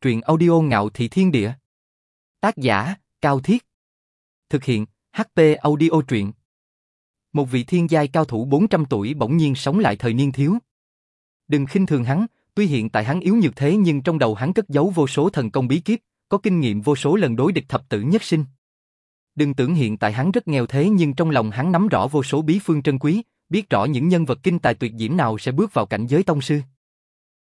truyện audio ngạo thị thiên địa. Tác giả, Cao Thiết. Thực hiện, HP audio truyện. Một vị thiên giai cao thủ 400 tuổi bỗng nhiên sống lại thời niên thiếu. Đừng khinh thường hắn, tuy hiện tại hắn yếu nhược thế nhưng trong đầu hắn cất giấu vô số thần công bí kíp, có kinh nghiệm vô số lần đối địch thập tử nhất sinh. Đừng tưởng hiện tại hắn rất nghèo thế nhưng trong lòng hắn nắm rõ vô số bí phương trân quý, biết rõ những nhân vật kinh tài tuyệt diễm nào sẽ bước vào cảnh giới tông sư.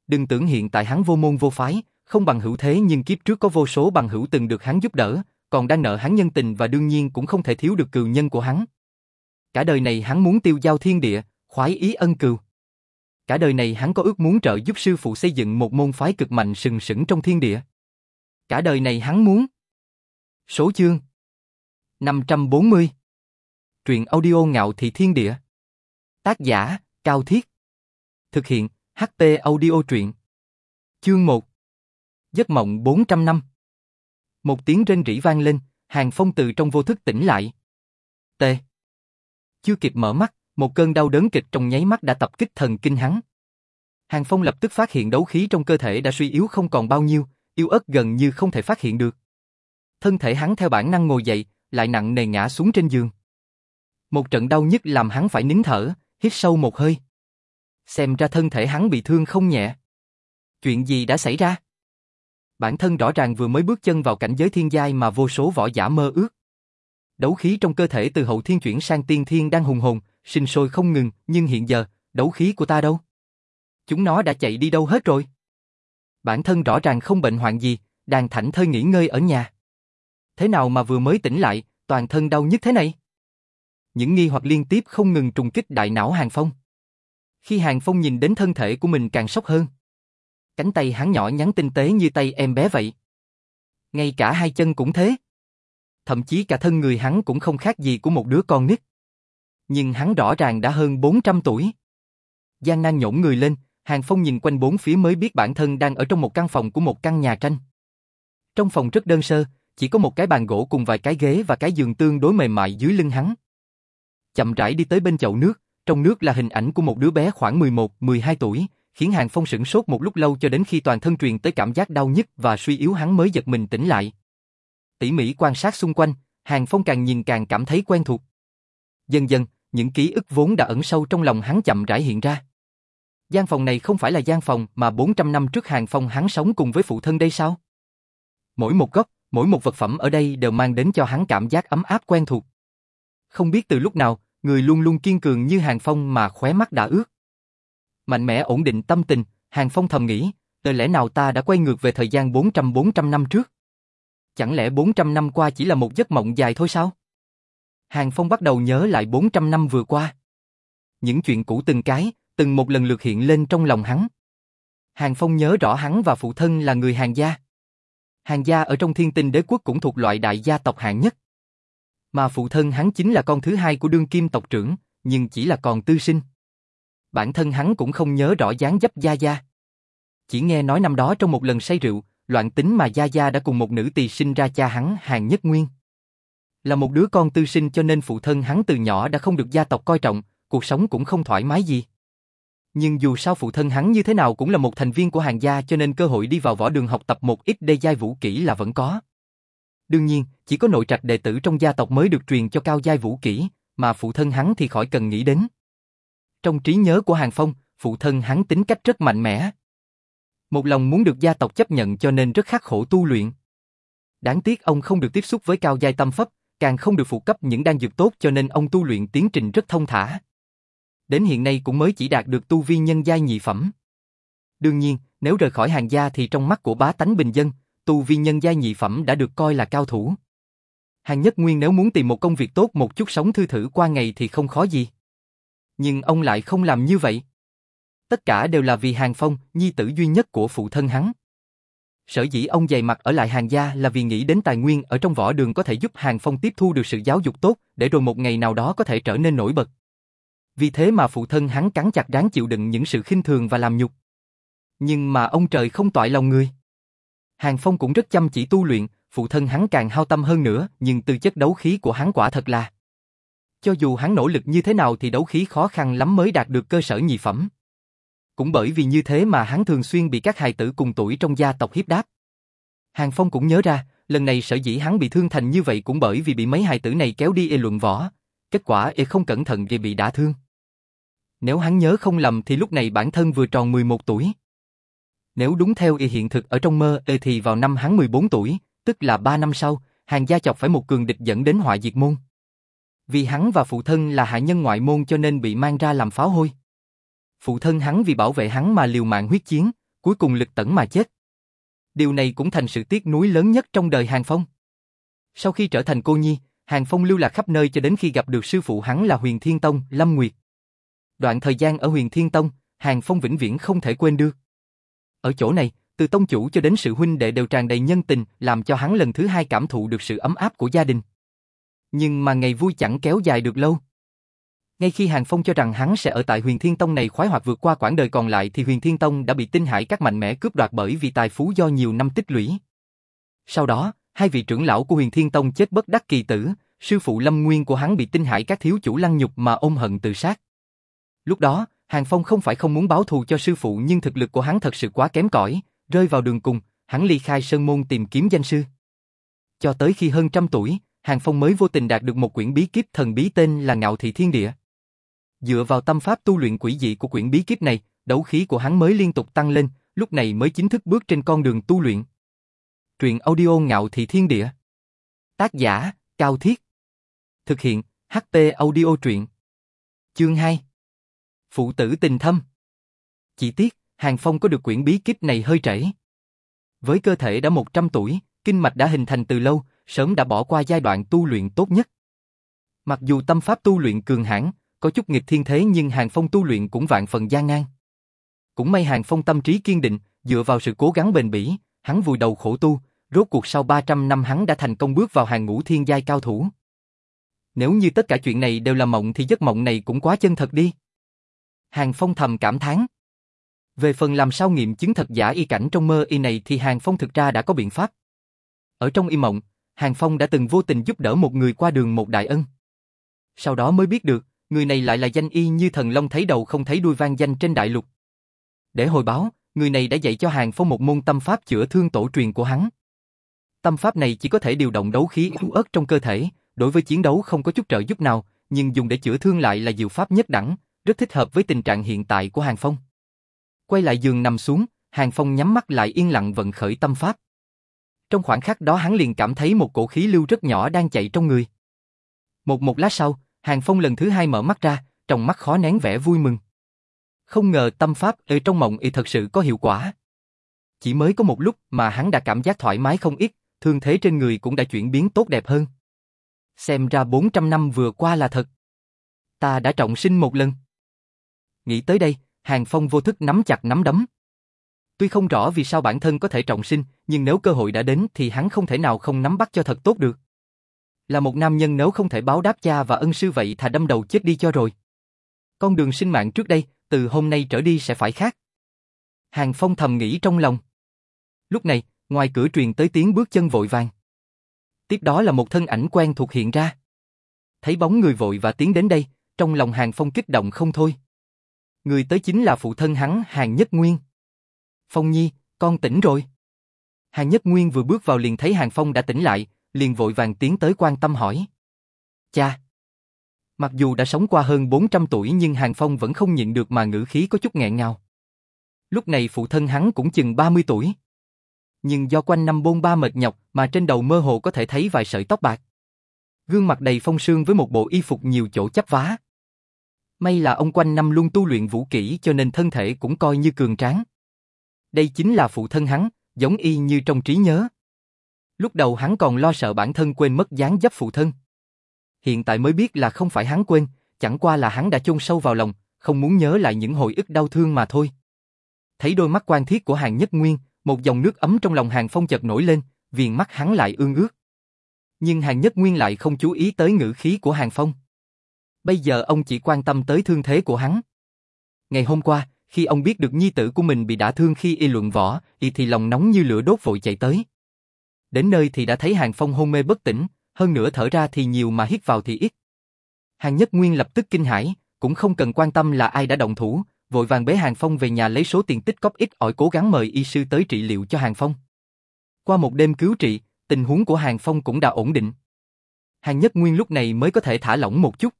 Đừng tưởng hiện tại hắn vô môn vô phái, không bằng hữu thế nhưng kiếp trước có vô số bằng hữu từng được hắn giúp đỡ, còn đang nợ hắn nhân tình và đương nhiên cũng không thể thiếu được cừu nhân của hắn. Cả đời này hắn muốn tiêu giao thiên địa, khoái ý ân cừu. Cả đời này hắn có ước muốn trợ giúp sư phụ xây dựng một môn phái cực mạnh sừng sững trong thiên địa. Cả đời này hắn muốn. Số chương 540 Truyện audio ngạo thị thiên địa Tác giả, Cao Thiết Thực hiện, HT audio truyện Chương 1 Giấc mộng 400 năm Một tiếng rên rỉ vang lên, Hàng Phong từ trong vô thức tỉnh lại. T. Chưa kịp mở mắt, một cơn đau đớn kịch trong nháy mắt đã tập kích thần kinh hắn. Hàng Phong lập tức phát hiện đấu khí trong cơ thể đã suy yếu không còn bao nhiêu, yếu ớt gần như không thể phát hiện được. Thân thể hắn theo bản năng ngồi dậy, lại nặng nề ngã xuống trên giường. Một trận đau nhức làm hắn phải nín thở, hít sâu một hơi. Xem ra thân thể hắn bị thương không nhẹ. Chuyện gì đã xảy ra? Bản thân rõ ràng vừa mới bước chân vào cảnh giới thiên giai mà vô số võ giả mơ ước. Đấu khí trong cơ thể từ hậu thiên chuyển sang tiên thiên đang hùng hồn, sinh sôi không ngừng, nhưng hiện giờ, đấu khí của ta đâu? Chúng nó đã chạy đi đâu hết rồi? Bản thân rõ ràng không bệnh hoạn gì, đang thảnh thơi nghỉ ngơi ở nhà. Thế nào mà vừa mới tỉnh lại, toàn thân đau nhức thế này? Những nghi hoặc liên tiếp không ngừng trùng kích đại não Hàng Phong. Khi Hàng Phong nhìn đến thân thể của mình càng sốc hơn. Cánh tay hắn nhỏ nhắn tinh tế như tay em bé vậy. Ngay cả hai chân cũng thế. Thậm chí cả thân người hắn cũng không khác gì của một đứa con nít. Nhưng hắn rõ ràng đã hơn 400 tuổi. Giang nan nhổn người lên, Hàng Phong nhìn quanh bốn phía mới biết bản thân đang ở trong một căn phòng của một căn nhà tranh. Trong phòng rất đơn sơ, chỉ có một cái bàn gỗ cùng vài cái ghế và cái giường tương đối mềm mại dưới lưng hắn. Chậm rãi đi tới bên chậu nước, trong nước là hình ảnh của một đứa bé khoảng 11, 12 tuổi, khiến Hàng Phong sững sốt một lúc lâu cho đến khi toàn thân truyền tới cảm giác đau nhức và suy yếu hắn mới giật mình tỉnh lại. Tỉ mỉ quan sát xung quanh, Hàng Phong càng nhìn càng cảm thấy quen thuộc. Dần dần, những ký ức vốn đã ẩn sâu trong lòng hắn chậm rãi hiện ra. Gian phòng này không phải là gian phòng mà 400 năm trước Hàng Phong hắn sống cùng với phụ thân đây sao? Mỗi một góc, mỗi một vật phẩm ở đây đều mang đến cho hắn cảm giác ấm áp quen thuộc. Không biết từ lúc nào, người luôn luôn kiên cường như Hàng Phong mà khóe mắt đã ướt. Mạnh mẽ ổn định tâm tình, Hàng Phong thầm nghĩ, đời lẽ nào ta đã quay ngược về thời gian 400-400 năm trước? Chẳng lẽ 400 năm qua chỉ là một giấc mộng dài thôi sao? Hàng Phong bắt đầu nhớ lại 400 năm vừa qua. Những chuyện cũ từng cái, từng một lần lượt hiện lên trong lòng hắn. Hàng Phong nhớ rõ hắn và phụ thân là người Hàng gia. Hàng gia ở trong thiên tinh đế quốc cũng thuộc loại đại gia tộc hạng nhất. Mà phụ thân hắn chính là con thứ hai của đương kim tộc trưởng, nhưng chỉ là còn tư sinh. Bản thân hắn cũng không nhớ rõ dáng dấp Gia Gia. Chỉ nghe nói năm đó trong một lần say rượu, loạn tính mà Gia Gia đã cùng một nữ tỳ sinh ra cha hắn Hàng Nhất Nguyên. Là một đứa con tư sinh cho nên phụ thân hắn từ nhỏ đã không được gia tộc coi trọng, cuộc sống cũng không thoải mái gì. Nhưng dù sao phụ thân hắn như thế nào cũng là một thành viên của hàng gia cho nên cơ hội đi vào võ đường học tập một ít đê giai vũ kỹ là vẫn có. Đương nhiên, chỉ có nội trạch đệ tử trong gia tộc mới được truyền cho cao giai vũ kỹ, mà phụ thân hắn thì khỏi cần nghĩ đến. Trong trí nhớ của Hàng Phong, phụ thân hắn tính cách rất mạnh mẽ. Một lòng muốn được gia tộc chấp nhận cho nên rất khắc khổ tu luyện. Đáng tiếc ông không được tiếp xúc với cao giai tâm pháp, càng không được phụ cấp những đan dược tốt cho nên ông tu luyện tiến trình rất thông thả. Đến hiện nay cũng mới chỉ đạt được tu vi nhân giai nhị phẩm. Đương nhiên, nếu rời khỏi hàng gia thì trong mắt của bá tánh bình dân, tu vi nhân giai nhị phẩm đã được coi là cao thủ. Hàng Nhất Nguyên nếu muốn tìm một công việc tốt một chút sống thư thử qua ngày thì không khó gì. Nhưng ông lại không làm như vậy. Tất cả đều là vì Hàng Phong, nhi tử duy nhất của phụ thân hắn. Sở dĩ ông dày mặt ở lại hàng gia là vì nghĩ đến tài nguyên ở trong võ đường có thể giúp Hàng Phong tiếp thu được sự giáo dục tốt, để rồi một ngày nào đó có thể trở nên nổi bật. Vì thế mà phụ thân hắn cắn chặt ráng chịu đựng những sự khinh thường và làm nhục. Nhưng mà ông trời không toại lòng người. Hàng Phong cũng rất chăm chỉ tu luyện, phụ thân hắn càng hao tâm hơn nữa, nhưng tư chất đấu khí của hắn quả thật là. Cho dù hắn nỗ lực như thế nào thì đấu khí khó khăn lắm mới đạt được cơ sở nhị phẩm. Cũng bởi vì như thế mà hắn thường xuyên bị các hài tử cùng tuổi trong gia tộc hiếp đáp. Hàng Phong cũng nhớ ra, lần này sở dĩ hắn bị thương thành như vậy cũng bởi vì bị mấy hài tử này kéo đi ê luận võ, kết quả e không cẩn thận thì bị đả thương. Nếu hắn nhớ không lầm thì lúc này bản thân vừa tròn 11 tuổi. Nếu đúng theo y hiện thực ở trong mơ e thì vào năm hắn 14 tuổi, tức là 3 năm sau, hàng gia chọc phải một cường địch dẫn đến họa diệt môn. Vì hắn và phụ thân là hạ nhân ngoại môn cho nên bị mang ra làm pháo hôi. Phụ thân hắn vì bảo vệ hắn mà liều mạng huyết chiến, cuối cùng lực tẩn mà chết. Điều này cũng thành sự tiếc nuối lớn nhất trong đời Hàng Phong. Sau khi trở thành cô nhi, Hàng Phong lưu lạc khắp nơi cho đến khi gặp được sư phụ hắn là Huyền Thiên Tông, Lâm Nguyệt. Đoạn thời gian ở Huyền Thiên Tông, Hàng Phong vĩnh viễn không thể quên được. Ở chỗ này, từ tông chủ cho đến sự huynh đệ đều tràn đầy nhân tình, làm cho hắn lần thứ hai cảm thụ được sự ấm áp của gia đình. Nhưng mà ngày vui chẳng kéo dài được lâu. Ngay khi Hàng Phong cho rằng hắn sẽ ở tại Huyền Thiên Tông này khoái hoạt vượt qua quãng đời còn lại thì Huyền Thiên Tông đã bị tinh hải các mạnh mẽ cướp đoạt bởi vì tài phú do nhiều năm tích lũy. Sau đó, hai vị trưởng lão của Huyền Thiên Tông chết bất đắc kỳ tử, sư phụ Lâm Nguyên của hắn bị tinh hải các thiếu chủ lăng nhục mà ôm hận tự sát. Lúc đó, Hàng Phong không phải không muốn báo thù cho sư phụ nhưng thực lực của hắn thật sự quá kém cỏi, rơi vào đường cùng, hắn ly khai sơn môn tìm kiếm danh sư. Cho tới khi hơn trăm tuổi, Hàng Phong mới vô tình đạt được một quyển bí kíp thần bí tên là Ngạo Thị Thiên Địa. Dựa vào tâm pháp tu luyện quỷ dị của quyển bí kíp này, đấu khí của hắn mới liên tục tăng lên, lúc này mới chính thức bước trên con đường tu luyện. Truyện audio Ngạo Thị Thiên Địa Tác giả, Cao Thiết Thực hiện, HP audio truyện Chương 2 Phụ tử tình thâm Chỉ tiếc, Hàng Phong có được quyển bí kíp này hơi trễ. Với cơ thể đã 100 tuổi, kinh mạch đã hình thành từ lâu, sớm đã bỏ qua giai đoạn tu luyện tốt nhất. Mặc dù tâm pháp tu luyện cường hãn, có chút nghịch thiên thế nhưng Hàng Phong tu luyện cũng vạn phần gian nan. Cũng may Hàng Phong tâm trí kiên định, dựa vào sự cố gắng bền bỉ, hắn vùi đầu khổ tu, rốt cuộc sau 300 năm hắn đã thành công bước vào hàng ngũ thiên giai cao thủ. Nếu như tất cả chuyện này đều là mộng thì giấc mộng này cũng quá chân thật đi. Hàng Phong thầm cảm thán. Về phần làm sao nghiệm chứng thật giả y cảnh trong mơ y này thì Hàng Phong thực ra đã có biện pháp. Ở trong y mộng, Hàng Phong đã từng vô tình giúp đỡ một người qua đường một đại ân. Sau đó mới biết được, người này lại là danh y như thần long thấy đầu không thấy đuôi vang danh trên đại lục. Để hồi báo, người này đã dạy cho Hàng Phong một môn tâm pháp chữa thương tổ truyền của hắn. Tâm pháp này chỉ có thể điều động đấu khí yếu ớt trong cơ thể, đối với chiến đấu không có chút trợ giúp nào, nhưng dùng để chữa thương lại là diệu pháp nhất đẳng, rất thích hợp với tình trạng hiện tại của Hàng Phong. Quay lại giường nằm xuống, Hàng Phong nhắm mắt lại yên lặng vận khởi tâm pháp. Trong khoảnh khắc đó hắn liền cảm thấy một cổ khí lưu rất nhỏ đang chạy trong người. Một một lát sau, Hàng Phong lần thứ hai mở mắt ra, trong mắt khó nén vẻ vui mừng. Không ngờ tâm pháp ở trong mộng y thật sự có hiệu quả. Chỉ mới có một lúc mà hắn đã cảm giác thoải mái không ít, thương thế trên người cũng đã chuyển biến tốt đẹp hơn. Xem ra 400 năm vừa qua là thật. Ta đã trọng sinh một lần. Nghĩ tới đây, Hàng Phong vô thức nắm chặt nắm đấm. Tuy không rõ vì sao bản thân có thể trọng sinh, nhưng nếu cơ hội đã đến thì hắn không thể nào không nắm bắt cho thật tốt được. Là một nam nhân nếu không thể báo đáp cha và ân sư vậy thà đâm đầu chết đi cho rồi. Con đường sinh mạng trước đây, từ hôm nay trở đi sẽ phải khác. Hàng Phong thầm nghĩ trong lòng. Lúc này, ngoài cửa truyền tới tiếng bước chân vội vàng. Tiếp đó là một thân ảnh quen thuộc hiện ra. Thấy bóng người vội và tiến đến đây, trong lòng Hàng Phong kích động không thôi. Người tới chính là phụ thân hắn Hàng Nhất Nguyên. Phong Nhi, con tỉnh rồi. Hàng Nhất Nguyên vừa bước vào liền thấy Hàng Phong đã tỉnh lại, liền vội vàng tiến tới quan tâm hỏi. Cha! Mặc dù đã sống qua hơn 400 tuổi nhưng Hàng Phong vẫn không nhịn được mà ngữ khí có chút nghẹn ngào. Lúc này phụ thân hắn cũng chừng 30 tuổi. Nhưng do quanh năm bôn ba mệt nhọc mà trên đầu mơ hồ có thể thấy vài sợi tóc bạc. Gương mặt đầy phong sương với một bộ y phục nhiều chỗ chấp vá. May là ông quanh năm luôn tu luyện vũ kỹ cho nên thân thể cũng coi như cường tráng. Đây chính là phụ thân hắn, giống y như trong trí nhớ. Lúc đầu hắn còn lo sợ bản thân quên mất dáng dấp phụ thân. Hiện tại mới biết là không phải hắn quên, chẳng qua là hắn đã chôn sâu vào lòng, không muốn nhớ lại những hồi ức đau thương mà thôi. Thấy đôi mắt quan thiết của hàng nhất nguyên, một dòng nước ấm trong lòng hàng phong chợt nổi lên, viền mắt hắn lại ương ước. Nhưng hàng nhất nguyên lại không chú ý tới ngữ khí của hàng phong. Bây giờ ông chỉ quan tâm tới thương thế của hắn. Ngày hôm qua, khi ông biết được nhi tử của mình bị đả thương khi y luận võ, y thì lòng nóng như lửa đốt vội chạy tới. Đến nơi thì đã thấy Hàng Phong hôn mê bất tỉnh, hơn nữa thở ra thì nhiều mà hít vào thì ít. Hàng Nhất Nguyên lập tức kinh hãi, cũng không cần quan tâm là ai đã động thủ, vội vàng bế Hàng Phong về nhà lấy số tiền tích cóp ít ỏi cố gắng mời y sư tới trị liệu cho Hàng Phong. Qua một đêm cứu trị, tình huống của Hàng Phong cũng đã ổn định. Hàng Nhất Nguyên lúc này mới có thể thả lỏng một chút.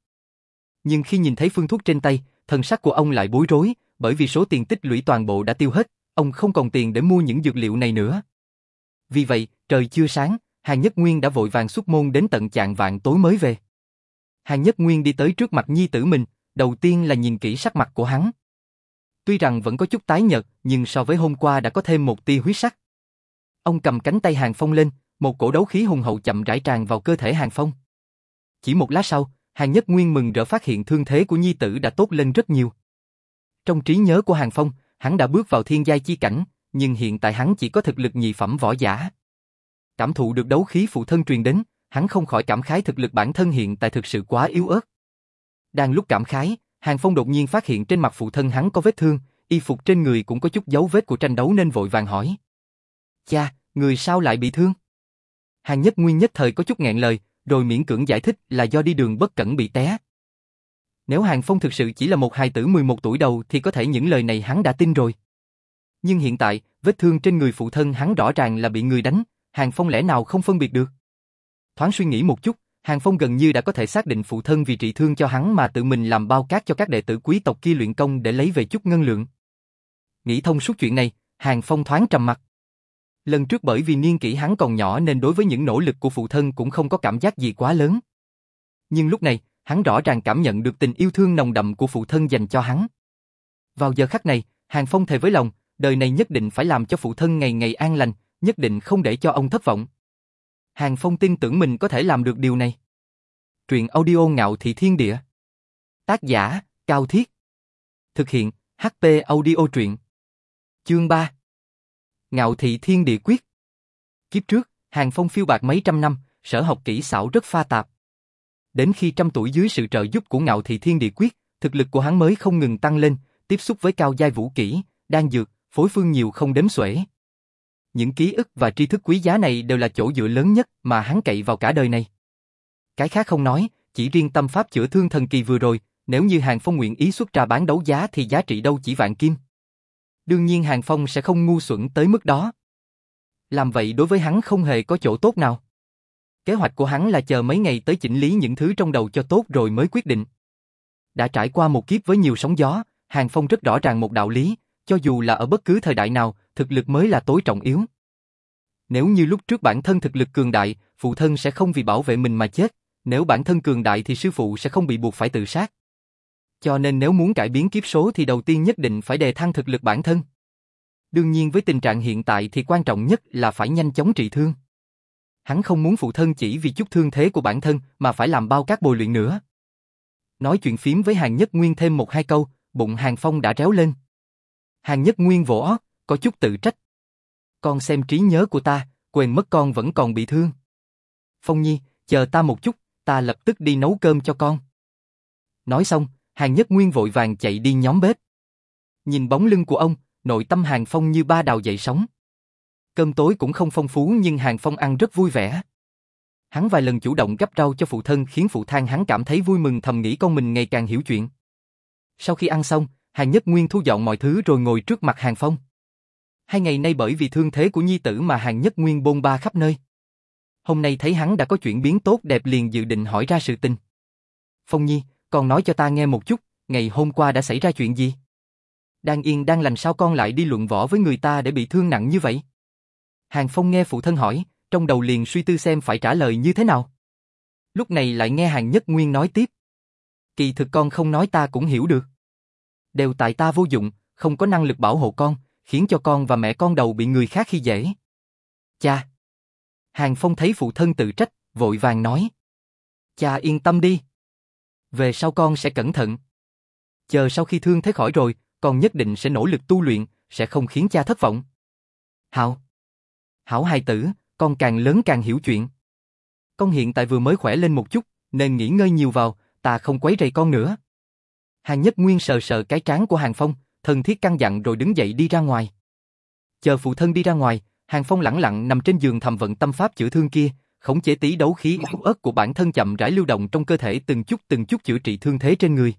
Nhưng khi nhìn thấy phương thuốc trên tay, thần sắc của ông lại bối rối, bởi vì số tiền tích lũy toàn bộ đã tiêu hết, ông không còn tiền để mua những dược liệu này nữa. Vì vậy, trời chưa sáng, Hàng Nhất Nguyên đã vội vàng xuất môn đến tận chạng vạn tối mới về. Hàng Nhất Nguyên đi tới trước mặt nhi tử mình, đầu tiên là nhìn kỹ sắc mặt của hắn. Tuy rằng vẫn có chút tái nhợt, nhưng so với hôm qua đã có thêm một tia huyết sắc. Ông cầm cánh tay Hàng Phong lên, một cổ đấu khí hùng hậu chậm rãi tràn vào cơ thể Hàng Phong. Chỉ một lát sau, Hàng Nhất Nguyên mừng rỡ phát hiện thương thế của nhi tử đã tốt lên rất nhiều. Trong trí nhớ của Hàng Phong, hắn đã bước vào thiên giai chi cảnh, nhưng hiện tại hắn chỉ có thực lực nhị phẩm võ giả. Cảm thụ được đấu khí phụ thân truyền đến, hắn không khỏi cảm khái thực lực bản thân hiện tại thực sự quá yếu ớt. Đang lúc cảm khái, Hàng Phong đột nhiên phát hiện trên mặt phụ thân hắn có vết thương, y phục trên người cũng có chút dấu vết của tranh đấu nên vội vàng hỏi. Cha, người sao lại bị thương? Hàng Nhất Nguyên nhất thời có chút nghẹn lời, rồi miễn cưỡng giải thích là do đi đường bất cẩn bị té. Nếu Hàng Phong thực sự chỉ là một hài tử 11 tuổi đầu thì có thể những lời này hắn đã tin rồi. Nhưng hiện tại, vết thương trên người phụ thân hắn rõ ràng là bị người đánh, Hàng Phong lẽ nào không phân biệt được. Thoáng suy nghĩ một chút, Hàng Phong gần như đã có thể xác định phụ thân vì trị thương cho hắn mà tự mình làm bao cát cho các đệ tử quý tộc kia luyện công để lấy về chút ngân lượng. Nghĩ thông suốt chuyện này, Hàng Phong thoáng trầm mặt. Lần trước bởi vì niên kỷ hắn còn nhỏ nên đối với những nỗ lực của phụ thân cũng không có cảm giác gì quá lớn. Nhưng lúc này, hắn rõ ràng cảm nhận được tình yêu thương nồng đậm của phụ thân dành cho hắn. Vào giờ khắc này, Hàng Phong thề với lòng, đời này nhất định phải làm cho phụ thân ngày ngày an lành, nhất định không để cho ông thất vọng. Hàng Phong tin tưởng mình có thể làm được điều này. Truyện audio ngạo thị thiên địa. Tác giả, Cao Thiết. Thực hiện, HP audio truyện. Chương 3. Ngạo thị thiên địa quyết. Kiếp trước, Hàng Phong phiêu bạc mấy trăm năm, sở học kỹ xảo rất pha tạp. Đến khi trăm tuổi dưới sự trợ giúp của ngạo thị thiên địa quyết, thực lực của hắn mới không ngừng tăng lên, tiếp xúc với cao giai vũ kỹ, đan dược, phối phương nhiều không đếm xuể. Những ký ức và tri thức quý giá này đều là chỗ dựa lớn nhất mà hắn cậy vào cả đời này. Cái khác không nói, chỉ riêng tâm pháp chữa thương thần kỳ vừa rồi, nếu như Hàng Phong nguyện ý xuất ra bán đấu giá thì giá trị đâu chỉ vạn kim. Đương nhiên Hàng Phong sẽ không ngu xuẩn tới mức đó. Làm vậy đối với hắn không hề có chỗ tốt nào. Kế hoạch của hắn là chờ mấy ngày tới chỉnh lý những thứ trong đầu cho tốt rồi mới quyết định. Đã trải qua một kiếp với nhiều sóng gió, Hàng Phong rất rõ ràng một đạo lý, cho dù là ở bất cứ thời đại nào, thực lực mới là tối trọng yếu. Nếu như lúc trước bản thân thực lực cường đại, phụ thân sẽ không vì bảo vệ mình mà chết, nếu bản thân cường đại thì sư phụ sẽ không bị buộc phải tự sát. Cho nên nếu muốn cải biến kiếp số thì đầu tiên nhất định phải đề thăng thực lực bản thân. Đương nhiên với tình trạng hiện tại thì quan trọng nhất là phải nhanh chóng trị thương. Hắn không muốn phụ thân chỉ vì chút thương thế của bản thân mà phải làm bao các bồi luyện nữa. Nói chuyện phím với Hàng Nhất Nguyên thêm một hai câu, bụng Hàng Phong đã réo lên. Hàng Nhất Nguyên vỗ, có chút tự trách. Con xem trí nhớ của ta, quên mất con vẫn còn bị thương. Phong Nhi, chờ ta một chút, ta lập tức đi nấu cơm cho con. Nói xong, Hàng Nhất Nguyên vội vàng chạy đi nhóm bếp. Nhìn bóng lưng của ông, nội tâm Hàng Phong như ba đào dậy sóng. Cơm tối cũng không phong phú nhưng Hàng Phong ăn rất vui vẻ. Hắn vài lần chủ động gấp rau cho phụ thân khiến phụ than hắn cảm thấy vui mừng thầm nghĩ con mình ngày càng hiểu chuyện. Sau khi ăn xong, Hàng Nhất Nguyên thu dọn mọi thứ rồi ngồi trước mặt Hàng Phong. Hai ngày nay bởi vì thương thế của nhi tử mà Hàng Nhất Nguyên bôn ba khắp nơi. Hôm nay thấy hắn đã có chuyển biến tốt đẹp liền dự định hỏi ra sự tình. Phong Nhi, con nói cho ta nghe một chút, ngày hôm qua đã xảy ra chuyện gì? Đang yên đang lành sao con lại đi luận võ với người ta để bị thương nặng như vậy? Hàng Phong nghe phụ thân hỏi, trong đầu liền suy tư xem phải trả lời như thế nào. Lúc này lại nghe Hàng Nhất Nguyên nói tiếp. Kỳ thực con không nói ta cũng hiểu được. Đều tại ta vô dụng, không có năng lực bảo hộ con, khiến cho con và mẹ con đầu bị người khác khi dễ. Cha! Hàng Phong thấy phụ thân tự trách, vội vàng nói. Cha yên tâm đi. Về sau con sẽ cẩn thận. Chờ sau khi thương thế khỏi rồi, con nhất định sẽ nỗ lực tu luyện, sẽ không khiến cha thất vọng. Hảo! Hảo hài tử, con càng lớn càng hiểu chuyện. Con hiện tại vừa mới khỏe lên một chút, nên nghỉ ngơi nhiều vào, ta không quấy rầy con nữa. Hàng Nhất Nguyên sờ sờ cái trán của Hàng Phong, thân thiết căn dặn rồi đứng dậy đi ra ngoài. Chờ phụ thân đi ra ngoài, Hàng Phong lặng lặng nằm trên giường thầm vận tâm pháp chữa thương kia, khống chế tí đấu khí yếu ớt của bản thân chậm rãi lưu động trong cơ thể từng chút từng chút chữa trị thương thế trên người.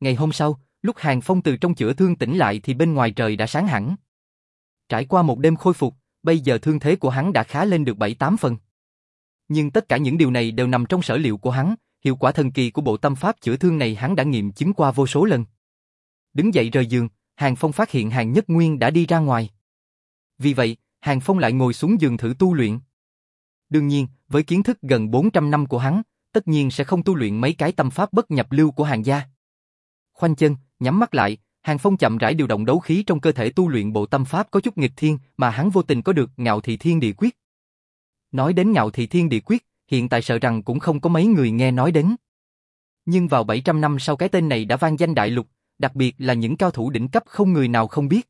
Ngày hôm sau, lúc Hàng Phong từ trong chữa thương tỉnh lại thì bên ngoài trời đã sáng hẳn. Trải qua một đêm khôi phục, bây giờ thương thế của hắn đã khá lên được 7-8 phần. Nhưng tất cả những điều này đều nằm trong sở liệu của hắn, hiệu quả thần kỳ của bộ tâm pháp chữa thương này hắn đã nghiệm chứng qua vô số lần. Đứng dậy rời giường, Hàng Phong phát hiện Hàng Nhất Nguyên đã đi ra ngoài. Vì vậy, Hàng Phong lại ngồi xuống giường thử tu luyện. Đương nhiên, với kiến thức gần 400 năm của hắn, tất nhiên sẽ không tu luyện mấy cái tâm pháp bất nhập lưu của hàng gia. Khoanh chân, nhắm mắt lại, Hàng Phong chậm rãi điều động đấu khí trong cơ thể tu luyện bộ tâm pháp có chút nghịch thiên mà hắn vô tình có được ngạo thị thiên địa quyết. Nói đến ngạo thị thiên địa quyết, hiện tại sợ rằng cũng không có mấy người nghe nói đến. Nhưng vào 700 năm sau cái tên này đã vang danh đại lục, đặc biệt là những cao thủ đỉnh cấp không người nào không biết.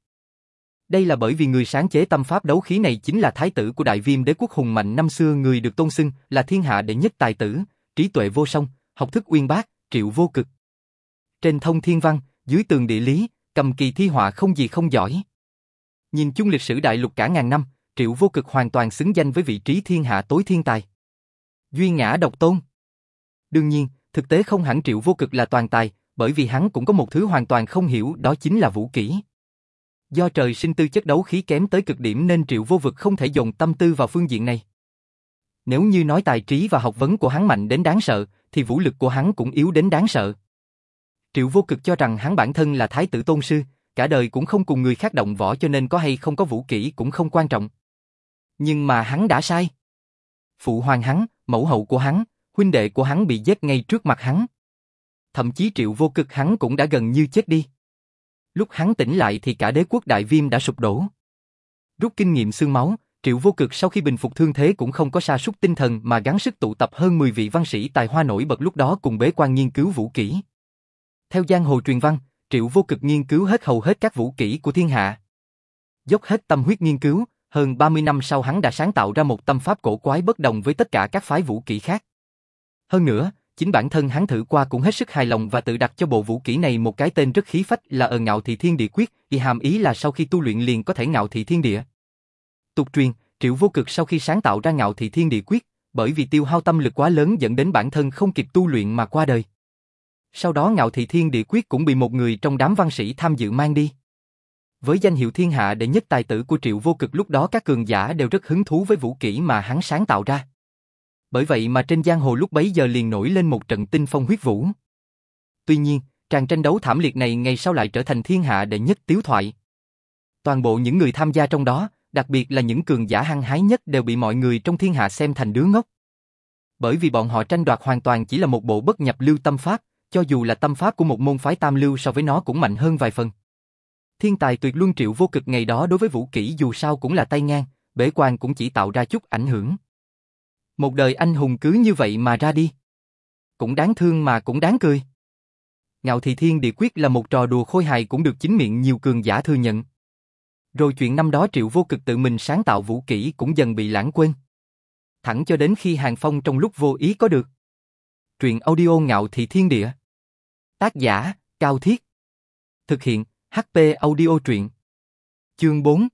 Đây là bởi vì người sáng chế tâm pháp đấu khí này chính là thái tử của đại viêm đế quốc hùng mạnh năm xưa người được tôn xưng là thiên hạ đệ nhất tài tử, trí tuệ vô song, học thức uyên bác, triệu vô cực. Trên thông thiên văn, dưới tường địa lý, cầm kỳ thi họa không gì không giỏi. Nhìn chung lịch sử đại lục cả ngàn năm, triệu vô cực hoàn toàn xứng danh với vị trí thiên hạ tối thiên tài. Duy ngã độc tôn. Đương nhiên, thực tế không hẳn triệu vô cực là toàn tài, bởi vì hắn cũng có một thứ hoàn toàn không hiểu đó chính là vũ kỹ. Do trời sinh tư chất đấu khí kém tới cực điểm nên triệu vô vực không thể dồn tâm tư vào phương diện này. Nếu như nói tài trí và học vấn của hắn mạnh đến đáng sợ, thì vũ lực của hắn cũng yếu đến đáng sợ. Triệu vô cực cho rằng hắn bản thân là thái tử tôn sư, cả đời cũng không cùng người khác động võ cho nên có hay không có vũ kỹ cũng không quan trọng. Nhưng mà hắn đã sai. Phụ hoàng hắn, mẫu hậu của hắn, huynh đệ của hắn bị giết ngay trước mặt hắn. Thậm chí triệu vô cực hắn cũng đã gần như chết đi. Lúc hắn tỉnh lại thì cả đế quốc đại viêm đã sụp đổ. Rút kinh nghiệm xương máu, Triệu Vô Cực sau khi bình phục thương thế cũng không có sa sút tinh thần mà gắng sức tụ tập hơn 10 vị văn sĩ tài hoa nổi bật lúc đó cùng bế quan nghiên cứu vũ kỹ. Theo giang hồ truyền văn, Triệu Vô Cực nghiên cứu hết hầu hết các vũ kỹ của thiên hạ. Dốc hết tâm huyết nghiên cứu, hơn 30 năm sau hắn đã sáng tạo ra một tâm pháp cổ quái bất đồng với tất cả các phái vũ kỹ khác. Hơn nữa, chính bản thân hắn thử qua cũng hết sức hài lòng và tự đặt cho bộ vũ kỹ này một cái tên rất khí phách là ờ ngạo thị thiên địa quyết, y hàm ý là sau khi tu luyện liền có thể ngạo thị thiên địa. Tục truyền, Triệu Vô Cực sau khi sáng tạo ra ngạo thị thiên địa quyết, bởi vì tiêu hao tâm lực quá lớn dẫn đến bản thân không kịp tu luyện mà qua đời. Sau đó ngạo thị thiên địa quyết cũng bị một người trong đám văn sĩ tham dự mang đi. Với danh hiệu thiên hạ đệ nhất tài tử của Triệu Vô Cực lúc đó các cường giả đều rất hứng thú với vũ kỹ mà hắn sáng tạo ra. Bởi vậy mà trên giang hồ lúc bấy giờ liền nổi lên một trận tinh phong huyết vũ. Tuy nhiên, tràng tranh đấu thảm liệt này ngày sau lại trở thành thiên hạ đệ nhất tiếu thoại. Toàn bộ những người tham gia trong đó, đặc biệt là những cường giả hăng hái nhất đều bị mọi người trong thiên hạ xem thành đứa ngốc. Bởi vì bọn họ tranh đoạt hoàn toàn chỉ là một bộ bất nhập lưu tâm pháp, cho dù là tâm pháp của một môn phái tam lưu so với nó cũng mạnh hơn vài phần. Thiên tài tuyệt luân triệu vô cực ngày đó đối với vũ kỹ dù sao cũng là tay ngang, bể quan cũng chỉ tạo ra chút ảnh hưởng. Một đời anh hùng cứ như vậy mà ra đi. Cũng đáng thương mà cũng đáng cười. Ngạo Thị Thiên Địa Quyết là một trò đùa khôi hài cũng được chính miệng nhiều cường giả thừa nhận. Rồi chuyện năm đó Triệu Vô Cực tự mình sáng tạo vũ kỹ cũng dần bị lãng quên. Thẳng cho đến khi Hàng Phong trong lúc vô ý có được. Truyện audio Ngạo Thị Thiên Địa. Tác giả, Cao Thiết. Thực hiện, HP audio truyện. Chương 4.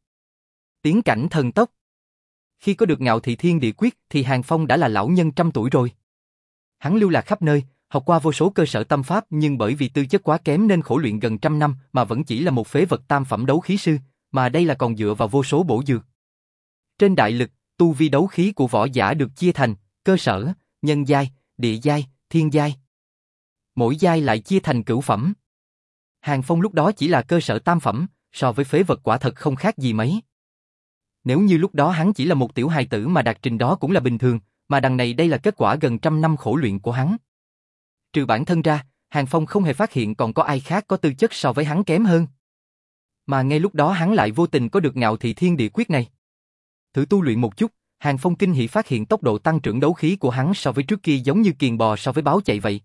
Tiến cảnh thần tốc. Khi có được ngạo thị thiên địa quyết thì Hàng Phong đã là lão nhân trăm tuổi rồi. Hắn lưu lạc khắp nơi, học qua vô số cơ sở tâm pháp nhưng bởi vì tư chất quá kém nên khổ luyện gần trăm năm mà vẫn chỉ là một phế vật tam phẩm đấu khí sư, mà đây là còn dựa vào vô số bổ dược. Trên đại lực, tu vi đấu khí của võ giả được chia thành cơ sở, nhân giai, địa giai, thiên giai. Mỗi giai lại chia thành cửu phẩm. Hàng Phong lúc đó chỉ là cơ sở tam phẩm, so với phế vật quả thật không khác gì mấy. Nếu như lúc đó hắn chỉ là một tiểu hài tử mà đạt trình đó cũng là bình thường, mà đằng này đây là kết quả gần trăm năm khổ luyện của hắn. Trừ bản thân ra, Hàng Phong không hề phát hiện còn có ai khác có tư chất so với hắn kém hơn. Mà ngay lúc đó hắn lại vô tình có được ngạo thị thiên địa quyết này. Thử tu luyện một chút, Hàng Phong kinh hỉ phát hiện tốc độ tăng trưởng đấu khí của hắn so với trước kia giống như kiền bò so với báo chạy vậy.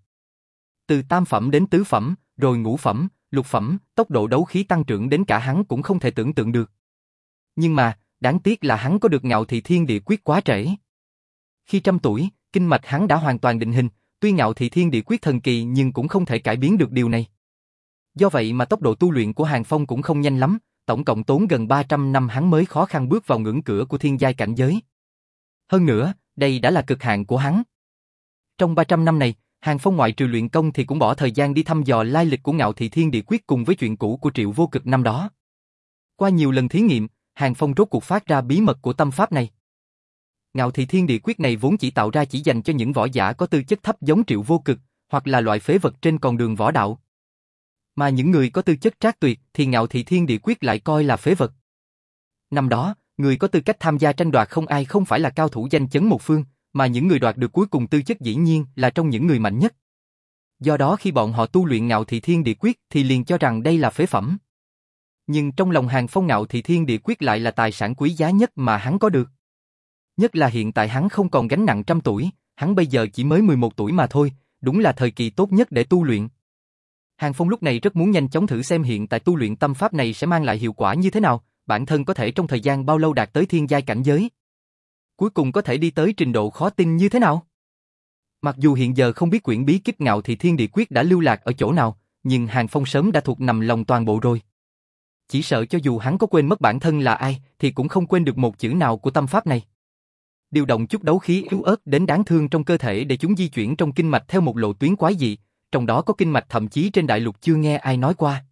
Từ tam phẩm đến tứ phẩm, rồi ngũ phẩm, lục phẩm, tốc độ đấu khí tăng trưởng đến cả hắn cũng không thể tưởng tượng được. Nhưng mà, Đáng tiếc là hắn có được ngạo thị thiên địa quyết quá trễ. Khi trăm tuổi, kinh mạch hắn đã hoàn toàn định hình, tuy ngạo thị thiên địa quyết thần kỳ nhưng cũng không thể cải biến được điều này. Do vậy mà tốc độ tu luyện của Hàng Phong cũng không nhanh lắm, tổng cộng tốn gần 300 năm hắn mới khó khăn bước vào ngưỡng cửa của thiên giai cảnh giới. Hơn nữa, đây đã là cực hạn của hắn. Trong 300 năm này, Hàng Phong ngoại trừ luyện công thì cũng bỏ thời gian đi thăm dò lai lịch của ngạo thị thiên địa quyết cùng với chuyện cũ của triệu vô cực năm đó. Qua nhiều lần thí nghiệm, Hàng Phong rốt cuộc phát ra bí mật của tâm pháp này. Ngạo thị thiên địa quyết này vốn chỉ tạo ra chỉ dành cho những võ giả có tư chất thấp giống triệu vô cực, hoặc là loại phế vật trên con đường võ đạo. Mà những người có tư chất trác tuyệt thì ngạo thị thiên địa quyết lại coi là phế vật. Năm đó, người có tư cách tham gia tranh đoạt không ai không phải là cao thủ danh chấn một phương, mà những người đoạt được cuối cùng tư chất dĩ nhiên là trong những người mạnh nhất. Do đó khi bọn họ tu luyện ngạo thị thiên địa quyết thì liền cho rằng đây là phế phẩm. Nhưng trong lòng hàng phong ngạo thị thiên địa quyết lại là tài sản quý giá nhất mà hắn có được. Nhất là hiện tại hắn không còn gánh nặng trăm tuổi, hắn bây giờ chỉ mới 11 tuổi mà thôi, đúng là thời kỳ tốt nhất để tu luyện. Hàng Phong lúc này rất muốn nhanh chóng thử xem hiện tại tu luyện tâm pháp này sẽ mang lại hiệu quả như thế nào, bản thân có thể trong thời gian bao lâu đạt tới thiên giai cảnh giới. Cuối cùng có thể đi tới trình độ khó tin như thế nào? Mặc dù hiện giờ không biết quyển bí kíp ngạo thì thiên địa quyết đã lưu lạc ở chỗ nào, nhưng Hàng Phong sớm đã thuộc nằm lòng toàn bộ rồi. Chỉ sợ cho dù hắn có quên mất bản thân là ai, thì cũng không quên được một chữ nào của tâm pháp này. Điều động chút đấu khí yếu ớt đến đáng thương trong cơ thể để chúng di chuyển trong kinh mạch theo một lộ tuyến quái dị, trong đó có kinh mạch thậm chí trên đại lục chưa nghe ai nói qua.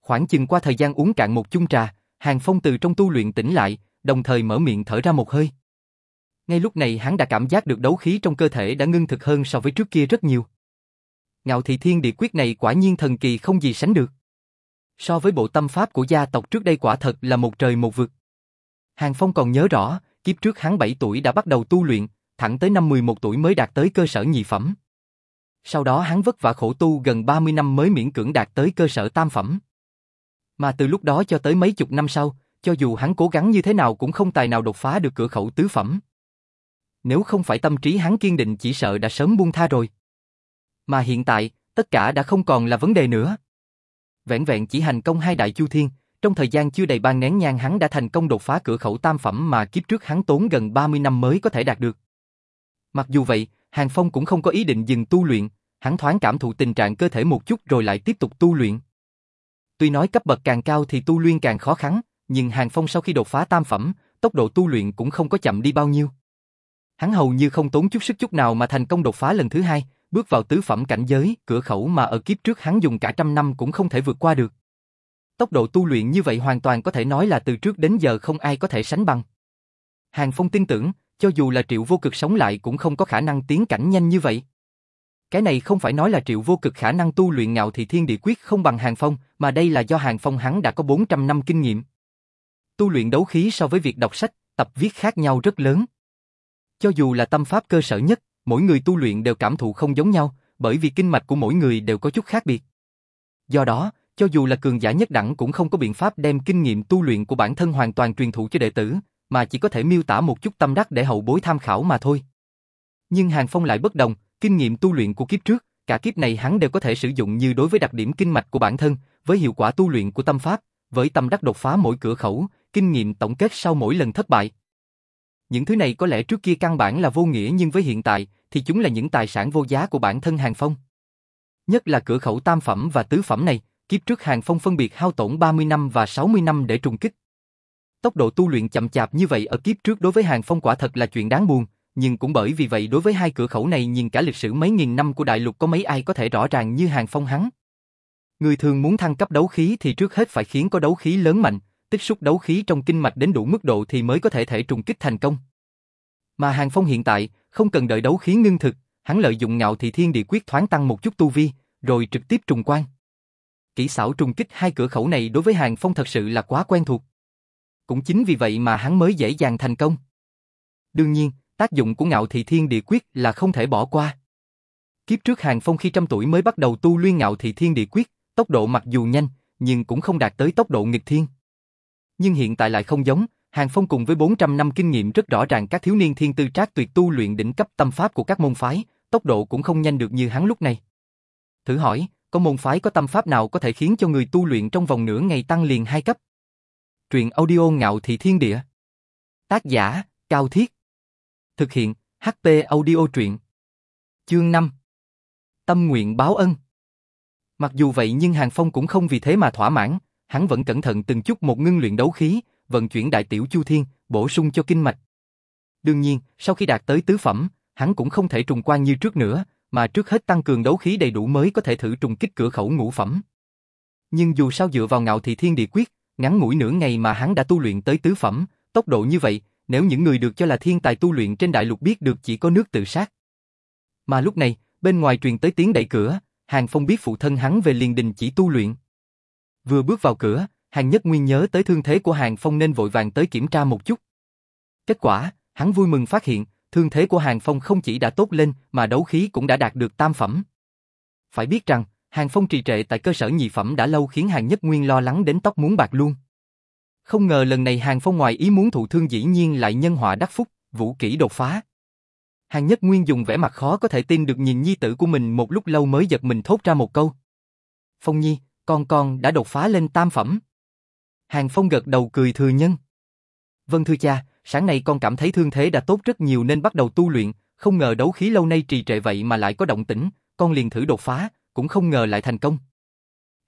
Khoảng chừng qua thời gian uống cạn một chung trà, Hàng Phong từ trong tu luyện tỉnh lại, đồng thời mở miệng thở ra một hơi. Ngay lúc này hắn đã cảm giác được đấu khí trong cơ thể đã ngưng thực hơn so với trước kia rất nhiều. Ngạo thị thiên địa quyết này quả nhiên thần kỳ không gì sánh được. So với bộ tâm pháp của gia tộc trước đây quả thật là một trời một vực. Hàng Phong còn nhớ rõ, kiếp trước hắn 7 tuổi đã bắt đầu tu luyện, thẳng tới năm 11 tuổi mới đạt tới cơ sở nhị phẩm. Sau đó hắn vất vả khổ tu gần 30 năm mới miễn cưỡng đạt tới cơ sở tam phẩm. Mà từ lúc đó cho tới mấy chục năm sau, cho dù hắn cố gắng như thế nào cũng không tài nào đột phá được cửa khẩu tứ phẩm. Nếu không phải tâm trí hắn kiên định chỉ sợ đã sớm buông tha rồi. Mà hiện tại, tất cả đã không còn là vấn đề nữa. Vẹn vẹn chỉ hành công hai đại chu thiên, trong thời gian chưa đầy ban nén nhang hắn đã thành công đột phá cửa khẩu tam phẩm mà kiếp trước hắn tốn gần 30 năm mới có thể đạt được. Mặc dù vậy, Hàng Phong cũng không có ý định dừng tu luyện, hắn thoáng cảm thụ tình trạng cơ thể một chút rồi lại tiếp tục tu luyện. Tuy nói cấp bậc càng cao thì tu luyện càng khó khăn, nhưng Hàng Phong sau khi đột phá tam phẩm, tốc độ tu luyện cũng không có chậm đi bao nhiêu. Hắn hầu như không tốn chút sức chút nào mà thành công đột phá lần thứ hai, bước vào tứ phẩm cảnh giới, cửa khẩu mà ở kiếp trước hắn dùng cả trăm năm cũng không thể vượt qua được. Tốc độ tu luyện như vậy hoàn toàn có thể nói là từ trước đến giờ không ai có thể sánh bằng. Hàng Phong tin tưởng, cho dù là triệu vô cực sống lại cũng không có khả năng tiến cảnh nhanh như vậy. Cái này không phải nói là triệu vô cực khả năng tu luyện ngạo thì thiên địa quyết không bằng Hàng Phong, mà đây là do Hàng Phong hắn đã có 400 năm kinh nghiệm. Tu luyện đấu khí so với việc đọc sách, tập viết khác nhau rất lớn. Cho dù là tâm pháp cơ sở nhất, mỗi người tu luyện đều cảm thụ không giống nhau, bởi vì kinh mạch của mỗi người đều có chút khác biệt. Do đó, cho dù là cường giả nhất đẳng cũng không có biện pháp đem kinh nghiệm tu luyện của bản thân hoàn toàn truyền thụ cho đệ tử, mà chỉ có thể miêu tả một chút tâm đắc để hậu bối tham khảo mà thôi. Nhưng Hàng Phong lại bất đồng, kinh nghiệm tu luyện của kiếp trước, cả kiếp này hắn đều có thể sử dụng như đối với đặc điểm kinh mạch của bản thân, với hiệu quả tu luyện của tâm pháp, với tâm đắc đột phá mỗi cửa khẩu, kinh nghiệm tổng kết sau mỗi lần thất bại. Những thứ này có lẽ trước kia căn bản là vô nghĩa nhưng với hiện tại, thì chúng là những tài sản vô giá của bản thân Hàng Phong. Nhất là cửa khẩu tam phẩm và tứ phẩm này, kiếp trước Hàng Phong phân biệt hao tổn 30 năm và 60 năm để trùng kích. Tốc độ tu luyện chậm chạp như vậy ở kiếp trước đối với Hàng Phong quả thật là chuyện đáng buồn, nhưng cũng bởi vì vậy đối với hai cửa khẩu này nhìn cả lịch sử mấy nghìn năm của đại lục có mấy ai có thể rõ ràng như Hàng Phong hắn. Người thường muốn thăng cấp đấu khí thì trước hết phải khiến có đấu khí lớn mạnh, tích xúc đấu khí trong kinh mạch đến đủ mức độ thì mới có thể thể trùng kích thành công. Mà Hàng Phong hiện tại, không cần đợi đấu khí ngưng thực, hắn lợi dụng ngạo thị thiên địa quyết thoáng tăng một chút tu vi, rồi trực tiếp trùng quan. Kỹ xảo trùng kích hai cửa khẩu này đối với Hàng Phong thật sự là quá quen thuộc. Cũng chính vì vậy mà hắn mới dễ dàng thành công. Đương nhiên, tác dụng của ngạo thị thiên địa quyết là không thể bỏ qua. Kiếp trước Hàng Phong khi trăm tuổi mới bắt đầu tu luyện ngạo thị thiên địa quyết, tốc độ mặc dù nhanh, nhưng cũng không đạt tới tốc độ nghịch thiên. Nhưng hiện tại lại không giống, Hàng Phong cùng với 400 năm kinh nghiệm rất rõ ràng các thiếu niên thiên tư trác tuyệt tu luyện đỉnh cấp tâm pháp của các môn phái, tốc độ cũng không nhanh được như hắn lúc này. Thử hỏi, có môn phái có tâm pháp nào có thể khiến cho người tu luyện trong vòng nửa ngày tăng liền hai cấp? Truyện audio ngạo thị thiên địa. Tác giả, Cao Thiết. Thực hiện, HP audio truyện. Chương 5. Tâm nguyện báo ân. Mặc dù vậy nhưng Hàng Phong cũng không vì thế mà thỏa mãn, hắn vẫn cẩn thận từng chút một ngưng luyện đấu khí, vận chuyển đại tiểu chu thiên, bổ sung cho kinh mạch. Đương nhiên, sau khi đạt tới tứ phẩm, hắn cũng không thể trùng quan như trước nữa, mà trước hết tăng cường đấu khí đầy đủ mới có thể thử trùng kích cửa khẩu ngũ phẩm. Nhưng dù sao dựa vào ngạo thị thiên địa quyết, ngắn ngủi nửa ngày mà hắn đã tu luyện tới tứ phẩm, tốc độ như vậy, nếu những người được cho là thiên tài tu luyện trên đại lục biết được chỉ có nước tự sát. Mà lúc này, bên ngoài truyền tới tiếng đẩy cửa, Hàng Phong biết phụ thân hắn về liền đình chỉ tu luyện. Vừa bước vào cửa, Hàng Nhất Nguyên nhớ tới thương thế của Hàng Phong nên vội vàng tới kiểm tra một chút. Kết quả, hắn vui mừng phát hiện, thương thế của Hàng Phong không chỉ đã tốt lên mà đấu khí cũng đã đạt được tam phẩm. Phải biết rằng, Hàng Phong trì trệ tại cơ sở nhị phẩm đã lâu khiến Hàng Nhất Nguyên lo lắng đến tóc muốn bạc luôn. Không ngờ lần này Hàng Phong ngoài ý muốn thụ thương dĩ nhiên lại nhân họa đắc phúc, vũ kỹ đột phá. Hàng Nhất Nguyên dùng vẻ mặt khó có thể tin được nhìn nhi tử của mình một lúc lâu mới giật mình thốt ra một câu. Phong Nhi, con con đã đột phá lên tam phẩm. Hàng Phong gật đầu cười thừa nhân. Vâng thưa cha, sáng nay con cảm thấy thương thế đã tốt rất nhiều nên bắt đầu tu luyện, không ngờ đấu khí lâu nay trì trệ vậy mà lại có động tĩnh, con liền thử đột phá, cũng không ngờ lại thành công.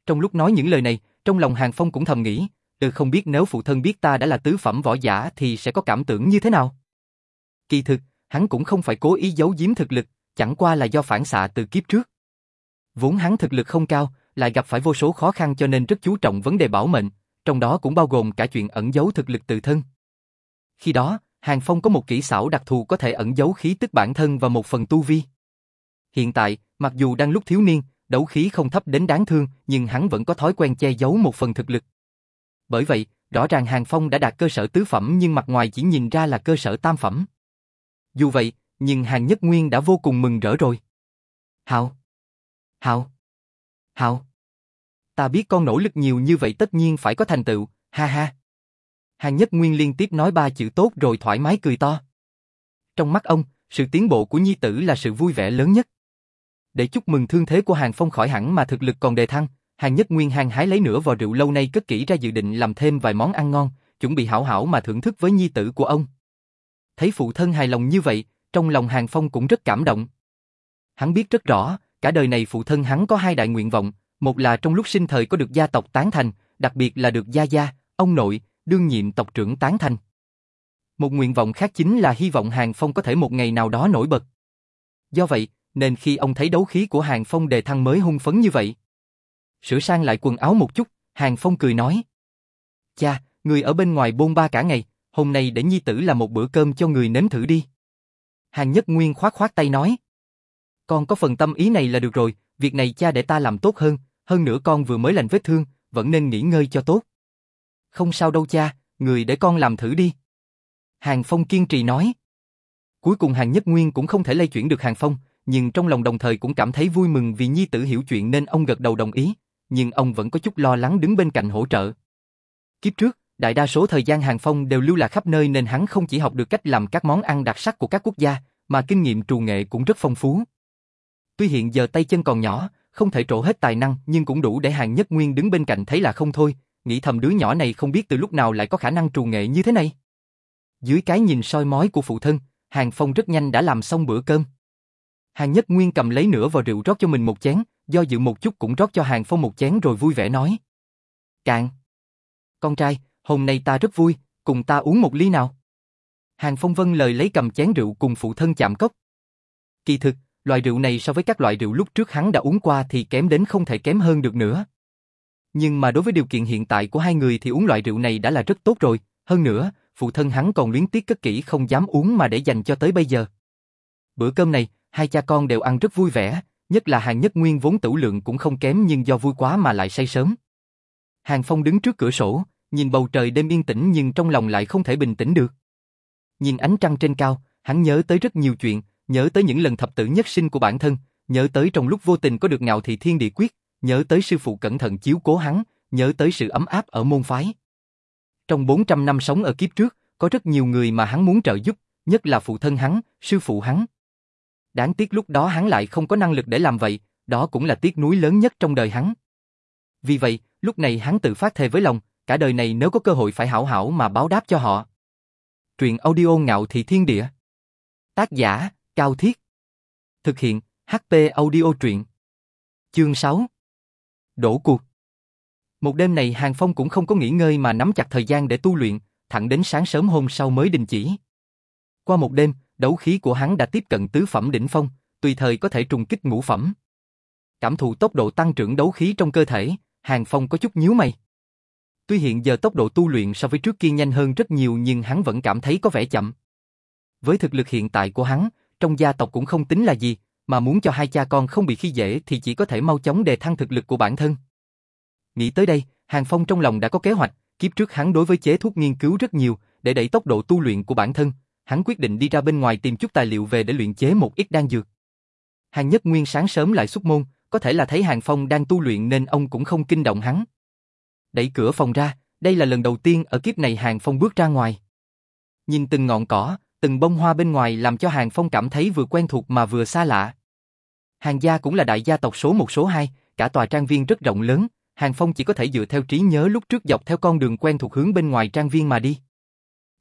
Trong lúc nói những lời này, trong lòng Hàng Phong cũng thầm nghĩ, từ không biết nếu phụ thân biết ta đã là tứ phẩm võ giả thì sẽ có cảm tưởng như thế nào. Kỳ thực, hắn cũng không phải cố ý giấu giếm thực lực, chẳng qua là do phản xạ từ kiếp trước. Vốn hắn thực lực không cao, lại gặp phải vô số khó khăn cho nên rất chú trọng vấn đề bảo mệnh, trong đó cũng bao gồm cả chuyện ẩn giấu thực lực tự thân. Khi đó, Hàng Phong có một kỹ xảo đặc thù có thể ẩn giấu khí tức bản thân và một phần tu vi. Hiện tại, mặc dù đang lúc thiếu niên, đấu khí không thấp đến đáng thương, nhưng hắn vẫn có thói quen che giấu một phần thực lực. Bởi vậy, rõ ràng Hàng Phong đã đạt cơ sở tứ phẩm nhưng mặt ngoài chỉ nhìn ra là cơ sở tam phẩm. Dù vậy, nhưng Hàng Nhất Nguyên đã vô cùng mừng rỡ rồi. hào hào hào Ta biết con nỗ lực nhiều như vậy tất nhiên phải có thành tựu, ha ha. Hàng Nhất Nguyên liên tiếp nói ba chữ tốt rồi thoải mái cười to. Trong mắt ông, sự tiến bộ của nhi tử là sự vui vẻ lớn nhất. Để chúc mừng thương thế của Hàng Phong khỏi hẳn mà thực lực còn đề thăng, Hàng Nhất Nguyên hàng hái lấy nửa vò rượu lâu nay cất kỹ ra dự định làm thêm vài món ăn ngon, chuẩn bị hảo hảo mà thưởng thức với nhi tử của ông. Thấy phụ thân hài lòng như vậy, trong lòng Hàng Phong cũng rất cảm động. Hắn biết rất rõ, cả đời này phụ thân hắn có hai đại nguyện vọng, một là trong lúc sinh thời có được gia tộc tán thành, đặc biệt là được gia gia, ông nội, đương nhiệm tộc trưởng tán thành. Một nguyện vọng khác chính là hy vọng Hàng Phong có thể một ngày nào đó nổi bật. Do vậy, nên khi ông thấy đấu khí của Hàng Phong đề thăng mới hung phấn như vậy. Sửa sang lại quần áo một chút, Hàng Phong cười nói. Cha, người ở bên ngoài bôn ba cả ngày, hôm nay để nhi tử là một bữa cơm cho người nếm thử đi. Hàng Nhất Nguyên khoát khoát tay nói. Con có phần tâm ý này là được rồi, việc này cha để ta làm tốt hơn, hơn nữa con vừa mới lành vết thương, vẫn nên nghỉ ngơi cho tốt. Không sao đâu cha, người để con làm thử đi. Hàng Phong kiên trì nói. Cuối cùng Hàng Nhất Nguyên cũng không thể lay chuyển được Hàng Phong, nhưng trong lòng đồng thời cũng cảm thấy vui mừng vì nhi tử hiểu chuyện nên ông gật đầu đồng ý, nhưng ông vẫn có chút lo lắng đứng bên cạnh hỗ trợ. Kiếp trước, đại đa số thời gian Hàng Phong đều lưu lạc khắp nơi nên hắn không chỉ học được cách làm các món ăn đặc sắc của các quốc gia, mà kinh nghiệm trù nghệ cũng rất phong phú. Tuy hiện giờ tay chân còn nhỏ, không thể trổ hết tài năng nhưng cũng đủ để Hàng Nhất Nguyên đứng bên cạnh thấy là không thôi, nghĩ thầm đứa nhỏ này không biết từ lúc nào lại có khả năng trù nghệ như thế này. Dưới cái nhìn soi mói của phụ thân, Hàng Phong rất nhanh đã làm xong bữa cơm. Hàng Nhất Nguyên cầm lấy nửa vò rượu rót cho mình một chén, do dự một chút cũng rót cho Hàng Phong một chén rồi vui vẻ nói. Cạn. Con trai, hôm nay ta rất vui, cùng ta uống một ly nào. Hàng Phong vân lời lấy cầm chén rượu cùng phụ thân chạm cốc. Kỳ thực, loại rượu này so với các loại rượu lúc trước hắn đã uống qua thì kém đến không thể kém hơn được nữa. Nhưng mà đối với điều kiện hiện tại của hai người thì uống loại rượu này đã là rất tốt rồi, hơn nữa, phụ thân hắn còn luyến tiếc cất kỹ không dám uống mà để dành cho tới bây giờ. Bữa cơm này, hai cha con đều ăn rất vui vẻ, nhất là Hàng Nhất Nguyên vốn tửu lượng cũng không kém nhưng do vui quá mà lại say sớm. Hàng Phong đứng trước cửa sổ, nhìn bầu trời đêm yên tĩnh nhưng trong lòng lại không thể bình tĩnh được. Nhìn ánh trăng trên cao, hắn nhớ tới rất nhiều chuyện, nhớ tới những lần thập tử nhất sinh của bản thân, nhớ tới trong lúc vô tình có được ngạo thị thiên địa quyết, nhớ tới sư phụ cẩn thận chiếu cố hắn, nhớ tới sự ấm áp ở môn phái. Trong 400 năm sống ở kiếp trước, có rất nhiều người mà hắn muốn trợ giúp, nhất là phụ thân hắn, sư phụ hắn. Đáng tiếc lúc đó hắn lại không có năng lực để làm vậy, đó cũng là tiếc nuối lớn nhất trong đời hắn. Vì vậy, lúc này hắn tự phát thề với lòng, cả đời này nếu có cơ hội phải hảo hảo mà báo đáp cho họ. Truyện audio ngạo thị thiên địa. Tác giả, Cao Thiết. Thực hiện, HP audio truyện. Chương 6 Đổ cuộc Một đêm này Hàng Phong cũng không có nghỉ ngơi mà nắm chặt thời gian để tu luyện, thẳng đến sáng sớm hôm sau mới đình chỉ. Qua một đêm, đấu khí của hắn đã tiếp cận tứ phẩm đỉnh phong, tùy thời có thể trùng kích ngũ phẩm. Cảm thụ tốc độ tăng trưởng đấu khí trong cơ thể, Hàng Phong có chút nhíu mày. Tuy hiện giờ tốc độ tu luyện so với trước kia nhanh hơn rất nhiều nhưng hắn vẫn cảm thấy có vẻ chậm. Với thực lực hiện tại của hắn, trong gia tộc cũng không tính là gì, mà muốn cho hai cha con không bị khi dễ thì chỉ có thể mau chóng đề thăng thực lực của bản thân. Nghĩ tới đây, Hàng Phong trong lòng đã có kế hoạch, kiếp trước hắn đối với chế thuốc nghiên cứu rất nhiều, để đẩy tốc độ tu luyện của bản thân, hắn quyết định đi ra bên ngoài tìm chút tài liệu về để luyện chế một ít đan dược. Hàng Nhất Nguyên sáng sớm lại xuất môn, có thể là thấy Hàng Phong đang tu luyện nên ông cũng không kinh động hắn. Đẩy cửa phòng ra, đây là lần đầu tiên ở kiếp này Hàng Phong bước ra ngoài. Nhìn từng ngọn cỏ, từng bông hoa bên ngoài làm cho Hàng Phong cảm thấy vừa quen thuộc mà vừa xa lạ. Hàng gia cũng là đại gia tộc số một số hai, cả tòa trang viên rất rộng lớn, Hàng Phong chỉ có thể dựa theo trí nhớ lúc trước dọc theo con đường quen thuộc hướng bên ngoài trang viên mà đi.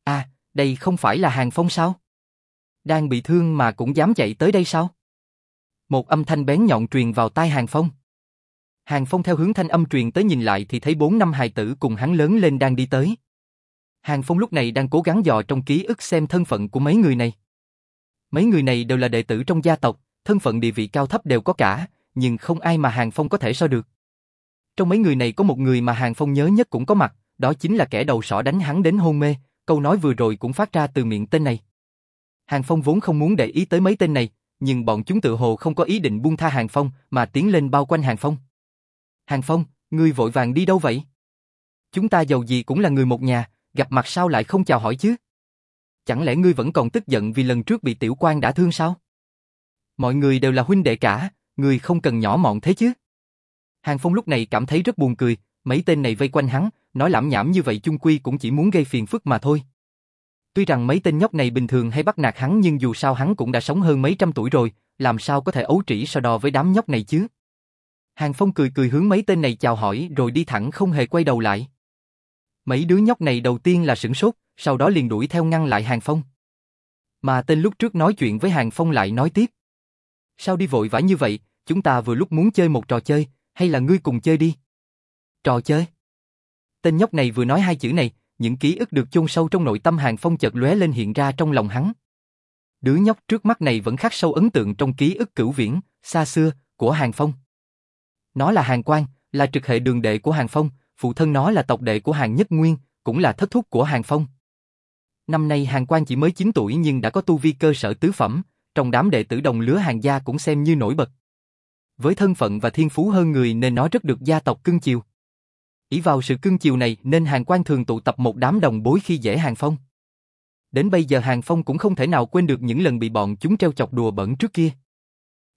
À, đây không phải là Hàng Phong sao? Đang bị thương mà cũng dám chạy tới đây sao? Một âm thanh bén nhọn truyền vào tai Hàng Phong. Hàng Phong theo hướng thanh âm truyền tới nhìn lại thì thấy bốn năm hài tử cùng hắn lớn lên đang đi tới. Hàng Phong lúc này đang cố gắng dò trong ký ức xem thân phận của mấy người này. Mấy người này đều là đệ tử trong gia tộc, thân phận địa vị cao thấp đều có cả, nhưng không ai mà Hàng Phong có thể so được. Trong mấy người này có một người mà Hàng Phong nhớ nhất cũng có mặt, đó chính là kẻ đầu sỏ đánh hắn đến hôn mê, câu nói vừa rồi cũng phát ra từ miệng tên này. Hàng Phong vốn không muốn để ý tới mấy tên này, nhưng bọn chúng tự hồ không có ý định buông tha Hàng Phong mà tiến lên bao quanh Hàng Phong. Hàng Phong, ngươi vội vàng đi đâu vậy? Chúng ta giàu gì cũng là người một nhà, gặp mặt sao lại không chào hỏi chứ? Chẳng lẽ ngươi vẫn còn tức giận vì lần trước bị tiểu quan đã thương sao? Mọi người đều là huynh đệ cả, ngươi không cần nhỏ mọn thế chứ? Hàng Phong lúc này cảm thấy rất buồn cười, mấy tên này vây quanh hắn, nói lảm nhảm như vậy chung quy cũng chỉ muốn gây phiền phức mà thôi. Tuy rằng mấy tên nhóc này bình thường hay bắt nạt hắn nhưng dù sao hắn cũng đã sống hơn mấy trăm tuổi rồi, làm sao có thể ấu trĩ so đo với đám nhóc này chứ? Hàng Phong cười cười hướng mấy tên này chào hỏi rồi đi thẳng không hề quay đầu lại. Mấy đứa nhóc này đầu tiên là sửng sốt, sau đó liền đuổi theo ngăn lại Hàng Phong. Mà tên lúc trước nói chuyện với Hàng Phong lại nói tiếp. Sao đi vội vã như vậy, chúng ta vừa lúc muốn chơi một trò chơi, hay là ngươi cùng chơi đi? Trò chơi? Tên nhóc này vừa nói hai chữ này, những ký ức được chôn sâu trong nội tâm Hàng Phong chợt lóe lên hiện ra trong lòng hắn. Đứa nhóc trước mắt này vẫn khắc sâu ấn tượng trong ký ức cửu viễn, xa xưa, của Hàng Phong. Nó là Hàng Quang, là trực hệ đường đệ của Hàng Phong, phụ thân nó là tộc đệ của Hàng Nhất Nguyên, cũng là thất thúc của Hàng Phong. Năm nay Hàng quan chỉ mới 9 tuổi nhưng đã có tu vi cơ sở tứ phẩm, trong đám đệ tử đồng lứa Hàng gia cũng xem như nổi bật. Với thân phận và thiên phú hơn người nên nó rất được gia tộc cưng chiều. Ý vào sự cưng chiều này nên Hàng quan thường tụ tập một đám đồng bối khi dễ Hàng Phong. Đến bây giờ Hàng Phong cũng không thể nào quên được những lần bị bọn chúng treo chọc đùa bẩn trước kia.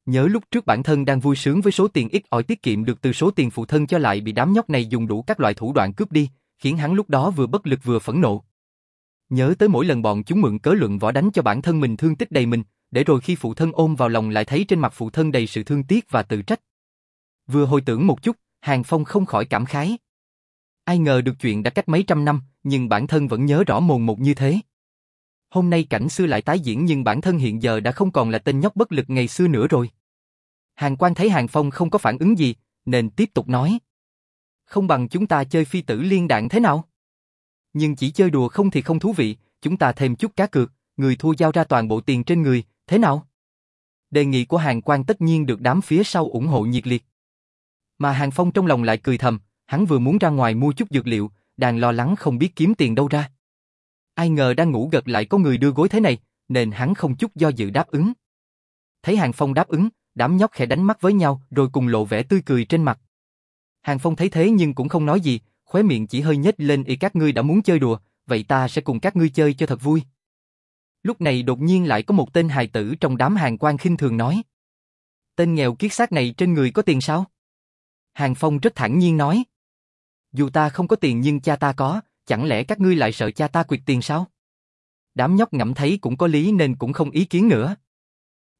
Nhớ lúc trước bản thân đang vui sướng với số tiền ít ỏi tiết kiệm được từ số tiền phụ thân cho lại bị đám nhóc này dùng đủ các loại thủ đoạn cướp đi, khiến hắn lúc đó vừa bất lực vừa phẫn nộ. Nhớ tới mỗi lần bọn chúng mượn cớ luận võ đánh cho bản thân mình thương tích đầy mình, để rồi khi phụ thân ôm vào lòng lại thấy trên mặt phụ thân đầy sự thương tiếc và tự trách. Vừa hồi tưởng một chút, Hàng Phong không khỏi cảm khái. Ai ngờ được chuyện đã cách mấy trăm năm, nhưng bản thân vẫn nhớ rõ mồn một như thế. Hôm nay cảnh xưa lại tái diễn nhưng bản thân hiện giờ đã không còn là tên nhóc bất lực ngày xưa nữa rồi. Hàng quan thấy Hàng Phong không có phản ứng gì, nên tiếp tục nói. Không bằng chúng ta chơi phi tử liên đạn thế nào? Nhưng chỉ chơi đùa không thì không thú vị, chúng ta thêm chút cá cược, người thua giao ra toàn bộ tiền trên người, thế nào? Đề nghị của Hàng quan tất nhiên được đám phía sau ủng hộ nhiệt liệt. Mà Hàng Phong trong lòng lại cười thầm, hắn vừa muốn ra ngoài mua chút dược liệu, đang lo lắng không biết kiếm tiền đâu ra. Ai ngờ đang ngủ gật lại có người đưa gối thế này, nên hắn không chút do dự đáp ứng. Thấy Hàng Phong đáp ứng, đám nhóc khẽ đánh mắt với nhau rồi cùng lộ vẻ tươi cười trên mặt. Hàng Phong thấy thế nhưng cũng không nói gì, khóe miệng chỉ hơi nhếch lên y các ngươi đã muốn chơi đùa, vậy ta sẽ cùng các ngươi chơi cho thật vui. Lúc này đột nhiên lại có một tên hài tử trong đám hàng quan khinh thường nói. Tên nghèo kiết xác này trên người có tiền sao? Hàng Phong rất thẳng nhiên nói. Dù ta không có tiền nhưng cha ta có, chẳng lẽ các ngươi lại sợ cha ta quyệt tiền sao? Đám nhóc ngẫm thấy cũng có lý nên cũng không ý kiến nữa.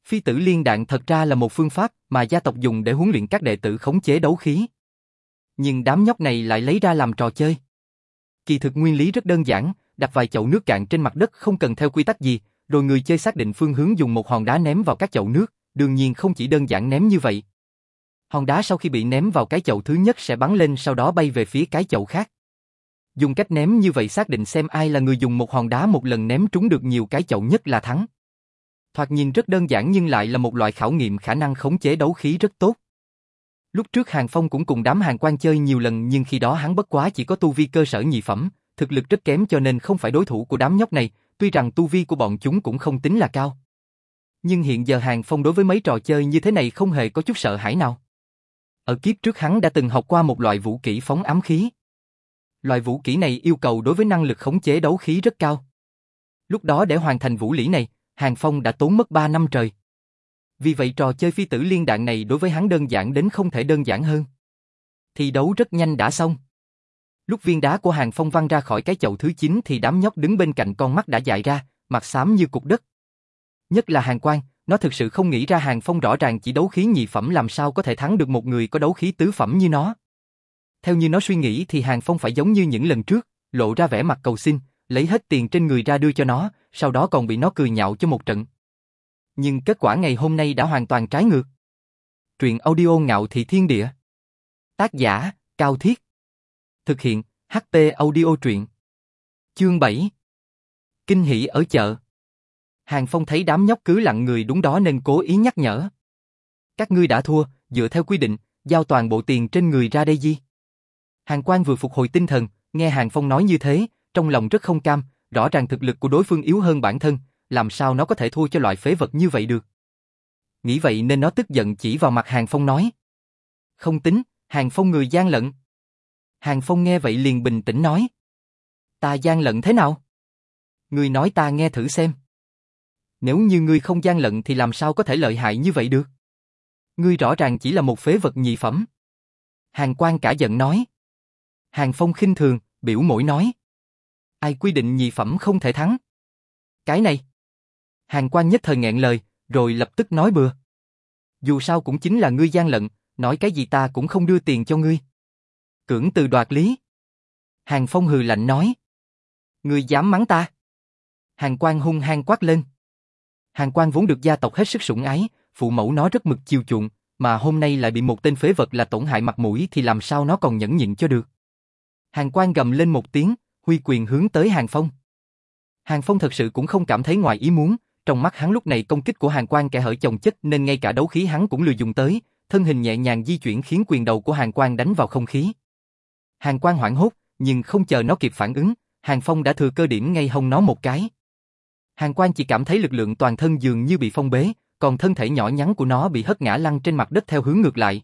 Phi tử liên đạn thật ra là một phương pháp mà gia tộc dùng để huấn luyện các đệ tử khống chế đấu khí. Nhưng đám nhóc này lại lấy ra làm trò chơi. Kỳ thực nguyên lý rất đơn giản, đặt vài chậu nước cạn trên mặt đất không cần theo quy tắc gì, rồi người chơi xác định phương hướng dùng một hòn đá ném vào các chậu nước, đương nhiên không chỉ đơn giản ném như vậy. Hòn đá sau khi bị ném vào cái chậu thứ nhất sẽ bắn lên sau đó bay về phía cái chậu khác. Dùng cách ném như vậy xác định xem ai là người dùng một hòn đá một lần ném trúng được nhiều cái chậu nhất là thắng. Thoạt nhìn rất đơn giản nhưng lại là một loại khảo nghiệm khả năng khống chế đấu khí rất tốt. Lúc trước Hàng Phong cũng cùng đám hàng quan chơi nhiều lần nhưng khi đó hắn bất quá chỉ có tu vi cơ sở nhị phẩm, thực lực rất kém cho nên không phải đối thủ của đám nhóc này, tuy rằng tu vi của bọn chúng cũng không tính là cao. Nhưng hiện giờ Hàng Phong đối với mấy trò chơi như thế này không hề có chút sợ hãi nào. Ở kiếp trước hắn đã từng học qua một loại vũ kỹ phóng ám khí. Loại vũ kỹ này yêu cầu đối với năng lực khống chế đấu khí rất cao. Lúc đó để hoàn thành vũ lý này, Hàng Phong đã tốn mất 3 năm trời. Vì vậy trò chơi phi tử liên đạn này đối với hắn đơn giản đến không thể đơn giản hơn. Thi đấu rất nhanh đã xong. Lúc viên đá của Hàng Phong văng ra khỏi cái chậu thứ 9 thì đám nhóc đứng bên cạnh con mắt đã dại ra, mặt xám như cục đất. Nhất là Hàng Quang, nó thực sự không nghĩ ra Hàng Phong rõ ràng chỉ đấu khí nhị phẩm làm sao có thể thắng được một người có đấu khí tứ phẩm như nó. Theo như nó suy nghĩ thì Hàng Phong phải giống như những lần trước, lộ ra vẻ mặt cầu xin, lấy hết tiền trên người ra đưa cho nó, sau đó còn bị nó cười nhạo cho một trận. Nhưng kết quả ngày hôm nay đã hoàn toàn trái ngược. Truyện audio ngạo thị thiên địa. Tác giả, Cao Thiết. Thực hiện, Ht audio truyện. Chương 7 Kinh hỷ ở chợ Hàng Phong thấy đám nhóc cứ lặng người đúng đó nên cố ý nhắc nhở. Các ngươi đã thua, dựa theo quy định, giao toàn bộ tiền trên người ra đây gì? Hàng Quan vừa phục hồi tinh thần, nghe Hàng Phong nói như thế, trong lòng rất không cam, rõ ràng thực lực của đối phương yếu hơn bản thân, làm sao nó có thể thua cho loại phế vật như vậy được. Nghĩ vậy nên nó tức giận chỉ vào mặt Hàng Phong nói. Không tính, Hàng Phong người gian lận. Hàng Phong nghe vậy liền bình tĩnh nói. Ta gian lận thế nào? Ngươi nói ta nghe thử xem. Nếu như ngươi không gian lận thì làm sao có thể lợi hại như vậy được? Ngươi rõ ràng chỉ là một phế vật nhị phẩm. Hàng quan cả giận nói. Hàng Phong khinh thường, biểu mũi nói. Ai quy định nhị phẩm không thể thắng? Cái này. Hàng quan nhất thời nghẹn lời, rồi lập tức nói bừa. Dù sao cũng chính là ngươi gian lận, nói cái gì ta cũng không đưa tiền cho ngươi. Cưỡng từ đoạt lý. Hàng Phong hừ lạnh nói. Ngươi dám mắng ta? Hàng quan hung hăng quát lên. Hàng quan vốn được gia tộc hết sức sủng ái, phụ mẫu nó rất mực chiều chuộng, mà hôm nay lại bị một tên phế vật là tổn hại mặt mũi thì làm sao nó còn nhẫn nhịn cho được. Hàng quan gầm lên một tiếng, huy quyền hướng tới Hàng Phong. Hàng Phong thật sự cũng không cảm thấy ngoài ý muốn, trong mắt hắn lúc này công kích của Hàng Quan kẻ hở chồng chất nên ngay cả đấu khí hắn cũng lừa dùng tới, thân hình nhẹ nhàng di chuyển khiến quyền đầu của Hàng Quan đánh vào không khí. Hàng Quan hoảng hốt, nhưng không chờ nó kịp phản ứng, Hàng Phong đã thừa cơ điểm ngay hông nó một cái. Hàng Quan chỉ cảm thấy lực lượng toàn thân dường như bị phong bế, còn thân thể nhỏ nhắn của nó bị hất ngã lăn trên mặt đất theo hướng ngược lại.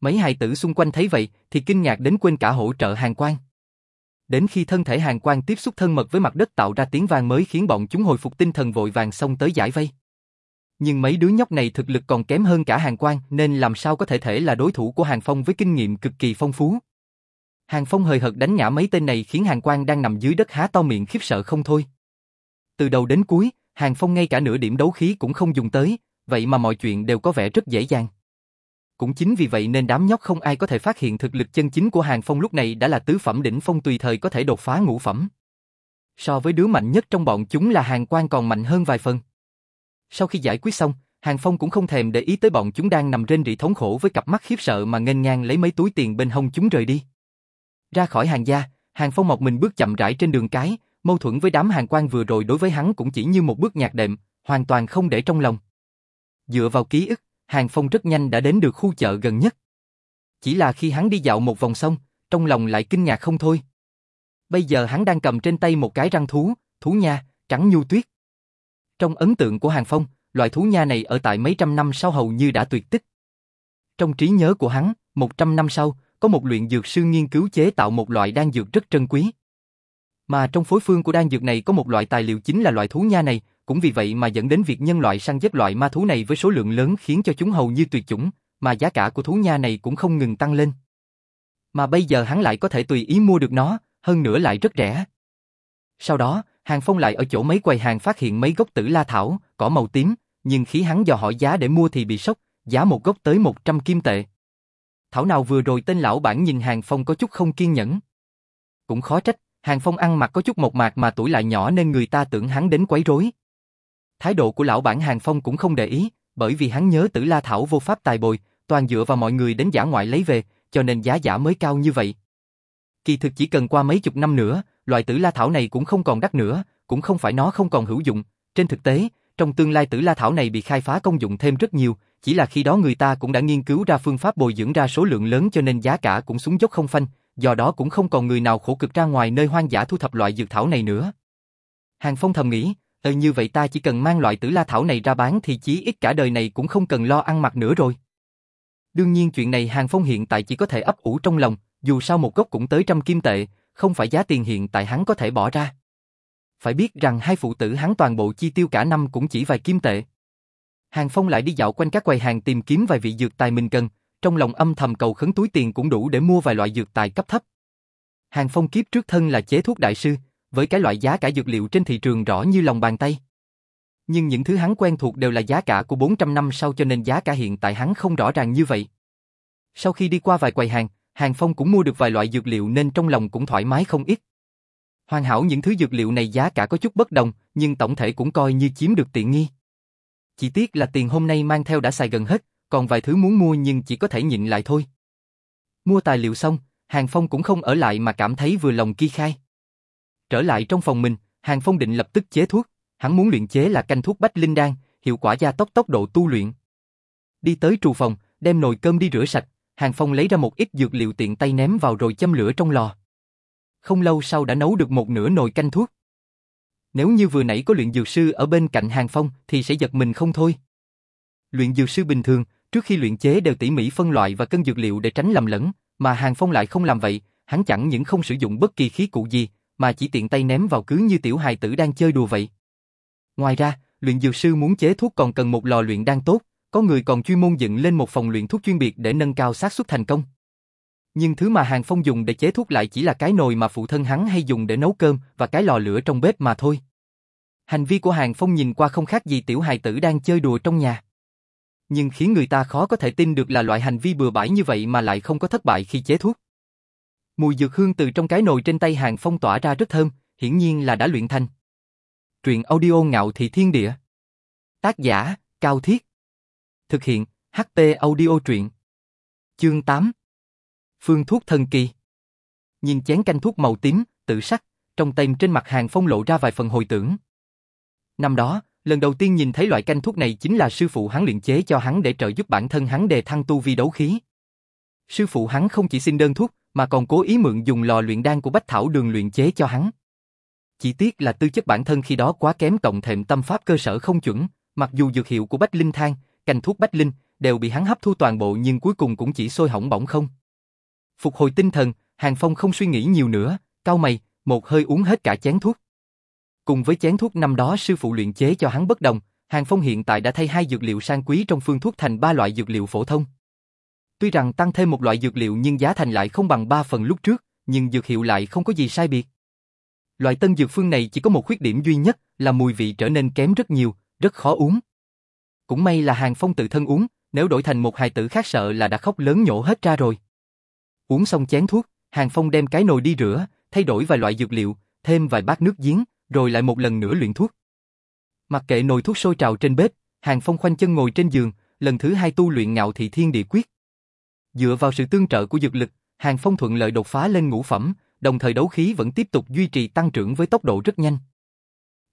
Mấy hài tử xung quanh thấy vậy thì kinh ngạc đến quên cả hỗ trợ Hàng Quan. Đến khi thân thể Hàng Quan tiếp xúc thân mật với mặt đất tạo ra tiếng vang mới khiến bọn chúng hồi phục tinh thần vội vàng xông tới giải vây. Nhưng mấy đứa nhóc này thực lực còn kém hơn cả Hàng Quan nên làm sao có thể thể là đối thủ của Hàng Phong với kinh nghiệm cực kỳ phong phú. Hàng Phong hời hợt đánh ngã mấy tên này khiến Hàng Quan đang nằm dưới đất há to miệng khiếp sợ không thôi. Từ đầu đến cuối, Hàng Phong ngay cả nửa điểm đấu khí cũng không dùng tới, vậy mà mọi chuyện đều có vẻ rất dễ dàng. Cũng chính vì vậy nên đám nhóc không ai có thể phát hiện thực lực chân chính của Hàng Phong lúc này đã là tứ phẩm đỉnh phong tùy thời có thể đột phá ngũ phẩm. So với đứa mạnh nhất trong bọn chúng là Hàng Quan còn mạnh hơn vài phần. Sau khi giải quyết xong, Hàng Phong cũng không thèm để ý tới bọn chúng đang nằm trên rỉ thống khổ với cặp mắt khiếp sợ mà nghênh ngang lấy mấy túi tiền bên hông chúng rời đi. Ra khỏi hàng gia, Hàng Phong một mình bước chậm rãi trên đường cái, mâu thuẫn với đám hàng quan vừa rồi đối với hắn cũng chỉ như một bước nhạc đệm, hoàn toàn không để trong lòng. Dựa vào ký ức, Hàng Phong rất nhanh đã đến được khu chợ gần nhất. Chỉ là khi hắn đi dạo một vòng xong, trong lòng lại kinh ngạc không thôi. Bây giờ hắn đang cầm trên tay một cái răng thú, thú nha, trắng nhu tuyết. Trong ấn tượng của Hàng Phong, loại thú nha này ở tại mấy trăm năm sau hầu như đã tuyệt tích. Trong trí nhớ của hắn, một trăm năm sau, có một luyện dược sư nghiên cứu chế tạo một loại đan dược rất trân quý. Mà trong phối phương của đan dược này có một loại tài liệu chính là loại thú nha này, cũng vì vậy mà dẫn đến việc nhân loại săn giết loại ma thú này với số lượng lớn khiến cho chúng hầu như tuyệt chủng, mà giá cả của thú nha này cũng không ngừng tăng lên. Mà bây giờ hắn lại có thể tùy ý mua được nó, hơn nữa lại rất rẻ. Sau đó, Hàng Phong lại ở chỗ mấy quầy hàng phát hiện mấy gốc tử la thảo, cỏ màu tím, nhưng khi hắn dò hỏi giá để mua thì bị sốc, giá một gốc tới 100 kim tệ. Thảo nào vừa rồi tên lão bản nhìn Hàng Phong có chút không kiên nhẫn. Cũng khó trách, Hàng Phong ăn mặc có chút mộc mạc mà tuổi lại nhỏ nên người ta tưởng hắn đến quấy rối. Thái độ của lão bản Hàng Phong cũng không để ý, bởi vì hắn nhớ tử la thảo vô pháp tài bồi, toàn dựa vào mọi người đến giả ngoại lấy về, cho nên giá giả mới cao như vậy. Kỳ thực chỉ cần qua mấy chục năm nữa, loại tử la thảo này cũng không còn đắt nữa, cũng không phải nó không còn hữu dụng. Trên thực tế, trong tương lai tử la thảo này bị khai phá công dụng thêm rất nhiều, chỉ là khi đó người ta cũng đã nghiên cứu ra phương pháp bồi dưỡng ra số lượng lớn cho nên giá cả cũng xuống dốc không phanh, do đó cũng không còn người nào khổ cực ra ngoài nơi hoang dã thu thập loại dược thảo này nữa. Hàng Phong thầm nghĩ, ờ như vậy ta chỉ cần mang loại tử la thảo này ra bán thì chí ít cả đời này cũng không cần lo ăn mặc nữa rồi. Đương nhiên chuyện này Hàng Phong hiện tại chỉ có thể ấp ủ trong lòng, dù sao một gốc cũng tới trăm kim tệ, không phải giá tiền hiện tại hắn có thể bỏ ra. Phải biết rằng hai phụ tử hắn toàn bộ chi tiêu cả năm cũng chỉ vài kim tệ. Hàng Phong lại đi dạo quanh các quầy hàng tìm kiếm vài vị dược tài mình cần, trong lòng âm thầm cầu khấn túi tiền cũng đủ để mua vài loại dược tài cấp thấp. Hàng Phong kiếp trước thân là chế thuốc đại sư, với cái loại giá cả dược liệu trên thị trường rõ như lòng bàn tay. Nhưng những thứ hắn quen thuộc đều là giá cả của 400 năm sau cho nên giá cả hiện tại hắn không rõ ràng như vậy. Sau khi đi qua vài quầy hàng, Hàng Phong cũng mua được vài loại dược liệu nên trong lòng cũng thoải mái không ít. Hoàn hảo những thứ dược liệu này giá cả có chút bất đồng, nhưng tổng thể cũng coi như chiếm được tiện nghi. Chỉ tiếc là tiền hôm nay mang theo đã xài gần hết, còn vài thứ muốn mua nhưng chỉ có thể nhịn lại thôi. Mua tài liệu xong, Hàng Phong cũng không ở lại mà cảm thấy vừa lòng kỳ khai. Trở lại trong phòng mình, Hàng Phong định lập tức chế thuốc, hắn muốn luyện chế là canh thuốc bách linh đan, hiệu quả gia tốc tốc độ tu luyện. Đi tới trù phòng, đem nồi cơm đi rửa sạch, Hàng Phong lấy ra một ít dược liệu tiện tay ném vào rồi châm lửa trong lò. Không lâu sau đã nấu được một nửa nồi canh thuốc. Nếu như vừa nãy có luyện dược sư ở bên cạnh Hàng Phong thì sẽ giật mình không thôi. Luyện dược sư bình thường, trước khi luyện chế đều tỉ mỉ phân loại và cân dược liệu để tránh lầm lẫn, mà Hàng Phong lại không làm vậy, hắn chẳng những không sử dụng bất kỳ khí cụ gì, mà chỉ tiện tay ném vào cứ như tiểu hài tử đang chơi đùa vậy. Ngoài ra, luyện dược sư muốn chế thuốc còn cần một lò luyện đan tốt, có người còn chuyên môn dựng lên một phòng luyện thuốc chuyên biệt để nâng cao xác suất thành công. Nhưng thứ mà Hàng Phong dùng để chế thuốc lại chỉ là cái nồi mà phụ thân hắn hay dùng để nấu cơm và cái lò lửa trong bếp mà thôi. Hành vi của Hàng Phong nhìn qua không khác gì tiểu hài tử đang chơi đùa trong nhà. Nhưng khiến người ta khó có thể tin được là loại hành vi bừa bãi như vậy mà lại không có thất bại khi chế thuốc. Mùi dược hương từ trong cái nồi trên tay Hàng Phong tỏa ra rất thơm, hiển nhiên là đã luyện thành. Truyện audio ngạo thị thiên địa. Tác giả, Cao Thiết. Thực hiện, HP audio truyện. Chương 8 Phương thuốc thần kỳ Nhìn chén canh thuốc màu tím, tự sắc, trong tay trên mặt hàng phong lộ ra vài phần hồi tưởng. Năm đó, lần đầu tiên nhìn thấy loại canh thuốc này chính là sư phụ hắn luyện chế cho hắn để trợ giúp bản thân hắn đề thăng tu vi đấu khí. Sư phụ hắn không chỉ xin đơn thuốc, mà còn cố ý mượn dùng lò luyện đan của Bách Thảo Đường luyện chế cho hắn. Chỉ tiếc là tư chất bản thân khi đó quá kém cộng thêm tâm pháp cơ sở không chuẩn, mặc dù dược hiệu của Bách Linh Thang, cành thuốc Bách Linh đều bị hắn hấp thu toàn bộ nhưng cuối cùng cũng chỉ sôi hỏng bỏng không. Phục hồi tinh thần, Hàng Phong không suy nghĩ nhiều nữa, cau mày, một hơi uống hết cả chén thuốc. Cùng với chén thuốc năm đó sư phụ luyện chế cho hắn bất đồng, Hàng Phong hiện tại đã thay hai dược liệu sang quý trong phương thuốc thành ba loại dược liệu phổ thông. Tuy rằng tăng thêm một loại dược liệu nhưng giá thành lại không bằng ba phần lúc trước, nhưng dược hiệu lại không có gì sai biệt. Loại tân dược phương này chỉ có một khuyết điểm duy nhất là mùi vị trở nên kém rất nhiều, rất khó uống. Cũng may là Hàng Phong tự thân uống, nếu đổi thành một hài tử khác sợ là đã khóc lớn nhổ hết ra rồi. Uống xong chén thuốc, Hàng Phong đem cái nồi đi rửa, thay đổi vài loại dược liệu, thêm vài bát nước giếng, rồi lại một lần nữa luyện thuốc. Mặc kệ nồi thuốc sôi trào trên bếp, Hàng Phong khoanh chân ngồi trên giường, lần thứ hai tu luyện ngạo thị thiên địa quyết. Dựa vào sự tương trợ của dược lực, Hàng Phong thuận lợi đột phá lên ngũ phẩm, đồng thời đấu khí vẫn tiếp tục duy trì tăng trưởng với tốc độ rất nhanh.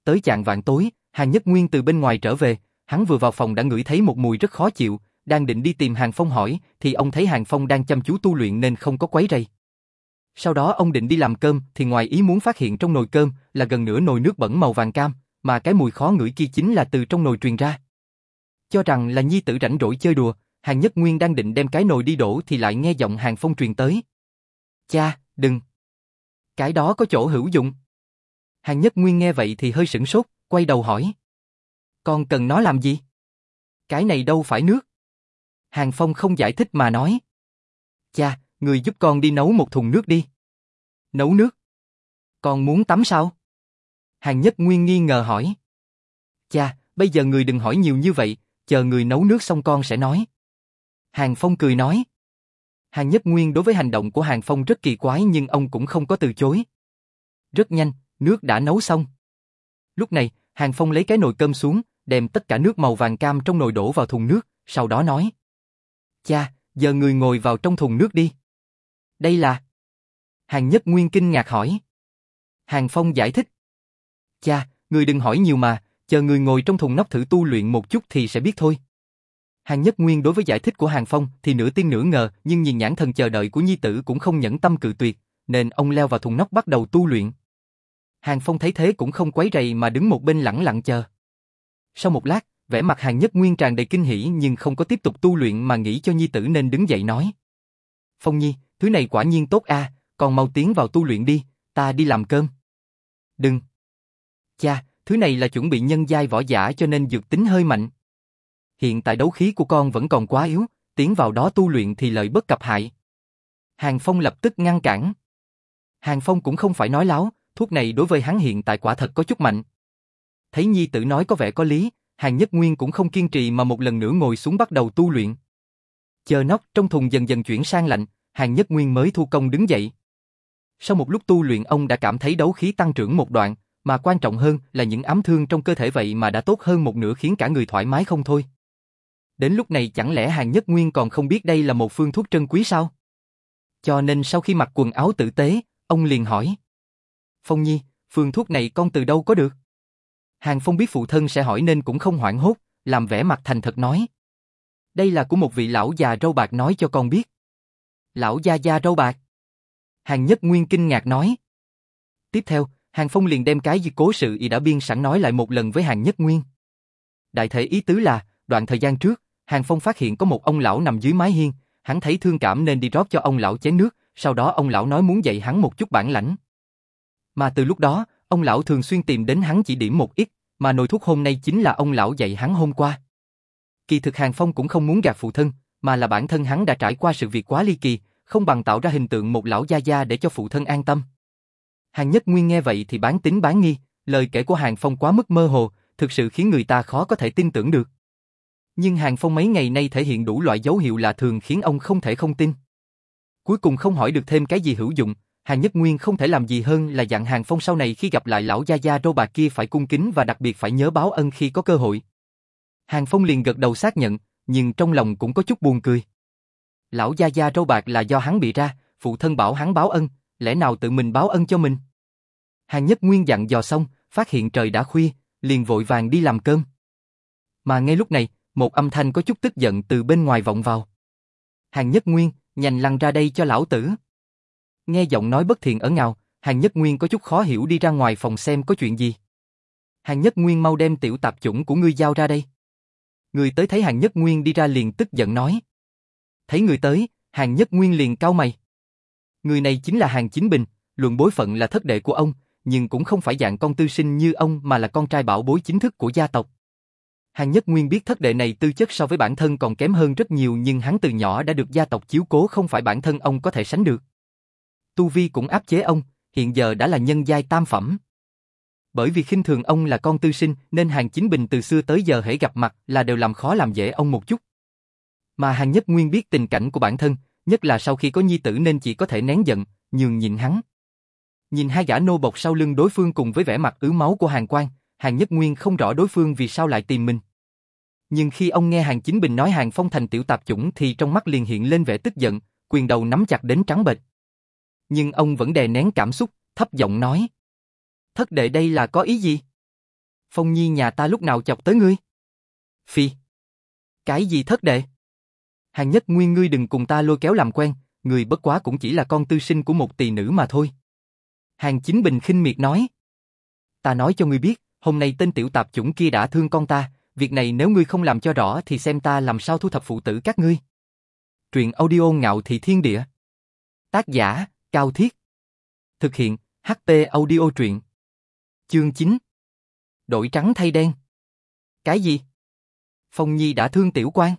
Tới chạng vạn tối, Hàng Nhất Nguyên từ bên ngoài trở về, hắn vừa vào phòng đã ngửi thấy một mùi rất khó chịu, đang định đi tìm Hàng Phong hỏi, thì ông thấy Hàng Phong đang chăm chú tu luyện nên không có quấy rầy. Sau đó ông định đi làm cơm thì ngoài ý muốn phát hiện trong nồi cơm là gần nửa nồi nước bẩn màu vàng cam, mà cái mùi khó ngửi kia chính là từ trong nồi truyền ra. Cho rằng là nhi tử rảnh rỗi chơi đùa, Hàng Nhất Nguyên đang định đem cái nồi đi đổ thì lại nghe giọng Hàng Phong truyền tới. Cha, đừng. Cái đó có chỗ hữu dụng. Hàng Nhất Nguyên nghe vậy thì hơi sửng sốt, quay đầu hỏi. Con cần nó làm gì? Cái này đâu phải nước. Hàng Phong không giải thích mà nói. Cha, người giúp con đi nấu một thùng nước đi. Nấu nước? Con muốn tắm sao? Hàng Nhất Nguyên nghi ngờ hỏi. Cha, bây giờ người đừng hỏi nhiều như vậy, chờ người nấu nước xong con sẽ nói. Hàng Phong cười nói. Hàng Nhất Nguyên đối với hành động của Hàng Phong rất kỳ quái nhưng ông cũng không có từ chối. Rất nhanh, nước đã nấu xong. Lúc này, Hàng Phong lấy cái nồi cơm xuống, đem tất cả nước màu vàng cam trong nồi đổ vào thùng nước, sau đó nói. Cha, giờ người ngồi vào trong thùng nước đi. Đây là... Hàng Nhất Nguyên kinh ngạc hỏi. Hàng Phong giải thích. Cha, người đừng hỏi nhiều mà, chờ người ngồi trong thùng nóc thử tu luyện một chút thì sẽ biết thôi. Hàng Nhất Nguyên đối với giải thích của Hàng Phong thì nửa tin nửa ngờ, nhưng nhìn nhãn thần chờ đợi của nhi tử cũng không nhẫn tâm cự tuyệt, nên ông leo vào thùng nóc bắt đầu tu luyện. Hàng Phong thấy thế cũng không quấy rầy mà đứng một bên lặng lặng chờ. Sau một lát, vẻ mặt Hàng Nhất Nguyên tràn đầy kinh hỉ nhưng không có tiếp tục tu luyện mà nghĩ cho nhi tử nên đứng dậy nói. Phong Nhi, thứ này quả nhiên tốt a, còn mau tiến vào tu luyện đi, ta đi làm cơm. Đừng. Cha, thứ này là chuẩn bị nhân giai võ giả cho nên dược tính hơi mạnh. Hiện tại đấu khí của con vẫn còn quá yếu, tiến vào đó tu luyện thì lợi bất cập hại. Hàng Phong lập tức ngăn cản. Hàng Phong cũng không phải nói láo, thuốc này đối với hắn hiện tại quả thật có chút mạnh. Thấy Nhi tử nói có vẻ có lý, Hàng Nhất Nguyên cũng không kiên trì mà một lần nữa ngồi xuống bắt đầu tu luyện. Chờ nóc trong thùng dần dần chuyển sang lạnh, Hàng Nhất Nguyên mới thu công đứng dậy. Sau một lúc tu luyện ông đã cảm thấy đấu khí tăng trưởng một đoạn, mà quan trọng hơn là những ám thương trong cơ thể vậy mà đã tốt hơn một nửa khiến cả người thoải mái không thôi. Đến lúc này chẳng lẽ Hàng Nhất Nguyên còn không biết đây là một phương thuốc trân quý sao? Cho nên sau khi mặc quần áo tử tế, ông liền hỏi. Phong Nhi, phương thuốc này con từ đâu có được? Hàng Phong biết phụ thân sẽ hỏi nên cũng không hoảng hốt, làm vẻ mặt thành thật nói. Đây là của một vị lão già râu bạc nói cho con biết. Lão gia gia râu bạc. Hàng Nhất Nguyên kinh ngạc nói. Tiếp theo, Hàng Phong liền đem cái gì cố sự y đã biên sẵn nói lại một lần với Hàng Nhất Nguyên. Đại thể ý tứ là, đoạn thời gian trước, Hàng Phong phát hiện có một ông lão nằm dưới mái hiên, hắn thấy thương cảm nên đi rót cho ông lão chén nước, sau đó ông lão nói muốn dạy hắn một chút bản lãnh. Mà từ lúc đó, ông lão thường xuyên tìm đến hắn chỉ điểm một ít, mà nồi thuốc hôm nay chính là ông lão dạy hắn hôm qua. Kỳ thực Hàng Phong cũng không muốn gạt phụ thân, mà là bản thân hắn đã trải qua sự việc quá ly kỳ, không bằng tạo ra hình tượng một lão gia gia để cho phụ thân an tâm. Hàng Nhất Nguyên nghe vậy thì bán tính bán nghi, lời kể của Hàng Phong quá mức mơ hồ, thực sự khiến người ta khó có thể tin tưởng được. Nhưng Hàng Phong mấy ngày nay thể hiện đủ loại dấu hiệu lạ thường khiến ông không thể không tin. Cuối cùng không hỏi được thêm cái gì hữu dụng, Hàng Nhất Nguyên không thể làm gì hơn là dặn Hàng Phong sau này khi gặp lại lão gia gia đô bà kia phải cung kính và đặc biệt phải nhớ báo ân khi có cơ hội. Hàng Phong liền gật đầu xác nhận, nhưng trong lòng cũng có chút buồn cười. Lão gia gia râu bạc là do hắn bị ra, phụ thân bảo hắn báo ân, lẽ nào tự mình báo ân cho mình? Hàng Nhất Nguyên dặn dò xong, phát hiện trời đã khuya, liền vội vàng đi làm cơm. Mà ngay lúc này, một âm thanh có chút tức giận từ bên ngoài vọng vào. Hàng Nhất Nguyên, nhanh lăn ra đây cho lão tử. Nghe giọng nói bất thiện ở ngào, Hàng Nhất Nguyên có chút khó hiểu đi ra ngoài phòng xem có chuyện gì. Hàng Nhất Nguyên mau đem tiểu tạp chủng của ngươi giao ra đây. Người tới thấy Hàng Nhất Nguyên đi ra liền tức giận nói. Thấy người tới, Hàng Nhất Nguyên liền cau mày. Người này chính là Hàng Chính Bình, luận bối phận là thất đệ của ông, nhưng cũng không phải dạng con tư sinh như ông mà là con trai bảo bối chính thức của gia tộc. Hàng Nhất Nguyên biết thất đệ này tư chất so với bản thân còn kém hơn rất nhiều nhưng hắn từ nhỏ đã được gia tộc chiếu cố không phải bản thân ông có thể sánh được. Tu Vi cũng áp chế ông, hiện giờ đã là nhân giai tam phẩm. Bởi vì khinh thường ông là con tư sinh nên Hàng Chính Bình từ xưa tới giờ hễ gặp mặt là đều làm khó làm dễ ông một chút. Mà Hàng Nhất Nguyên biết tình cảnh của bản thân, nhất là sau khi có nhi tử nên chỉ có thể nén giận, nhường nhìn hắn. Nhìn hai gã nô bộc sau lưng đối phương cùng với vẻ mặt ứ máu của Hàng Quan, Hàng Nhất Nguyên không rõ đối phương vì sao lại tìm mình. Nhưng khi ông nghe Hàng Chính Bình nói Hàng Phong thành tiểu tạp chủng thì trong mắt liền hiện lên vẻ tức giận, quyền đầu nắm chặt đến trắng bệch. Nhưng ông vẫn đè nén cảm xúc, thấp giọng nói. Thất đệ đây là có ý gì? Phong Nhi nhà ta lúc nào chọc tới ngươi? Phi. Cái gì thất đệ? Hàng nhất nguyên ngươi đừng cùng ta lôi kéo làm quen, người bất quá cũng chỉ là con tư sinh của một tỳ nữ mà thôi. Hàng chính bình khinh miệt nói. Ta nói cho ngươi biết, hôm nay tên tiểu tạp chủng kia đã thương con ta, việc này nếu ngươi không làm cho rõ thì xem ta làm sao thu thập phụ tử các ngươi. Truyện audio ngạo thị thiên địa. Tác giả, Cao Thiết. Thực hiện, HP audio truyện. Chương 9. Đổi trắng thay đen. Cái gì? Phong Nhi đã thương tiểu quan.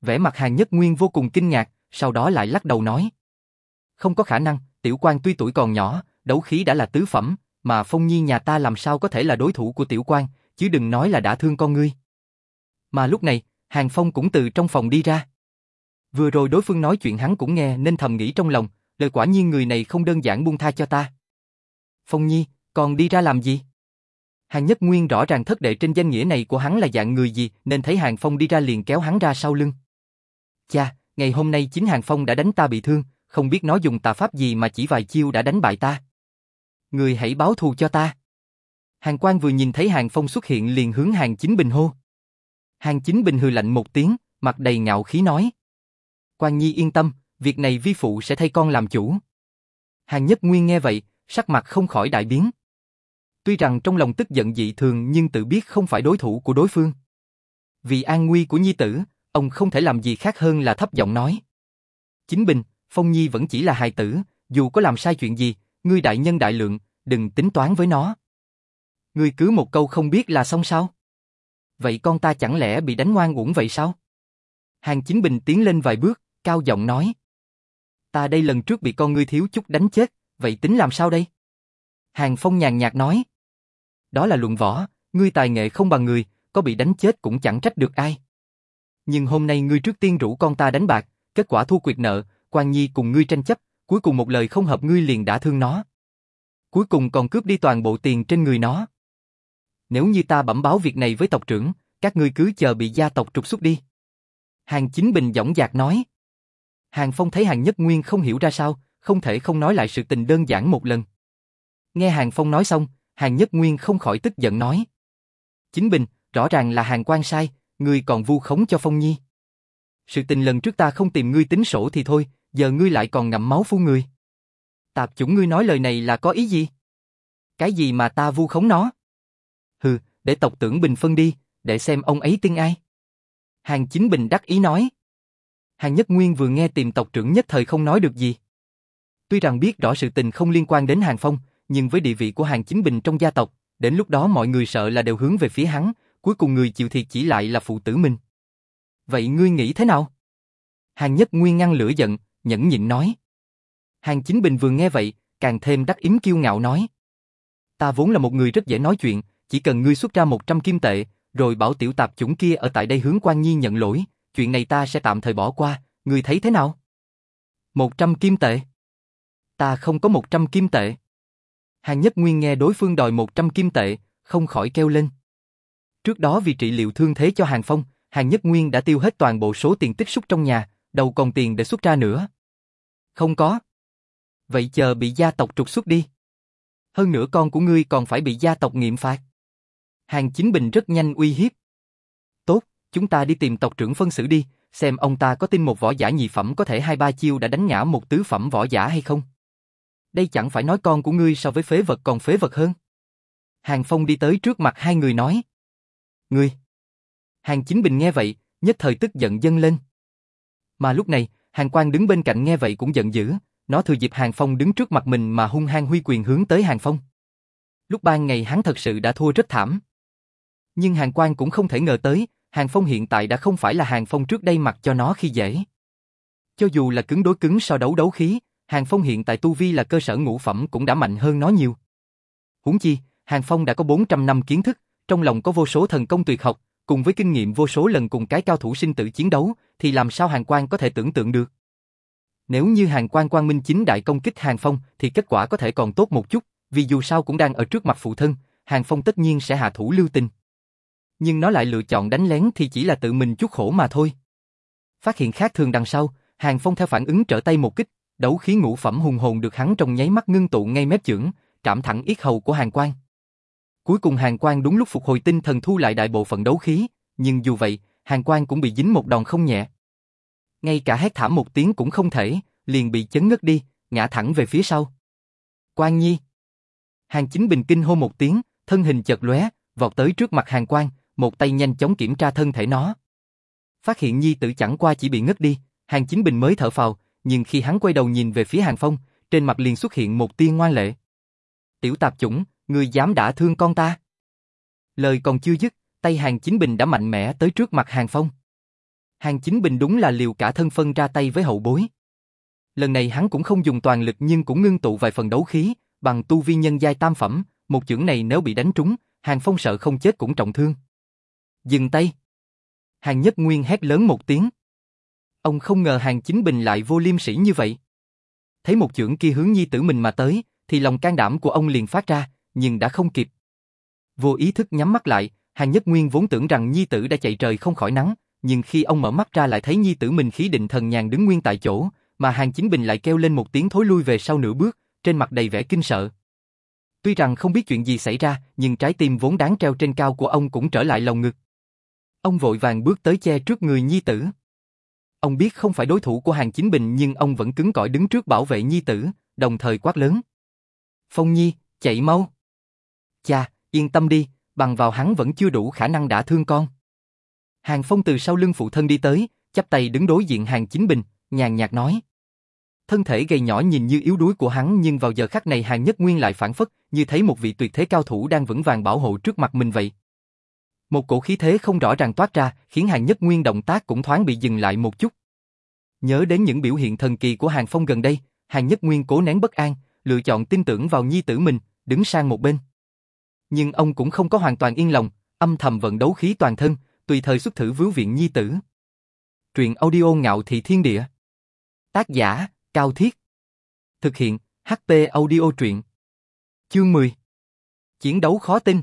Vẻ mặt Hàng Nhất Nguyên vô cùng kinh ngạc, sau đó lại lắc đầu nói. Không có khả năng, tiểu quan tuy tuổi còn nhỏ, đấu khí đã là tứ phẩm, mà Phong Nhi nhà ta làm sao có thể là đối thủ của tiểu quan, chứ đừng nói là đã thương con ngươi. Mà lúc này, Hàng Phong cũng từ trong phòng đi ra. Vừa rồi đối phương nói chuyện hắn cũng nghe nên thầm nghĩ trong lòng, lời quả nhiên người này không đơn giản buông tha cho ta. Phong Nhi, còn đi ra làm gì? Hàng Nhất Nguyên rõ ràng thất đệ trên danh nghĩa này của hắn là dạng người gì nên thấy Hàng Phong đi ra liền kéo hắn ra sau lưng. Cha, ngày hôm nay chính Hàng Phong đã đánh ta bị thương, không biết nó dùng tà pháp gì mà chỉ vài chiêu đã đánh bại ta. Người hãy báo thù cho ta. Hàng Quang vừa nhìn thấy Hàng Phong xuất hiện liền hướng Hàng Chính Bình hô. Hàng Chính Bình hừ lạnh một tiếng, mặt đầy ngạo khí nói. Quan Nhi yên tâm, việc này vi phụ sẽ thay con làm chủ. Hàng Nhất Nguyên nghe vậy, sắc mặt không khỏi đại biến. Tuy rằng trong lòng tức giận dị thường nhưng tự biết không phải đối thủ của đối phương. Vì an nguy của Nhi tử, ông không thể làm gì khác hơn là thấp giọng nói. Chính Bình, Phong Nhi vẫn chỉ là hài tử, dù có làm sai chuyện gì, ngươi đại nhân đại lượng, đừng tính toán với nó. Ngươi cứ một câu không biết là xong sao? Vậy con ta chẳng lẽ bị đánh ngoan uổng vậy sao? Hàng Chính Bình tiến lên vài bước, cao giọng nói. Ta đây lần trước bị con ngươi thiếu chút đánh chết, vậy tính làm sao đây? Hàng Phong nhàn nhạt nói. Đó là luận võ, ngươi tài nghệ không bằng người, có bị đánh chết cũng chẳng trách được ai. Nhưng hôm nay ngươi trước tiên rủ con ta đánh bạc, kết quả thua quyệt nợ, quan nhi cùng ngươi tranh chấp, cuối cùng một lời không hợp ngươi liền đã thương nó. Cuối cùng còn cướp đi toàn bộ tiền trên người nó. Nếu như ta bẩm báo việc này với tộc trưởng, các ngươi cứ chờ bị gia tộc trục xuất đi. Hàng Chính Bình dõng dạc nói. Hàng Phong thấy Hàng Nhất Nguyên không hiểu ra sao, không thể không nói lại sự tình đơn giản một lần. Nghe Hàng Phong nói xong, Hàng Nhất Nguyên không khỏi tức giận nói. Chính Bình, rõ ràng là Hàng quan sai, ngươi còn vu khống cho Phong Nhi. Sự tình lần trước ta không tìm ngươi tính sổ thì thôi, giờ ngươi lại còn ngậm máu phu người. Tạp chủng ngươi nói lời này là có ý gì? Cái gì mà ta vu khống nó? Hừ, để tộc tưởng bình phân đi, để xem ông ấy tin ai. Hàng Chính Bình đắc ý nói. Hàng Nhất Nguyên vừa nghe tìm tộc trưởng nhất thời không nói được gì. Tuy rằng biết rõ sự tình không liên quan đến Hàng Phong, nhưng với địa vị của Hàng Chính Bình trong gia tộc, đến lúc đó mọi người sợ là đều hướng về phía hắn, cuối cùng người chịu thiệt chỉ lại là phụ tử mình. Vậy ngươi nghĩ thế nào? Hàng Nhất Nguyên ngăn lửa giận, nhẫn nhịn nói. Hàng Chính Bình vừa nghe vậy, càng thêm đắc ý kiêu ngạo nói. Ta vốn là một người rất dễ nói chuyện, chỉ cần ngươi xuất ra 100 kim tệ, rồi bảo tiểu tạp chủng kia ở tại đây hướng quan nhi nhận lỗi, chuyện này ta sẽ tạm thời bỏ qua, ngươi thấy thế nào? 100 kim tệ? Ta không có 100 kim tệ. Hàng Nhất Nguyên nghe đối phương đòi 100 kim tệ, không khỏi kêu lên. Trước đó vì trị liệu thương thế cho Hàng Phong, Hàng Nhất Nguyên đã tiêu hết toàn bộ số tiền tích xúc trong nhà, đâu còn tiền để xuất ra nữa. Không có. Vậy chờ bị gia tộc trục xuất đi. Hơn nữa con của ngươi còn phải bị gia tộc nghiệm phạt. Hàng Chính Bình rất nhanh uy hiếp. Tốt, chúng ta đi tìm tộc trưởng phân xử đi, xem ông ta có tin một võ giả nhị phẩm có thể hai ba chiêu đã đánh ngã một tứ phẩm võ giả hay không. Đây chẳng phải nói con của ngươi so với phế vật còn phế vật hơn. Hàng Phong đi tới trước mặt hai người nói. Ngươi! Hàng Chính Bình nghe vậy, nhất thời tức giận dâng lên. Mà lúc này, Hàng Quang đứng bên cạnh nghe vậy cũng giận dữ, nó thừa dịp Hàng Phong đứng trước mặt mình mà hung hăng huy quyền hướng tới Hàng Phong. Lúc ban ngày hắn thật sự đã thua rất thảm. Nhưng Hàng Quang cũng không thể ngờ tới, Hàng Phong hiện tại đã không phải là Hàng Phong trước đây mặc cho nó khi dễ. Cho dù là cứng đối cứng so đấu đấu khí, Hàng Phong hiện tại tu vi là cơ sở ngũ phẩm cũng đã mạnh hơn nó nhiều. Huống chi, Hàng Phong đã có 400 năm kiến thức, trong lòng có vô số thần công tuyệt học, cùng với kinh nghiệm vô số lần cùng cái cao thủ sinh tử chiến đấu, thì làm sao Hàng Quang có thể tưởng tượng được? Nếu như Hàng Quang Quang Minh chính đại công kích Hàng Phong thì kết quả có thể còn tốt một chút, vì dù sao cũng đang ở trước mặt phụ thân, Hàng Phong tất nhiên sẽ hạ thủ lưu tình. Nhưng nó lại lựa chọn đánh lén thì chỉ là tự mình chút khổ mà thôi. Phát hiện khác thường đằng sau, Hàng Phong theo phản ứng trở tay một kích, đấu khí ngũ phẩm hùng hồn được hắn trong nháy mắt ngưng tụ ngay mép chưởng, trảm thẳng yết hầu của Hàng Quang. Cuối cùng Hàng Quang đúng lúc phục hồi tinh thần thu lại đại bộ phận đấu khí, nhưng dù vậy, Hàng Quang cũng bị dính một đòn không nhẹ. Ngay cả hét thảm một tiếng cũng không thể, liền bị chấn ngất đi, ngã thẳng về phía sau. Quang Nhi. Hàng Chính Bình kinh hô một tiếng, thân hình chợt lóe, vọt tới trước mặt Hàng Quang, một tay nhanh chóng kiểm tra thân thể nó. Phát hiện Nhi tử chẳng qua chỉ bị ngất đi, Hàng Chính Bình mới thở phào, nhưng khi hắn quay đầu nhìn về phía Hàng Phong, trên mặt liền xuất hiện một tia ngoan lệ. Tiểu tạp chủng, ngươi dám đã thương con ta. Lời còn chưa dứt, tay Hàng Chính Bình đã mạnh mẽ tới trước mặt Hàng Phong. Hàng Chính Bình đúng là liều cả thân phân ra tay với hậu bối. Lần này hắn cũng không dùng toàn lực nhưng cũng ngưng tụ vài phần đấu khí, bằng tu vi nhân giai tam phẩm, một chưởng này nếu bị đánh trúng, Hàng Phong sợ không chết cũng trọng thương. Dừng tay. Hàng Nhất Nguyên hét lớn một tiếng. Ông không ngờ Hàng Chính Bình lại vô liêm sỉ như vậy. Thấy một chưởng kia hướng nhi tử mình mà tới, thì lòng can đảm của ông liền phát ra, nhưng đã không kịp. Vô ý thức nhắm mắt lại, Hàng Nhất Nguyên vốn tưởng rằng nhi tử đã chạy trời không khỏi nắng, nhưng khi ông mở mắt ra lại thấy nhi tử mình khí định thần nhàn đứng nguyên tại chỗ, mà Hàng Chính Bình lại kêu lên một tiếng thối lui về sau nửa bước, trên mặt đầy vẻ kinh sợ. Tuy rằng không biết chuyện gì xảy ra, nhưng trái tim vốn đáng treo trên cao của ông cũng trở lại lồng ngực. Ông vội vàng bước tới che trước người nhi tử. Ông biết không phải đối thủ của hàng chính bình nhưng ông vẫn cứng cỏi đứng trước bảo vệ nhi tử, đồng thời quát lớn. Phong Nhi, chạy mau. Cha, yên tâm đi, bằng vào hắn vẫn chưa đủ khả năng đã thương con. Hàng Phong từ sau lưng phụ thân đi tới, chắp tay đứng đối diện hàng chính bình, nhàn nhạt nói. Thân thể gầy nhỏ nhìn như yếu đuối của hắn nhưng vào giờ khắc này hàng nhất nguyên lại phản phất, như thấy một vị tuyệt thế cao thủ đang vững vàng bảo hộ trước mặt mình vậy. Một cổ khí thế không rõ ràng toát ra, khiến hàng nhất nguyên động tác cũng thoáng bị dừng lại một chút. Nhớ đến những biểu hiện thần kỳ của hàng phong gần đây, hàng nhất nguyên cố nén bất an, lựa chọn tin tưởng vào nhi tử mình, đứng sang một bên. Nhưng ông cũng không có hoàn toàn yên lòng, âm thầm vận đấu khí toàn thân, tùy thời xuất thử vứu viện nhi tử. Truyện audio ngạo thị thiên địa. Tác giả, Cao Thiết. Thực hiện, HP audio truyện. Chương 10. Chiến đấu khó tin.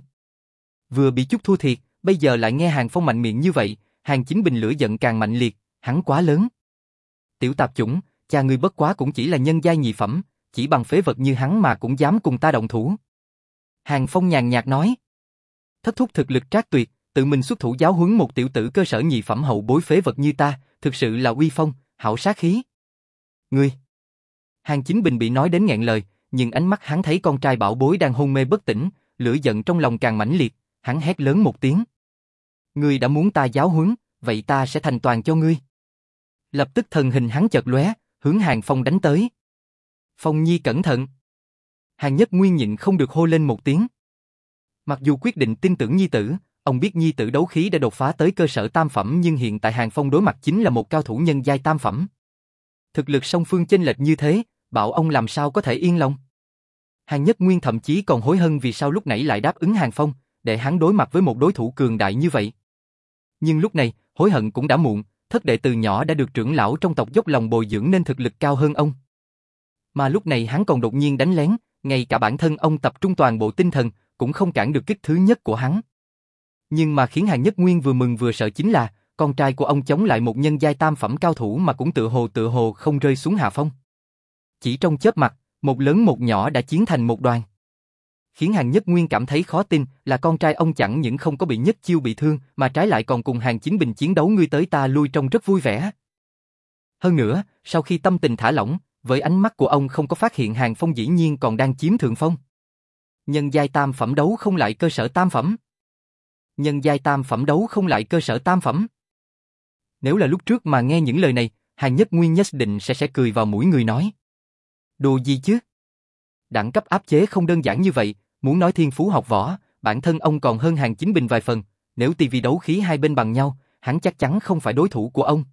Vừa bị chút thua thiệt, bây giờ lại nghe Hàng Phong mạnh miệng như vậy, Hàng Chính Bình lửa giận càng mạnh liệt, hắn quá lớn. Tiểu tạp chủng, cha ngươi bất quá cũng chỉ là nhân giai nhị phẩm, chỉ bằng phế vật như hắn mà cũng dám cùng ta động thủ. Hàng Phong nhàn nhạt nói. Thất thúc thực lực trác tuyệt, tự mình xuất thủ giáo huấn một tiểu tử cơ sở nhị phẩm hậu bối phế vật như ta, thực sự là uy phong, hảo sát khí. Ngươi! Hàng Chính Bình bị nói đến nghẹn lời, nhưng ánh mắt hắn thấy con trai bảo bối đang hôn mê bất tỉnh, lửa giận trong lòng càng mãnh liệt, hắn hét lớn một tiếng. Ngươi đã muốn ta giáo huấn, vậy ta sẽ thành toàn cho ngươi. Lập tức thần hình hắn chợt lóe, hướng Hàng Phong đánh tới. Phong Nhi cẩn thận. Hàng Nhất Nguyên nhịn không được hô lên một tiếng. Mặc dù quyết định tin tưởng Nhi tử, ông biết Nhi tử đấu khí đã đột phá tới cơ sở tam phẩm nhưng hiện tại Hàng Phong đối mặt chính là một cao thủ nhân giai tam phẩm. Thực lực song phương chênh lệch như thế, bảo ông làm sao có thể yên lòng. Hàng Nhất Nguyên thậm chí còn hối hận vì sao lúc nãy lại đáp ứng Hàng Phong, để hắn đối mặt với một đối thủ cường đại như vậy. Nhưng lúc này, hối hận cũng đã muộn, thất đệ từ nhỏ đã được trưởng lão trong tộc dốc lòng bồi dưỡng nên thực lực cao hơn ông. Mà lúc này hắn còn đột nhiên đánh lén, ngay cả bản thân ông tập trung toàn bộ tinh thần, cũng không cản được kích thứ nhất của hắn. Nhưng mà khiến Hàng Nhất Nguyên vừa mừng vừa sợ chính là, con trai của ông chống lại một nhân giai tam phẩm cao thủ mà cũng tự hồ tự hồ không rơi xuống hạ phong. Chỉ trong chớp mặt, một lớn một nhỏ đã chiến thành một đoàn. Khiến Hàng Nhất Nguyên cảm thấy khó tin là con trai ông chẳng những không có bị nhất chiêu bị thương mà trái lại còn cùng Hàng Chính Bình chiến đấu ngươi tới ta lui trông rất vui vẻ. Hơn nữa, sau khi tâm tình thả lỏng, với ánh mắt của ông không có phát hiện Hàng Phong dĩ nhiên còn đang chiếm thượng phong. Nhân giai tam phẩm đấu không lại cơ sở tam phẩm. Nhân giai tam phẩm đấu không lại cơ sở tam phẩm. Nếu là lúc trước mà nghe những lời này, Hàng Nhất Nguyên nhất định sẽ sẽ cười vào mũi người nói. Đồ gì chứ? Đẳng cấp áp chế không đơn giản như vậy, muốn nói thiên phú học võ, bản thân ông còn hơn Hàng Chính Bình vài phần, nếu tivi đấu khí hai bên bằng nhau, hắn chắc chắn không phải đối thủ của ông.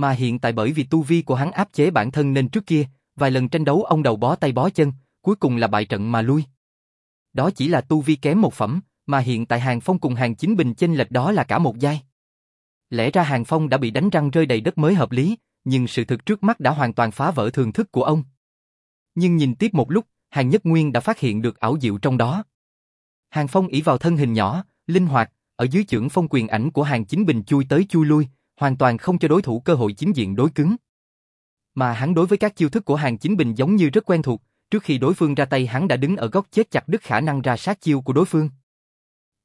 Mà hiện tại bởi vì tu vi của hắn áp chế bản thân nên trước kia, vài lần tranh đấu ông đầu bó tay bó chân, cuối cùng là bại trận mà lui. Đó chỉ là tu vi kém một phẩm, mà hiện tại Hàng Phong cùng Hàng Chính Bình chênh lệch đó là cả một giai. Lẽ ra Hàng Phong đã bị đánh răng rơi đầy đất mới hợp lý, nhưng sự thực trước mắt đã hoàn toàn phá vỡ thường thức của ông. Nhưng nhìn tiếp một lúc, Hàng Nhất Nguyên đã phát hiện được ảo diệu trong đó. Hàng Phong ỷ vào thân hình nhỏ, linh hoạt, ở dưới chưởng phong quyền ảnh của Hàng Chính Bình chui tới chui lui, hoàn toàn không cho đối thủ cơ hội chính diện đối cứng. Mà hắn đối với các chiêu thức của Hàng Chính Bình giống như rất quen thuộc, trước khi đối phương ra tay hắn đã đứng ở góc chết chặt đứt khả năng ra sát chiêu của đối phương.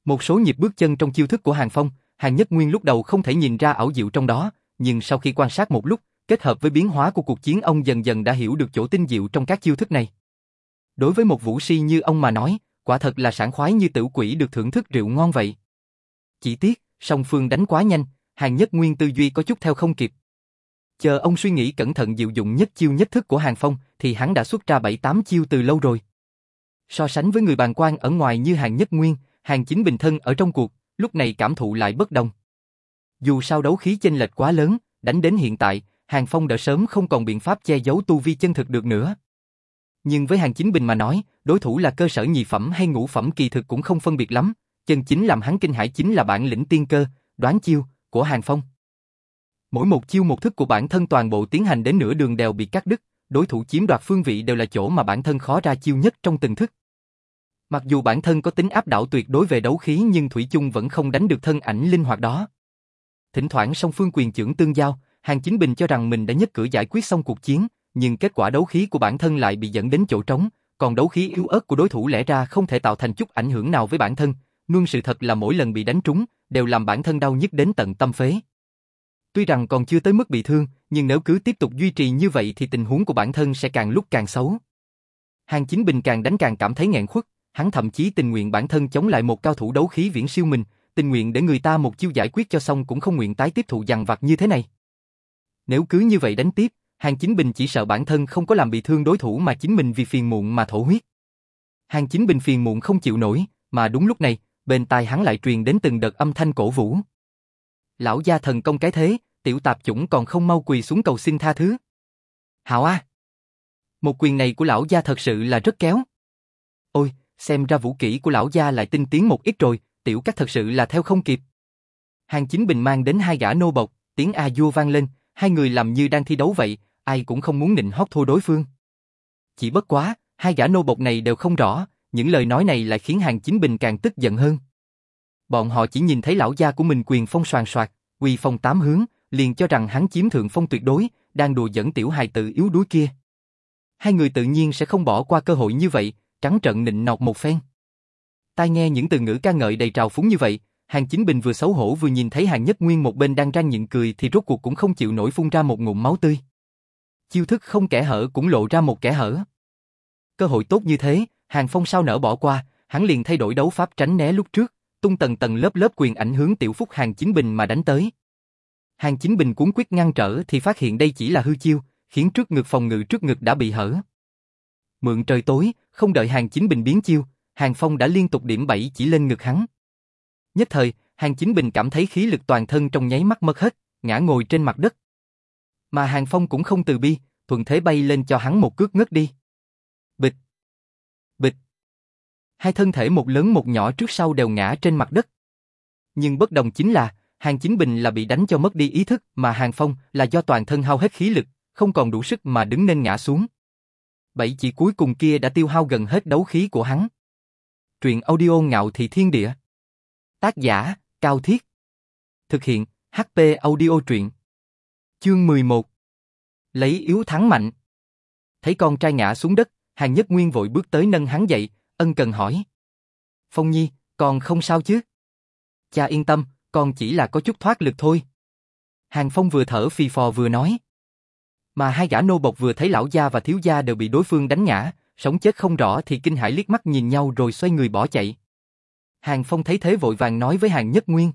Một số nhịp bước chân trong chiêu thức của Hàng Phong, Hàng Nhất Nguyên lúc đầu không thể nhìn ra ảo diệu trong đó, nhưng sau khi quan sát một lúc, kết hợp với biến hóa của cuộc chiến ông dần dần đã hiểu được chỗ tinh diệu trong các chiêu thức này. Đối với một vũ si như ông mà nói, quả thật là sảng khoái như tử quỷ được thưởng thức rượu ngon vậy. Chỉ tiếc, song phương đánh quá nhanh, Hàng Nhất Nguyên tư duy có chút theo không kịp. Chờ ông suy nghĩ cẩn thận diệu dụng nhất chiêu nhất thức của Hàng Phong, thì hắn đã xuất ra 7-8 chiêu từ lâu rồi. So sánh với người bàn quan ở ngoài như Hàng Nhất Nguyên, Hàng Chính Bình Thân ở trong cuộc, lúc này cảm thụ lại bất đồng. Dù sao đấu khí chênh lệch quá lớn, đánh đến hiện tại, Hàng Phong đã sớm không còn biện pháp che giấu tu vi chân thực được nữa. Nhưng với Hàng Chính Bình mà nói, đối thủ là cơ sở nhị phẩm hay ngũ phẩm kỳ thực cũng không phân biệt lắm, chân chính làm hắn kinh hãi chính là bản lĩnh tiên cơ, đoán chiêu của Hàng Phong. Mỗi một chiêu một thức của bản thân toàn bộ tiến hành đến nửa đường đều bị cắt đứt, đối thủ chiếm đoạt phương vị đều là chỗ mà bản thân khó ra chiêu nhất trong từng thức. Mặc dù bản thân có tính áp đảo tuyệt đối về đấu khí nhưng Thủy chung vẫn không đánh được thân ảnh linh hoạt đó. Thỉnh thoảng song phương quyền trưởng tương giao, Hàng Chính Bình cho rằng mình đã nhất cử giải quyết xong cuộc chiến, nhưng kết quả đấu khí của bản thân lại bị dẫn đến chỗ trống, còn đấu khí yếu ớt của đối thủ lẽ ra không thể tạo thành chút ảnh hưởng nào với bản thân, nhưng sự thật là mỗi lần bị đánh trúng, đều làm bản thân đau nhức đến tận tâm phế. Tuy rằng còn chưa tới mức bị thương, nhưng nếu cứ tiếp tục duy trì như vậy thì tình huống của bản thân sẽ càng lúc càng xấu. Hàng Chính Bình càng đánh càng cảm thấy nghẹn khuất, hắn thậm chí tình nguyện bản thân chống lại một cao thủ đấu khí viễn siêu mình, tình nguyện để người ta một chiêu giải quyết cho xong cũng không nguyện tái tiếp thụ dằn vặt như thế này. Nếu cứ như vậy đánh tiếp, Hàng Chính Bình chỉ sợ bản thân không có làm bị thương đối thủ mà chính mình vì phiền muộn mà thổ huyết. Hàng Chính Bình phiền muộn không chịu nổi, mà đúng lúc này, bên tai hắn lại truyền đến từng đợt âm thanh cổ vũ. Lão gia thần công cái thế, tiểu tạp chủng còn không mau quỳ xuống cầu xin tha thứ. Hảo a! Một quyền này của lão gia thật sự là rất kéo. Ôi, xem ra vũ kỹ của lão gia lại tinh tiến một ít rồi, tiểu các thật sự là theo không kịp. Hàng Chính Bình mang đến hai gã nô bộc, tiếng a vua vang lên, hai người làm như đang thi đấu vậy, ai cũng không muốn nịnh hót thua đối phương. Chỉ bất quá, hai gã nô bộc này đều không rõ, những lời nói này lại khiến Hàng Chính Bình càng tức giận hơn. Bọn họ chỉ nhìn thấy lão gia của mình quyền phong soàn soạt, quỳ phong tám hướng, liền cho rằng hắn chiếm thượng phong tuyệt đối, đang đùa dẫn tiểu hài tử yếu đuối kia. Hai người tự nhiên sẽ không bỏ qua cơ hội như vậy, trắng trợn nịnh nọt một phen. Tai nghe những từ ngữ ca ngợi đầy trào phúng như vậy, Hàng Chính Bình vừa xấu hổ vừa nhìn thấy Hàng Nhất Nguyên một bên đang răng nhịn cười thì rốt cuộc cũng không chịu nổi phun ra một ngụm máu tươi. Chiêu thức không kẻ hở cũng lộ ra một kẻ hở. Cơ hội tốt như thế, Hàng Phong sao nỡ bỏ qua, hắn liền thay đổi đấu pháp tránh né lúc trước, tung tầng tầng lớp lớp quyền ảnh hướng tiểu phúc Hàng Chính Bình mà đánh tới. Hàng Chính Bình cuốn quyết ngăn trở thì phát hiện đây chỉ là hư chiêu, khiến trước ngực phòng ngự trước ngực đã bị hở. Mượn trời tối, không đợi Hàng Chính Bình biến chiêu, Hàng Phong đã liên tục điểm bảy chỉ lên ngực hắn. Nhất thời, Hàng Chính Bình cảm thấy khí lực toàn thân trong nháy mắt mất hết, ngã ngồi trên mặt đất. Mà Hàng Phong cũng không từ bi, thuận thế bay lên cho hắn một cước ngất đi. Bịch. Hai thân thể một lớn một nhỏ trước sau đều ngã trên mặt đất. Nhưng bất đồng chính là, Hàng Chính Bình là bị đánh cho mất đi ý thức mà Hàng Phong là do toàn thân hao hết khí lực, không còn đủ sức mà đứng nên ngã xuống. Bảy chỉ cuối cùng kia đã tiêu hao gần hết đấu khí của hắn. Truyện audio ngạo thị thiên địa. Tác giả, Cao Thiết. Thực hiện, HP audio truyện. Chương 11. Lấy yếu thắng mạnh. Thấy con trai ngã xuống đất, Hàng Nhất Nguyên vội bước tới nâng hắn dậy, ân cần hỏi. Phong Nhi, con không sao chứ? Cha yên tâm, con chỉ là có chút thoát lực thôi. Hàng Phong vừa thở phì phò vừa nói. Mà hai gã nô bộc vừa thấy lão gia và thiếu gia đều bị đối phương đánh ngã, sống chết không rõ thì kinh hãi liếc mắt nhìn nhau rồi xoay người bỏ chạy. Hàng Phong thấy thế vội vàng nói với Hàng Nhất Nguyên.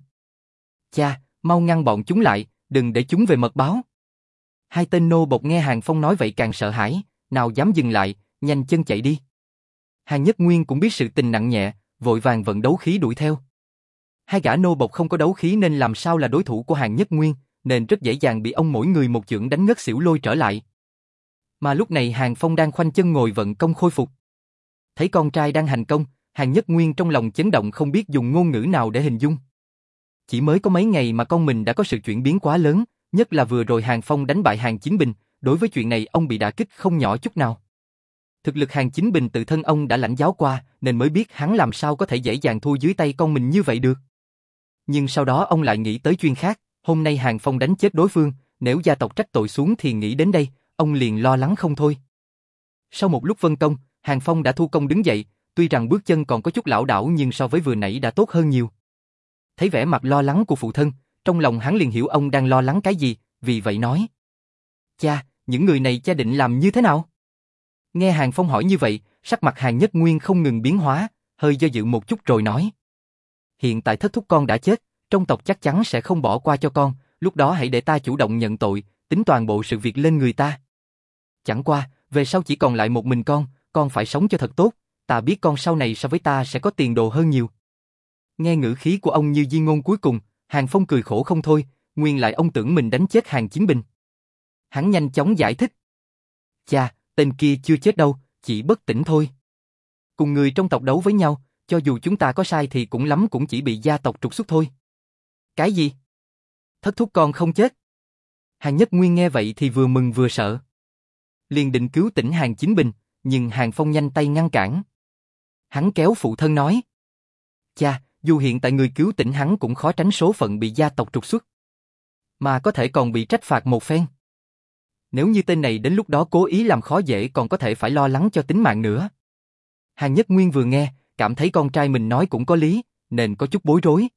Cha, mau ngăn bọn chúng lại, đừng để chúng về mật báo. Hai tên nô bộc nghe Hàng Phong nói vậy càng sợ hãi, nào dám dừng lại, nhanh chân chạy đi. Hàng Nhất Nguyên cũng biết sự tình nặng nhẹ, vội vàng vận đấu khí đuổi theo. Hai gã nô bộc không có đấu khí nên làm sao là đối thủ của Hàng Nhất Nguyên, nên rất dễ dàng bị ông mỗi người một chưởng đánh ngất xỉu lôi trở lại. Mà lúc này Hàng Phong đang khoanh chân ngồi vận công khôi phục. Thấy con trai đang hành công, Hàng Nhất Nguyên trong lòng chấn động không biết dùng ngôn ngữ nào để hình dung. Chỉ mới có mấy ngày mà con mình đã có sự chuyển biến quá lớn, nhất là vừa rồi Hàng Phong đánh bại Hàng Chính Bình, đối với chuyện này ông bị đả kích không nhỏ chút nào. Thực lực Hàng Chính Bình tự thân ông đã lãnh giáo qua, nên mới biết hắn làm sao có thể dễ dàng thua dưới tay con mình như vậy được. Nhưng sau đó ông lại nghĩ tới chuyên khác, hôm nay Hàng Phong đánh chết đối phương, nếu gia tộc trách tội xuống thì nghĩ đến đây, ông liền lo lắng không thôi. Sau một lúc vân công, Hàng Phong đã thu công đứng dậy, tuy rằng bước chân còn có chút lão đảo nhưng so với vừa nãy đã tốt hơn nhiều. Thấy vẻ mặt lo lắng của phụ thân, trong lòng hắn liền hiểu ông đang lo lắng cái gì, vì vậy nói. Cha, những người này cha định làm như thế nào? Nghe Hàng Phong hỏi như vậy, sắc mặt Hàng Nhất Nguyên không ngừng biến hóa, hơi do dự một chút rồi nói. Hiện tại thất thúc con đã chết, trong tộc chắc chắn sẽ không bỏ qua cho con, lúc đó hãy để ta chủ động nhận tội, tính toàn bộ sự việc lên người ta. Chẳng qua, về sau chỉ còn lại một mình con, con phải sống cho thật tốt, ta biết con sau này so với ta sẽ có tiền đồ hơn nhiều. Nghe ngữ khí của ông như di ngôn cuối cùng, Hàng Phong cười khổ không thôi, nguyên lại ông tưởng mình đánh chết Hàng Chiến Bình. Hắn nhanh chóng giải thích. Cha, tên kia chưa chết đâu, chỉ bất tỉnh thôi. Cùng người trong tộc đấu với nhau, cho dù chúng ta có sai thì cũng lắm cũng chỉ bị gia tộc trục xuất thôi. Cái gì? Thất thúc con không chết. Hàng Nhất Nguyên nghe vậy thì vừa mừng vừa sợ. Liền định cứu tỉnh Hàng Chính Bình, nhưng Hàng Phong nhanh tay ngăn cản. Hắn kéo phụ thân nói. Cha, dù hiện tại người cứu tỉnh hắn cũng khó tránh số phận bị gia tộc trục xuất. Mà có thể còn bị trách phạt một phen. Nếu như tên này đến lúc đó cố ý làm khó dễ còn có thể phải lo lắng cho tính mạng nữa. Hàng Nhất Nguyên vừa nghe, cảm thấy con trai mình nói cũng có lý, nên có chút bối rối.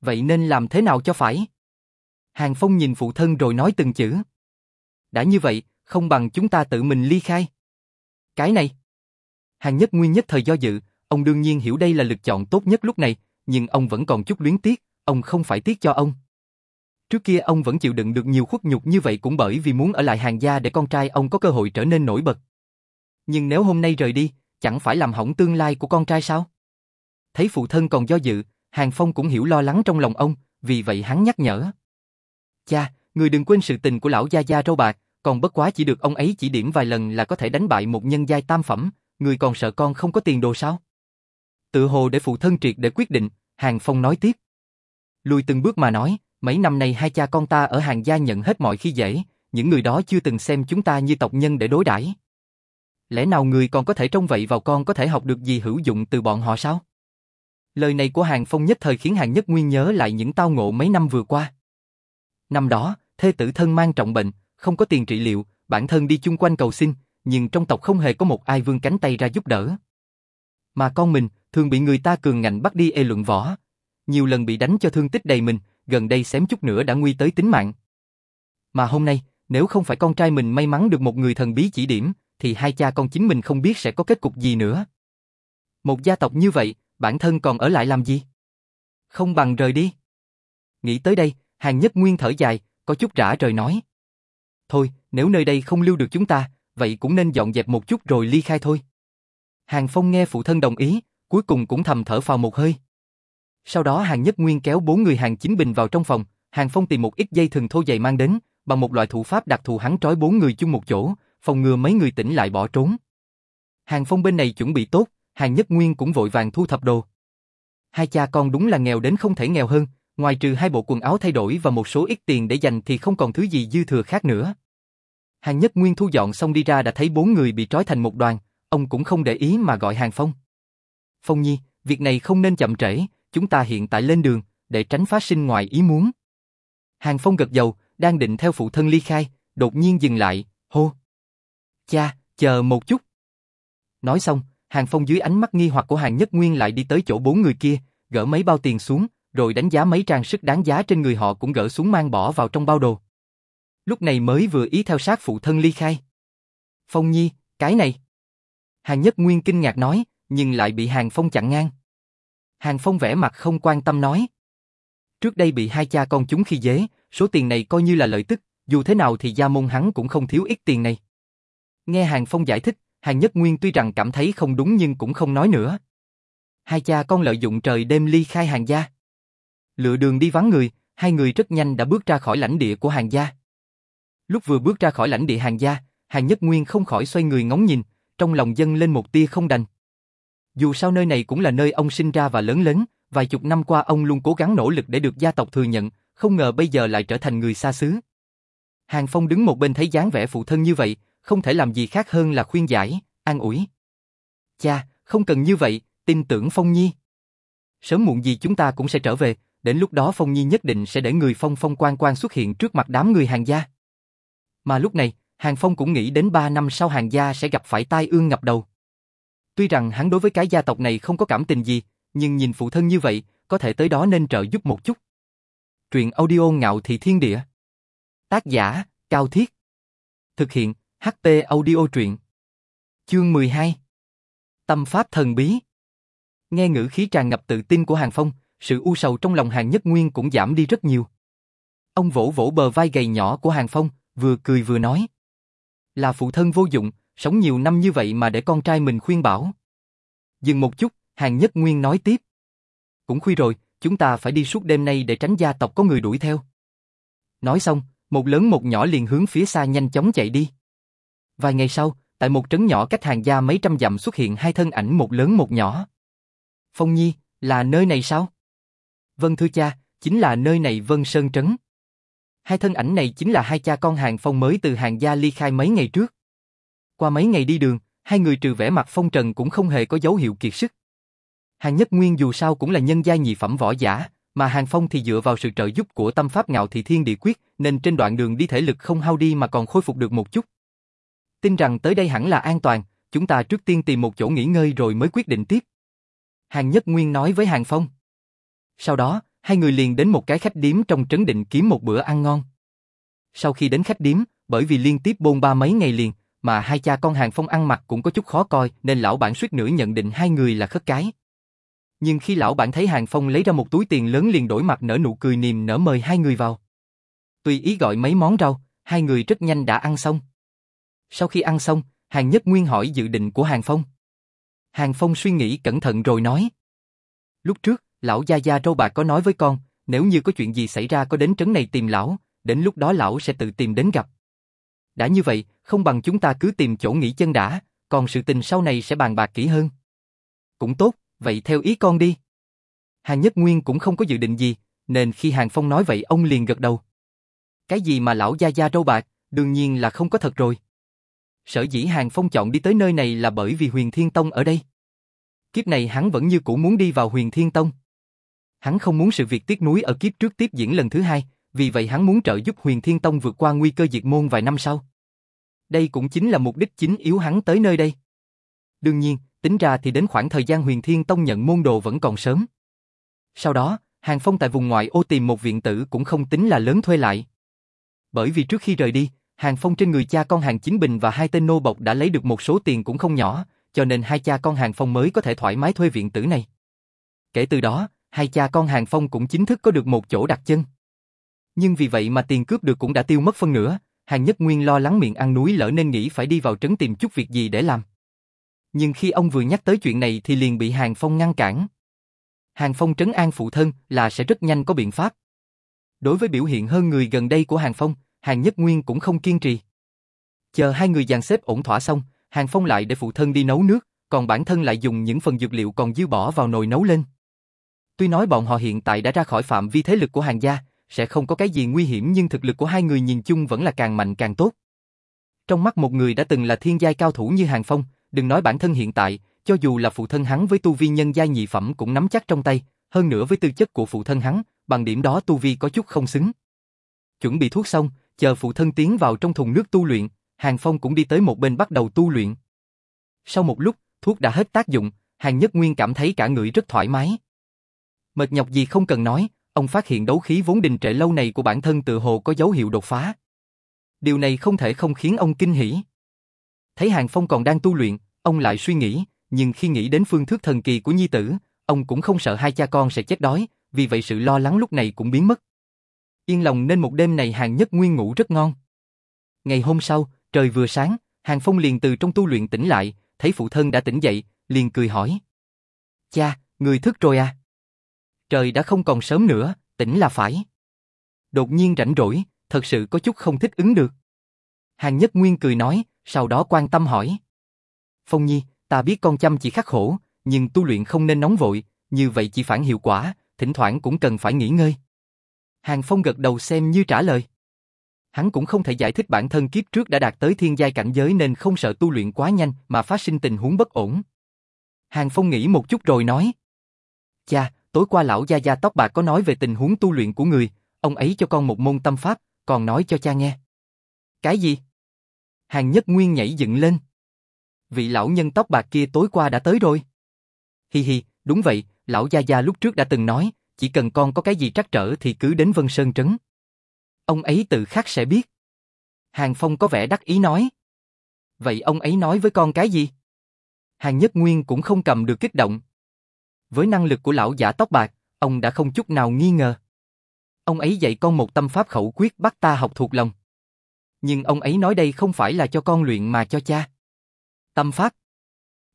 Vậy nên làm thế nào cho phải? Hàng Phong nhìn phụ thân rồi nói từng chữ. Đã như vậy, không bằng chúng ta tự mình ly khai. Cái này. Hàng Nhất Nguyên nhất thời do dự, ông đương nhiên hiểu đây là lựa chọn tốt nhất lúc này, nhưng ông vẫn còn chút luyến tiếc, ông không phải tiếc cho ông. Trước kia ông vẫn chịu đựng được nhiều khuất nhục như vậy cũng bởi vì muốn ở lại hàng gia để con trai ông có cơ hội trở nên nổi bật. Nhưng nếu hôm nay rời đi, chẳng phải làm hỏng tương lai của con trai sao? Thấy phụ thân còn do dự, Hàng Phong cũng hiểu lo lắng trong lòng ông, vì vậy hắn nhắc nhở. Cha, người đừng quên sự tình của lão gia gia râu bạc, còn bất quá chỉ được ông ấy chỉ điểm vài lần là có thể đánh bại một nhân giai tam phẩm, người còn sợ con không có tiền đồ sao? Tự hồ để phụ thân triệt để quyết định, Hàng Phong nói tiếp. Lùi từng bước mà nói, mấy năm nay hai cha con ta ở hàng gia nhận hết mọi khi dễ, những người đó chưa từng xem chúng ta như tộc nhân để đối đãi. Lẽ nào người còn có thể trông vậy vào con có thể học được gì hữu dụng từ bọn họ sao? Lời này của Hàng Phong nhất thời khiến Hàng Nhất Nguyên nhớ lại những tao ngộ mấy năm vừa qua. Năm đó, thê tử thân mang trọng bệnh, không có tiền trị liệu, bản thân đi chung quanh cầu xin, nhưng trong tộc không hề có một ai vươn cánh tay ra giúp đỡ. Mà con mình, thường bị người ta cường ngạnh bắt đi ê luận võ. Nhiều lần bị đánh cho thương tích đầy mình, gần đây xém chút nữa đã nguy tới tính mạng. Mà hôm nay, nếu không phải con trai mình may mắn được một người thần bí chỉ điểm, thì hai cha con chính mình không biết sẽ có kết cục gì nữa. Một gia tộc như vậy, bản thân còn ở lại làm gì? Không bằng rời đi. Nghĩ tới đây, Hàng Nhất Nguyên thở dài, có chút rã rời nói. Thôi, nếu nơi đây không lưu được chúng ta, vậy cũng nên dọn dẹp một chút rồi ly khai thôi. Hàng Phong nghe phụ thân đồng ý, cuối cùng cũng thầm thở phào một hơi. Sau đó Hàng Nhất Nguyên kéo bốn người Hàng Chính Bình vào trong phòng, Hàng Phong tìm một ít dây thừng thô dày mang đến, bằng một loại thủ pháp đặc thù hắn trói bốn người chung một chỗ, phòng ngừa mấy người tỉnh lại bỏ trốn. Hàng Phong bên này chuẩn bị tốt, Hàng Nhất Nguyên cũng vội vàng thu thập đồ. Hai cha con đúng là nghèo đến không thể nghèo hơn, ngoài trừ hai bộ quần áo thay đổi và một số ít tiền để dành thì không còn thứ gì dư thừa khác nữa. Hàng Nhất Nguyên thu dọn xong đi ra đã thấy bốn người bị trói thành một đoàn, ông cũng không để ý mà gọi Hàng Phong. Phong Nhi, việc này không nên chậm trễ, chúng ta hiện tại lên đường, để tránh phát sinh ngoài ý muốn. Hàng Phong gật đầu, đang định theo phụ thân ly khai, đột nhiên dừng lại, hô. Cha, chờ một chút. Nói xong, Hàng Phong dưới ánh mắt nghi hoặc của Hàng Nhất Nguyên lại đi tới chỗ bốn người kia, gỡ mấy bao tiền xuống, rồi đánh giá mấy trang sức đáng giá trên người họ cũng gỡ xuống mang bỏ vào trong bao đồ. Lúc này mới vừa ý theo sát phụ thân ly khai. Phong Nhi, cái này. Hàng Nhất Nguyên kinh ngạc nói, nhưng lại bị Hàng Phong chặn ngang. Hàng Phong vẽ mặt không quan tâm nói. Trước đây bị hai cha con chúng khi dế, số tiền này coi như là lợi tức, dù thế nào thì gia môn hắn cũng không thiếu ít tiền này. Nghe Hàng Phong giải thích, Hàng Nhất Nguyên tuy rằng cảm thấy không đúng nhưng cũng không nói nữa. Hai cha con lợi dụng trời đêm ly khai hàng gia. Lựa đường đi vắng người, hai người rất nhanh đã bước ra khỏi lãnh địa của hàng gia. Lúc vừa bước ra khỏi lãnh địa hàng gia, Hàng Nhất Nguyên không khỏi xoay người ngóng nhìn, trong lòng dâng lên một tia không đành. Dù sao nơi này cũng là nơi ông sinh ra và lớn lớn vài chục năm qua ông luôn cố gắng nỗ lực để được gia tộc thừa nhận, không ngờ bây giờ lại trở thành người xa xứ. Hàng Phong đứng một bên thấy dáng vẻ phụ thân như vậy, không thể làm gì khác hơn là khuyên giải, an ủi. Cha, không cần như vậy, tin tưởng Phong Nhi. Sớm muộn gì chúng ta cũng sẽ trở về, đến lúc đó Phong Nhi nhất định sẽ để người Phong Phong quan quan xuất hiện trước mặt đám người hàng gia. Mà lúc này, Hàng Phong cũng nghĩ đến 3 năm sau hàng gia sẽ gặp phải tai ương ngập đầu. Tuy rằng hắn đối với cái gia tộc này không có cảm tình gì, nhưng nhìn phụ thân như vậy, có thể tới đó nên trợ giúp một chút. Truyện audio ngạo thị thiên địa. Tác giả, Cao Thiết. Thực hiện, ht audio truyện. Chương 12. Tâm pháp thần bí. Nghe ngữ khí tràn ngập tự tin của Hàng Phong, sự u sầu trong lòng Hàng Nhất Nguyên cũng giảm đi rất nhiều. Ông vỗ vỗ bờ vai gầy nhỏ của Hàng Phong, vừa cười vừa nói. Là phụ thân vô dụng, sống nhiều năm như vậy mà để con trai mình khuyên bảo. Dừng một chút, Hàng Nhất Nguyên nói tiếp. Cũng khuya rồi, chúng ta phải đi suốt đêm nay để tránh gia tộc có người đuổi theo. Nói xong, một lớn một nhỏ liền hướng phía xa nhanh chóng chạy đi. Vài ngày sau, tại một trấn nhỏ cách hàng gia mấy trăm dặm xuất hiện hai thân ảnh một lớn một nhỏ. Phong Nhi, là nơi này sao? Vâng thưa cha, chính là nơi này Vân Sơn Trấn. Hai thân ảnh này chính là hai cha con hàng phong mới từ hàng gia ly khai mấy ngày trước. Qua mấy ngày đi đường, hai người trừ vẻ mặt phong trần cũng không hề có dấu hiệu kiệt sức. Hàng Nhất Nguyên dù sao cũng là nhân gia nhị phẩm võ giả, mà Hàng Phong thì dựa vào sự trợ giúp của tâm pháp ngạo thị thiên địa quyết, nên trên đoạn đường đi thể lực không hao đi mà còn khôi phục được một chút. Tin rằng tới đây hẳn là an toàn, chúng ta trước tiên tìm một chỗ nghỉ ngơi rồi mới quyết định tiếp. Hàng Nhất Nguyên nói với Hàng Phong. Sau đó, hai người liền đến một cái khách điếm trong trấn định kiếm một bữa ăn ngon. Sau khi đến khách điếm, bởi vì liên tiếp bôn ba mấy ngày liền, mà hai cha con Hàng Phong ăn mặc cũng có chút khó coi nên lão bản suýt nữa nhận định hai người là khất cái. Nhưng khi lão bản thấy Hàng Phong lấy ra một túi tiền lớn liền đổi mặt nở nụ cười niềm nở mời hai người vào. Tùy ý gọi mấy món rau, hai người rất nhanh đã ăn xong. Sau khi ăn xong, Hàng Nhất Nguyên hỏi dự định của Hàng Phong. Hàng Phong suy nghĩ cẩn thận rồi nói. Lúc trước, lão Gia Gia râu bạc có nói với con, nếu như có chuyện gì xảy ra có đến trấn này tìm lão, đến lúc đó lão sẽ tự tìm đến gặp. Đã như vậy, không bằng chúng ta cứ tìm chỗ nghỉ chân đã, còn sự tình sau này sẽ bàn bạc kỹ hơn. Cũng tốt, vậy theo ý con đi. Hàng Nhất Nguyên cũng không có dự định gì, nên khi Hàng Phong nói vậy ông liền gật đầu. Cái gì mà lão gia gia râu bạc, đương nhiên là không có thật rồi. Sở dĩ Hàng Phong chọn đi tới nơi này là bởi vì huyền Thiên Tông ở đây. Kiếp này hắn vẫn như cũ muốn đi vào huyền Thiên Tông. Hắn không muốn sự việc tiếc nuối ở kiếp trước tiếp diễn lần thứ hai, vì vậy hắn muốn trợ giúp huyền Thiên Tông vượt qua nguy cơ diệt môn vài năm sau. Đây cũng chính là mục đích chính yếu hắn tới nơi đây. Đương nhiên, tính ra thì đến khoảng thời gian huyền Thiên Tông nhận môn đồ vẫn còn sớm. Sau đó, Hàng Phong tại vùng ngoại ô tìm một viện tử cũng không tính là lớn thuê lại. Bởi vì trước khi rời đi, Hàng Phong trên người cha con Hàng Chính Bình và hai tên nô bộc đã lấy được một số tiền cũng không nhỏ, cho nên hai cha con Hàng Phong mới có thể thoải mái thuê viện tử này. Kể từ đó, hai cha con Hàng Phong cũng chính thức có được một chỗ đặt chân. Nhưng vì vậy mà tiền cướp được cũng đã tiêu mất phân nửa, Hàng Nhất Nguyên lo lắng miệng ăn núi lỡ nên nghĩ phải đi vào trấn tìm chút việc gì để làm. Nhưng khi ông vừa nhắc tới chuyện này thì liền bị Hàng Phong ngăn cản. Hàng Phong trấn an phụ thân là sẽ rất nhanh có biện pháp. Đối với biểu hiện hơn người gần đây của Hàng Phong, Hàng Nhất Nguyên cũng không kiên trì. Chờ hai người dàn xếp ổn thỏa xong, Hàng Phong lại để phụ thân đi nấu nước, còn bản thân lại dùng những phần dược liệu còn dư bỏ vào nồi nấu lên. Tuy nói bọn họ hiện tại đã ra khỏi phạm vi thế lực của hàng gia, sẽ không có cái gì nguy hiểm nhưng thực lực của hai người nhìn chung vẫn là càng mạnh càng tốt. Trong mắt một người đã từng là thiên giai cao thủ như Hàng Phong, đừng nói bản thân hiện tại, cho dù là phụ thân hắn với tu vi nhân giai nhị phẩm cũng nắm chắc trong tay, hơn nữa với tư chất của phụ thân hắn, bằng điểm đó tu vi có chút không xứng. Chuẩn bị thuốc xong, chờ phụ thân tiến vào trong thùng nước tu luyện, Hàng Phong cũng đi tới một bên bắt đầu tu luyện. Sau một lúc, thuốc đã hết tác dụng, Hàng Nhất Nguyên cảm thấy cả người rất thoải mái. Mệt nhọc gì không cần nói, ông phát hiện đấu khí vốn đình trệ lâu này của bản thân tự hồ có dấu hiệu đột phá. Điều này không thể không khiến ông kinh hỉ. Thấy Hàng Phong còn đang tu luyện, ông lại suy nghĩ, nhưng khi nghĩ đến phương thức thần kỳ của nhi tử, ông cũng không sợ hai cha con sẽ chết đói, vì vậy sự lo lắng lúc này cũng biến mất. Yên lòng nên một đêm này Hàng Nhất Nguyên ngủ rất ngon. Ngày hôm sau, trời vừa sáng, Hàng Phong liền từ trong tu luyện tỉnh lại, thấy phụ thân đã tỉnh dậy, liền cười hỏi. Cha, người thức rồi à? Trời đã không còn sớm nữa, tỉnh là phải. Đột nhiên rảnh rỗi, thật sự có chút không thích ứng được. Hàng Nhất Nguyên cười nói, sau đó quan tâm hỏi. Phong Nhi, ta biết con chăm chỉ khắc khổ, nhưng tu luyện không nên nóng vội, như vậy chỉ phản hiệu quả, thỉnh thoảng cũng cần phải nghỉ ngơi. Hàng Phong gật đầu xem như trả lời. Hắn cũng không thể giải thích bản thân kiếp trước đã đạt tới thiên giai cảnh giới nên không sợ tu luyện quá nhanh mà phát sinh tình huống bất ổn. Hàng Phong nghĩ một chút rồi nói. Cha, tối qua lão gia gia tóc bạc có nói về tình huống tu luyện của người, ông ấy cho con một môn tâm pháp, còn nói cho cha nghe. Cái gì? Hàng Nhất Nguyên nhảy dựng lên. Vị lão nhân tóc bạc kia tối qua đã tới rồi. Hi hi, đúng vậy, lão gia gia lúc trước đã từng nói, chỉ cần con có cái gì trắc trở thì cứ đến Vân Sơn Trấn. Ông ấy tự khắc sẽ biết. Hàng Phong có vẻ đắc ý nói. Vậy ông ấy nói với con cái gì? Hàng Nhất Nguyên cũng không cầm được kích động. Với năng lực của lão giả tóc bạc, ông đã không chút nào nghi ngờ. Ông ấy dạy con một tâm pháp khẩu quyết bắt ta học thuộc lòng. Nhưng ông ấy nói đây không phải là cho con luyện mà cho cha. Tâm pháp?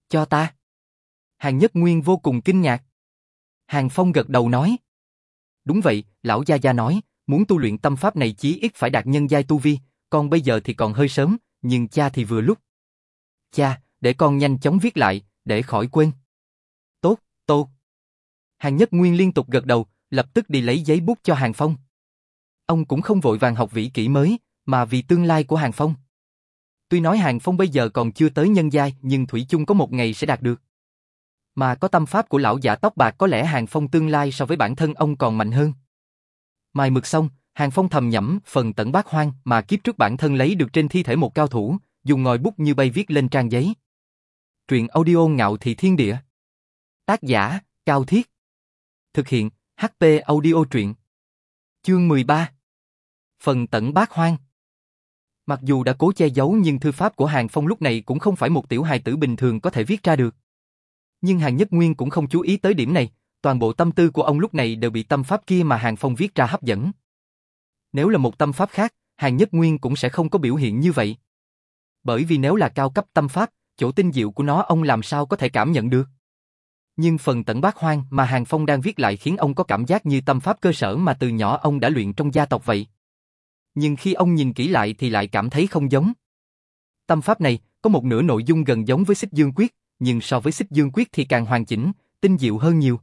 Cho ta? Hàng Nhất Nguyên vô cùng kinh ngạc. Hàng Phong gật đầu nói. Đúng vậy, lão gia gia nói, muốn tu luyện tâm pháp này chí ít phải đạt nhân giai tu vi, con bây giờ thì còn hơi sớm, nhưng cha thì vừa lúc. Cha, để con nhanh chóng viết lại, để khỏi quên. Tô. Hàng Nhất Nguyên liên tục gật đầu, lập tức đi lấy giấy bút cho Hàng Phong. Ông cũng không vội vàng học vĩ kỹ mới, mà vì tương lai của Hàng Phong. Tuy nói Hàng Phong bây giờ còn chưa tới nhân giai, nhưng Thủy chung có một ngày sẽ đạt được. Mà có tâm pháp của lão giả tóc bạc có lẽ Hàng Phong tương lai so với bản thân ông còn mạnh hơn. Mài mực xong, Hàng Phong thầm nhẩm phần tận bát hoang mà kiếp trước bản thân lấy được trên thi thể một cao thủ, dùng ngòi bút như bay viết lên trang giấy. Truyện audio ngạo thị thiên địa. Tác giả, Cao Thiết. Thực hiện, HP audio truyện. Chương 13. Phần tận bát hoang. Mặc dù đã cố che giấu nhưng thư pháp của Hàng Phong lúc này cũng không phải một tiểu hài tử bình thường có thể viết ra được. Nhưng Hàng Nhất Nguyên cũng không chú ý tới điểm này, toàn bộ tâm tư của ông lúc này đều bị tâm pháp kia mà Hàng Phong viết ra hấp dẫn. Nếu là một tâm pháp khác, Hàng Nhất Nguyên cũng sẽ không có biểu hiện như vậy. Bởi vì nếu là cao cấp tâm pháp, chỗ tinh diệu của nó ông làm sao có thể cảm nhận được. Nhưng phần tận bát hoang mà Hàng Phong đang viết lại khiến ông có cảm giác như tâm pháp cơ sở mà từ nhỏ ông đã luyện trong gia tộc vậy. Nhưng khi ông nhìn kỹ lại thì lại cảm thấy không giống. Tâm pháp này có một nửa nội dung gần giống với xích dương quyết, nhưng so với xích dương quyết thì càng hoàn chỉnh, tinh diệu hơn nhiều.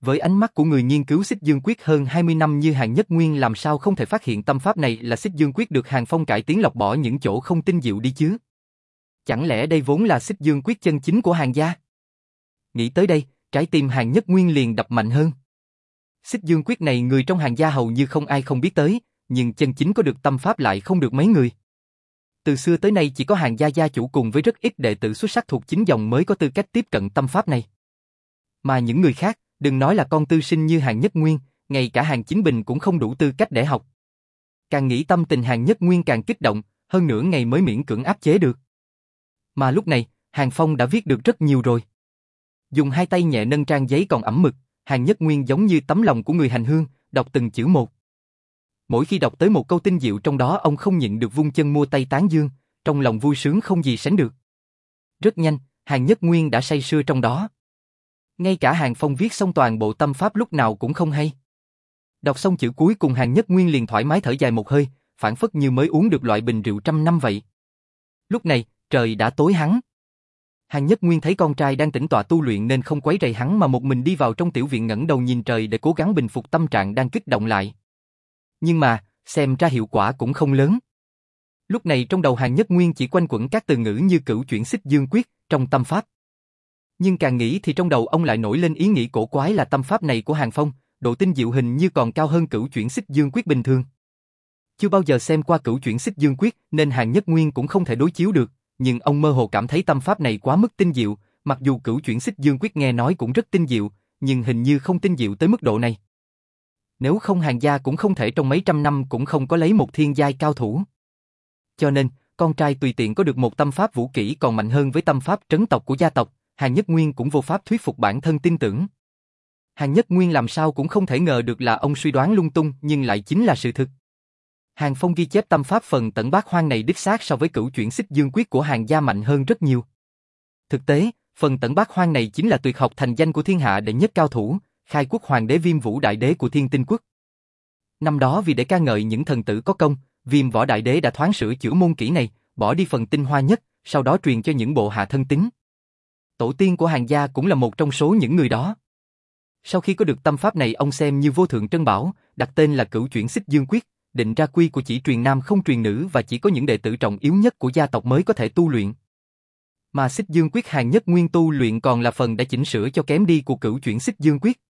Với ánh mắt của người nghiên cứu xích dương quyết hơn 20 năm như Hàng Nhất Nguyên làm sao không thể phát hiện tâm pháp này là xích dương quyết được Hàng Phong cải tiến lọc bỏ những chỗ không tinh diệu đi chứ. Chẳng lẽ đây vốn là xích dương quyết chân chính của hàng gia? Nghĩ tới đây, trái tim hàng nhất nguyên liền đập mạnh hơn. Xích dương quyết này người trong hàng gia hầu như không ai không biết tới, nhưng chân chính có được tâm pháp lại không được mấy người. Từ xưa tới nay chỉ có hàng gia gia chủ cùng với rất ít đệ tử xuất sắc thuộc chính dòng mới có tư cách tiếp cận tâm pháp này. Mà những người khác, đừng nói là con tư sinh như hàng nhất nguyên, ngay cả hàng chính bình cũng không đủ tư cách để học. Càng nghĩ tâm tình hàng nhất nguyên càng kích động, hơn nửa ngày mới miễn cưỡng áp chế được. Mà lúc này, Hàng Phong đã viết được rất nhiều rồi. Dùng hai tay nhẹ nâng trang giấy còn ẩm mực, Hàng Nhất Nguyên giống như tấm lòng của người hành hương, đọc từng chữ một. Mỗi khi đọc tới một câu tinh diệu trong đó ông không nhịn được vung chân mua tay tán dương, trong lòng vui sướng không gì sánh được. Rất nhanh, Hàng Nhất Nguyên đã say sưa trong đó. Ngay cả Hàng Phong viết xong toàn bộ tâm pháp lúc nào cũng không hay. Đọc xong chữ cuối cùng Hàng Nhất Nguyên liền thoải mái thở dài một hơi, phản phất như mới uống được loại bình rượu trăm năm vậy. Lúc này, Trời đã tối hắn. Hàng Nhất Nguyên thấy con trai đang tĩnh tọa tu luyện nên không quấy rầy hắn mà một mình đi vào trong tiểu viện ngẩng đầu nhìn trời để cố gắng bình phục tâm trạng đang kích động lại. Nhưng mà, xem ra hiệu quả cũng không lớn. Lúc này trong đầu Hàng Nhất Nguyên chỉ quanh quẩn các từ ngữ như cửu chuyển xích dương quyết trong tâm pháp. Nhưng càng nghĩ thì trong đầu ông lại nổi lên ý nghĩ cổ quái là tâm pháp này của Hàng Phong, độ tinh diệu hình như còn cao hơn cửu chuyển xích dương quyết bình thường. Chưa bao giờ xem qua cửu chuyển xích dương quyết nên Hàng Nhất Nguyên cũng không thể đối chiếu được, nhưng ông mơ hồ cảm thấy tâm pháp này quá mức tinh diệu, mặc dù cửu chuyển xích dương quyết nghe nói cũng rất tinh diệu, nhưng hình như không tinh diệu tới mức độ này. Nếu không hàng gia cũng không thể trong mấy trăm năm cũng không có lấy một thiên giai cao thủ. Cho nên, con trai tùy tiện có được một tâm pháp vũ kỹ còn mạnh hơn với tâm pháp trấn tộc của gia tộc, Hàng Nhất Nguyên cũng vô pháp thuyết phục bản thân tin tưởng. Hàng Nhất Nguyên làm sao cũng không thể ngờ được là ông suy đoán lung tung nhưng lại chính là sự thực. Hàng Phong ghi chép tâm pháp phần tận bát hoang này đích xác so với cửu chuyển xích dương quyết của hàng gia mạnh hơn rất nhiều. Thực tế, phần tận bát hoang này chính là tuyệt học thành danh của thiên hạ đệ nhất cao thủ, khai quốc hoàng đế viêm vũ đại đế của thiên tinh quốc. Năm đó vì để ca ngợi những thần tử có công, viêm võ đại đế đã thoáng sửa chữa môn kỹ này, bỏ đi phần tinh hoa nhất, sau đó truyền cho những bộ hạ thân tín. Tổ tiên của hàng gia cũng là một trong số những người đó. Sau khi có được tâm pháp này ông xem như vô thượng trân bảo, đặt tên là cửu chuyển xích dương quyết, định ra quy của chỉ truyền nam không truyền nữ và chỉ có những đệ tử trọng yếu nhất của gia tộc mới có thể tu luyện. Mà xích dương quyết hàng nhất nguyên tu luyện còn là phần đã chỉnh sửa cho kém đi của cửu chuyển xích dương quyết.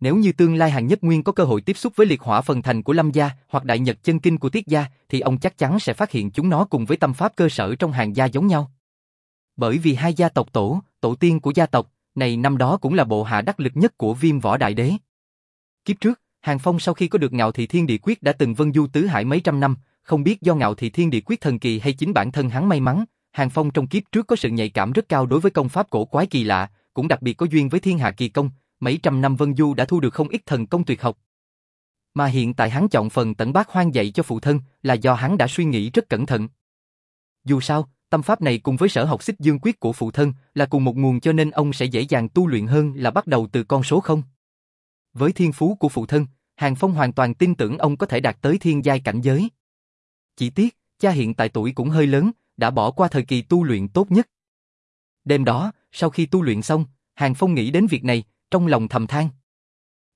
Nếu như tương lai hàng nhất nguyên có cơ hội tiếp xúc với liệt hỏa phần thành của Lâm gia hoặc đại nhật chân kinh của Tiết gia, thì ông chắc chắn sẽ phát hiện chúng nó cùng với tâm pháp cơ sở trong hàng gia giống nhau. Bởi vì hai gia tộc tổ, tổ tiên của gia tộc, này năm đó cũng là bộ hạ đắc lực nhất của viêm võ đại đế. Kiếp trước, Hàng Phong sau khi có được ngạo thị thiên địa quyết đã từng vân du tứ hải mấy trăm năm, không biết do ngạo thị thiên địa quyết thần kỳ hay chính bản thân hắn may mắn, Hàng Phong trong kiếp trước có sự nhạy cảm rất cao đối với công pháp cổ quái kỳ lạ, cũng đặc biệt có duyên với thiên hạ kỳ công, mấy trăm năm vân du đã thu được không ít thần công tuyệt học. Mà hiện tại hắn chọn phần tận bát hoang dạy cho phụ thân là do hắn đã suy nghĩ rất cẩn thận. Dù sao, tâm pháp này cùng với sở học xích dương quyết của phụ thân là cùng một nguồn cho nên ông sẽ dễ dàng tu luyện hơn là bắt đầu từ con số không. Với thiên phú của phụ thân, Hàng Phong hoàn toàn tin tưởng ông có thể đạt tới thiên giai cảnh giới. Chỉ tiếc, cha hiện tại tuổi cũng hơi lớn, đã bỏ qua thời kỳ tu luyện tốt nhất. Đêm đó, sau khi tu luyện xong, Hàng Phong nghĩ đến việc này, trong lòng thầm than.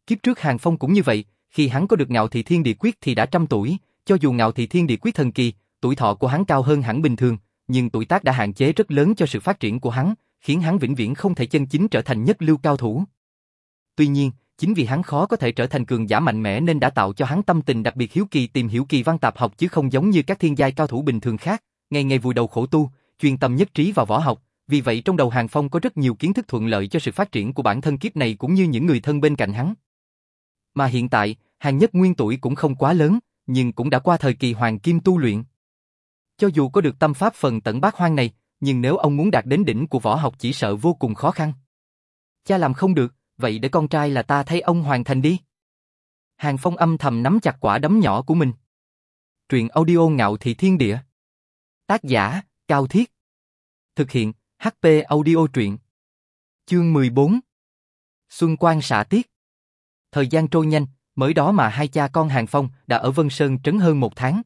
Kiếp trước Hàng Phong cũng như vậy, khi hắn có được ngạo thị thiên địa quyết thì đã trăm tuổi, cho dù ngạo thị thiên địa quyết thần kỳ, tuổi thọ của hắn cao hơn hẳn bình thường, nhưng tuổi tác đã hạn chế rất lớn cho sự phát triển của hắn, khiến hắn vĩnh viễn không thể chân chính trở thành nhất lưu cao thủ. Tuy nhiên, Chính vì hắn khó có thể trở thành cường giả mạnh mẽ nên đã tạo cho hắn tâm tình đặc biệt hiếu kỳ tìm hiểu kỳ văn tạp học chứ không giống như các thiên giai cao thủ bình thường khác, ngày ngày vùi đầu khổ tu, chuyên tâm nhất trí vào võ học, vì vậy trong đầu Hàng Phong có rất nhiều kiến thức thuận lợi cho sự phát triển của bản thân kiếp này cũng như những người thân bên cạnh hắn. Mà hiện tại, Hàng Nhất Nguyên tuổi cũng không quá lớn, nhưng cũng đã qua thời kỳ hoàng kim tu luyện. Cho dù có được tâm pháp phần tận bát hoang này, nhưng nếu ông muốn đạt đến đỉnh của võ học chỉ sợ vô cùng khó khăn. Cha làm không được, vậy để con trai là ta thay ông hoàn thành đi. Hàng Phong âm thầm nắm chặt quả đấm nhỏ của mình. Truyện audio ngạo thị thiên địa. Tác giả, Cao Thiết. Thực hiện, HP audio truyện. Chương 14. Xuân Quang xạ tiết. Thời gian trôi nhanh, mới đó mà hai cha con Hàng Phong đã ở Vân Sơn trấn hơn một tháng.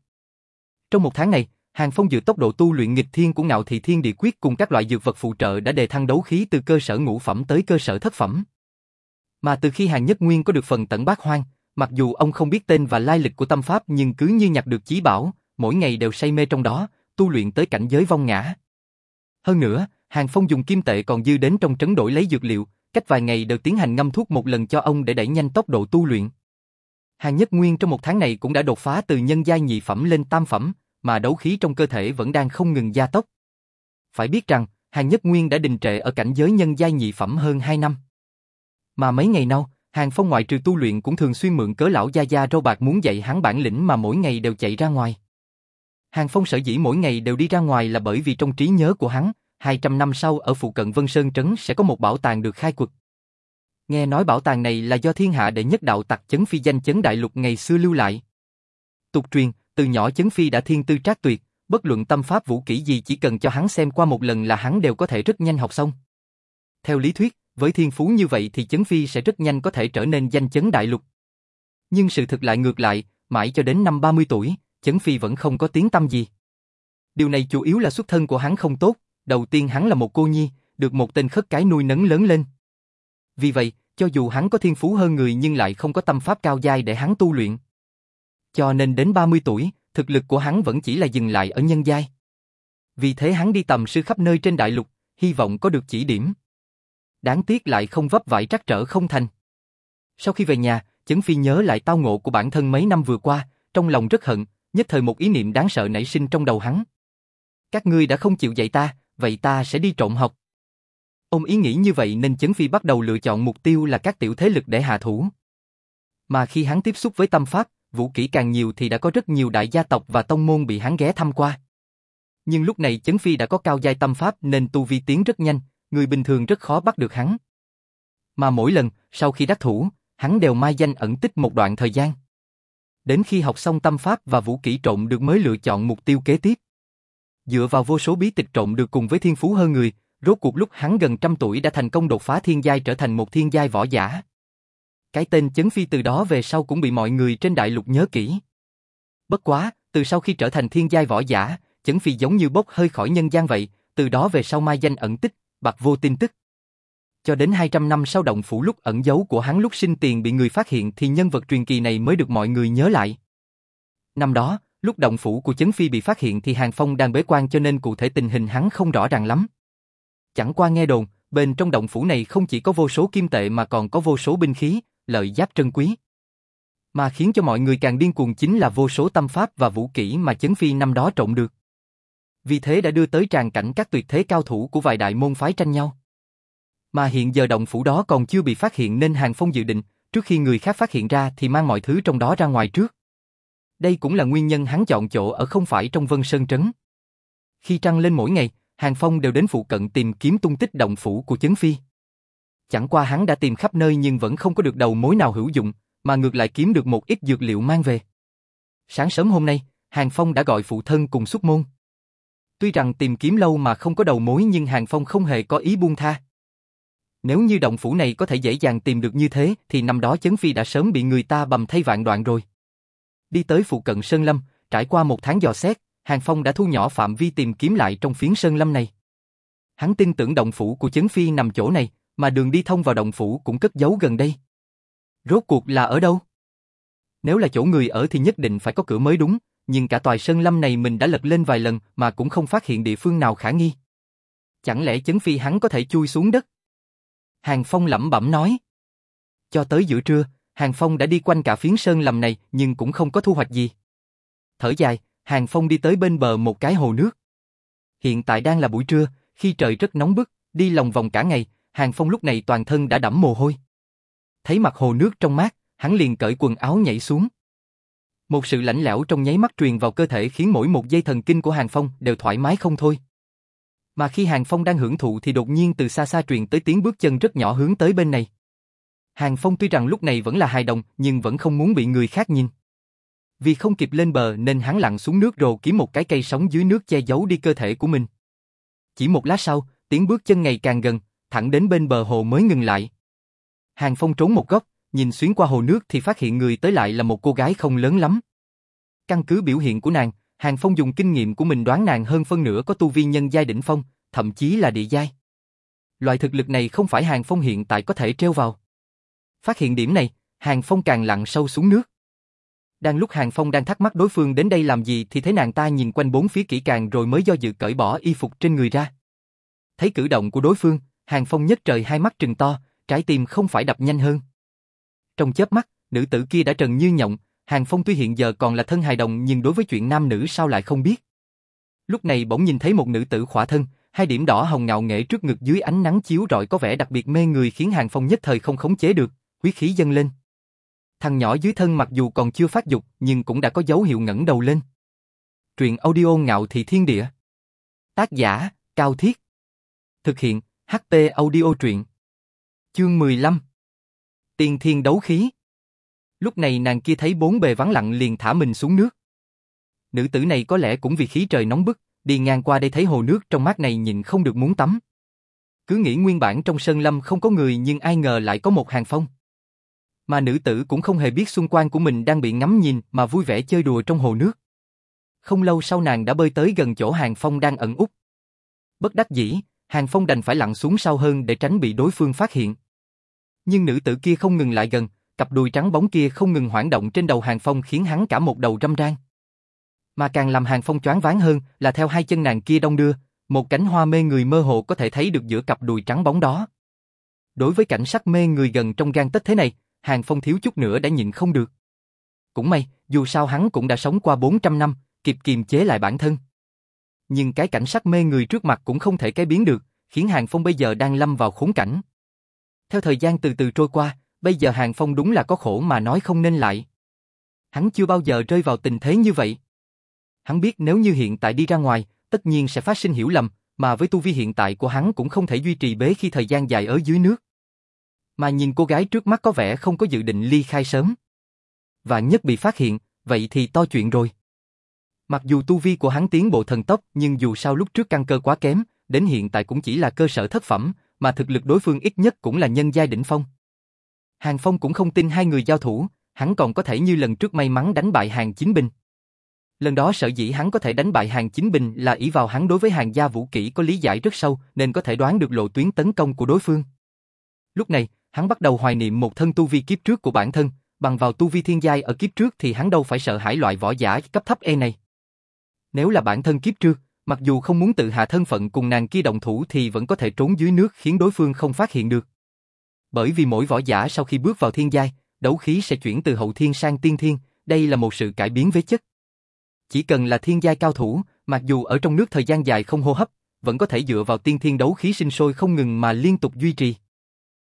Trong một tháng này, Hàng Phong dự tốc độ tu luyện nghịch thiên của ngạo thị thiên địa quyết cùng các loại dược vật phụ trợ đã đề thăng đấu khí từ cơ sở ngũ phẩm tới cơ sở thất phẩm. Mà từ khi Hàng Nhất Nguyên có được phần tận bát hoang, mặc dù ông không biết tên và lai lịch của tâm pháp nhưng cứ như nhặt được chí bảo, mỗi ngày đều say mê trong đó, tu luyện tới cảnh giới vong ngã. Hơn nữa, Hàng Phong dùng kim tệ còn dư đến trong trấn đổi lấy dược liệu, cách vài ngày đều tiến hành ngâm thuốc một lần cho ông để đẩy nhanh tốc độ tu luyện. Hàng Nhất Nguyên trong một tháng này cũng đã đột phá từ nhân giai nhị phẩm lên tam phẩm, mà đấu khí trong cơ thể vẫn đang không ngừng gia tốc. Phải biết rằng, Hàng Nhất Nguyên đã đình trệ ở cảnh giới nhân giai nhị phẩm hơn 2 năm. Mà mấy ngày nào, Hàng Phong ngoại trừ tu luyện cũng thường xuyên mượn cớ lão gia gia râu bạc muốn dạy hắn bản lĩnh mà mỗi ngày đều chạy ra ngoài. Hàng Phong sở dĩ mỗi ngày đều đi ra ngoài là bởi vì trong trí nhớ của hắn, 200 năm sau ở phụ cận Vân Sơn Trấn sẽ có một bảo tàng được khai quật. Nghe nói bảo tàng này là do thiên hạ đệ nhất đạo tặc chấn phi danh chấn đại lục ngày xưa lưu lại. Tục truyền, từ nhỏ chấn phi đã thiên tư trác tuyệt, bất luận tâm pháp vũ kỹ gì chỉ cần cho hắn xem qua một lần là hắn đều có thể rất nhanh học xong. Theo lý thuyết, với thiên phú như vậy thì chấn phi sẽ rất nhanh có thể trở nên danh chấn đại lục. Nhưng sự thực lại ngược lại, mãi cho đến năm 30 tuổi, chấn phi vẫn không có tiếng tâm gì. Điều này chủ yếu là xuất thân của hắn không tốt, đầu tiên hắn là một cô nhi, được một tên khất cái nuôi nấng lớn lên. Vì vậy, cho dù hắn có thiên phú hơn người nhưng lại không có tâm pháp cao dai để hắn tu luyện. Cho nên đến 30 tuổi, thực lực của hắn vẫn chỉ là dừng lại ở nhân giai. Vì thế hắn đi tầm sư khắp nơi trên đại lục, hy vọng có được chỉ điểm. Đáng tiếc lại không vấp vải trắc trở không thành. Sau khi về nhà, Chấn Phi nhớ lại tao ngộ của bản thân mấy năm vừa qua, trong lòng rất hận, nhất thời một ý niệm đáng sợ nảy sinh trong đầu hắn. Các ngươi đã không chịu dạy ta, vậy ta sẽ đi trộm học. Ông ý nghĩ như vậy nên Chấn Phi bắt đầu lựa chọn mục tiêu là các tiểu thế lực để hạ thủ. Mà khi hắn tiếp xúc với tâm pháp, vũ kỹ càng nhiều thì đã có rất nhiều đại gia tộc và tông môn bị hắn ghé thăm qua. Nhưng lúc này Chấn Phi đã có cao giai tâm pháp nên tu vi tiến rất nhanh, người bình thường rất khó bắt được hắn. Mà mỗi lần, sau khi đắc thủ, hắn đều mai danh ẩn tích một đoạn thời gian. Đến khi học xong tâm pháp và vũ kỹ trộn được mới lựa chọn mục tiêu kế tiếp. Dựa vào vô số bí tịch trộn được cùng với thiên phú hơn người, rốt cuộc lúc hắn gần trăm tuổi đã thành công đột phá thiên giai trở thành một thiên giai võ giả. Cái tên Chấn Phi từ đó về sau cũng bị mọi người trên đại lục nhớ kỹ. Bất quá, từ sau khi trở thành thiên giai võ giả, Chấn Phi giống như bốc hơi khỏi nhân gian vậy, từ đó về sau mai danh ẩn tích, bạc vô tin tức. Cho đến 200 năm sau động phủ lúc ẩn giấu của hắn lúc sinh tiền bị người phát hiện thì nhân vật truyền kỳ này mới được mọi người nhớ lại. Năm đó, lúc động phủ của Chấn Phi bị phát hiện thì Hàng Phong đang bế quan cho nên cụ thể tình hình hắn không rõ ràng lắm. Chẳng qua nghe đồn, bên trong động phủ này không chỉ có vô số kim tệ mà còn có vô số binh khí, lợi giáp trân quý. Mà khiến cho mọi người càng điên cuồng chính là vô số tâm pháp và vũ kỹ mà Chấn Phi năm đó trộn được. Vì thế đã đưa tới tràn cảnh các tuyệt thế cao thủ của vài đại môn phái tranh nhau. Mà hiện giờ động phủ đó còn chưa bị phát hiện nên Hàng Phong dự định, trước khi người khác phát hiện ra thì mang mọi thứ trong đó ra ngoài trước. Đây cũng là nguyên nhân hắn chọn chỗ ở không phải trong Vân Sơn Trấn. Khi trăng lên mỗi ngày, Hàng Phong đều đến phụ cận tìm kiếm tung tích động phủ của Chấn Phi. Chẳng qua hắn đã tìm khắp nơi nhưng vẫn không có được đầu mối nào hữu dụng, mà ngược lại kiếm được một ít dược liệu mang về. Sáng sớm hôm nay, Hàng Phong đã gọi phụ thân cùng xuất môn. Tuy rằng tìm kiếm lâu mà không có đầu mối nhưng Hàng Phong không hề có ý buông tha. Nếu như động phủ này có thể dễ dàng tìm được như thế thì năm đó Chấn Phi đã sớm bị người ta bầm thay vạn đoạn rồi. Đi tới phụ cận Sơn Lâm, trải qua một tháng dò xét, Hàng Phong đã thu nhỏ phạm vi tìm kiếm lại trong phiến Sơn Lâm này. Hắn tin tưởng động phủ của Chấn Phi nằm chỗ này, mà đường đi thông vào động phủ cũng cất giấu gần đây. Rốt cuộc là ở đâu? Nếu là chỗ người ở thì nhất định phải có cửa mới đúng, nhưng cả tòa Sơn Lâm này mình đã lật lên vài lần mà cũng không phát hiện địa phương nào khả nghi. Chẳng lẽ Chấn Phi hắn có thể chui xuống đất? Hàng Phong lẩm bẩm nói. Cho tới giữa trưa, Hàng Phong đã đi quanh cả phiến sơn lầm này nhưng cũng không có thu hoạch gì. Thở dài, Hàng Phong đi tới bên bờ một cái hồ nước. Hiện tại đang là buổi trưa, khi trời rất nóng bức, đi lòng vòng cả ngày, Hàng Phong lúc này toàn thân đã đẫm mồ hôi. Thấy mặt hồ nước trong mát, hắn liền cởi quần áo nhảy xuống. Một sự lạnh lẽo trong nháy mắt truyền vào cơ thể khiến mỗi một dây thần kinh của Hàng Phong đều thoải mái không thôi. Mà khi Hàng Phong đang hưởng thụ thì đột nhiên từ xa xa truyền tới tiếng bước chân rất nhỏ hướng tới bên này. Hàng Phong tuy rằng lúc này vẫn là hài đồng nhưng vẫn không muốn bị người khác nhìn. Vì không kịp lên bờ nên hắn lặn xuống nước rồi kiếm một cái cây sóng dưới nước che giấu đi cơ thể của mình. Chỉ một lát sau, tiếng bước chân ngày càng gần, thẳng đến bên bờ hồ mới ngừng lại. Hàng Phong trốn một góc, nhìn xuyến qua hồ nước thì phát hiện người tới lại là một cô gái không lớn lắm. Căn cứ biểu hiện của nàng, Hàng Phong dùng kinh nghiệm của mình đoán nàng hơn phân nửa có tu vi nhân giai đỉnh phong, thậm chí là địa giai. Loại thực lực này không phải Hàng Phong hiện tại có thể treo vào. Phát hiện điểm này, Hàng Phong càng lặn sâu xuống nước. Đang lúc Hàng Phong đang thắc mắc đối phương đến đây làm gì thì thấy nàng ta nhìn quanh bốn phía kỹ càng rồi mới do dự cởi bỏ y phục trên người ra. Thấy cử động của đối phương, Hàng Phong nhất trời hai mắt trừng to, trái tim không phải đập nhanh hơn. Trong chớp mắt, nữ tử kia đã trần như nhộng, Hàng Phong tuy hiện giờ còn là thân hài đồng nhưng đối với chuyện nam nữ sao lại không biết. Lúc này bỗng nhìn thấy một nữ tử khỏa thân, hai điểm đỏ hồng ngạo nghệ trước ngực dưới ánh nắng chiếu rọi có vẻ đặc biệt mê người khiến Hàng Phong nhất thời không khống chế được, huyết khí dâng lên. Thằng nhỏ dưới thân mặc dù còn chưa phát dục nhưng cũng đã có dấu hiệu ngẩng đầu lên. Truyện audio ngạo thị thiên địa. Tác giả, Cao Thiết. Thực hiện, HP audio truyện. Chương 15 Tiên thiên đấu khí Lúc này nàng kia thấy bốn bề vắng lặng liền thả mình xuống nước. Nữ tử này có lẽ cũng vì khí trời nóng bức, đi ngang qua đây thấy hồ nước trong mát này nhìn không được muốn tắm. Cứ nghĩ nguyên bản trong sơn lâm không có người nhưng ai ngờ lại có một hàng phong. Mà nữ tử cũng không hề biết xung quanh của mình đang bị ngắm nhìn mà vui vẻ chơi đùa trong hồ nước. Không lâu sau nàng đã bơi tới gần chỗ hàng phong đang ẩn út. Bất đắc dĩ, hàng phong đành phải lặn xuống sâu hơn để tránh bị đối phương phát hiện. Nhưng nữ tử kia không ngừng lại gần, cặp đùi trắng bóng kia không ngừng hoảng động trên đầu hàng phong khiến hắn cả một đầu râm ran. Mà càng làm hàng phong choáng váng hơn là theo hai chân nàng kia đông đưa, một cánh hoa mê người mơ hồ có thể thấy được giữa cặp đùi trắng bóng đó. Đối với cảnh sắc mê người gần trong gan tấc thế này, Hàng Phong thiếu chút nữa đã nhịn không được. Cũng may, dù sao hắn cũng đã sống qua 400 năm, kịp kiềm chế lại bản thân. Nhưng cái cảnh sắc mê người trước mặt cũng không thể cái biến được, khiến Hàng Phong bây giờ đang lâm vào khốn cảnh. Theo thời gian từ từ trôi qua, bây giờ Hàng Phong đúng là có khổ mà nói không nên lại. Hắn chưa bao giờ rơi vào tình thế như vậy. Hắn biết nếu như hiện tại đi ra ngoài, tất nhiên sẽ phát sinh hiểu lầm, mà với tu vi hiện tại của hắn cũng không thể duy trì bế khi thời gian dài ở dưới nước. Mà nhìn cô gái trước mắt có vẻ không có dự định ly khai sớm. Và nhất bị phát hiện, vậy thì to chuyện rồi. Mặc dù tu vi của hắn tiến bộ thần tốc nhưng dù sao lúc trước căn cơ quá kém, đến hiện tại cũng chỉ là cơ sở thất phẩm, mà thực lực đối phương ít nhất cũng là nhân giai đỉnh phong. Hàng Phong cũng không tin hai người giao thủ, hắn còn có thể như lần trước may mắn đánh bại hàng chính binh. Lần đó sở dĩ hắn có thể đánh bại hàng chính binh là ý vào hắn đối với hàng gia vũ kỹ có lý giải rất sâu nên có thể đoán được lộ tuyến tấn công của đối phương. Lúc này, hắn bắt đầu hoài niệm một thân tu vi kiếp trước của bản thân, bằng vào tu vi thiên giai ở kiếp trước thì hắn đâu phải sợ hãi loại võ giả cấp thấp e này. Nếu là bản thân kiếp trước, mặc dù không muốn tự hạ thân phận cùng nàng kia đồng thủ thì vẫn có thể trốn dưới nước khiến đối phương không phát hiện được. Bởi vì mỗi võ giả sau khi bước vào thiên giai, đấu khí sẽ chuyển từ hậu thiên sang tiên thiên, đây là một sự cải biến với chất. Chỉ cần là thiên giai cao thủ, mặc dù ở trong nước thời gian dài không hô hấp, vẫn có thể dựa vào tiên thiên đấu khí sinh sôi không ngừng mà liên tục duy trì.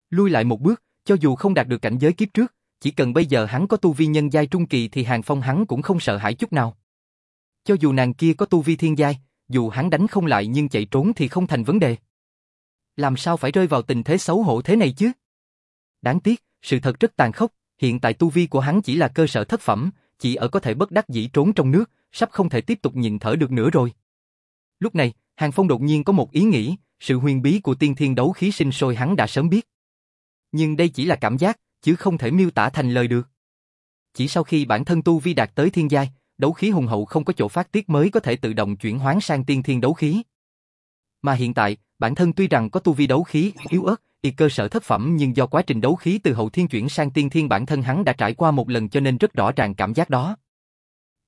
Lui lại một bước, cho dù không đạt được cảnh giới kiếp trước, chỉ cần bây giờ hắn có tu vi nhân giai trung kỳ thì hàng phong hắn cũng không sợ hãi chút nào. Cho dù nàng kia có tu vi thiên giai, dù hắn đánh không lại nhưng chạy trốn thì không thành vấn đề. Làm sao phải rơi vào tình thế xấu hổ thế này chứ? Đáng tiếc, sự thật rất tàn khốc, hiện tại tu vi của hắn chỉ là cơ sở thất phẩm, chỉ ở có thể bất đắc dĩ trốn trong nước, sắp không thể tiếp tục nhìn thở được nữa rồi. Lúc này, Hàng Phong đột nhiên có một ý nghĩ, sự huyền bí của tiên thiên đấu khí sinh sôi hắn đã sớm biết. Nhưng đây chỉ là cảm giác, chứ không thể miêu tả thành lời được. Chỉ sau khi bản thân tu vi đạt tới thiên giai, đấu khí hùng hậu không có chỗ phát tiết mới có thể tự động chuyển hóa sang tiên thiên đấu khí. Mà hiện tại, bản thân tuy rằng có tu vi đấu khí yếu ớt, y cơ sở thất phẩm nhưng do quá trình đấu khí từ hậu thiên chuyển sang tiên thiên bản thân hắn đã trải qua một lần cho nên rất rõ ràng cảm giác đó.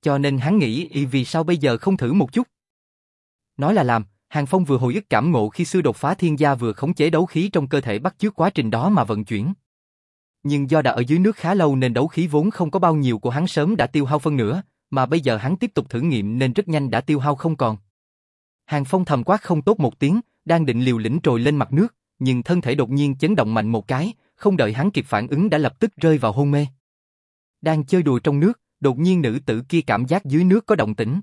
Cho nên hắn nghĩ y vì sao bây giờ không thử một chút. Nói là làm, Hàng Phong vừa hồi ức cảm ngộ khi xưa đột phá thiên gia vừa khống chế đấu khí trong cơ thể bắt chước quá trình đó mà vận chuyển. Nhưng do đã ở dưới nước khá lâu nên đấu khí vốn không có bao nhiêu của hắn sớm đã tiêu hao phân nửa, mà bây giờ hắn tiếp tục thử nghiệm nên rất nhanh đã tiêu hao không còn. Hàng Phong thầm quát không tốt một tiếng, đang định liều lĩnh trồi lên mặt nước, nhưng thân thể đột nhiên chấn động mạnh một cái, không đợi hắn kịp phản ứng đã lập tức rơi vào hôn mê. Đang chơi đùa trong nước, đột nhiên nữ tử kia cảm giác dưới nước có động tĩnh.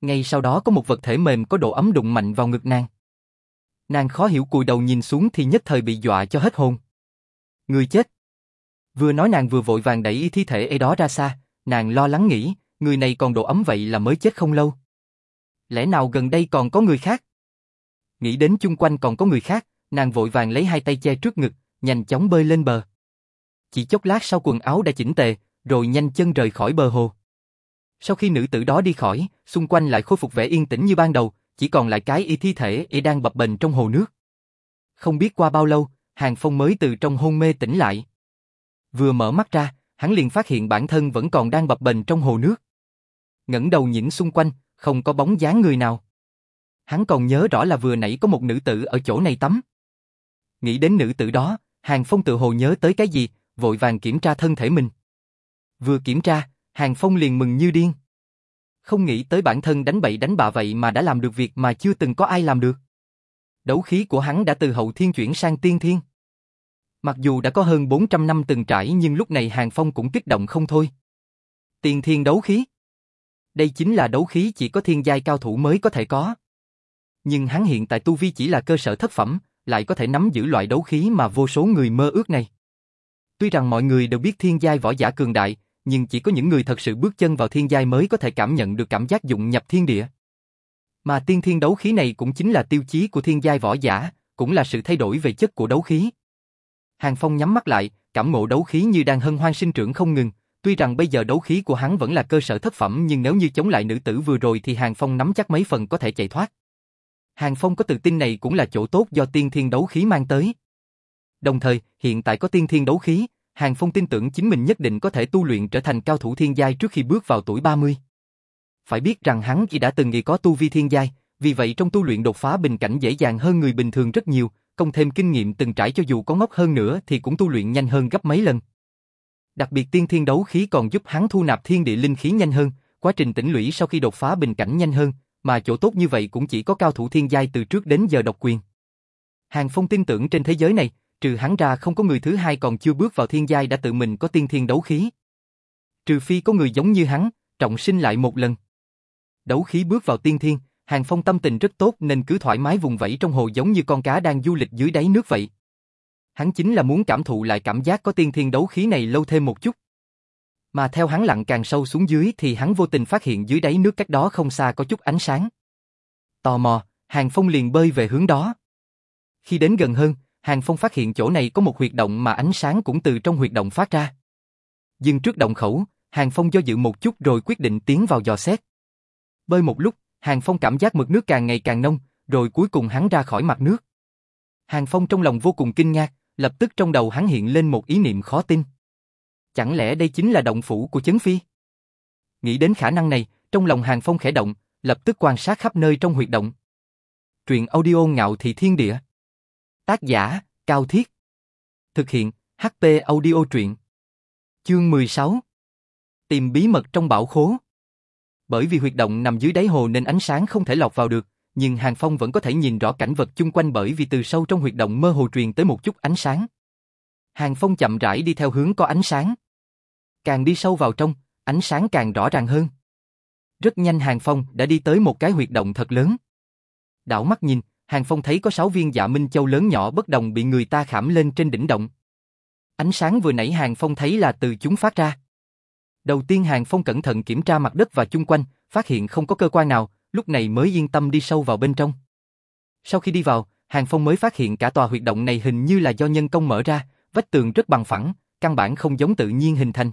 Ngay sau đó có một vật thể mềm có độ ấm đụng mạnh vào ngực nàng. Nàng khó hiểu cùi đầu nhìn xuống thì nhất thời bị dọa cho hết hồn. Người chết. Vừa nói nàng vừa vội vàng đẩy y thi thể ấy đó ra xa, nàng lo lắng nghĩ, người này còn độ ấm vậy là mới chết không lâu. Lẽ nào gần đây còn có người khác? Nghĩ đến chung quanh còn có người khác, nàng vội vàng lấy hai tay che trước ngực, nhanh chóng bơi lên bờ. Chỉ chốc lát sau quần áo đã chỉnh tề, rồi nhanh chân rời khỏi bờ hồ. Sau khi nữ tử đó đi khỏi, xung quanh lại khôi phục vẻ yên tĩnh như ban đầu, chỉ còn lại cái y thi thể y đang bập bềnh trong hồ nước. Không biết qua bao lâu, Hàng Phong mới từ trong hôn mê tỉnh lại. Vừa mở mắt ra, hắn liền phát hiện bản thân vẫn còn đang bập bềnh trong hồ nước ngẩng đầu nhìn xung quanh, không có bóng dáng người nào. Hắn còn nhớ rõ là vừa nãy có một nữ tử ở chỗ này tắm. Nghĩ đến nữ tử đó, Hàng Phong tự hồ nhớ tới cái gì, vội vàng kiểm tra thân thể mình. Vừa kiểm tra, Hàng Phong liền mừng như điên. Không nghĩ tới bản thân đánh bậy đánh bạ vậy mà đã làm được việc mà chưa từng có ai làm được. Đấu khí của hắn đã từ hậu thiên chuyển sang tiên thiên. Mặc dù đã có hơn 400 năm từng trải nhưng lúc này Hàng Phong cũng kích động không thôi. Tiên thiên đấu khí. Đây chính là đấu khí chỉ có thiên giai cao thủ mới có thể có. Nhưng hắn hiện tại tu vi chỉ là cơ sở thất phẩm, lại có thể nắm giữ loại đấu khí mà vô số người mơ ước này. Tuy rằng mọi người đều biết thiên giai võ giả cường đại, nhưng chỉ có những người thật sự bước chân vào thiên giai mới có thể cảm nhận được cảm giác dụng nhập thiên địa. Mà tiên thiên đấu khí này cũng chính là tiêu chí của thiên giai võ giả, cũng là sự thay đổi về chất của đấu khí. Hàng Phong nhắm mắt lại, cảm ngộ đấu khí như đang hân hoan sinh trưởng không ngừng, tuy rằng bây giờ đấu khí của hắn vẫn là cơ sở thất phẩm nhưng nếu như chống lại nữ tử vừa rồi thì Hàng Phong nắm chắc mấy phần có thể chạy thoát. Hàng Phong có tự tin này cũng là chỗ tốt do tiên thiên đấu khí mang tới. Đồng thời, hiện tại có tiên thiên đấu khí, Hàng Phong tin tưởng chính mình nhất định có thể tu luyện trở thành cao thủ thiên giai trước khi bước vào tuổi 30. Phải biết rằng hắn chỉ đã từng nghĩ có tu vi thiên giai, vì vậy trong tu luyện đột phá bình cảnh dễ dàng hơn người bình thường rất nhiều, công thêm kinh nghiệm từng trải cho dù có ngốc hơn nữa thì cũng tu luyện nhanh hơn gấp mấy lần. Đặc biệt tiên thiên đấu khí còn giúp hắn thu nạp thiên địa linh khí nhanh hơn, quá trình tĩnh lũy sau khi đột phá bình cảnh nhanh hơn, mà chỗ tốt như vậy cũng chỉ có cao thủ thiên giai từ trước đến giờ độc quyền. Hàng Phong tin tưởng trên thế giới này, trừ hắn ra không có người thứ hai còn chưa bước vào thiên giai đã tự mình có tiên thiên đấu khí. Trừ phi có người giống như hắn, trọng sinh lại một lần. Đấu khí bước vào tiên thiên, Hàng Phong tâm tình rất tốt nên cứ thoải mái vùng vẫy trong hồ giống như con cá đang du lịch dưới đáy nước vậy. Hắn chính là muốn cảm thụ lại cảm giác có tiên thiên đấu khí này lâu thêm một chút. Mà theo hắn lặn càng sâu xuống dưới thì hắn vô tình phát hiện dưới đáy nước cách đó không xa có chút ánh sáng. Tò mò, Hàng Phong liền bơi về hướng đó. Khi đến gần hơn, Hàng Phong phát hiện chỗ này có một huyệt động mà ánh sáng cũng từ trong huyệt động phát ra. Dừng trước động khẩu, Hàng Phong do dự một chút rồi quyết định tiến vào dò xét. Bơi một lúc, Hàng Phong cảm giác mực nước càng ngày càng nông, rồi cuối cùng hắn ra khỏi mặt nước. Hàng Phong trong lòng vô cùng kinh ngạc, lập tức trong đầu hắn hiện lên một ý niệm khó tin. Chẳng lẽ đây chính là động phủ của chấn phi? Nghĩ đến khả năng này, trong lòng Hàng Phong khẽ động, lập tức quan sát khắp nơi trong huyệt động. Truyện audio ngạo thị thiên địa. Tác giả, Cao Thiết. Thực hiện, HP audio truyện. Chương 16. Tìm bí mật trong bảo khố. Bởi vì huyệt động nằm dưới đáy hồ nên ánh sáng không thể lọt vào được, nhưng Hàng Phong vẫn có thể nhìn rõ cảnh vật chung quanh bởi vì từ sâu trong huyệt động mơ hồ truyền tới một chút ánh sáng. Hàng Phong chậm rãi đi theo hướng có ánh sáng. Càng đi sâu vào trong, ánh sáng càng rõ ràng hơn. Rất nhanh Hàng Phong đã đi tới một cái huyệt động thật lớn. Đảo mắt nhìn, Hàng Phong thấy có sáu viên dạ minh châu lớn nhỏ bất đồng bị người ta khảm lên trên đỉnh động. Ánh sáng vừa nãy Hàng Phong thấy là từ chúng phát ra. Đầu tiên Hàng Phong cẩn thận kiểm tra mặt đất và chung quanh, phát hiện không có cơ quan nào, lúc này mới yên tâm đi sâu vào bên trong. Sau khi đi vào, Hàng Phong mới phát hiện cả tòa huyệt động này hình như là do nhân công mở ra, vách tường rất bằng phẳng, căn bản không giống tự nhiên hình thành.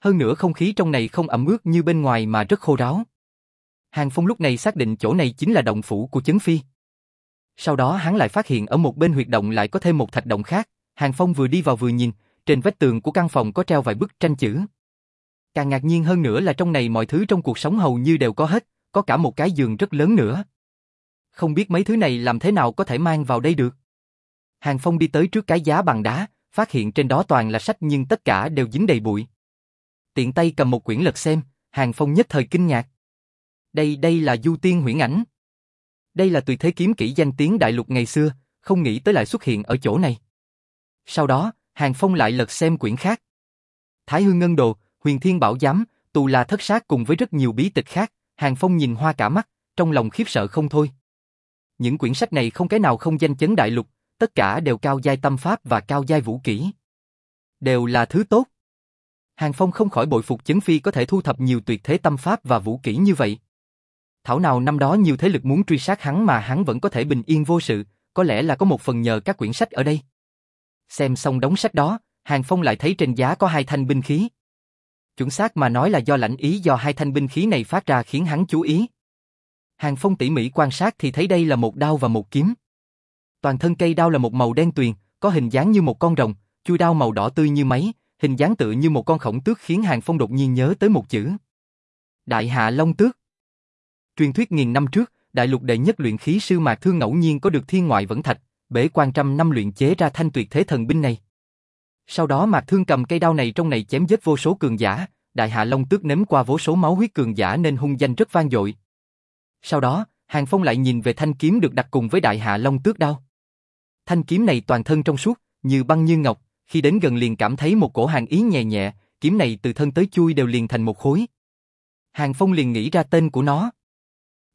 Hơn nữa không khí trong này không ẩm ướt như bên ngoài mà rất khô ráo. Hàng Phong lúc này xác định chỗ này chính là động phủ của Chấn Phi. Sau đó hắn lại phát hiện ở một bên huyệt động lại có thêm một thạch động khác. Hàng Phong vừa đi vào vừa nhìn, trên vách tường của căn phòng có treo vài bức tranh chữ. Càng ngạc nhiên hơn nữa là trong này mọi thứ trong cuộc sống hầu như đều có hết, có cả một cái giường rất lớn nữa. Không biết mấy thứ này làm thế nào có thể mang vào đây được. Hàng Phong đi tới trước cái giá bằng đá, phát hiện trên đó toàn là sách nhưng tất cả đều dính đầy bụi. Tiện tay cầm một quyển lật xem, Hàng Phong nhất thời kinh ngạc. Đây đây là Du Tiên huyễn ảnh. Đây là Tùy thế kiếm kỹ danh tiếng đại lục ngày xưa, không nghĩ tới lại xuất hiện ở chỗ này. Sau đó, Hàng Phong lại lật xem quyển khác. Thái Hư Ngân Đồ, Huyền Thiên Bảo Giám, Tù La Thất Sát cùng với rất nhiều bí tịch khác, Hàng Phong nhìn hoa cả mắt, trong lòng khiếp sợ không thôi. Những quyển sách này không cái nào không danh chấn đại lục, tất cả đều cao giai tâm pháp và cao giai vũ kỹ. Đều là thứ tốt. Hàng Phong không khỏi bội phục chấn phi có thể thu thập nhiều tuyệt thế tâm pháp và vũ kỹ như vậy. Thảo nào năm đó nhiều thế lực muốn truy sát hắn mà hắn vẫn có thể bình yên vô sự, có lẽ là có một phần nhờ các quyển sách ở đây. Xem xong đống sách đó, Hàng Phong lại thấy trên giá có hai thanh binh khí. Chuẩn xác mà nói là do lãnh ý do hai thanh binh khí này phát ra khiến hắn chú ý. Hàng Phong tỉ mỉ quan sát thì thấy đây là một đao và một kiếm. Toàn thân cây đao là một màu đen tuyền, có hình dáng như một con rồng, chui đao màu đỏ tươi như máy, hình dáng tựa như một con khổng tước khiến Hàng Phong đột nhiên nhớ tới một chữ. Đại Hạ Long Tước. Truyền thuyết nghìn năm trước, đại lục đệ nhất luyện khí sư Mạc Thương ngẫu nhiên có được thiên ngoại vẫn thạch, bể quan trăm năm luyện chế ra thanh tuyệt thế thần binh này. Sau đó Mạc Thương cầm cây đao này trong này chém giết vô số cường giả, Đại Hạ Long Tước nếm qua vô số máu huyết cường giả nên hung danh rất vang dội. Sau đó, Hàng Phong lại nhìn về thanh kiếm được đặt cùng với Đại Hạ Long Tước đao. Thanh kiếm này toàn thân trong suốt, như băng như ngọc, khi đến gần liền cảm thấy một cổ hàng ý nhẹ nhẹ, kiếm này từ thân tới chui đều liền thành một khối. Hàng Phong liền nghĩ ra tên của nó.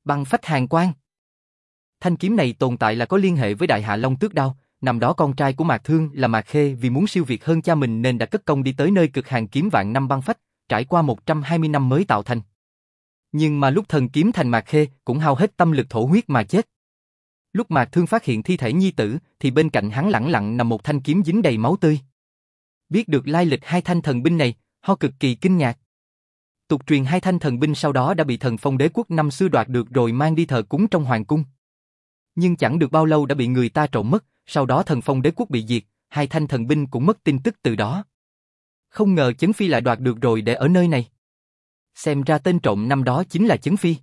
Băng phách hàng quang. Thanh kiếm này tồn tại là có liên hệ với Đại Hạ Long Tước đao, năm đó con trai của Mạc Thương là Mạc Khê vì muốn siêu việt hơn cha mình nên đã cất công đi tới nơi cực hàng kiếm vạn năm băng phách, trải qua 120 năm mới tạo thành. Nhưng mà lúc thần kiếm thành Mạc Khê cũng hao hết tâm lực thổ huyết mà chết. Lúc Mạc Thương phát hiện thi thể nhi tử thì bên cạnh hắn lẳng lặng nằm một thanh kiếm dính đầy máu tươi. Biết được lai lịch hai thanh thần binh này, ho cực kỳ kinh ngạc. Tục truyền hai thanh thần binh sau đó đã bị thần phong đế quốc năm xưa đoạt được rồi mang đi thờ cúng trong hoàng cung. Nhưng chẳng được bao lâu đã bị người ta trộm mất, sau đó thần phong đế quốc bị diệt, hai thanh thần binh cũng mất tin tức từ đó. Không ngờ Chấn Phi lại đoạt được rồi để ở nơi này. Xem ra tên trộm năm đó chính là Chấn Phi.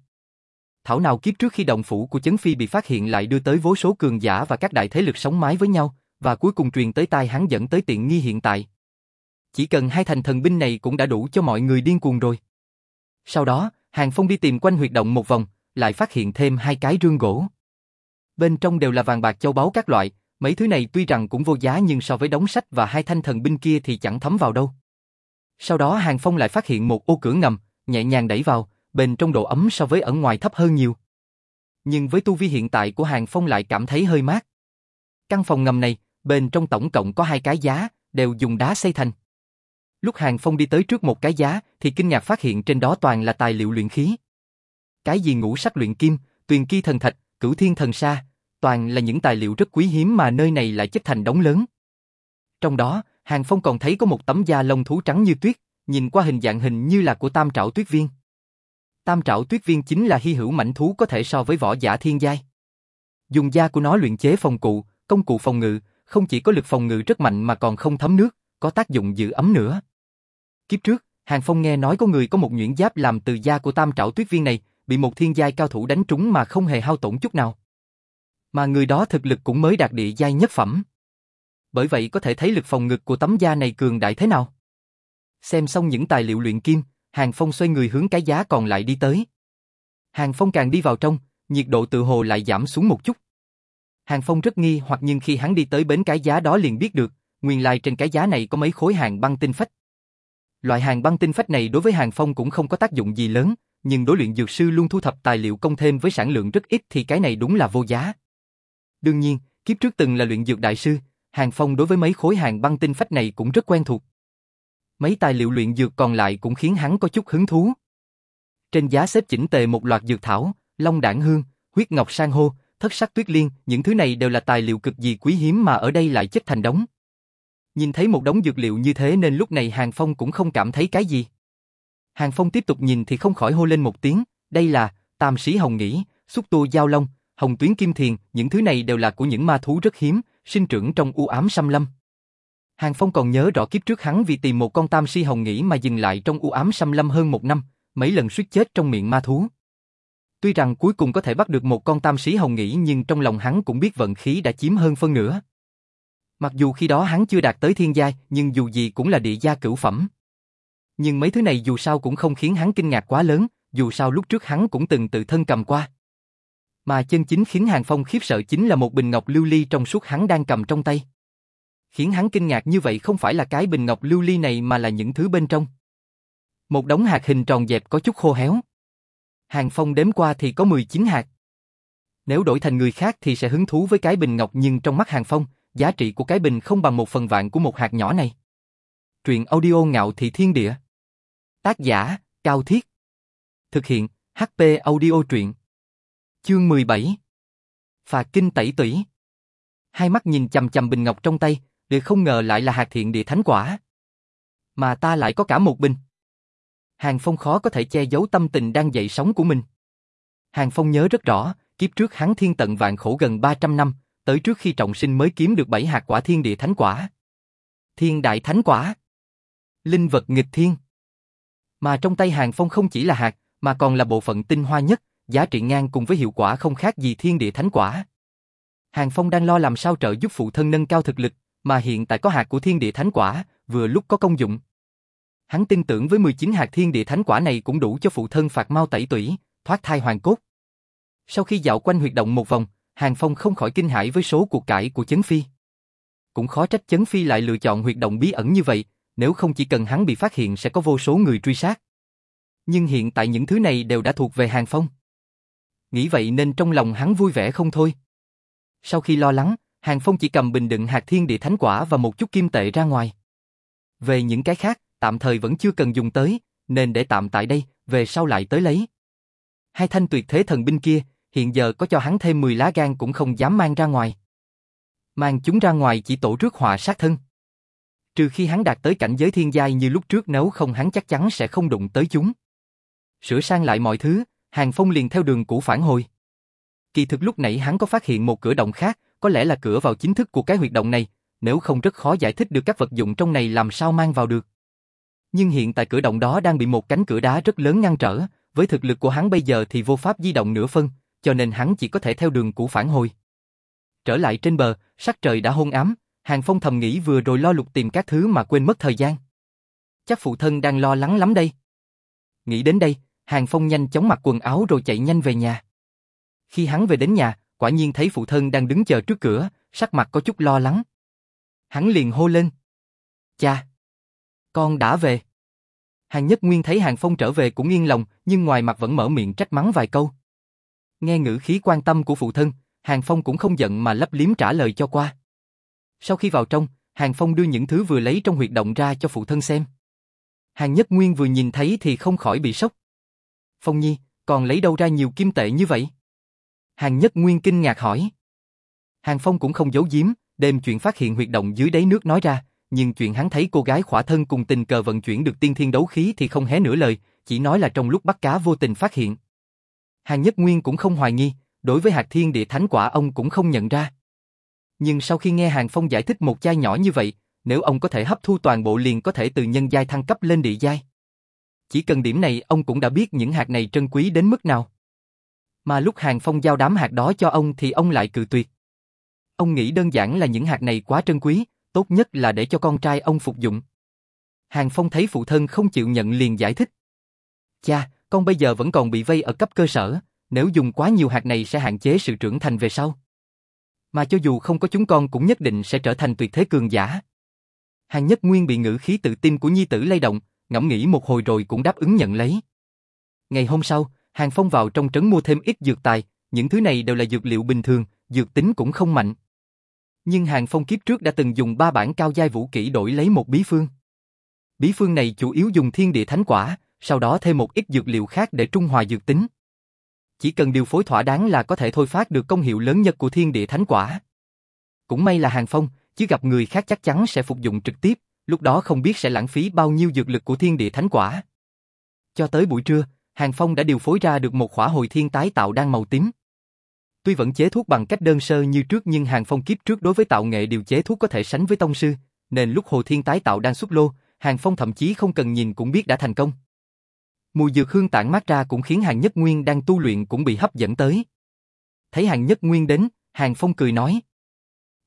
Thảo nào kiếp trước khi động phủ của Chấn Phi bị phát hiện lại đưa tới vô số cường giả và các đại thế lực sống mái với nhau, và cuối cùng truyền tới tai hắn dẫn tới tiện nghi hiện tại. Chỉ cần hai thành thần binh này cũng đã đủ cho mọi người điên cuồng rồi. Sau đó, Hàng Phong đi tìm quanh huyệt động một vòng, lại phát hiện thêm hai cái rương gỗ. Bên trong đều là vàng bạc châu báu các loại, mấy thứ này tuy rằng cũng vô giá nhưng so với đống sách và hai thanh thần binh kia thì chẳng thấm vào đâu. Sau đó Hàng Phong lại phát hiện một ô cửa ngầm, nhẹ nhàng đẩy vào, bên trong độ ấm so với ở ngoài thấp hơn nhiều. Nhưng với tu vi hiện tại của Hàng Phong lại cảm thấy hơi mát. Căn phòng ngầm này, bên trong tổng cộng có hai cái giá, đều dùng đá xây thành. Lúc Hàng Phong đi tới trước một cái giá, thì kinh ngạc phát hiện trên đó toàn là tài liệu luyện khí. Cái gì ngũ sắc luyện kim, tuyền kỳ thần thạch, cửu thiên thần sa, toàn là những tài liệu rất quý hiếm mà nơi này lại chất thành đống lớn. Trong đó, Hàng Phong còn thấy có một tấm da lông thú trắng như tuyết, nhìn qua hình dạng hình như là của tam trảo tuyết viên. Tam trảo tuyết viên chính là hy hữu mảnh thú có thể so với võ giả thiên giai. Dùng da của nó luyện chế phòng cụ, công cụ phòng ngự, không chỉ có lực phòng ngự rất mạnh mà còn không thấm nước, có tác dụng giữ ấm nữa. Kiếp trước, Hàng Phong nghe nói có người có một nhuyễn giáp làm từ da của tam trảo tuyết viên này, bị một thiên giai cao thủ đánh trúng mà không hề hao tổn chút nào. Mà người đó thực lực cũng mới đạt địa giai nhất phẩm. Bởi vậy có thể thấy lực phòng ngực của tấm da này cường đại thế nào. Xem xong những tài liệu luyện kim, Hàng Phong xoay người hướng cái giá còn lại đi tới. Hàng Phong càng đi vào trong, nhiệt độ tự hồ lại giảm xuống một chút. Hàng Phong rất nghi hoặc nhưng khi hắn đi tới bến cái giá đó liền biết được, nguyên lai trên cái giá này có mấy khối hàng băng tinh phách. Loại hàng băng tinh phách này đối với Hàng Phong cũng không có tác dụng gì lớn, nhưng đối luyện dược sư luôn thu thập tài liệu công thêm với sản lượng rất ít thì cái này đúng là vô giá. Đương nhiên, kiếp trước từng là luyện dược đại sư, Hàng Phong đối với mấy khối hàng băng tinh phách này cũng rất quen thuộc. Mấy tài liệu luyện dược còn lại cũng khiến hắn có chút hứng thú. Trên giá xếp chỉnh tề một loạt dược thảo, long đảng hương, huyết ngọc sang hô, thất sắc tuyết liên, những thứ này đều là tài liệu cực kỳ quý hiếm mà ở đây lại chất thành đống. Nhìn thấy một đống dược liệu như thế nên lúc này Hàng Phong cũng không cảm thấy cái gì. Hàng Phong tiếp tục nhìn thì không khỏi hô lên một tiếng, đây là Tam Sĩ Hồng Nghĩ, Xúc tu Giao Long, Hồng Tuyến Kim Thiền, những thứ này đều là của những ma thú rất hiếm, sinh trưởng trong u ám xâm lâm. Hàng Phong còn nhớ rõ kiếp trước hắn vì tìm một con Tam Sĩ Hồng Nghĩ mà dừng lại trong u ám xâm lâm hơn một năm, mấy lần suýt chết trong miệng ma thú. Tuy rằng cuối cùng có thể bắt được một con Tam Sĩ Hồng Nghĩ nhưng trong lòng hắn cũng biết vận khí đã chiếm hơn phân nửa. Mặc dù khi đó hắn chưa đạt tới thiên giai, nhưng dù gì cũng là địa gia cửu phẩm. Nhưng mấy thứ này dù sao cũng không khiến hắn kinh ngạc quá lớn, dù sao lúc trước hắn cũng từng tự thân cầm qua. Mà chân chính khiến Hàng Phong khiếp sợ chính là một bình ngọc lưu ly trong suốt hắn đang cầm trong tay. Khiến hắn kinh ngạc như vậy không phải là cái bình ngọc lưu ly này mà là những thứ bên trong. Một đống hạt hình tròn dẹp có chút khô héo. Hàng Phong đếm qua thì có 19 hạt. Nếu đổi thành người khác thì sẽ hứng thú với cái bình ngọc nhưng trong mắt Hàng Phong, giá trị của cái bình không bằng một phần vạn của một hạt nhỏ này. Truyện audio ngạo thị thiên địa. Tác giả, Cao Thiết. Thực hiện, HP audio truyện. Chương 17 Phà kinh tẩy tủy Hai mắt nhìn chầm chầm bình ngọc trong tay, để không ngờ lại là hạt thiện địa thánh quả. Mà ta lại có cả một bình. Hàng Phong khó có thể che giấu tâm tình đang dậy sóng của mình. Hàng Phong nhớ rất rõ, kiếp trước hắn thiên tận vạn khổ gần 300 năm, tới trước khi trọng sinh mới kiếm được bảy hạt quả thiên địa thánh quả. Thiên đại thánh quả. Linh vật nghịch thiên. Mà trong tay Hàng Phong không chỉ là hạt, mà còn là bộ phận tinh hoa nhất, giá trị ngang cùng với hiệu quả không khác gì thiên địa thánh quả. Hàng Phong đang lo làm sao trợ giúp phụ thân nâng cao thực lực, mà hiện tại có hạt của thiên địa thánh quả, vừa lúc có công dụng. Hắn tin tưởng với 19 hạt thiên địa thánh quả này cũng đủ cho phụ thân phạt mau tẩy tủy, thoát thai hoàng cốt. Sau khi dạo quanh huyệt động một vòng, Hàng Phong không khỏi kinh hãi với số cuộc cải của Chấn Phi. Cũng khó trách Chấn Phi lại lựa chọn huyệt động bí ẩn như vậy, nếu không chỉ cần hắn bị phát hiện sẽ có vô số người truy sát. Nhưng hiện tại những thứ này đều đã thuộc về Hàng Phong. Nghĩ vậy nên trong lòng hắn vui vẻ không thôi. Sau khi lo lắng, Hàng Phong chỉ cầm bình đựng hạt thiên địa thánh quả và một chút kim tệ ra ngoài. Về những cái khác, tạm thời vẫn chưa cần dùng tới, nên để tạm tại đây, về sau lại tới lấy. Hai thanh tuyệt thế thần binh kia, hiện giờ có cho hắn thêm 10 lá gan cũng không dám mang ra ngoài. Mang chúng ra ngoài chỉ tổ rước họa sát thân. Trừ khi hắn đạt tới cảnh giới thiên giai như lúc trước nếu không hắn chắc chắn sẽ không đụng tới chúng. Sửa sang lại mọi thứ, Hàng Phong liền theo đường cũ phản hồi. Kỳ thực lúc nãy hắn có phát hiện một cửa động khác, có lẽ là cửa vào chính thức của cái huyệt động này, nếu không rất khó giải thích được các vật dụng trong này làm sao mang vào được. Nhưng hiện tại cửa động đó đang bị một cánh cửa đá rất lớn ngăn trở, với thực lực của hắn bây giờ thì vô pháp di động nửa phân, cho nên hắn chỉ có thể theo đường cũ phản hồi. Trở lại trên bờ, sắc trời đã hôn ám, Hàng Phong thầm nghĩ vừa rồi lo lục tìm các thứ mà quên mất thời gian. Chắc phụ thân đang lo lắng lắm đây. Nghĩ đến đây, Hàng Phong nhanh chóng mặc quần áo rồi chạy nhanh về nhà. Khi hắn về đến nhà, quả nhiên thấy phụ thân đang đứng chờ trước cửa, sắc mặt có chút lo lắng. Hắn liền hô lên. Cha! Con đã về. Hàng Nhất Nguyên thấy Hàng Phong trở về cũng yên lòng, nhưng ngoài mặt vẫn mở miệng trách mắng vài câu. Nghe ngữ khí quan tâm của phụ thân, Hàng Phong cũng không giận mà lấp liếm trả lời cho qua. Sau khi vào trong, Hàng Phong đưa những thứ vừa lấy trong huyệt động ra cho phụ thân xem. Hàng Nhất Nguyên vừa nhìn thấy thì không khỏi bị sốc. Phong Nhi, còn lấy đâu ra nhiều kim tệ như vậy? Hàng Nhất Nguyên kinh ngạc hỏi. Hàng Phong cũng không giấu giếm, đem chuyện phát hiện huyệt động dưới đáy nước nói ra, nhưng chuyện hắn thấy cô gái khỏa thân cùng tình cờ vận chuyển được tiên thiên đấu khí thì không hé nửa lời, chỉ nói là trong lúc bắt cá vô tình phát hiện. Hàng Nhất Nguyên cũng không hoài nghi, đối với hạt thiên địa thánh quả ông cũng không nhận ra. Nhưng sau khi nghe Hàng Phong giải thích một chai nhỏ như vậy, nếu ông có thể hấp thu toàn bộ liền có thể từ nhân giai thăng cấp lên địa giai. Chỉ cần điểm này ông cũng đã biết những hạt này trân quý đến mức nào. Mà lúc Hàng Phong giao đám hạt đó cho ông thì ông lại cự tuyệt. Ông nghĩ đơn giản là những hạt này quá trân quý, tốt nhất là để cho con trai ông phục dụng. Hàng Phong thấy phụ thân không chịu nhận liền giải thích. Cha, con bây giờ vẫn còn bị vây ở cấp cơ sở, nếu dùng quá nhiều hạt này sẽ hạn chế sự trưởng thành về sau. Mà cho dù không có chúng con cũng nhất định sẽ trở thành tuyệt thế cường giả. Hàng Nhất Nguyên bị ngữ khí tự tin của nhi tử lay động, ngẫm nghĩ một hồi rồi cũng đáp ứng nhận lấy. Ngày hôm sau, Hàng Phong vào trong trấn mua thêm ít dược tài, những thứ này đều là dược liệu bình thường, dược tính cũng không mạnh. Nhưng Hàng Phong kiếp trước đã từng dùng ba bản cao giai vũ kỹ đổi lấy một bí phương. Bí phương này chủ yếu dùng thiên địa thánh quả, sau đó thêm một ít dược liệu khác để trung hòa dược tính. Chỉ cần điều phối thỏa đáng là có thể thôi phát được công hiệu lớn nhất của thiên địa thánh quả. Cũng may là Hàng Phong, chứ gặp người khác chắc chắn sẽ phục dụng trực tiếp, lúc đó không biết sẽ lãng phí bao nhiêu dược lực của thiên địa thánh quả. Cho tới buổi trưa, Hàng Phong đã điều phối ra được một khỏa hồi thiên tái tạo đan màu tím. Tuy vẫn chế thuốc bằng cách đơn sơ như trước nhưng Hàng Phong kiếp trước đối với tạo nghệ điều chế thuốc có thể sánh với tông sư, nên lúc hồi thiên tái tạo đan xuất lô, Hàng Phong thậm chí không cần nhìn cũng biết đã thành công. Mùi dược hương tản mát ra cũng khiến Hàng Nhất Nguyên đang tu luyện cũng bị hấp dẫn tới. Thấy Hàng Nhất Nguyên đến, Hàng Phong cười nói.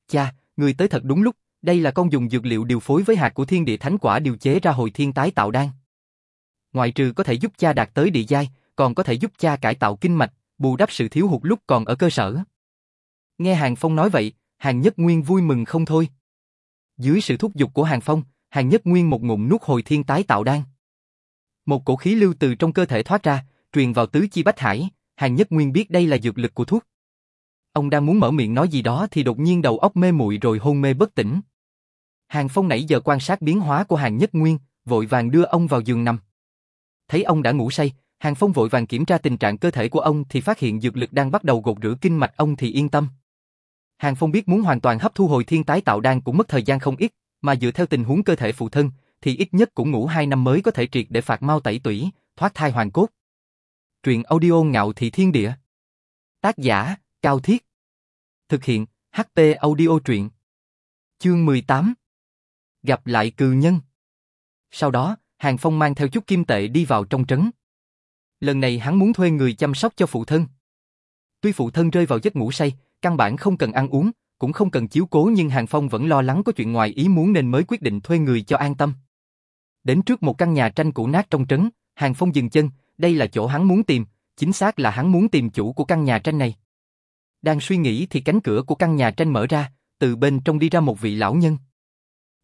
Cha, người tới thật đúng lúc, đây là con dùng dược liệu điều phối với hạt của thiên địa thánh quả điều chế ra hồi thiên tái tạo đan. Ngoại trừ có thể giúp cha đạt tới địa giai, còn có thể giúp cha cải tạo kinh mạch, bù đắp sự thiếu hụt lúc còn ở cơ sở. Nghe Hàng Phong nói vậy, Hàng Nhất Nguyên vui mừng không thôi. Dưới sự thúc giục của Hàng Phong, Hàng Nhất Nguyên một ngụm nuốt hồi thiên tái tạo đan. Một cổ khí lưu từ trong cơ thể thoát ra, truyền vào tứ chi bách hải, Hàng Nhất Nguyên biết đây là dược lực của thuốc. Ông đang muốn mở miệng nói gì đó thì đột nhiên đầu óc mê muội rồi hôn mê bất tỉnh. Hàng Phong nãy giờ quan sát biến hóa của Hàng Nhất Nguyên, vội vàng đưa ông vào giường nằm. Thấy ông đã ngủ say, Hàng Phong vội vàng kiểm tra tình trạng cơ thể của ông thì phát hiện dược lực đang bắt đầu gột rửa kinh mạch ông thì yên tâm. Hàng Phong biết muốn hoàn toàn hấp thu hồi thiên tái tạo đan cũng mất thời gian không ít, mà dựa theo tình huống cơ thể phụ thân, thì ít nhất cũng ngủ 2 năm mới có thể triệt để phạt mau tẩy tủy, thoát thai hoàn cốt. Truyện audio ngạo thị thiên địa. Tác giả, Cao Thiết. Thực hiện, HT audio truyện. Chương 18. Gặp lại cừ nhân. Sau đó, Hàng Phong mang theo chút kim tệ đi vào trong trấn. Lần này hắn muốn thuê người chăm sóc cho phụ thân. Tuy phụ thân rơi vào giấc ngủ say, căn bản không cần ăn uống, cũng không cần chiếu cố nhưng Hàng Phong vẫn lo lắng có chuyện ngoài ý muốn nên mới quyết định thuê người cho an tâm. Đến trước một căn nhà tranh cũ nát trong trấn, Hàng Phong dừng chân, đây là chỗ hắn muốn tìm, chính xác là hắn muốn tìm chủ của căn nhà tranh này. Đang suy nghĩ thì cánh cửa của căn nhà tranh mở ra, từ bên trong đi ra một vị lão nhân.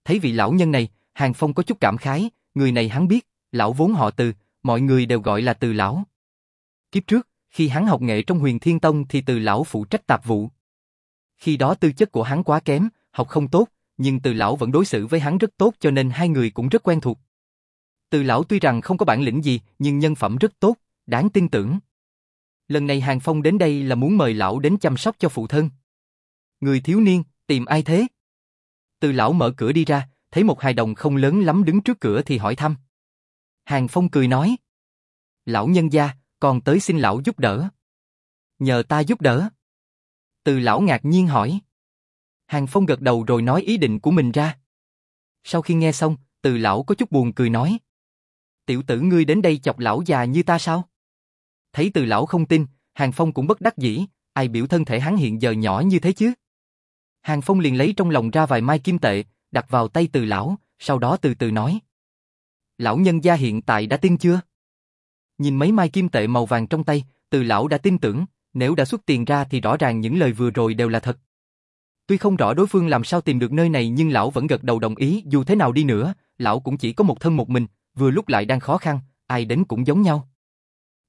Thấy vị lão nhân này, Hàng Phong có chút cảm khái, người này hắn biết, lão vốn họ từ, mọi người đều gọi là từ lão. Kiếp trước, khi hắn học nghệ trong huyền thiên tông thì từ lão phụ trách tạp vụ. Khi đó tư chất của hắn quá kém, học không tốt, nhưng từ lão vẫn đối xử với hắn rất tốt cho nên hai người cũng rất quen thuộc. Từ lão tuy rằng không có bản lĩnh gì, nhưng nhân phẩm rất tốt, đáng tin tưởng. Lần này Hàng Phong đến đây là muốn mời lão đến chăm sóc cho phụ thân. Người thiếu niên, tìm ai thế? Từ lão mở cửa đi ra, thấy một hài đồng không lớn lắm đứng trước cửa thì hỏi thăm. Hàng Phong cười nói. Lão nhân gia, còn tới xin lão giúp đỡ. Nhờ ta giúp đỡ. Từ lão ngạc nhiên hỏi. Hàng Phong gật đầu rồi nói ý định của mình ra. Sau khi nghe xong, từ lão có chút buồn cười nói. Tiểu tử ngươi đến đây chọc lão già như ta sao? Thấy từ lão không tin, Hàng Phong cũng bất đắc dĩ, ai biểu thân thể hắn hiện giờ nhỏ như thế chứ? Hàng Phong liền lấy trong lòng ra vài mai kim tệ, đặt vào tay từ lão, sau đó từ từ nói. Lão nhân gia hiện tại đã tin chưa? Nhìn mấy mai kim tệ màu vàng trong tay, từ lão đã tin tưởng, nếu đã xuất tiền ra thì rõ ràng những lời vừa rồi đều là thật. Tuy không rõ đối phương làm sao tìm được nơi này nhưng lão vẫn gật đầu đồng ý dù thế nào đi nữa, lão cũng chỉ có một thân một mình, vừa lúc lại đang khó khăn, ai đến cũng giống nhau.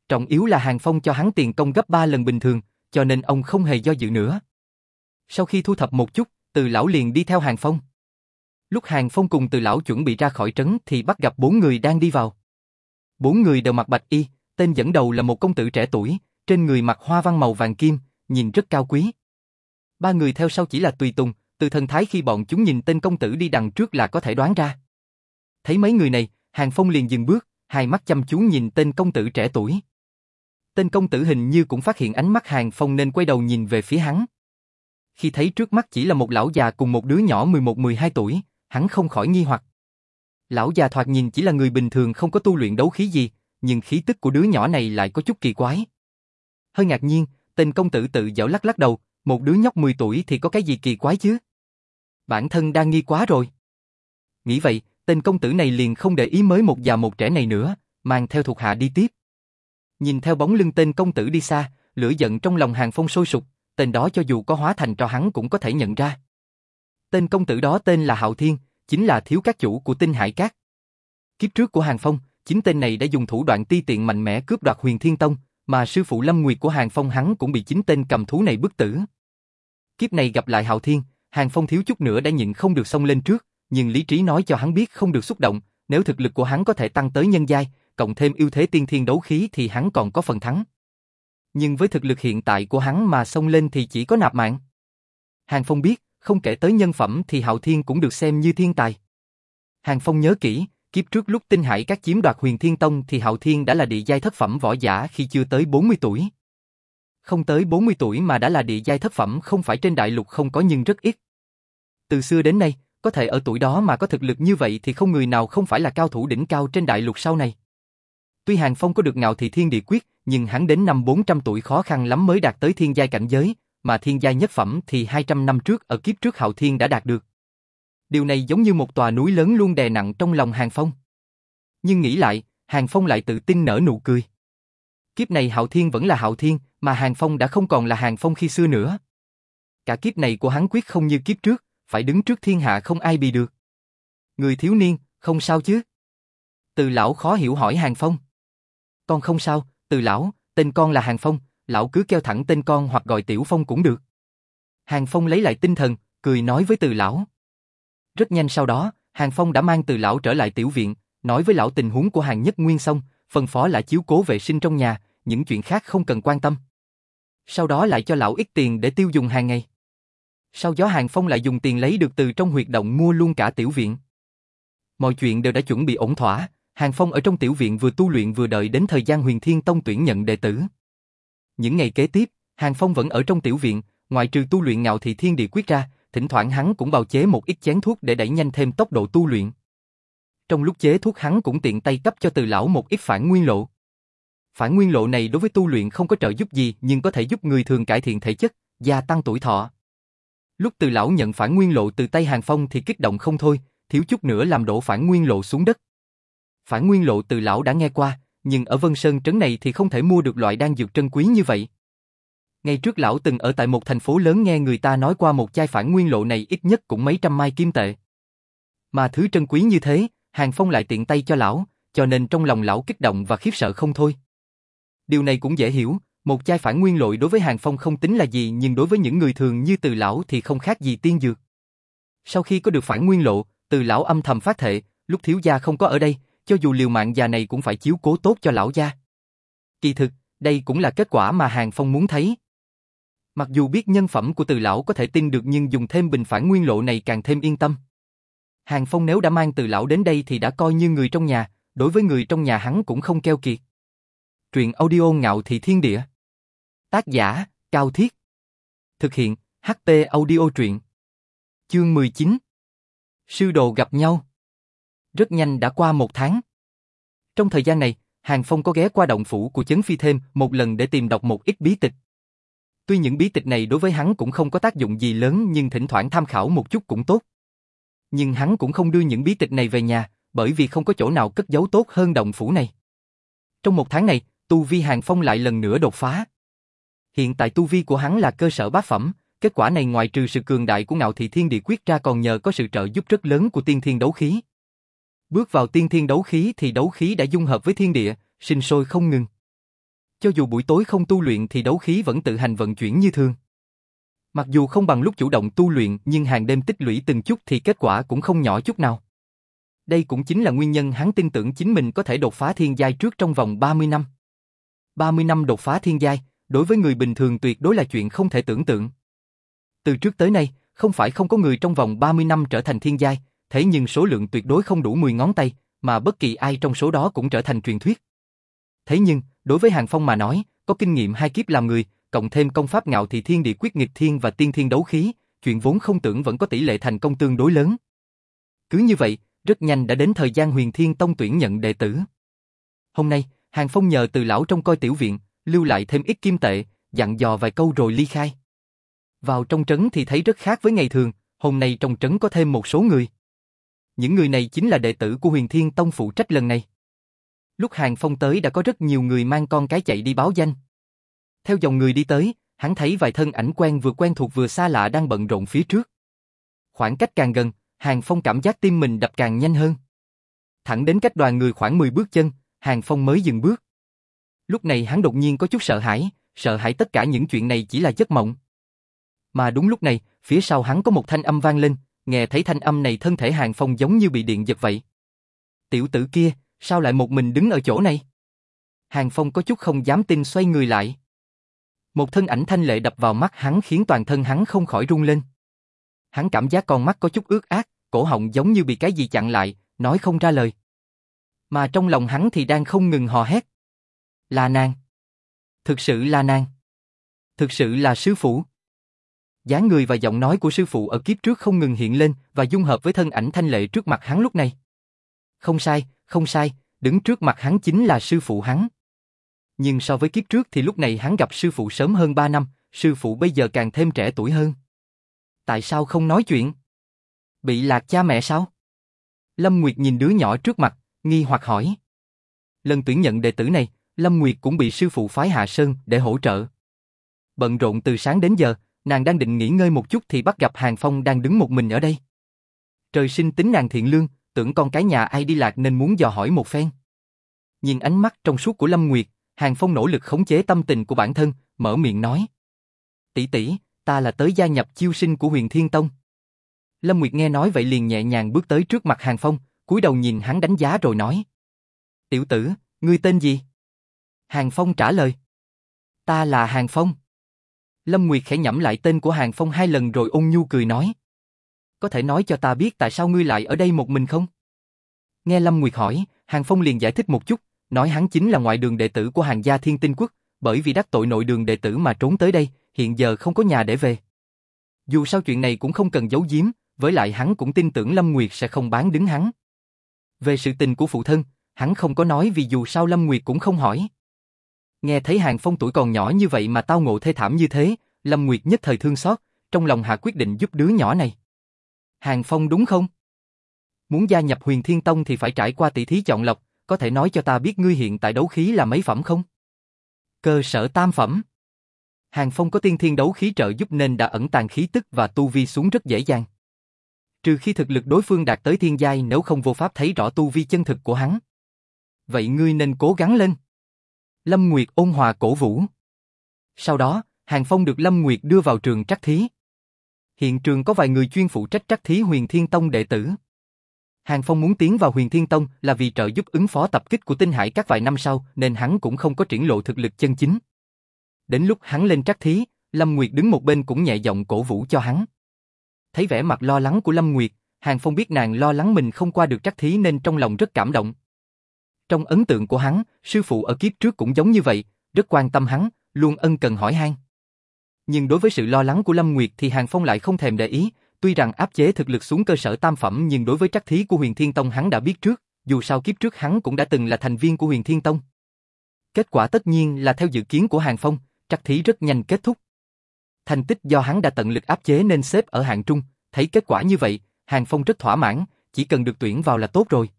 Trọng yếu là Hàng Phong cho hắn tiền công gấp 3 lần bình thường, cho nên ông không hề do dự nữa. Sau khi thu thập một chút, từ lão liền đi theo Hàng Phong. Lúc Hàng Phong cùng từ lão chuẩn bị ra khỏi trấn thì bắt gặp bốn người đang đi vào. Bốn người đều mặc bạch y, tên dẫn đầu là một công tử trẻ tuổi, trên người mặc hoa văn màu vàng kim, nhìn rất cao quý. Ba người theo sau chỉ là tùy tùng, từ thần thái khi bọn chúng nhìn tên công tử đi đằng trước là có thể đoán ra. Thấy mấy người này, Hàng Phong liền dừng bước, hai mắt chăm chú nhìn tên công tử trẻ tuổi. Tên công tử hình như cũng phát hiện ánh mắt Hàng Phong nên quay đầu nhìn về phía hắn. Khi thấy trước mắt chỉ là một lão già cùng một đứa nhỏ 11-12 tuổi, hắn không khỏi nghi hoặc. Lão già thoạt nhìn chỉ là người bình thường không có tu luyện đấu khí gì, nhưng khí tức của đứa nhỏ này lại có chút kỳ quái. Hơi ngạc nhiên, tên công tử tự dở lắc lắc đầu, một đứa nhóc 10 tuổi thì có cái gì kỳ quái chứ? Bản thân đang nghi quá rồi. Nghĩ vậy, tên công tử này liền không để ý mới một già một trẻ này nữa, mang theo thuộc hạ đi tiếp. Nhìn theo bóng lưng tên công tử đi xa, lửa giận trong lòng hàng phong sôi sục, tên đó cho dù có hóa thành cho hắn cũng có thể nhận ra. Tên công tử đó tên là Hạo Thiên, chính là thiếu các chủ của tinh hải cát. Kiếp trước của Hàng Phong, chính tên này đã dùng thủ đoạn ti tiện mạnh mẽ cướp đoạt huyền thiên tông, mà sư phụ Lâm Nguyệt của Hàng Phong hắn cũng bị chính tên cầm thú này bức tử. Kiếp này gặp lại Hạo Thiên, Hàng Phong thiếu chút nữa đã nhịn không được xông lên trước, nhưng lý trí nói cho hắn biết không được xúc động, nếu thực lực của hắn có thể tăng tới nhân giai, cộng thêm ưu thế tiên thiên đấu khí thì hắn còn có phần thắng. Nhưng với thực lực hiện tại của hắn mà xông lên thì chỉ có nạp mạng. Hàng Phong biết, không kể tới nhân phẩm thì Hạo Thiên cũng được xem như thiên tài. Hàng Phong nhớ kỹ, kiếp trước lúc tinh hải các chiếm đoạt huyền thiên tông thì Hạo Thiên đã là địa giai thất phẩm võ giả khi chưa tới 40 tuổi. Không tới 40 tuổi mà đã là địa giai thất phẩm không phải trên đại lục không có nhưng rất ít. Từ xưa đến nay, có thể ở tuổi đó mà có thực lực như vậy thì không người nào không phải là cao thủ đỉnh cao trên đại lục sau này. Tuy Hàng Phong có được ngạo thị thiên địa quyết, nhưng hắn đến năm 400 tuổi khó khăn lắm mới đạt tới thiên giai cảnh giới, mà thiên giai nhất phẩm thì 200 năm trước ở kiếp trước Hạo Thiên đã đạt được. Điều này giống như một tòa núi lớn luôn đè nặng trong lòng Hàng Phong. Nhưng nghĩ lại, Hàng Phong lại tự tin nở nụ cười. Kiếp này Hạo Thiên vẫn là Hạo Thiên, mà Hàng Phong đã không còn là Hàng Phong khi xưa nữa. Cả kiếp này của hắn quyết không như kiếp trước, phải đứng trước thiên hạ không ai bị được. Người thiếu niên, không sao chứ? Từ lão khó hiểu hỏi Hàng Phong. Con không sao, từ lão, tên con là Hàng Phong, lão cứ kêu thẳng tên con hoặc gọi Tiểu Phong cũng được. Hàng Phong lấy lại tinh thần, cười nói với từ lão. Rất nhanh sau đó, Hàng Phong đã mang từ lão trở lại tiểu viện, nói với lão tình huống của Hàng Nhất Nguyên xong, phân phó lại chiếu cố vệ sinh trong nhà, những chuyện khác không cần quan tâm. Sau đó lại cho lão ít tiền để tiêu dùng hàng ngày. Sau đó Hàng Phong lại dùng tiền lấy được từ trong huyệt động mua luôn cả tiểu viện. Mọi chuyện đều đã chuẩn bị ổn thỏa, Hàng Phong ở trong tiểu viện vừa tu luyện vừa đợi đến thời gian huyền thiên tông tuyển nhận đệ tử. Những ngày kế tiếp, Hàng Phong vẫn ở trong tiểu viện, ngoại trừ tu luyện ngạo thị thiên địa quyết ra, thỉnh thoảng hắn cũng bào chế một ít chén thuốc để đẩy nhanh thêm tốc độ tu luyện. Trong lúc chế thuốc hắn cũng tiện tay cấp cho từ lão một ít phản nguyên lộ. Phản nguyên lộ này đối với tu luyện không có trợ giúp gì nhưng có thể giúp người thường cải thiện thể chất, gia tăng tuổi thọ. Lúc từ lão nhận phản nguyên lộ từ tay Hàng Phong thì kích động không thôi, thiếu chút nữa làm đổ phản nguyên lộ xuống đất. Phản nguyên lộ từ lão đã nghe qua, nhưng ở Vân Sơn trấn này thì không thể mua được loại đan dược trân quý như vậy. Ngày trước lão từng ở tại một thành phố lớn nghe người ta nói qua một chai phản nguyên lộ này ít nhất cũng mấy trăm mai kim tệ. Mà thứ trân quý như thế, Hàng Phong lại tiện tay cho lão, cho nên trong lòng lão kích động và khiếp sợ không thôi. Điều này cũng dễ hiểu, một chai phản nguyên lội đối với Hàng Phong không tính là gì nhưng đối với những người thường như từ lão thì không khác gì tiên dược. Sau khi có được phản nguyên lộ, từ lão âm thầm phát thệ, lúc thiếu gia không có ở đây, cho dù liều mạng già này cũng phải chiếu cố tốt cho lão gia. Kỳ thực, đây cũng là kết quả mà Hàng Phong muốn thấy. Mặc dù biết nhân phẩm của từ lão có thể tin được nhưng dùng thêm bình phản nguyên lộ này càng thêm yên tâm. Hàng Phong nếu đã mang từ lão đến đây thì đã coi như người trong nhà, đối với người trong nhà hắn cũng không keo kiệt. Truyện audio ngạo thị thiên địa. Tác giả, Cao Thiết. Thực hiện, HT audio truyện. Chương 19. Sư đồ gặp nhau. Rất nhanh đã qua một tháng. Trong thời gian này, Hàng Phong có ghé qua động phủ của Chấn Phi thêm một lần để tìm đọc một ít bí tịch. Tuy những bí tịch này đối với hắn cũng không có tác dụng gì lớn nhưng thỉnh thoảng tham khảo một chút cũng tốt. Nhưng hắn cũng không đưa những bí tịch này về nhà, bởi vì không có chỗ nào cất giấu tốt hơn động phủ này. Trong một tháng này, Tu Vi Hàng Phong lại lần nữa đột phá. Hiện tại Tu Vi của hắn là cơ sở bát phẩm, kết quả này ngoài trừ sự cường đại của ngạo thị thiên địa quyết ra còn nhờ có sự trợ giúp rất lớn của tiên thiên đấu khí. Bước vào tiên thiên đấu khí thì đấu khí đã dung hợp với thiên địa, sinh sôi không ngừng. Cho dù buổi tối không tu luyện thì đấu khí vẫn tự hành vận chuyển như thường. Mặc dù không bằng lúc chủ động tu luyện nhưng hàng đêm tích lũy từng chút thì kết quả cũng không nhỏ chút nào. Đây cũng chính là nguyên nhân hắn tin tưởng chính mình có thể đột phá thiên giai trước trong vòng 30 năm. 30 năm đột phá thiên giai, đối với người bình thường tuyệt đối là chuyện không thể tưởng tượng. Từ trước tới nay, không phải không có người trong vòng 30 năm trở thành thiên giai, thế nhưng số lượng tuyệt đối không đủ 10 ngón tay, mà bất kỳ ai trong số đó cũng trở thành truyền thuyết. Thế nhưng, đối với Hàng Phong mà nói, có kinh nghiệm hai kiếp làm người, cộng thêm công pháp ngạo thì thiên địa quyết nghịch thiên và tiên thiên đấu khí, chuyện vốn không tưởng vẫn có tỷ lệ thành công tương đối lớn. Cứ như vậy, rất nhanh đã đến thời gian huyền thiên tông tuyển nhận đệ tử. Hôm nay, Hàng Phong nhờ từ lão trong coi tiểu viện, lưu lại thêm ít kim tệ, dặn dò vài câu rồi ly khai. Vào trong trấn thì thấy rất khác với ngày thường, hôm nay trong trấn có thêm một số người. Những người này chính là đệ tử của huyền thiên tông phụ trách lần này. Lúc Hàng Phong tới đã có rất nhiều người mang con cái chạy đi báo danh. Theo dòng người đi tới, hắn thấy vài thân ảnh quen vừa quen thuộc vừa xa lạ đang bận rộn phía trước. Khoảng cách càng gần, Hàng Phong cảm giác tim mình đập càng nhanh hơn. Thẳng đến cách đoàn người khoảng 10 bước chân, Hàng Phong mới dừng bước. Lúc này hắn đột nhiên có chút sợ hãi, sợ hãi tất cả những chuyện này chỉ là giấc mộng. Mà đúng lúc này, phía sau hắn có một thanh âm vang lên, nghe thấy thanh âm này thân thể Hàng Phong giống như bị điện giật vậy. Tiểu tử kia, sao lại một mình đứng ở chỗ này? Hàng Phong có chút không dám tin xoay người lại. Một thân ảnh thanh lệ đập vào mắt hắn khiến toàn thân hắn không khỏi rung lên. Hắn cảm giác con mắt có chút ướt át, cổ họng giống như bị cái gì chặn lại, nói không ra lời. Mà trong lòng hắn thì đang không ngừng hò hét. Là nàng. Thực sự là nàng. Thực sự là sư phụ dáng người và giọng nói của sư phụ ở kiếp trước không ngừng hiện lên và dung hợp với thân ảnh thanh lệ trước mặt hắn lúc này. Không sai, không sai, đứng trước mặt hắn chính là sư phụ hắn. Nhưng so với kiếp trước thì lúc này hắn gặp sư phụ sớm hơn 3 năm, sư phụ bây giờ càng thêm trẻ tuổi hơn. Tại sao không nói chuyện? Bị lạc cha mẹ sao? Lâm Nguyệt nhìn đứa nhỏ trước mặt, nghi hoặc hỏi. Lần tuyển nhận đệ tử này, Lâm Nguyệt cũng bị sư phụ phái hạ sơn để hỗ trợ. Bận rộn từ sáng đến giờ, nàng đang định nghỉ ngơi một chút thì bắt gặp Hàng Phong đang đứng một mình ở đây. Trời sinh tính nàng thiện lương, tưởng con cái nhà ai đi lạc nên muốn dò hỏi một phen. Nhìn ánh mắt trong suốt của Lâm Nguyệt, Hàng Phong nỗ lực khống chế tâm tình của bản thân, mở miệng nói. Tỷ tỷ, ta là tới gia nhập chiêu sinh của huyền Thiên Tông. Lâm Nguyệt nghe nói vậy liền nhẹ nhàng bước tới trước mặt Hàng Phong, cúi đầu nhìn hắn đánh giá rồi nói. Tiểu tử, ngươi tên gì? Hàng Phong trả lời. Ta là Hàng Phong. Lâm Nguyệt khẽ nhẩm lại tên của Hàng Phong hai lần rồi ôn nhu cười nói. Có thể nói cho ta biết tại sao ngươi lại ở đây một mình không? Nghe Lâm Nguyệt hỏi, Hàng Phong liền giải thích một chút, nói hắn chính là ngoại đường đệ tử của hàng gia thiên tinh quốc, bởi vì đắc tội nội đường đệ tử mà trốn tới đây, hiện giờ không có nhà để về. Dù sao chuyện này cũng không cần giấu giếm, với lại hắn cũng tin tưởng Lâm Nguyệt sẽ không bán đứng hắn. Về sự tình của phụ thân, hắn không có nói vì dù sao Lâm Nguyệt cũng không hỏi. Nghe thấy Hàng Phong tuổi còn nhỏ như vậy mà tao ngộ thê thảm như thế, Lâm Nguyệt nhất thời thương xót, trong lòng hạ quyết định giúp đứa nhỏ này. Hàng Phong đúng không? Muốn gia nhập huyền thiên tông thì phải trải qua tỷ thí chọn lọc, có thể nói cho ta biết ngươi hiện tại đấu khí là mấy phẩm không? Cơ sở tam phẩm. Hàng Phong có tiên thiên đấu khí trợ giúp nên đã ẩn tàng khí tức và tu vi xuống rất dễ dàng. Trừ khi thực lực đối phương đạt tới thiên giai nếu không vô pháp thấy rõ tu vi chân thực của hắn. Vậy ngươi nên cố gắng lên. Lâm Nguyệt ôn hòa cổ vũ. Sau đó, Hàng Phong được Lâm Nguyệt đưa vào trường trắc thí. Hiện trường có vài người chuyên phụ trách trắc thí huyền thiên tông đệ tử. Hàng Phong muốn tiến vào huyền thiên tông là vì trợ giúp ứng phó tập kích của tinh hải các vài năm sau nên hắn cũng không có triển lộ thực lực chân chính. Đến lúc hắn lên trắc thí, Lâm Nguyệt đứng một bên cũng nhẹ giọng cổ vũ cho hắn. Thấy vẻ mặt lo lắng của Lâm Nguyệt, Hàng Phong biết nàng lo lắng mình không qua được trắc thí nên trong lòng rất cảm động. Trong ấn tượng của hắn, sư phụ ở kiếp trước cũng giống như vậy, rất quan tâm hắn, luôn ân cần hỏi han. Nhưng đối với sự lo lắng của Lâm Nguyệt thì Hàng Phong lại không thèm để ý, tuy rằng áp chế thực lực xuống cơ sở tam phẩm nhưng đối với trắc thí của Huyền Thiên Tông hắn đã biết trước, dù sao kiếp trước hắn cũng đã từng là thành viên của Huyền Thiên Tông. Kết quả tất nhiên là theo dự kiến của Hàng Phong, trắc thí rất nhanh kết thúc. Thành tích do hắn đã tận lực áp chế nên xếp ở hạng trung, thấy kết quả như vậy, Hàng Phong rất thỏa mãn, chỉ cần được tuyển vào là tốt rồi.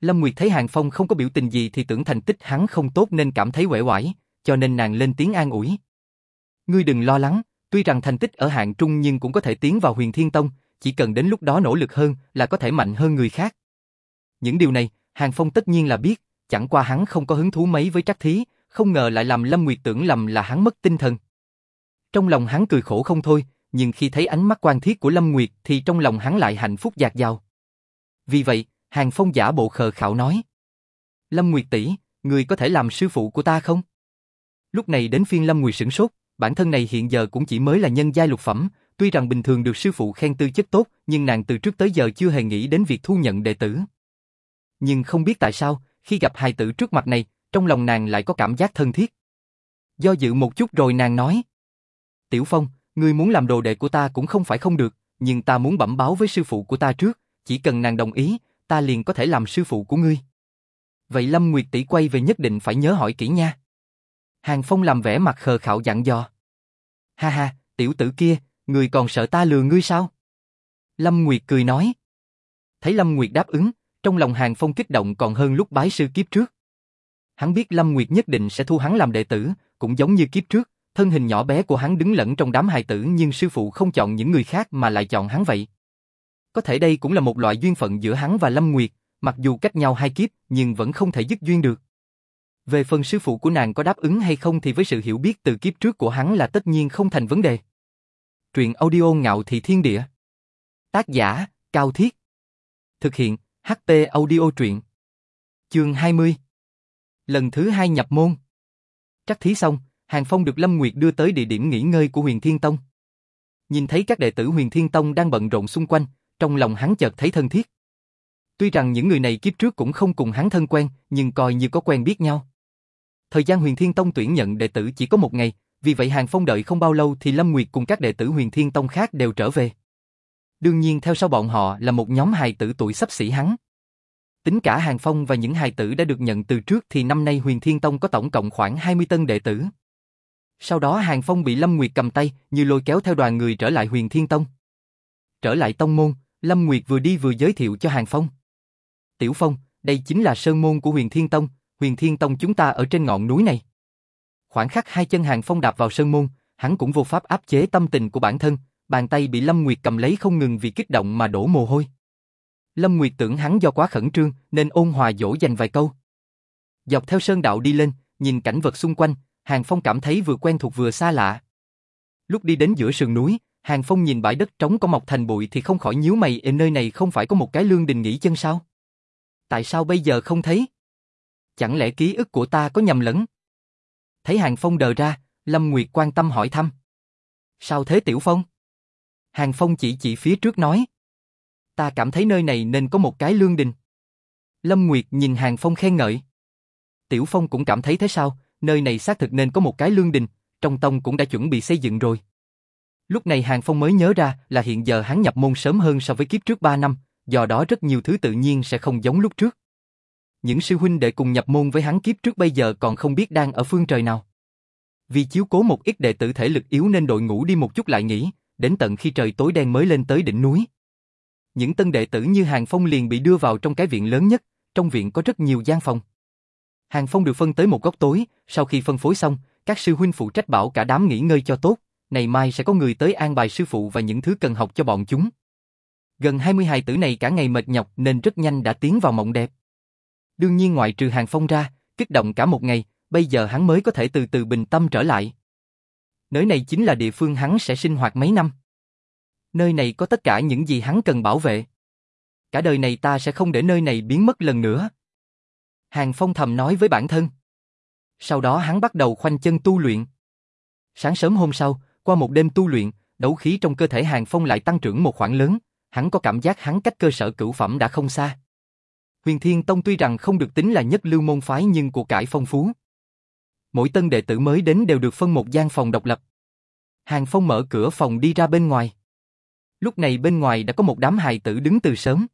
Lâm Nguyệt thấy Hàng Phong không có biểu tình gì thì tưởng thành tích hắn không tốt nên cảm thấy uể oải, cho nên nàng lên tiếng an ủi. Ngươi đừng lo lắng, tuy rằng thành tích ở hạng trung nhưng cũng có thể tiến vào huyền thiên tông, chỉ cần đến lúc đó nỗ lực hơn là có thể mạnh hơn người khác. Những điều này, Hàng Phong tất nhiên là biết, chẳng qua hắn không có hứng thú mấy với trắc thí, không ngờ lại làm Lâm Nguyệt tưởng lầm là hắn mất tinh thần. Trong lòng hắn cười khổ không thôi, nhưng khi thấy ánh mắt quan thiết của Lâm Nguyệt thì trong lòng hắn lại hạnh phúc dạt dào. Vì vậy, Hàng Phong giả bộ khờ khạo nói. Lâm Nguyệt tỷ, người có thể làm sư phụ của ta không? Lúc này đến phiên Lâm Nguyệt sửng sốt, bản thân này hiện giờ cũng chỉ mới là nhân giai lục phẩm, tuy rằng bình thường được sư phụ khen tư chất tốt, nhưng nàng từ trước tới giờ chưa hề nghĩ đến việc thu nhận đệ tử. Nhưng không biết tại sao, khi gặp hài tử trước mặt này, trong lòng nàng lại có cảm giác thân thiết. Do dự một chút rồi nàng nói. Tiểu Phong, ngươi muốn làm đồ đệ của ta cũng không phải không được, nhưng ta muốn bẩm báo với sư phụ của ta trước, chỉ cần nàng đồng ý, ta liền có thể làm sư phụ của ngươi. Vậy Lâm Nguyệt tỷ quay về nhất định phải nhớ hỏi kỹ nha. Hàng Phong làm vẻ mặt khờ khạo dặn dò. Ha ha, tiểu tử kia, người còn sợ ta lừa ngươi sao? Lâm Nguyệt cười nói. Thấy Lâm Nguyệt đáp ứng, trong lòng Hàng Phong kích động còn hơn lúc bái sư kiếp trước. Hắn biết Lâm Nguyệt nhất định sẽ thu hắn làm đệ tử, cũng giống như kiếp trước, thân hình nhỏ bé của hắn đứng lẫn trong đám hài tử nhưng sư phụ không chọn những người khác mà lại chọn hắn vậy. Có thể đây cũng là một loại duyên phận giữa hắn và Lâm Nguyệt, mặc dù cách nhau hai kiếp nhưng vẫn không thể dứt duyên được. Về phần sư phụ của nàng có đáp ứng hay không thì với sự hiểu biết từ kiếp trước của hắn là tất nhiên không thành vấn đề. Truyện audio ngạo thị thiên địa. Tác giả, Cao Thiết. Thực hiện, ht audio truyện. Chương 20. Lần thứ hai nhập môn. Trắc thí xong, Hàng Phong được Lâm Nguyệt đưa tới địa điểm nghỉ ngơi của huyền Thiên Tông. Nhìn thấy các đệ tử huyền Thiên Tông đang bận rộn xung quanh, trong lòng hắn chợt thấy thân thiết. Tuy rằng những người này kiếp trước cũng không cùng hắn thân quen, nhưng coi như có quen biết nhau. Thời gian huyền Thiên Tông tuyển nhận đệ tử chỉ có một ngày, vì vậy Hàng Phong đợi không bao lâu thì Lâm Nguyệt cùng các đệ tử huyền Thiên Tông khác đều trở về. Đương nhiên theo sau bọn họ là một nhóm hài tử tuổi sắp xỉ hắn. Tính cả Hàng Phong và những hài tử đã được nhận từ trước thì năm nay huyền Thiên Tông có tổng cộng khoảng 20 tân đệ tử. Sau đó Hàng Phong bị Lâm Nguyệt cầm tay, như lôi kéo theo đoàn người trở lại huyền Thiên Tông. Trở lại tông môn, Lâm Nguyệt vừa đi vừa giới thiệu cho Hàng Phong. Tiểu Phong, đây chính là sơn môn của huyền Thiên Tông, huyền thiên tông chúng ta ở trên ngọn núi này. Khoảng khắc hai chân Hàng Phong đạp vào sơn môn, hắn cũng vô pháp áp chế tâm tình của bản thân, bàn tay bị Lâm Nguyệt cầm lấy không ngừng vì kích động mà đổ mồ hôi. Lâm Nguyệt tưởng hắn do quá khẩn trương nên ôn hòa dỗ dành vài câu. Dọc theo sơn đạo đi lên, nhìn cảnh vật xung quanh, Hàng Phong cảm thấy vừa quen thuộc vừa xa lạ. Lúc đi đến giữa sườn núi, Hàng Phong nhìn bãi đất trống có mọc thành bụi thì không khỏi nhíu mày, ở nơi này không phải có một cái lương đình nghỉ chân sao? Tại sao bây giờ không thấy? Chẳng lẽ ký ức của ta có nhầm lẫn? Thấy Hàng Phong đờ ra, Lâm Nguyệt quan tâm hỏi thăm. Sao thế Tiểu Phong? Hàng Phong chỉ chỉ phía trước nói. Ta cảm thấy nơi này nên có một cái lương đình. Lâm Nguyệt nhìn Hàng Phong khen ngợi. Tiểu Phong cũng cảm thấy thế sao, nơi này xác thực nên có một cái lương đình, trong tông cũng đã chuẩn bị xây dựng rồi. Lúc này Hàng Phong mới nhớ ra là hiện giờ hắn nhập môn sớm hơn so với kiếp trước 3 năm, do đó rất nhiều thứ tự nhiên sẽ không giống lúc trước. Những sư huynh đệ cùng nhập môn với hắn kiếp trước bây giờ còn không biết đang ở phương trời nào. Vì chiếu cố một ít đệ tử thể lực yếu nên đội ngũ đi một chút lại nghỉ, đến tận khi trời tối đen mới lên tới đỉnh núi. Những tân đệ tử như Hàng Phong liền bị đưa vào trong cái viện lớn nhất, trong viện có rất nhiều gian phòng. Hàng Phong được phân tới một góc tối, sau khi phân phối xong, các sư huynh phụ trách bảo cả đám nghỉ ngơi cho tốt, ngày mai sẽ có người tới an bài sư phụ và những thứ cần học cho bọn chúng. Gần 20 hài tử này cả ngày mệt nhọc nên rất nhanh đã tiến vào mộng đẹp. Đương nhiên ngoại trừ Hàng Phong ra, kích động cả một ngày, bây giờ hắn mới có thể từ từ bình tâm trở lại. Nơi này chính là địa phương hắn sẽ sinh hoạt mấy năm. Nơi này có tất cả những gì hắn cần bảo vệ. Cả đời này ta sẽ không để nơi này biến mất lần nữa. Hàng Phong thầm nói với bản thân. Sau đó hắn bắt đầu khoanh chân tu luyện. Sáng sớm hôm sau, qua một đêm tu luyện, đấu khí trong cơ thể Hàng Phong lại tăng trưởng một khoảng lớn, hắn có cảm giác hắn cách cơ sở cửu phẩm đã không xa. Huyền Thiên Tông tuy rằng không được tính là nhất lưu môn phái nhưng của cải phong phú. Mỗi tân đệ tử mới đến đều được phân một gian phòng độc lập. Hàng Phong mở cửa phòng đi ra bên ngoài. Lúc này bên ngoài đã có một đám hài tử đứng từ sớm.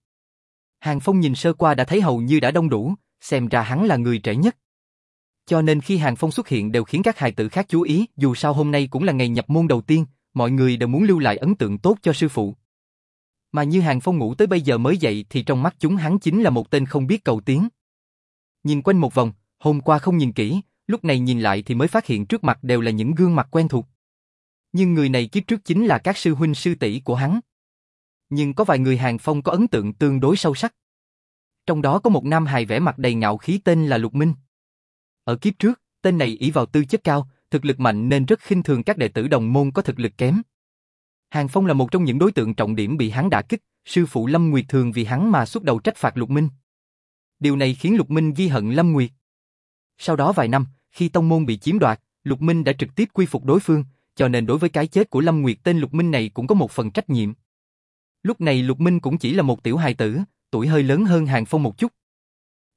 Hàng Phong nhìn sơ qua đã thấy hầu như đã đông đủ, xem ra hắn là người trẻ nhất. Cho nên khi Hàng Phong xuất hiện đều khiến các hài tử khác chú ý, dù sao hôm nay cũng là ngày nhập môn đầu tiên, mọi người đều muốn lưu lại ấn tượng tốt cho sư phụ. Mà như Hàng Phong ngủ tới bây giờ mới dậy thì trong mắt chúng hắn chính là một tên không biết cầu tiến. Nhìn quanh một vòng, hôm qua không nhìn kỹ, lúc này nhìn lại thì mới phát hiện trước mặt đều là những gương mặt quen thuộc. Nhưng người này kiếp trước chính là các sư huynh sư tỷ của hắn. Nhưng có vài người Hàng Phong có ấn tượng tương đối sâu sắc. Trong đó có một nam hài vẻ mặt đầy ngạo khí tên là Lục Minh. Ở kiếp trước, tên này ỷ vào tư chất cao, thực lực mạnh nên rất khinh thường các đệ tử đồng môn có thực lực kém. Hàng Phong là một trong những đối tượng trọng điểm bị hắn đả kích, sư phụ Lâm Nguyệt thường vì hắn mà xuất đầu trách phạt Lục Minh. Điều này khiến Lục Minh ghi hận Lâm Nguyệt. Sau đó vài năm, khi tông môn bị chiếm đoạt, Lục Minh đã trực tiếp quy phục đối phương, cho nên đối với cái chết của Lâm Nguyệt tên Lục Minh này cũng có một phần trách nhiệm. Lúc này Lục Minh cũng chỉ là một tiểu hài tử, tuổi hơi lớn hơn Hàng Phong một chút.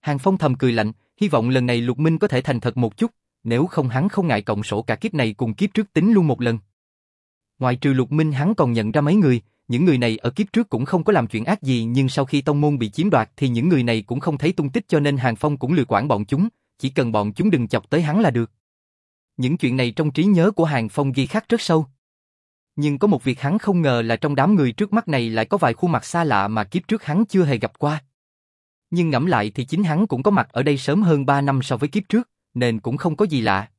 Hàng Phong thầm cười lạnh, hy vọng lần này Lục Minh có thể thành thật một chút, nếu không hắn không ngại cộng sổ cả kiếp này cùng kiếp trước tính luôn một lần. Ngoài trừ Lục Minh hắn còn nhận ra mấy người, những người này ở kiếp trước cũng không có làm chuyện ác gì nhưng sau khi tông môn bị chiếm đoạt thì những người này cũng không thấy tung tích cho nên Hàng Phong cũng lừa quản bọn chúng, chỉ cần bọn chúng đừng chọc tới hắn là được. Những chuyện này trong trí nhớ của Hàng Phong ghi khắc rất sâu. Nhưng có một việc hắn không ngờ là trong đám người trước mắt này lại có vài khuôn mặt xa lạ mà kiếp trước hắn chưa hề gặp qua. Nhưng ngẫm lại thì chính hắn cũng có mặt ở đây sớm hơn 3 năm so với kiếp trước, nên cũng không có gì lạ.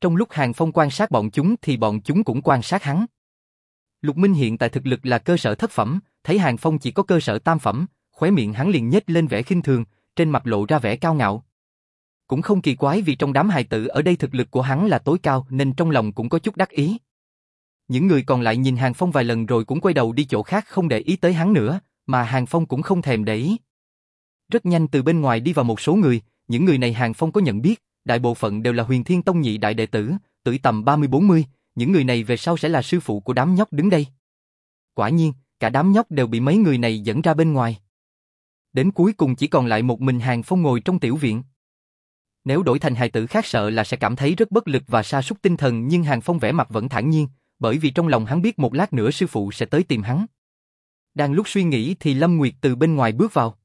Trong lúc Hàng Phong quan sát bọn chúng thì bọn chúng cũng quan sát hắn. Lục Minh hiện tại thực lực là cơ sở thất phẩm, thấy Hàng Phong chỉ có cơ sở tam phẩm, khóe miệng hắn liền nhếch lên vẻ khinh thường, trên mặt lộ ra vẻ cao ngạo. Cũng không kỳ quái vì trong đám hài tử ở đây thực lực của hắn là tối cao nên trong lòng cũng có chút đắc ý. Những người còn lại nhìn Hàng Phong vài lần rồi cũng quay đầu đi chỗ khác không để ý tới hắn nữa, mà Hàng Phong cũng không thèm để ý. Rất nhanh từ bên ngoài đi vào một số người, những người này Hàng Phong có nhận biết, đại bộ phận đều là huyền thiên tông nhị đại đệ tử, tuổi tầm 30-40, những người này về sau sẽ là sư phụ của đám nhóc đứng đây. Quả nhiên, cả đám nhóc đều bị mấy người này dẫn ra bên ngoài. Đến cuối cùng chỉ còn lại một mình Hàng Phong ngồi trong tiểu viện. Nếu đổi thành hài tử khác sợ là sẽ cảm thấy rất bất lực và sa sút tinh thần nhưng Hàng Phong vẻ mặt vẫn thản nhiên, bởi vì trong lòng hắn biết một lát nữa sư phụ sẽ tới tìm hắn. Đang lúc suy nghĩ thì Lâm Nguyệt từ bên ngoài bước vào.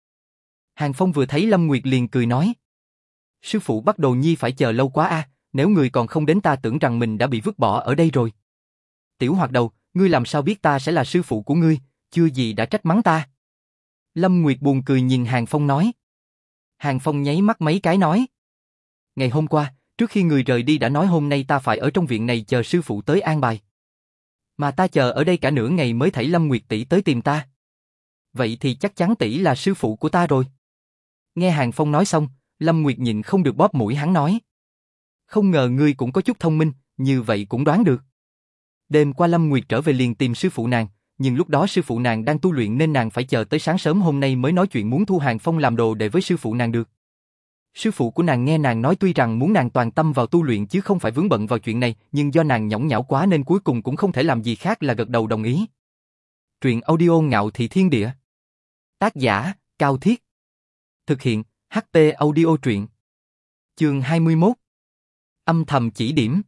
Hàng Phong vừa thấy Lâm Nguyệt liền cười nói. Sư phụ bắt đầu nhi phải chờ lâu quá a, nếu người còn không đến ta tưởng rằng mình đã bị vứt bỏ ở đây rồi. Tiểu hoạt đầu, ngươi làm sao biết ta sẽ là sư phụ của ngươi, chưa gì đã trách mắng ta. Lâm Nguyệt buồn cười nhìn Hàng Phong nói. Hàng Phong nháy mắt mấy cái nói. Ngày hôm qua, trước khi người rời đi đã nói hôm nay ta phải ở trong viện này chờ sư phụ tới an bài. Mà ta chờ ở đây cả nửa ngày mới thấy Lâm Nguyệt tỷ tới tìm ta. Vậy thì chắc chắn tỷ là sư phụ của ta rồi. Nghe Hàng Phong nói xong, Lâm Nguyệt nhịn không được bóp mũi hắn nói. Không ngờ ngươi cũng có chút thông minh, như vậy cũng đoán được. Đêm qua Lâm Nguyệt trở về liền tìm sư phụ nàng, nhưng lúc đó sư phụ nàng đang tu luyện nên nàng phải chờ tới sáng sớm hôm nay mới nói chuyện muốn thu Hàng Phong làm đồ để với sư phụ nàng được. Sư phụ của nàng nghe nàng nói tuy rằng muốn nàng toàn tâm vào tu luyện chứ không phải vướng bận vào chuyện này, nhưng do nàng nhõng nhẽo quá nên cuối cùng cũng không thể làm gì khác là gật đầu đồng ý. Truyện audio ngạo thị thiên địa. Tác giả, Cao Thiết. Thực hiện, ht audio truyện. Chương 21. Âm thầm chỉ điểm.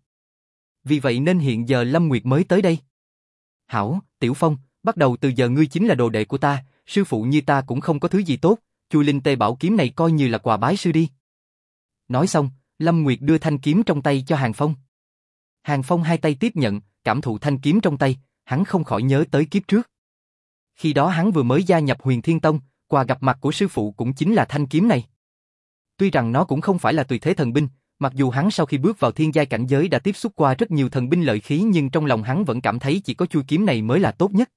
Vì vậy nên hiện giờ Lâm Nguyệt mới tới đây. Hảo, Tiểu Phong, bắt đầu từ giờ ngươi chính là đồ đệ của ta, sư phụ như ta cũng không có thứ gì tốt, chu linh tê bảo kiếm này coi như là quà bái sư đi. Nói xong, Lâm Nguyệt đưa thanh kiếm trong tay cho Hàng Phong. Hàng Phong hai tay tiếp nhận, cảm thụ thanh kiếm trong tay, hắn không khỏi nhớ tới kiếp trước. Khi đó hắn vừa mới gia nhập huyền thiên tông, quà gặp mặt của sư phụ cũng chính là thanh kiếm này. Tuy rằng nó cũng không phải là tùy thế thần binh, mặc dù hắn sau khi bước vào thiên giai cảnh giới đã tiếp xúc qua rất nhiều thần binh lợi khí nhưng trong lòng hắn vẫn cảm thấy chỉ có chui kiếm này mới là tốt nhất.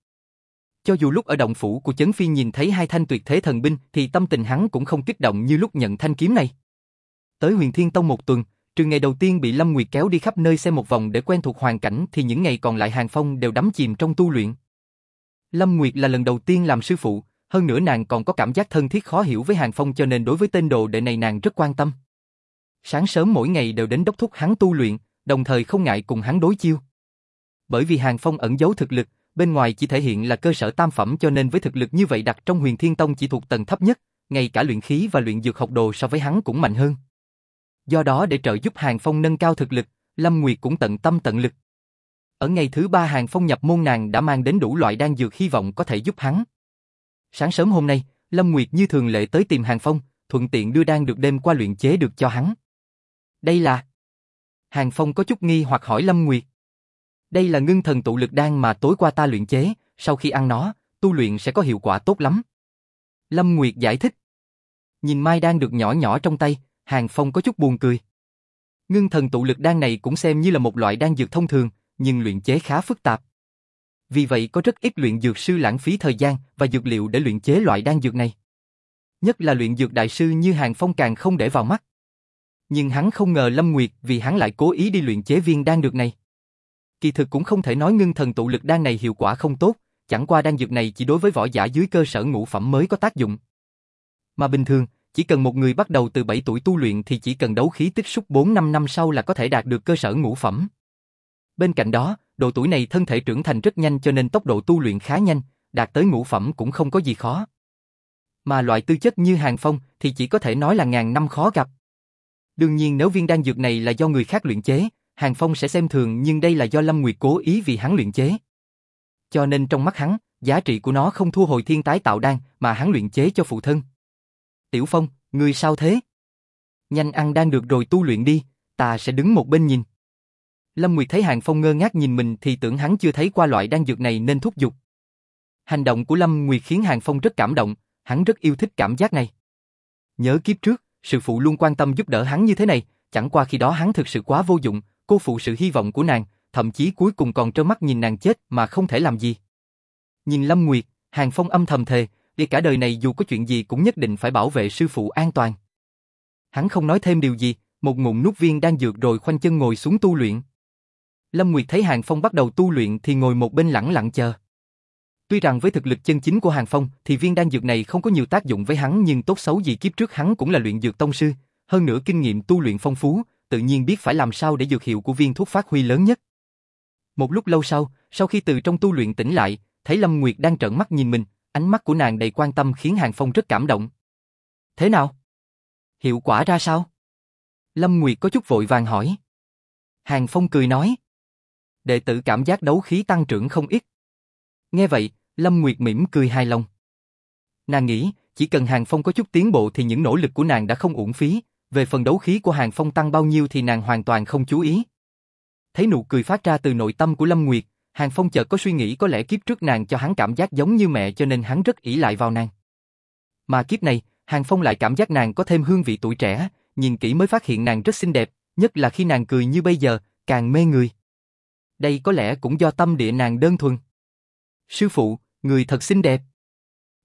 Cho dù lúc ở động phủ của Chấn Phi nhìn thấy hai thanh tuyệt thế thần binh thì tâm tình hắn cũng không kích động như lúc nhận thanh kiếm này. Tới huyền thiên tông một tuần, trừ ngày đầu tiên bị Lâm Nguyệt kéo đi khắp nơi xem một vòng để quen thuộc hoàn cảnh thì những ngày còn lại Hàng Phong đều đắm chìm trong tu luyện. Lâm Nguyệt là lần đầu tiên làm sư phụ, hơn nữa nàng còn có cảm giác thân thiết khó hiểu với Hàng Phong cho nên đối với tên đồ đệ này nàng rất quan tâm. Sáng sớm mỗi ngày đều đến đốc thúc hắn tu luyện, đồng thời không ngại cùng hắn đối chiêu. Bởi vì Hàng Phong ẩn giấu thực lực, bên ngoài chỉ thể hiện là cơ sở tam phẩm cho nên với thực lực như vậy đặt trong huyền thiên tông chỉ thuộc tầng thấp nhất, ngay cả luyện khí và luyện dược học đồ so với hắn cũng mạnh hơn. Do đó để trợ giúp Hàng Phong nâng cao thực lực, Lâm Nguyệt cũng tận tâm tận lực. Ở ngày thứ ba Hàng Phong nhập môn nàng đã mang đến đủ loại đan dược hy vọng có thể giúp hắn. Sáng sớm hôm nay, Lâm Nguyệt như thường lệ tới tìm Hàng Phong, thuận tiện đưa đan được đêm qua luyện chế được cho hắn. Đây là... Hàng Phong có chút nghi hoặc hỏi Lâm Nguyệt. Đây là ngưng thần tụ lực đan mà tối qua ta luyện chế, sau khi ăn nó, tu luyện sẽ có hiệu quả tốt lắm. Lâm Nguyệt giải thích. Nhìn Mai đang được nhỏ nhỏ trong tay, Hàng Phong có chút buồn cười. Ngưng thần tụ lực đan này cũng xem như là một loại đan dược thông thường, nhưng luyện chế khá phức tạp. Vì vậy có rất ít luyện dược sư lãng phí thời gian và dược liệu để luyện chế loại đan dược này. Nhất là luyện dược đại sư như Hàng Phong càng không để vào mắt. Nhưng hắn không ngờ Lâm Nguyệt vì hắn lại cố ý đi luyện chế viên đan dược này. Kỳ thực cũng không thể nói ngưng thần tụ lực đan này hiệu quả không tốt, chẳng qua đan dược này chỉ đối với võ giả dưới cơ sở ngũ phẩm mới có tác dụng. Mà bình thường, chỉ cần một người bắt đầu từ 7 tuổi tu luyện thì chỉ cần đấu khí tích xúc 4-5 năm sau là có thể đạt được cơ sở ngũ phẩm. Bên cạnh đó, độ tuổi này thân thể trưởng thành rất nhanh cho nên tốc độ tu luyện khá nhanh, đạt tới ngũ phẩm cũng không có gì khó. Mà loại tư chất như hàng phong thì chỉ có thể nói là ngàn năm khó gặp. Đương nhiên nếu viên đan dược này là do người khác luyện chế, Hàng Phong sẽ xem thường nhưng đây là do Lâm Nguyệt cố ý vì hắn luyện chế. Cho nên trong mắt hắn, giá trị của nó không thua hồi thiên tái tạo đan mà hắn luyện chế cho phụ thân. Tiểu Phong, ngươi sao thế? Nhanh ăn đan được rồi tu luyện đi, ta sẽ đứng một bên nhìn. Lâm Nguyệt thấy Hàng Phong ngơ ngác nhìn mình thì tưởng hắn chưa thấy qua loại đan dược này nên thúc giục. Hành động của Lâm Nguyệt khiến Hàng Phong rất cảm động, hắn rất yêu thích cảm giác này. Nhớ kiếp trước, sư phụ luôn quan tâm giúp đỡ hắn như thế này, chẳng qua khi đó hắn thực sự quá vô dụng, cô phụ sự hy vọng của nàng, thậm chí cuối cùng còn trơ mắt nhìn nàng chết mà không thể làm gì. Nhìn Lâm Nguyệt, Hàng Phong âm thầm thề, đi cả đời này dù có chuyện gì cũng nhất định phải bảo vệ sư phụ an toàn. Hắn không nói thêm điều gì, một ngụm nuốt viên đang dược rồi khoanh chân ngồi xuống tu luyện. Lâm Nguyệt thấy Hàng Phong bắt đầu tu luyện thì ngồi một bên lặng lặng chờ. Tuy rằng với thực lực chân chính của Hàng Phong thì viên đan dược này không có nhiều tác dụng với hắn nhưng tốt xấu gì kiếp trước hắn cũng là luyện dược tông sư, hơn nữa kinh nghiệm tu luyện phong phú, tự nhiên biết phải làm sao để dược hiệu của viên thuốc phát huy lớn nhất. Một lúc lâu sau, sau khi từ trong tu luyện tỉnh lại, thấy Lâm Nguyệt đang trợn mắt nhìn mình, ánh mắt của nàng đầy quan tâm khiến Hàng Phong rất cảm động. Thế nào? Hiệu quả ra sao? Lâm Nguyệt có chút vội vàng hỏi. Hàng Phong cười nói. Đệ tử cảm giác đấu khí tăng trưởng không ít. Nghe vậy, Lâm Nguyệt mỉm cười hài lòng. Nàng nghĩ, chỉ cần Hàng Phong có chút tiến bộ thì những nỗ lực của nàng đã không uổng phí, về phần đấu khí của Hàng Phong tăng bao nhiêu thì nàng hoàn toàn không chú ý. Thấy nụ cười phát ra từ nội tâm của Lâm Nguyệt, Hàng Phong chợt có suy nghĩ có lẽ kiếp trước nàng cho hắn cảm giác giống như mẹ cho nên hắn rất ỷ lại vào nàng. Mà kiếp này, Hàng Phong lại cảm giác nàng có thêm hương vị tuổi trẻ, nhìn kỹ mới phát hiện nàng rất xinh đẹp, nhất là khi nàng cười như bây giờ, càng mê người. Đây có lẽ cũng do tâm địa nàng đơn thuần. Sư phụ, người thật xinh đẹp.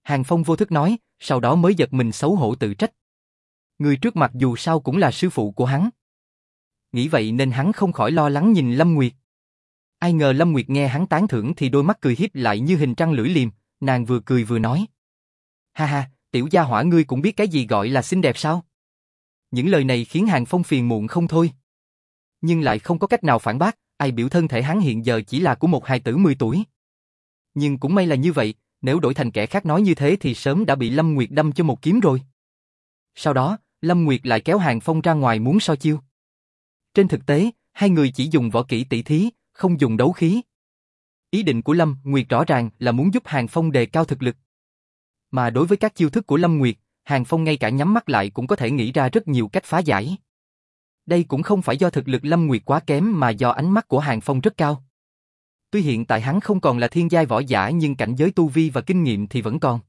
Hàng Phong vô thức nói, sau đó mới giật mình xấu hổ tự trách. Người trước mặt dù sao cũng là sư phụ của hắn. Nghĩ vậy nên hắn không khỏi lo lắng nhìn Lâm Nguyệt. Ai ngờ Lâm Nguyệt nghe hắn tán thưởng thì đôi mắt cười hiếp lại như hình trăng lưỡi liềm, nàng vừa cười vừa nói. Ha ha, tiểu gia hỏa ngươi cũng biết cái gì gọi là xinh đẹp sao? Những lời này khiến Hàng Phong phiền muộn không thôi. Nhưng lại không có cách nào phản bác, ai biểu thân thể hắn hiện giờ chỉ là của một hài tử 10 tuổi. Nhưng cũng may là như vậy, nếu đổi thành kẻ khác nói như thế thì sớm đã bị Lâm Nguyệt đâm cho một kiếm rồi. Sau đó, Lâm Nguyệt lại kéo Hàng Phong ra ngoài muốn so chiêu. Trên thực tế, hai người chỉ dùng võ kỹ tỷ thí, không dùng đấu khí. Ý định của Lâm Nguyệt rõ ràng là muốn giúp Hàng Phong đề cao thực lực. Mà đối với các chiêu thức của Lâm Nguyệt, Hàng Phong ngay cả nhắm mắt lại cũng có thể nghĩ ra rất nhiều cách phá giải. Đây cũng không phải do thực lực Lâm Nguyệt quá kém mà do ánh mắt của Hàng Phong rất cao. Tuy hiện tại hắn không còn là thiên giai võ giả nhưng cảnh giới tu vi và kinh nghiệm thì vẫn còn.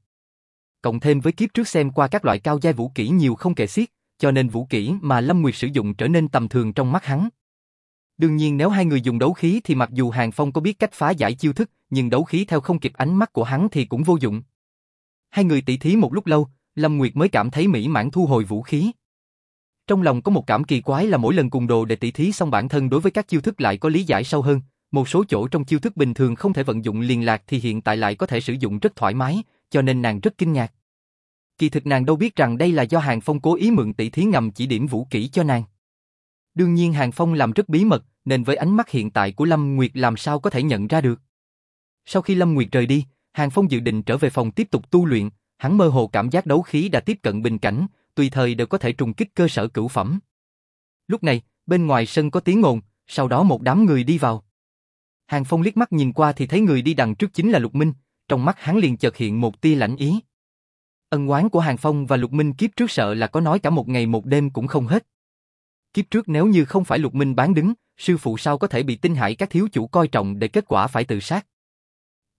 Cộng thêm với kiếp trước xem qua các loại cao giai vũ kỹ nhiều không kể xiết, cho nên vũ kỹ mà Lâm Nguyệt sử dụng trở nên tầm thường trong mắt hắn. Đương nhiên nếu hai người dùng đấu khí thì mặc dù Hàng Phong có biết cách phá giải chiêu thức, nhưng đấu khí theo không kịp ánh mắt của hắn thì cũng vô dụng. Hai người tỉ thí một lúc lâu, Lâm Nguyệt mới cảm thấy mỹ mãn thu hồi vũ khí. Trong lòng có một cảm kỳ quái là mỗi lần cùng đồ để tỉ thí xong bản thân đối với các chiêu thức lại có lý giải sâu hơn, một số chỗ trong chiêu thức bình thường không thể vận dụng liền lạc thì hiện tại lại có thể sử dụng rất thoải mái, cho nên nàng rất kinh ngạc. Kỳ thực nàng đâu biết rằng đây là do Hàng Phong cố ý mượn tỷ thí ngầm chỉ điểm vũ kỹ cho nàng. Đương nhiên Hàng Phong làm rất bí mật, nên với ánh mắt hiện tại của Lâm Nguyệt làm sao có thể nhận ra được. Sau khi Lâm Nguyệt rời đi, Hàng Phong dự định trở về phòng tiếp tục tu luyện, hắn mơ hồ cảm giác đấu khí đã tiếp cận bình cảnh, tùy thời đều có thể trùng kích cơ sở cửu phẩm. Lúc này, bên ngoài sân có tiếng ồn, sau đó một đám người đi vào. Hàng Phong liếc mắt nhìn qua thì thấy người đi đằng trước chính là Lục Minh, trong mắt hắn liền chợt hiện một tia lãnh ý. Ân oán của Hàng Phong và Lục Minh kiếp trước sợ là có nói cả một ngày một đêm cũng không hết. Kiếp trước nếu như không phải Lục Minh bán đứng, sư phụ sao có thể bị tinh hải các thiếu chủ coi trọng để kết quả phải tự sát.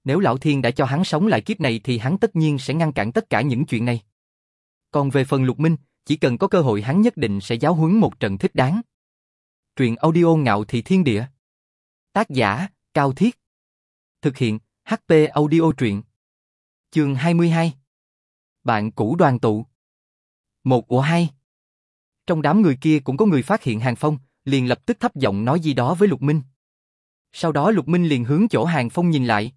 Nếu Lão Thiên đã cho hắn sống lại kiếp này thì hắn tất nhiên sẽ ngăn cản tất cả những chuyện này. Còn về phần Lục Minh, chỉ cần có cơ hội hắn nhất định sẽ giáo huấn một trận thích đáng. Truyện audio ngạo thị thiên địa. Tác giả, Cao Thiết. Thực hiện, HP audio truyện. Chương 22. Bạn cũ đoàn tụ. Một của hai. Trong đám người kia cũng có người phát hiện Hàng Phong, liền lập tức thấp giọng nói gì đó với Lục Minh. Sau đó Lục Minh liền hướng chỗ Hàng Phong nhìn lại.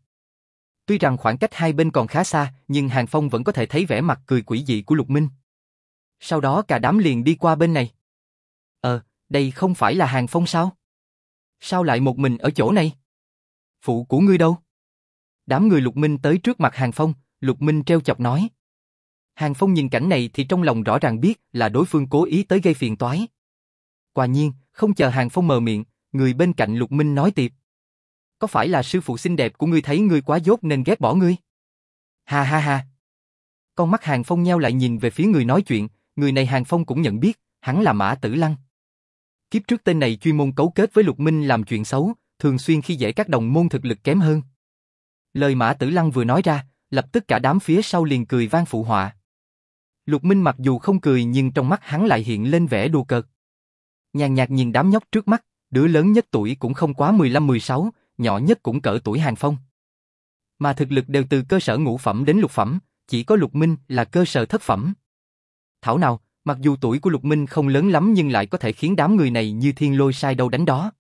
Tuy rằng khoảng cách hai bên còn khá xa, nhưng Hàng Phong vẫn có thể thấy vẻ mặt cười quỷ dị của Lục Minh. Sau đó cả đám liền đi qua bên này. Ờ, đây không phải là Hàng Phong sao? Sao lại một mình ở chỗ này? Phụ của ngươi đâu? Đám người Lục Minh tới trước mặt Hàng Phong, Lục Minh treo chọc nói. Hàng Phong nhìn cảnh này thì trong lòng rõ ràng biết là đối phương cố ý tới gây phiền toái. Quả nhiên, không chờ Hàng Phong mờ miệng, người bên cạnh Lục Minh nói tiệp. Có phải là sư phụ xinh đẹp của ngươi thấy ngươi quá dốt nên ghét bỏ ngươi? Ha ha ha. Con mắt Hàng Phong nheo lại nhìn về phía người nói chuyện, người này Hàng Phong cũng nhận biết, hắn là Mã Tử Lăng. Kiếp trước tên này chuyên môn cấu kết với Lục Minh làm chuyện xấu, thường xuyên khi dễ các đồng môn thực lực kém hơn. Lời Mã Tử Lăng vừa nói ra, lập tức cả đám phía sau liền cười vang phụ họa. Lục Minh mặc dù không cười nhưng trong mắt hắn lại hiện lên vẻ đùa cợt. Nhàn nhạt nhìn đám nhóc trước mắt, đứa lớn nhất tuổi cũng không quá 15-16, nhỏ nhất cũng cỡ tuổi Hàng Phong. Mà thực lực đều từ cơ sở ngũ phẩm đến lục phẩm, chỉ có Lục Minh là cơ sở thất phẩm. Thảo nào, mặc dù tuổi của Lục Minh không lớn lắm nhưng lại có thể khiến đám người này như thiên lôi sai đâu đánh đó.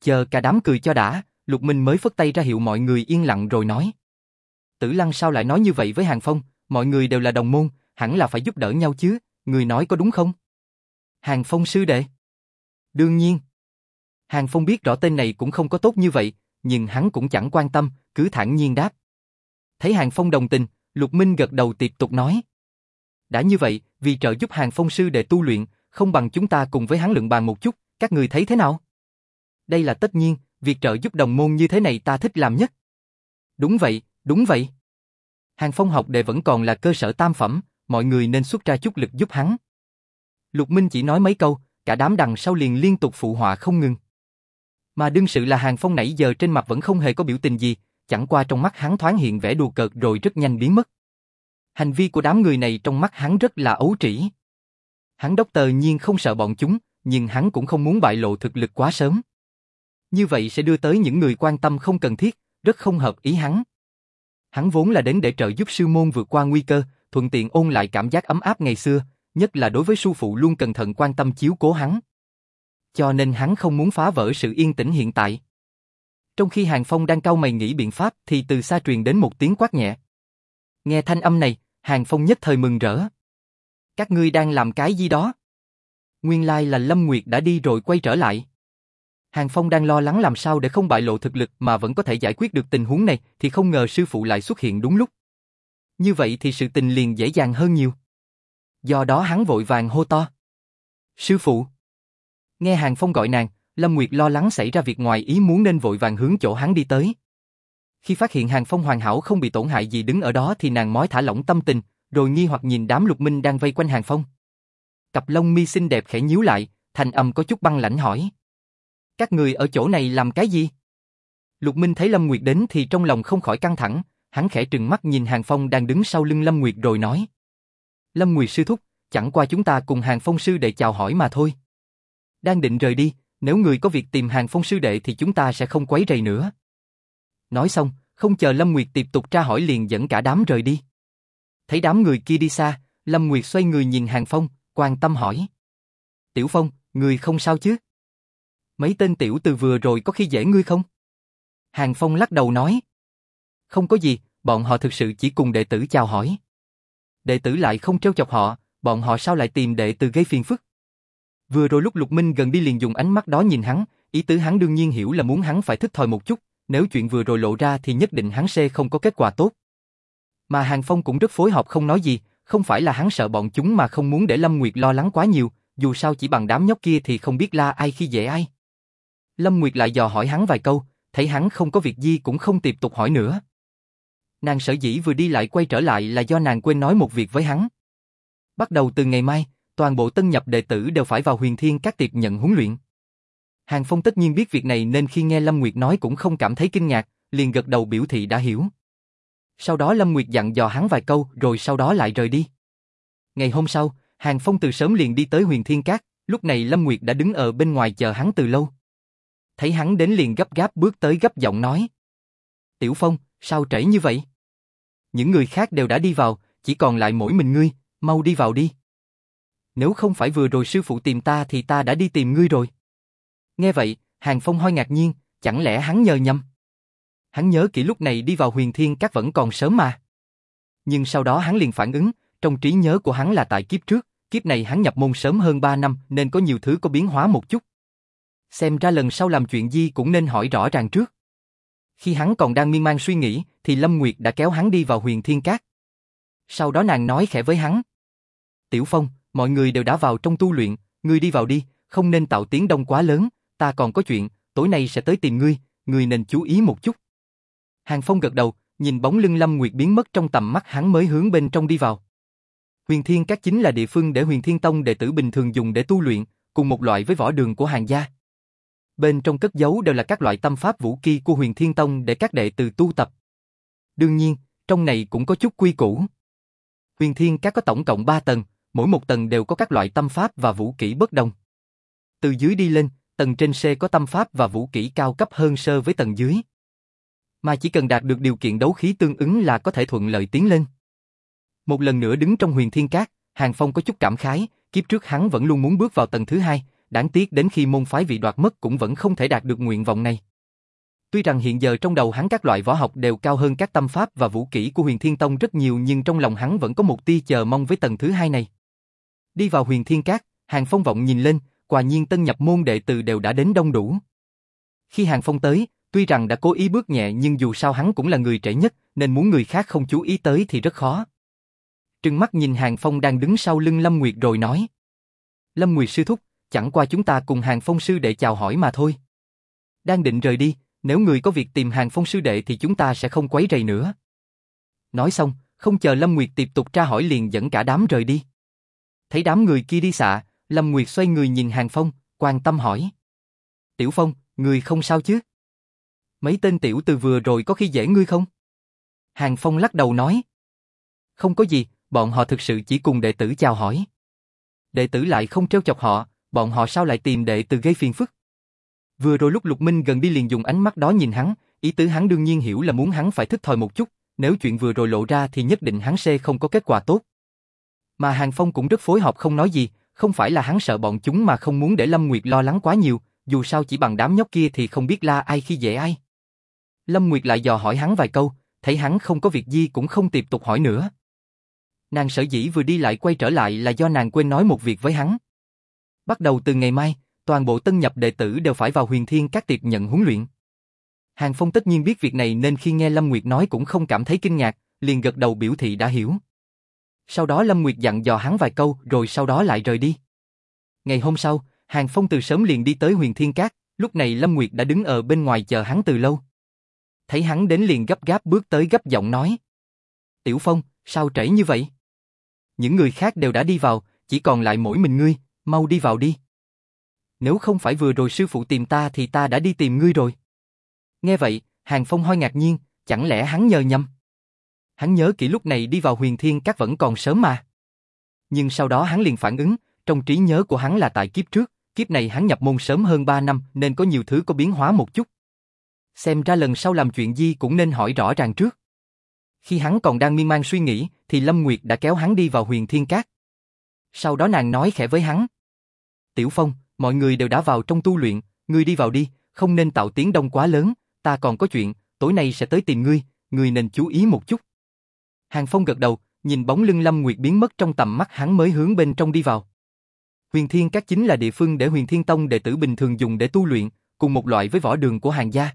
Chờ cả đám cười cho đã, Lục Minh mới phất tay ra hiệu mọi người yên lặng rồi nói. Tử Lăng sao lại nói như vậy với Hàng Phong, mọi người đều là đồng môn, hẳn là phải giúp đỡ nhau chứ, người nói có đúng không? Hàng Phong sư đệ. Đương nhiên. Hàng Phong biết rõ tên này cũng không có tốt như vậy, nhưng hắn cũng chẳng quan tâm, cứ thản nhiên đáp. Thấy Hàng Phong đồng tình, Lục Minh gật đầu tiếp tục nói. Đã như vậy, vì trợ giúp Hàng Phong sư đệ tu luyện, không bằng chúng ta cùng với hắn lượng bàn một chút, các người thấy thế nào? Đây là tất nhiên, việc trợ giúp đồng môn như thế này ta thích làm nhất. Đúng vậy, đúng vậy. Hàng Phong học đệ vẫn còn là cơ sở tam phẩm, mọi người nên xuất ra chút lực giúp hắn. Lục Minh chỉ nói mấy câu, cả đám đằng sau liền liên tục phụ họa không ngừng. Mà đương sự là Hàng Phong nãy giờ trên mặt vẫn không hề có biểu tình gì, chẳng qua trong mắt hắn thoáng hiện vẻ đùa cợt rồi rất nhanh biến mất. Hành vi của đám người này trong mắt hắn rất là ấu trĩ. Hắn đốc tờ nhiên không sợ bọn chúng, nhưng hắn cũng không muốn bại lộ thực lực quá sớm. Như vậy sẽ đưa tới những người quan tâm không cần thiết, rất không hợp ý hắn. Hắn vốn là đến để trợ giúp sư môn vượt qua nguy cơ, thuận tiện ôn lại cảm giác ấm áp ngày xưa, nhất là đối với sư phụ luôn cẩn thận quan tâm chiếu cố hắn. Cho nên hắn không muốn phá vỡ sự yên tĩnh hiện tại. Trong khi Hàng Phong đang cau mày nghĩ biện pháp thì từ xa truyền đến một tiếng quát nhẹ. Nghe thanh âm này, Hàng Phong nhất thời mừng rỡ. Các ngươi đang làm cái gì đó? Nguyên lai là Lâm Nguyệt đã đi rồi quay trở lại. Hàng Phong đang lo lắng làm sao để không bại lộ thực lực mà vẫn có thể giải quyết được tình huống này thì không ngờ sư phụ lại xuất hiện đúng lúc. Như vậy thì sự tình liền dễ dàng hơn nhiều. Do đó hắn vội vàng hô to. Sư phụ! Nghe Hàng Phong gọi nàng, Lâm Nguyệt lo lắng xảy ra việc ngoài ý muốn nên vội vàng hướng chỗ hắn đi tới. Khi phát hiện Hàng Phong hoàn hảo không bị tổn hại gì đứng ở đó thì nàng mói thả lỏng tâm tình, rồi nghi hoặc nhìn đám lục minh đang vây quanh Hàng Phong. Cặp lông mi xinh đẹp khẽ nhíu lại, thành âm có chút băng lãnh hỏi. Các người ở chỗ này làm cái gì? Lục Minh thấy Lâm Nguyệt đến thì trong lòng không khỏi căng thẳng, hắn khẽ trừng mắt nhìn Hàng Phong đang đứng sau lưng Lâm Nguyệt rồi nói. Lâm Nguyệt sư thúc, chẳng qua chúng ta cùng Hàng Phong sư đệ chào hỏi mà thôi. Đang định rời đi, nếu người có việc tìm Hàng Phong sư đệ thì chúng ta sẽ không quấy rầy nữa. Nói xong, không chờ Lâm Nguyệt tiếp tục tra hỏi liền dẫn cả đám rời đi. Thấy đám người kia đi xa, Lâm Nguyệt xoay người nhìn Hàng Phong, quan tâm hỏi. Tiểu Phong, người không sao chứ? Mấy tên tiểu từ vừa rồi có khi dễ ngươi không? Hàng Phong lắc đầu nói. Không có gì, bọn họ thực sự chỉ cùng đệ tử chào hỏi. Đệ tử lại không trêu chọc họ, bọn họ sao lại tìm đệ tử gây phiền phức? Vừa rồi lúc Lục Minh gần đi liền dùng ánh mắt đó nhìn hắn, ý tứ hắn đương nhiên hiểu là muốn hắn phải thức thời một chút, nếu chuyện vừa rồi lộ ra thì nhất định hắn sẽ không có kết quả tốt. Mà Hàng Phong cũng rất phối hợp không nói gì, không phải là hắn sợ bọn chúng mà không muốn để Lâm Nguyệt lo lắng quá nhiều, dù sao chỉ bằng đám nhóc kia thì không biết la ai khi dễ ai. Lâm Nguyệt lại dò hỏi hắn vài câu, thấy hắn không có việc gì cũng không tiếp tục hỏi nữa. Nàng sở dĩ vừa đi lại quay trở lại là do nàng quên nói một việc với hắn. Bắt đầu từ ngày mai, toàn bộ tân nhập đệ tử đều phải vào huyền thiên các tiệp nhận huấn luyện. Hàng Phong tất nhiên biết việc này nên khi nghe Lâm Nguyệt nói cũng không cảm thấy kinh ngạc, liền gật đầu biểu thị đã hiểu. Sau đó Lâm Nguyệt dặn dò hắn vài câu rồi sau đó lại rời đi. Ngày hôm sau, Hàng Phong từ sớm liền đi tới huyền thiên cát, lúc này Lâm Nguyệt đã đứng ở bên ngoài chờ hắn từ lâu. Thấy hắn đến liền gấp gáp bước tới gấp giọng nói. Tiểu Phong, sao trễ như vậy? Những người khác đều đã đi vào, chỉ còn lại mỗi mình ngươi, mau đi vào đi. Nếu không phải vừa rồi sư phụ tìm ta thì ta đã đi tìm ngươi rồi. Nghe vậy, Hàng Phong hơi ngạc nhiên, chẳng lẽ hắn nhờ nhầm? Hắn nhớ kỹ lúc này đi vào huyền thiên các vẫn còn sớm mà. Nhưng sau đó hắn liền phản ứng, trong trí nhớ của hắn là tại kiếp trước, kiếp này hắn nhập môn sớm hơn 3 năm nên có nhiều thứ có biến hóa một chút. Xem ra lần sau làm chuyện gì cũng nên hỏi rõ ràng trước. Khi hắn còn đang miên man suy nghĩ, thì Lâm Nguyệt đã kéo hắn đi vào huyền thiên cát. Sau đó nàng nói khẽ với hắn. Tiểu Phong, mọi người đều đã vào trong tu luyện, ngươi đi vào đi, không nên tạo tiếng đông quá lớn, ta còn có chuyện, tối nay sẽ tới tìm ngươi, ngươi nên chú ý một chút. Hàng Phong gật đầu, nhìn bóng lưng Lâm Nguyệt biến mất trong tầm mắt hắn mới hướng bên trong đi vào. Huyền Thiên Các chính là địa phương để Huyền Thiên Tông đệ tử bình thường dùng để tu luyện, cùng một loại với võ đường của hàng gia. Bên trong cất giấu đều là các loại tâm pháp vũ khí của Huyền Thiên Tông để các đệ tử tu tập. Đương nhiên, trong này cũng có chút quy củ. Huyền Thiên Các có tổng cộng 3 tầng, mỗi một tầng đều có các loại tâm pháp và vũ kỹ bất đồng. Từ dưới đi lên, tầng trên C có tâm pháp và vũ kỹ cao cấp hơn sơ với tầng dưới. Mà chỉ cần đạt được điều kiện đấu khí tương ứng là có thể thuận lợi tiến lên. Một lần nữa đứng trong huyền thiên cát, Hàng Phong có chút cảm khái, kiếp trước hắn vẫn luôn muốn bước vào tầng thứ hai, đáng tiếc đến khi môn phái vị đoạt mất cũng vẫn không thể đạt được nguyện vọng này. Tuy rằng hiện giờ trong đầu hắn các loại võ học đều cao hơn các tâm pháp và vũ kỹ của huyền thiên tông rất nhiều nhưng trong lòng hắn vẫn có một tia chờ mong với tầng thứ hai này. Đi vào huyền thiên cát, Hàng Phong vọng nhìn lên, quả nhiên tân nhập môn đệ tử đều đã đến đông đủ. Khi Hàng Phong tới, tuy rằng đã cố ý bước nhẹ nhưng dù sao hắn cũng là người trẻ nhất, nên muốn người khác không chú ý tới thì rất khó. Trừng mắt nhìn Hàng Phong đang đứng sau lưng Lâm Nguyệt rồi nói. Lâm Nguyệt sư thúc, chẳng qua chúng ta cùng Hàng Phong sư đệ chào hỏi mà thôi. Đang định rời đi, nếu người có việc tìm Hàng Phong sư đệ thì chúng ta sẽ không quấy rầy nữa. Nói xong, không chờ Lâm Nguyệt tiếp tục tra hỏi liền dẫn cả đám rời đi. Thấy đám người kia đi xạ, Lâm Nguyệt xoay người nhìn Hàng Phong, quan tâm hỏi. Tiểu Phong, người không sao chứ? Mấy tên tiểu từ vừa rồi có khi dễ ngươi không? Hàng Phong lắc đầu nói. Không có gì, bọn họ thực sự chỉ cùng đệ tử chào hỏi. Đệ tử lại không trêu chọc họ, bọn họ sao lại tìm đệ tử gây phiền phức? Vừa rồi lúc Lục Minh gần đi liền dùng ánh mắt đó nhìn hắn, ý tứ hắn đương nhiên hiểu là muốn hắn phải thức thời một chút, nếu chuyện vừa rồi lộ ra thì nhất định hắn sẽ không có kết quả tốt. Mà Hàng Phong cũng rất phối hợp không nói gì, không phải là hắn sợ bọn chúng mà không muốn để Lâm Nguyệt lo lắng quá nhiều, dù sao chỉ bằng đám nhóc kia thì không biết la ai khi dễ ai. Lâm Nguyệt lại dò hỏi hắn vài câu, thấy hắn không có việc gì cũng không tiếp tục hỏi nữa. Nàng sở dĩ vừa đi lại quay trở lại là do nàng quên nói một việc với hắn. Bắt đầu từ ngày mai, toàn bộ tân nhập đệ tử đều phải vào huyền thiên các tiệp nhận huấn luyện. Hàng Phong tất nhiên biết việc này nên khi nghe Lâm Nguyệt nói cũng không cảm thấy kinh ngạc, liền gật đầu biểu thị đã hiểu. Sau đó Lâm Nguyệt dặn dò hắn vài câu rồi sau đó lại rời đi. Ngày hôm sau, Hàng Phong từ sớm liền đi tới huyền thiên cát, lúc này Lâm Nguyệt đã đứng ở bên ngoài chờ hắn từ lâu. Thấy hắn đến liền gấp gáp bước tới gấp giọng nói. Tiểu Phong, sao trễ như vậy? Những người khác đều đã đi vào, chỉ còn lại mỗi mình ngươi, mau đi vào đi. Nếu không phải vừa rồi sư phụ tìm ta thì ta đã đi tìm ngươi rồi. Nghe vậy, Hàng Phong hơi ngạc nhiên, chẳng lẽ hắn nhờ nhầm? Hắn nhớ kỹ lúc này đi vào huyền thiên các vẫn còn sớm mà. Nhưng sau đó hắn liền phản ứng, trong trí nhớ của hắn là tại kiếp trước, kiếp này hắn nhập môn sớm hơn 3 năm nên có nhiều thứ có biến hóa một chút. Xem ra lần sau làm chuyện gì cũng nên hỏi rõ ràng trước. Khi hắn còn đang miên man suy nghĩ, thì Lâm Nguyệt đã kéo hắn đi vào huyền thiên cát. Sau đó nàng nói khẽ với hắn. Tiểu Phong, mọi người đều đã vào trong tu luyện, ngươi đi vào đi, không nên tạo tiếng đông quá lớn, ta còn có chuyện, tối nay sẽ tới tìm ngươi, ngươi nên chú ý một chút. Hàng Phong gật đầu, nhìn bóng lưng Lâm Nguyệt biến mất trong tầm mắt hắn mới hướng bên trong đi vào. Huyền Thiên Các chính là địa phương để Huyền Thiên Tông đệ tử bình thường dùng để tu luyện, cùng một loại với võ đường của hàng gia.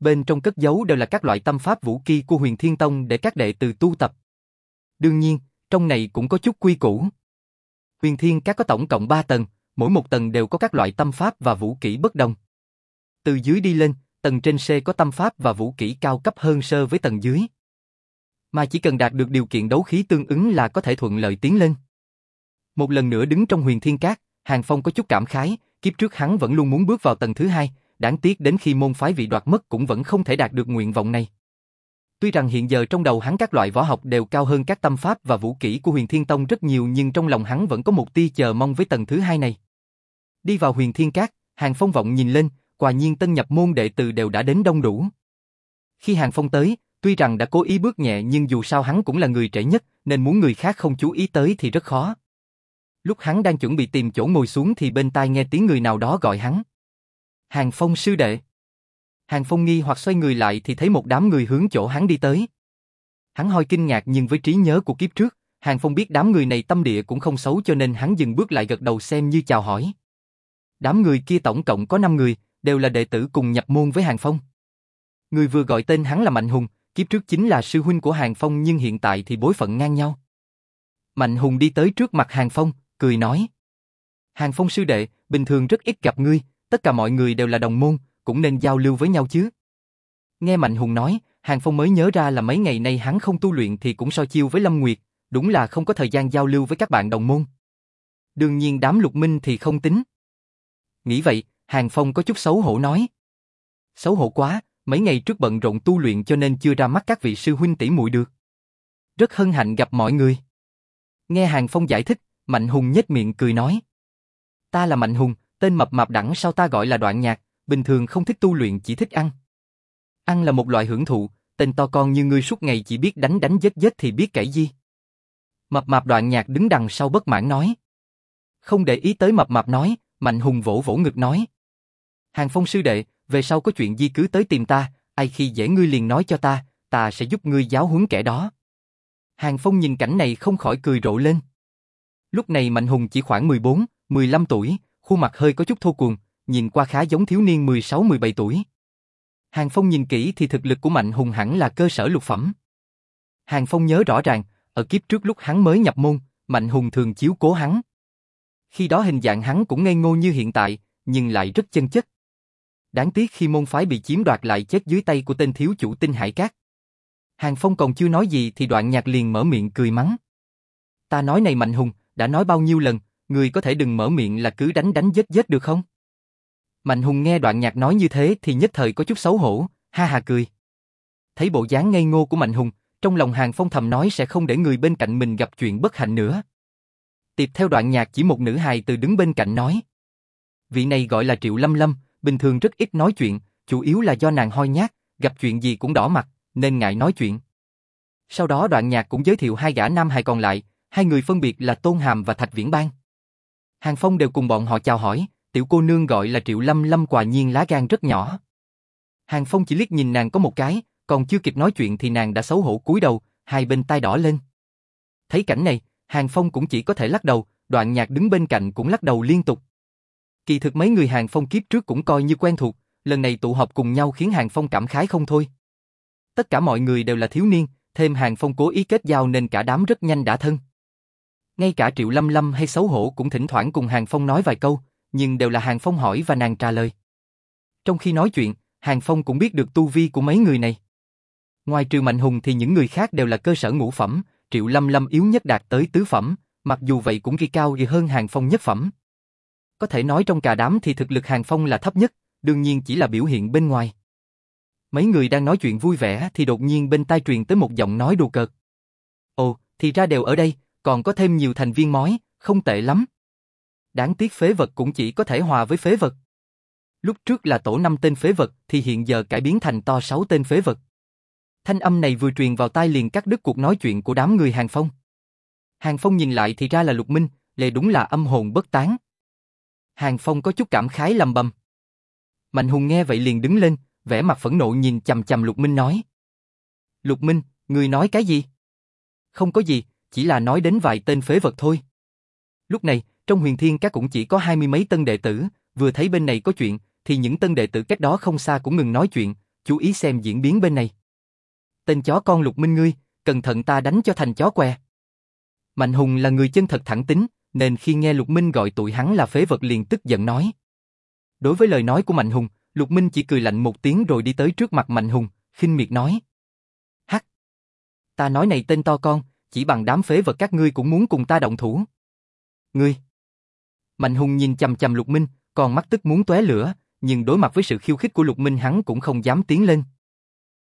Bên trong cất giấu đều là các loại tâm pháp vũ khí của Huyền Thiên Tông để các đệ tử tu tập. Đương nhiên, trong này cũng có chút quy củ. Huyền Thiên Các có tổng cộng 3 tầng, mỗi một tầng đều có các loại tâm pháp và vũ kỹ bất đồng. Từ dưới đi lên, tầng trên C có tâm pháp và vũ kỹ cao cấp hơn sơ với tầng dưới. Mà chỉ cần đạt được điều kiện đấu khí tương ứng là có thể thuận lợi tiến lên. Một lần nữa đứng trong huyền thiên cát, Hàng Phong có chút cảm khái, kiếp trước hắn vẫn luôn muốn bước vào tầng thứ hai, đáng tiếc đến khi môn phái bị đoạt mất cũng vẫn không thể đạt được nguyện vọng này. Tuy rằng hiện giờ trong đầu hắn các loại võ học đều cao hơn các tâm pháp và vũ kỹ của huyền thiên tông rất nhiều nhưng trong lòng hắn vẫn có một tia chờ mong với tầng thứ hai này. Đi vào huyền thiên cát, Hàng Phong vọng nhìn lên, quả nhiên tân nhập môn đệ tử đều đã đến đông đủ. Khi Hàng Phong tới, tuy rằng đã cố ý bước nhẹ nhưng dù sao hắn cũng là người trẻ nhất, nên muốn người khác không chú ý tới thì rất khó. Lúc hắn đang chuẩn bị tìm chỗ ngồi xuống thì bên tai nghe tiếng người nào đó gọi hắn. Hàng Phong sư đệ. Hàng Phong nghi hoặc xoay người lại thì thấy một đám người hướng chỗ hắn đi tới. Hắn hơi kinh ngạc nhưng với trí nhớ của kiếp trước, Hàng Phong biết đám người này tâm địa cũng không xấu cho nên hắn dừng bước lại gật đầu xem như chào hỏi. Đám người kia tổng cộng có 5 người, đều là đệ tử cùng nhập môn với Hàng Phong. Người vừa gọi tên hắn là Mạnh Hùng, kiếp trước chính là sư huynh của Hàng Phong nhưng hiện tại thì bối phận ngang nhau. Mạnh Hùng đi tới trước mặt Hàng Phong, cười nói. Hàng Phong sư đệ, bình thường rất ít gặp ngươi, tất cả mọi người đều là đồng môn, cũng nên giao lưu với nhau chứ. Nghe Mạnh Hùng nói, Hàng Phong mới nhớ ra là mấy ngày nay hắn không tu luyện thì cũng so chiêu với Lâm Nguyệt, đúng là không có thời gian giao lưu với các bạn đồng môn. Đương nhiên đám lục minh thì không tính. Nghĩ vậy, Hàng Phong có chút xấu hổ nói. Xấu hổ quá, mấy ngày trước bận rộn tu luyện cho nên chưa ra mắt các vị sư huynh tỷ muội được. Rất hân hạnh gặp mọi người. Nghe Hàng Phong giải thích, Mạnh Hùng nhếch miệng cười nói. Ta là Mạnh Hùng, tên mập mạp đẳng sau ta gọi là đoạn nhạc, bình thường không thích tu luyện chỉ thích ăn. Ăn là một loại hưởng thụ, tên to con như ngươi suốt ngày chỉ biết đánh đánh giết giết thì biết kể gì. Mập mạp đoạn nhạc đứng đằng sau bất mãn nói. Không để ý tới mập mạp nói, Mạnh Hùng vỗ vỗ ngực nói. Hàng Phong sư đệ, về sau có chuyện gì cứ tới tìm ta, ai khi dễ ngươi liền nói cho ta, ta sẽ giúp ngươi giáo huấn kẻ đó. Hàng Phong nhìn cảnh này không khỏi cười rộ lên. Lúc này Mạnh Hùng chỉ khoảng 14, 15 tuổi, khuôn mặt hơi có chút thô cuồng, nhìn qua khá giống thiếu niên 16-17 tuổi. Hàng Phong nhìn kỹ thì thực lực của Mạnh Hùng hẳn là cơ sở lục phẩm. Hàng Phong nhớ rõ ràng, ở kiếp trước lúc hắn mới nhập môn, Mạnh Hùng thường chiếu cố hắn. Khi đó hình dạng hắn cũng ngây ngô như hiện tại, nhưng lại rất chân chất. Đáng tiếc khi môn phái bị chiếm đoạt lại chết dưới tay của tên thiếu chủ tinh hải cát. Hàng Phong còn chưa nói gì thì đoạn nhạc liền mở miệng cười mắng. Ta nói này Mạnh Hùng, đã nói bao nhiêu lần, người có thể đừng mở miệng là cứ đánh đánh giết giết được không? Mạnh Hùng nghe đoạn nhạc nói như thế thì nhất thời có chút xấu hổ, ha ha cười. Thấy bộ dáng ngây ngô của Mạnh Hùng, Trong lòng Hàng Phong thầm nói sẽ không để người bên cạnh mình gặp chuyện bất hạnh nữa. Tiếp theo đoạn nhạc chỉ một nữ hài từ đứng bên cạnh nói. Vị này gọi là Triệu Lâm Lâm, bình thường rất ít nói chuyện, chủ yếu là do nàng hoi nhát, gặp chuyện gì cũng đỏ mặt, nên ngại nói chuyện. Sau đó đoạn nhạc cũng giới thiệu hai gã nam hài còn lại, hai người phân biệt là Tôn Hàm và Thạch Viễn Bang. Hàng Phong đều cùng bọn họ chào hỏi, tiểu cô nương gọi là Triệu Lâm Lâm quả nhiên lá gan rất nhỏ. Hàng Phong chỉ liếc nhìn nàng có một cái, còn chưa kịp nói chuyện thì nàng đã xấu hổ cúi đầu, hai bên tai đỏ lên. Thấy cảnh này, Hàng Phong cũng chỉ có thể lắc đầu, đoạn nhạc đứng bên cạnh cũng lắc đầu liên tục. Kỳ thực mấy người Hàng Phong kiếp trước cũng coi như quen thuộc, lần này tụ họp cùng nhau khiến Hàng Phong cảm khái không thôi. Tất cả mọi người đều là thiếu niên, thêm Hàng Phong cố ý kết giao nên cả đám rất nhanh đã thân. Ngay cả Triệu Lâm Lâm hay xấu hổ cũng thỉnh thoảng cùng Hàng Phong nói vài câu, nhưng đều là Hàng Phong hỏi và nàng trả lời. Trong khi nói chuyện, Hàng Phong cũng biết được tu vi của mấy người này. Ngoài trừ Mạnh Hùng thì những người khác đều là cơ sở ngũ phẩm, Triệu Lâm Lâm yếu nhất đạt tới tứ phẩm, mặc dù vậy cũng ghi cao hơn Hàng Phong nhất phẩm. Có thể nói trong cả đám thì thực lực Hàng Phong là thấp nhất, đương nhiên chỉ là biểu hiện bên ngoài. Mấy người đang nói chuyện vui vẻ thì đột nhiên bên tai truyền tới một giọng nói đùa cợt. Ồ, thì ra đều ở đây, còn có thêm nhiều thành viên mói, không tệ lắm. Đáng tiếc phế vật cũng chỉ có thể hòa với phế vật. Lúc trước là tổ năm tên phế vật thì hiện giờ cải biến thành to 6 tên phế vật. Thanh âm này vừa truyền vào tai liền cắt đứt cuộc nói chuyện của đám người Hàng Phong. Hàng Phong nhìn lại thì ra là Lục Minh, lệ đúng là âm hồn bất tán. Hàng Phong có chút cảm khái lầm bầm. Mạnh Hùng nghe vậy liền đứng lên, vẻ mặt phẫn nộ nhìn chầm chầm Lục Minh nói. Lục Minh, người nói cái gì? Không có gì, chỉ là nói đến vài tên phế vật thôi. Lúc này, trong huyền thiên các cũng chỉ có hai mươi mấy tân đệ tử, vừa thấy bên này có chuyện, thì những tân đệ tử cách đó không xa cũng ngừng nói chuyện, chú ý xem diễn biến bên này. Tên chó con Lục Minh ngươi, cẩn thận ta đánh cho thành chó què. Mạnh Hùng là người chân thật thẳng tính, nên khi nghe Lục Minh gọi tụi hắn là phế vật liền tức giận nói. Đối với lời nói của Mạnh Hùng, Lục Minh chỉ cười lạnh một tiếng rồi đi tới trước mặt Mạnh Hùng, khinh miệt nói. Hắc! Ta nói này tên to con, chỉ bằng đám phế vật các ngươi cũng muốn cùng ta động thủ. Ngươi! Mạnh Hùng nhìn chầm chầm Lục Minh, còn mắt tức muốn tóe lửa, nhưng đối mặt với sự khiêu khích của Lục Minh hắn cũng không dám tiến lên.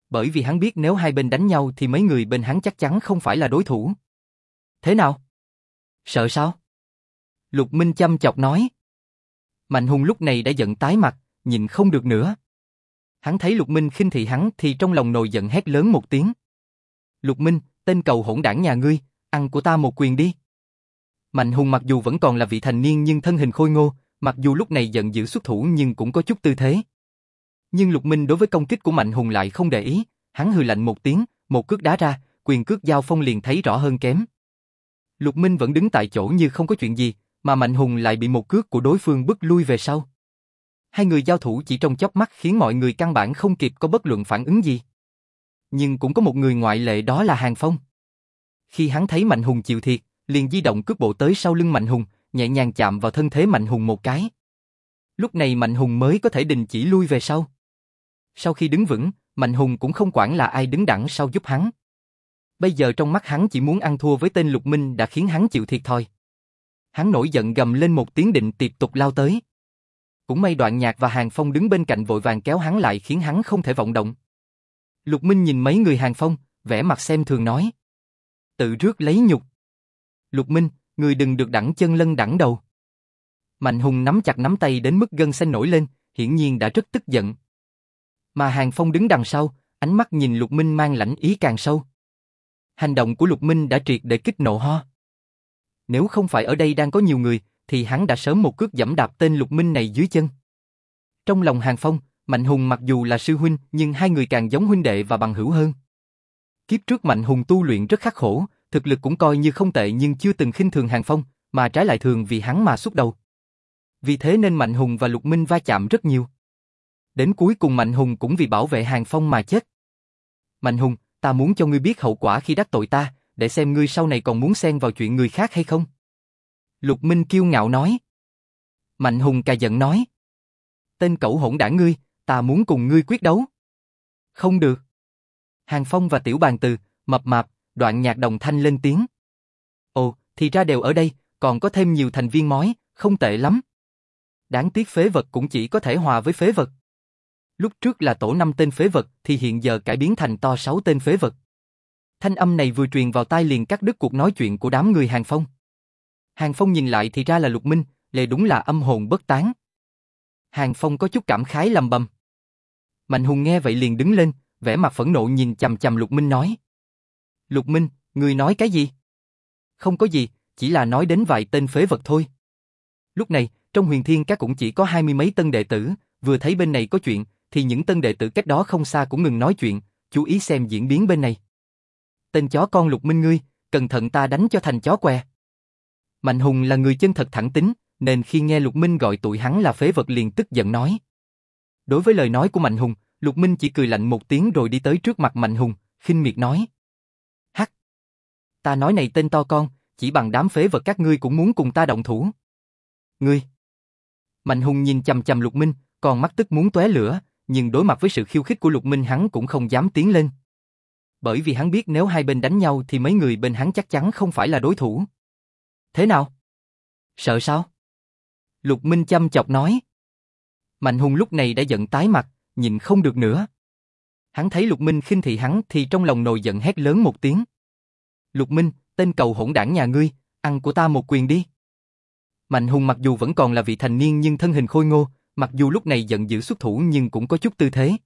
Bởi vì hắn biết nếu hai bên đánh nhau thì mấy người bên hắn chắc chắn không phải là đối thủ. Thế nào? Sợ sao? Lục Minh chăm chọc nói. Mạnh Hùng lúc này đã giận tái mặt, nhìn không được nữa. Hắn thấy Lục Minh khinh thị hắn thì trong lòng nồi giận hét lớn một tiếng. Lục Minh, tên cầu hỗn đảng nhà ngươi, ăn của ta một quyền đi. Mạnh Hùng mặc dù vẫn còn là vị thành niên nhưng thân hình khôi ngô, mặc dù lúc này giận dữ xuất thủ nhưng cũng có chút tư thế. Nhưng Lục Minh đối với công kích của Mạnh Hùng lại không để ý, hắn hừ lạnh một tiếng, một cước đá ra, quyền cước giao phong liền thấy rõ hơn kém. Lục Minh vẫn đứng tại chỗ như không có chuyện gì, mà Mạnh Hùng lại bị một cước của đối phương bức lui về sau. Hai người giao thủ chỉ trong chớp mắt khiến mọi người căn bản không kịp có bất luận phản ứng gì. Nhưng cũng có một người ngoại lệ đó là Hàng Phong. Khi hắn thấy Mạnh Hùng chịu thiệt, liền di động cước bộ tới sau lưng Mạnh Hùng, nhẹ nhàng chạm vào thân thế Mạnh Hùng một cái. Lúc này Mạnh Hùng mới có thể đình chỉ lui về sau. Sau khi đứng vững, Mạnh Hùng cũng không quản là ai đứng đẳng sau giúp hắn. Bây giờ trong mắt hắn chỉ muốn ăn thua với tên Lục Minh đã khiến hắn chịu thiệt thôi. Hắn nổi giận gầm lên một tiếng định tiếp tục lao tới. Cũng may đoạn nhạc và Hàng Phong đứng bên cạnh vội vàng kéo hắn lại khiến hắn không thể vọng động. Lục Minh nhìn mấy người Hàng Phong, vẻ mặt xem thường nói. Tự rước lấy nhục. Lục Minh, người đừng được đẳng chân lân đẳng đầu. Mạnh Hùng nắm chặt nắm tay đến mức gân xanh nổi lên, hiển nhiên đã rất tức giận. Mà Hàng Phong đứng đằng sau, ánh mắt nhìn Lục Minh mang lãnh ý càng sâu. Hành động của Lục Minh đã triệt để kích nộ ho. Nếu không phải ở đây đang có nhiều người, thì hắn đã sớm một cước dẫm đạp tên Lục Minh này dưới chân. Trong lòng Hàng Phong, Mạnh Hùng mặc dù là sư huynh, nhưng hai người càng giống huynh đệ và bằng hữu hơn. Kiếp trước Mạnh Hùng tu luyện rất khắc khổ, thực lực cũng coi như không tệ nhưng chưa từng khinh thường Hàng Phong, mà trái lại thường vì hắn mà xúc đầu. Vì thế nên Mạnh Hùng và Lục Minh va chạm rất nhiều. Đến cuối cùng Mạnh Hùng cũng vì bảo vệ Hàng Phong mà chết. Mạnh Hùng, ta muốn cho ngươi biết hậu quả khi đắc tội ta, để xem ngươi sau này còn muốn xen vào chuyện người khác hay không. Lục Minh kiêu ngạo nói. Mạnh Hùng cà giận nói. Tên cẩu hỗn đảng ngươi, ta muốn cùng ngươi quyết đấu. Không được. Hàng Phong và Tiểu Bàn Từ, mập mạp, đoạn nhạc đồng thanh lên tiếng. Ồ, thì ra đều ở đây, còn có thêm nhiều thành viên mói, không tệ lắm. Đáng tiếc phế vật cũng chỉ có thể hòa với phế vật. Lúc trước là tổ năm tên phế vật thì hiện giờ cải biến thành to sáu tên phế vật. Thanh âm này vừa truyền vào tai liền cắt đứt cuộc nói chuyện của đám người Hàng Phong. Hàng Phong nhìn lại thì ra là Lục Minh, lệ đúng là âm hồn bất tán. Hàng Phong có chút cảm khái lầm bầm. Mạnh Hùng nghe vậy liền đứng lên, vẻ mặt phẫn nộ nhìn chầm chầm Lục Minh nói. Lục Minh, người nói cái gì? Không có gì, chỉ là nói đến vài tên phế vật thôi. Lúc này, trong huyền thiên các cũng chỉ có hai mươi mấy tân đệ tử, vừa thấy bên này có chuyện, thì những tân đệ tử cách đó không xa cũng ngừng nói chuyện, chú ý xem diễn biến bên này. Tên chó con Lục Minh ngươi, cẩn thận ta đánh cho thành chó què. Mạnh Hùng là người chân thật thẳng tính, nên khi nghe Lục Minh gọi tụi hắn là phế vật liền tức giận nói. Đối với lời nói của Mạnh Hùng, Lục Minh chỉ cười lạnh một tiếng rồi đi tới trước mặt Mạnh Hùng, khinh miệt nói. Hắc! Ta nói này tên to con, chỉ bằng đám phế vật các ngươi cũng muốn cùng ta động thủ. Ngươi! Mạnh Hùng nhìn chầm chầm Lục Minh, còn mắt tức muốn tóe lửa, nhưng đối mặt với sự khiêu khích của Lục Minh hắn cũng không dám tiến lên. Bởi vì hắn biết nếu hai bên đánh nhau thì mấy người bên hắn chắc chắn không phải là đối thủ. Thế nào? Sợ sao? Lục Minh chăm chọc nói. Mạnh Hùng lúc này đã giận tái mặt, nhìn không được nữa. Hắn thấy Lục Minh khinh thị hắn thì trong lòng nồi giận hét lớn một tiếng. Lục Minh, tên cầu hỗn đảng nhà ngươi, ăn của ta một quyền đi. Mạnh Hùng mặc dù vẫn còn là vị thành niên nhưng thân hình khôi ngô, mặc dù lúc này giận dữ xuất thủ nhưng cũng có chút tư thế.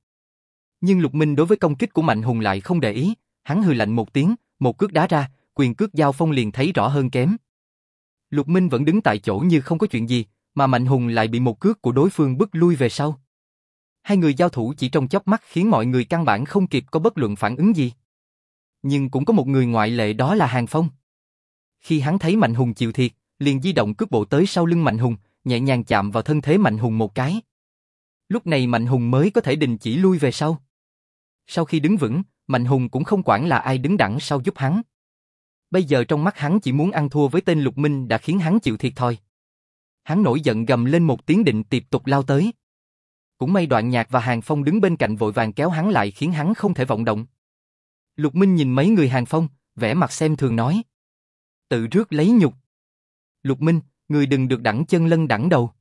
Nhưng Lục Minh đối với công kích của Mạnh Hùng lại không để ý, hắn hừ lạnh một tiếng, một cước đá ra, quyền cước giao phong liền thấy rõ hơn kém. Lục Minh vẫn đứng tại chỗ như không có chuyện gì, mà Mạnh Hùng lại bị một cước của đối phương bức lui về sau. Hai người giao thủ chỉ trong chớp mắt khiến mọi người căn bản không kịp có bất luận phản ứng gì. Nhưng cũng có một người ngoại lệ đó là Hàng Phong. Khi hắn thấy Mạnh Hùng chịu thiệt, liền di động cước bộ tới sau lưng Mạnh Hùng, nhẹ nhàng chạm vào thân thế Mạnh Hùng một cái. Lúc này Mạnh Hùng mới có thể đình chỉ lui về sau. Sau khi đứng vững, Mạnh Hùng cũng không quản là ai đứng đẳng sau giúp hắn. Bây giờ trong mắt hắn chỉ muốn ăn thua với tên Lục Minh đã khiến hắn chịu thiệt thôi. Hắn nổi giận gầm lên một tiếng định tiếp tục lao tới. Cũng may đoạn nhạc và Hàng Phong đứng bên cạnh vội vàng kéo hắn lại khiến hắn không thể vọng động. Lục Minh nhìn mấy người Hàng Phong, vẻ mặt xem thường nói. Tự rước lấy nhục. Lục Minh, người đừng được đẳng chân lân đẳng đầu.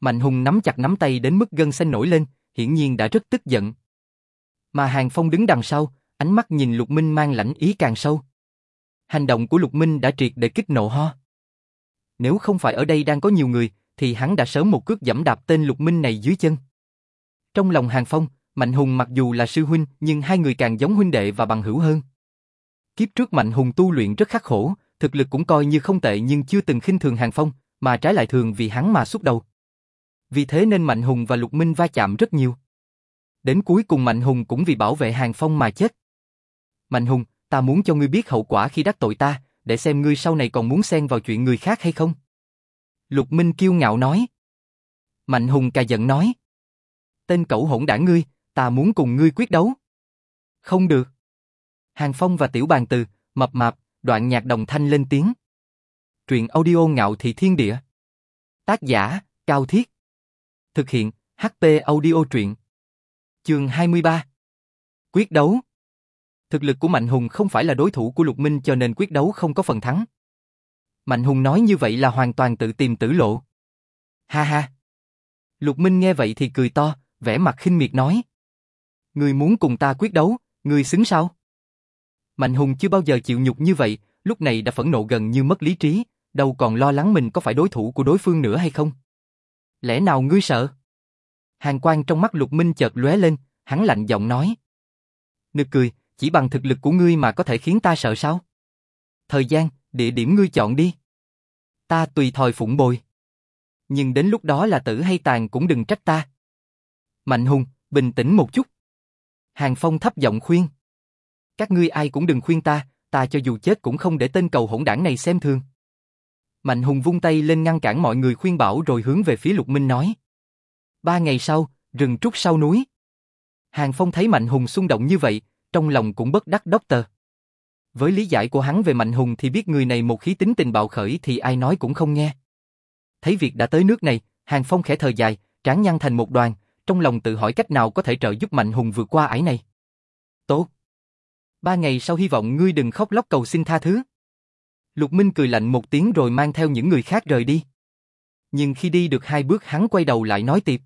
Mạnh Hùng nắm chặt nắm tay đến mức gân xanh nổi lên, hiển nhiên đã rất tức giận. Mà Hàng Phong đứng đằng sau, ánh mắt nhìn Lục Minh mang lãnh ý càng sâu. Hành động của Lục Minh đã triệt để kích nộ ho. Nếu không phải ở đây đang có nhiều người, thì hắn đã sớm một cước dẫm đạp tên Lục Minh này dưới chân. Trong lòng Hàng Phong, Mạnh Hùng mặc dù là sư huynh, nhưng hai người càng giống huynh đệ và bằng hữu hơn. Kiếp trước Mạnh Hùng tu luyện rất khắc khổ, thực lực cũng coi như không tệ nhưng chưa từng khinh thường Hàng Phong, mà trái lại thường vì hắn mà xúc đầu. Vì thế nên Mạnh Hùng và Lục Minh va chạm rất nhiều. Đến cuối cùng Mạnh Hùng cũng vì bảo vệ Hàng Phong mà chết. Mạnh Hùng, ta muốn cho ngươi biết hậu quả khi đắc tội ta, để xem ngươi sau này còn muốn xen vào chuyện người khác hay không. Lục Minh kiêu ngạo nói. Mạnh Hùng cà giận nói. Tên cẩu hỗn đảng ngươi, ta muốn cùng ngươi quyết đấu. Không được. Hàng Phong và Tiểu Bàn Từ, mập mạp, đoạn nhạc đồng thanh lên tiếng. Truyện audio ngạo thị thiên địa. Tác giả, Cao Thiết. Thực hiện, HP audio truyện. Chương 23. Quyết đấu. Thực lực của Mạnh Hùng không phải là đối thủ của Lục Minh cho nên quyết đấu không có phần thắng. Mạnh Hùng nói như vậy là hoàn toàn tự tìm tử lộ. Ha ha. Lục Minh nghe vậy thì cười to, vẻ mặt khinh miệt nói. Người muốn cùng ta quyết đấu, người xứng sao? Mạnh Hùng chưa bao giờ chịu nhục như vậy, lúc này đã phẫn nộ gần như mất lý trí, đâu còn lo lắng mình có phải đối thủ của đối phương nữa hay không. Lẽ nào ngươi sợ? Hàng quang trong mắt Lục Minh chợt lóe lên, hắn lạnh giọng nói. Nực cười, chỉ bằng thực lực của ngươi mà có thể khiến ta sợ sao? Thời gian, địa điểm ngươi chọn đi. Ta tùy thời phụng bồi. Nhưng đến lúc đó là tử hay tàn cũng đừng trách ta. Mạnh Hùng, bình tĩnh một chút. Hàng Phong thấp giọng khuyên. Các ngươi ai cũng đừng khuyên ta, ta cho dù chết cũng không để tên cầu hỗn đảng này xem thường. Mạnh Hùng vung tay lên ngăn cản mọi người khuyên bảo rồi hướng về phía Lục Minh nói. Ba ngày sau, rừng trúc sau núi. Hàng Phong thấy Mạnh Hùng xung động như vậy, trong lòng cũng bất đắc đốc tờ. Với lý giải của hắn về Mạnh Hùng thì biết người này một khí tính tình bạo khởi thì ai nói cũng không nghe. Thấy việc đã tới nước này, Hàng Phong khẽ thở dài, trán nhăn thành một đoàn, trong lòng tự hỏi cách nào có thể trợ giúp Mạnh Hùng vượt qua ải này. Tốt. Ba ngày sau hy vọng ngươi đừng khóc lóc cầu xin tha thứ. Lục Minh cười lạnh một tiếng rồi mang theo những người khác rời đi. Nhưng khi đi được hai bước hắn quay đầu lại nói tiếp.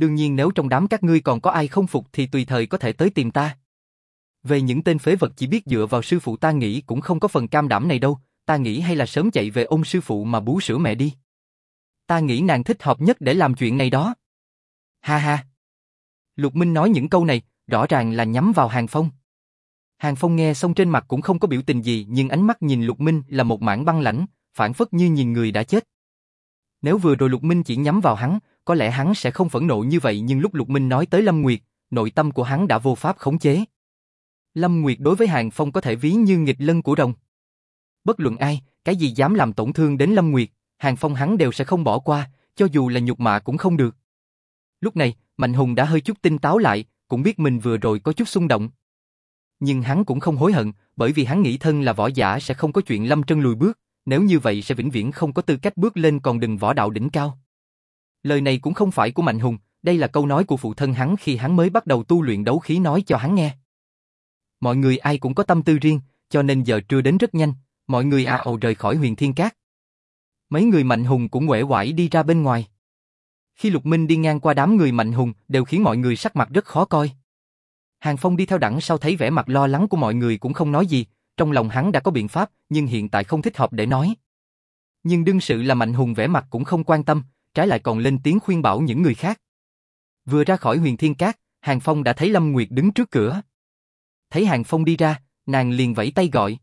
Đương nhiên nếu trong đám các ngươi còn có ai không phục thì tùy thời có thể tới tìm ta. Về những tên phế vật chỉ biết dựa vào sư phụ ta nghĩ cũng không có phần cam đảm này đâu, ta nghĩ hay là sớm chạy về ôm sư phụ mà bú sữa mẹ đi. Ta nghĩ nàng thích hợp nhất để làm chuyện này đó. Ha ha. Lục Minh nói những câu này, rõ ràng là nhắm vào Hàng Phong. Hàng Phong nghe xong trên mặt cũng không có biểu tình gì nhưng ánh mắt nhìn Lục Minh là một mảng băng lãnh, phản phất như nhìn người đã chết. Nếu vừa rồi Lục Minh chỉ nhắm vào hắn, có lẽ hắn sẽ không phẫn nộ như vậy nhưng lúc Lục Minh nói tới Lâm Nguyệt, nội tâm của hắn đã vô pháp khống chế. Lâm Nguyệt đối với Hàng Phong có thể ví như nghịch lân của rồng. Bất luận ai, cái gì dám làm tổn thương đến Lâm Nguyệt, Hàng Phong hắn đều sẽ không bỏ qua, cho dù là nhục mạ cũng không được. Lúc này, Mạnh Hùng đã hơi chút tinh táo lại, cũng biết mình vừa rồi có chút xung động. Nhưng hắn cũng không hối hận, bởi vì hắn nghĩ thân là võ giả sẽ không có chuyện lâm trân lùi bước, nếu như vậy sẽ vĩnh viễn không có tư cách bước lên còn đừng võ đạo đỉnh cao. Lời này cũng không phải của Mạnh Hùng, đây là câu nói của phụ thân hắn khi hắn mới bắt đầu tu luyện đấu khí nói cho hắn nghe. Mọi người ai cũng có tâm tư riêng, cho nên giờ trưa đến rất nhanh, mọi người à ồ rời khỏi huyền thiên cát. Mấy người Mạnh Hùng cũng uể quải đi ra bên ngoài. Khi Lục Minh đi ngang qua đám người Mạnh Hùng đều khiến mọi người sắc mặt rất khó coi. Hàng Phong đi theo đẳng sau thấy vẻ mặt lo lắng của mọi người cũng không nói gì, trong lòng hắn đã có biện pháp nhưng hiện tại không thích hợp để nói. Nhưng đương sự là Mạnh Hùng vẻ mặt cũng không quan tâm, trái lại còn lên tiếng khuyên bảo những người khác. Vừa ra khỏi huyền thiên cát, Hàng Phong đã thấy Lâm Nguyệt đứng trước cửa. Thấy Hàng Phong đi ra, nàng liền vẫy tay gọi.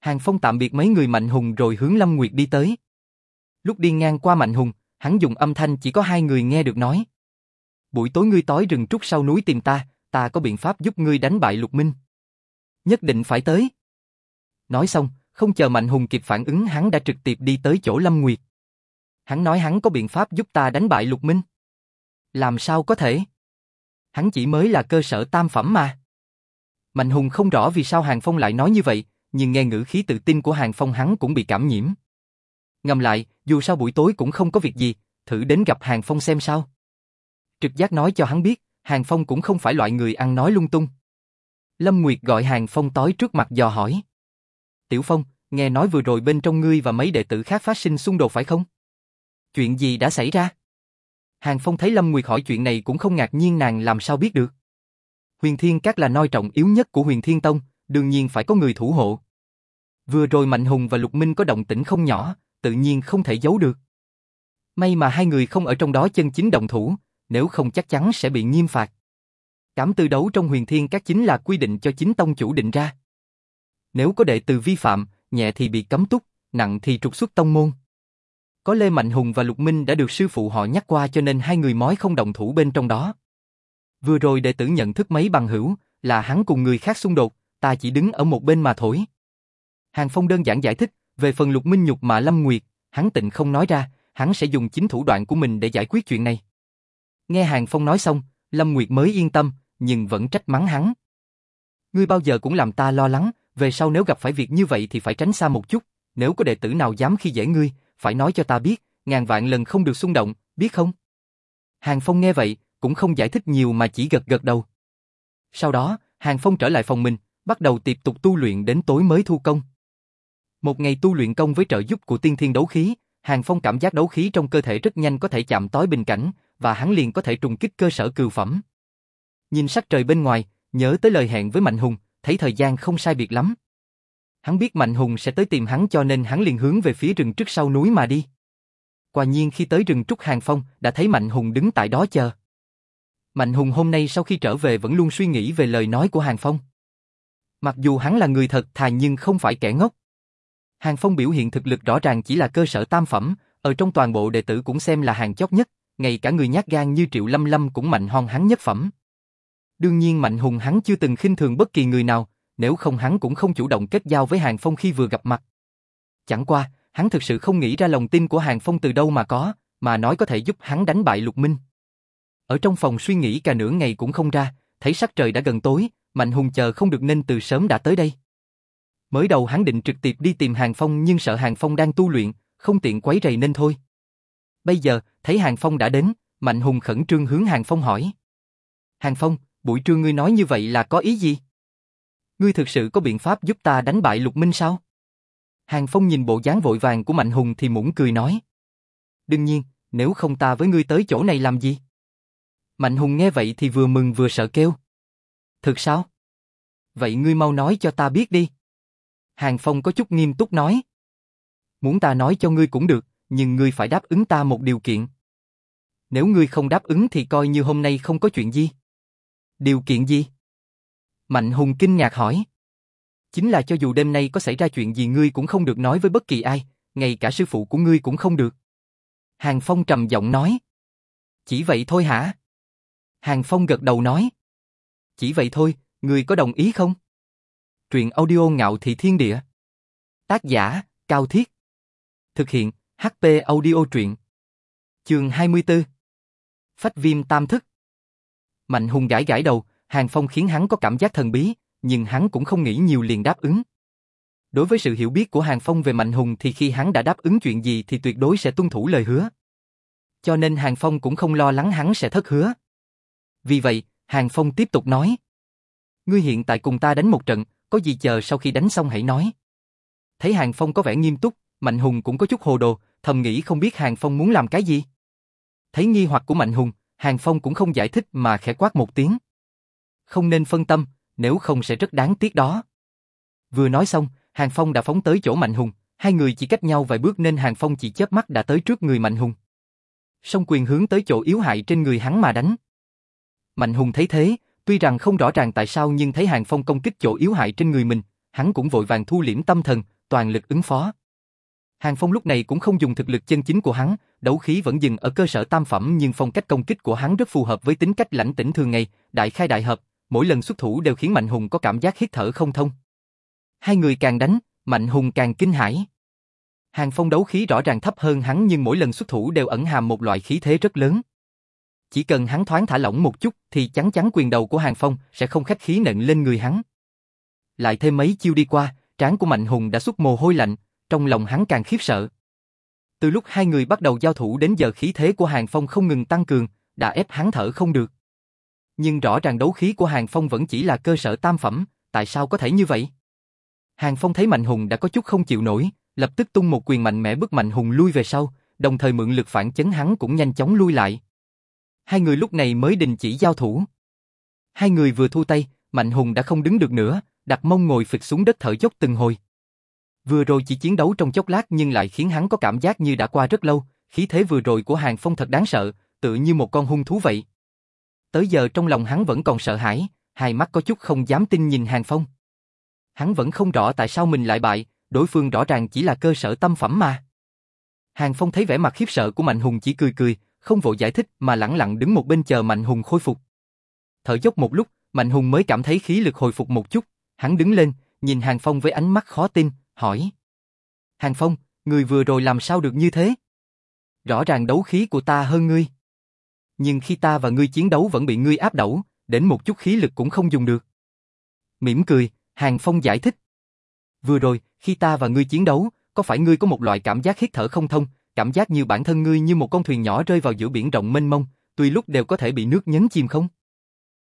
Hàng Phong tạm biệt mấy người Mạnh Hùng rồi hướng Lâm Nguyệt đi tới. Lúc đi ngang qua Mạnh Hùng, hắn dùng âm thanh chỉ có hai người nghe được nói. Buổi tối ngươi tối rừng trúc sau núi tìm ta, ta có biện pháp giúp ngươi đánh bại Lục Minh. Nhất định phải tới. Nói xong, không chờ Mạnh Hùng kịp phản ứng hắn đã trực tiếp đi tới chỗ Lâm Nguyệt. Hắn nói hắn có biện pháp giúp ta đánh bại Lục Minh. Làm sao có thể? Hắn chỉ mới là cơ sở tam phẩm mà. Mạnh Hùng không rõ vì sao Hàng Phong lại nói như vậy, nhưng nghe ngữ khí tự tin của Hàng Phong hắn cũng bị cảm nhiễm. Ngầm lại, dù sao buổi tối cũng không có việc gì, thử đến gặp Hàng Phong xem sao. Trực giác nói cho hắn biết, Hàng Phong cũng không phải loại người ăn nói lung tung. Lâm Nguyệt gọi Hàng Phong tối trước mặt dò hỏi. Tiểu Phong, nghe nói vừa rồi bên trong ngươi và mấy đệ tử khác phát sinh xung đột phải không? Chuyện gì đã xảy ra? Hàng Phong thấy Lâm Nguyệt hỏi chuyện này cũng không ngạc nhiên nàng làm sao biết được. Huyền Thiên Các là noi trọng yếu nhất của Huyền Thiên Tông, đương nhiên phải có người thủ hộ. Vừa rồi Mạnh Hùng và Lục Minh có động tĩnh không nhỏ, tự nhiên không thể giấu được. May mà hai người không ở trong đó chân chính động thủ, nếu không chắc chắn sẽ bị nghiêm phạt. Cảm tư đấu trong huyền thiên các chính là quy định cho chính tông chủ định ra. Nếu có đệ tử vi phạm, nhẹ thì bị cấm túc, nặng thì trục xuất tông môn. Có Lê Mạnh Hùng và Lục Minh đã được sư phụ họ nhắc qua cho nên hai người mói không đồng thủ bên trong đó. Vừa rồi đệ tử nhận thức mấy bằng hữu, là hắn cùng người khác xung đột, ta chỉ đứng ở một bên mà thổi. Hàng Phong đơn giản giải thích, về phần Lục Minh nhục mà Lâm Nguyệt, hắn tịnh không nói ra, hắn sẽ dùng chính thủ đoạn của mình để giải quyết chuyện này. Nghe Hàng Phong nói xong, Lâm Nguyệt mới yên tâm, nhưng vẫn trách mắng hắn. Ngươi bao giờ cũng làm ta lo lắng, về sau nếu gặp phải việc như vậy thì phải tránh xa một chút, nếu có đệ tử nào dám khi dễ ngươi, phải nói cho ta biết, ngàn vạn lần không được xung động, biết không? Hàng Phong nghe vậy, cũng không giải thích nhiều mà chỉ gật gật đầu. Sau đó, Hàng Phong trở lại phòng mình, bắt đầu tiếp tục tu luyện đến tối mới thu công. Một ngày tu luyện công với trợ giúp của tiên thiên đấu khí, Hàng Phong cảm giác đấu khí trong cơ thể rất nhanh có thể chạm tới bình cảnh, và hắn liền có thể trùng kích cơ sở cừu phẩm. Nhìn sắc trời bên ngoài, nhớ tới lời hẹn với Mạnh Hùng, thấy thời gian không sai biệt lắm. Hắn biết Mạnh Hùng sẽ tới tìm hắn cho nên hắn liền hướng về phía rừng trước sau núi mà đi. Quả nhiên khi tới rừng trúc Hàng Phong, đã thấy Mạnh Hùng đứng tại đó chờ. Mạnh Hùng hôm nay sau khi trở về vẫn luôn suy nghĩ về lời nói của Hàng Phong. Mặc dù hắn là người thật thà nhưng không phải kẻ ngốc. Hàng Phong biểu hiện thực lực rõ ràng chỉ là cơ sở tam phẩm, ở trong toàn bộ đệ tử cũng xem là hàng chót nhất, ngay cả người nhát gan như Triệu Lâm Lâm cũng mạnh hơn hắn nhất phẩm. Đương nhiên Mạnh Hùng hắn chưa từng khinh thường bất kỳ người nào, nếu không hắn cũng không chủ động kết giao với Hàng Phong khi vừa gặp mặt. Chẳng qua, hắn thực sự không nghĩ ra lòng tin của Hàng Phong từ đâu mà có, mà nói có thể giúp hắn đánh bại Lục Minh. Ở trong phòng suy nghĩ cả nửa ngày cũng không ra, thấy sắc trời đã gần tối, Mạnh Hùng chờ không được nên từ sớm đã tới đây. Mới đầu hắn định trực tiếp đi tìm Hàng Phong nhưng sợ Hàng Phong đang tu luyện, không tiện quấy rầy nên thôi. Bây giờ, thấy Hàng Phong đã đến, Mạnh Hùng khẩn trương hướng Hàng Phong hỏi. Hàng Phong, buổi trưa ngươi nói như vậy là có ý gì? Ngươi thực sự có biện pháp giúp ta đánh bại Lục Minh sao? Hàng Phong nhìn bộ dáng vội vàng của Mạnh Hùng thì mũng cười nói. Đương nhiên, nếu không ta với ngươi tới chỗ này làm gì? Mạnh Hùng nghe vậy thì vừa mừng vừa sợ kêu. Thực sao? Vậy ngươi mau nói cho ta biết đi. Hàng Phong có chút nghiêm túc nói. Muốn ta nói cho ngươi cũng được, nhưng ngươi phải đáp ứng ta một điều kiện. Nếu ngươi không đáp ứng thì coi như hôm nay không có chuyện gì. Điều kiện gì? Mạnh Hùng kinh ngạc hỏi. Chính là cho dù đêm nay có xảy ra chuyện gì ngươi cũng không được nói với bất kỳ ai, ngay cả sư phụ của ngươi cũng không được. Hàng Phong trầm giọng nói. Chỉ vậy thôi hả? Hàng Phong gật đầu nói. Chỉ vậy thôi, ngươi có đồng ý không? Truyện audio ngạo thị thiên địa. Tác giả, Cao Thiết. Thực hiện, HP audio truyện. Trường 24. Phách viêm tam thức. Mạnh hùng gãi gãi đầu, Hàng Phong khiến hắn có cảm giác thần bí, nhưng hắn cũng không nghĩ nhiều liền đáp ứng. Đối với sự hiểu biết của Hàng Phong về Mạnh Hùng thì khi hắn đã đáp ứng chuyện gì thì tuyệt đối sẽ tuân thủ lời hứa. Cho nên Hàng Phong cũng không lo lắng hắn sẽ thất hứa. Vì vậy, Hàng Phong tiếp tục nói. Ngươi hiện tại cùng ta đánh một trận, có gì chờ sau khi đánh xong hãy nói. Thấy Hàng Phong có vẻ nghiêm túc, Mạnh Hùng cũng có chút hồ đồ, thầm nghĩ không biết Hàng Phong muốn làm cái gì. Thấy nghi hoặc của Mạnh Hùng, Hàng Phong cũng không giải thích mà khẽ quát một tiếng. Không nên phân tâm, nếu không sẽ rất đáng tiếc đó. Vừa nói xong, Hàng Phong đã phóng tới chỗ Mạnh Hùng, hai người chỉ cách nhau vài bước nên Hàng Phong chỉ chớp mắt đã tới trước người Mạnh Hùng. Song quyền hướng tới chỗ yếu hại trên người hắn mà đánh. Mạnh Hùng thấy thế, tuy rằng không rõ ràng tại sao nhưng thấy Hàng Phong công kích chỗ yếu hại trên người mình, hắn cũng vội vàng thu liễm tâm thần, toàn lực ứng phó. Hàng Phong lúc này cũng không dùng thực lực chân chính của hắn, đấu khí vẫn dừng ở cơ sở tam phẩm nhưng phong cách công kích của hắn rất phù hợp với tính cách lãnh tĩnh thường ngày, đại khai đại hợp, mỗi lần xuất thủ đều khiến Mạnh Hùng có cảm giác hít thở không thông. Hai người càng đánh, Mạnh Hùng càng kinh hãi. Hàng Phong đấu khí rõ ràng thấp hơn hắn nhưng mỗi lần xuất thủ đều ẩn hàm một loại khí thế rất lớn. Chỉ cần hắn thoáng thả lỏng một chút thì chắn chắn quyền đầu của Hàng Phong sẽ không khách khí nện lên người hắn. Lại thêm mấy chiêu đi qua, trán của Mạnh Hùng đã xuất mồ hôi lạnh, trong lòng hắn càng khiếp sợ. Từ lúc hai người bắt đầu giao thủ đến giờ khí thế của Hàng Phong không ngừng tăng cường, đã ép hắn thở không được. Nhưng rõ ràng đấu khí của Hàng Phong vẫn chỉ là cơ sở tam phẩm, tại sao có thể như vậy? Hàng Phong thấy Mạnh Hùng đã có chút không chịu nổi, lập tức tung một quyền mạnh mẽ bức Mạnh Hùng lui về sau, đồng thời mượn lực phản chấn hắn cũng nhanh chóng lui lại. Hai người lúc này mới đình chỉ giao thủ. Hai người vừa thu tay, Mạnh Hùng đã không đứng được nữa, đặt mông ngồi phịch xuống đất thở dốc từng hồi. Vừa rồi chỉ chiến đấu trong chốc lát nhưng lại khiến hắn có cảm giác như đã qua rất lâu, khí thế vừa rồi của Hàng Phong thật đáng sợ, tự như một con hung thú vậy. Tới giờ trong lòng hắn vẫn còn sợ hãi, hai mắt có chút không dám tin nhìn Hàng Phong. Hắn vẫn không rõ tại sao mình lại bại, đối phương rõ ràng chỉ là cơ sở tâm phẩm mà. Hàng Phong thấy vẻ mặt khiếp sợ của Mạnh Hùng chỉ cười cười, không vội giải thích mà lặng lặng đứng một bên chờ Mạnh Hùng khôi phục. Thở dốc một lúc, Mạnh Hùng mới cảm thấy khí lực hồi phục một chút, hắn đứng lên, nhìn Hàng Phong với ánh mắt khó tin, hỏi. Hàng Phong, người vừa rồi làm sao được như thế? Rõ ràng đấu khí của ta hơn ngươi. Nhưng khi ta và ngươi chiến đấu vẫn bị ngươi áp đảo, đến một chút khí lực cũng không dùng được. Mỉm cười, Hàng Phong giải thích. Vừa rồi, khi ta và ngươi chiến đấu, có phải ngươi có một loại cảm giác hít thở không thông, cảm giác như bản thân ngươi như một con thuyền nhỏ rơi vào giữa biển rộng mênh mông, tùy lúc đều có thể bị nước nhấn chìm không?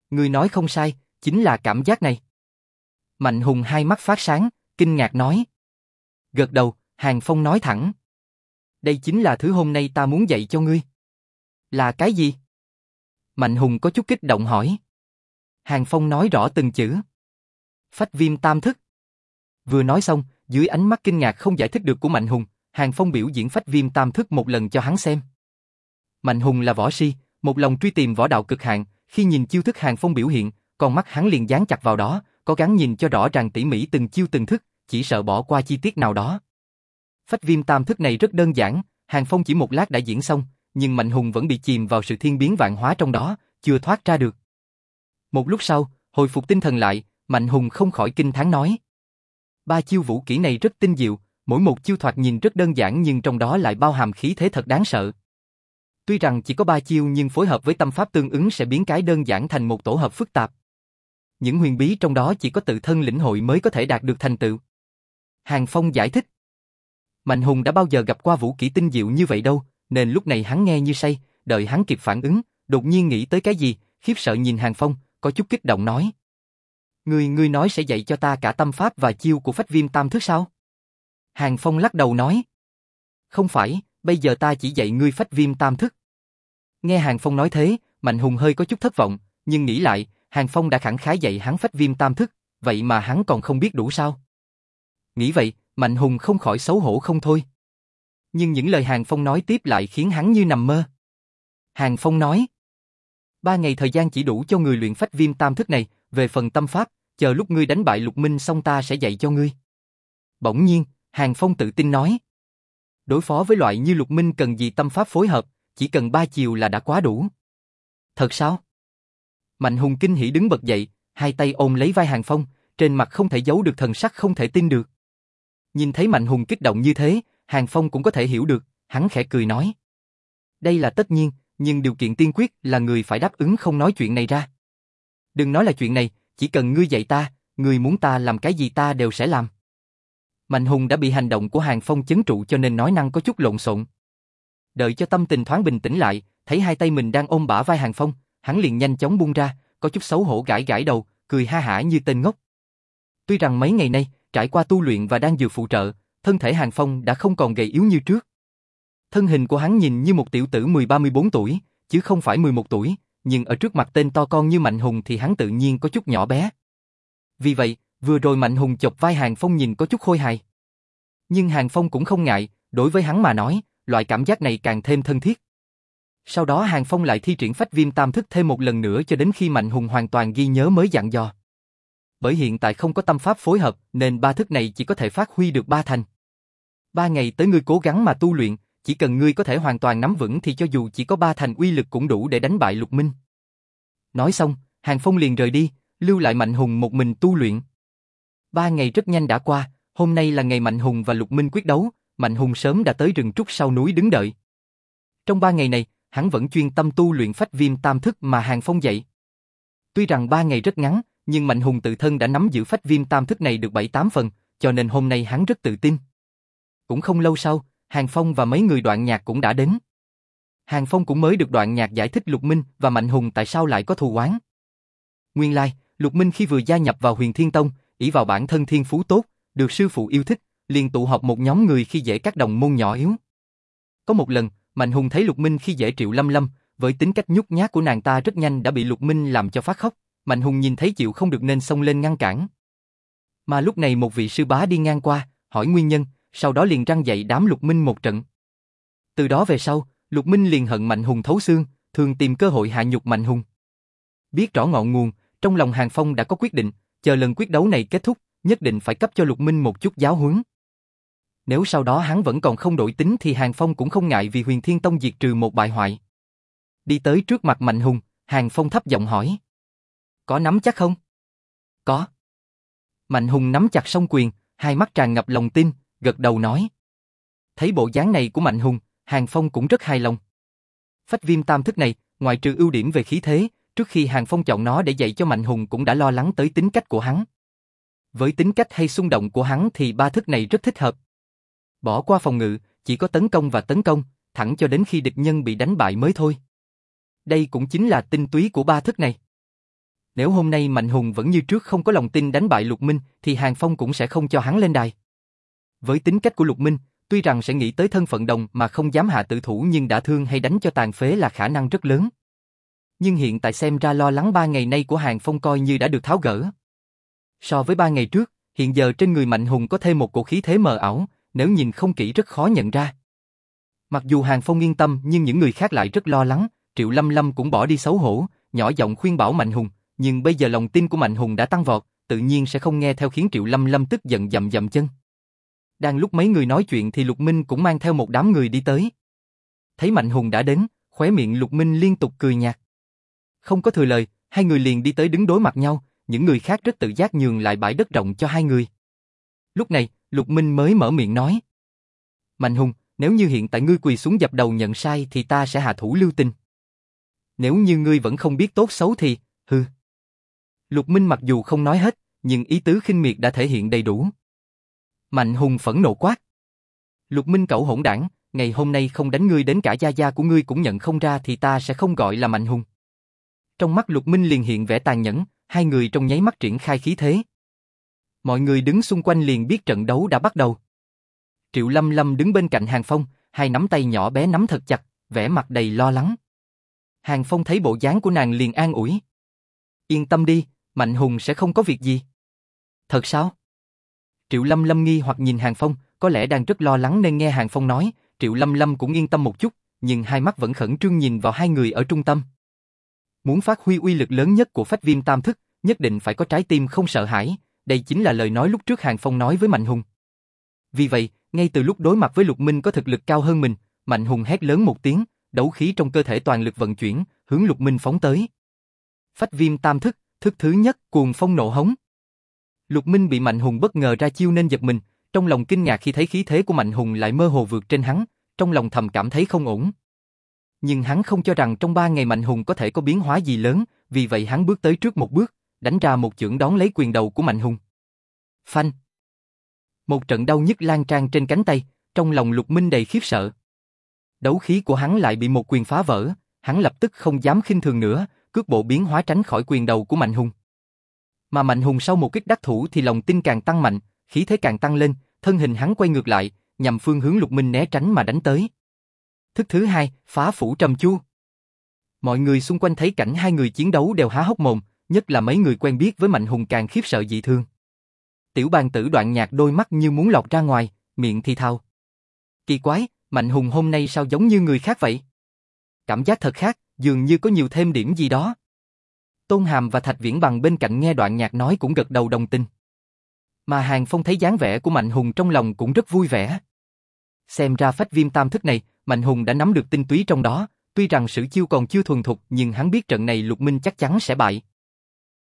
Ngươi nói không sai, chính là cảm giác này. Mạnh Hùng hai mắt phát sáng, kinh ngạc nói. Gật đầu, Hàng Phong nói thẳng. Đây chính là thứ hôm nay ta muốn dạy cho ngươi. Là cái gì? Mạnh Hùng có chút kích động hỏi. Hàng Phong nói rõ từng chữ. Phách viêm tam thức. Vừa nói xong, dưới ánh mắt kinh ngạc không giải thích được của Mạnh Hùng, Hàng Phong biểu diễn phách viêm tam thức một lần cho hắn xem. Mạnh Hùng là võ si, một lòng truy tìm võ đạo cực hạn, khi nhìn chiêu thức Hàng Phong biểu hiện, con mắt hắn liền dán chặt vào đó, có gắng nhìn cho rõ ràng tỉ mỉ từng chiêu từng thức, chỉ sợ bỏ qua chi tiết nào đó. Phách viêm tam thức này rất đơn giản, Hàng Phong chỉ một lát đã diễn xong, nhưng Mạnh Hùng vẫn bị chìm vào sự thiên biến vạn hóa trong đó, chưa thoát ra được. Một lúc sau, hồi phục tinh thần lại, Mạnh Hùng không khỏi kinh thán nói. Ba chiêu vũ kỹ này rất tinh diệu, mỗi một chiêu thoạt nhìn rất đơn giản nhưng trong đó lại bao hàm khí thế thật đáng sợ. Tuy rằng chỉ có ba chiêu nhưng phối hợp với tâm pháp tương ứng sẽ biến cái đơn giản thành một tổ hợp phức tạp. Những huyền bí trong đó chỉ có tự thân lĩnh hội mới có thể đạt được thành tựu. Hàng Phong giải thích. Mạnh Hùng đã bao giờ gặp qua vũ kỹ tinh diệu như vậy đâu, nên lúc này hắn nghe như say, đợi hắn kịp phản ứng, đột nhiên nghĩ tới cái gì, khiếp sợ nhìn Hàng Phong, có chút kích động nói. Ngươi, ngươi nói sẽ dạy cho ta cả tâm pháp và chiêu của phách viêm tam thức sao? Hàng Phong lắc đầu nói. Không phải, bây giờ ta chỉ dạy ngươi phách viêm tam thức. Nghe Hàng Phong nói thế, Mạnh Hùng hơi có chút thất vọng, nhưng nghĩ lại, Hàng Phong đã khẳng khái dạy hắn phách viêm tam thức, vậy mà hắn còn không biết đủ sao? Nghĩ vậy, Mạnh Hùng không khỏi xấu hổ không thôi. Nhưng những lời Hàng Phong nói tiếp lại khiến hắn như nằm mơ. Hàng Phong nói, ba ngày thời gian chỉ đủ cho người luyện phách viêm tam thức này, về phần tâm pháp, chờ lúc ngươi đánh bại lục minh xong ta sẽ dạy cho ngươi. Bỗng nhiên, Hàng Phong tự tin nói. Đối phó với loại như lục minh cần gì tâm pháp phối hợp, chỉ cần ba chiều là đã quá đủ. Thật sao? Mạnh Hùng kinh hỉ đứng bật dậy, hai tay ôm lấy vai Hàng Phong, trên mặt không thể giấu được thần sắc không thể tin được. Nhìn thấy Mạnh Hùng kích động như thế, Hàng Phong cũng có thể hiểu được, hắn khẽ cười nói. Đây là tất nhiên, nhưng điều kiện tiên quyết là người phải đáp ứng không nói chuyện này ra. Đừng nói là chuyện này, chỉ cần ngươi dạy ta, ngươi muốn ta làm cái gì ta đều sẽ làm. Mạnh Hùng đã bị hành động của Hàng Phong chấn trụ cho nên nói năng có chút lộn xộn. Đợi cho tâm tình thoáng bình tĩnh lại, thấy hai tay mình đang ôm bả vai Hàng Phong, hắn liền nhanh chóng buông ra, có chút xấu hổ gãi gãi đầu, cười ha hả như tên ngốc. Tuy rằng mấy ngày nay, trải qua tu luyện và đang dược phụ trợ, thân thể Hàng Phong đã không còn gầy yếu như trước. Thân hình của hắn nhìn như một tiểu tử 13-14 tuổi, chứ không phải 11 tuổi, nhưng ở trước mặt tên to con như Mạnh Hùng thì hắn tự nhiên có chút nhỏ bé. Vì vậy, vừa rồi Mạnh Hùng chọc vai Hàng Phong nhìn có chút khôi hài. Nhưng Hàng Phong cũng không ngại, đối với hắn mà nói, loại cảm giác này càng thêm thân thiết. Sau đó Hàng Phong lại thi triển phách viêm tam thức thêm một lần nữa cho đến khi Mạnh Hùng hoàn toàn ghi nhớ mới dặn dò. Bởi hiện tại không có tâm pháp phối hợp nên ba thức này chỉ có thể phát huy được ba thành. Ba ngày tới ngươi cố gắng mà tu luyện, chỉ cần ngươi có thể hoàn toàn nắm vững thì cho dù chỉ có ba thành uy lực cũng đủ để đánh bại Lục Minh. Nói xong, Hàng Phong liền rời đi, lưu lại Mạnh Hùng một mình tu luyện. Ba ngày rất nhanh đã qua, hôm nay là ngày Mạnh Hùng và Lục Minh quyết đấu, Mạnh Hùng sớm đã tới rừng trúc sau núi đứng đợi. Trong ba ngày này, hắn vẫn chuyên tâm tu luyện phách viêm tam thức mà Hàng Phong dạy. Tuy rằng ba ngày rất ngắn, nhưng Mạnh Hùng tự thân đã nắm giữ phách viêm tam thức này được 7-8 phần, cho nên hôm nay hắn rất tự tin. Cũng không lâu sau, Hàng Phong và mấy người đoạn nhạc cũng đã đến. Hàng Phong cũng mới được đoạn nhạc giải thích Lục Minh và Mạnh Hùng tại sao lại có thù oán. Nguyên lai, Lục Minh khi vừa gia nhập vào huyền Thiên Tông, ỷ vào bản thân thiên phú tốt, được sư phụ yêu thích, liền tụ họp một nhóm người khi dễ các đồng môn nhỏ yếu. Có một lần, Mạnh Hùng thấy Lục Minh khi dễ Triệu Lâm Lâm, với tính cách nhút nhát của nàng ta rất nhanh đã bị Lục Minh làm cho phát khóc, Mạnh Hùng nhìn thấy chịu không được nên xông lên ngăn cản. Mà lúc này một vị sư bá đi ngang qua, hỏi nguyên nhân, sau đó liền răng dạy đám Lục Minh một trận. Từ đó về sau, Lục Minh liền hận Mạnh Hùng thấu xương, thường tìm cơ hội hạ nhục Mạnh Hùng. Biết rõ ngọn nguồn, trong lòng Hàng Phong đã có quyết định, chờ lần quyết đấu này kết thúc, nhất định phải cấp cho Lục Minh một chút giáo huấn. Nếu sau đó hắn vẫn còn không đổi tính thì Hàng Phong cũng không ngại vì Huyền Thiên Tông diệt trừ một bại hoại. Đi tới trước mặt Mạnh Hùng, Hàng Phong thấp giọng hỏi. Có nắm chắc không? Có. Mạnh Hùng nắm chặt song quyền, hai mắt tràn ngập lòng tin, gật đầu nói. Thấy bộ dáng này của Mạnh Hùng, Hàng Phong cũng rất hài lòng. Phách viêm tam thức này, ngoài trừ ưu điểm về khí thế, trước khi Hàng Phong chọn nó để dạy cho Mạnh Hùng cũng đã lo lắng tới tính cách của hắn. Với tính cách hay xung động của hắn thì ba thức này rất thích hợp. Bỏ qua phòng ngự, chỉ có tấn công và tấn công, thẳng cho đến khi địch nhân bị đánh bại mới thôi. Đây cũng chính là tinh túy của ba thức này. Nếu hôm nay Mạnh Hùng vẫn như trước không có lòng tin đánh bại Lục Minh thì Hàng Phong cũng sẽ không cho hắn lên đài. Với tính cách của Lục Minh, tuy rằng sẽ nghĩ tới thân phận đồng mà không dám hạ tử thủ nhưng đã thương hay đánh cho tàn phế là khả năng rất lớn. Nhưng hiện tại xem ra lo lắng ba ngày nay của Hàng Phong coi như đã được tháo gỡ. So với ba ngày trước, hiện giờ trên người Mạnh Hùng có thêm một cổ khí thế mờ ảo, nếu nhìn không kỹ rất khó nhận ra. Mặc dù Hàng Phong yên tâm nhưng những người khác lại rất lo lắng, Triệu Lâm Lâm cũng bỏ đi xấu hổ, nhỏ giọng khuyên bảo Mạnh Hùng, nhưng bây giờ lòng tin của Mạnh Hùng đã tăng vọt, tự nhiên sẽ không nghe theo khiến Triệu Lâm Lâm tức giận dậm dậm chân. Đang lúc mấy người nói chuyện thì Lục Minh cũng mang theo một đám người đi tới. Thấy Mạnh Hùng đã đến, khóe miệng Lục Minh liên tục cười nhạt. Không có thừa lời, hai người liền đi tới đứng đối mặt nhau, những người khác rất tự giác nhường lại bãi đất rộng cho hai người. Lúc này, Lục Minh mới mở miệng nói. Mạnh Hùng, nếu như hiện tại ngươi quỳ xuống dập đầu nhận sai thì ta sẽ hạ thủ lưu tình. Nếu như ngươi vẫn không biết tốt xấu thì, hừ. Lục Minh mặc dù không nói hết, nhưng ý tứ khinh miệt đã thể hiện đầy đủ. Mạnh Hùng phẫn nộ quát. Lục Minh cậu hỗn đảng, ngày hôm nay không đánh ngươi đến cả gia gia của ngươi cũng nhận không ra thì ta sẽ không gọi là Mạnh Hùng. Trong mắt Lục Minh liền hiện vẻ tàn nhẫn, hai người trong nháy mắt triển khai khí thế. Mọi người đứng xung quanh liền biết trận đấu đã bắt đầu. Triệu Lâm Lâm đứng bên cạnh Hàng Phong, hai nắm tay nhỏ bé nắm thật chặt, vẻ mặt đầy lo lắng. Hàng Phong thấy bộ dáng của nàng liền an ủi. Yên tâm đi, Mạnh Hùng sẽ không có việc gì. Thật sao? Triệu Lâm Lâm nghi hoặc nhìn Hàng Phong, có lẽ đang rất lo lắng nên nghe Hàng Phong nói, Triệu Lâm Lâm cũng yên tâm một chút, nhưng hai mắt vẫn khẩn trương nhìn vào hai người ở trung tâm. Muốn phát huy uy lực lớn nhất của phách viêm tam thức, nhất định phải có trái tim không sợ hãi, đây chính là lời nói lúc trước Hàng Phong nói với Mạnh Hùng. Vì vậy, ngay từ lúc đối mặt với Lục Minh có thực lực cao hơn mình, Mạnh Hùng hét lớn một tiếng, đấu khí trong cơ thể toàn lực vận chuyển, hướng Lục Minh phóng tới. Phách viêm tam thức, thức thứ nhất, cuồng phong nộ hống. Lục Minh bị Mạnh Hùng bất ngờ ra chiêu nên giật mình, trong lòng kinh ngạc khi thấy khí thế của Mạnh Hùng lại mơ hồ vượt trên hắn, trong lòng thầm cảm thấy không ổn. Nhưng hắn không cho rằng trong ba ngày Mạnh Hùng có thể có biến hóa gì lớn, vì vậy hắn bước tới trước một bước, đánh ra một chưởng đón lấy quyền đầu của Mạnh Hùng. Phanh! Một trận đau nhức lan tràn trên cánh tay, trong lòng Lục Minh đầy khiếp sợ. Đấu khí của hắn lại bị một quyền phá vỡ, hắn lập tức không dám khinh thường nữa, cước bộ biến hóa tránh khỏi quyền đầu của Mạnh Hùng. Mà Mạnh Hùng sau một kích đắc thủ thì lòng tin càng tăng mạnh, khí thế càng tăng lên, thân hình hắn quay ngược lại, nhằm phương hướng Lục Minh né tránh mà đánh tới. Thức thứ hai, phá phủ trầm chu. Mọi người xung quanh thấy cảnh hai người chiến đấu đều há hốc mồm, nhất là mấy người quen biết với Mạnh Hùng càng khiếp sợ dị thương. Tiểu bàn tử đoạn nhạc đôi mắt như muốn lọt ra ngoài, miệng thì thào. Kỳ quái, Mạnh Hùng hôm nay sao giống như người khác vậy? Cảm giác thật khác, dường như có nhiều thêm điểm gì đó. Tôn Hàm và Thạch Viễn Bằng bên cạnh nghe đoạn nhạc nói cũng gật đầu đồng tình. Mà Hàng Phong thấy dáng vẻ của Mạnh Hùng trong lòng cũng rất vui vẻ. Xem ra phách viêm tam thức này, Mạnh Hùng đã nắm được tinh túy trong đó, tuy rằng sử chiêu còn chưa thuần thục nhưng hắn biết trận này Lục Minh chắc chắn sẽ bại.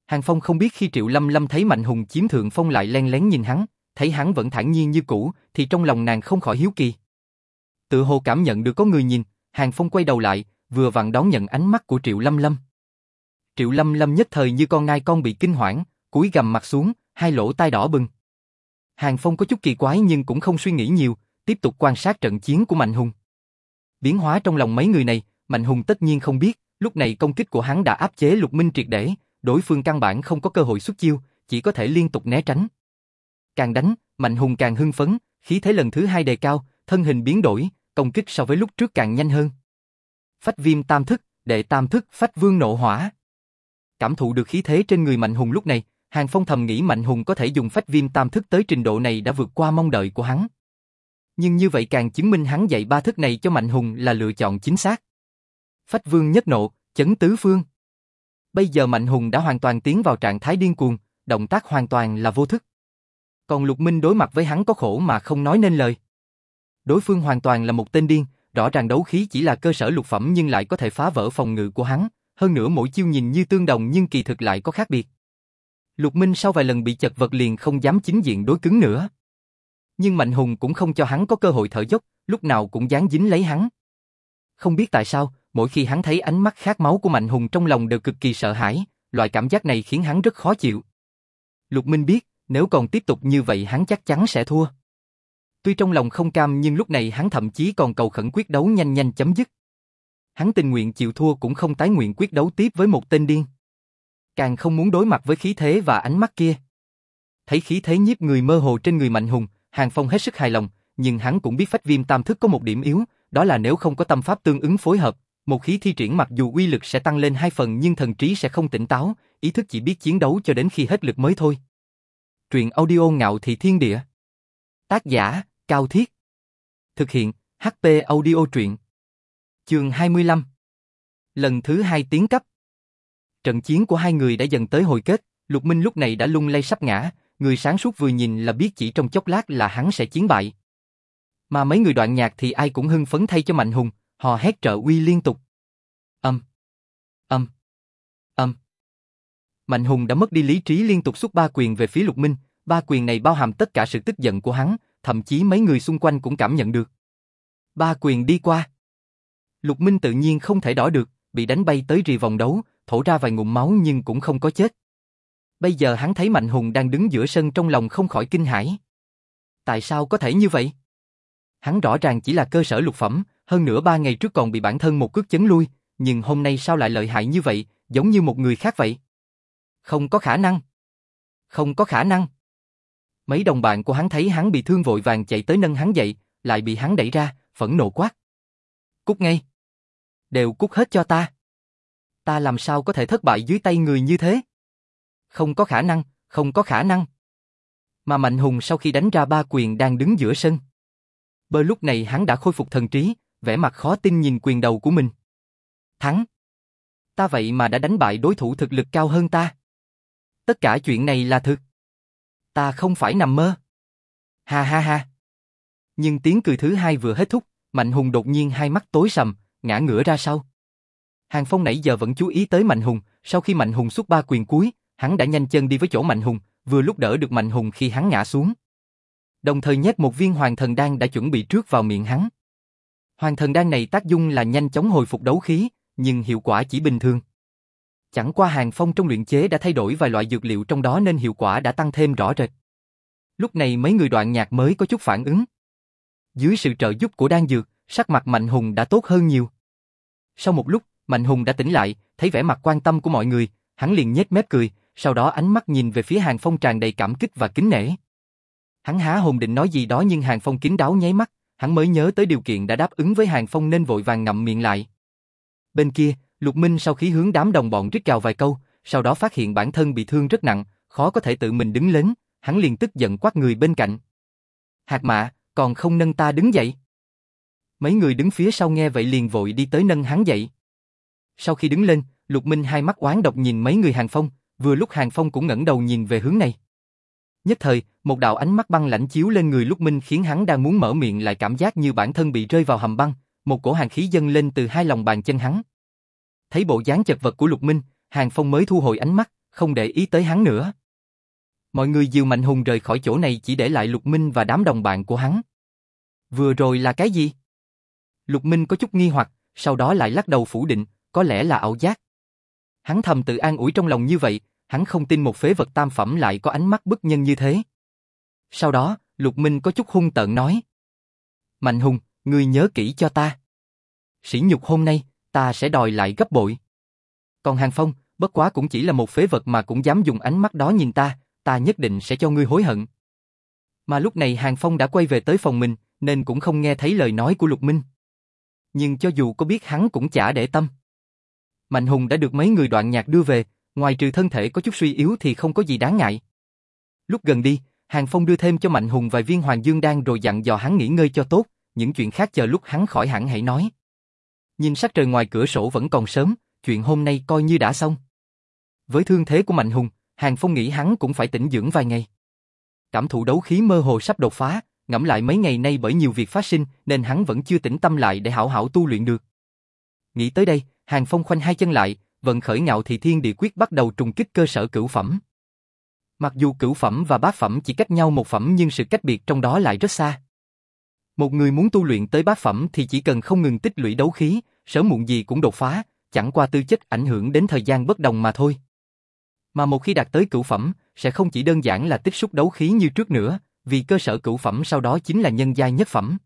Hàng Phong không biết khi Triệu Lâm Lâm thấy Mạnh Hùng chiếm thượng phong lại len lén nhìn hắn, thấy hắn vẫn thản nhiên như cũ, thì trong lòng nàng không khỏi hiếu kỳ. Tự hồ cảm nhận được có người nhìn, Hàng Phong quay đầu lại, vừa vặn đón nhận ánh mắt của Triệu Lâm Lâm. Triệu Lâm Lâm nhất thời như con ngai con bị kinh hoảng, cúi gầm mặt xuống, hai lỗ tai đỏ bừng. Hàng Phong có chút kỳ quái nhưng cũng không suy nghĩ nhiều, tiếp tục quan sát trận chiến của Mạnh Hùng. Biến hóa trong lòng mấy người này, Mạnh Hùng tất nhiên không biết, lúc này công kích của hắn đã áp chế Lục Minh triệt để, đối phương căn bản không có cơ hội xuất chiêu, chỉ có thể liên tục né tránh. Càng đánh, Mạnh Hùng càng hưng phấn, khí thế lần thứ hai đề cao, thân hình biến đổi, công kích so với lúc trước càng nhanh hơn. Phách viêm tam thức, đệ tam thức phách vương nộ hỏa. Cảm thụ được khí thế trên người Mạnh Hùng lúc này, Hàng Phong thầm nghĩ Mạnh Hùng có thể dùng phách viêm tam thức tới trình độ này đã vượt qua mong đợi của hắn. Nhưng như vậy càng chứng minh hắn dạy ba thức này cho Mạnh Hùng là lựa chọn chính xác. Phách vương nhất nộ, chấn tứ phương. Bây giờ Mạnh Hùng đã hoàn toàn tiến vào trạng thái điên cuồng, động tác hoàn toàn là vô thức. Còn Lục Minh đối mặt với hắn có khổ mà không nói nên lời. Đối phương hoàn toàn là một tên điên, rõ ràng đấu khí chỉ là cơ sở lục phẩm nhưng lại có thể phá vỡ phòng ngự của hắn, hơn nữa mỗi chiêu nhìn như tương đồng nhưng kỳ thực lại có khác biệt. Lục Minh sau vài lần bị chật vật liền không dám chính diện đối cứng nữa. Nhưng Mạnh Hùng cũng không cho hắn có cơ hội thở dốc, lúc nào cũng dán dính lấy hắn. Không biết tại sao, mỗi khi hắn thấy ánh mắt khát máu của Mạnh Hùng trong lòng đều cực kỳ sợ hãi, loại cảm giác này khiến hắn rất khó chịu. Lục Minh biết, nếu còn tiếp tục như vậy hắn chắc chắn sẽ thua. Tuy trong lòng không cam nhưng lúc này hắn thậm chí còn cầu khẩn quyết đấu nhanh nhanh chấm dứt. Hắn tình nguyện chịu thua cũng không tái nguyện quyết đấu tiếp với một tên điên. Càng không muốn đối mặt với khí thế và ánh mắt kia. Thấy khí thế nhiếp người mơ hồ trên người Mạnh Hùng, Hàng Phong hết sức hài lòng, nhưng hắn cũng biết phách viêm tam thức có một điểm yếu, đó là nếu không có tâm pháp tương ứng phối hợp, một khí thi triển mặc dù uy lực sẽ tăng lên hai phần nhưng thần trí sẽ không tỉnh táo, ý thức chỉ biết chiến đấu cho đến khi hết lực mới thôi. Truyện audio ngạo thị thiên địa. Tác giả, Cao Thiết. Thực hiện, HP audio truyện. Chương 25. Lần thứ hai tiến cấp. Trận chiến của hai người đã dần tới hồi kết, Lục Minh lúc này đã lung lay sắp ngã, người sáng suốt vừa nhìn là biết chỉ trong chốc lát là hắn sẽ chiến bại. Mà mấy người đoạn nhạc thì ai cũng hưng phấn thay cho Mạnh Hùng, họ hét trợ uy liên tục. Âm, âm, âm. Mạnh Hùng đã mất đi lý trí liên tục xuất ba quyền về phía Lục Minh, ba quyền này bao hàm tất cả sự tức giận của hắn, thậm chí mấy người xung quanh cũng cảm nhận được. Ba quyền đi qua. Lục Minh tự nhiên không thể đỏ được, bị đánh bay tới rì vòng đấu, thổ ra vài ngụm máu nhưng cũng không có chết. Bây giờ hắn thấy Mạnh Hùng đang đứng giữa sân trong lòng không khỏi kinh hãi. Tại sao có thể như vậy? Hắn rõ ràng chỉ là cơ sở lục phẩm, hơn nữa ba ngày trước còn bị bản thân một cước chấn lui, nhưng hôm nay sao lại lợi hại như vậy, giống như một người khác vậy? Không có khả năng. Không có khả năng. Mấy đồng bạn của hắn thấy hắn bị thương vội vàng chạy tới nâng hắn dậy, lại bị hắn đẩy ra, phẫn nộ quát. Cút ngay. Đều cút hết cho ta. Ta làm sao có thể thất bại dưới tay người như thế? Không có khả năng, không có khả năng. Mà Mạnh Hùng sau khi đánh ra ba quyền đang đứng giữa sân. Bơ lúc này hắn đã khôi phục thần trí, vẻ mặt khó tin nhìn quyền đầu của mình. Thắng! Ta vậy mà đã đánh bại đối thủ thực lực cao hơn ta. Tất cả chuyện này là thực. Ta không phải nằm mơ. Ha ha ha. Nhưng tiếng cười thứ hai vừa hết thúc, Mạnh Hùng đột nhiên hai mắt tối sầm, ngã ngửa ra sau. Hàng Phong nãy giờ vẫn chú ý tới Mạnh Hùng, sau khi Mạnh Hùng xuất ba quyền cuối, hắn đã nhanh chân đi với chỗ Mạnh Hùng, vừa lúc đỡ được Mạnh Hùng khi hắn ngã xuống. Đồng thời nhét một viên hoàng thần đan đã chuẩn bị trước vào miệng hắn. Hoàng thần đan này tác dụng là nhanh chóng hồi phục đấu khí, nhưng hiệu quả chỉ bình thường. Chẳng qua Hàng Phong trong luyện chế đã thay đổi vài loại dược liệu trong đó nên hiệu quả đã tăng thêm rõ rệt. Lúc này mấy người đoạn nhạc mới có chút phản ứng. Dưới sự trợ giúp của đan dược, sắc mặt Mạnh Hùng đã tốt hơn nhiều. Sau một lúc, Mạnh Hùng đã tỉnh lại, thấy vẻ mặt quan tâm của mọi người, hắn liền nhếch mép cười, sau đó ánh mắt nhìn về phía Hàng Phong tràn đầy cảm kích và kính nể. Hắn há hồn định nói gì đó nhưng Hàng Phong kín đáo nháy mắt, hắn mới nhớ tới điều kiện đã đáp ứng với Hàng Phong nên vội vàng ngậm miệng lại. Bên kia, Lục Minh sau khi hướng đám đồng bọn rít gào vài câu, sau đó phát hiện bản thân bị thương rất nặng, khó có thể tự mình đứng lên, hắn liền tức giận quát người bên cạnh. Hạt mạ, còn không nâng ta đứng dậy. Mấy người đứng phía sau nghe vậy liền vội đi tới nâng hắn dậy. Sau khi đứng lên, Lục Minh hai mắt oán độc nhìn mấy người Hàng Phong, vừa lúc Hàng Phong cũng ngẩng đầu nhìn về hướng này. Nhất thời, một đạo ánh mắt băng lãnh chiếu lên người Lục Minh khiến hắn đang muốn mở miệng lại cảm giác như bản thân bị rơi vào hầm băng, một cổ hàn khí dâng lên từ hai lòng bàn chân hắn. Thấy bộ dáng chật vật của Lục Minh, Hàng Phong mới thu hồi ánh mắt, không để ý tới hắn nữa. Mọi người dìu Mạnh Hùng rời khỏi chỗ này chỉ để lại Lục Minh và đám đồng bạn của hắn. Vừa rồi là cái gì? Lục Minh có chút nghi hoặc, sau đó lại lắc đầu phủ định, có lẽ là ảo giác. Hắn thầm tự an ủi trong lòng như vậy, hắn không tin một phế vật tam phẩm lại có ánh mắt bức nhân như thế. Sau đó, Lục Minh có chút hung tợn nói. Mạnh Hùng, ngươi nhớ kỹ cho ta. Sỉ nhục hôm nay, ta sẽ đòi lại gấp bội. Còn Hàng Phong, bất quá cũng chỉ là một phế vật mà cũng dám dùng ánh mắt đó nhìn ta, ta nhất định sẽ cho ngươi hối hận. Mà lúc này Hàng Phong đã quay về tới phòng mình, nên cũng không nghe thấy lời nói của Lục Minh. Nhưng cho dù có biết hắn cũng chả để tâm. Mạnh Hùng đã được mấy người đoạn nhạc đưa về, ngoài trừ thân thể có chút suy yếu thì không có gì đáng ngại. Lúc gần đi, Hàng Phong đưa thêm cho Mạnh Hùng vài viên hoàng dương đan rồi dặn dò hắn nghỉ ngơi cho tốt, những chuyện khác chờ lúc hắn khỏi hẳn hãy nói. Nhìn sắc trời ngoài cửa sổ vẫn còn sớm, chuyện hôm nay coi như đã xong. Với thương thế của Mạnh Hùng, Hàng Phong nghĩ hắn cũng phải tĩnh dưỡng vài ngày. Cảm thụ đấu khí mơ hồ sắp đột phá, ngẫm lại mấy ngày nay bởi nhiều việc phát sinh nên hắn vẫn chưa tĩnh tâm lại để hảo hảo tu luyện được. Nghĩ tới đây, Hàng Phong khoanh hai chân lại, vận khởi ngạo thì thiên địa quyết bắt đầu trùng kích cơ sở cửu phẩm. Mặc dù cửu phẩm và bát phẩm chỉ cách nhau một phẩm nhưng sự cách biệt trong đó lại rất xa. Một người muốn tu luyện tới bát phẩm thì chỉ cần không ngừng tích lũy đấu khí, sớm muộn gì cũng đột phá, chẳng qua tư chất ảnh hưởng đến thời gian bất đồng mà thôi. Mà một khi đạt tới cửu phẩm, sẽ không chỉ đơn giản là tích xúc đấu khí như trước nữa, vì cơ sở cửu phẩm sau đó chính là nhân giai nhất phẩm.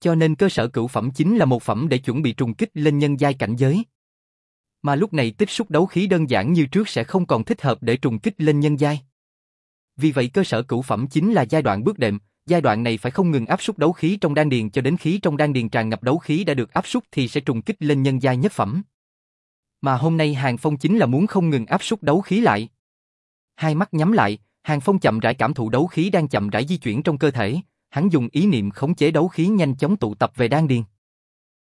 Cho nên cơ sở cửu phẩm chính là một phẩm để chuẩn bị trùng kích lên nhân giai cảnh giới. Mà lúc này tích xúc đấu khí đơn giản như trước sẽ không còn thích hợp để trùng kích lên nhân giai. Vì vậy cơ sở cửu phẩm chính là giai đoạn bước đệm, giai đoạn này phải không ngừng áp suất đấu khí trong đan điền cho đến khí trong đan điền tràn ngập đấu khí đã được áp suất thì sẽ trùng kích lên nhân giai nhất phẩm. Mà hôm nay Hàng Phong chính là muốn không ngừng áp suất đấu khí lại. Hai mắt nhắm lại, Hàng Phong chậm rãi cảm thụ đấu khí đang chậm rãi di chuyển trong cơ thể, hắn dùng ý niệm khống chế đấu khí nhanh chóng tụ tập về đan điền.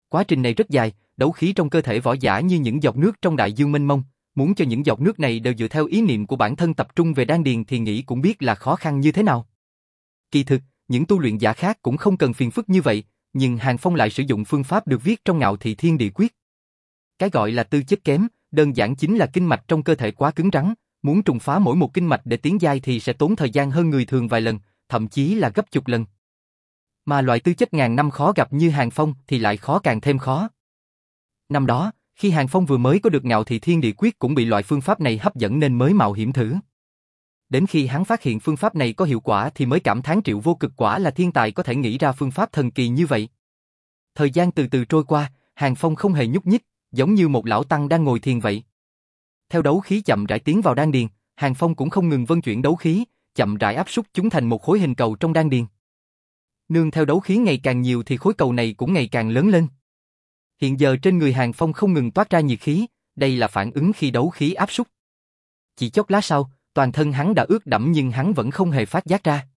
Quá trình này rất dài, đấu khí trong cơ thể võ giả như những giọt nước trong đại dương mênh mông, muốn cho những giọt nước này đều dựa theo ý niệm của bản thân tập trung về đan điền thì nghĩ cũng biết là khó khăn như thế nào. Kỳ thực, những tu luyện giả khác cũng không cần phiền phức như vậy, nhưng Hàng Phong lại sử dụng phương pháp được viết trong ngạo thị thiên địa quyết. Cái gọi là tư chất kém, đơn giản chính là kinh mạch trong cơ thể quá cứng rắn, muốn trùng phá mỗi một kinh mạch để tiến giai thì sẽ tốn thời gian hơn người thường vài lần, thậm chí là gấp chục lần. Mà loại tư chất ngàn năm khó gặp như Hàng Phong thì lại khó càng thêm khó. Năm đó, khi Hàng Phong vừa mới có được ngạo thị thiên địa quyết cũng bị loại phương pháp này hấp dẫn nên mới mạo hiểm thử. Đến khi hắn phát hiện phương pháp này có hiệu quả thì mới cảm thán triệu vô cực quả là thiên tài có thể nghĩ ra phương pháp thần kỳ như vậy. Thời gian từ từ trôi qua, Hàng Phong không hề nhúc nhích, giống như một lão tăng đang ngồi thiền vậy. Theo đấu khí chậm rãi tiến vào đan điền, Hàng Phong cũng không ngừng vân chuyển đấu khí, chậm rãi áp suất chúng thành một khối hình cầu trong đan điền. Nương theo đấu khí ngày càng nhiều thì khối cầu này cũng ngày càng lớn lên. Hiện giờ trên người Hàng Phong không ngừng toát ra nhiệt khí, đây là phản ứng khi đấu khí áp suất. Chỉ chốc lát sau, toàn thân hắn đã ướt đẫm nhưng hắn vẫn không hề phát giác ra.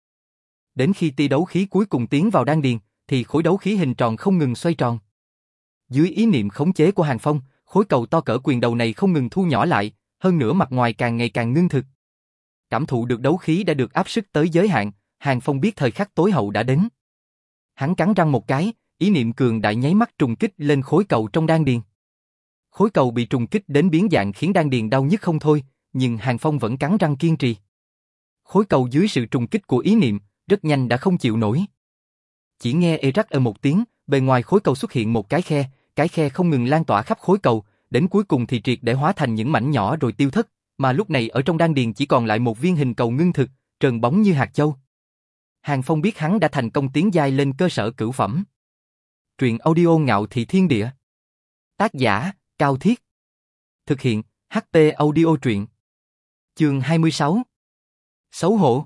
Đến khi tia đấu khí cuối cùng tiến vào đan điền, thì khối đấu khí hình tròn không ngừng xoay tròn. Dưới ý niệm khống chế của Hàng Phong, khối cầu to cỡ quyền đầu này không ngừng thu nhỏ lại, hơn nữa mặt ngoài càng ngày càng ngưng thực. Cảm thụ được đấu khí đã được áp sức tới giới hạn, Hàng Phong biết thời khắc tối hậu đã đến. Hắn cắn răng một cái, ý niệm cường đại nháy mắt trùng kích lên khối cầu trong đan điền. Khối cầu bị trùng kích đến biến dạng khiến đan điền đau nhức không thôi, nhưng Hàng Phong vẫn cắn răng kiên trì. Khối cầu dưới sự trùng kích của ý niệm, rất nhanh đã không chịu nổi. Chỉ nghe e rắc ở một tiếng, bề ngoài khối cầu xuất hiện một cái khe, cái khe không ngừng lan tỏa khắp khối cầu, đến cuối cùng thì triệt để hóa thành những mảnh nhỏ rồi tiêu thất, mà lúc này ở trong đan điền chỉ còn lại một viên hình cầu ngưng thực, trần bóng như hạt châu. Hàng Phong biết hắn đã thành công tiến giai lên cơ sở cửu phẩm. Truyện audio ngạo thị thiên địa. Tác giả, Cao Thiết. Thực hiện, HT audio truyện. Chương 26. Xấu hổ.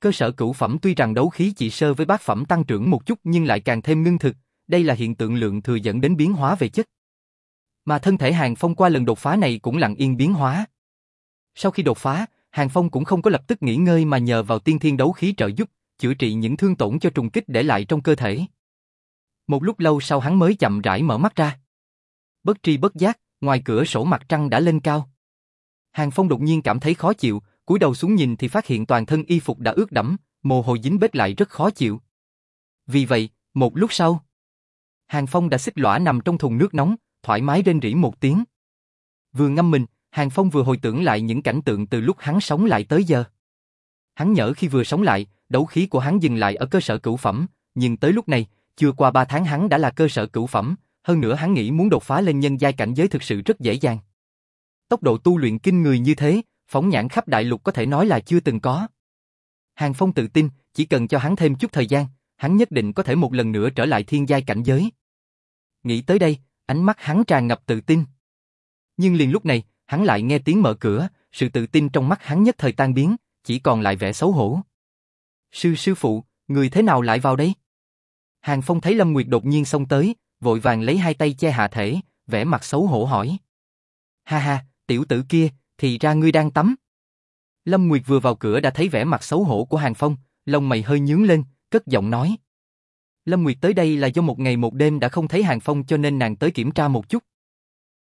Cơ sở cửu phẩm tuy rằng đấu khí chỉ sơ với bát phẩm tăng trưởng một chút nhưng lại càng thêm ngưng thực, đây là hiện tượng lượng thừa dẫn đến biến hóa về chất. Mà thân thể Hàng Phong qua lần đột phá này cũng lặng yên biến hóa. Sau khi đột phá, Hàng Phong cũng không có lập tức nghỉ ngơi mà nhờ vào tiên thiên đấu khí trợ giúp, chữa trị những thương tổn cho trùng kích để lại trong cơ thể. Một lúc lâu sau hắn mới chậm rãi mở mắt ra. Bất tri bất giác, ngoài cửa sổ mặt trăng đã lên cao. Hàng Phong đột nhiên cảm thấy khó chịu, cúi đầu xuống nhìn thì phát hiện toàn thân y phục đã ướt đẫm, mồ hôi dính bết lại rất khó chịu. Vì vậy, một lúc sau, Hàng Phong đã xích lõa nằm trong thùng nước nóng, thoải mái rên rỉ một tiếng. Vừa ngâm mình, Hàng Phong vừa hồi tưởng lại những cảnh tượng từ lúc hắn sống lại tới giờ. Hắn nhớ khi vừa sống lại, đấu khí của hắn dừng lại ở cơ sở cửu phẩm, nhưng tới lúc này, chưa qua ba tháng hắn đã là cơ sở cửu phẩm, hơn nữa hắn nghĩ muốn đột phá lên nhân giai cảnh giới thực sự rất dễ dàng. Tốc độ tu luyện kinh người như thế, phóng nhãn khắp đại lục có thể nói là chưa từng có. Hàng Phong tự tin, chỉ cần cho hắn thêm chút thời gian, hắn nhất định có thể một lần nữa trở lại thiên giai cảnh giới. Nghĩ tới đây, ánh mắt hắn tràn ngập tự tin. Nhưng liền lúc này, hắn lại nghe tiếng mở cửa, sự tự tin trong mắt hắn nhất thời tan biến, chỉ còn lại vẻ xấu hổ. Sư sư phụ, người thế nào lại vào đây? Hàng Phong thấy Lâm Nguyệt đột nhiên xông tới, vội vàng lấy hai tay che hạ thể, vẻ mặt xấu hổ hỏi. Ha ha, tiểu tử kia, thì ra ngươi đang tắm. Lâm Nguyệt vừa vào cửa đã thấy vẻ mặt xấu hổ của Hàng Phong, lông mày hơi nhướng lên, cất giọng nói. Lâm Nguyệt tới đây là do một ngày một đêm đã không thấy Hàng Phong cho nên nàng tới kiểm tra một chút.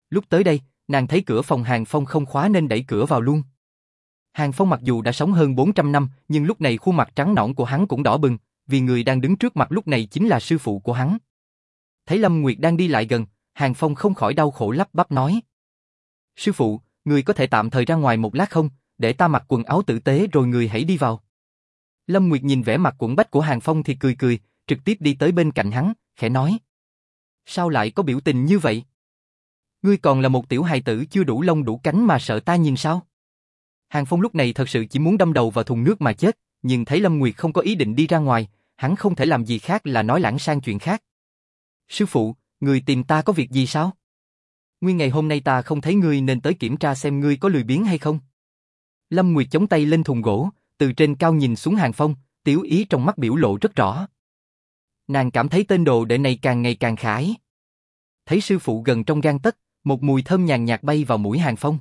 Lúc tới đây, nàng thấy cửa phòng Hàng Phong không khóa nên đẩy cửa vào luôn. Hàng Phong mặc dù đã sống hơn 400 năm, nhưng lúc này khuôn mặt trắng nõn của hắn cũng đỏ bừng, vì người đang đứng trước mặt lúc này chính là sư phụ của hắn. Thấy Lâm Nguyệt đang đi lại gần, Hàng Phong không khỏi đau khổ lắp bắp nói. Sư phụ, người có thể tạm thời ra ngoài một lát không, để ta mặc quần áo tử tế rồi người hãy đi vào. Lâm Nguyệt nhìn vẻ mặt quẩn bách của Hàng Phong thì cười cười, trực tiếp đi tới bên cạnh hắn, khẽ nói. Sao lại có biểu tình như vậy? Ngươi còn là một tiểu hài tử chưa đủ lông đủ cánh mà sợ ta nhìn sao? Hàng Phong lúc này thật sự chỉ muốn đâm đầu vào thùng nước mà chết, nhưng thấy Lâm Nguyệt không có ý định đi ra ngoài, hắn không thể làm gì khác là nói lãng sang chuyện khác. Sư phụ, người tìm ta có việc gì sao? Nguyên ngày hôm nay ta không thấy ngươi nên tới kiểm tra xem ngươi có lười biếng hay không. Lâm Nguyệt chống tay lên thùng gỗ, từ trên cao nhìn xuống Hàng Phong, tiểu ý trong mắt biểu lộ rất rõ. Nàng cảm thấy tên đồ đệ này càng ngày càng khải. Thấy sư phụ gần trong gan tất, một mùi thơm nhàn nhạt bay vào mũi Hàng Phong.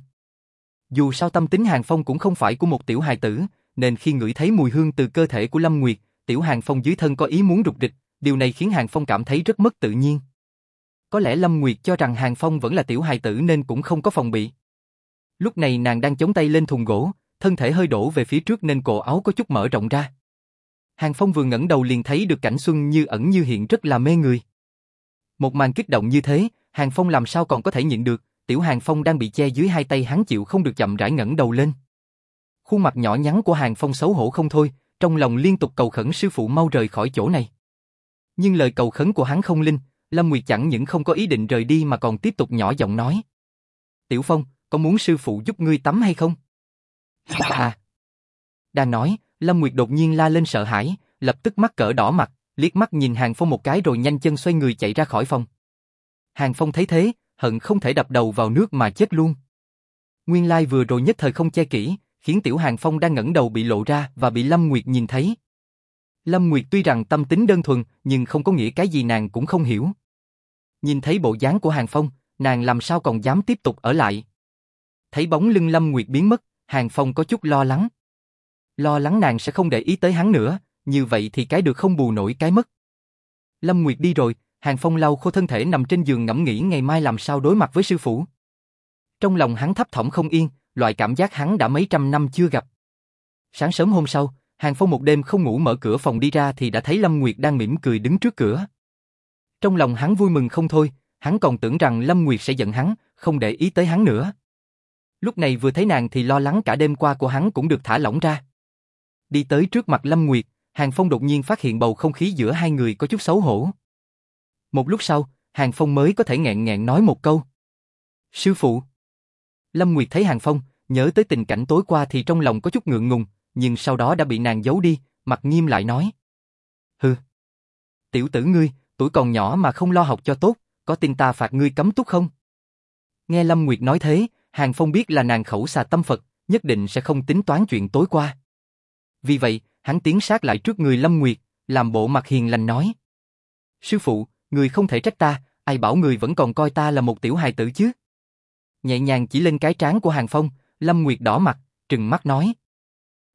Dù sao tâm tính Hàng Phong cũng không phải của một tiểu hài tử, nên khi ngửi thấy mùi hương từ cơ thể của Lâm Nguyệt, tiểu Hàng Phong dưới thân có ý muốn rụt rịch, điều này khiến Hàng Phong cảm thấy rất mất tự nhiên. Có lẽ Lâm Nguyệt cho rằng Hàng Phong vẫn là tiểu hài tử nên cũng không có phòng bị. Lúc này nàng đang chống tay lên thùng gỗ, thân thể hơi đổ về phía trước nên cổ áo có chút mở rộng ra. Hàng Phong vừa ngẩng đầu liền thấy được cảnh xuân như ẩn như hiện rất là mê người. Một màn kích động như thế, Hàng Phong làm sao còn có thể nhịn được, tiểu Hàng Phong đang bị che dưới hai tay hắn chịu không được chậm rãi ngẩng đầu lên. Khuôn mặt nhỏ nhắn của Hàng Phong xấu hổ không thôi, trong lòng liên tục cầu khẩn sư phụ mau rời khỏi chỗ này. Nhưng lời cầu khấn của hắn không linh, Lâm Nguyệt chẳng những không có ý định rời đi mà còn tiếp tục nhỏ giọng nói. Tiểu Phong, có muốn sư phụ giúp ngươi tắm hay không? À! Đang nói, Lâm Nguyệt đột nhiên la lên sợ hãi, lập tức mắt cỡ đỏ mặt, liếc mắt nhìn Hàng Phong một cái rồi nhanh chân xoay người chạy ra khỏi phòng. Hàng Phong thấy thế, hận không thể đập đầu vào nước mà chết luôn. Nguyên lai vừa rồi nhất thời không che kỹ, khiến tiểu Hàng Phong đang ngẩng đầu bị lộ ra và bị Lâm Nguyệt nhìn thấy. Lâm Nguyệt tuy rằng tâm tính đơn thuần, nhưng không có nghĩa cái gì nàng cũng không hiểu. Nhìn thấy bộ dáng của Hàng Phong, nàng làm sao còn dám tiếp tục ở lại. Thấy bóng lưng Lâm Nguyệt biến mất, Hàng Phong có chút lo lắng. Lo lắng nàng sẽ không để ý tới hắn nữa, như vậy thì cái được không bù nổi cái mất. Lâm Nguyệt đi rồi, Hàng Phong lau khô thân thể nằm trên giường ngẫm nghĩ ngày mai làm sao đối mặt với sư phụ. Trong lòng hắn thấp thỏm không yên, loại cảm giác hắn đã mấy trăm năm chưa gặp. Sáng sớm hôm sau, Hàng Phong một đêm không ngủ mở cửa phòng đi ra thì đã thấy Lâm Nguyệt đang mỉm cười đứng trước cửa. Trong lòng hắn vui mừng không thôi, hắn còn tưởng rằng Lâm Nguyệt sẽ giận hắn, không để ý tới hắn nữa. Lúc này vừa thấy nàng thì lo lắng cả đêm qua của hắn cũng được thả lỏng ra. Đi tới trước mặt Lâm Nguyệt, Hàng Phong đột nhiên phát hiện bầu không khí giữa hai người có chút xấu hổ. Một lúc sau, Hàng Phong mới có thể nghẹn nghẹn nói một câu. Sư phụ. Lâm Nguyệt thấy Hàng Phong, nhớ tới tình cảnh tối qua thì trong lòng có chút ngượng ngùng, nhưng sau đó đã bị nàng giấu đi, mặt nghiêm lại nói. Hừ. Tiểu tử ngươi, tuổi còn nhỏ mà không lo học cho tốt, có tin ta phạt ngươi cấm túc không? Nghe Lâm Nguyệt nói thế, Hàng Phong biết là nàng khẩu xà tâm Phật, nhất định sẽ không tính toán chuyện tối qua. Vì vậy, hắn tiến sát lại trước người Lâm Nguyệt, làm bộ mặt hiền lành nói. Sư phụ, người không thể trách ta, ai bảo người vẫn còn coi ta là một tiểu hài tử chứ? Nhẹ nhàng chỉ lên cái trán của Hàng Phong, Lâm Nguyệt đỏ mặt, trừng mắt nói.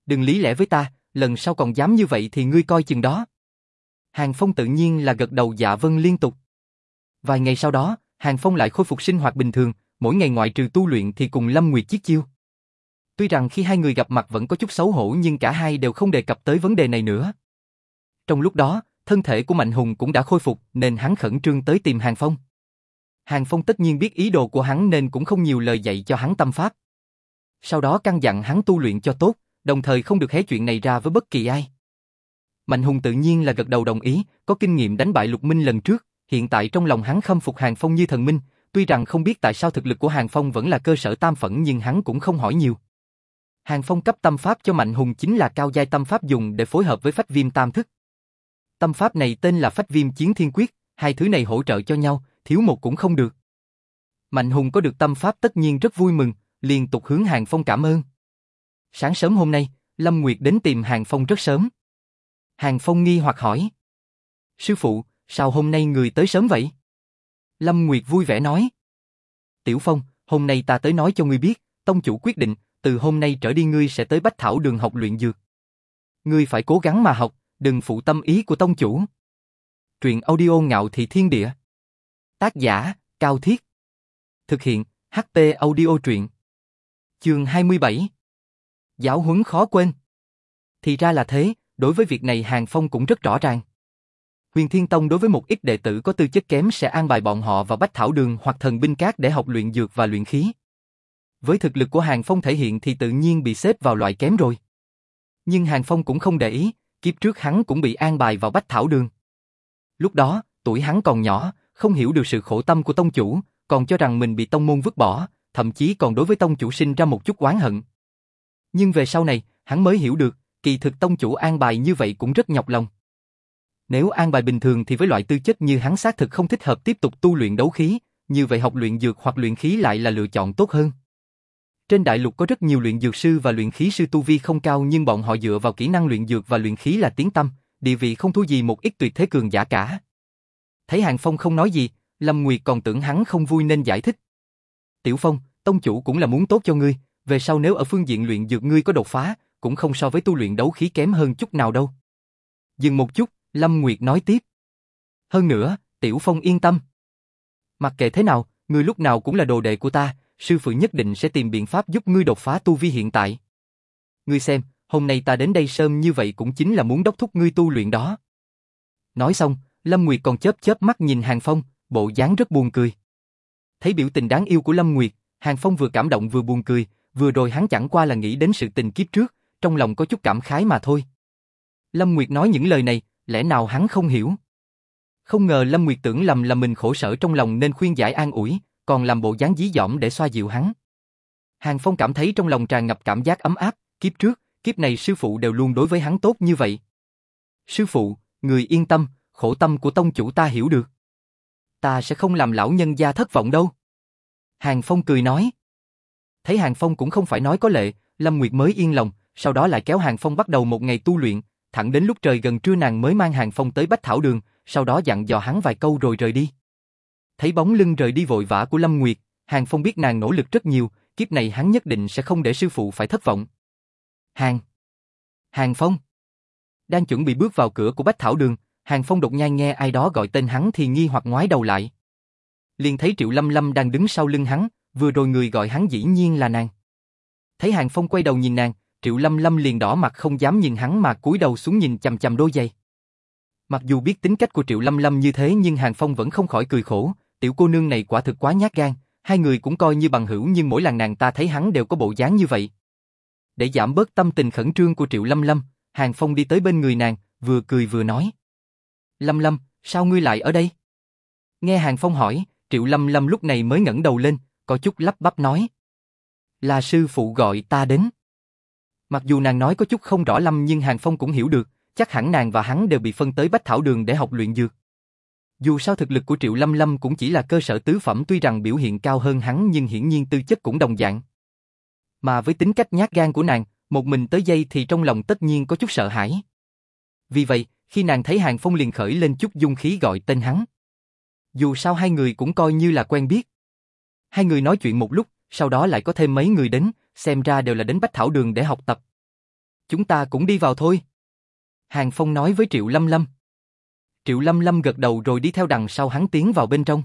Đừng lý lẽ với ta, lần sau còn dám như vậy thì ngươi coi chừng đó. Hàng Phong tự nhiên là gật đầu dạ vâng liên tục. Vài ngày sau đó, Hàng Phong lại khôi phục sinh hoạt bình thường, mỗi ngày ngoại trừ tu luyện thì cùng Lâm Nguyệt chiết chiêu. Tuy rằng khi hai người gặp mặt vẫn có chút xấu hổ nhưng cả hai đều không đề cập tới vấn đề này nữa. Trong lúc đó, thân thể của Mạnh Hùng cũng đã khôi phục nên hắn khẩn trương tới tìm Hàng Phong. Hàng Phong tất nhiên biết ý đồ của hắn nên cũng không nhiều lời dạy cho hắn tâm pháp. Sau đó căn dặn hắn tu luyện cho tốt, đồng thời không được hé chuyện này ra với bất kỳ ai. Mạnh Hùng tự nhiên là gật đầu đồng ý, có kinh nghiệm đánh bại Lục Minh lần trước, hiện tại trong lòng hắn khâm phục Hàng Phong như thần minh, tuy rằng không biết tại sao thực lực của Hàng Phong vẫn là cơ sở tam phẫn nhưng hắn cũng không hỏi nhiều. Hàng Phong cấp tâm pháp cho Mạnh Hùng chính là cao giai tâm pháp dùng để phối hợp với phách viêm tam thức. Tâm pháp này tên là phách viêm chiến thiên quyết, hai thứ này hỗ trợ cho nhau, thiếu một cũng không được. Mạnh Hùng có được tâm pháp tất nhiên rất vui mừng, liên tục hướng Hàng Phong cảm ơn. Sáng sớm hôm nay, Lâm Nguyệt đến tìm Hàng Phong rất sớm. Hàng Phong nghi hoặc hỏi. Sư phụ, sao hôm nay người tới sớm vậy? Lâm Nguyệt vui vẻ nói. Tiểu Phong, hôm nay ta tới nói cho ngươi biết, tông chủ quyết định, từ hôm nay trở đi ngươi sẽ tới Bách Thảo đường học luyện dược. Ngươi phải cố gắng mà học, đừng phụ tâm ý của tông chủ. Truyện audio ngạo thị thiên địa. Tác giả, Cao Thiết. Thực hiện, HT audio truyện. Chương 27 Giáo huấn khó quên. Thì ra là thế, đối với việc này Hàng Phong cũng rất rõ ràng. Huyền Thiên Tông đối với một ít đệ tử có tư chất kém sẽ an bài bọn họ vào Bách Thảo Đường hoặc Thần Binh Cát để học luyện dược và luyện khí. Với thực lực của Hàng Phong thể hiện thì tự nhiên bị xếp vào loại kém rồi. Nhưng Hàng Phong cũng không để ý, kiếp trước hắn cũng bị an bài vào Bách Thảo Đường. Lúc đó, tuổi hắn còn nhỏ, không hiểu được sự khổ tâm của tông chủ, còn cho rằng mình bị tông môn vứt bỏ, thậm chí còn đối với tông chủ sinh ra một chút oán hận. Nhưng về sau này, hắn mới hiểu được, kỳ thực tông chủ an bài như vậy cũng rất nhọc lòng. Nếu an bài bình thường thì với loại tư chất như hắn xác thực không thích hợp tiếp tục tu luyện đấu khí, như vậy học luyện dược hoặc luyện khí lại là lựa chọn tốt hơn. Trên đại lục có rất nhiều luyện dược sư và luyện khí sư tu vi không cao nhưng bọn họ dựa vào kỹ năng luyện dược và luyện khí là tiếng tâm, địa vị không thua gì một ít tuyệt thế cường giả cả. Thấy Hàng Phong không nói gì, Lâm Nguyệt còn tưởng hắn không vui nên giải thích. Tiểu Phong, tông chủ cũng là muốn tốt cho ngươi, về sau nếu ở phương diện luyện dược ngươi có đột phá, cũng không so với tu luyện đấu khí kém hơn chút nào đâu. Dừng một chút, Lâm Nguyệt nói tiếp. Hơn nữa, Tiểu Phong yên tâm. Mặc kệ thế nào, ngươi lúc nào cũng là đồ đệ của ta, sư phụ nhất định sẽ tìm biện pháp giúp ngươi đột phá tu vi hiện tại. Ngươi xem, hôm nay ta đến đây sớm như vậy cũng chính là muốn đốc thúc ngươi tu luyện đó. Nói xong, Lâm Nguyệt còn chớp chớp mắt nhìn Hàng Phong, bộ dáng rất buồn cười. Thấy biểu tình đáng yêu của Lâm Nguyệt, Hàng Phong vừa cảm động vừa buồn cười, vừa rồi hắn chẳng qua là nghĩ đến sự tình kiếp trước, trong lòng có chút cảm khái mà thôi. Lâm Nguyệt nói những lời này, lẽ nào hắn không hiểu? Không ngờ Lâm Nguyệt tưởng lầm là mình khổ sở trong lòng nên khuyên giải an ủi, còn làm bộ dáng dí dỏm để xoa dịu hắn. Hàng Phong cảm thấy trong lòng tràn ngập cảm giác ấm áp, kiếp trước, kiếp này sư phụ đều luôn đối với hắn tốt như vậy. Sư phụ, người yên tâm, khổ tâm của tông chủ ta hiểu được. Ta sẽ không làm lão nhân gia thất vọng đâu. Hàng Phong cười nói. Thấy Hàng Phong cũng không phải nói có lệ, Lâm Nguyệt mới yên lòng, sau đó lại kéo Hàng Phong bắt đầu một ngày tu luyện, thẳng đến lúc trời gần trưa nàng mới mang Hàng Phong tới Bách Thảo Đường, sau đó dặn dò hắn vài câu rồi rời đi. Thấy bóng lưng rời đi vội vã của Lâm Nguyệt, Hàng Phong biết nàng nỗ lực rất nhiều, kiếp này hắn nhất định sẽ không để sư phụ phải thất vọng. Hàng. Hàng Phong. Đang chuẩn bị bước vào cửa của Bách Thảo Đường, Hàng Phong đột nhiên nghe ai đó gọi tên hắn thì nghi hoặc ngoái đầu lại. Liền thấy Triệu Lâm Lâm đang đứng sau lưng hắn, vừa rồi người gọi hắn dĩ nhiên là nàng. Thấy Hàng Phong quay đầu nhìn nàng, Triệu Lâm Lâm liền đỏ mặt không dám nhìn hắn mà cúi đầu xuống nhìn chầm chầm đôi giày. Mặc dù biết tính cách của Triệu Lâm Lâm như thế nhưng Hàng Phong vẫn không khỏi cười khổ, tiểu cô nương này quả thực quá nhát gan, hai người cũng coi như bằng hữu nhưng mỗi lần nàng ta thấy hắn đều có bộ dáng như vậy. Để giảm bớt tâm tình khẩn trương của Triệu Lâm Lâm, Hàng Phong đi tới bên người nàng, vừa cười vừa nói. Lâm Lâm, sao ngươi lại ở đây? Nghe Hàng Phong hỏi, Triệu Lâm Lâm lúc này mới ngẩng đầu lên, có chút lắp bắp nói. Là sư phụ gọi ta đến. Mặc dù nàng nói có chút không rõ lâm nhưng Hàng Phong cũng hiểu được, chắc hẳn nàng và hắn đều bị phân tới Bách Thảo Đường để học luyện dược. Dù sao thực lực của Triệu Lâm Lâm cũng chỉ là cơ sở tứ phẩm tuy rằng biểu hiện cao hơn hắn nhưng hiển nhiên tư chất cũng đồng dạng. Mà với tính cách nhát gan của nàng, một mình tới dây thì trong lòng tất nhiên có chút sợ hãi. Vì vậy, khi nàng thấy Hàng Phong liền khởi lên chút dung khí gọi tên hắn. Dù sao hai người cũng coi như là quen biết. Hai người nói chuyện một lúc, sau đó lại có thêm mấy người đến, xem ra đều là đến Bách Thảo Đường để học tập. Chúng ta cũng đi vào thôi. Hàng Phong nói với Triệu Lâm Lâm. Triệu Lâm Lâm gật đầu rồi đi theo đằng sau hắn tiến vào bên trong.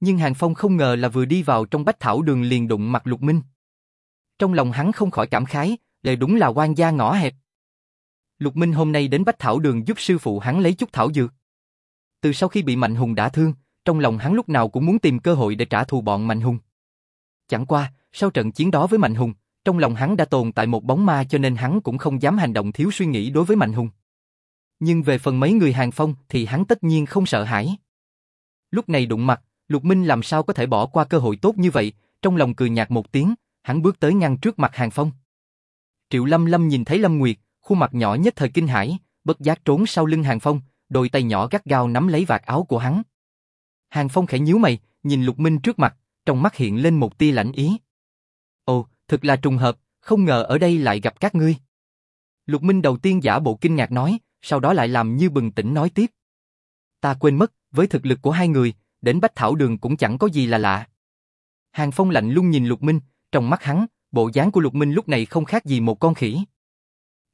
Nhưng Hàng Phong không ngờ là vừa đi vào trong Bách Thảo Đường liền đụng mặt Lục Minh. Trong lòng hắn không khỏi cảm khái, lại đúng là quan gia ngõ hẹp. Lục Minh hôm nay đến Bách Thảo Đường giúp sư phụ hắn lấy chút thảo dược. Từ sau khi bị Mạnh Hùng đả thương, trong lòng hắn lúc nào cũng muốn tìm cơ hội để trả thù bọn Mạnh Hùng. Chẳng qua, sau trận chiến đó với Mạnh Hùng, trong lòng hắn đã tồn tại một bóng ma cho nên hắn cũng không dám hành động thiếu suy nghĩ đối với Mạnh Hùng. Nhưng về phần mấy người hàng phong thì hắn tất nhiên không sợ hãi. Lúc này đụng mặt, Lục Minh làm sao có thể bỏ qua cơ hội tốt như vậy, trong lòng cười nhạt một tiếng, hắn bước tới ngăn trước mặt hàng phong. Triệu Lâm Lâm nhìn thấy Lâm Nguyệt, khuôn mặt nhỏ nhất thời kinh hãi, bất giác trốn sau lưng hàng phong, đôi tay nhỏ gắt gao nắm lấy vạt áo của hắn. Hàng phong khẽ nhíu mày, nhìn Lục Minh trước mặt, trong mắt hiện lên một tia lạnh ý. Ồ, thật là trùng hợp, không ngờ ở đây lại gặp các ngươi. Lục Minh đầu tiên giả bộ kinh ngạc nói, sau đó lại làm như bừng tỉnh nói tiếp. Ta quên mất, với thực lực của hai người, đến Bách Thảo Đường cũng chẳng có gì là lạ. Hàng Phong lạnh lung nhìn Lục Minh, trong mắt hắn, bộ dáng của Lục Minh lúc này không khác gì một con khỉ.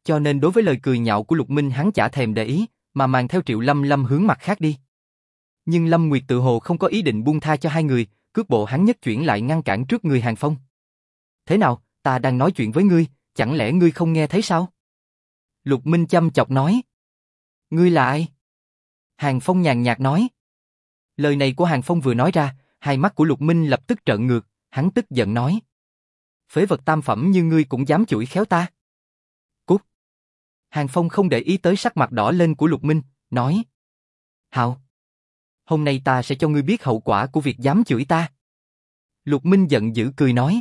Cho nên đối với lời cười nhạo của Lục Minh hắn chả thèm để ý, mà mang theo Triệu Lâm Lâm hướng mặt khác đi. Nhưng Lâm Nguyệt tự hồ không có ý định buông tha cho hai người, cước bộ hắn nhất chuyển lại ngăn cản trước người Hàng Phong. Thế nào, ta đang nói chuyện với ngươi, chẳng lẽ ngươi không nghe thấy sao? Lục Minh chăm chọc nói. Ngươi là ai? Hàng Phong nhàn nhạt nói. Lời này của Hàng Phong vừa nói ra, hai mắt của Lục Minh lập tức trợn ngược, hắn tức giận nói. Phế vật tam phẩm như ngươi cũng dám chửi khéo ta. Cút. Hàng Phong không để ý tới sắc mặt đỏ lên của Lục Minh, nói. hào Hôm nay ta sẽ cho ngươi biết hậu quả của việc dám chửi ta. Lục Minh giận dữ cười nói.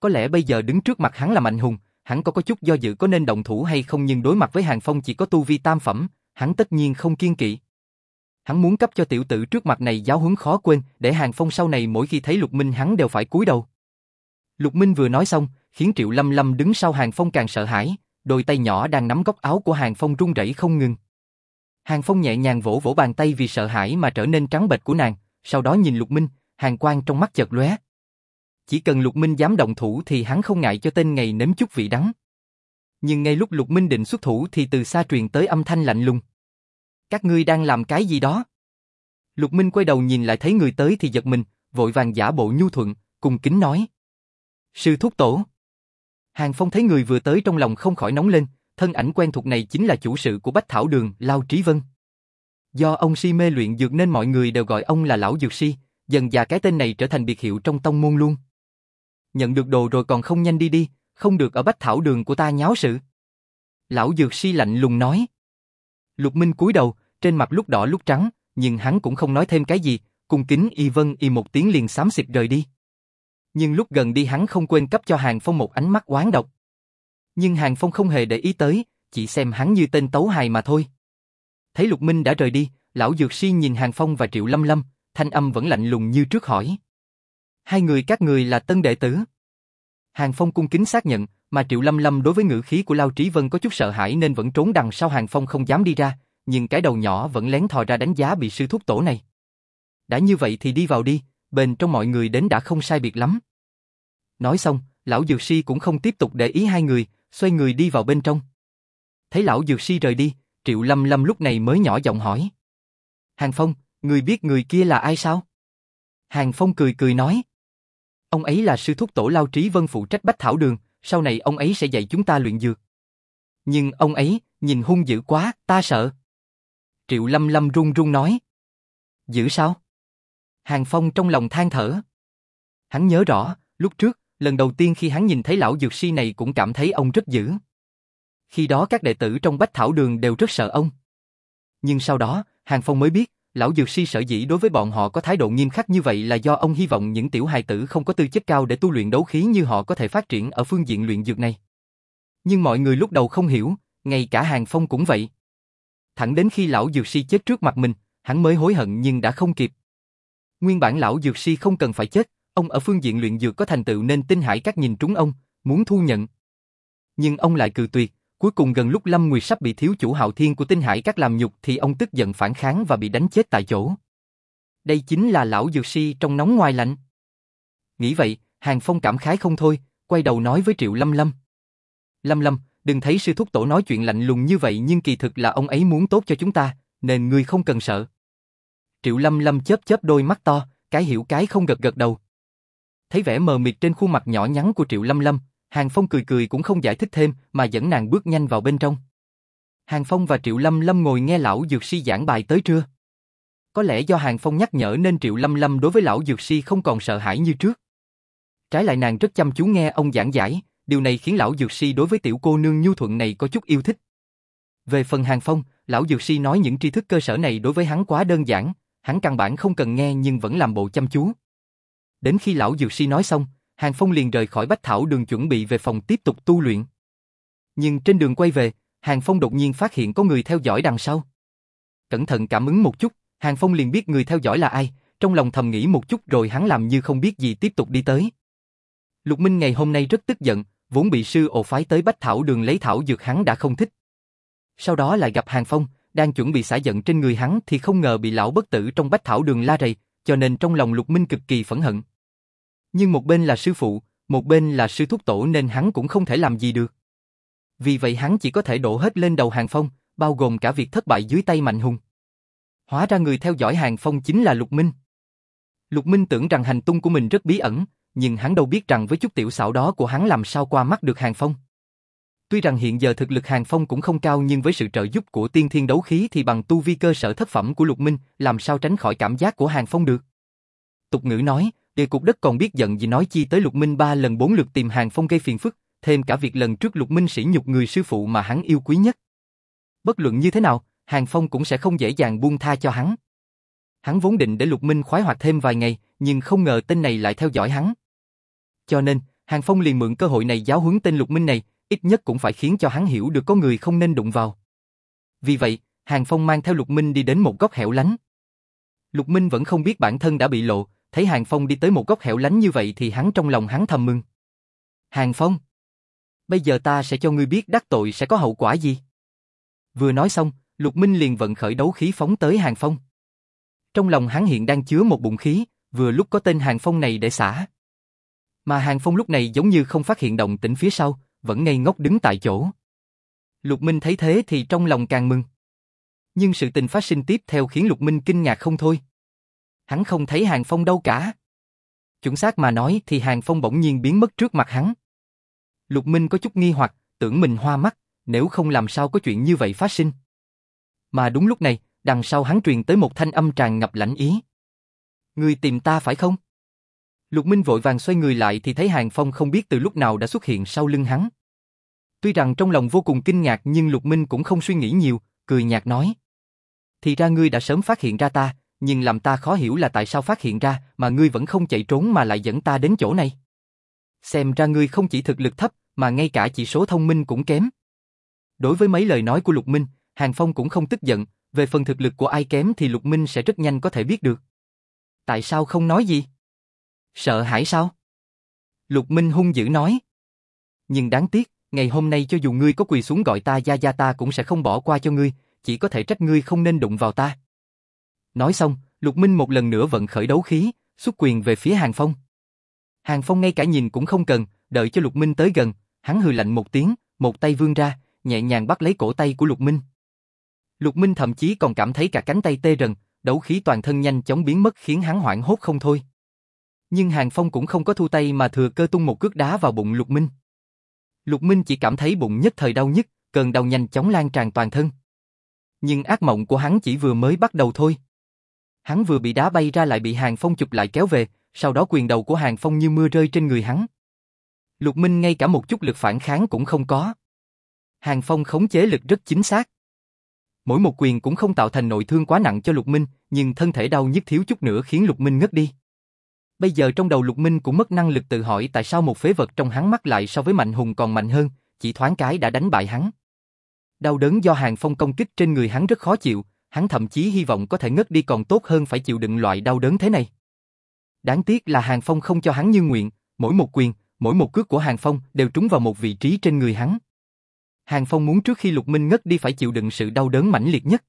Có lẽ bây giờ đứng trước mặt hắn là Mạnh Hùng, hắn có có chút do dự có nên động thủ hay không nhưng đối mặt với Hàng Phong chỉ có tu vi tam phẩm, hắn tất nhiên không kiên kỵ. Hắn muốn cấp cho tiểu tử trước mặt này giáo huấn khó quên, để Hàng Phong sau này mỗi khi thấy Lục Minh hắn đều phải cúi đầu. Lục Minh vừa nói xong, khiến Triệu Lâm Lâm đứng sau Hàng Phong càng sợ hãi, đôi tay nhỏ đang nắm góc áo của Hàng Phong run rẩy không ngừng. Hàng Phong nhẹ nhàng vỗ vỗ bàn tay vì sợ hãi mà trở nên trắng bệch của nàng, sau đó nhìn Lục Minh, hàng quang trong mắt chợt lóe. Chỉ cần Lục Minh dám động thủ thì hắn không ngại cho tên ngày nếm chút vị đắng. Nhưng ngay lúc Lục Minh định xuất thủ thì từ xa truyền tới âm thanh lạnh lùng. Các ngươi đang làm cái gì đó? Lục Minh quay đầu nhìn lại thấy người tới thì giật mình, vội vàng giả bộ nhu thuận, cùng kính nói. Sư thúc tổ. Hàng Phong thấy người vừa tới trong lòng không khỏi nóng lên, thân ảnh quen thuộc này chính là chủ sự của Bách Thảo Đường, Lao Trí Vân. Do ông si mê luyện dược nên mọi người đều gọi ông là Lão Dược Si, dần dà cái tên này trở thành biệt hiệu trong tông môn luôn. Nhận được đồ rồi còn không nhanh đi đi, không được ở Bách Thảo Đường của ta nháo sự. Lão Dược Si lạnh lùng nói. Lục Minh cúi đầu, trên mặt lúc đỏ lúc trắng, nhưng hắn cũng không nói thêm cái gì, cung kính y vân y một tiếng liền xám xịt rời đi. Nhưng lúc gần đi hắn không quên cấp cho Hàng Phong một ánh mắt oán độc. Nhưng Hàng Phong không hề để ý tới, chỉ xem hắn như tên tấu hài mà thôi. Thấy Lục Minh đã rời đi, lão dược si nhìn Hàng Phong và Triệu Lâm Lâm, thanh âm vẫn lạnh lùng như trước hỏi. Hai người các người là tân đệ tử. Hàng Phong cung kính xác nhận, mà Triệu Lâm Lâm đối với ngữ khí của Lao Trí Vân có chút sợ hãi nên vẫn trốn đằng sau Hàng Phong không dám đi ra, nhưng cái đầu nhỏ vẫn lén thò ra đánh giá bị sư thúc tổ này. Đã như vậy thì đi vào đi, bên trong mọi người đến đã không sai biệt lắm. Nói xong, lão dược si cũng không tiếp tục để ý hai người, xoay người đi vào bên trong. Thấy lão dược si rời đi, Triệu Lâm Lâm lúc này mới nhỏ giọng hỏi. Hàng Phong, người biết người kia là ai sao? Hàng Phong cười cười nói. Ông ấy là sư thúc tổ Lao Trí Vân phụ trách Bách Thảo Đường, sau này ông ấy sẽ dạy chúng ta luyện dược. Nhưng ông ấy, nhìn hung dữ quá, ta sợ. Triệu Lâm Lâm run run nói. Dữ sao? Hàng Phong trong lòng than thở. Hắn nhớ rõ, lúc trước, lần đầu tiên khi hắn nhìn thấy lão dược sư này cũng cảm thấy ông rất dữ. Khi đó các đệ tử trong Bách Thảo Đường đều rất sợ ông. Nhưng sau đó, Hàng Phong mới biết, lão dược sư sở dĩ đối với bọn họ có thái độ nghiêm khắc như vậy là do ông hy vọng những tiểu hài tử không có tư chất cao để tu luyện đấu khí như họ có thể phát triển ở phương diện luyện dược này. Nhưng mọi người lúc đầu không hiểu, ngay cả Hàng Phong cũng vậy. Thẳng đến khi lão dược sư chết trước mặt mình, hắn mới hối hận nhưng đã không kịp. Nguyên bản lão dược sư không cần phải chết, ông ở phương diện luyện dược có thành tựu nên tinh hải các nhìn trúng ông, muốn thu nhận. Nhưng ông lại cự tuyệt, cuối cùng gần lúc Lâm Nguyệt sắp bị thiếu chủ hạo thiên của tinh hải các làm nhục thì ông tức giận phản kháng và bị đánh chết tại chỗ. Đây chính là lão dược si trong nóng ngoài lạnh. Nghĩ vậy, Hàng Phong cảm khái không thôi, quay đầu nói với Triệu Lâm Lâm. Lâm Lâm, đừng thấy sư thúc tổ nói chuyện lạnh lùng như vậy nhưng kỳ thực là ông ấy muốn tốt cho chúng ta, nên ngươi không cần sợ. Triệu Lâm Lâm chớp chớp đôi mắt to, cái hiểu cái không gật gật đầu. Thấy vẻ mờ mịt trên khuôn mặt nhỏ nhắn của Triệu Lâm Lâm, Hàng Phong cười cười cũng không giải thích thêm mà dẫn nàng bước nhanh vào bên trong. Hàng Phong và Triệu Lâm Lâm ngồi nghe lão dược si giảng bài tới trưa. Có lẽ do Hàng Phong nhắc nhở nên Triệu Lâm Lâm đối với lão dược si không còn sợ hãi như trước. Trái lại nàng rất chăm chú nghe ông giảng giải, điều này khiến lão dược si đối với tiểu cô nương nhu thuận này có chút yêu thích. Về phần Hàng Phong, lão dược si nói những tri thức cơ sở này đối với hắn quá đơn giản, hắn căn bản không cần nghe nhưng vẫn làm bộ chăm chú. Đến khi lão dược si nói xong, Hàng Phong liền rời khỏi Bách Thảo đường chuẩn bị về phòng tiếp tục tu luyện. Nhưng trên đường quay về, Hàng Phong đột nhiên phát hiện có người theo dõi đằng sau. Cẩn thận cảm ứng một chút, Hàng Phong liền biết người theo dõi là ai, trong lòng thầm nghĩ một chút rồi hắn làm như không biết gì tiếp tục đi tới. Lục Minh ngày hôm nay rất tức giận, vốn bị sư ổ phái tới Bách Thảo đường lấy thảo dược hắn đã không thích. Sau đó lại gặp Hàng Phong, đang chuẩn bị xả giận trên người hắn thì không ngờ bị lão bất tử trong Bách Thảo đường la rầy, cho nên trong lòng Lục Minh cực kỳ phẫn hận. Nhưng một bên là sư phụ, một bên là sư thúc tổ nên hắn cũng không thể làm gì được. Vì vậy hắn chỉ có thể đổ hết lên đầu Hàng Phong, bao gồm cả việc thất bại dưới tay Mạnh Hùng. Hóa ra người theo dõi Hàng Phong chính là Lục Minh. Lục Minh tưởng rằng hành tung của mình rất bí ẩn, nhưng hắn đâu biết rằng với chút tiểu xảo đó của hắn làm sao qua mắt được Hàng Phong. Tuy rằng hiện giờ thực lực Hàng Phong cũng không cao nhưng với sự trợ giúp của tiên thiên đấu khí thì bằng tu vi cơ sở thất phẩm của Lục Minh, làm sao tránh khỏi cảm giác của Hàng Phong được. Tục ngữ nói, đề cục đất còn biết giận gì nói chi tới Lục Minh ba lần bốn lượt tìm Hàng Phong gây phiền phức, thêm cả việc lần trước Lục Minh sỉ nhục người sư phụ mà hắn yêu quý nhất. Bất luận như thế nào, Hàng Phong cũng sẽ không dễ dàng buông tha cho hắn. Hắn vốn định để Lục Minh khoái hoạt thêm vài ngày, nhưng không ngờ tên này lại theo dõi hắn. Cho nên, Hàng Phong liền mượn cơ hội này giáo huấn tên Lục Minh này, ít nhất cũng phải khiến cho hắn hiểu được có người không nên đụng vào. Vì vậy, Hàng Phong mang theo Lục Minh đi đến một góc hẻo lánh. Lục Minh vẫn không biết bản thân đã bị lộ, thấy Hàng Phong đi tới một góc hẻo lánh như vậy thì hắn trong lòng hắn thầm mừng. Hàng Phong, bây giờ ta sẽ cho ngươi biết đắc tội sẽ có hậu quả gì. Vừa nói xong, Lục Minh liền vận khởi đấu khí phóng tới Hàng Phong. Trong lòng hắn hiện đang chứa một bụng khí, vừa lúc có tên Hàng Phong này để xả. Mà Hàng Phong lúc này giống như không phát hiện động tĩnh phía sau, vẫn ngây ngốc đứng tại chỗ. Lục Minh thấy thế thì trong lòng càng mừng. Nhưng sự tình phát sinh tiếp theo khiến Lục Minh kinh ngạc không thôi. Hắn không thấy Hàng Phong đâu cả. Chuẩn xác mà nói thì Hàng Phong bỗng nhiên biến mất trước mặt hắn. Lục Minh có chút nghi hoặc, tưởng mình hoa mắt, nếu không làm sao có chuyện như vậy phát sinh. Mà đúng lúc này, đằng sau hắn truyền tới một thanh âm tràn ngập lãnh ý. Người tìm ta phải không? Lục Minh vội vàng xoay người lại thì thấy Hàng Phong không biết từ lúc nào đã xuất hiện sau lưng hắn. Tuy rằng trong lòng vô cùng kinh ngạc nhưng Lục Minh cũng không suy nghĩ nhiều, cười nhạt nói. Thì ra ngươi đã sớm phát hiện ra ta, nhưng làm ta khó hiểu là tại sao phát hiện ra mà ngươi vẫn không chạy trốn mà lại dẫn ta đến chỗ này. Xem ra ngươi không chỉ thực lực thấp mà ngay cả chỉ số thông minh cũng kém. Đối với mấy lời nói của Lục Minh, Hàng Phong cũng không tức giận, về phần thực lực của ai kém thì Lục Minh sẽ rất nhanh có thể biết được. Tại sao không nói gì? Sợ hãi sao? Lục Minh hung dữ nói. Nhưng đáng tiếc, ngày hôm nay cho dù ngươi có quỳ xuống gọi ta gia gia ta cũng sẽ không bỏ qua cho ngươi, chỉ có thể trách ngươi không nên đụng vào ta. Nói xong, Lục Minh một lần nữa vận khởi đấu khí, xuất quyền về phía Hàng Phong. Hàng Phong ngay cả nhìn cũng không cần, đợi cho Lục Minh tới gần, hắn hừ lạnh một tiếng, một tay vươn ra, nhẹ nhàng bắt lấy cổ tay của Lục Minh. Lục Minh thậm chí còn cảm thấy cả cánh tay tê rần, đấu khí toàn thân nhanh chóng biến mất khiến hắn hoảng hốt không thôi. Nhưng Hàng Phong cũng không có thu tay mà thừa cơ tung một cước đá vào bụng Lục Minh. Lục Minh chỉ cảm thấy bụng nhất thời đau nhức, cơn đau nhanh chóng lan tràn toàn thân. Nhưng ác mộng của hắn chỉ vừa mới bắt đầu thôi. Hắn vừa bị đá bay ra lại bị Hàng Phong chụp lại kéo về, sau đó quyền đầu của Hàng Phong như mưa rơi trên người hắn. Lục Minh ngay cả một chút lực phản kháng cũng không có. Hàng Phong khống chế lực rất chính xác. Mỗi một quyền cũng không tạo thành nội thương quá nặng cho Lục Minh, nhưng thân thể đau nhức thiếu chút nữa khiến Lục Minh ngất đi. Bây giờ trong đầu Lục Minh cũng mất năng lực tự hỏi tại sao một phế vật trong hắn mắt lại so với Mạnh Hùng còn mạnh hơn, chỉ thoáng cái đã đánh bại hắn. Đau đớn do Hàng Phong công kích trên người hắn rất khó chịu, hắn thậm chí hy vọng có thể ngất đi còn tốt hơn phải chịu đựng loại đau đớn thế này. Đáng tiếc là Hàng Phong không cho hắn như nguyện, mỗi một quyền, mỗi một cước của Hàng Phong đều trúng vào một vị trí trên người hắn. Hàng Phong muốn trước khi Lục Minh ngất đi phải chịu đựng sự đau đớn mãnh liệt nhất.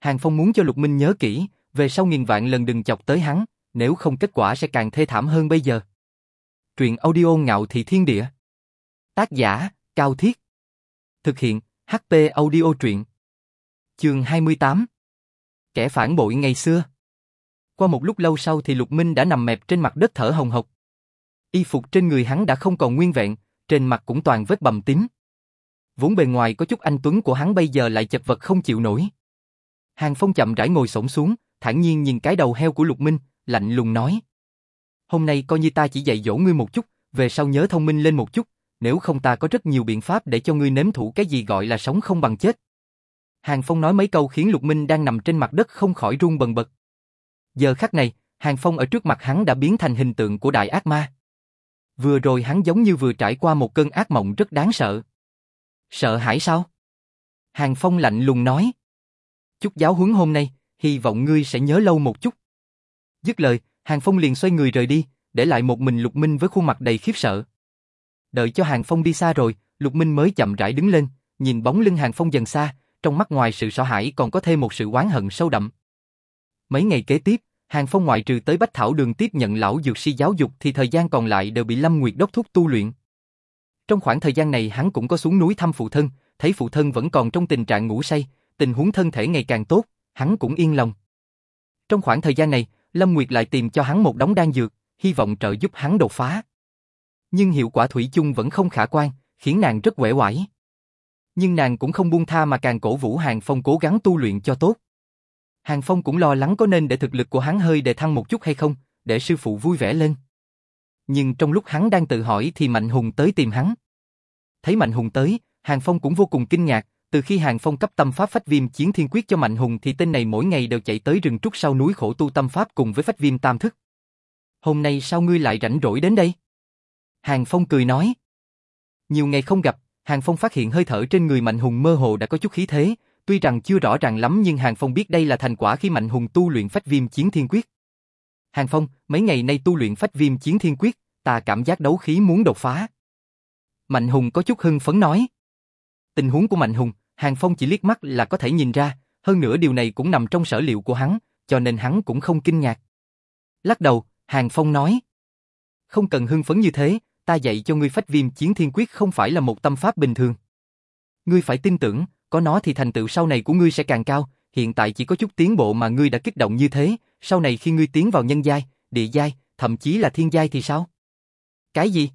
Hàng Phong muốn cho Lục Minh nhớ kỹ, về sau nghìn vạn lần đừng chọc tới hắn, nếu không kết quả sẽ càng thê thảm hơn bây giờ. Truyện audio ngạo thị thiên địa. Tác giả, Cao Thiết. Thực hiện, HP audio truyện. Chương 28 Kẻ phản bội ngày xưa Qua một lúc lâu sau thì Lục Minh đã nằm mẹp trên mặt đất thở hồng hộc. Y phục trên người hắn đã không còn nguyên vẹn, trên mặt cũng toàn vết bầm tím. Vốn bề ngoài có chút anh tuấn của hắn bây giờ lại chật vật không chịu nổi. Hàng Phong chậm rãi ngồi xổm xuống, thản nhiên nhìn cái đầu heo của Lục Minh, lạnh lùng nói. Hôm nay coi như ta chỉ dạy dỗ ngươi một chút, về sau nhớ thông minh lên một chút, nếu không ta có rất nhiều biện pháp để cho ngươi nếm thử cái gì gọi là sống không bằng chết. Hàng Phong nói mấy câu khiến Lục Minh đang nằm trên mặt đất không khỏi run bần bật. Giờ khắc này, Hàng Phong ở trước mặt hắn đã biến thành hình tượng của đại ác ma. Vừa rồi hắn giống như vừa trải qua một cơn ác mộng rất đáng sợ. Sợ hãi sao? Hàng Phong lạnh lùng nói. Chút giáo huấn hôm nay, hy vọng ngươi sẽ nhớ lâu một chút. Dứt lời, Hàng Phong liền xoay người rời đi, để lại một mình Lục Minh với khuôn mặt đầy khiếp sợ. Đợi cho Hàng Phong đi xa rồi, Lục Minh mới chậm rãi đứng lên, nhìn bóng lưng Hàng Phong dần xa, trong mắt ngoài sự sợ hãi còn có thêm một sự oán hận sâu đậm. Mấy ngày kế tiếp, Hàng Phong ngoại trừ tới Bách Thảo Đường tiếp nhận lão dược sư giáo dục thì thời gian còn lại đều bị Lâm Nguyệt đốc thúc tu luyện. Trong khoảng thời gian này hắn cũng có xuống núi thăm phụ thân, thấy phụ thân vẫn còn trong tình trạng ngủ say, tình huống thân thể ngày càng tốt, hắn cũng yên lòng. Trong khoảng thời gian này, Lâm Nguyệt lại tìm cho hắn một đống đan dược, hy vọng trợ giúp hắn đột phá. Nhưng hiệu quả thủy chung vẫn không khả quan, khiến nàng rất uể oải. Nhưng nàng cũng không buông tha mà càng cổ vũ Hàng Phong cố gắng tu luyện cho tốt. Hàng Phong cũng lo lắng có nên để thực lực của hắn hơi đề thăng một chút hay không, để sư phụ vui vẻ lên. Nhưng trong lúc hắn đang tự hỏi thì Mạnh Hùng tới tìm hắn. Thấy Mạnh Hùng tới, Hàng Phong cũng vô cùng kinh ngạc, từ khi Hàng Phong cấp tâm pháp phách viêm chiến thiên quyết cho Mạnh Hùng thì tên này mỗi ngày đều chạy tới rừng trúc sau núi khổ tu tâm pháp cùng với phách viêm tam thức. Hôm nay sao ngươi lại rảnh rỗi đến đây? Hàng Phong cười nói. Nhiều ngày không gặp, Hàng Phong phát hiện hơi thở trên người Mạnh Hùng mơ hồ đã có chút khí thế, tuy rằng chưa rõ ràng lắm nhưng Hàng Phong biết đây là thành quả khi Mạnh Hùng tu luyện phách viêm chiến thiên quyết. Hàng Phong, mấy ngày nay tu luyện phách viêm chiến thiên quyết, ta cảm giác đấu khí muốn đột phá. Mạnh Hùng có chút hưng phấn nói. Tình huống của Mạnh Hùng, Hàng Phong chỉ liếc mắt là có thể nhìn ra, hơn nữa điều này cũng nằm trong sở liệu của hắn, cho nên hắn cũng không kinh ngạc. Lắc đầu, Hàng Phong nói. Không cần hưng phấn như thế, ta dạy cho ngươi phách viêm chiến thiên quyết không phải là một tâm pháp bình thường. Ngươi phải tin tưởng, có nó thì thành tựu sau này của ngươi sẽ càng cao, hiện tại chỉ có chút tiến bộ mà ngươi đã kích động như thế, sau này khi ngươi tiến vào nhân giai, địa giai, thậm chí là thiên giai thì sao? Cái gì?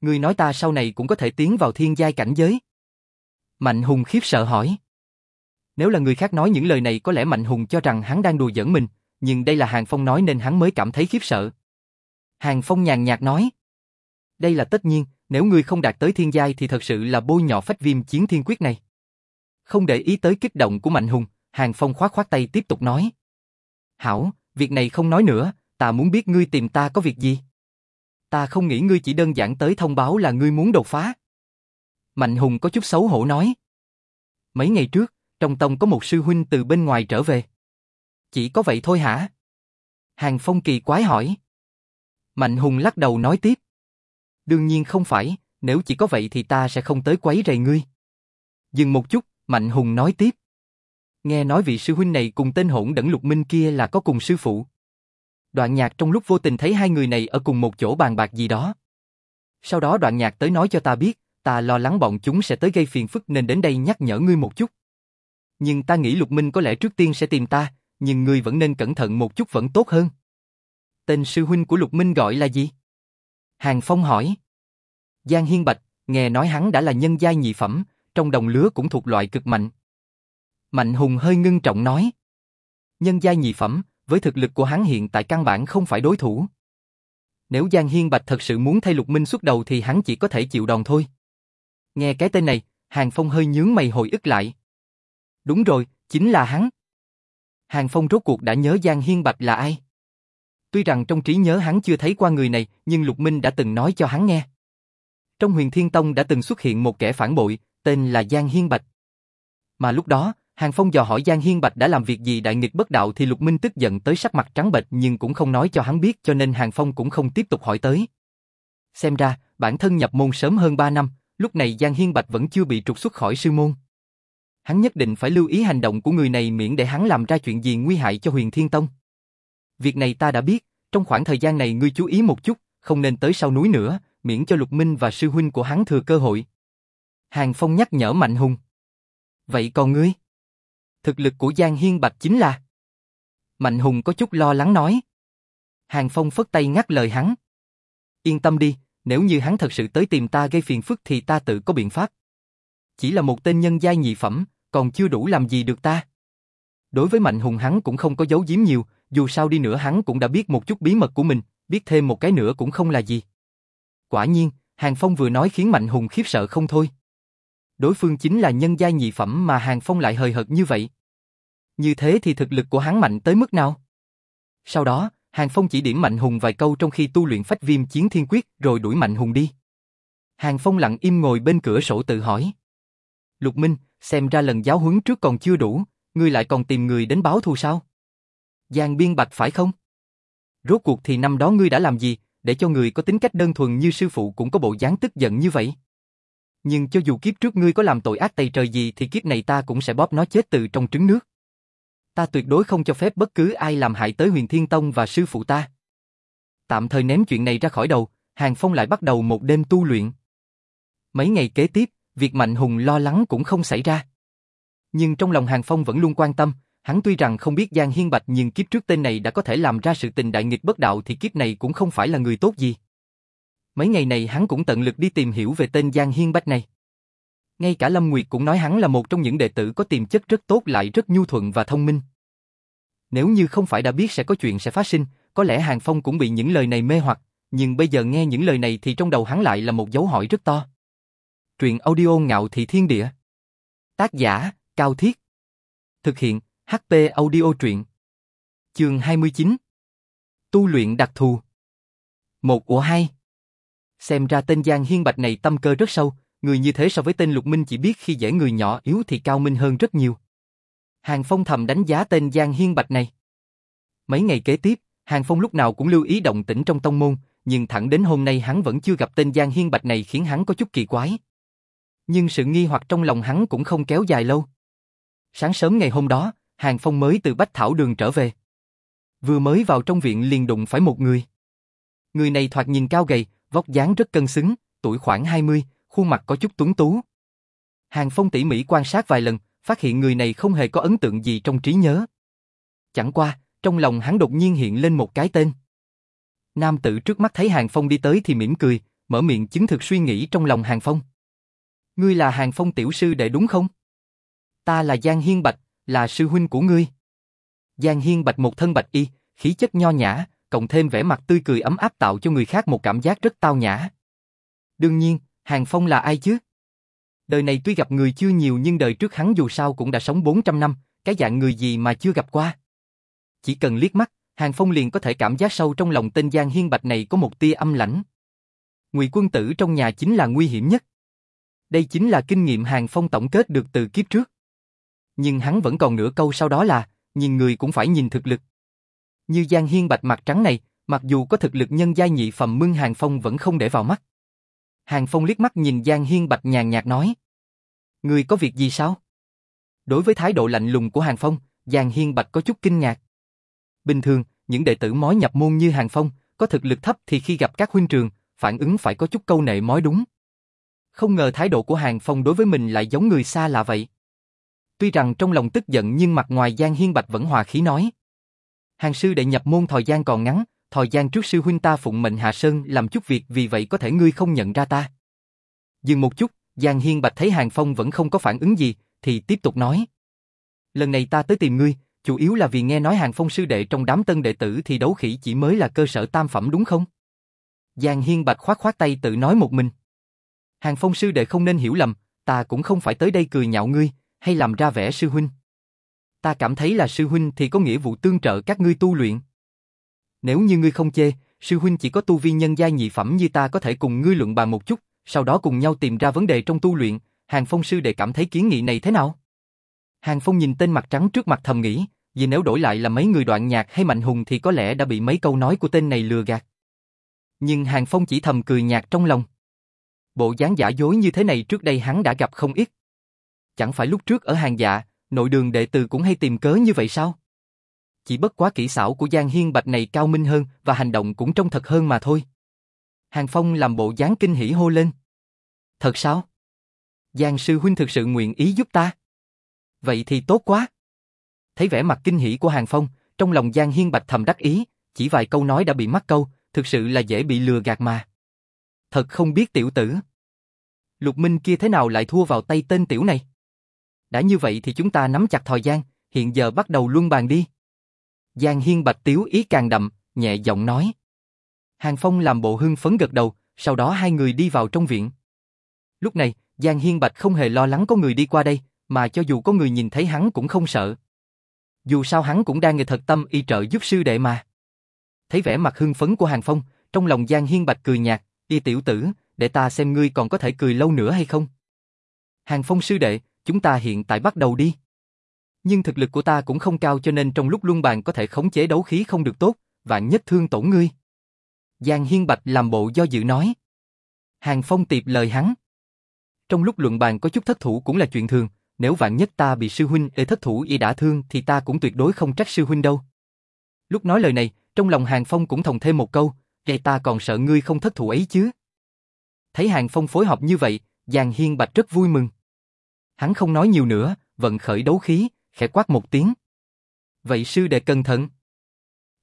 Ngươi nói ta sau này cũng có thể tiến vào thiên giai cảnh giới? Mạnh Hùng khiếp sợ hỏi. Nếu là người khác nói những lời này có lẽ Mạnh Hùng cho rằng hắn đang đùa giỡn mình, nhưng đây là Hàng Phong nói nên hắn mới cảm thấy khiếp sợ. Hàng Phong nhàn nhạt nói. Đây là tất nhiên, nếu ngươi không đạt tới thiên giai thì thật sự là bôi nhỏ phách viêm chiến thiên quyết này. Không để ý tới kích động của Mạnh Hùng, Hàng Phong khoát khoát tay tiếp tục nói. Hảo, việc này không nói nữa, ta muốn biết ngươi tìm ta có việc gì. Ta không nghĩ ngươi chỉ đơn giản tới thông báo là ngươi muốn đột phá. Mạnh Hùng có chút xấu hổ nói. Mấy ngày trước, trong tông có một sư huynh từ bên ngoài trở về. Chỉ có vậy thôi hả? Hàng Phong kỳ quái hỏi. Mạnh Hùng lắc đầu nói tiếp. Đương nhiên không phải, nếu chỉ có vậy thì ta sẽ không tới quấy rầy ngươi. Dừng một chút, Mạnh Hùng nói tiếp. Nghe nói vị sư huynh này cùng tên hỗn đẫn lục minh kia là có cùng sư phụ. Đoạn nhạc trong lúc vô tình thấy hai người này ở cùng một chỗ bàn bạc gì đó. Sau đó đoạn nhạc tới nói cho ta biết, ta lo lắng bọn chúng sẽ tới gây phiền phức nên đến đây nhắc nhở ngươi một chút. Nhưng ta nghĩ Lục Minh có lẽ trước tiên sẽ tìm ta, nhưng ngươi vẫn nên cẩn thận một chút vẫn tốt hơn. Tên sư huynh của Lục Minh gọi là gì? Hàng Phong hỏi. Giang Hiên Bạch, nghe nói hắn đã là nhân giai nhị phẩm, trong đồng lứa cũng thuộc loại cực mạnh. Mạnh Hùng hơi ngưng trọng nói. Nhân giai nhị phẩm, với thực lực của hắn hiện tại căn bản không phải đối thủ. Nếu Giang Hiên Bạch thật sự muốn thay Lục Minh xuất đầu thì hắn chỉ có thể chịu đòn thôi. Nghe cái tên này, Hàng Phong hơi nhướng mày hồi ức lại. Đúng rồi, chính là hắn. Hàng Phong rốt cuộc đã nhớ Giang Hiên Bạch là ai. Tuy rằng trong trí nhớ hắn chưa thấy qua người này, nhưng Lục Minh đã từng nói cho hắn nghe. Trong huyền Thiên Tông đã từng xuất hiện một kẻ phản bội, tên là Giang Hiên Bạch. Mà lúc đó, Hàng Phong dò hỏi Giang Hiên Bạch đã làm việc gì đại nghịch bất đạo thì Lục Minh tức giận tới sắc mặt trắng bệch nhưng cũng không nói cho hắn biết cho nên Hàng Phong cũng không tiếp tục hỏi tới. Xem ra, bản thân nhập môn sớm hơn 3 năm, lúc này Giang Hiên Bạch vẫn chưa bị trục xuất khỏi sư môn. Hắn nhất định phải lưu ý hành động của người này miễn để hắn làm ra chuyện gì nguy hại cho huyền Thiên Tông. Việc này ta đã biết, trong khoảng thời gian này ngươi chú ý một chút, không nên tới sau núi nữa, miễn cho Lục Minh và sư huynh của hắn thừa cơ hội. Hàng Phong nhắc nhở Mạnh Hùng. Vậy còn ngươi? Thực lực của Giang Hiên Bạch chính là... Mạnh Hùng có chút lo lắng nói. Hàng Phong phất tay ngắt lời hắn. Yên tâm đi, nếu như hắn thật sự tới tìm ta gây phiền phức thì ta tự có biện pháp. Chỉ là một tên nhân giai nhị phẩm, còn chưa đủ làm gì được ta. Đối với Mạnh Hùng hắn cũng không có giấu giếm nhiều, dù sao đi nữa hắn cũng đã biết một chút bí mật của mình, biết thêm một cái nữa cũng không là gì. Quả nhiên, Hàng Phong vừa nói khiến Mạnh Hùng khiếp sợ không thôi. Đối phương chính là nhân gia nhị phẩm mà Hàng Phong lại hời hợt như vậy. Như thế thì thực lực của hắn mạnh tới mức nào? Sau đó, Hàng Phong chỉ điểm Mạnh Hùng vài câu trong khi tu luyện phách viêm chiến thiên quyết rồi đuổi Mạnh Hùng đi. Hàng Phong lặng im ngồi bên cửa sổ tự hỏi. Lục Minh, xem ra lần giáo huấn trước còn chưa đủ, ngươi lại còn tìm người đến báo thù sao? Giang Biên Bạch phải không? Rốt cuộc thì năm đó ngươi đã làm gì, để cho người có tính cách đơn thuần như sư phụ cũng có bộ dáng tức giận như vậy? Nhưng cho dù kiếp trước ngươi có làm tội ác tày trời gì thì kiếp này ta cũng sẽ bóp nó chết từ trong trứng nước. Ta tuyệt đối không cho phép bất cứ ai làm hại tới huyền thiên tông và sư phụ ta. Tạm thời ném chuyện này ra khỏi đầu, Hàng Phong lại bắt đầu một đêm tu luyện. Mấy ngày kế tiếp, việc Mạnh Hùng lo lắng cũng không xảy ra. Nhưng trong lòng Hàng Phong vẫn luôn quan tâm, hắn tuy rằng không biết Giang Hiên Bạch nhưng kiếp trước tên này đã có thể làm ra sự tình đại nghịch bất đạo thì kiếp này cũng không phải là người tốt gì. Mấy ngày này hắn cũng tận lực đi tìm hiểu về tên Giang Hiên bạch này. Ngay cả Lâm Nguyệt cũng nói hắn là một trong những đệ tử có tiềm chất rất tốt lại rất nhu thuận và thông minh. Nếu như không phải đã biết sẽ có chuyện sẽ phát sinh, có lẽ Hàng Phong cũng bị những lời này mê hoặc, nhưng bây giờ nghe những lời này thì trong đầu hắn lại là một dấu hỏi rất to. Truyện audio ngạo thị thiên địa. Tác giả, Cao Thiết. Thực hiện, HP audio truyện. Chương 29. Tu luyện đặc thù. Một của hai. Xem ra tên Giang Hiên Bạch này tâm cơ rất sâu, người như thế so với tên Lục Minh chỉ biết khi dễ người nhỏ yếu thì cao minh hơn rất nhiều. Hàng Phong thầm đánh giá tên Giang Hiên Bạch này. Mấy ngày kế tiếp, Hàng Phong lúc nào cũng lưu ý động tĩnh trong tông môn, nhưng thẳng đến hôm nay hắn vẫn chưa gặp tên Giang Hiên Bạch này khiến hắn có chút kỳ quái. Nhưng sự nghi hoặc trong lòng hắn cũng không kéo dài lâu. Sáng sớm ngày hôm đó, Hàng Phong mới từ Bách Thảo Đường trở về. Vừa mới vào trong viện liền đụng phải một người. Người này thoạt nhìn cao gầy, vóc dáng rất cân xứng, tuổi khoảng 20, khuôn mặt có chút tuấn tú. Hàng Phong tỉ mỉ quan sát vài lần, phát hiện người này không hề có ấn tượng gì trong trí nhớ. Chẳng qua, trong lòng hắn đột nhiên hiện lên một cái tên. Nam tử trước mắt thấy Hàng Phong đi tới thì mỉm cười, mở miệng chứng thực suy nghĩ trong lòng Hàng Phong. Ngươi là Hàng Phong tiểu sư đệ đúng không? Ta là Giang Hiên Bạch, là sư huynh của ngươi. Giang Hiên Bạch một thân bạch y, khí chất nho nhã, cộng thêm vẻ mặt tươi cười ấm áp tạo cho người khác một cảm giác rất tao nhã. Đương nhiên, Hàng Phong là ai chứ? Đời này tuy gặp người chưa nhiều nhưng đời trước hắn dù sao cũng đã sống 400 năm, cái dạng người gì mà chưa gặp qua. Chỉ cần liếc mắt, Hàng Phong liền có thể cảm giác sâu trong lòng tên Giang Hiên Bạch này có một tia âm lãnh. Ngụy quân tử trong nhà chính là nguy hiểm nhất. Đây chính là kinh nghiệm Hàng Phong tổng kết được từ kiếp trước. Nhưng hắn vẫn còn nửa câu sau đó là, nhìn người cũng phải nhìn thực lực. Như Giang Hiên Bạch mặt trắng này, mặc dù có thực lực nhân giai nhị phẩm mưng Hàng Phong vẫn không để vào mắt. Hàng Phong liếc mắt nhìn Giang Hiên Bạch nhàn nhạt nói. Người có việc gì sao? Đối với thái độ lạnh lùng của Hàng Phong, Giang Hiên Bạch có chút kinh ngạc. Bình thường, những đệ tử mối nhập môn như Hàng Phong, có thực lực thấp thì khi gặp các huynh trường, phản ứng phải có chút câu nệ mối đúng. Không ngờ thái độ của Hàng Phong đối với mình lại giống người xa lạ vậy. Tuy rằng trong lòng tức giận nhưng mặt ngoài Giang Hiên Bạch vẫn hòa khí nói. Hàng sư đệ nhập môn thời gian còn ngắn, thời gian trước sư huynh ta phụng mệnh Hạ Sơn làm chút việc vì vậy có thể ngươi không nhận ra ta. Dừng một chút, Giang Hiên Bạch thấy Hàng Phong vẫn không có phản ứng gì, thì tiếp tục nói. Lần này ta tới tìm ngươi, chủ yếu là vì nghe nói Hàng Phong sư đệ trong đám tân đệ tử thì đấu khỉ chỉ mới là cơ sở tam phẩm đúng không? Giang Hiên Bạch khoát khoát tay tự nói một mình. Hàng Phong sư đệ không nên hiểu lầm, ta cũng không phải tới đây cười nhạo ngươi, hay làm ra vẻ sư huynh. Ta cảm thấy là sư huynh thì có nghĩa vụ tương trợ các ngươi tu luyện. Nếu như ngươi không chê, sư huynh chỉ có tu vi nhân gia nhị phẩm như ta có thể cùng ngươi luận bàn một chút, sau đó cùng nhau tìm ra vấn đề trong tu luyện, Hàng Phong sư đệ cảm thấy kiến nghị này thế nào? Hàng Phong nhìn tên mặt trắng trước mặt thầm nghĩ, vì nếu đổi lại là mấy người đoạn nhạc hay mạnh hùng thì có lẽ đã bị mấy câu nói của tên này lừa gạt. Nhưng Hàng Phong chỉ thầm cười nhạt trong lòng. Bộ dáng giả dối như thế này trước đây hắn đã gặp không ít. Chẳng phải lúc trước ở hàng dạ, nội đường đệ tử cũng hay tìm cớ như vậy sao? Chỉ bất quá kỹ xảo của Giang Hiên Bạch này cao minh hơn và hành động cũng trông thật hơn mà thôi. Hàng Phong làm bộ dáng kinh hỉ hô lên. Thật sao? Giang sư huynh thực sự nguyện ý giúp ta. Vậy thì tốt quá. Thấy vẻ mặt kinh hỉ của Hàng Phong, trong lòng Giang Hiên Bạch thầm đắc ý, chỉ vài câu nói đã bị mắc câu, thực sự là dễ bị lừa gạt mà. Thật không biết tiểu tử. Lục Minh kia thế nào lại thua vào tay tên tiểu này? Đã như vậy thì chúng ta nắm chặt thời gian, hiện giờ bắt đầu luân bàn đi. Giang Hiên Bạch tiếu ý càng đậm, nhẹ giọng nói. Hàng Phong làm bộ hưng phấn gật đầu, sau đó hai người đi vào trong viện. Lúc này, Giang Hiên Bạch không hề lo lắng có người đi qua đây, mà cho dù có người nhìn thấy hắn cũng không sợ. Dù sao hắn cũng đang nghề thật tâm y trợ giúp sư đệ mà. Thấy vẻ mặt hưng phấn của Hàng Phong, trong lòng Giang Hiên Bạch cười nhạt, y tiểu tử, để ta xem ngươi còn có thể cười lâu nữa hay không. Hàng Phong sư đệ, chúng ta hiện tại bắt đầu đi. Nhưng thực lực của ta cũng không cao cho nên trong lúc luân bàn có thể khống chế đấu khí không được tốt, vạn nhất thương tổn ngươi. Giang Hiên Bạch làm bộ do dự nói. Hàng Phong tiệp lời hắn. Trong lúc luận bàn có chút thất thủ cũng là chuyện thường, nếu vạn nhất ta bị sư huynh để thất thủ y đã thương thì ta cũng tuyệt đối không trách sư huynh đâu. Lúc nói lời này, trong lòng Hàng Phong cũng thòng thêm một câu, vậy ta còn sợ ngươi không thất thủ ấy chứ. Thấy Hàng Phong phối hợp như vậy, Giang Hiên Bạch rất vui mừng. Hắn không nói nhiều nữa, vận khởi đấu khí, khẽ quát một tiếng. Vậy sư đệ cẩn thận.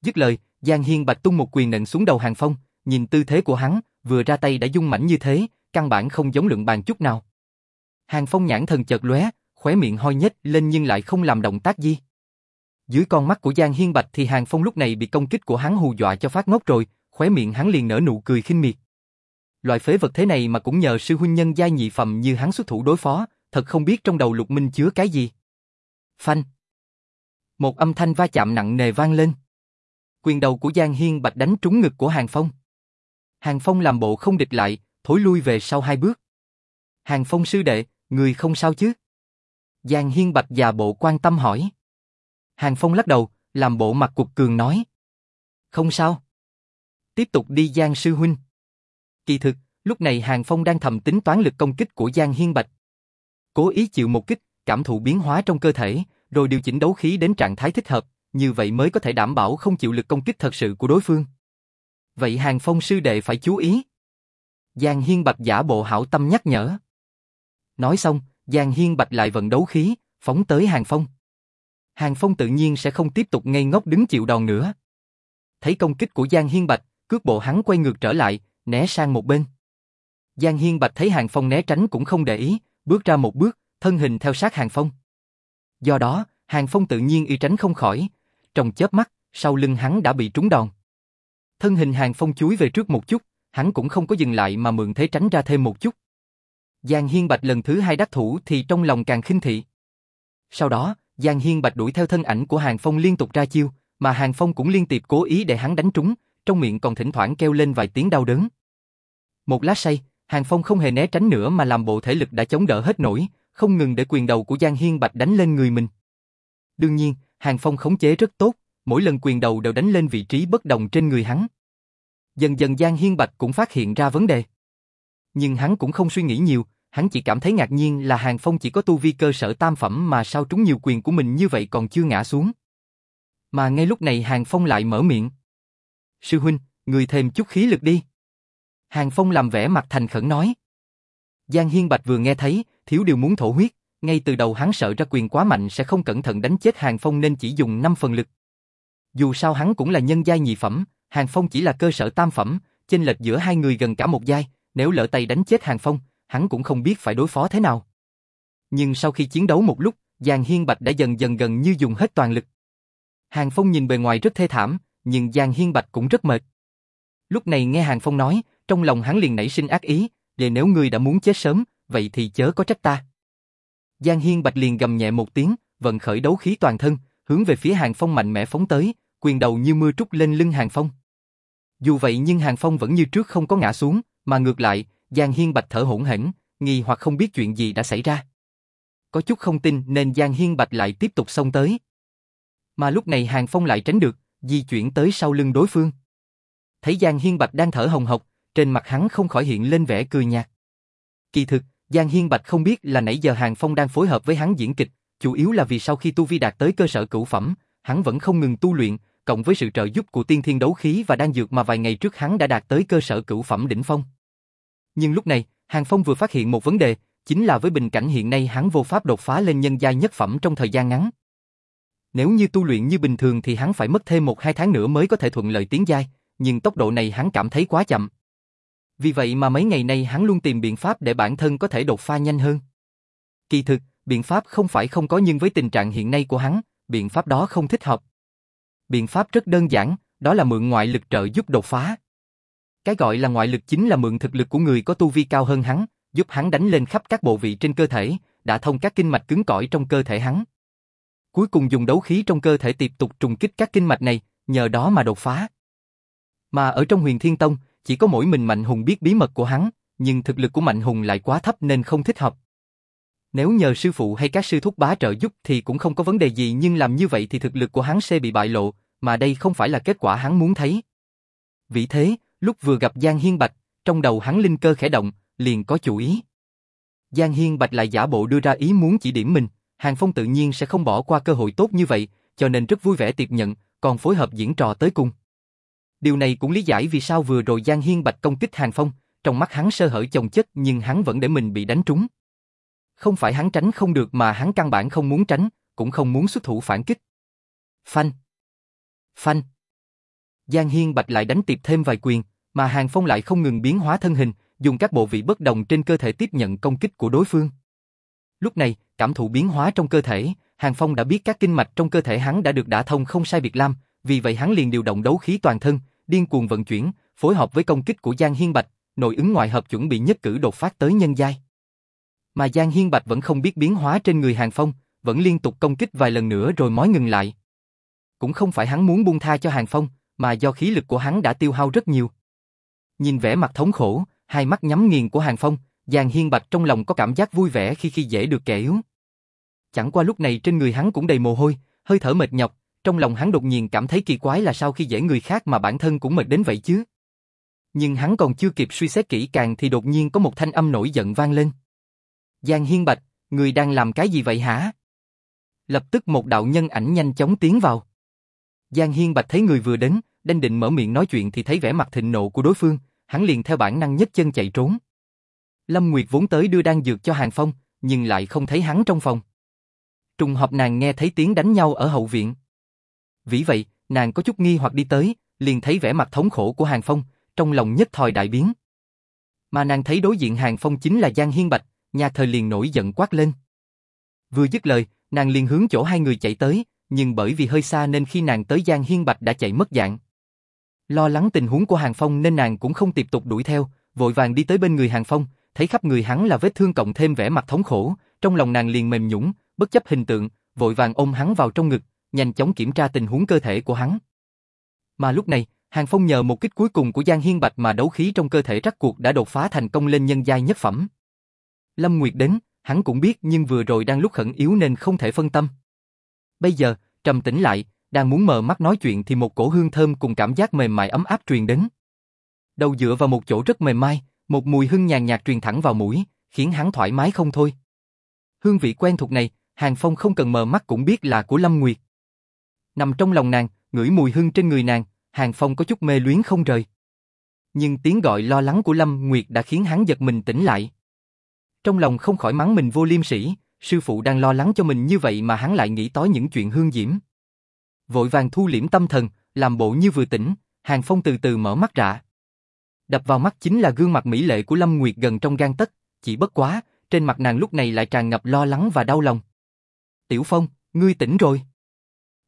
Dứt lời, Giang Hiên Bạch tung một quyền nện xuống đầu Hàng Phong, nhìn tư thế của hắn, vừa ra tay đã dung mãnh như thế, căn bản không giống lượng bàn chút nào. Hàng Phong nhãn thần chợt lóe, khóe miệng hoi nhếch lên nhưng lại không làm động tác gì. Dưới con mắt của Giang Hiên Bạch thì Hàng Phong lúc này bị công kích của hắn hù dọa cho phát ngốc rồi, khóe miệng hắn liền nở nụ cười khinh miệt. Loại phế vật thế này mà cũng nhờ sư huynh nhân gia nhị phẩm như hắn xuất thủ đối phó, thật không biết trong đầu Lục Minh chứa cái gì. Phanh. Một âm thanh va chạm nặng nề vang lên. Quyền đầu của Giang Hiên Bạch đánh trúng ngực của Hàng Phong. Hàng Phong làm bộ không địch lại, thối lui về sau hai bước. Hàng Phong sư đệ, người không sao chứ? Giang Hiên Bạch già bộ quan tâm hỏi. Hàng Phong lắc đầu, làm bộ mặt cục cường nói. Không sao. Tiếp tục đi Giang Sư Huynh. Kỳ thực, lúc này Hàng Phong đang thầm tính toán lực công kích của Giang Hiên Bạch. Cố ý chịu một kích, cảm thụ biến hóa trong cơ thể, rồi điều chỉnh đấu khí đến trạng thái thích hợp, như vậy mới có thể đảm bảo không chịu lực công kích thật sự của đối phương. Vậy Hàng Phong sư đệ phải chú ý. Giang Hiên Bạch giả bộ hảo tâm nhắc nhở. Nói xong, Giang Hiên Bạch lại vận đấu khí, phóng tới Hàng Phong. Hàng Phong tự nhiên sẽ không tiếp tục ngây ngốc đứng chịu đòn nữa. Thấy công kích của Giang Hiên Bạch, cước bộ hắn quay ngược trở lại, né sang một bên. Giang Hiên Bạch thấy Hàng Phong né tránh cũng không để ý, bước ra một bước, thân hình theo sát Hàng Phong. Do đó, Hàng Phong tự nhiên y tránh không khỏi, trong chớp mắt, sau lưng hắn đã bị trúng đòn. Thân hình Hàng Phong chúi về trước một chút, hắn cũng không có dừng lại mà mượn thế tránh ra thêm một chút. Giang Hiên Bạch lần thứ hai đắc thủ thì trong lòng càng khinh thị. Sau đó, Giang Hiên Bạch đuổi theo thân ảnh của Hàng Phong liên tục ra chiêu, mà Hàng Phong cũng liên tiếp cố ý để hắn đánh trúng, trong miệng còn thỉnh thoảng kêu lên vài tiếng đau đớn. Một lát say, Hàng Phong không hề né tránh nữa mà làm bộ thể lực đã chống đỡ hết nổi, không ngừng để quyền đầu của Giang Hiên Bạch đánh lên người mình. Đương nhiên, Hàng Phong khống chế rất tốt, mỗi lần quyền đầu đều đánh lên vị trí bất đồng trên người hắn. Dần dần Giang Hiên Bạch cũng phát hiện ra vấn đề. Nhưng hắn cũng không suy nghĩ nhiều, hắn chỉ cảm thấy ngạc nhiên là Hàng Phong chỉ có tu vi cơ sở tam phẩm mà sao trúng nhiều quyền của mình như vậy còn chưa ngã xuống. Mà ngay lúc này Hàng Phong lại mở miệng. Sư huynh, người thêm chút khí lực đi. Hàng Phong làm vẻ mặt thành khẩn nói. Giang Hiên Bạch vừa nghe thấy, thiếu điều muốn thổ huyết, ngay từ đầu hắn sợ ra quyền quá mạnh sẽ không cẩn thận đánh chết Hàng Phong nên chỉ dùng 5 phần lực. Dù sao hắn cũng là nhân giai nhị phẩm, Hàng Phong chỉ là cơ sở tam phẩm, chênh lệch giữa hai người gần cả một giai, nếu lỡ tay đánh chết Hàng Phong, hắn cũng không biết phải đối phó thế nào. Nhưng sau khi chiến đấu một lúc, Giang Hiên Bạch đã dần dần gần như dùng hết toàn lực. Hàng Phong nhìn bề ngoài rất thê thảm, nhưng Giang Hiên Bạch cũng rất mệt. Lúc này nghe Hàng Phong nói, trong lòng hắn liền nảy sinh ác ý, để nếu ngươi đã muốn chết sớm, vậy thì chớ có trách ta. Giang Hiên Bạch liền gầm nhẹ một tiếng, vận khởi đấu khí toàn thân, hướng về phía Hàng Phong mạnh mẽ phóng tới, quyền đầu như mưa trút lên lưng Hàng Phong. Dù vậy nhưng Hàng Phong vẫn như trước không có ngã xuống, mà ngược lại, Giang Hiên Bạch thở hổn hển, nghi hoặc không biết chuyện gì đã xảy ra. Có chút không tin nên Giang Hiên Bạch lại tiếp tục xông tới. Mà lúc này Hàng Phong lại tránh được, di chuyển tới sau lưng đối phương. Thấy Giang Hiên Bạch đang thở hồng hộc, trên mặt hắn không khỏi hiện lên vẻ cười nhạt. Kỳ thực, Giang Hiên Bạch không biết là nãy giờ Hàng Phong đang phối hợp với hắn diễn kịch, chủ yếu là vì sau khi tu vi đạt tới cơ sở cửu phẩm, hắn vẫn không ngừng tu luyện, cộng với sự trợ giúp của tiên thiên đấu khí và đan dược mà vài ngày trước hắn đã đạt tới cơ sở cửu phẩm đỉnh phong. Nhưng lúc này, Hàng Phong vừa phát hiện một vấn đề, chính là với bình cảnh hiện nay hắn vô pháp đột phá lên nhân giai nhất phẩm trong thời gian ngắn. Nếu như tu luyện như bình thường thì hắn phải mất thêm một hai tháng nữa mới có thể thuận lợi tiến giai, nhưng tốc độ này hắn cảm thấy quá chậm. Vì vậy mà mấy ngày nay hắn luôn tìm biện pháp để bản thân có thể đột phá nhanh hơn. Kỳ thực, biện pháp không phải không có nhưng với tình trạng hiện nay của hắn, biện pháp đó không thích hợp. Biện pháp rất đơn giản, đó là mượn ngoại lực trợ giúp đột phá. Cái gọi là ngoại lực chính là mượn thực lực của người có tu vi cao hơn hắn, giúp hắn đánh lên khắp các bộ vị trên cơ thể, đã thông các kinh mạch cứng cỏi trong cơ thể hắn. Cuối cùng dùng đấu khí trong cơ thể tiếp tục trùng kích các kinh mạch này, nhờ đó mà đột phá. Mà ở trong huyền thiên tông, chỉ có mỗi mình Mạnh Hùng biết bí mật của hắn, nhưng thực lực của Mạnh Hùng lại quá thấp nên không thích hợp. Nếu nhờ sư phụ hay các sư thúc bá trợ giúp thì cũng không có vấn đề gì nhưng làm như vậy thì thực lực của hắn sẽ bị bại lộ, mà đây không phải là kết quả hắn muốn thấy. Vì thế, lúc vừa gặp Giang Hiên Bạch, trong đầu hắn linh cơ khẽ động, liền có chủ ý. Giang Hiên Bạch lại giả bộ đưa ra ý muốn chỉ điểm mình, Hàng Phong tự nhiên sẽ không bỏ qua cơ hội tốt như vậy, cho nên rất vui vẻ tiếp nhận, còn phối hợp diễn trò tới cùng. Điều này cũng lý giải vì sao vừa rồi Giang Hiên Bạch công kích Hàng Phong, trong mắt hắn sơ hở chồng chất nhưng hắn vẫn để mình bị đánh trúng. Không phải hắn tránh không được mà hắn căn bản không muốn tránh, cũng không muốn xuất thủ phản kích. Phanh. Phanh. Giang Hiên Bạch lại đánh tiếp thêm vài quyền, mà Hàng Phong lại không ngừng biến hóa thân hình, dùng các bộ vị bất đồng trên cơ thể tiếp nhận công kích của đối phương. Lúc này, cảm thụ biến hóa trong cơ thể, Hàng Phong đã biết các kinh mạch trong cơ thể hắn đã được đả thông không sai biệt lam, vì vậy hắn liền điều động đấu khí toàn thân, điên cuồng vận chuyển, phối hợp với công kích của Giang Hiên Bạch, nội ứng ngoại hợp chuẩn bị nhất cử đột phát tới nhân giai. Mà Giang Hiên Bạch vẫn không biết biến hóa trên người Hàng Phong, vẫn liên tục công kích vài lần nữa rồi mới ngừng lại. Cũng không phải hắn muốn buông tha cho Hàng Phong, mà do khí lực của hắn đã tiêu hao rất nhiều. Nhìn vẻ mặt thống khổ, hai mắt nhắm nghiền của Hàng Phong, Giang Hiên Bạch trong lòng có cảm giác vui vẻ khi khi dễ được kẻ yếu. Chẳng qua lúc này trên người hắn cũng đầy mồ hôi, hơi thở mệt nhọc, trong lòng hắn đột nhiên cảm thấy kỳ quái là sao khi dễ người khác mà bản thân cũng mệt đến vậy chứ. Nhưng hắn còn chưa kịp suy xét kỹ càng thì đột nhiên có một thanh âm nổi giận vang lên. Giang Hiên Bạch, người đang làm cái gì vậy hả? Lập tức một đạo nhân ảnh nhanh chóng tiến vào. Giang Hiên Bạch thấy người vừa đến, đang định mở miệng nói chuyện thì thấy vẻ mặt thịnh nộ của đối phương, hắn liền theo bản năng nhấc chân chạy trốn. Lâm Nguyệt vốn tới đưa đan dược cho Hàng Phong, nhưng lại không thấy hắn trong phòng. Trùng hợp nàng nghe thấy tiếng đánh nhau ở hậu viện. Vì vậy, nàng có chút nghi hoặc đi tới, liền thấy vẻ mặt thống khổ của Hàng Phong, trong lòng nhất thời đại biến. Mà nàng thấy đối diện Hàng Phong chính là Giang Hiên Bạch, nhà thời liền nổi giận quát lên. Vừa dứt lời, nàng liền hướng chỗ hai người chạy tới, nhưng bởi vì hơi xa nên khi nàng tới Giang Hiên Bạch đã chạy mất dạng. Lo lắng tình huống của Hàng Phong nên nàng cũng không tiếp tục đuổi theo, vội vàng đi tới bên người Hàng Phong, thấy khắp người hắn là vết thương cộng thêm vẻ mặt thống khổ, trong lòng nàng liền mềm nhũn, bất chấp hình tượng, vội vàng ôm hắn vào trong ngực, nhanh chóng kiểm tra tình huống cơ thể của hắn. Mà lúc này, Hàng Phong nhờ một kích cuối cùng của Giang Hiên Bạch mà đấu khí trong cơ thể rắc cuộc đã đột phá thành công lên nhân giai nhất phẩm. Lâm Nguyệt đến, hắn cũng biết nhưng vừa rồi đang lúc khẩn yếu nên không thể phân tâm. Bây giờ, trầm tĩnh lại, đang muốn mở mắt nói chuyện thì một cổ hương thơm cùng cảm giác mềm mại ấm áp truyền đến. Đầu dựa vào một chỗ rất mềm mại, một mùi hương nhàn nhạt truyền thẳng vào mũi, khiến hắn thoải mái không thôi. Hương vị quen thuộc này, Hàng Phong không cần mở mắt cũng biết là của Lâm Nguyệt. Nằm trong lòng nàng, ngửi mùi hương trên người nàng, Hàng Phong có chút mê luyến không rời. Nhưng tiếng gọi lo lắng của Lâm Nguyệt đã khiến hắn giật mình tỉnh lại. Trong lòng không khỏi mắng mình vô liêm sỉ, sư phụ đang lo lắng cho mình như vậy mà hắn lại nghĩ tới những chuyện hương diễm. Vội vàng thu liễm tâm thần, làm bộ như vừa tỉnh, Hàng Phong từ từ mở mắt ra. Đập vào mắt chính là gương mặt mỹ lệ của Lâm Nguyệt gần trong gan tấc, chỉ bất quá, trên mặt nàng lúc này lại tràn ngập lo lắng và đau lòng. Tiểu Phong, ngươi tỉnh rồi.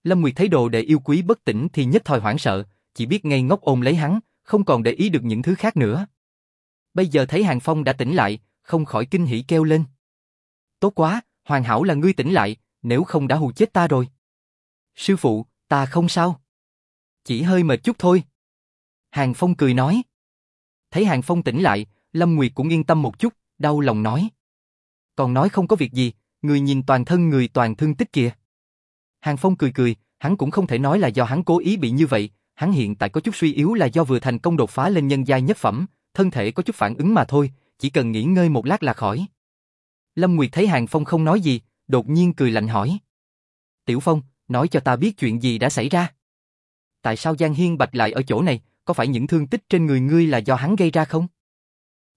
Lâm Nguyệt thấy đồ đệ yêu quý bất tỉnh thì nhất thời hoảng sợ, chỉ biết ngây ngốc ôm lấy hắn, không còn để ý được những thứ khác nữa. Bây giờ thấy Hàng Phong đã tỉnh lại, không khỏi kinh hỉ kêu lên. Tốt quá, hoàn hảo là ngươi tỉnh lại, nếu không đã hù chết ta rồi. Sư phụ, ta không sao. Chỉ hơi mệt chút thôi. Hàng Phong cười nói. Thấy Hàng Phong tỉnh lại, Lâm Nguyệt cũng yên tâm một chút, đau lòng nói. Còn nói không có việc gì, người nhìn toàn thân người toàn thương tích kìa. Hàng Phong cười cười, hắn cũng không thể nói là do hắn cố ý bị như vậy, hắn hiện tại có chút suy yếu là do vừa thành công đột phá lên nhân giai nhất phẩm, thân thể có chút phản ứng mà thôi, chỉ cần nghỉ ngơi một lát là khỏi. Lâm Nguyệt thấy Hàng Phong không nói gì, đột nhiên cười lạnh hỏi. Tiểu Phong, nói cho ta biết chuyện gì đã xảy ra. Tại sao Giang Hiên Bạch lại ở chỗ này, có phải những thương tích trên người ngươi là do hắn gây ra không?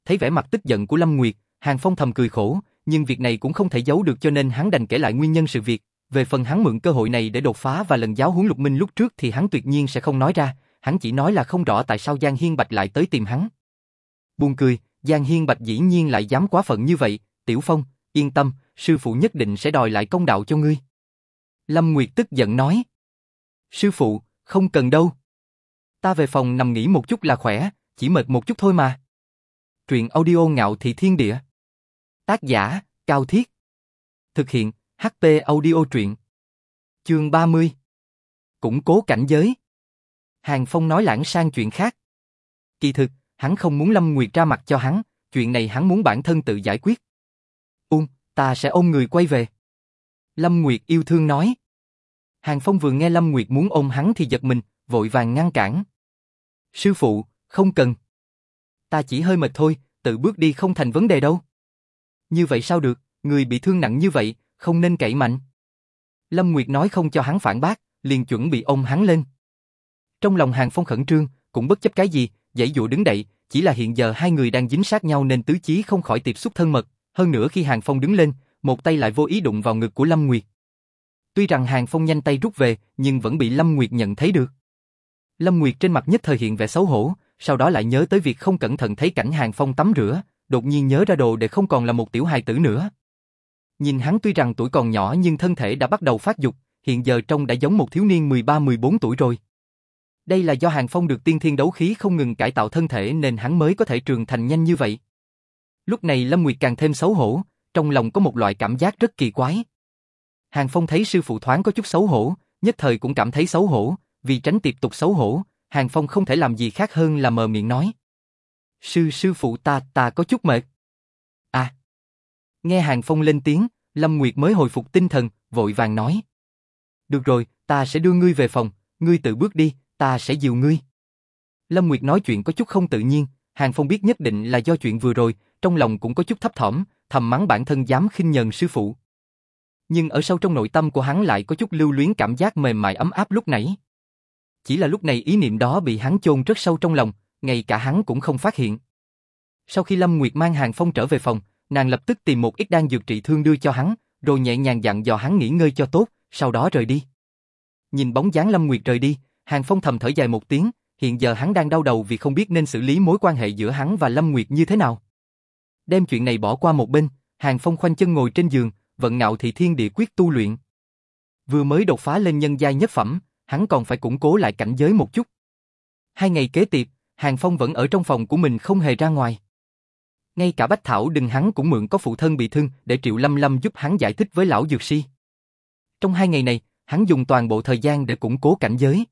Thấy vẻ mặt tức giận của Lâm Nguyệt, Hàng Phong thầm cười khổ, nhưng việc này cũng không thể giấu được cho nên hắn đành kể lại nguyên nhân sự việc. Về phần hắn mượn cơ hội này để đột phá và lần giáo huấn lục minh lúc trước thì hắn tuyệt nhiên sẽ không nói ra, hắn chỉ nói là không rõ tại sao Giang Hiên Bạch lại tới tìm hắn. Buồn cười, Giang Hiên Bạch dĩ nhiên lại dám quá phận như vậy, Tiểu Phong, yên tâm, sư phụ nhất định sẽ đòi lại công đạo cho ngươi. Lâm Nguyệt tức giận nói. Sư phụ, không cần đâu. Ta về phòng nằm nghỉ một chút là khỏe, chỉ mệt một chút thôi mà. Truyện audio ngạo thị thiên địa. Tác giả, Cao Thiết. Thực hiện, HP audio truyện. Chương 30. Củng cố cảnh giới. Hàng Phong nói lãng sang chuyện khác. Kỳ thực, hắn không muốn Lâm Nguyệt ra mặt cho hắn, chuyện này hắn muốn bản thân tự giải quyết. Ung, ta sẽ ôm người quay về. Lâm Nguyệt yêu thương nói. Hàng Phong vừa nghe Lâm Nguyệt muốn ôm hắn thì giật mình, vội vàng ngăn cản. Sư phụ, không cần. Ta chỉ hơi mệt thôi, tự bước đi không thành vấn đề đâu. Như vậy sao được, người bị thương nặng như vậy, không nên cậy mạnh. Lâm Nguyệt nói không cho hắn phản bác, liền chuẩn bị ôm hắn lên. Trong lòng Hàng Phong khẩn trương, cũng bất chấp cái gì, dãy dụ đứng đậy, chỉ là hiện giờ hai người đang dính sát nhau nên tứ chí không khỏi tiếp xúc thân mật, hơn nữa khi Hàng Phong đứng lên, một tay lại vô ý đụng vào ngực của Lâm Nguyệt. Tuy rằng Hàng Phong nhanh tay rút về, nhưng vẫn bị Lâm Nguyệt nhận thấy được. Lâm Nguyệt trên mặt nhất thời hiện vẻ xấu hổ, sau đó lại nhớ tới việc không cẩn thận thấy cảnh Hàng Phong tắm rửa, đột nhiên nhớ ra đồ để không còn là một tiểu hài tử nữa. Nhìn hắn tuy rằng tuổi còn nhỏ nhưng thân thể đã bắt đầu phát dục, hiện giờ trông đã giống một thiếu niên 13-14 tuổi rồi. Đây là do Hàng Phong được tiên thiên đấu khí không ngừng cải tạo thân thể nên hắn mới có thể trường thành nhanh như vậy. Lúc này Lâm Nguyệt càng thêm xấu hổ, trong lòng có một loại cảm giác rất kỳ quái. Hàng Phong thấy sư phụ thoáng có chút xấu hổ, nhất thời cũng cảm thấy xấu hổ, vì tránh tiếp tục xấu hổ, Hàng Phong không thể làm gì khác hơn là mờ miệng nói. Sư sư phụ ta, ta có chút mệt. Nghe Hàng Phong lên tiếng, Lâm Nguyệt mới hồi phục tinh thần, vội vàng nói. Được rồi, ta sẽ đưa ngươi về phòng, ngươi tự bước đi, ta sẽ dìu ngươi. Lâm Nguyệt nói chuyện có chút không tự nhiên, Hàng Phong biết nhất định là do chuyện vừa rồi, trong lòng cũng có chút thấp thỏm, thầm mắng bản thân dám khinh nhờn sư phụ. Nhưng ở sâu trong nội tâm của hắn lại có chút lưu luyến cảm giác mềm mại ấm áp lúc nãy. Chỉ là lúc này ý niệm đó bị hắn chôn rất sâu trong lòng, ngay cả hắn cũng không phát hiện. Sau khi Lâm Nguyệt mang Hàng Phong trở về phòng, nàng lập tức tìm một ít đan dược trị thương đưa cho hắn, rồi nhẹ nhàng dặn dò hắn nghỉ ngơi cho tốt, sau đó rời đi. Nhìn bóng dáng Lâm Nguyệt rời đi, Hàng Phong thầm thở dài một tiếng, hiện giờ hắn đang đau đầu vì không biết nên xử lý mối quan hệ giữa hắn và Lâm Nguyệt như thế nào. Đem chuyện này bỏ qua một bên, Hàng Phong khoanh chân ngồi trên giường, vận ngạo thị thiên địa quyết tu luyện. Vừa mới đột phá lên nhân giai nhất phẩm, hắn còn phải củng cố lại cảnh giới một chút. Hai ngày kế tiếp, Hàng Phong vẫn ở trong phòng của mình không hề ra ngoài. Ngay cả Bách Thảo đừng hắn cũng mượn có phụ thân bị thương để Triệu Lâm Lâm giúp hắn giải thích với lão dược si. Trong hai ngày này, hắn dùng toàn bộ thời gian để củng cố cảnh giới.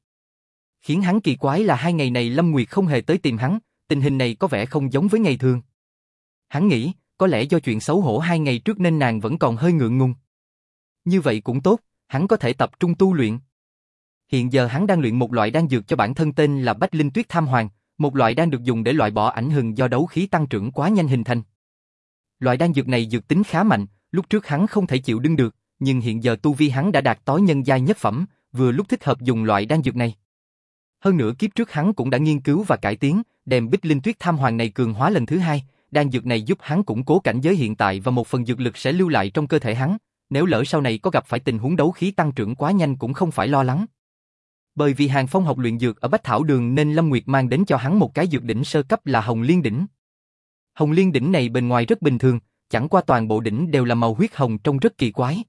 Khiến hắn kỳ quái là hai ngày này Lâm Nguyệt không hề tới tìm hắn, tình hình này có vẻ không giống với ngày thường. Hắn nghĩ, có lẽ do chuyện xấu hổ hai ngày trước nên nàng vẫn còn hơi ngượng ngùng. Như vậy cũng tốt, hắn có thể tập trung tu luyện. Hiện giờ hắn đang luyện một loại đan dược cho bản thân tên là Bách Linh Tuyết Tham Hoàng, một loại đan được dùng để loại bỏ ảnh hưởng do đấu khí tăng trưởng quá nhanh hình thành. Loại đan dược này dược tính khá mạnh, lúc trước hắn không thể chịu đựng được, nhưng hiện giờ tu vi hắn đã đạt tối nhân giai nhất phẩm, vừa lúc thích hợp dùng loại đan dược này. Hơn nữa kiếp trước hắn cũng đã nghiên cứu và cải tiến, đem bích linh tuyết tham hoàng này cường hóa lần thứ hai, đan dược này giúp hắn củng cố cảnh giới hiện tại và một phần dược lực sẽ lưu lại trong cơ thể hắn, nếu lỡ sau này có gặp phải tình huống đấu khí tăng trưởng quá nhanh cũng không phải lo lắng. Bởi vì Hàng Phong học luyện dược ở Bách Thảo Đường nên Lâm Nguyệt mang đến cho hắn một cái dược đỉnh sơ cấp là Hồng Liên đỉnh. Hồng Liên đỉnh này bên ngoài rất bình thường, chẳng qua toàn bộ đỉnh đều là màu huyết hồng trông rất kỳ quái.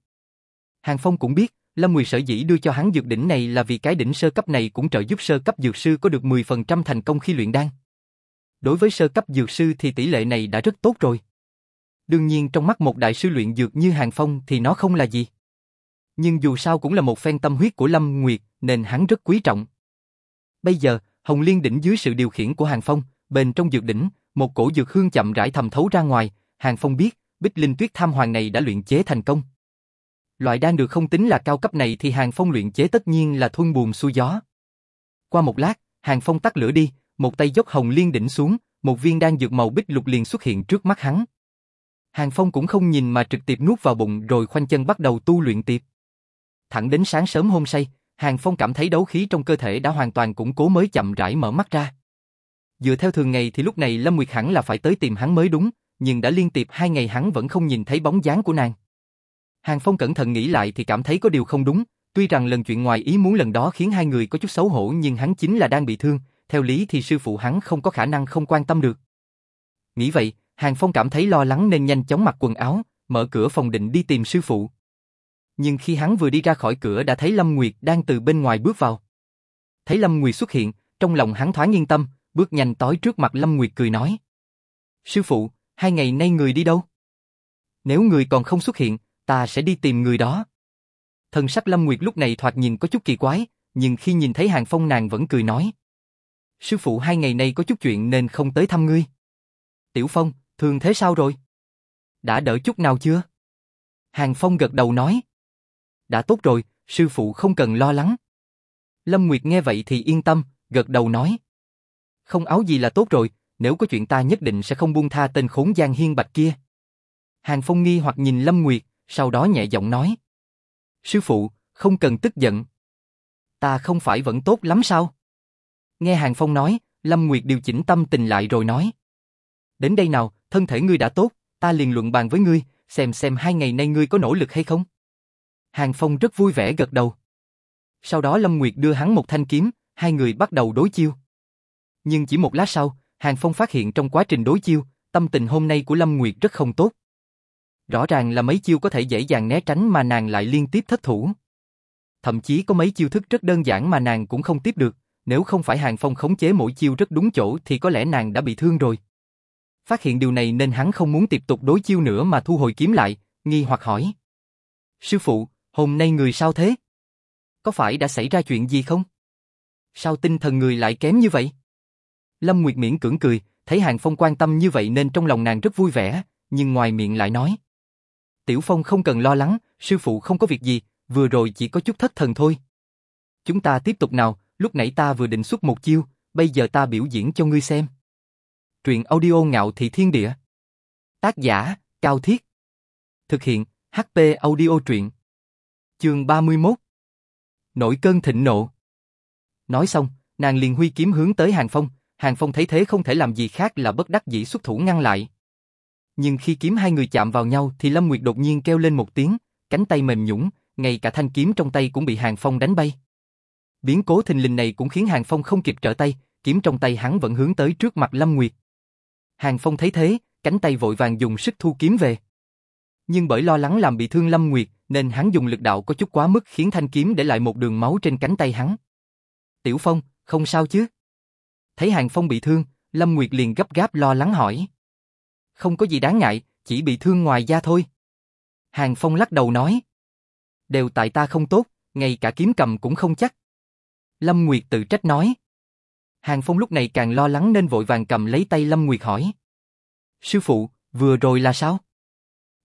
Hàng Phong cũng biết, Lâm Nguyệt sở dĩ đưa cho hắn dược đỉnh này là vì cái đỉnh sơ cấp này cũng trợ giúp sơ cấp dược sư có được 10% thành công khi luyện đan. Đối với sơ cấp dược sư thì tỷ lệ này đã rất tốt rồi. Đương nhiên trong mắt một đại sư luyện dược như Hàng Phong thì nó không là gì. Nhưng dù sao cũng là một phen tâm huyết của Lâm Nguyệt nên hắn rất quý trọng. Bây giờ, Hồng Liên đỉnh dưới sự điều khiển của Hàng Phong, bên trong dược đỉnh, một cổ dược hương chậm rãi thầm thấu ra ngoài, Hàng Phong biết, Bích Linh Tuyết Tham Hoàng này đã luyện chế thành công. Loại đan được không tính là cao cấp này thì Hàng Phong luyện chế tất nhiên là thuân buồm xuôi gió. Qua một lát, Hàng Phong tắt lửa đi, một tay dốc hồng liên đỉnh xuống, một viên đan dược màu bích lục liền xuất hiện trước mắt hắn. Hàng Phong cũng không nhìn mà trực tiếp nuốt vào bụng rồi khoanh chân bắt đầu tu luyện tiếp. Thẳng đến sáng sớm hôm say, Hàng Phong cảm thấy đấu khí trong cơ thể đã hoàn toàn củng cố mới chậm rãi mở mắt ra. Dựa theo thường ngày thì lúc này Lâm Nguyệt hẳn là phải tới tìm hắn mới đúng, nhưng đã liên tiếp hai ngày hắn vẫn không nhìn thấy bóng dáng của nàng. Hàng Phong cẩn thận nghĩ lại thì cảm thấy có điều không đúng, tuy rằng lần chuyện ngoài ý muốn lần đó khiến hai người có chút xấu hổ nhưng hắn chính là đang bị thương, theo lý thì sư phụ hắn không có khả năng không quan tâm được. Nghĩ vậy, Hàng Phong cảm thấy lo lắng nên nhanh chóng mặc quần áo, mở cửa phòng định đi tìm sư phụ. Nhưng khi hắn vừa đi ra khỏi cửa đã thấy Lâm Nguyệt đang từ bên ngoài bước vào. Thấy Lâm Nguyệt xuất hiện, trong lòng hắn thoáng yên tâm, bước nhanh tới trước mặt Lâm Nguyệt cười nói. Sư phụ, hai ngày nay người đi đâu? Nếu người còn không xuất hiện, ta sẽ đi tìm người đó. Thần sắc Lâm Nguyệt lúc này thoạt nhìn có chút kỳ quái, nhưng khi nhìn thấy Hàng Phong nàng vẫn cười nói. Sư phụ hai ngày nay có chút chuyện nên không tới thăm ngươi. Tiểu Phong, thường thế sao rồi? Đã đỡ chút nào chưa? Hàng Phong gật đầu nói. Đã tốt rồi, sư phụ không cần lo lắng. Lâm Nguyệt nghe vậy thì yên tâm, gật đầu nói. Không áo gì là tốt rồi, nếu có chuyện ta nhất định sẽ không buông tha tên khốn Giang Hiên Bạch kia. Hàng Phong nghi hoặc nhìn Lâm Nguyệt, sau đó nhẹ giọng nói. Sư phụ, không cần tức giận. Ta không phải vẫn tốt lắm sao? Nghe Hàng Phong nói, Lâm Nguyệt điều chỉnh tâm tình lại rồi nói. Đến đây nào, thân thể ngươi đã tốt, ta liền luận bàn với ngươi, xem xem hai ngày nay ngươi có nỗ lực hay không. Hàng Phong rất vui vẻ gật đầu. Sau đó Lâm Nguyệt đưa hắn một thanh kiếm, hai người bắt đầu đối chiêu. Nhưng chỉ một lát sau, Hàng Phong phát hiện trong quá trình đối chiêu, tâm tình hôm nay của Lâm Nguyệt rất không tốt. Rõ ràng là mấy chiêu có thể dễ dàng né tránh mà nàng lại liên tiếp thất thủ. Thậm chí có mấy chiêu thức rất đơn giản mà nàng cũng không tiếp được, nếu không phải Hàng Phong khống chế mỗi chiêu rất đúng chỗ thì có lẽ nàng đã bị thương rồi. Phát hiện điều này nên hắn không muốn tiếp tục đối chiêu nữa mà thu hồi kiếm lại, nghi hoặc hỏi. Sư phụ, hôm nay người sao thế? Có phải đã xảy ra chuyện gì không? Sao tinh thần người lại kém như vậy? Lâm Nguyệt miễn cưỡng cười, thấy Hàng Phong quan tâm như vậy nên trong lòng nàng rất vui vẻ, nhưng ngoài miệng lại nói. Tiểu Phong không cần lo lắng, sư phụ không có việc gì, vừa rồi chỉ có chút thất thần thôi. Chúng ta tiếp tục nào, lúc nãy ta vừa định xuất một chiêu, bây giờ ta biểu diễn cho ngươi xem. Truyện audio ngạo thị thiên địa. Tác giả, Cao Thiết. Thực hiện, HP audio truyện. Chương 31. Nổi cơn thịnh nộ. Nói xong, nàng liền huy kiếm hướng tới Hàng Phong, Hàng Phong thấy thế không thể làm gì khác là bất đắc dĩ xuất thủ ngăn lại. Nhưng khi kiếm hai người chạm vào nhau thì Lâm Nguyệt đột nhiên kêu lên một tiếng, cánh tay mềm nhũn, ngay cả thanh kiếm trong tay cũng bị Hàng Phong đánh bay. Biến cố thình lình này cũng khiến Hàng Phong không kịp trở tay, kiếm trong tay hắn vẫn hướng tới trước mặt Lâm Nguyệt. Hàng Phong thấy thế, cánh tay vội vàng dùng sức thu kiếm về. Nhưng bởi lo lắng làm bị thương Lâm Nguyệt, nên hắn dùng lực đạo có chút quá mức khiến thanh kiếm để lại một đường máu trên cánh tay hắn. Tiểu Phong, không sao chứ? Thấy Hàng Phong bị thương, Lâm Nguyệt liền gấp gáp lo lắng hỏi. Không có gì đáng ngại, chỉ bị thương ngoài da thôi. Hàng Phong lắc đầu nói. Đều tại ta không tốt, ngay cả kiếm cầm cũng không chắc. Lâm Nguyệt tự trách nói. Hàng Phong lúc này càng lo lắng nên vội vàng cầm lấy tay Lâm Nguyệt hỏi. Sư phụ, vừa rồi là sao?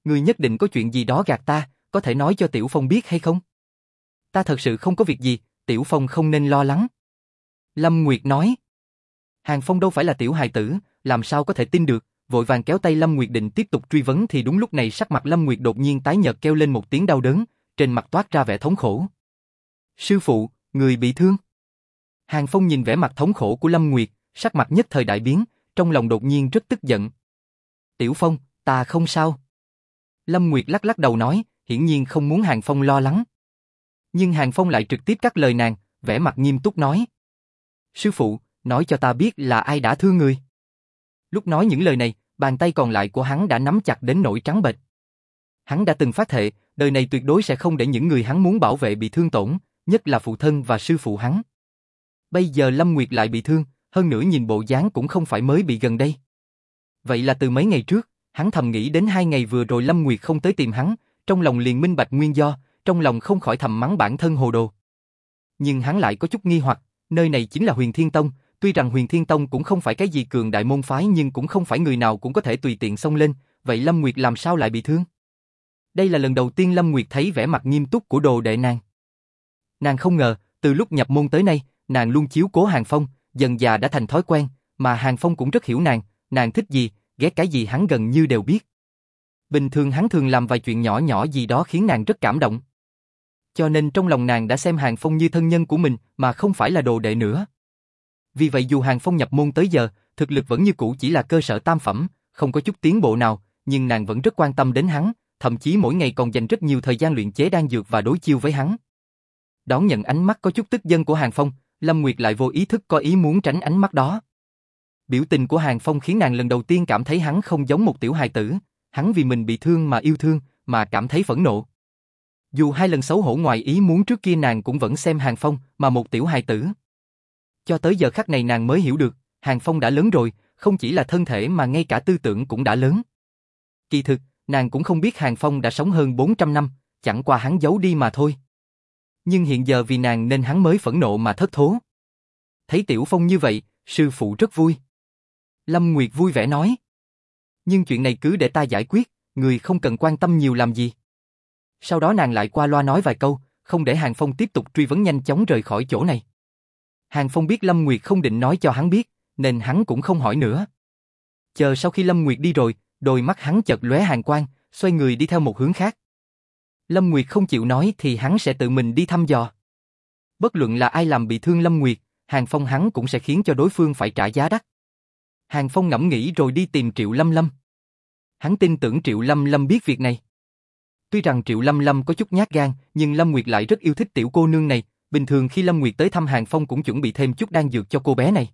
Người nhất định có chuyện gì đó gạt ta, có thể nói cho Tiểu Phong biết hay không? Ta thật sự không có việc gì, Tiểu Phong không nên lo lắng. Lâm Nguyệt nói. Hàng Phong đâu phải là tiểu hài tử, làm sao có thể tin được, vội vàng kéo tay Lâm Nguyệt định tiếp tục truy vấn thì đúng lúc này sắc mặt Lâm Nguyệt đột nhiên tái nhợt kêu lên một tiếng đau đớn, trên mặt toát ra vẻ thống khổ. Sư phụ, người bị thương. Hàng Phong nhìn vẻ mặt thống khổ của Lâm Nguyệt, sắc mặt nhất thời đại biến, trong lòng đột nhiên rất tức giận. Tiểu Phong, ta không sao. Lâm Nguyệt lắc lắc đầu nói, hiển nhiên không muốn Hàng Phong lo lắng. Nhưng Hàng Phong lại trực tiếp cắt lời nàng, vẻ mặt nghiêm túc nói. Sư phụ, nói cho ta biết là ai đã thương người. Lúc nói những lời này, bàn tay còn lại của hắn đã nắm chặt đến nỗi trắng bệch. Hắn đã từng phát thệ, đời này tuyệt đối sẽ không để những người hắn muốn bảo vệ bị thương tổn, nhất là phụ thân và sư phụ hắn. Bây giờ Lâm Nguyệt lại bị thương, hơn nữa nhìn bộ dáng cũng không phải mới bị gần đây. Vậy là từ mấy ngày trước, hắn thầm nghĩ đến hai ngày vừa rồi Lâm Nguyệt không tới tìm hắn, trong lòng liền minh bạch nguyên do, trong lòng không khỏi thầm mắng bản thân hồ đồ. Nhưng hắn lại có chút nghi hoặc, nơi này chính là huyền Thiên Tông, tuy rằng huyền Thiên Tông cũng không phải cái gì cường đại môn phái nhưng cũng không phải người nào cũng có thể tùy tiện xông lên, vậy Lâm Nguyệt làm sao lại bị thương? Đây là lần đầu tiên Lâm Nguyệt thấy vẻ mặt nghiêm túc của đồ đệ nàng. Nàng không ngờ, từ lúc nhập môn tới nay, nàng luôn chiếu cố Hàng Phong, dần già đã thành thói quen, mà Hàng Phong cũng rất hiểu nàng, nàng thích gì, ghét cái gì hắn gần như đều biết. Bình thường hắn thường làm vài chuyện nhỏ nhỏ gì đó khiến nàng rất cảm động. Cho nên trong lòng nàng đã xem Hàng Phong như thân nhân của mình mà không phải là đồ đệ nữa. Vì vậy dù Hàng Phong nhập môn tới giờ, thực lực vẫn như cũ chỉ là cơ sở tam phẩm, không có chút tiến bộ nào, nhưng nàng vẫn rất quan tâm đến hắn, thậm chí mỗi ngày còn dành rất nhiều thời gian luyện chế đan dược và đối chiêu với hắn. Đón nhận ánh mắt có chút tức dân của Hàng Phong, Lâm Nguyệt lại vô ý thức có ý muốn tránh ánh mắt đó. Biểu tình của Hàng Phong khiến nàng lần đầu tiên cảm thấy hắn không giống một tiểu hài tử, hắn vì mình bị thương mà yêu thương, mà cảm thấy phẫn nộ. Dù hai lần xấu hổ ngoài ý muốn trước kia nàng cũng vẫn xem Hàng Phong mà một tiểu hài tử. Cho tới giờ khắc này nàng mới hiểu được, Hàng Phong đã lớn rồi, không chỉ là thân thể mà ngay cả tư tưởng cũng đã lớn. Kỳ thực, nàng cũng không biết Hàng Phong đã sống hơn 400 năm, chẳng qua hắn giấu đi mà thôi. Nhưng hiện giờ vì nàng nên hắn mới phẫn nộ mà thất thố. Thấy Tiểu Phong như vậy, sư phụ rất vui. Lâm Nguyệt vui vẻ nói. Nhưng chuyện này cứ để ta giải quyết, người không cần quan tâm nhiều làm gì. Sau đó nàng lại qua loa nói vài câu, không để Hàng Phong tiếp tục truy vấn nhanh chóng rời khỏi chỗ này. Hàng Phong biết Lâm Nguyệt không định nói cho hắn biết, nên hắn cũng không hỏi nữa. Chờ sau khi Lâm Nguyệt đi rồi, đôi mắt hắn chợt lóe hàng quang, xoay người đi theo một hướng khác. Lâm Nguyệt không chịu nói thì hắn sẽ tự mình đi thăm dò. Bất luận là ai làm bị thương Lâm Nguyệt, Hàng Phong hắn cũng sẽ khiến cho đối phương phải trả giá đắt. Hàng Phong ngẫm nghĩ rồi đi tìm Triệu Lâm Lâm. Hắn tin tưởng Triệu Lâm Lâm biết việc này. Tuy rằng Triệu Lâm Lâm có chút nhát gan, nhưng Lâm Nguyệt lại rất yêu thích tiểu cô nương này, bình thường khi Lâm Nguyệt tới thăm Hàng Phong cũng chuẩn bị thêm chút đan dược cho cô bé này.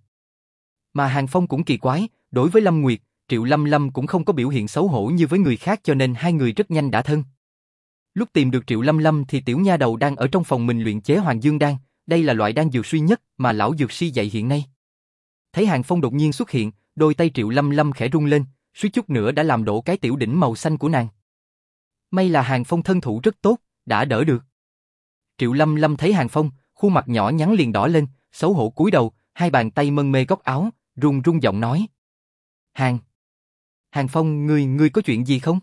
Mà Hàng Phong cũng kỳ quái, đối với Lâm Nguyệt, Triệu Lâm Lâm cũng không có biểu hiện xấu hổ như với người khác cho nên hai người rất nhanh đã thân. Lúc tìm được Triệu Lâm Lâm thì tiểu nha đầu đang ở trong phòng mình luyện chế Hoàng Dương đan, đây là loại đan dược suy nhất mà lão dược sư dạy hiện nay. Thấy Hàng Phong đột nhiên xuất hiện, đôi tay Triệu Lâm Lâm khẽ rung lên, suýt chút nữa đã làm đổ cái tiểu đỉnh màu xanh của nàng. May là Hàng Phong thân thủ rất tốt, đã đỡ được. Triệu Lâm Lâm thấy Hàng Phong, khuôn mặt nhỏ nhắn liền đỏ lên, xấu hổ cúi đầu, hai bàn tay mân mê góc áo, run run giọng nói. Hàng! Hàng Phong, ngươi, ngươi có chuyện gì không?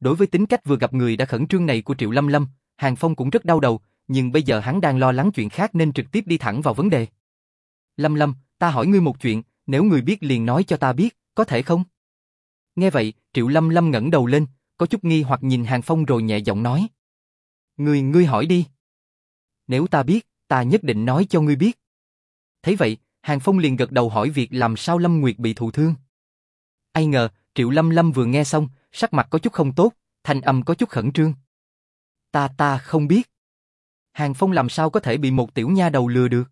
Đối với tính cách vừa gặp người đã khẩn trương này của Triệu Lâm Lâm, Hàng Phong cũng rất đau đầu, nhưng bây giờ hắn đang lo lắng chuyện khác nên trực tiếp đi thẳng vào vấn đề. Lâm Lâm, ta hỏi ngươi một chuyện, nếu người biết liền nói cho ta biết, có thể không? Nghe vậy, Triệu Lâm Lâm ngẩng đầu lên, có chút nghi hoặc nhìn Hàng Phong rồi nhẹ giọng nói. Ngươi, ngươi hỏi đi. Nếu ta biết, ta nhất định nói cho ngươi biết. Thấy vậy, Hàng Phong liền gật đầu hỏi việc làm sao Lâm Nguyệt bị thụ thương. Ai ngờ, Triệu Lâm Lâm vừa nghe xong, sắc mặt có chút không tốt, thanh âm có chút khẩn trương. Ta ta không biết. Hàng Phong làm sao có thể bị một tiểu nha đầu lừa được.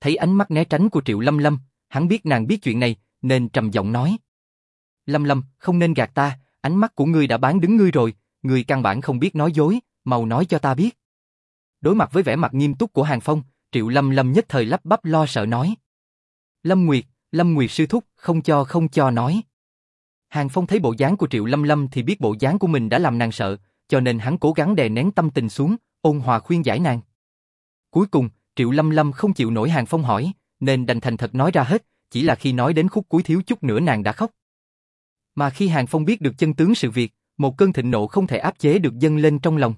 Thấy ánh mắt né tránh của Triệu Lâm Lâm, hắn biết nàng biết chuyện này, nên trầm giọng nói. Lâm Lâm, không nên gạt ta, ánh mắt của ngươi đã bán đứng ngươi rồi, ngươi căn bản không biết nói dối, mau nói cho ta biết. Đối mặt với vẻ mặt nghiêm túc của Hàng Phong, Triệu Lâm Lâm nhất thời lắp bắp lo sợ nói. Lâm Nguyệt, Lâm Nguyệt sư thúc, không cho không cho nói. Hàng Phong thấy bộ dáng của Triệu Lâm Lâm thì biết bộ dáng của mình đã làm nàng sợ, cho nên hắn cố gắng đè nén tâm tình xuống, ôn hòa khuyên giải nàng. Cuối cùng, Triệu Lâm Lâm không chịu nổi Hàng Phong hỏi, nên đành thành thật nói ra hết, chỉ là khi nói đến khúc cuối thiếu chút nữa nàng đã khóc. Mà khi Hàng Phong biết được chân tướng sự việc, một cơn thịnh nộ không thể áp chế được dâng lên trong lòng.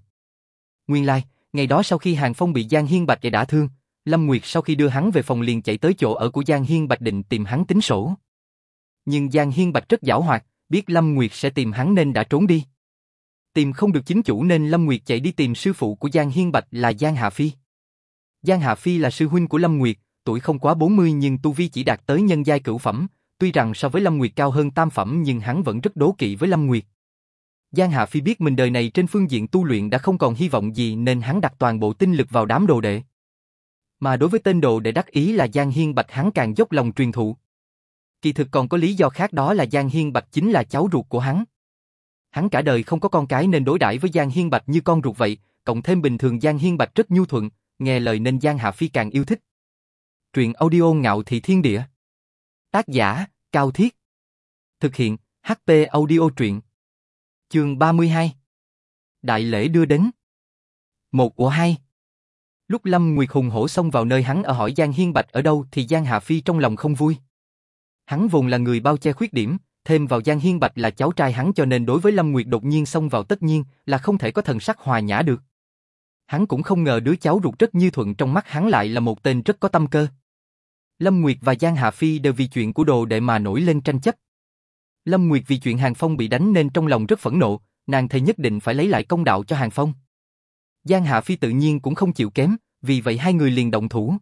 Nguyên lai, ngày đó sau khi Hàng Phong bị Giang Hiên Bạch đã thương, Lâm Nguyệt sau khi đưa hắn về phòng liền chạy tới chỗ ở của Giang Hiên Bạch định tìm hắn tính sổ. Nhưng Giang Hiên Bạch rất giảo hoạt, biết Lâm Nguyệt sẽ tìm hắn nên đã trốn đi. Tìm không được chính chủ nên Lâm Nguyệt chạy đi tìm sư phụ của Giang Hiên Bạch là Giang Hạ Phi. Giang Hạ Phi là sư huynh của Lâm Nguyệt, tuổi không quá 40 nhưng tu vi chỉ đạt tới nhân giai cửu phẩm, tuy rằng so với Lâm Nguyệt cao hơn tam phẩm nhưng hắn vẫn rất đố kỵ với Lâm Nguyệt. Giang Hạ Phi biết mình đời này trên phương diện tu luyện đã không còn hy vọng gì nên hắn đặt toàn bộ tinh lực vào đám đồ đệ. Mà đối với tên đồ đệ đắc ý là Giang Hiên Bạch hắn càng dốc lòng truyền thụ. Kỳ thực còn có lý do khác đó là Giang Hiên Bạch chính là cháu ruột của hắn. Hắn cả đời không có con cái nên đối đãi với Giang Hiên Bạch như con ruột vậy, cộng thêm bình thường Giang Hiên Bạch rất nhu thuận, nghe lời nên Giang Hạ Phi càng yêu thích. Truyện audio ngạo thị thiên địa. Tác giả, Cao Thiết. Thực hiện, HP audio truyện. Chương 32. Đại lễ đưa đến. Một của hai. Lúc Lâm Nguyệt Hùng hổ xông vào nơi hắn ở hỏi Giang Hiên Bạch ở đâu thì Giang Hạ Phi trong lòng không vui. Hắn vốn là người bao che khuyết điểm, thêm vào Giang Hiên Bạch là cháu trai hắn cho nên đối với Lâm Nguyệt đột nhiên xông vào tất nhiên là không thể có thần sắc hòa nhã được. Hắn cũng không ngờ đứa cháu ruột rất như thuận trong mắt hắn lại là một tên rất có tâm cơ. Lâm Nguyệt và Giang Hạ Phi đều vì chuyện của đồ đệ mà nổi lên tranh chấp. Lâm Nguyệt vì chuyện Hàng Phong bị đánh nên trong lòng rất phẫn nộ, nàng thề nhất định phải lấy lại công đạo cho Hàng Phong. Giang Hạ Phi tự nhiên cũng không chịu kém, vì vậy hai người liền động thủ.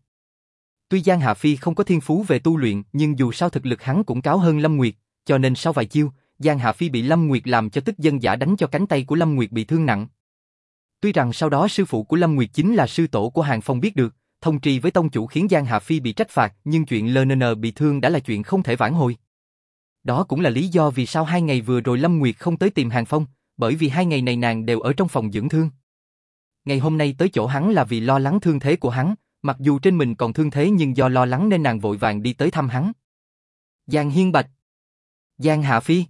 Tuy Giang Hạ Phi không có thiên phú về tu luyện, nhưng dù sao thực lực hắn cũng cao hơn Lâm Nguyệt, cho nên sau vài chiêu, Giang Hạ Phi bị Lâm Nguyệt làm cho tức dân giả đánh cho cánh tay của Lâm Nguyệt bị thương nặng. Tuy rằng sau đó sư phụ của Lâm Nguyệt chính là sư tổ của Hàng Phong biết được, thông trì với tông chủ khiến Giang Hạ Phi bị trách phạt, nhưng chuyện LNN bị thương đã là chuyện không thể vãn hồi. Đó cũng là lý do vì sao hai ngày vừa rồi Lâm Nguyệt không tới tìm Hàng Phong, bởi vì hai ngày này nàng đều ở trong phòng dưỡng thương. Ngày hôm nay tới chỗ hắn là vì lo lắng thương thế của hắn, mặc dù trên mình còn thương thế nhưng do lo lắng nên nàng vội vàng đi tới thăm hắn. Giang Hiên Bạch Giang Hạ Phi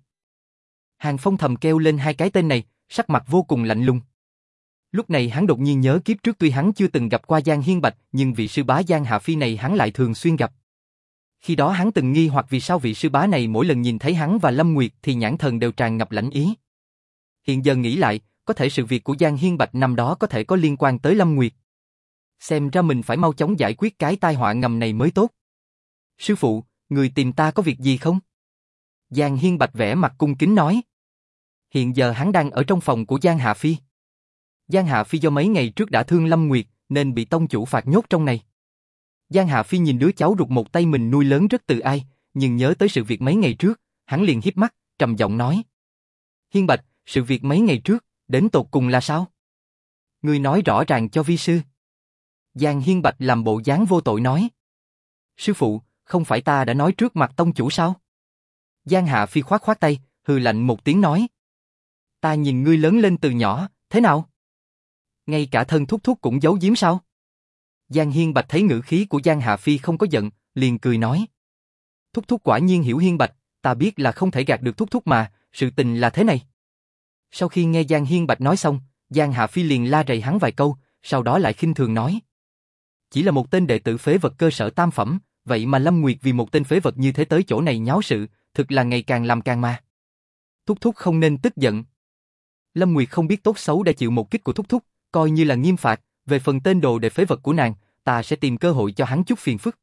Hàng Phong thầm kêu lên hai cái tên này, sắc mặt vô cùng lạnh lùng. Lúc này hắn đột nhiên nhớ kiếp trước tuy hắn chưa từng gặp qua Giang Hiên Bạch, nhưng vị sư bá Giang Hạ Phi này hắn lại thường xuyên gặp. Khi đó hắn từng nghi hoặc vì sao vị sư bá này mỗi lần nhìn thấy hắn và Lâm Nguyệt thì nhãn thần đều tràn ngập lãnh ý. Hiện giờ nghĩ lại, có thể sự việc của Giang Hiên Bạch năm đó có thể có liên quan tới Lâm Nguyệt. Xem ra mình phải mau chóng giải quyết cái tai họa ngầm này mới tốt. Sư phụ, người tìm ta có việc gì không? Giang Hiên Bạch vẽ mặt cung kính nói. Hiện giờ hắn đang ở trong phòng của Giang Hạ Phi. Giang Hạ Phi do mấy ngày trước đã thương Lâm Nguyệt nên bị tông chủ phạt nhốt trong này. Giang Hạ Phi nhìn đứa cháu ruột một tay mình nuôi lớn rất từ ai, nhưng nhớ tới sự việc mấy ngày trước, hắn liền híp mắt, trầm giọng nói. Hiên Bạch, sự việc mấy ngày trước, đến tột cùng là sao? Ngươi nói rõ ràng cho vi sư. Giang Hiên Bạch làm bộ dáng vô tội nói. Sư phụ, không phải ta đã nói trước mặt tông chủ sao? Giang Hạ Phi khoát khoát tay, hừ lạnh một tiếng nói. Ta nhìn ngươi lớn lên từ nhỏ, thế nào? Ngay cả thân thúc thúc cũng giấu giếm sao? Giang Hiên Bạch thấy ngữ khí của Giang Hạ Phi không có giận, liền cười nói. Thúc thúc quả nhiên hiểu Hiên Bạch, ta biết là không thể gạt được thúc thúc mà, sự tình là thế này. Sau khi nghe Giang Hiên Bạch nói xong, Giang Hạ Phi liền la rầy hắn vài câu, sau đó lại khinh thường nói. Chỉ là một tên đệ tử phế vật cơ sở tam phẩm, vậy mà Lâm Nguyệt vì một tên phế vật như thế tới chỗ này nháo sự, thực là ngày càng làm càng ma. Thúc thúc không nên tức giận. Lâm Nguyệt không biết tốt xấu đã chịu một kích của thúc thúc, coi như là nghiêm phạt, về phần tên đồ để phế vật của nàng, ta sẽ tìm cơ hội cho hắn chút phiền phức.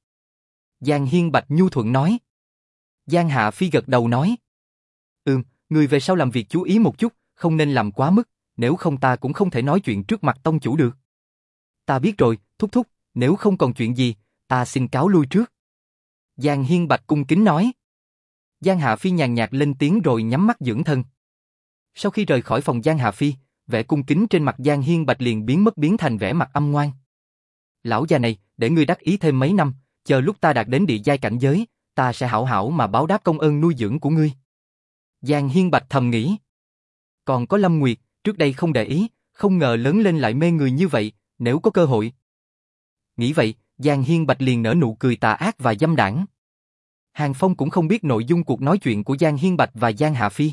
Giang Hiên Bạch nhu thuận nói. Giang Hạ Phi gật đầu nói. Ừm, người về sau làm việc chú ý một chút, không nên làm quá mức, nếu không ta cũng không thể nói chuyện trước mặt tông chủ được. Ta biết rồi, thúc thúc, nếu không còn chuyện gì, ta xin cáo lui trước. Giang Hiên Bạch cung kính nói. Giang Hạ Phi nhàn nhạt lên tiếng rồi nhắm mắt dưỡng thân. Sau khi rời khỏi phòng Giang Hạ Phi, vẻ cung kính trên mặt Giang Hiên Bạch liền biến mất biến thành vẻ mặt âm ngoan. Lão già này, để ngươi đắc ý thêm mấy năm, chờ lúc ta đạt đến địa giai cảnh giới, ta sẽ hảo hảo mà báo đáp công ơn nuôi dưỡng của ngươi. Giang Hiên Bạch thầm nghĩ. Còn có Lâm Nguyệt, trước đây không để ý, không ngờ lớn lên lại mê người như vậy, nếu có cơ hội. Nghĩ vậy, Giang Hiên Bạch liền nở nụ cười tà ác và dâm đảng. Hàng Phong cũng không biết nội dung cuộc nói chuyện của Giang Hiên Bạch và Giang Hạ Phi.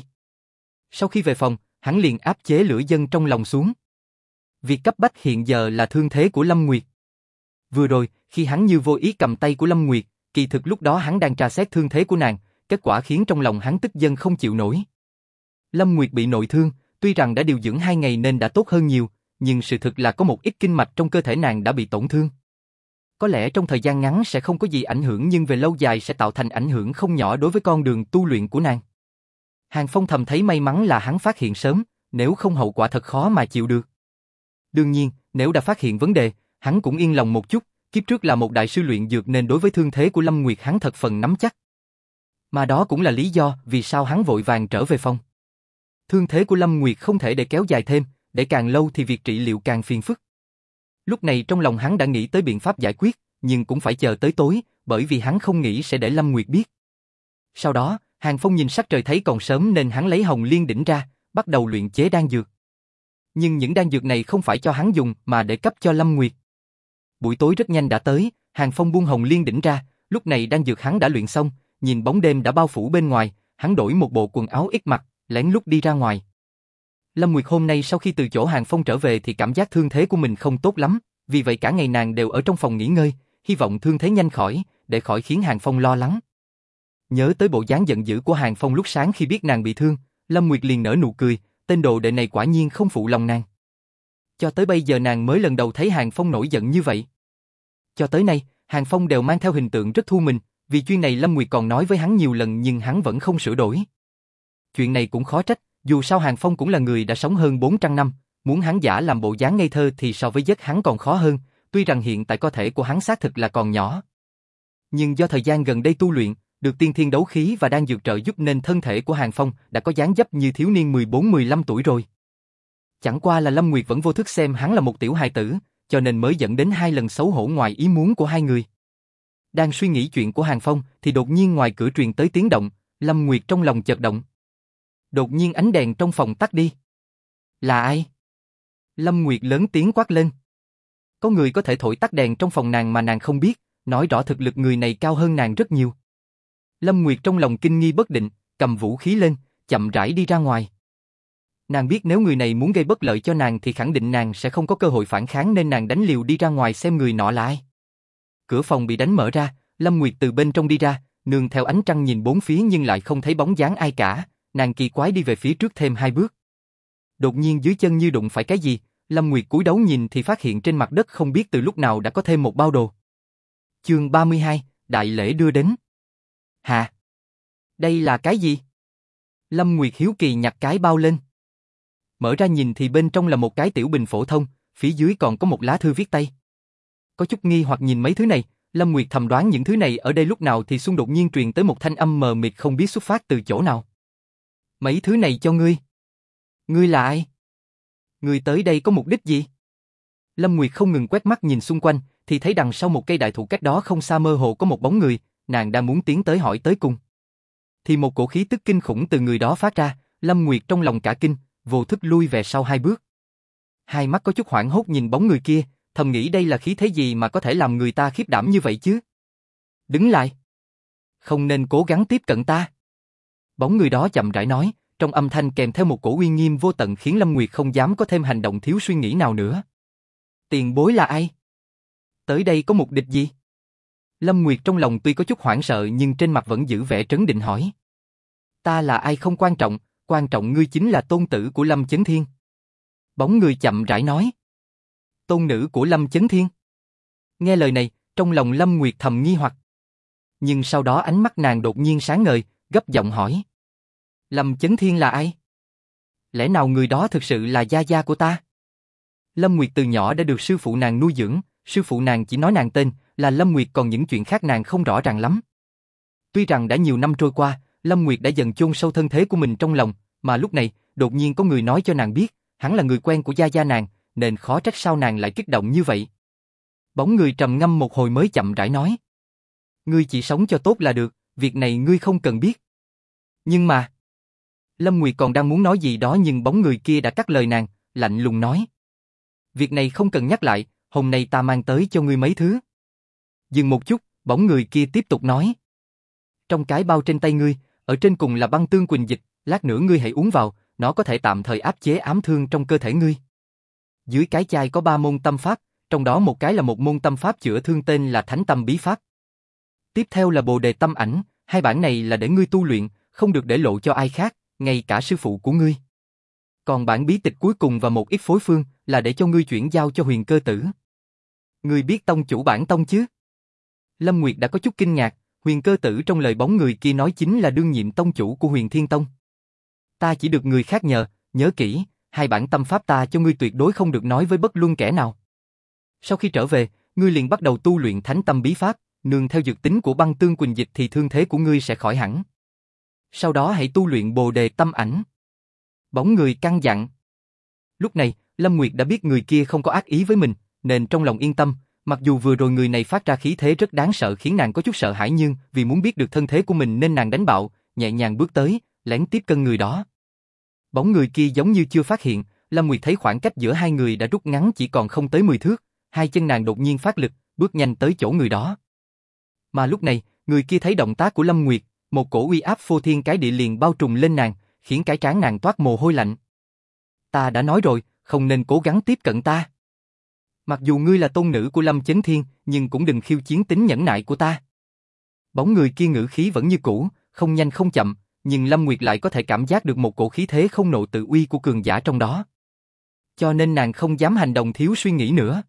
Sau khi về phòng, hắn liền áp chế lửa dân trong lòng xuống. Việc cấp bách hiện giờ là thương thế của Lâm Nguyệt. Vừa rồi, khi hắn như vô ý cầm tay của Lâm Nguyệt, kỳ thực lúc đó hắn đang tra xét thương thế của nàng, kết quả khiến trong lòng hắn tức dân không chịu nổi. Lâm Nguyệt bị nội thương, tuy rằng đã điều dưỡng hai ngày nên đã tốt hơn nhiều, nhưng sự thực là có một ít kinh mạch trong cơ thể nàng đã bị tổn thương. Có lẽ trong thời gian ngắn sẽ không có gì ảnh hưởng nhưng về lâu dài sẽ tạo thành ảnh hưởng không nhỏ đối với con đường tu luyện của nàng. Hàng Phong thầm thấy may mắn là hắn phát hiện sớm, nếu không hậu quả thật khó mà chịu được. Đương nhiên, nếu đã phát hiện vấn đề, Hắn cũng yên lòng một chút, kiếp trước là một đại sư luyện dược nên đối với thương thế của Lâm Nguyệt hắn thật phần nắm chắc. Mà đó cũng là lý do vì sao hắn vội vàng trở về phòng. Thương thế của Lâm Nguyệt không thể để kéo dài thêm, để càng lâu thì việc trị liệu càng phiền phức. Lúc này trong lòng hắn đã nghĩ tới biện pháp giải quyết, nhưng cũng phải chờ tới tối, bởi vì hắn không nghĩ sẽ để Lâm Nguyệt biết. Sau đó, Hàng Phong nhìn sắc trời thấy còn sớm nên hắn lấy hồng liên đỉnh ra, bắt đầu luyện chế đan dược. Nhưng những đan dược này không phải cho hắn dùng mà để cấp cho Lâm Nguyệt. Buổi tối rất nhanh đã tới, Hàng Phong buông hồng liên đỉnh ra, lúc này đan dược hắn đã luyện xong, nhìn bóng đêm đã bao phủ bên ngoài, hắn đổi một bộ quần áo ít mặc, lén lút đi ra ngoài. Lâm Nguyệt hôm nay sau khi từ chỗ Hàng Phong trở về thì cảm giác thương thế của mình không tốt lắm, vì vậy cả ngày nàng đều ở trong phòng nghỉ ngơi, hy vọng thương thế nhanh khỏi, để khỏi khiến Hàng Phong lo lắng. Nhớ tới bộ dáng giận dữ của Hàng Phong lúc sáng khi biết nàng bị thương, Lâm Nguyệt liền nở nụ cười, tên đồ đệ này quả nhiên không phụ lòng nàng. Cho tới bây giờ nàng mới lần đầu thấy Hàng Phong nổi giận như vậy. Cho tới nay, Hàng Phong đều mang theo hình tượng rất thu mình, vì chuyện này Lâm Nguyệt còn nói với hắn nhiều lần nhưng hắn vẫn không sửa đổi. Chuyện này cũng khó trách, dù sao Hàng Phong cũng là người đã sống hơn 400 năm, muốn hắn giả làm bộ dáng ngây thơ thì so với giấc hắn còn khó hơn, tuy rằng hiện tại cơ thể của hắn xác thực là còn nhỏ. Nhưng do thời gian gần đây tu luyện, được tiên thiên đấu khí và đang dược trợ giúp nên thân thể của Hàng Phong đã có dáng dấp như thiếu niên 14-15 tuổi rồi. Chẳng qua là Lâm Nguyệt vẫn vô thức xem hắn là một tiểu hài tử, cho nên mới dẫn đến hai lần xấu hổ ngoài ý muốn của hai người. Đang suy nghĩ chuyện của Hàng Phong thì đột nhiên ngoài cửa truyền tới tiếng động, Lâm Nguyệt trong lòng chợt động. Đột nhiên ánh đèn trong phòng tắt đi. Là ai? Lâm Nguyệt lớn tiếng quát lên. Có người có thể thổi tắt đèn trong phòng nàng mà nàng không biết, nói rõ thực lực người này cao hơn nàng rất nhiều. Lâm Nguyệt trong lòng kinh nghi bất định, cầm vũ khí lên, chậm rãi đi ra ngoài. Nàng biết nếu người này muốn gây bất lợi cho nàng thì khẳng định nàng sẽ không có cơ hội phản kháng nên nàng đánh liều đi ra ngoài xem người nọ là ai. Cửa phòng bị đánh mở ra, Lâm Nguyệt từ bên trong đi ra, nương theo ánh trăng nhìn bốn phía nhưng lại không thấy bóng dáng ai cả, nàng kỳ quái đi về phía trước thêm hai bước. Đột nhiên dưới chân như đụng phải cái gì, Lâm Nguyệt cúi đầu nhìn thì phát hiện trên mặt đất không biết từ lúc nào đã có thêm một bao đồ. Chương 32, Đại lễ đưa đến. Hả? Đây là cái gì? Lâm Nguyệt hiếu kỳ nhặt cái bao lên. Mở ra nhìn thì bên trong là một cái tiểu bình phổ thông, phía dưới còn có một lá thư viết tay. Có chút nghi hoặc nhìn mấy thứ này, Lâm Nguyệt thầm đoán những thứ này ở đây lúc nào thì xung đột nhiên truyền tới một thanh âm mờ mịt không biết xuất phát từ chỗ nào. Mấy thứ này cho ngươi. Ngươi là ai? Ngươi tới đây có mục đích gì? Lâm Nguyệt không ngừng quét mắt nhìn xung quanh, thì thấy đằng sau một cây đại thụ cách đó không xa mơ hồ có một bóng người, nàng đang muốn tiến tới hỏi tới cùng. Thì một cổ khí tức kinh khủng từ người đó phát ra, Lâm Nguyệt trong lòng cả kinh, vô thức lui về sau hai bước. Hai mắt có chút hoảng hốt nhìn bóng người kia, thầm nghĩ đây là khí thế gì mà có thể làm người ta khiếp đảm như vậy chứ? Đứng lại! Không nên cố gắng tiếp cận ta. Bóng người đó chậm rãi nói, trong âm thanh kèm theo một cổ uy nghiêm vô tận khiến Lâm Nguyệt không dám có thêm hành động thiếu suy nghĩ nào nữa. Tiền bối là ai? Tới đây có mục đích gì? Lâm Nguyệt trong lòng tuy có chút hoảng sợ nhưng trên mặt vẫn giữ vẻ trấn định hỏi. Ta là ai không quan trọng, quan trọng ngươi chính là tôn tử của Lâm Chấn Thiên. Bóng người chậm rãi nói. Tôn nữ của Lâm Chấn Thiên. Nghe lời này, trong lòng Lâm Nguyệt thầm nghi hoặc. Nhưng sau đó ánh mắt nàng đột nhiên sáng ngời, gấp giọng hỏi. Lâm Chấn Thiên là ai? Lẽ nào người đó thực sự là gia gia của ta? Lâm Nguyệt từ nhỏ đã được sư phụ nàng nuôi dưỡng, sư phụ nàng chỉ nói nàng tên, là Lâm Nguyệt còn những chuyện khác nàng không rõ ràng lắm. Tuy rằng đã nhiều năm trôi qua, Lâm Nguyệt đã dần chôn sâu thân thế của mình trong lòng, mà lúc này, đột nhiên có người nói cho nàng biết, hắn là người quen của gia gia nàng, nên khó trách sao nàng lại kích động như vậy. Bóng người trầm ngâm một hồi mới chậm rãi nói. Ngươi chỉ sống cho tốt là được, việc này ngươi không cần biết. Nhưng mà... Lâm Nguyệt còn đang muốn nói gì đó nhưng bóng người kia đã cắt lời nàng, lạnh lùng nói. Việc này không cần nhắc lại, hôm nay ta mang tới cho ngươi mấy thứ. Dừng một chút, bóng người kia tiếp tục nói. Trong cái bao trên tay ngươi, ở trên cùng là băng tương quỳnh dịch, lát nữa ngươi hãy uống vào, nó có thể tạm thời áp chế ám thương trong cơ thể ngươi. Dưới cái chai có ba môn tâm pháp, trong đó một cái là một môn tâm pháp chữa thương tên là Thánh Tâm Bí Pháp. Tiếp theo là Bồ Đề Tâm Ảnh, hai bản này là để ngươi tu luyện, không được để lộ cho ai khác, ngay cả sư phụ của ngươi. Còn bản bí tịch cuối cùng và một ít phối phương là để cho ngươi chuyển giao cho huyền cơ tử. Ngươi biết tông chủ bản tông chứ? Lâm Nguyệt đã có chút kinh ngạc, huyền cơ tử trong lời bóng người kia nói chính là đương nhiệm tông chủ của huyền thiên tông. Ta chỉ được người khác nhờ, nhớ kỹ, hai bản tâm pháp ta cho ngươi tuyệt đối không được nói với bất luân kẻ nào. Sau khi trở về, ngươi liền bắt đầu tu luyện thánh tâm bí pháp, nương theo dược tính của băng tương quỳnh dịch thì thương thế của ngươi sẽ khỏi hẳn. Sau đó hãy tu luyện bồ đề tâm ảnh. Bóng người căng dặn. Lúc này, Lâm Nguyệt đã biết người kia không có ác ý với mình, nên trong lòng yên tâm, mặc dù vừa rồi người này phát ra khí thế rất đáng sợ khiến nàng có chút sợ hãi nhưng vì muốn biết được thân thế của mình nên nàng đánh bạo, nhẹ nhàng bước tới, lén tiếp cân người đó. Bóng người kia giống như chưa phát hiện, Lâm Nguyệt thấy khoảng cách giữa hai người đã rút ngắn chỉ còn không tới 10 thước, hai chân nàng đột nhiên phát lực, bước nhanh tới chỗ người đó. Mà lúc này, người kia thấy động tác của Lâm Nguyệt, một cổ uy áp phô thiên cái địa liền bao trùm lên nàng, khiến cái trán nàng toát mồ hôi lạnh. Ta đã nói rồi, không nên cố gắng tiếp cận ta. Mặc dù ngươi là tôn nữ của Lâm Chấn Thiên, nhưng cũng đừng khiêu chiến tính nhẫn nại của ta. Bóng người kia ngữ khí vẫn như cũ, không nhanh không chậm, nhưng Lâm Nguyệt lại có thể cảm giác được một cổ khí thế không nộ tự uy của cường giả trong đó. Cho nên nàng không dám hành động thiếu suy nghĩ nữa.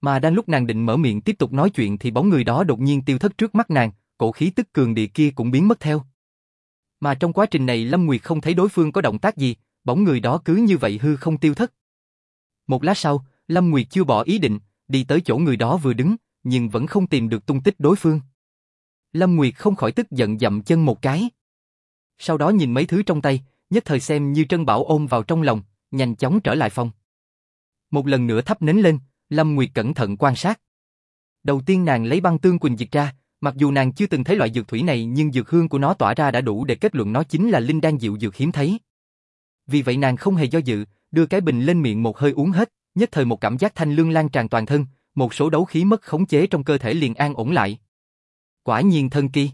Mà đang lúc nàng định mở miệng tiếp tục nói chuyện thì bóng người đó đột nhiên tiêu thất trước mắt nàng, cổ khí tức cường địa kia cũng biến mất theo. Mà trong quá trình này Lâm Nguyệt không thấy đối phương có động tác gì, bóng người đó cứ như vậy hư không tiêu thất. Một lát sau, Lâm Nguyệt chưa bỏ ý định, đi tới chỗ người đó vừa đứng, nhưng vẫn không tìm được tung tích đối phương. Lâm Nguyệt không khỏi tức giận dậm chân một cái. Sau đó nhìn mấy thứ trong tay, nhất thời xem như Trân Bảo ôm vào trong lòng, nhanh chóng trở lại phòng. Một lần nữa thắp nến lên, Lâm Nguyệt cẩn thận quan sát. Đầu tiên nàng lấy băng tương quỳnh diệt ra, mặc dù nàng chưa từng thấy loại dược thủy này nhưng dược hương của nó tỏa ra đã đủ để kết luận nó chính là linh đan dịu dược hiếm thấy. Vì vậy nàng không hề do dự, đưa cái bình lên miệng một hơi uống hết, nhất thời một cảm giác thanh lương lan tràn toàn thân, một số đấu khí mất khống chế trong cơ thể liền an ổn lại. Quả nhiên thân kỳ.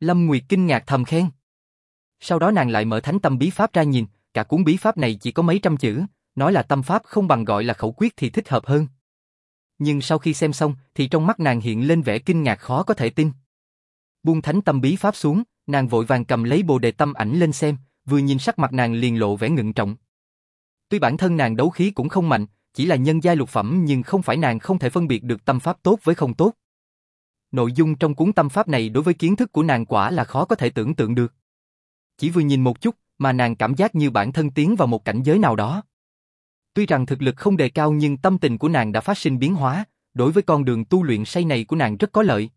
Lâm Nguyệt kinh ngạc thầm khen. Sau đó nàng lại mở thánh tâm bí pháp ra nhìn, cả cuốn bí pháp này chỉ có mấy trăm chữ, nói là tâm pháp không bằng gọi là khẩu quyết thì thích hợp hơn. Nhưng sau khi xem xong thì trong mắt nàng hiện lên vẻ kinh ngạc khó có thể tin. Buông thánh tâm bí pháp xuống, nàng vội vàng cầm lấy bồ đề tâm ảnh lên xem, vừa nhìn sắc mặt nàng liền lộ vẻ ngượng trọng. Tuy bản thân nàng đấu khí cũng không mạnh, chỉ là nhân giai lục phẩm nhưng không phải nàng không thể phân biệt được tâm pháp tốt với không tốt. Nội dung trong cuốn tâm pháp này đối với kiến thức của nàng quả là khó có thể tưởng tượng được. Chỉ vừa nhìn một chút mà nàng cảm giác như bản thân tiến vào một cảnh giới nào đó. Tuy rằng thực lực không đề cao nhưng tâm tình của nàng đã phát sinh biến hóa, đối với con đường tu luyện say này của nàng rất có lợi.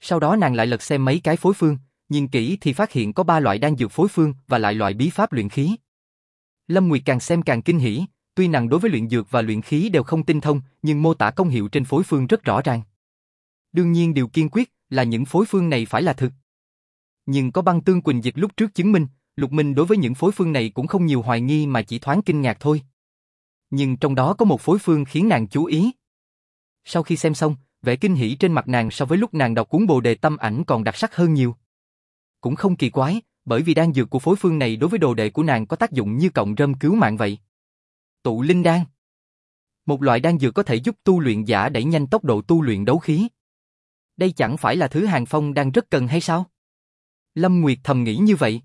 Sau đó nàng lại lật xem mấy cái phối phương, nhìn kỹ thì phát hiện có ba loại đan dược phối phương và lại loại bí pháp luyện khí. Lâm Nguyệt càng xem càng kinh hỉ, tuy nàng đối với luyện dược và luyện khí đều không tinh thông, nhưng mô tả công hiệu trên phối phương rất rõ ràng. Đương nhiên điều kiên quyết là những phối phương này phải là thực. Nhưng có băng tương quỳnh dịch lúc trước chứng minh, Lục Minh đối với những phối phương này cũng không nhiều hoài nghi mà chỉ thoáng kinh ngạc thôi. Nhưng trong đó có một phối phương khiến nàng chú ý. Sau khi xem xong, vẻ kinh hỉ trên mặt nàng so với lúc nàng đọc cuốn bồ đề tâm ảnh còn đặc sắc hơn nhiều. Cũng không kỳ quái, bởi vì đan dược của phối phương này đối với đồ đệ của nàng có tác dụng như cộng rơm cứu mạng vậy. Tụ linh đan Một loại đan dược có thể giúp tu luyện giả đẩy nhanh tốc độ tu luyện đấu khí. Đây chẳng phải là thứ Hàng Phong đang rất cần hay sao? Lâm Nguyệt thầm nghĩ như vậy.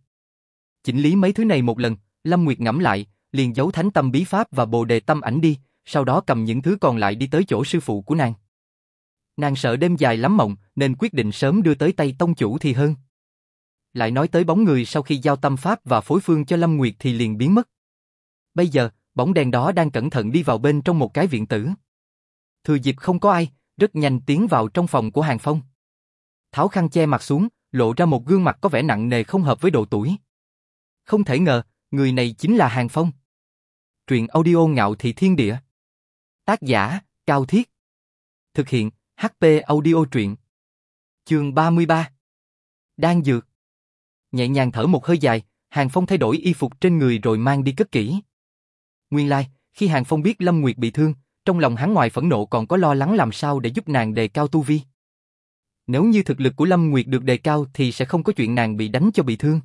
Chỉnh lý mấy thứ này một lần, Lâm Nguyệt ngẫm lại, liền giấu thánh tâm bí pháp và bồ đề tâm ảnh đi, sau đó cầm những thứ còn lại đi tới chỗ sư phụ của nàng. Nàng sợ đêm dài lắm mộng, nên quyết định sớm đưa tới tay tông chủ thì hơn. Lại nói tới bóng người sau khi giao tâm pháp và phối phương cho Lâm Nguyệt thì liền biến mất. Bây giờ, bóng đèn đó đang cẩn thận đi vào bên trong một cái viện tử. Thừa dịp không có ai, rất nhanh tiến vào trong phòng của Hàng Phong. Tháo khăn che mặt xuống, lộ ra một gương mặt có vẻ nặng nề không hợp với độ tuổi. Không thể ngờ, người này chính là Hàng Phong. Truyện audio ngạo thị thiên địa. Tác giả, Cao Thiết. Thực hiện, HP audio truyện. Chương 33. Đang dược. Nhẹ nhàng thở một hơi dài, Hàng Phong thay đổi y phục trên người rồi mang đi cất kỹ. Nguyên lai, like, khi Hàng Phong biết Lâm Nguyệt bị thương, trong lòng hắn ngoài phẫn nộ còn có lo lắng làm sao để giúp nàng đề cao tu vi. Nếu như thực lực của Lâm Nguyệt được đề cao thì sẽ không có chuyện nàng bị đánh cho bị thương.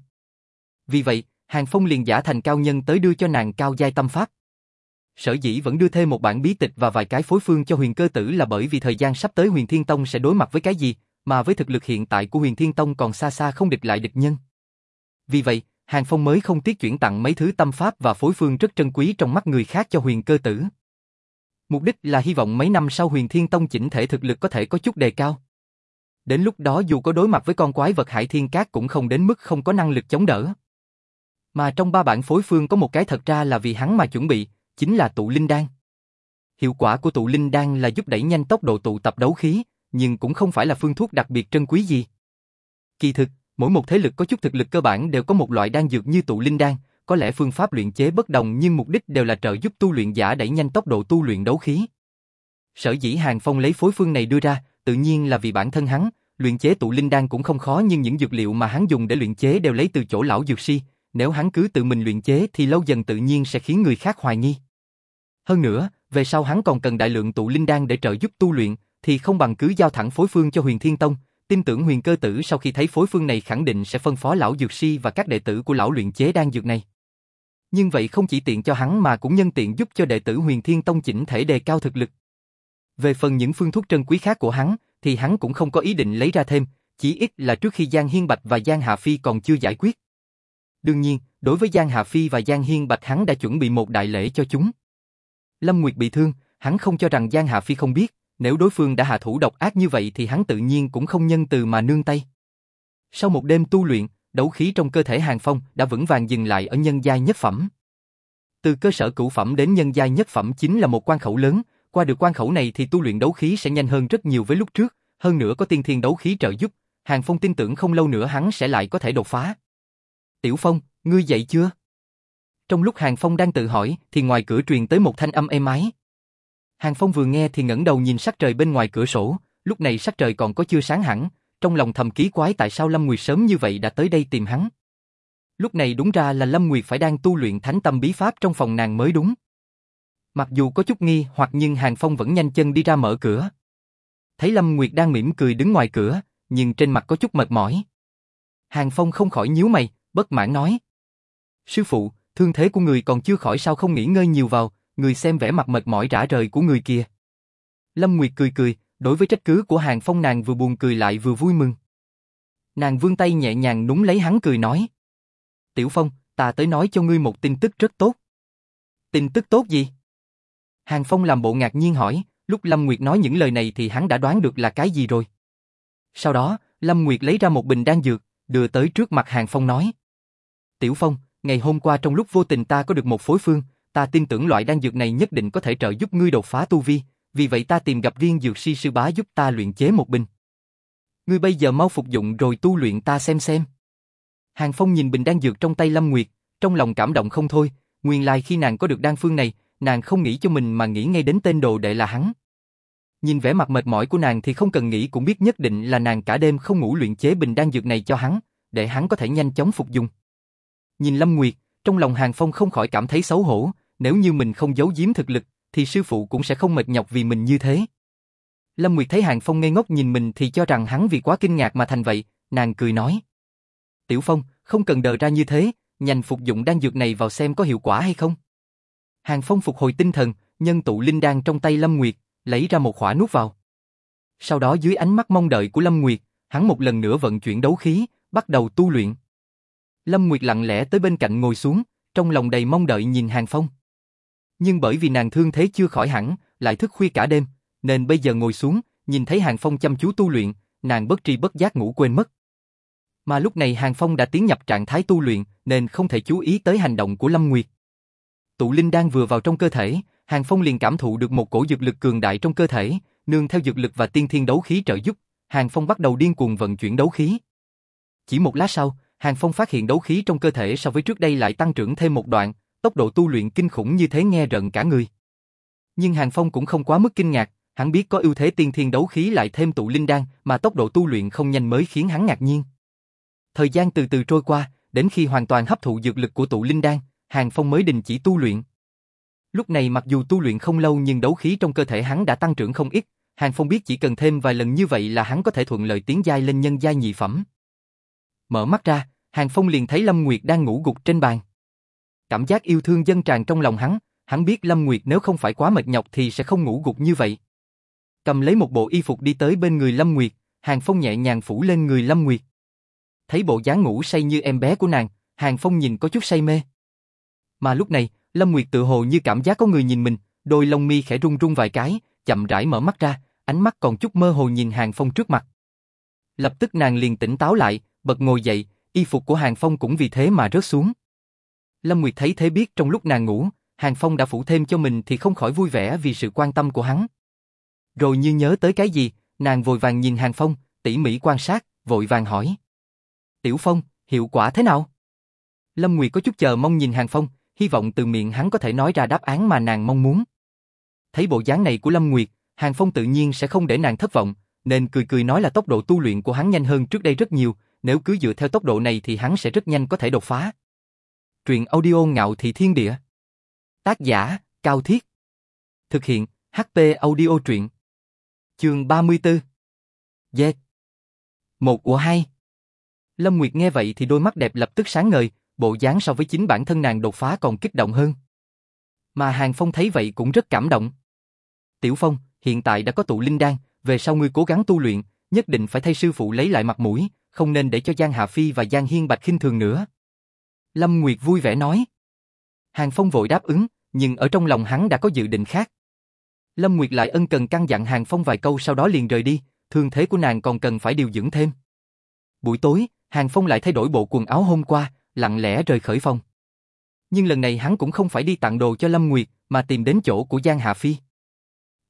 Vì vậy, Hàng Phong liền giả thành cao nhân tới đưa cho nàng cao giai tâm pháp. Sở dĩ vẫn đưa thêm một bản bí tịch và vài cái phối phương cho huyền cơ tử là bởi vì thời gian sắp tới huyền thiên tông sẽ đối mặt với cái gì, mà với thực lực hiện tại của huyền thiên tông còn xa xa không địch lại địch nhân. Vì vậy, Hàng Phong mới không tiếc chuyển tặng mấy thứ tâm pháp và phối phương rất trân quý trong mắt người khác cho huyền cơ tử. Mục đích là hy vọng mấy năm sau huyền thiên tông chỉnh thể thực lực có thể có chút đề cao. Đến lúc đó dù có đối mặt với con quái vật hải thiên cát cũng không đến mức không có năng lực chống đỡ. Mà trong ba bản phối phương có một cái thật ra là vì hắn mà chuẩn bị, chính là tụ linh đan. Hiệu quả của tụ linh đan là giúp đẩy nhanh tốc độ tụ tập đấu khí, nhưng cũng không phải là phương thuốc đặc biệt trân quý gì. Kỳ thực, mỗi một thế lực có chút thực lực cơ bản đều có một loại đan dược như tụ linh đan, có lẽ phương pháp luyện chế bất đồng nhưng mục đích đều là trợ giúp tu luyện giả đẩy nhanh tốc độ tu luyện đấu khí. Sở dĩ Hàng Phong lấy phối phương này đưa ra, tự nhiên là vì bản thân hắn, luyện chế tụ linh đan cũng không khó nhưng những dược liệu mà hắn dùng để luyện chế đều lấy từ chỗ lão dược si, nếu hắn cứ tự mình luyện chế thì lâu dần tự nhiên sẽ khiến người khác hoài nghi. Hơn nữa, về sau hắn còn cần đại lượng tụ linh đan để trợ giúp tu luyện, thì không bằng cứ giao thẳng phối phương cho Huyền Thiên Tông, tin tưởng Huyền Cơ Tử sau khi thấy phối phương này khẳng định sẽ phân phó lão dược si và các đệ tử của lão luyện chế đan dược này. Nhưng vậy không chỉ tiện cho hắn mà cũng nhân tiện giúp cho đệ tử Huyền Thiên Tông chỉnh thể đề cao thực lực. Về phần những phương thuốc trân quý khác của hắn, thì hắn cũng không có ý định lấy ra thêm, chỉ ít là trước khi Giang Hiên Bạch và Giang Hạ Phi còn chưa giải quyết. Đương nhiên, đối với Giang Hạ Phi và Giang Hiên Bạch hắn đã chuẩn bị một đại lễ cho chúng. Lâm Nguyệt bị thương, hắn không cho rằng Giang Hạ Phi không biết, nếu đối phương đã hạ thủ độc ác như vậy thì hắn tự nhiên cũng không nhân từ mà nương tay. Sau một đêm tu luyện, đấu khí trong cơ thể Hàng Phong đã vững vàng dừng lại ở nhân giai nhất phẩm. Từ cơ sở cửu phẩm đến nhân giai nhất phẩm chính là một quan khẩu lớn, qua được quan khẩu này thì tu luyện đấu khí sẽ nhanh hơn rất nhiều với lúc trước, hơn nữa có tiên thiên đấu khí trợ giúp, Hàng Phong tin tưởng không lâu nữa hắn sẽ lại có thể đột phá. Tiểu Phong, ngươi dậy chưa? Trong lúc Hàng Phong đang tự hỏi thì ngoài cửa truyền tới một thanh âm êm ái. Hàng Phong vừa nghe thì ngẩng đầu nhìn sắc trời bên ngoài cửa sổ, lúc này sắc trời còn có chưa sáng hẳn, trong lòng thầm ký quái tại sao Lâm Nguyệt sớm như vậy đã tới đây tìm hắn. Lúc này đúng ra là Lâm Nguyệt phải đang tu luyện thánh tâm bí pháp trong phòng nàng mới đúng. Mặc dù có chút nghi hoặc nhưng Hàng Phong vẫn nhanh chân đi ra mở cửa. Thấy Lâm Nguyệt đang mỉm cười đứng ngoài cửa, nhưng trên mặt có chút mệt mỏi. Hàng Phong không khỏi nhíu mày, bất mãn nói. Sư phụ, thương thế của người còn chưa khỏi sao không nghỉ ngơi nhiều vào, người xem vẻ mặt mệt mỏi rã rời của người kia. Lâm Nguyệt cười cười, đối với trách cứ của Hàng Phong nàng vừa buồn cười lại vừa vui mừng. Nàng vươn tay nhẹ nhàng núng lấy hắn cười nói. Tiểu Phong, ta tới nói cho ngươi một tin tức rất tốt. Tin tức tốt gì? Hàng Phong làm bộ ngạc nhiên hỏi, lúc Lâm Nguyệt nói những lời này thì hắn đã đoán được là cái gì rồi. Sau đó, Lâm Nguyệt lấy ra một bình đan dược, đưa tới trước mặt Hàng Phong nói. Tiểu Phong, ngày hôm qua trong lúc vô tình ta có được một phối phương, ta tin tưởng loại đan dược này nhất định có thể trợ giúp ngươi đột phá tu vi, vì vậy ta tìm gặp riêng dược sư sư bá giúp ta luyện chế một bình. Ngươi bây giờ mau phục dụng rồi tu luyện ta xem xem. Hàng Phong nhìn bình đan dược trong tay Lâm Nguyệt, trong lòng cảm động không thôi, nguyên lai khi nàng có được đan phương này, nàng không nghĩ cho mình mà nghĩ ngay đến tên đồ đệ là hắn. Nhìn vẻ mặt mệt mỏi của nàng thì không cần nghĩ cũng biết nhất định là nàng cả đêm không ngủ luyện chế bình đan dược này cho hắn, để hắn có thể nhanh chóng phục dụng. Nhìn Lâm Nguyệt, trong lòng Hàng Phong không khỏi cảm thấy xấu hổ, nếu như mình không giấu giếm thực lực, thì sư phụ cũng sẽ không mệt nhọc vì mình như thế. Lâm Nguyệt thấy Hàng Phong ngây ngốc nhìn mình thì cho rằng hắn vì quá kinh ngạc mà thành vậy, nàng cười nói. Tiểu Phong, không cần đờ ra như thế, nhanh phục dụng đan dược này vào xem có hiệu quả hay không. Hàng Phong phục hồi tinh thần, nhân tụ linh đan trong tay Lâm Nguyệt, lấy ra một khỏa nuốt vào. Sau đó dưới ánh mắt mong đợi của Lâm Nguyệt, hắn một lần nữa vận chuyển đấu khí, bắt đầu tu luyện. Lâm Nguyệt lặng lẽ tới bên cạnh ngồi xuống, trong lòng đầy mong đợi nhìn Hàng Phong. Nhưng bởi vì nàng thương thế chưa khỏi hẳn, lại thức khuya cả đêm, nên bây giờ ngồi xuống, nhìn thấy Hàng Phong chăm chú tu luyện, nàng bất tri bất giác ngủ quên mất. Mà lúc này Hàng Phong đã tiến nhập trạng thái tu luyện, nên không thể chú ý tới hành động của Lâm Nguyệt. Tụ linh đang vừa vào trong cơ thể, Hàng Phong liền cảm thụ được một cổ dược lực cường đại trong cơ thể, nương theo dược lực và tiên thiên đấu khí trợ giúp, Hàng Phong bắt đầu điên cuồng vận chuyển đấu khí. Chỉ một lát sau, Hàng Phong phát hiện đấu khí trong cơ thể so với trước đây lại tăng trưởng thêm một đoạn, tốc độ tu luyện kinh khủng như thế nghe rợn cả người. Nhưng Hàng Phong cũng không quá mức kinh ngạc, hắn biết có ưu thế tiên thiên đấu khí lại thêm tụ linh đan, mà tốc độ tu luyện không nhanh mới khiến hắn ngạc nhiên. Thời gian từ từ trôi qua, đến khi hoàn toàn hấp thụ dược lực của tụ linh đan, Hàng Phong mới đình chỉ tu luyện. Lúc này mặc dù tu luyện không lâu nhưng đấu khí trong cơ thể hắn đã tăng trưởng không ít, Hàng Phong biết chỉ cần thêm vài lần như vậy là hắn có thể thuận lợi tiến giai lên nhân giai nhị phẩm. Mở mắt ra, Hàng Phong liền thấy Lâm Nguyệt đang ngủ gục trên bàn. Cảm giác yêu thương dân tràn trong lòng hắn, hắn biết Lâm Nguyệt nếu không phải quá mệt nhọc thì sẽ không ngủ gục như vậy. Cầm lấy một bộ y phục đi tới bên người Lâm Nguyệt, Hàng Phong nhẹ nhàng phủ lên người Lâm Nguyệt. Thấy bộ dáng ngủ say như em bé của nàng, Hàng Phong nhìn có chút say mê. Mà lúc này, Lâm Nguyệt tự hồ như cảm giác có người nhìn mình, đôi lông mi khẽ rung rung vài cái, chậm rãi mở mắt ra, ánh mắt còn chút mơ hồ nhìn Hàng Phong trước mặt. Lập tức nàng liền tỉnh táo lại, bật ngồi dậy, y phục của Hàng Phong cũng vì thế mà rớt xuống. Lâm Nguyệt thấy thế biết trong lúc nàng ngủ, Hàng Phong đã phụ thêm cho mình thì không khỏi vui vẻ vì sự quan tâm của hắn. Rồi như nhớ tới cái gì, nàng vội vàng nhìn Hàng Phong, tỉ mỉ quan sát, vội vàng hỏi. Tiểu Phong, hiệu quả thế nào? Lâm Nguyệt có chút chờ mong nhìn Hàng Phong, hy vọng từ miệng hắn có thể nói ra đáp án mà nàng mong muốn. Thấy bộ dáng này của Lâm Nguyệt, Hàng Phong tự nhiên sẽ không để nàng thất vọng, nên cười cười nói là tốc độ tu luyện của hắn nhanh hơn trước đây rất nhiều, nếu cứ dựa theo tốc độ này thì hắn sẽ rất nhanh có thể đột phá. Truyện audio ngạo thị thiên địa. Tác giả, Cao Thiết. Thực hiện, HP audio truyện. Chương 34. Dệt. Một của hai. Lâm Nguyệt nghe vậy thì đôi mắt đẹp lập tức sáng ngời, bộ dáng so với chính bản thân nàng đột phá còn kích động hơn. Mà Hàng Phong thấy vậy cũng rất cảm động. Tiểu Phong, hiện tại đã có tụ linh đan, về sau ngươi cố gắng tu luyện, nhất định phải thay sư phụ lấy lại mặt mũi, không nên để cho Giang Hạ Phi và Giang Hiên Bạch khinh thường nữa. Lâm Nguyệt vui vẻ nói. Hàng Phong vội đáp ứng, nhưng ở trong lòng hắn đã có dự định khác. Lâm Nguyệt lại ân cần căn dặn Hàng Phong vài câu sau đó liền rời đi, thương thế của nàng còn cần phải điều dưỡng thêm. Buổi tối, Hàng Phong lại thay đổi bộ quần áo hôm qua, lặng lẽ rời khởi phòng. Nhưng lần này hắn cũng không phải đi tặng đồ cho Lâm Nguyệt, mà tìm đến chỗ của Giang Hạ Phi.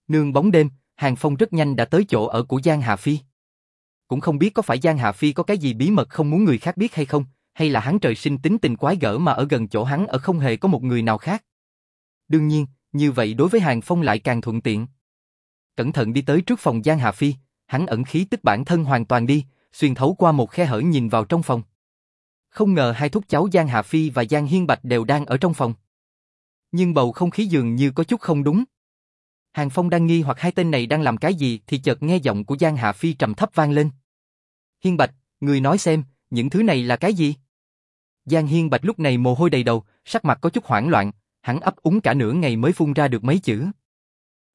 Nương bóng đêm, Hàng Phong rất nhanh đã tới chỗ ở của Giang Hạ Phi. Cũng không biết có phải Giang Hạ Phi có cái gì bí mật không muốn người khác biết hay không, hay là hắn trời sinh tính tình quái gở mà ở gần chỗ hắn ở không hề có một người nào khác. Đương nhiên, như vậy đối với Hàng Phong lại càng thuận tiện. Cẩn thận đi tới trước phòng Giang Hà Phi, hắn ẩn khí tức bản thân hoàn toàn đi, xuyên thấu qua một khe hở nhìn vào trong phòng. Không ngờ hai thúc cháu Giang Hà Phi và Giang Hiên Bạch đều đang ở trong phòng. Nhưng bầu không khí dường như có chút không đúng. Hàng Phong đang nghi hoặc hai tên này đang làm cái gì thì chợt nghe giọng của Giang Hạ Phi trầm thấp vang lên. Hiên Bạch, người nói xem, những thứ này là cái gì? Giang Hiên Bạch lúc này mồ hôi đầy đầu, sắc mặt có chút hoảng loạn, hắn ấp úng cả nửa ngày mới phun ra được mấy chữ.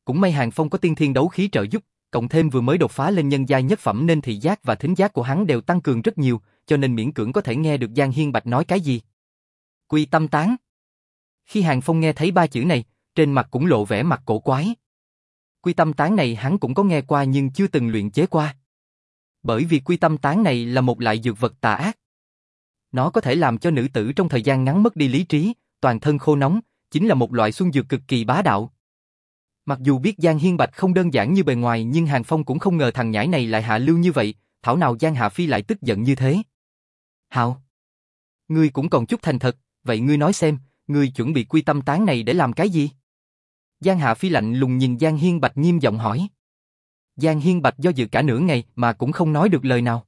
Cũng may Hàng Phong có tiên thiên đấu khí trợ giúp, cộng thêm vừa mới đột phá lên nhân giai nhất phẩm nên thị giác và thính giác của hắn đều tăng cường rất nhiều, cho nên miễn cưỡng có thể nghe được Giang Hiên Bạch nói cái gì. Quy tâm tán. Khi Hàng Phong nghe thấy ba chữ này, trên mặt cũng lộ vẻ mặt cổ quái. Quy tâm tán này hắn cũng có nghe qua nhưng chưa từng luyện chế qua. Bởi vì quy tâm tán này là một loại dược vật tà ác. Nó có thể làm cho nữ tử trong thời gian ngắn mất đi lý trí, toàn thân khô nóng, chính là một loại xuân dược cực kỳ bá đạo. Mặc dù biết Giang Hiên Bạch không đơn giản như bề ngoài nhưng Hàng Phong cũng không ngờ thằng nhãi này lại hạ lưu như vậy, thảo nào Giang Hạ Phi lại tức giận như thế. Hạo, ngươi cũng còn chút thành thật, vậy ngươi nói xem, ngươi chuẩn bị quy tâm tán này để làm cái gì? Giang Hạ Phi lạnh lùng nhìn Giang Hiên Bạch nghiêm giọng hỏi. Giang Hiên Bạch do dự cả nửa ngày mà cũng không nói được lời nào.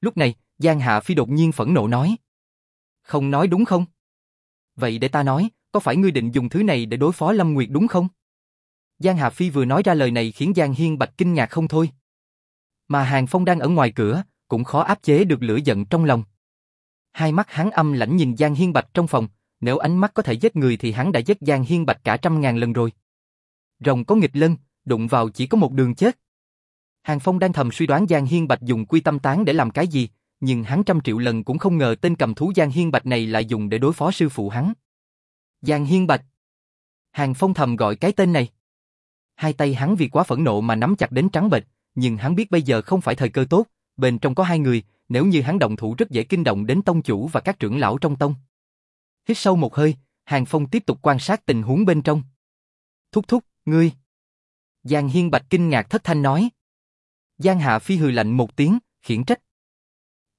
Lúc này, Giang Hạ Phi đột nhiên phẫn nộ nói. Không nói đúng không? Vậy để ta nói, có phải ngươi định dùng thứ này để đối phó Lâm Nguyệt đúng không? Giang Hạ Phi vừa nói ra lời này khiến Giang Hiên Bạch kinh ngạc không thôi. Mà Hàng Phong đang ở ngoài cửa, cũng khó áp chế được lửa giận trong lòng. Hai mắt hắn âm lãnh nhìn Giang Hiên Bạch trong phòng, nếu ánh mắt có thể giết người thì hắn đã giết Giang Hiên Bạch cả trăm ngàn lần rồi. Rồng có nghịch lân, đụng vào chỉ có một đường chết. Hàng Phong đang thầm suy đoán Giang Hiên Bạch dùng quy tâm tán để làm cái gì, nhưng hắn trăm triệu lần cũng không ngờ tên cầm thú Giang Hiên Bạch này lại dùng để đối phó sư phụ hắn. Giang Hiên Bạch. Hàng Phong thầm gọi cái tên này. Hai tay hắn vì quá phẫn nộ mà nắm chặt đến trắng bệch, nhưng hắn biết bây giờ không phải thời cơ tốt, bên trong có hai người, nếu như hắn động thủ rất dễ kinh động đến tông chủ và các trưởng lão trong tông. Hít sâu một hơi, Hàng Phong tiếp tục quan sát tình huống bên trong. Thúc thúc, ngươi. Giang Hiên Bạch kinh ngạc thất thanh nói. Giang Hạ Phi hừ lạnh một tiếng, khiển trách.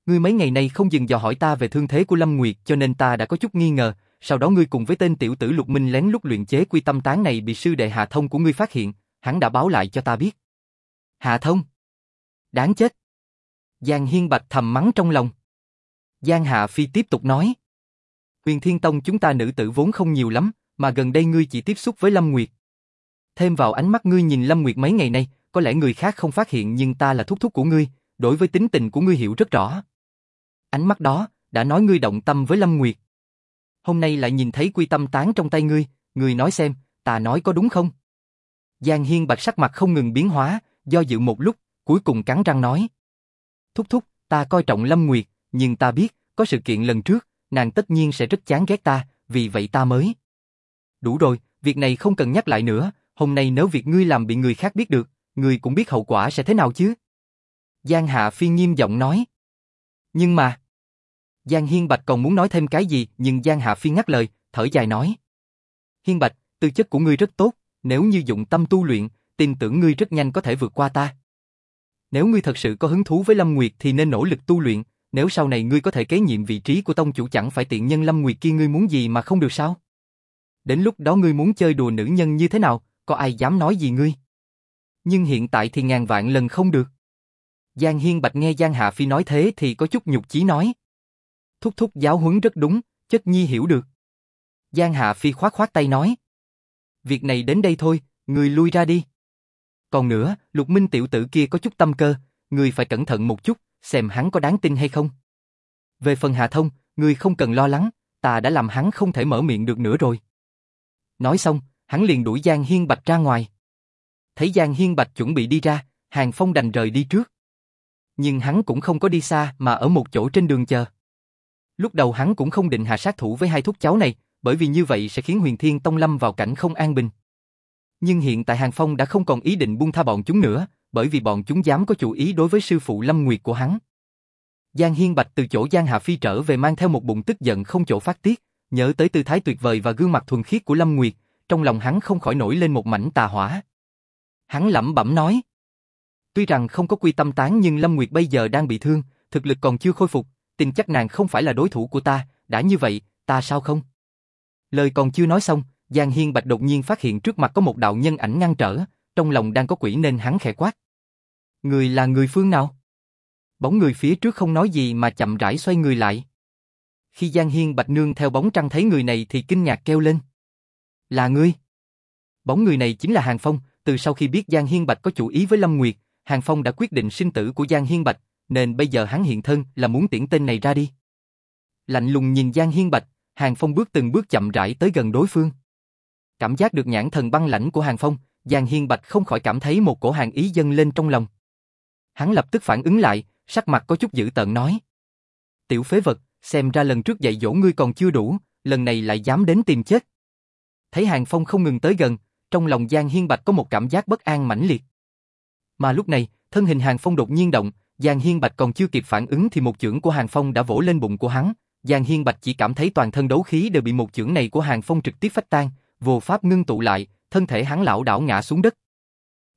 Ngươi mấy ngày nay không dừng dò hỏi ta về thương thế của Lâm Nguyệt cho nên ta đã có chút nghi ngờ, sau đó ngươi cùng với tên tiểu tử Lục Minh lén lút luyện chế quy tâm tán này bị sư đệ Hạ Thông của ngươi phát hiện, hắn đã báo lại cho ta biết. Hạ Thông? Đáng chết. Giang Hiên Bạch thầm mắng trong lòng. Giang Hạ Phi tiếp tục nói. Huyền Thiên Tông chúng ta nữ tử vốn không nhiều lắm, mà gần đây ngươi chỉ tiếp xúc với Lâm Nguyệt. Thêm vào ánh mắt ngươi nhìn Lâm Nguyệt mấy ngày nay, có lẽ người khác không phát hiện nhưng ta là thúc thúc của ngươi, đối với tính tình của ngươi hiểu rất rõ. Ánh mắt đó, đã nói ngươi động tâm với Lâm Nguyệt. Hôm nay lại nhìn thấy quy tâm tán trong tay ngươi, ngươi nói xem, ta nói có đúng không? Giang Hiên bạch sắc mặt không ngừng biến hóa, do dự một lúc, cuối cùng cắn răng nói. Thúc thúc, ta coi trọng Lâm Nguyệt, nhưng ta biết, có sự kiện lần trước, nàng tất nhiên sẽ rất chán ghét ta, vì vậy ta mới. Đủ rồi, việc này không cần nhắc lại nữa, hôm nay nếu việc ngươi làm bị người khác biết được, ngươi cũng biết hậu quả sẽ thế nào chứ? Giang Hạ Phi nghiêm giọng nói. Nhưng mà... Giang Hiên Bạch còn muốn nói thêm cái gì nhưng Giang Hạ Phi ngắt lời, thở dài nói. Hiên Bạch, tư chất của ngươi rất tốt, nếu như dụng tâm tu luyện, tin tưởng ngươi rất nhanh có thể vượt qua ta. Nếu ngươi thật sự có hứng thú với Lâm Nguyệt thì nên nỗ lực tu luyện, nếu sau này ngươi có thể kế nhiệm vị trí của tông chủ chẳng phải tiện nhân Lâm Nguyệt kia ngươi muốn gì mà không được sao? Đến lúc đó ngươi muốn chơi đùa nữ nhân như thế nào, có ai dám nói gì ngươi? Nhưng hiện tại thì ngàn vạn lần không được. Giang Hiên Bạch nghe Giang Hạ Phi nói thế thì có chút nhục chí nói. Thúc thúc giáo huấn rất đúng, chất nhi hiểu được. Giang Hạ Phi khoát khoát tay nói. Việc này đến đây thôi, người lui ra đi. Còn nữa, lục minh tiểu tử kia có chút tâm cơ, người phải cẩn thận một chút, xem hắn có đáng tin hay không. Về phần Hà Thông, người không cần lo lắng, ta đã làm hắn không thể mở miệng được nữa rồi. Nói xong, hắn liền đuổi Giang Hiên Bạch ra ngoài. Thấy Giang Hiên Bạch chuẩn bị đi ra, Hàng Phong đành rời đi trước. Nhưng hắn cũng không có đi xa mà ở một chỗ trên đường chờ. Lúc đầu hắn cũng không định hạ sát thủ với hai thúc cháu này, bởi vì như vậy sẽ khiến Huyền Thiên Tông lâm vào cảnh không an bình. Nhưng hiện tại Hàng Phong đã không còn ý định buông tha bọn chúng nữa, bởi vì bọn chúng dám có chủ ý đối với sư phụ Lâm Nguyệt của hắn. Giang Hiên Bạch từ chỗ Giang Hạ Phi trở về mang theo một bụng tức giận không chỗ phát tiết, nhớ tới tư thái tuyệt vời và gương mặt thuần khiết của Lâm Nguyệt, trong lòng hắn không khỏi nổi lên một mảnh tà hỏa. Hắn lẩm bẩm nói, tuy rằng không có quy tâm tán nhưng Lâm Nguyệt bây giờ đang bị thương, thực lực còn chưa khôi phục, tin chắc nàng không phải là đối thủ của ta, đã như vậy, ta sao không? Lời còn chưa nói xong, Giang Hiên Bạch đột nhiên phát hiện trước mặt có một đạo nhân ảnh ngăn trở, trong lòng đang có quỷ nên hắn khẽ quát. Người là người phương nào? Bóng người phía trước không nói gì mà chậm rãi xoay người lại. Khi Giang Hiên Bạch nương theo bóng trăng thấy người này thì kinh ngạc kêu lên. Là ngươi? Bóng người này chính là Hàng Phong, từ sau khi biết Giang Hiên Bạch có chủ ý với Lâm Nguyệt, Hàng Phong đã quyết định sinh tử của Giang Hiên Bạch, nên bây giờ hắn hiện thân là muốn tiễn tên này ra đi. Lạnh lùng nhìn Giang Hiên Bạch, Hàng Phong bước từng bước chậm rãi tới gần đối phương. Cảm giác được nhãn thần băng lãnh của Hàng Phong, Giang Hiên Bạch không khỏi cảm thấy một cổ hàng ý dâng lên trong lòng. Hắn lập tức phản ứng lại, sắc mặt có chút dữ tợn nói. Tiểu phế vật, xem ra lần trước dạy dỗ ngươi còn chưa đủ, lần này lại dám đến tìm chết. Thấy Hàng Phong không ngừng tới gần, trong lòng Giang Hiên Bạch có một cảm giác bất an mãnh liệt. Mà lúc này, thân hình Hàng Phong đột nhiên động, Giang Hiên Bạch còn chưa kịp phản ứng thì một chưởng của Hàng Phong đã vỗ lên bụng của hắn. Giang Hiên Bạch chỉ cảm thấy toàn thân đấu khí đều bị một chưởng này của Hàng Phong trực tiếp phách tan, vô pháp ngưng tụ lại, thân thể hắn lão đảo ngã xuống đất.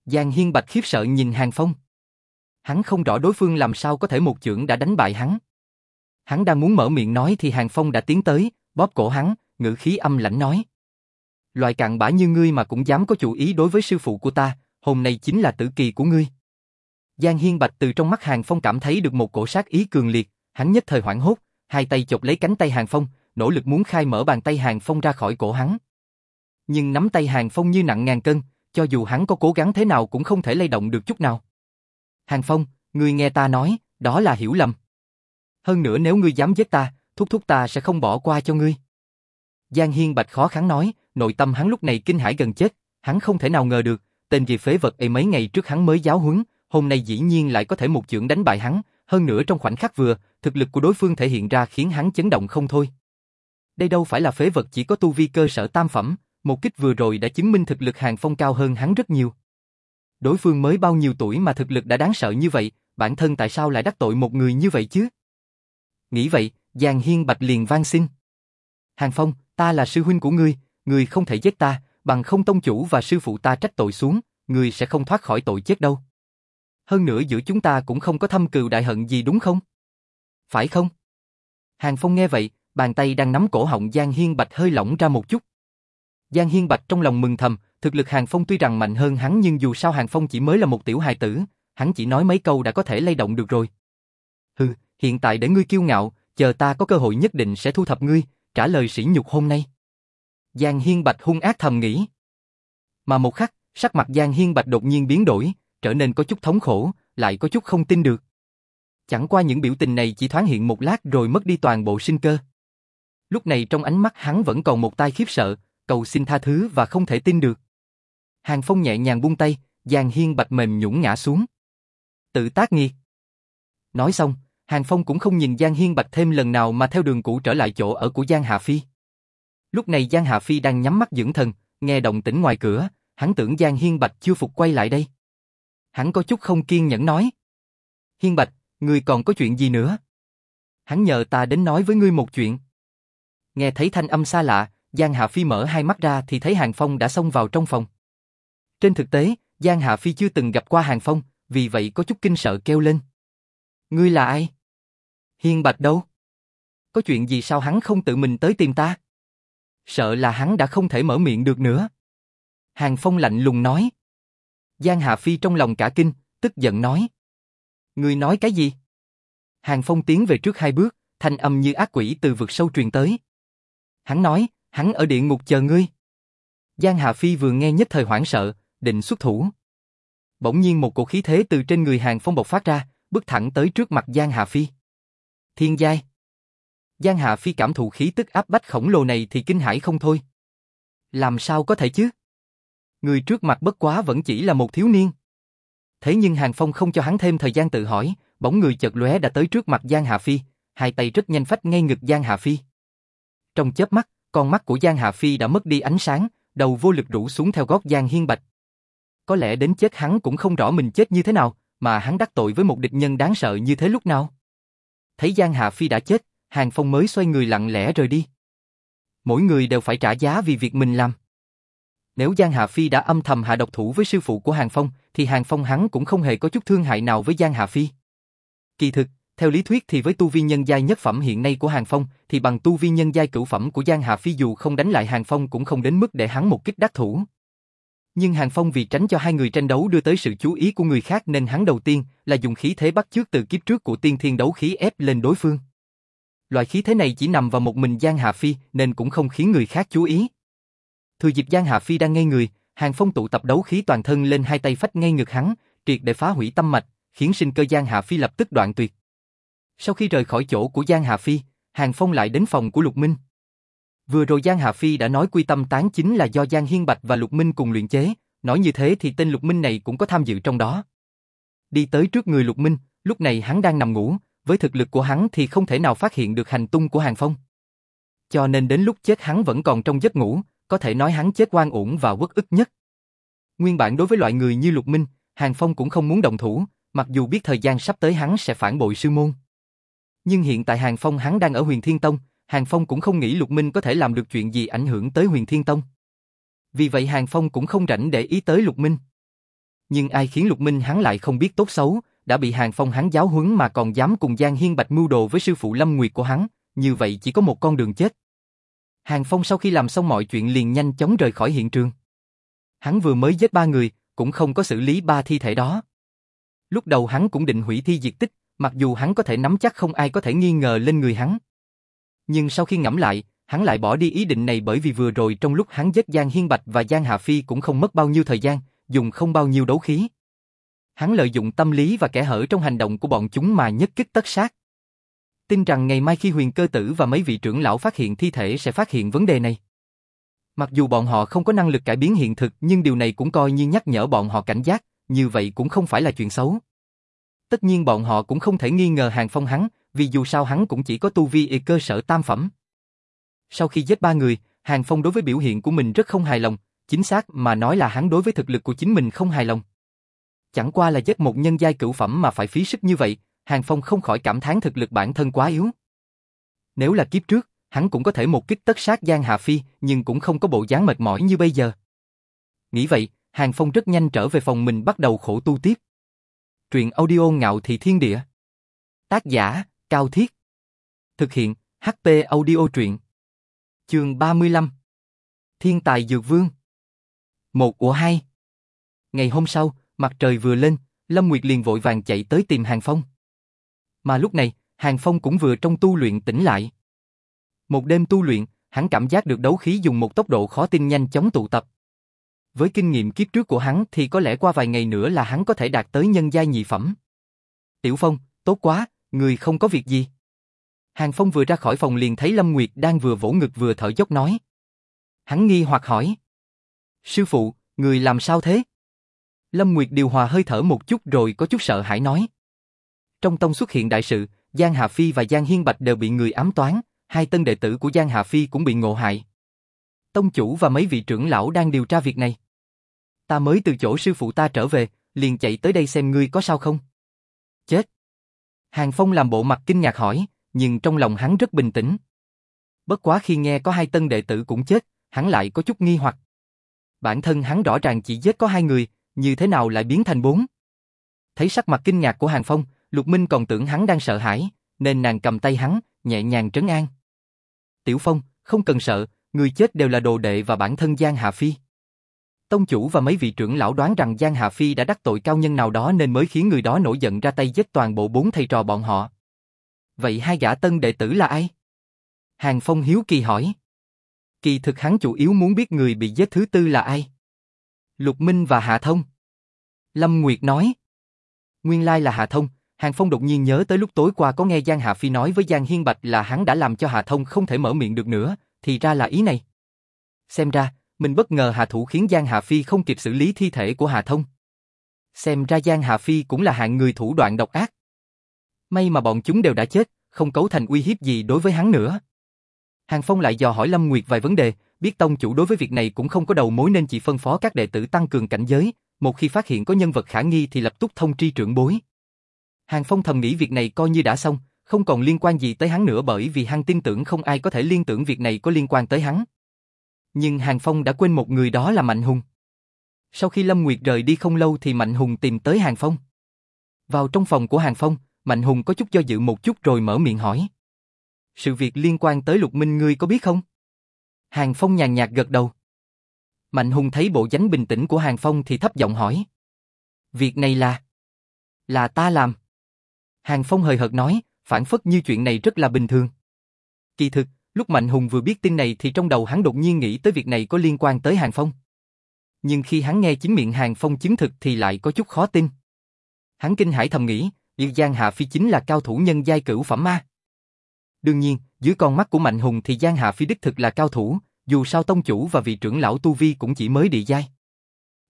Giang Hiên Bạch khiếp sợ nhìn Hàng Phong. Hắn không rõ đối phương làm sao có thể một chưởng đã đánh bại hắn. Hắn đang muốn mở miệng nói thì Hàng Phong đã tiến tới, bóp cổ hắn, ngữ khí âm lãnh nói. Loại cặn bã như ngươi mà cũng dám có chủ ý đối với sư phụ của ta, hôm nay chính là tử kỳ của ngươi. Giang Hiên Bạch từ trong mắt Hàng Phong cảm thấy được một cổ sát ý cường liệt, hắn nhất thời hoảng hốt, hai tay chộp lấy cánh tay Hàng Phong, nỗ lực muốn khai mở bàn tay Hàng Phong ra khỏi cổ hắn. Nhưng nắm tay Hàng Phong như nặng ngàn cân, cho dù hắn có cố gắng thế nào cũng không thể lay động được chút nào. Hàng Phong, ngươi nghe ta nói, đó là hiểu lầm. Hơn nữa nếu ngươi dám giết ta, thúc thúc ta sẽ không bỏ qua cho ngươi. Giang Hiên Bạch khó khăn nói, nội tâm hắn lúc này kinh hãi gần chết, hắn không thể nào ngờ được, tên gì phế vật ấy mấy ngày trước hắn mới giáo huấn, hôm nay dĩ nhiên lại có thể một chưởng đánh bại hắn, hơn nữa trong khoảnh khắc vừa, thực lực của đối phương thể hiện ra khiến hắn chấn động không thôi. Đây đâu phải là phế vật chỉ có tu vi cơ sở tam phẩm, một kích vừa rồi đã chứng minh thực lực Hàng Phong cao hơn hắn rất nhiều. Đối phương mới bao nhiêu tuổi mà thực lực đã đáng sợ như vậy, bản thân tại sao lại đắc tội một người như vậy chứ? Nghĩ vậy, Giang Hiên Bạch liền van xin. Hàng Phong, ta là sư huynh của ngươi, ngươi không thể giết ta, bằng không tông chủ và sư phụ ta trách tội xuống, ngươi sẽ không thoát khỏi tội chết đâu. Hơn nữa giữa chúng ta cũng không có thâm cừu đại hận gì đúng không? Phải không? Hàng Phong nghe vậy, bàn tay đang nắm cổ họng Giang Hiên Bạch hơi lỏng ra một chút. Giang Hiên Bạch trong lòng mừng thầm, thực lực Hàng Phong tuy rằng mạnh hơn hắn nhưng dù sao Hàng Phong chỉ mới là một tiểu hài tử, hắn chỉ nói mấy câu đã có thể lay động được rồi. Hừ, hiện tại để ngươi kiêu ngạo, chờ ta có cơ hội nhất định sẽ thu thập ngươi, trả lời sỉ nhục hôm nay. Giang Hiên Bạch hung ác thầm nghĩ. Mà một khắc, sắc mặt Giang Hiên Bạch đột nhiên biến đổi, trở nên có chút thống khổ, lại có chút không tin được. Chẳng qua những biểu tình này chỉ thoáng hiện một lát rồi mất đi toàn bộ sinh cơ. Lúc này trong ánh mắt hắn vẫn còn một tai khiếp sợ, cầu xin tha thứ và không thể tin được. Hàng Phong nhẹ nhàng buông tay, Giang Hiên Bạch mềm nhũn ngã xuống. Tự tác nghiệt. Nói xong, Hàng Phong cũng không nhìn Giang Hiên Bạch thêm lần nào mà theo đường cũ trở lại chỗ ở của Giang Hạ Phi. Lúc này Giang Hạ Phi đang nhắm mắt dưỡng thần, nghe động tĩnh ngoài cửa, hắn tưởng Giang Hiên Bạch chưa phục quay lại đây. Hắn có chút không kiên nhẫn nói. Hiên Bạch, ngươi còn có chuyện gì nữa? Hắn nhờ ta đến nói với ngươi một chuyện. Nghe thấy thanh âm xa lạ, Giang Hạ Phi mở hai mắt ra thì thấy Hàng Phong đã xông vào trong phòng. Trên thực tế, Giang Hạ Phi chưa từng gặp qua Hàng Phong, vì vậy có chút kinh sợ kêu lên. Ngươi là ai? Hiên Bạch đâu? Có chuyện gì sao hắn không tự mình tới tìm ta? Sợ là hắn đã không thể mở miệng được nữa. Hàng Phong lạnh lùng nói. Giang Hạ Phi trong lòng cả kinh, tức giận nói. Người nói cái gì? Hàng Phong tiến về trước hai bước, thanh âm như ác quỷ từ vực sâu truyền tới. Hắn nói, hắn ở địa ngục chờ ngươi. Giang Hạ Phi vừa nghe nhất thời hoảng sợ, định xuất thủ. Bỗng nhiên một cổ khí thế từ trên người Hàng Phong bộc phát ra, bước thẳng tới trước mặt Giang Hạ Phi. Thiên giai. Giang Hạ Phi cảm thụ khí tức áp bách khổng lồ này thì kinh hãi không thôi. Làm sao có thể chứ? Người trước mặt bất quá vẫn chỉ là một thiếu niên. Thế nhưng Hàng Phong không cho hắn thêm thời gian tự hỏi, bóng người chợt lóe đã tới trước mặt Giang Hạ Phi, hai tay rất nhanh phách ngay ngực Giang Hạ Phi. Trong chớp mắt, con mắt của Giang Hạ Phi đã mất đi ánh sáng, đầu vô lực rũ xuống theo gót Giang Hiên Bạch. Có lẽ đến chết hắn cũng không rõ mình chết như thế nào, mà hắn đắc tội với một địch nhân đáng sợ như thế lúc nào. Thấy Giang Hạ Phi đã chết, Hàng Phong mới xoay người lặng lẽ rời đi. Mỗi người đều phải trả giá vì việc mình làm. Nếu Giang Hạ Phi đã âm thầm hạ độc thủ với sư phụ của Hàng Phong, thì Hàng Phong hắn cũng không hề có chút thương hại nào với Giang Hạ Phi. Kỳ thực, theo lý thuyết thì với tu vi nhân giai nhất phẩm hiện nay của Hàng Phong, thì bằng tu vi nhân giai cửu phẩm của Giang Hạ Phi dù không đánh lại Hàng Phong cũng không đến mức để hắn một kích đắc thủ. Nhưng Hàng Phong vì tránh cho hai người tranh đấu đưa tới sự chú ý của người khác nên hắn đầu tiên là dùng khí thế bắt chước từ kiếp trước của tiên thiên đấu khí ép lên đối phương. Loại khí thế này chỉ nằm vào một mình Giang Hạ Phi nên cũng không khiến người khác chú ý. Thừa dịp Giang Hạ Phi đang ngây người, Hàng Phong tụ tập đấu khí toàn thân lên hai tay phách ngay ngực hắn, triệt để phá hủy tâm mạch, khiến sinh cơ Giang Hạ Phi lập tức đoạn tuyệt. Sau khi rời khỏi chỗ của Giang Hạ Phi, Hàng Phong lại đến phòng của Lục Minh. Vừa rồi Giang Hạ Phi đã nói quy tâm tán chính là do Giang Hiên Bạch và Lục Minh cùng luyện chế, nói như thế thì tên Lục Minh này cũng có tham dự trong đó. Đi tới trước người Lục Minh, lúc này hắn đang nằm ngủ, với thực lực của hắn thì không thể nào phát hiện được hành tung của Hàng Phong. Cho nên đến lúc chết hắn vẫn còn trong giấc ngủ, có thể nói hắn chết oan uổng và uất ức nhất. Nguyên bản đối với loại người như Lục Minh, Hàng Phong cũng không muốn đồng thủ, mặc dù biết thời gian sắp tới hắn sẽ phản bội sư môn. Nhưng hiện tại Hàng Phong hắn đang ở huyền Thiên Tông, Hàng Phong cũng không nghĩ Lục Minh có thể làm được chuyện gì ảnh hưởng tới huyền Thiên Tông. Vì vậy Hàng Phong cũng không rảnh để ý tới Lục Minh. Nhưng ai khiến Lục Minh hắn lại không biết tốt xấu, đã bị Hàng Phong hắn giáo huấn mà còn dám cùng Giang Hiên Bạch mưu đồ với sư phụ Lâm Nguyệt của hắn, như vậy chỉ có một con đường chết. Hàng Phong sau khi làm xong mọi chuyện liền nhanh chóng rời khỏi hiện trường. Hắn vừa mới giết ba người, cũng không có xử lý ba thi thể đó. Lúc đầu hắn cũng định hủy thi diệt tích, mặc dù hắn có thể nắm chắc không ai có thể nghi ngờ lên người hắn. Nhưng sau khi ngẫm lại, hắn lại bỏ đi ý định này bởi vì vừa rồi trong lúc hắn giết Giang Hiên Bạch và Giang Hạ Phi cũng không mất bao nhiêu thời gian, dùng không bao nhiêu đấu khí. Hắn lợi dụng tâm lý và kẻ hở trong hành động của bọn chúng mà nhất kích tất sát. Tin rằng ngày mai khi huyền cơ tử và mấy vị trưởng lão phát hiện thi thể sẽ phát hiện vấn đề này. Mặc dù bọn họ không có năng lực cải biến hiện thực nhưng điều này cũng coi như nhắc nhở bọn họ cảnh giác, như vậy cũng không phải là chuyện xấu. Tất nhiên bọn họ cũng không thể nghi ngờ hàng phong hắn, vì dù sao hắn cũng chỉ có tu vi y cơ sở tam phẩm. Sau khi giết ba người, Hàng Phong đối với biểu hiện của mình rất không hài lòng, chính xác mà nói là hắn đối với thực lực của chính mình không hài lòng. Chẳng qua là giết một nhân giai cửu phẩm mà phải phí sức như vậy, Hàng Phong không khỏi cảm thán thực lực bản thân quá yếu. Nếu là kiếp trước, hắn cũng có thể một kích tất sát Giang Hà Phi, nhưng cũng không có bộ dáng mệt mỏi như bây giờ. Nghĩ vậy, Hàng Phong rất nhanh trở về phòng mình bắt đầu khổ tu tiếp. Truyện audio ngạo thị thiên địa. Tác giả, Cao Thiết. Thực hiện, HP audio truyện. Chương 35. Thiên tài Dược Vương. Một của hai. Ngày hôm sau, mặt trời vừa lên, Lâm Nguyệt liền vội vàng chạy tới tìm Hàng Phong. Mà lúc này, Hàng Phong cũng vừa trong tu luyện tỉnh lại. Một đêm tu luyện, hắn cảm giác được đấu khí dùng một tốc độ khó tin nhanh chóng tụ tập. Với kinh nghiệm kiếp trước của hắn thì có lẽ qua vài ngày nữa là hắn có thể đạt tới nhân giai nhị phẩm. Tiểu Phong, tốt quá, người không có việc gì. Hàng Phong vừa ra khỏi phòng liền thấy Lâm Nguyệt đang vừa vỗ ngực vừa thở dốc nói. Hắn nghi hoặc hỏi. Sư phụ, người làm sao thế? Lâm Nguyệt điều hòa hơi thở một chút rồi có chút sợ hãi nói. Trong tông xuất hiện đại sự, Giang Hà Phi và Giang Hiên Bạch đều bị người ám toán, hai tân đệ tử của Giang Hà Phi cũng bị ngộ hại. Tông chủ và mấy vị trưởng lão đang điều tra việc này. Ta mới từ chỗ sư phụ ta trở về, liền chạy tới đây xem ngươi có sao không. Chết! Hàng Phong làm bộ mặt kinh ngạc hỏi, nhưng trong lòng hắn rất bình tĩnh. Bất quá khi nghe có hai tân đệ tử cũng chết, hắn lại có chút nghi hoặc. Bản thân hắn rõ ràng chỉ giết có hai người, như thế nào lại biến thành bốn? Thấy sắc mặt kinh ngạc của Hàng Phong, Lục Minh còn tưởng hắn đang sợ hãi, nên nàng cầm tay hắn, nhẹ nhàng trấn an. Tiểu Phong, không cần sợ, người chết đều là đồ đệ và bản thân Giang Hạ Phi. Tông chủ và mấy vị trưởng lão đoán rằng Giang Hạ Phi đã đắc tội cao nhân nào đó nên mới khiến người đó nổi giận ra tay giết toàn bộ bốn thầy trò bọn họ. Vậy hai gã tân đệ tử là ai? Hàng Phong hiếu kỳ hỏi. Kỳ thực hắn chủ yếu muốn biết người bị giết thứ tư là ai. Lục Minh và Hạ Thông. Lâm Nguyệt nói. Nguyên lai là Hạ Thông, Hàng Phong đột nhiên nhớ tới lúc tối qua có nghe Giang Hạ Phi nói với Giang Hiên Bạch là hắn đã làm cho Hạ Thông không thể mở miệng được nữa, thì ra là ý này. Xem ra, mình bất ngờ hạ thủ khiến Giang Hạ Phi không kịp xử lý thi thể của Hạ Thông. Xem ra Giang Hạ Phi cũng là hạng người thủ đoạn độc ác. May mà bọn chúng đều đã chết, không cấu thành uy hiếp gì đối với hắn nữa. Hàng Phong lại dò hỏi Lâm Nguyệt vài vấn đề, biết tông chủ đối với việc này cũng không có đầu mối nên chỉ phân phó các đệ tử tăng cường cảnh giới, một khi phát hiện có nhân vật khả nghi thì lập tức thông tri trưởng bối. Hàng Phong thầm nghĩ việc này coi như đã xong, không còn liên quan gì tới hắn nữa bởi vì hắn tin tưởng không ai có thể liên tưởng việc này có liên quan tới hắn. Nhưng Hàng Phong đã quên một người đó là Mạnh Hùng. Sau khi Lâm Nguyệt rời đi không lâu thì Mạnh Hùng tìm tới Hàng Phong. Vào trong phòng của Hàng Phong, Mạnh Hùng có chút do dự một chút rồi mở miệng hỏi. Sự việc liên quan tới Lục Minh ngươi có biết không? Hàng Phong nhàn nhạt gật đầu. Mạnh Hùng thấy bộ dáng bình tĩnh của Hàng Phong thì thấp giọng hỏi. Việc này là... Là ta làm. Hàng Phong hời hợt nói, phản phất như chuyện này rất là bình thường. Kỳ thực, lúc Mạnh Hùng vừa biết tin này thì trong đầu hắn đột nhiên nghĩ tới việc này có liên quan tới Hàng Phong. Nhưng khi hắn nghe chính miệng Hàng Phong chứng thực thì lại có chút khó tin. Hắn kinh hãi thầm nghĩ, Yêu Giang Hạ Phi chính là cao thủ nhân giai cửu phẩm ma. Đương nhiên, dưới con mắt của Mạnh Hùng thì Giang Hạ Phi đích thực là cao thủ, dù sao tông chủ và vị trưởng lão Tu Vi cũng chỉ mới địa giai.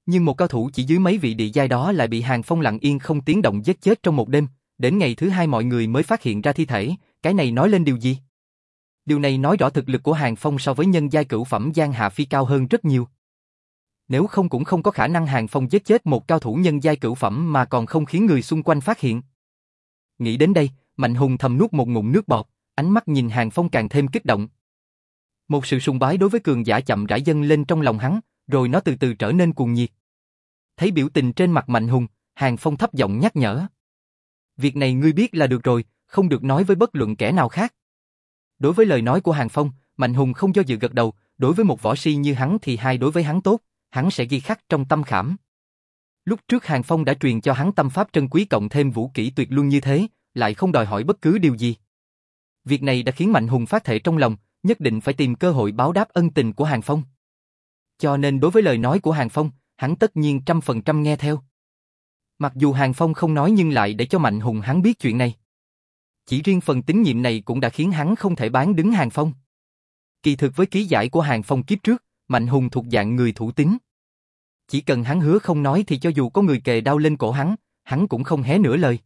Nhưng một cao thủ chỉ dưới mấy vị địa giai đó lại bị Hàng Phong lặng yên không tiếng động giết chết trong một đêm, đến ngày thứ hai mọi người mới phát hiện ra thi thể, cái này nói lên điều gì? Điều này nói rõ thực lực của Hàng Phong so với nhân giai cửu phẩm Giang Hạ Phi cao hơn rất nhiều. Nếu không cũng không có khả năng Hàng Phong giết chết một cao thủ nhân giai cửu phẩm mà còn không khiến người xung quanh phát hiện. Nghĩ đến đây, Mạnh Hùng thầm nuốt một ngụm nước bọt, ánh mắt nhìn Hàng Phong càng thêm kích động. Một sự sùng bái đối với cường giả chậm rãi dâng lên trong lòng hắn, rồi nó từ từ trở nên cuồng nhiệt. Thấy biểu tình trên mặt Mạnh Hùng, Hàng Phong thấp giọng nhắc nhở. Việc này ngươi biết là được rồi, không được nói với bất luận kẻ nào khác. Đối với lời nói của Hàng Phong, Mạnh Hùng không do dự gật đầu, đối với một võ si như hắn thì hai đối với hắn tốt, hắn sẽ ghi khắc trong tâm khảm. Lúc trước Hàng Phong đã truyền cho hắn tâm pháp trân quý cộng thêm vũ kỹ tuyệt luân như thế, lại không đòi hỏi bất cứ điều gì. Việc này đã khiến Mạnh Hùng phát thể trong lòng, nhất định phải tìm cơ hội báo đáp ân tình của Hàng Phong. Cho nên đối với lời nói của Hàng Phong, hắn tất nhiên trăm phần trăm nghe theo. Mặc dù Hàng Phong không nói nhưng lại để cho Mạnh Hùng hắn biết chuyện này. Chỉ riêng phần tín nhiệm này cũng đã khiến hắn không thể bán đứng Hàng Phong. Kỳ thực với ký giải của Hàng Phong kiếp trước, Mạnh Hùng thuộc dạng người thủ tín. Chỉ cần hắn hứa không nói thì cho dù có người kề đau lên cổ hắn, hắn cũng không hé nửa lời.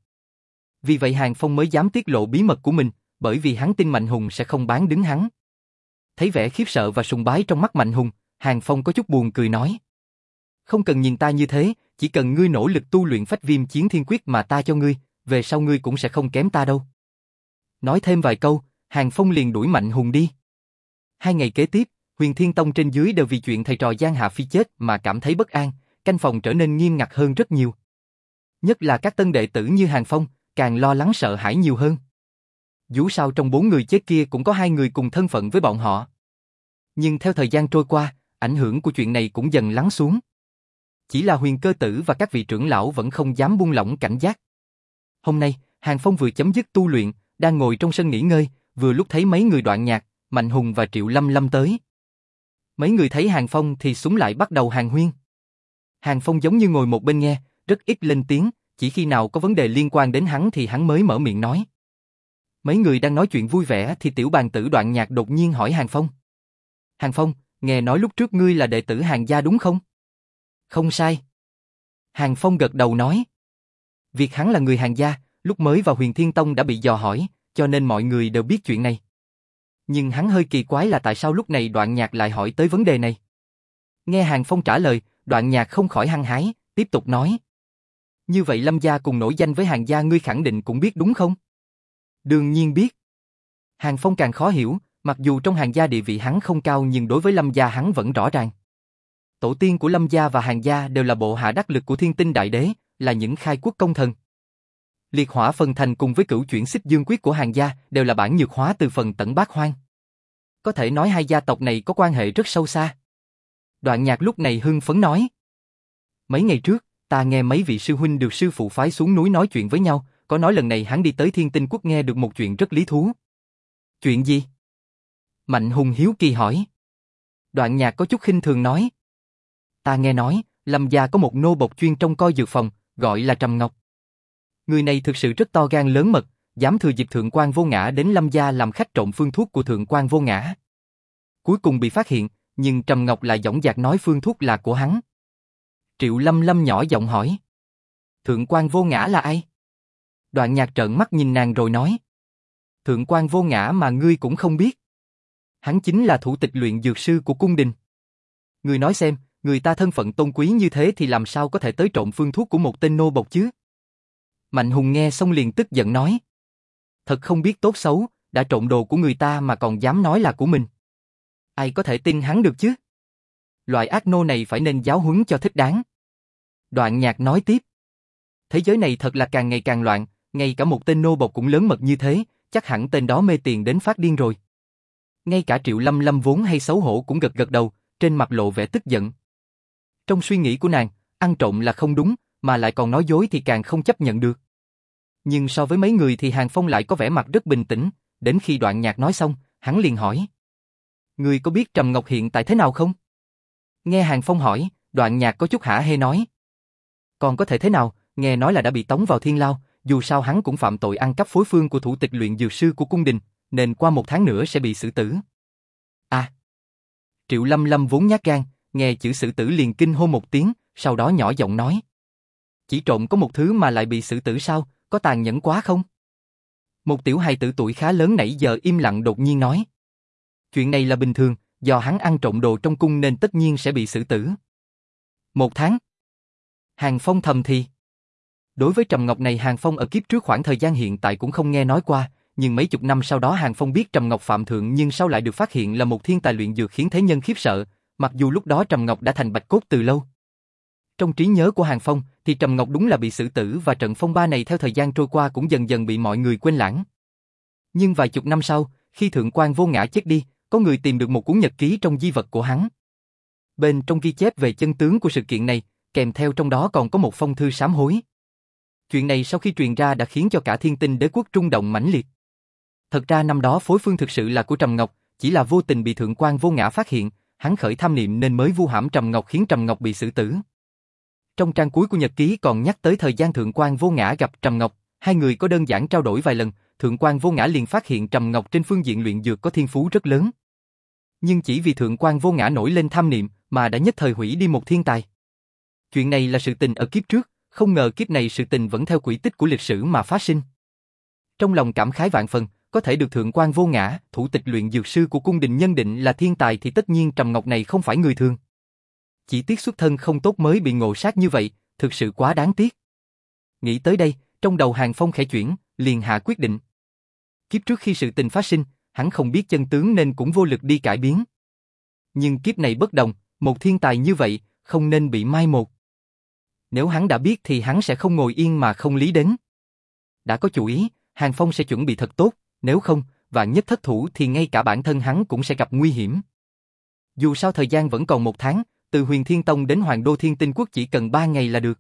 Vì vậy Hàng Phong mới dám tiết lộ bí mật của mình, bởi vì hắn tin Mạnh Hùng sẽ không bán đứng hắn. Thấy vẻ khiếp sợ và sùng bái trong mắt Mạnh Hùng, Hàng Phong có chút buồn cười nói. Không cần nhìn ta như thế, chỉ cần ngươi nỗ lực tu luyện phách viêm chiến thiên quyết mà ta cho ngươi, về sau ngươi cũng sẽ không kém ta đâu. Nói thêm vài câu, Hàng Phong liền đuổi Mạnh Hùng đi. Hai ngày kế tiếp, Huyền Thiên Tông trên dưới đều vì chuyện thầy trò Giang Hạ Phi chết mà cảm thấy bất an, canh phòng trở nên nghiêm ngặt hơn rất nhiều. Nhất là các tân đệ tử như Hàng Phong, càng lo lắng sợ hãi nhiều hơn. Dù sao trong bốn người chết kia cũng có hai người cùng thân phận với bọn họ. Nhưng theo thời gian trôi qua, ảnh hưởng của chuyện này cũng dần lắng xuống. Chỉ là huyền cơ tử và các vị trưởng lão vẫn không dám buông lỏng cảnh giác. Hôm nay, Hàng Phong vừa chấm dứt tu luyện, đang ngồi trong sân nghỉ ngơi, vừa lúc thấy mấy người đoạn nhạc, Mạnh Hùng và Triệu Lâm Lâm tới. Mấy người thấy Hàng Phong thì súng lại bắt đầu hàng huyên. Hàng Phong giống như ngồi một bên nghe, rất ít lên tiếng, chỉ khi nào có vấn đề liên quan đến hắn thì hắn mới mở miệng nói. Mấy người đang nói chuyện vui vẻ thì tiểu bàn tử đoạn nhạc đột nhiên hỏi Hàng Phong. Hàng Phong, nghe nói lúc trước ngươi là đệ tử Hàng gia đúng không? Không sai. Hàng Phong gật đầu nói. Việc hắn là người Hàng gia, lúc mới vào huyền Thiên Tông đã bị dò hỏi, cho nên mọi người đều biết chuyện này. Nhưng hắn hơi kỳ quái là tại sao lúc này đoạn nhạc lại hỏi tới vấn đề này. Nghe Hàng Phong trả lời, đoạn nhạc không khỏi hăng hái, tiếp tục nói. Như vậy Lâm gia cùng nổi danh với Hàng gia ngươi khẳng định cũng biết đúng không? Đương nhiên biết. Hàng Phong càng khó hiểu, mặc dù trong hàng gia địa vị hắn không cao nhưng đối với Lâm gia hắn vẫn rõ ràng. Tổ tiên của Lâm gia và hàng gia đều là bộ hạ đắc lực của thiên tinh đại đế, là những khai quốc công thần. Liệt hỏa phần thành cùng với cửu chuyển xích dương quyết của hàng gia đều là bản nhược hóa từ phần tận bát hoang. Có thể nói hai gia tộc này có quan hệ rất sâu xa. Đoạn nhạc lúc này hưng phấn nói. Mấy ngày trước, ta nghe mấy vị sư huynh được sư phụ phái xuống núi nói chuyện với nhau, có nói lần này hắn đi tới thiên tinh quốc nghe được một chuyện rất lý thú. Chuyện gì? Mạnh hùng hiếu kỳ hỏi. Đoạn nhạc có chút khinh thường nói. Ta nghe nói, Lâm gia có một nô bộc chuyên trong coi dược phòng, gọi là Trầm Ngọc. Người này thực sự rất to gan lớn mật, dám thừa dịp thượng quan vô ngã đến Lâm gia làm khách trộn phương thuốc của thượng quan vô ngã. Cuối cùng bị phát hiện, nhưng Trầm Ngọc lại dõng dạc nói phương thuốc là của hắn. Triệu Lâm Lâm nhỏ giọng hỏi. Thượng quan vô ngã là ai? Đoạn nhạc trợn mắt nhìn nàng rồi nói. Thượng quan vô ngã mà ngươi cũng không biết. Hắn chính là thủ tịch luyện dược sư của cung đình. Người nói xem, người ta thân phận tôn quý như thế thì làm sao có thể tới trộn phương thuốc của một tên nô bộc chứ? Mạnh Hùng nghe xong liền tức giận nói. Thật không biết tốt xấu, đã trộn đồ của người ta mà còn dám nói là của mình. Ai có thể tin hắn được chứ? Loại ác nô này phải nên giáo huấn cho thích đáng. Đoạn nhạc nói tiếp. Thế giới này thật là càng ngày càng loạn, ngay cả một tên nô bộc cũng lớn mật như thế, chắc hẳn tên đó mê tiền đến phát điên rồi. Ngay cả Triệu Lâm Lâm vốn hay xấu hổ cũng gật gật đầu, trên mặt lộ vẻ tức giận. Trong suy nghĩ của nàng, ăn trộm là không đúng, mà lại còn nói dối thì càng không chấp nhận được. Nhưng so với mấy người thì Hàng Phong lại có vẻ mặt rất bình tĩnh, đến khi đoạn nhạc nói xong, hắn liền hỏi. Người có biết Trầm Ngọc hiện tại thế nào không? Nghe Hàng Phong hỏi, đoạn nhạc có chút hả hê nói. Còn có thể thế nào, nghe nói là đã bị tống vào thiên lao, dù sao hắn cũng phạm tội ăn cắp phối phương của thủ tịch luyện dược sư của cung đình, nên qua một tháng nữa sẽ bị xử tử. À! Triệu Lâm Lâm vốn nhát gan, nghe chữ xử tử liền kinh hô một tiếng, sau đó nhỏ giọng nói. Chỉ trộm có một thứ mà lại bị xử tử sao, có tàn nhẫn quá không? Một tiểu hài tử tuổi khá lớn nãy giờ im lặng đột nhiên nói. Chuyện này là bình thường, do hắn ăn trộm đồ trong cung nên tất nhiên sẽ bị xử tử. Một tháng. Hàng Phong thầm thì. Đối với Trầm Ngọc này Hàng Phong ở kiếp trước khoảng thời gian hiện tại cũng không nghe nói qua, nhưng mấy chục năm sau đó Hàng Phong biết Trầm Ngọc phạm thượng nhưng sau lại được phát hiện là một thiên tài luyện dược khiến thế nhân khiếp sợ, mặc dù lúc đó Trầm Ngọc đã thành bạch cốt từ lâu. Trong trí nhớ của Hàng Phong thì Trầm Ngọc đúng là bị xử tử và trận phong ba này theo thời gian trôi qua cũng dần dần bị mọi người quên lãng. Nhưng vài chục năm sau, khi Thượng quan vô ngã chết đi, có người tìm được một cuốn nhật ký trong di vật của hắn. Bên trong ghi chép về chân tướng của sự kiện này, kèm theo trong đó còn có một phong thư sám hối. Chuyện này sau khi truyền ra đã khiến cho cả thiên tinh đế quốc trung động mãnh liệt. Thật ra năm đó phối phương thực sự là của Trầm Ngọc, chỉ là vô tình bị thượng quan vô ngã phát hiện, hắn khởi tham niệm nên mới vu hãm Trầm Ngọc khiến Trầm Ngọc bị xử tử. Trong trang cuối của nhật ký còn nhắc tới thời gian thượng quan vô ngã gặp Trầm Ngọc, hai người có đơn giản trao đổi vài lần, thượng quan vô ngã liền phát hiện Trầm Ngọc trên phương diện luyện dược có thiên phú rất lớn. Nhưng chỉ vì thượng quan vô ngã nổi lên tham niệm mà đã nhất thời hủy đi một thiên tài. Chuyện này là sự tình ở kiếp trước, không ngờ kiếp này sự tình vẫn theo quỹ tích của lịch sử mà phát sinh. Trong lòng cảm khái vạn phần, có thể được thượng quan vô ngã, thủ tịch luyện dược sư của cung đình nhân định là thiên tài thì tất nhiên Trầm Ngọc này không phải người thường. Chỉ tiếc xuất thân không tốt mới bị ngộ sát như vậy, thực sự quá đáng tiếc. Nghĩ tới đây, trong đầu Hàng Phong khẽ chuyển, liền hạ quyết định. Kiếp trước khi sự tình phát sinh, hắn không biết chân tướng nên cũng vô lực đi cải biến. Nhưng kiếp này bất đồng, một thiên tài như vậy, không nên bị mai một. Nếu hắn đã biết thì hắn sẽ không ngồi yên mà không lý đến. Đã có chủ ý, Hàng Phong sẽ chuẩn bị thật tốt, nếu không, vạn nhất thất thủ thì ngay cả bản thân hắn cũng sẽ gặp nguy hiểm. Dù sao thời gian vẫn còn một tháng, từ huyền Thiên Tông đến Hoàng Đô Thiên Tinh Quốc chỉ cần ba ngày là được.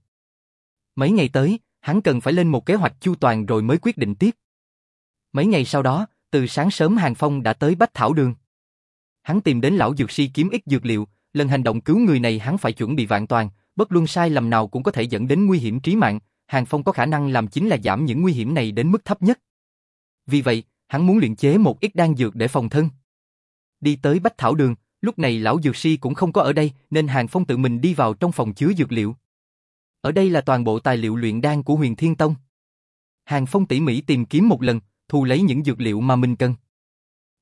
Mấy ngày tới, hắn cần phải lên một kế hoạch chu toàn rồi mới quyết định tiếp. Mấy ngày sau đó, từ sáng sớm Hàng Phong đã tới Bách Thảo Đường. Hắn tìm đến lão dược sĩ kiếm ít dược liệu, lần hành động cứu người này hắn phải chuẩn bị vạn toàn, bất luân sai lầm nào cũng có thể dẫn đến nguy hiểm trí mạng, Hàng Phong có khả năng làm chính là giảm những nguy hiểm này đến mức thấp nhất. Vì vậy, hắn muốn luyện chế một ít đan dược để phòng thân. Đi tới Bách Thảo Đường, lúc này lão dược si cũng không có ở đây nên Hàng Phong tự mình đi vào trong phòng chứa dược liệu. Ở đây là toàn bộ tài liệu luyện đan của huyền Thiên Tông. Hàng Phong tỉ mỉ tìm kiếm một lần, thu lấy những dược liệu mà mình cần.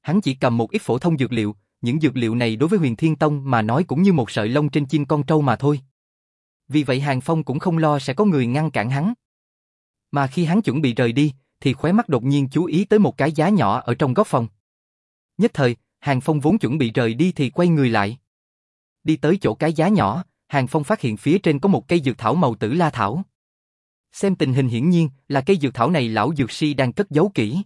Hắn chỉ cầm một ít phổ thông dược liệu, những dược liệu này đối với huyền Thiên Tông mà nói cũng như một sợi lông trên chim con trâu mà thôi. Vì vậy Hàng Phong cũng không lo sẽ có người ngăn cản hắn. Mà khi hắn chuẩn bị rời đi, thì khóe mắt đột nhiên chú ý tới một cái giá nhỏ ở trong góc phòng. Nhất thời, Hàng Phong vốn chuẩn bị rời đi thì quay người lại. Đi tới chỗ cái giá nhỏ, Hàng Phong phát hiện phía trên có một cây dược thảo màu tử la thảo. Xem tình hình hiển nhiên là cây dược thảo này lão dược si đang cất giấu kỹ.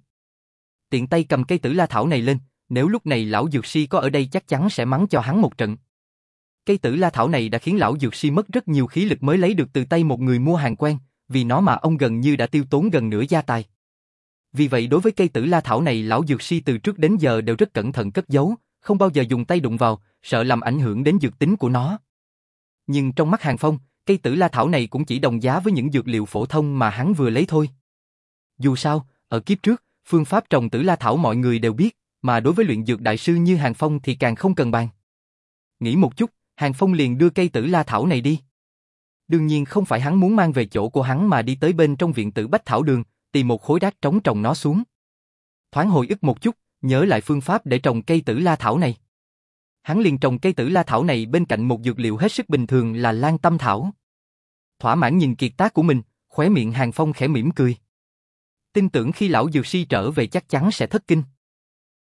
Tiện tay cầm cây tử la thảo này lên, nếu lúc này lão dược si có ở đây chắc chắn sẽ mắng cho hắn một trận. Cây tử la thảo này đã khiến lão dược si mất rất nhiều khí lực mới lấy được từ tay một người mua hàng quen, vì nó mà ông gần như đã tiêu tốn gần nửa gia tài. Vì vậy đối với cây tử la thảo này lão dược si từ trước đến giờ đều rất cẩn thận cất giấu, không bao giờ dùng tay đụng vào, sợ làm ảnh hưởng đến dược tính của nó. Nhưng trong mắt Hàng Phong, cây tử la thảo này cũng chỉ đồng giá với những dược liệu phổ thông mà hắn vừa lấy thôi. Dù sao, ở kiếp trước, phương pháp trồng tử la thảo mọi người đều biết, mà đối với luyện dược đại sư như Hàng Phong thì càng không cần bàn. Nghĩ một chút, Hàng Phong liền đưa cây tử la thảo này đi. Đương nhiên không phải hắn muốn mang về chỗ của hắn mà đi tới bên trong viện tử bách thảo đường, tìm một khối đá trống trồng nó xuống. Thoáng hồi ức một chút, nhớ lại phương pháp để trồng cây tử la thảo này. Hắn liền trồng cây tử la thảo này bên cạnh một dược liệu hết sức bình thường là lan tâm thảo. Thỏa mãn nhìn kiệt tác của mình, khóe miệng Hàng Phong khẽ mỉm cười. Tin tưởng khi lão dược si trở về chắc chắn sẽ thất kinh.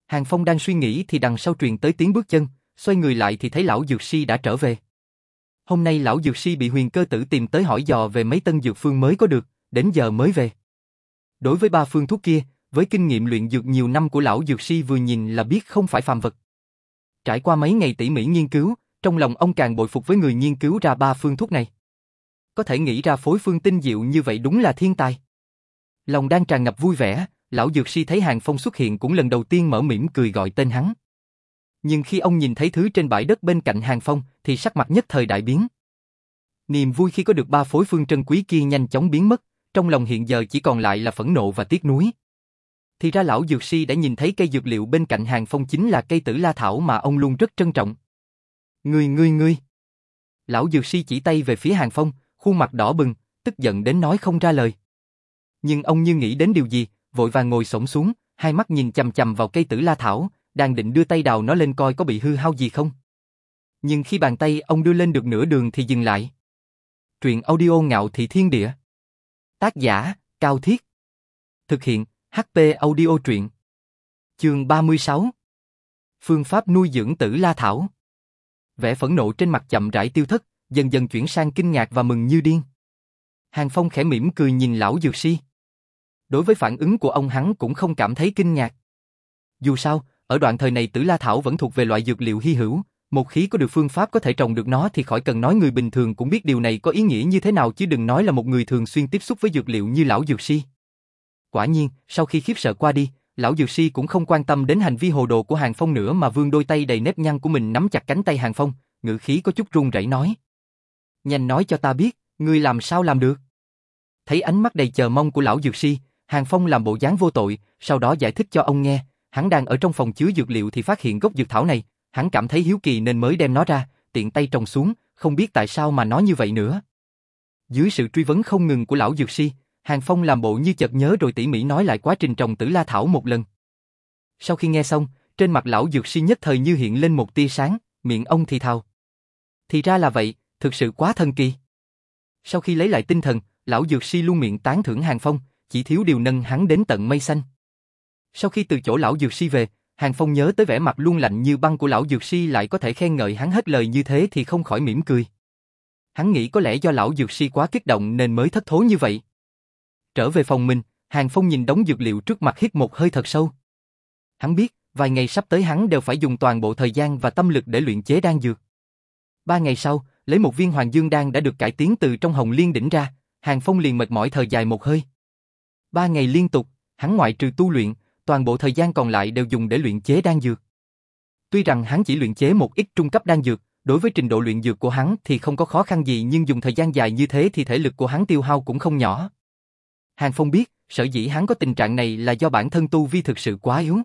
Hàng Phong đang suy nghĩ thì đằng sau truyền tới tiếng bước chân, xoay người lại thì thấy lão dược si đã trở về. Hôm nay lão dược si bị huyền cơ tử tìm tới hỏi dò về mấy tân dược phương mới có được, đến giờ mới về. Đối với ba phương thuốc kia, với kinh nghiệm luyện dược nhiều năm của lão dược sư vừa nhìn là biết không phải phàm vật. Trải qua mấy ngày tỉ mỉ nghiên cứu, trong lòng ông càng bội phục với người nghiên cứu ra ba phương thuốc này. Có thể nghĩ ra phối phương tinh diệu như vậy đúng là thiên tài. Lòng đang tràn ngập vui vẻ, lão dược sư thấy Hàng Phong xuất hiện cũng lần đầu tiên mở mỉm cười gọi tên hắn. Nhưng khi ông nhìn thấy thứ trên bãi đất bên cạnh Hàng Phong thì sắc mặt nhất thời đại biến. Niềm vui khi có được ba phối phương trân quý kia nhanh chóng biến mất, trong lòng hiện giờ chỉ còn lại là phẫn nộ và tiếc nuối. Thì ra lão dược si đã nhìn thấy cây dược liệu bên cạnh Hàng Phong chính là cây tử la thảo mà ông luôn rất trân trọng. Ngươi ngươi ngươi. Lão dược si chỉ tay về phía Hàng Phong, khuôn mặt đỏ bừng, tức giận đến nói không ra lời. Nhưng ông như nghĩ đến điều gì, vội vàng ngồi xổm xuống, hai mắt nhìn chầm chầm vào cây tử la thảo, đang định đưa tay đào nó lên coi có bị hư hao gì không. Nhưng khi bàn tay ông đưa lên được nửa đường thì dừng lại. Truyện audio ngạo thị thiên địa. Tác giả, Cao Thiết. Thực hiện, HP audio truyện. Chương 36 Phương pháp nuôi dưỡng tử la thảo. Vẻ phẫn nộ trên mặt chậm rãi tiêu thất, dần dần chuyển sang kinh ngạc và mừng như điên. Hàng Phong khẽ mỉm cười nhìn lão dược si. Đối với phản ứng của ông hắn cũng không cảm thấy kinh ngạc. Dù sao, ở đoạn thời này tử la thảo vẫn thuộc về loại dược liệu hy hữu, một khí có được phương pháp có thể trồng được nó thì khỏi cần nói người bình thường cũng biết điều này có ý nghĩa như thế nào chứ đừng nói là một người thường xuyên tiếp xúc với dược liệu như lão dược si. Quả nhiên, sau khi khiếp sợ qua đi, lão dược si cũng không quan tâm đến hành vi hồ đồ của Hàng Phong nữa mà vươn đôi tay đầy nếp nhăn của mình nắm chặt cánh tay Hàng Phong, ngữ khí có chút run rẩy nói. Nhanh nói cho ta biết, ngươi làm sao làm được? Thấy ánh mắt đầy chờ mong của lão dược si, Hàng Phong làm bộ dáng vô tội, sau đó giải thích cho ông nghe, hắn đang ở trong phòng chứa dược liệu thì phát hiện gốc dược thảo này, hắn cảm thấy hiếu kỳ nên mới đem nó ra, tiện tay trồng xuống, không biết tại sao mà nó như vậy nữa. Dưới sự truy vấn không ngừng của lão dược sĩ, Hàng Phong làm bộ như chợt nhớ rồi tỉ mỉ nói lại quá trình trồng tử la thảo một lần. Sau khi nghe xong, trên mặt lão dược sĩ nhất thời như hiện lên một tia sáng, miệng ông thì thào. Thì ra là vậy, thực sự quá thần kỳ. Sau khi lấy lại tinh thần, lão dược sĩ luôn miệng tán thưởng Hàng Phong, chỉ thiếu điều nâng hắn đến tận mây xanh. Sau khi từ chỗ lão dược sĩ về, Hàng Phong nhớ tới vẻ mặt luôn lạnh như băng của lão dược si lại có thể khen ngợi hắn hết lời như thế thì không khỏi mỉm cười. Hắn nghĩ có lẽ do lão dược si quá kích động nên mới thất thố như vậy. Trở về phòng mình, Hàng Phong nhìn đống dược liệu trước mặt hít một hơi thật sâu. Hắn biết, vài ngày sắp tới hắn đều phải dùng toàn bộ thời gian và tâm lực để luyện chế đan dược. Ba ngày sau, lấy một viên hoàng dương đan đã được cải tiến từ trong hồng liên đỉnh ra, Hàng Phong liền mệt mỏi thời dài một hơi. Ba ngày liên tục, hắn ngoại trừ tu luyện, toàn bộ thời gian còn lại đều dùng để luyện chế đan dược. Tuy rằng hắn chỉ luyện chế một ít trung cấp đan dược, đối với trình độ luyện dược của hắn thì không có khó khăn gì nhưng dùng thời gian dài như thế thì thể lực của hắn tiêu hao cũng không nhỏ. Hàng Phong biết, sở dĩ hắn có tình trạng này là do bản thân tu vi thực sự quá yếu.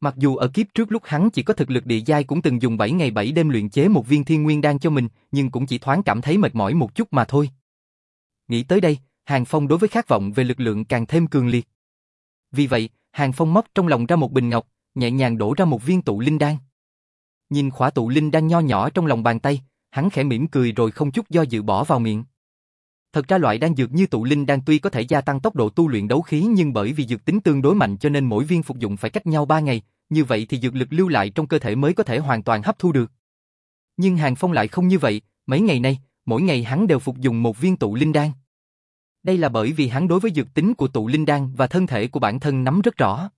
Mặc dù ở kiếp trước lúc hắn chỉ có thực lực địa giai cũng từng dùng 7 ngày 7 đêm luyện chế một viên thiên nguyên đan cho mình, nhưng cũng chỉ thoáng cảm thấy mệt mỏi một chút mà thôi. Nghĩ tới đây, Hàng Phong đối với khát vọng về lực lượng càng thêm cường liệt. Vì vậy, Hàng Phong móc trong lòng ra một bình ngọc, nhẹ nhàng đổ ra một viên tụ linh đan. Nhìn khỏa tụ linh đan nho nhỏ trong lòng bàn tay, hắn khẽ mỉm cười rồi không chút do dự bỏ vào miệng. Thật ra loại đan dược như tụ linh đan tuy có thể gia tăng tốc độ tu luyện đấu khí nhưng bởi vì dược tính tương đối mạnh cho nên mỗi viên phục dụng phải cách nhau 3 ngày, như vậy thì dược lực lưu lại trong cơ thể mới có thể hoàn toàn hấp thu được. Nhưng Hàng Phong lại không như vậy, mấy ngày nay, mỗi ngày hắn đều phục dụng một viên tụ linh đan. Đây là bởi vì hắn đối với dược tính của tụ linh đan và thân thể của bản thân nắm rất rõ.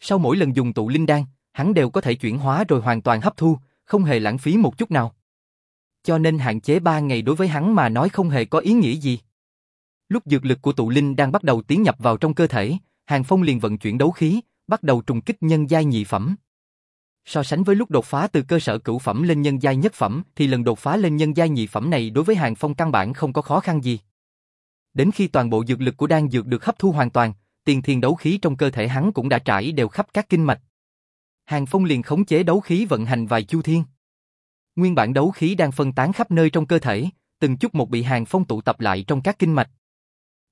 Sau mỗi lần dùng tụ linh đan, hắn đều có thể chuyển hóa rồi hoàn toàn hấp thu, không hề lãng phí một chút nào. Cho nên hạn chế 3 ngày đối với hắn mà nói không hề có ý nghĩa gì. Lúc dược lực của tụ linh đang bắt đầu tiến nhập vào trong cơ thể, Hàng Phong liền vận chuyển đấu khí, bắt đầu trùng kích nhân giai nhị phẩm. So sánh với lúc đột phá từ cơ sở cửu phẩm lên nhân giai nhất phẩm thì lần đột phá lên nhân giai nhị phẩm này đối với Hàng Phong căn bản không có khó khăn gì. Đến khi toàn bộ dược lực của đan dược được hấp thu hoàn toàn, tiền thiên đấu khí trong cơ thể hắn cũng đã trải đều khắp các kinh mạch. Hàng Phong liền khống chế đấu khí vận hành vài chu thiên. Nguyên bản đấu khí đang phân tán khắp nơi trong cơ thể, từng chút một bị Hàng Phong tụ tập lại trong các kinh mạch.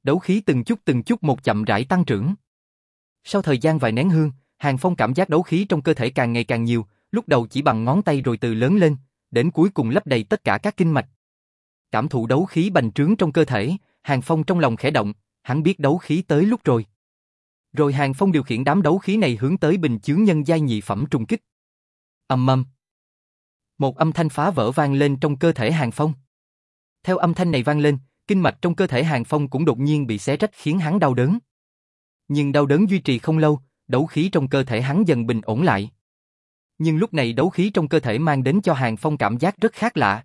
Đấu khí từng chút từng chút một chậm rãi tăng trưởng. Sau thời gian vài nén hương, Hàng Phong cảm giác đấu khí trong cơ thể càng ngày càng nhiều, lúc đầu chỉ bằng ngón tay rồi từ lớn lên, đến cuối cùng lấp đầy tất cả các kinh mạch. Cảm thụ đấu khí bành trướng trong cơ thể, Hàng Phong trong lòng khẽ động, hắn biết đấu khí tới lúc rồi. Rồi Hàng Phong điều khiển đám đấu khí này hướng tới bình chướng nhân giai nhị phẩm trùng kích. Âm âm. Một âm thanh phá vỡ vang lên trong cơ thể Hàng Phong. Theo âm thanh này vang lên, kinh mạch trong cơ thể Hàng Phong cũng đột nhiên bị xé rách khiến hắn đau đớn. Nhưng đau đớn duy trì không lâu, đấu khí trong cơ thể hắn dần bình ổn lại. Nhưng lúc này đấu khí trong cơ thể mang đến cho Hàng Phong cảm giác rất khác lạ.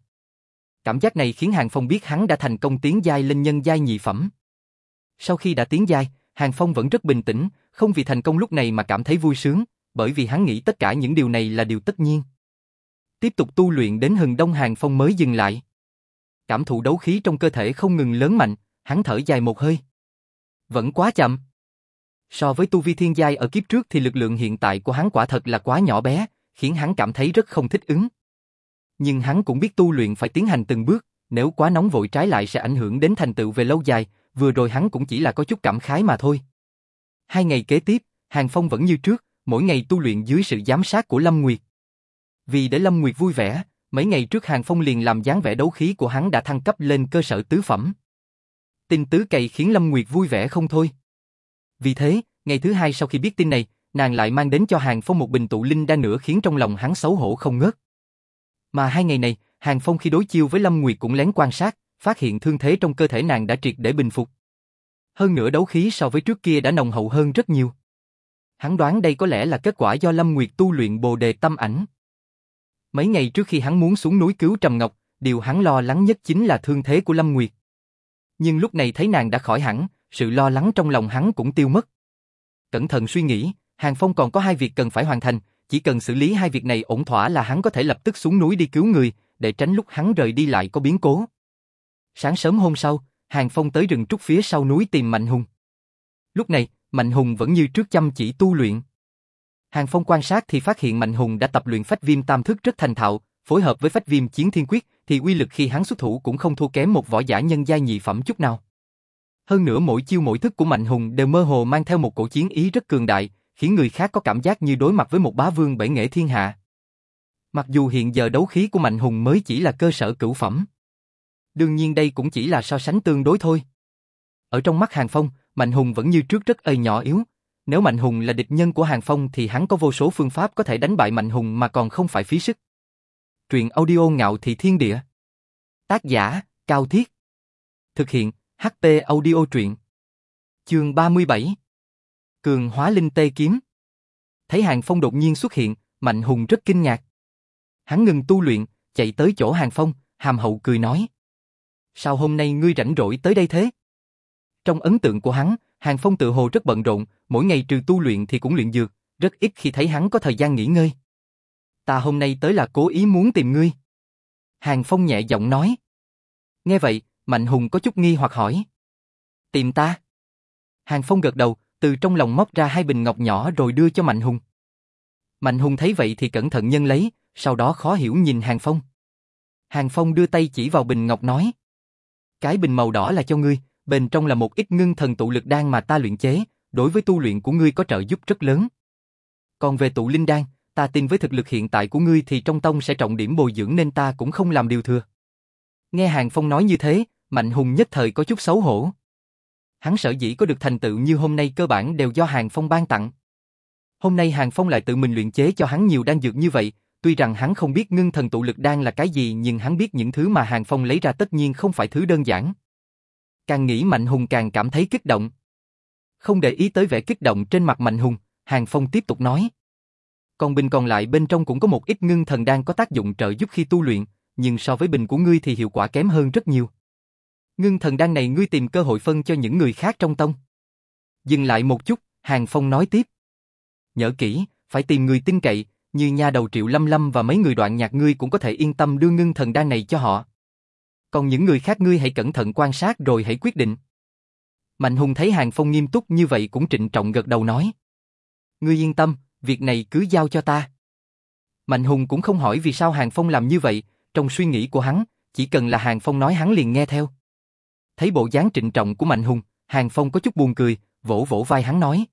Cảm giác này khiến Hàng Phong biết hắn đã thành công tiến giai lên nhân giai nhị phẩm. Sau khi đã tiến giai, Hàng Phong vẫn rất bình tĩnh, không vì thành công lúc này mà cảm thấy vui sướng, bởi vì hắn nghĩ tất cả những điều này là điều tất nhiên. Tiếp tục tu luyện đến hừng đông Hàng Phong mới dừng lại. Cảm thụ đấu khí trong cơ thể không ngừng lớn mạnh, hắn thở dài một hơi. Vẫn quá chậm. So với tu vi thiên giai ở kiếp trước thì lực lượng hiện tại của hắn quả thật là quá nhỏ bé, khiến hắn cảm thấy rất không thích ứng. Nhưng hắn cũng biết tu luyện phải tiến hành từng bước, nếu quá nóng vội trái lại sẽ ảnh hưởng đến thành tựu về lâu dài, vừa rồi hắn cũng chỉ là có chút cảm khái mà thôi. Hai ngày kế tiếp, Hàng Phong vẫn như trước, mỗi ngày tu luyện dưới sự giám sát của Lâm Nguyệt. Vì để Lâm Nguyệt vui vẻ, mấy ngày trước Hàng Phong liền làm dáng vẻ đấu khí của hắn đã thăng cấp lên cơ sở tứ phẩm. Tin tứ cày khiến Lâm Nguyệt vui vẻ không thôi. Vì thế, ngày thứ hai sau khi biết tin này, nàng lại mang đến cho Hàng Phong một bình tụ linh đa nữa khiến trong lòng hắn xấu hổ không ngớt. Mà hai ngày này, Hàng Phong khi đối chiêu với Lâm Nguyệt cũng lén quan sát, phát hiện thương thế trong cơ thể nàng đã triệt để bình phục. Hơn nữa đấu khí so với trước kia đã nồng hậu hơn rất nhiều. Hắn đoán đây có lẽ là kết quả do Lâm Nguyệt tu luyện bồ đề tâm ảnh. Mấy ngày trước khi hắn muốn xuống núi cứu Trầm Ngọc, điều hắn lo lắng nhất chính là thương thế của Lâm Nguyệt. Nhưng lúc này thấy nàng đã khỏi hẳn, sự lo lắng trong lòng hắn cũng tiêu mất. Cẩn thận suy nghĩ, Hàng Phong còn có hai việc cần phải hoàn thành, chỉ cần xử lý hai việc này ổn thỏa là hắn có thể lập tức xuống núi đi cứu người, để tránh lúc hắn rời đi lại có biến cố. Sáng sớm hôm sau, Hàng Phong tới rừng trúc phía sau núi tìm Mạnh Hùng. Lúc này, Mạnh Hùng vẫn như trước chăm chỉ tu luyện. Hàng Phong quan sát thì phát hiện Mạnh Hùng đã tập luyện phách viêm tam thức rất thành thạo, phối hợp với phách viêm chiến thiên quyết thì uy lực khi hắn xuất thủ cũng không thua kém một võ giả nhân giai nhị phẩm chút nào. Hơn nữa mỗi chiêu mỗi thức của Mạnh Hùng đều mơ hồ mang theo một cổ chiến ý rất cường đại, khiến người khác có cảm giác như đối mặt với một bá vương bảy nghệ thiên hạ. Mặc dù hiện giờ đấu khí của Mạnh Hùng mới chỉ là cơ sở cửu phẩm. Đương nhiên đây cũng chỉ là so sánh tương đối thôi. Ở trong mắt Hàng Phong, Mạnh Hùng vẫn như trước rất ơi nhỏ yếu. Nếu Mạnh Hùng là địch nhân của Hàng Phong thì hắn có vô số phương pháp có thể đánh bại Mạnh Hùng mà còn không phải phí sức. Truyện audio ngạo thị thiên địa. Tác giả, Cao Thiết. Thực hiện, HP audio truyện. Chương 37 Cường hóa linh tê kiếm. Thấy Hàng Phong đột nhiên xuất hiện, Mạnh Hùng rất kinh ngạc. Hắn ngừng tu luyện, chạy tới chỗ Hàng Phong, hàm hậu cười nói. Sao hôm nay ngươi rảnh rỗi tới đây thế? Trong ấn tượng của hắn, Hàng Phong tự hồ rất bận rộn, mỗi ngày trừ tu luyện thì cũng luyện dược, rất ít khi thấy hắn có thời gian nghỉ ngơi. Ta hôm nay tới là cố ý muốn tìm ngươi. Hàng Phong nhẹ giọng nói. Nghe vậy, Mạnh Hùng có chút nghi hoặc hỏi. Tìm ta? Hàng Phong gật đầu, từ trong lòng móc ra hai bình ngọc nhỏ rồi đưa cho Mạnh Hùng. Mạnh Hùng thấy vậy thì cẩn thận nhân lấy, sau đó khó hiểu nhìn Hàng Phong. Hàng Phong đưa tay chỉ vào bình ngọc nói. Cái bình màu đỏ là cho ngươi, bên trong là một ít ngưng thần tụ lực đan mà ta luyện chế, đối với tu luyện của ngươi có trợ giúp rất lớn. Còn về tụ linh đan, ta tin với thực lực hiện tại của ngươi thì trong tông sẽ trọng điểm bồi dưỡng nên ta cũng không làm điều thừa. Nghe Hàng Phong nói như thế, Mạnh Hùng nhất thời có chút xấu hổ. Hắn sợ dĩ có được thành tựu như hôm nay cơ bản đều do Hàng Phong ban tặng. Hôm nay Hàng Phong lại tự mình luyện chế cho hắn nhiều đan dược như vậy, tuy rằng hắn không biết ngưng thần tụ lực đan là cái gì nhưng hắn biết những thứ mà Hàng Phong lấy ra tất nhiên không phải thứ đơn giản. Càng nghĩ Mạnh Hùng càng cảm thấy kích động. Không để ý tới vẻ kích động trên mặt Mạnh Hùng, Hàng Phong tiếp tục nói. Còn bình còn lại bên trong cũng có một ít ngưng thần đan có tác dụng trợ giúp khi tu luyện, nhưng so với bình của ngươi thì hiệu quả kém hơn rất nhiều. Ngưng thần đan này ngươi tìm cơ hội phân cho những người khác trong tông. Dừng lại một chút, Hàng Phong nói tiếp. Nhớ kỹ, phải tìm người tin cậy, như nha đầu triệu lâm lâm và mấy người đoạn nhạc ngươi cũng có thể yên tâm đưa ngưng thần đan này cho họ. Còn những người khác ngươi hãy cẩn thận quan sát rồi hãy quyết định. Mạnh Hùng thấy Hàng Phong nghiêm túc như vậy cũng trịnh trọng gật đầu nói. Ngươi yên tâm, việc này cứ giao cho ta. Mạnh Hùng cũng không hỏi vì sao Hàng Phong làm như vậy, trong suy nghĩ của hắn, chỉ cần là Hàng Phong nói hắn liền nghe theo. Thấy bộ dáng trịnh trọng của Mạnh Hùng, Hàng Phong có chút buồn cười, vỗ vỗ vai hắn nói.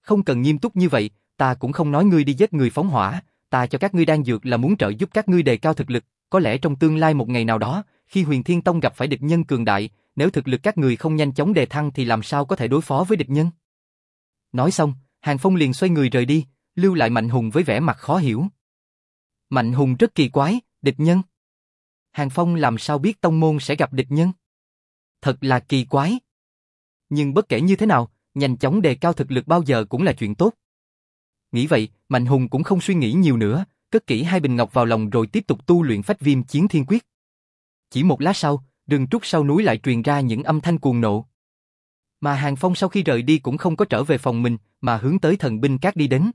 Không cần nghiêm túc như vậy, ta cũng không nói ngươi đi giết người phóng hỏa, ta cho các ngươi đang dược là muốn trợ giúp các ngươi đề cao thực lực, có lẽ trong tương lai một ngày nào đó, khi Huyền Thiên Tông gặp phải địch nhân cường đại, nếu thực lực các người không nhanh chóng đề thăng thì làm sao có thể đối phó với địch nhân. Nói xong, Hàng Phong liền xoay người rời đi, lưu lại Mạnh Hùng với vẻ mặt khó hiểu. Mạnh Hùng rất kỳ quái, địch nhân. Hàng Phong làm sao biết tông môn sẽ gặp địch nhân? Thật là kỳ quái. Nhưng bất kể như thế nào, nhanh chóng đề cao thực lực bao giờ cũng là chuyện tốt. Nghĩ vậy, Mạnh Hùng cũng không suy nghĩ nhiều nữa, cất kỹ hai bình ngọc vào lòng rồi tiếp tục tu luyện phách viêm chiến thiên quyết. Chỉ một lát sau, rừng trúc sau núi lại truyền ra những âm thanh cuồng nộ. Mà Hàng Phong sau khi rời đi cũng không có trở về phòng mình, mà hướng tới thần binh cát đi đến.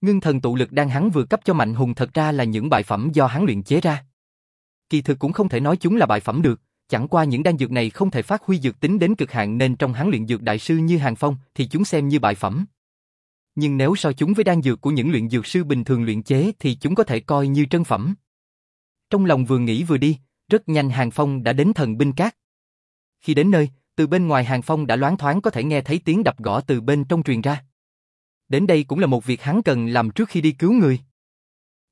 Ngưng thần tụ lực đang hắn vừa cấp cho Mạnh Hùng thật ra là những bài phẩm do hắn luyện chế ra. Kỳ thực cũng không thể nói chúng là bài phẩm được, chẳng qua những đan dược này không thể phát huy dược tính đến cực hạn nên trong hắn luyện dược đại sư như Hàng Phong thì chúng xem như bại phẩm. Nhưng nếu so chúng với đan dược của những luyện dược sư bình thường luyện chế thì chúng có thể coi như trân phẩm. Trong lòng vừa nghĩ vừa đi, rất nhanh Hàng Phong đã đến thần binh cát. Khi đến nơi, từ bên ngoài Hàng Phong đã loáng thoáng có thể nghe thấy tiếng đập gõ từ bên trong truyền ra. Đến đây cũng là một việc hắn cần làm trước khi đi cứu người.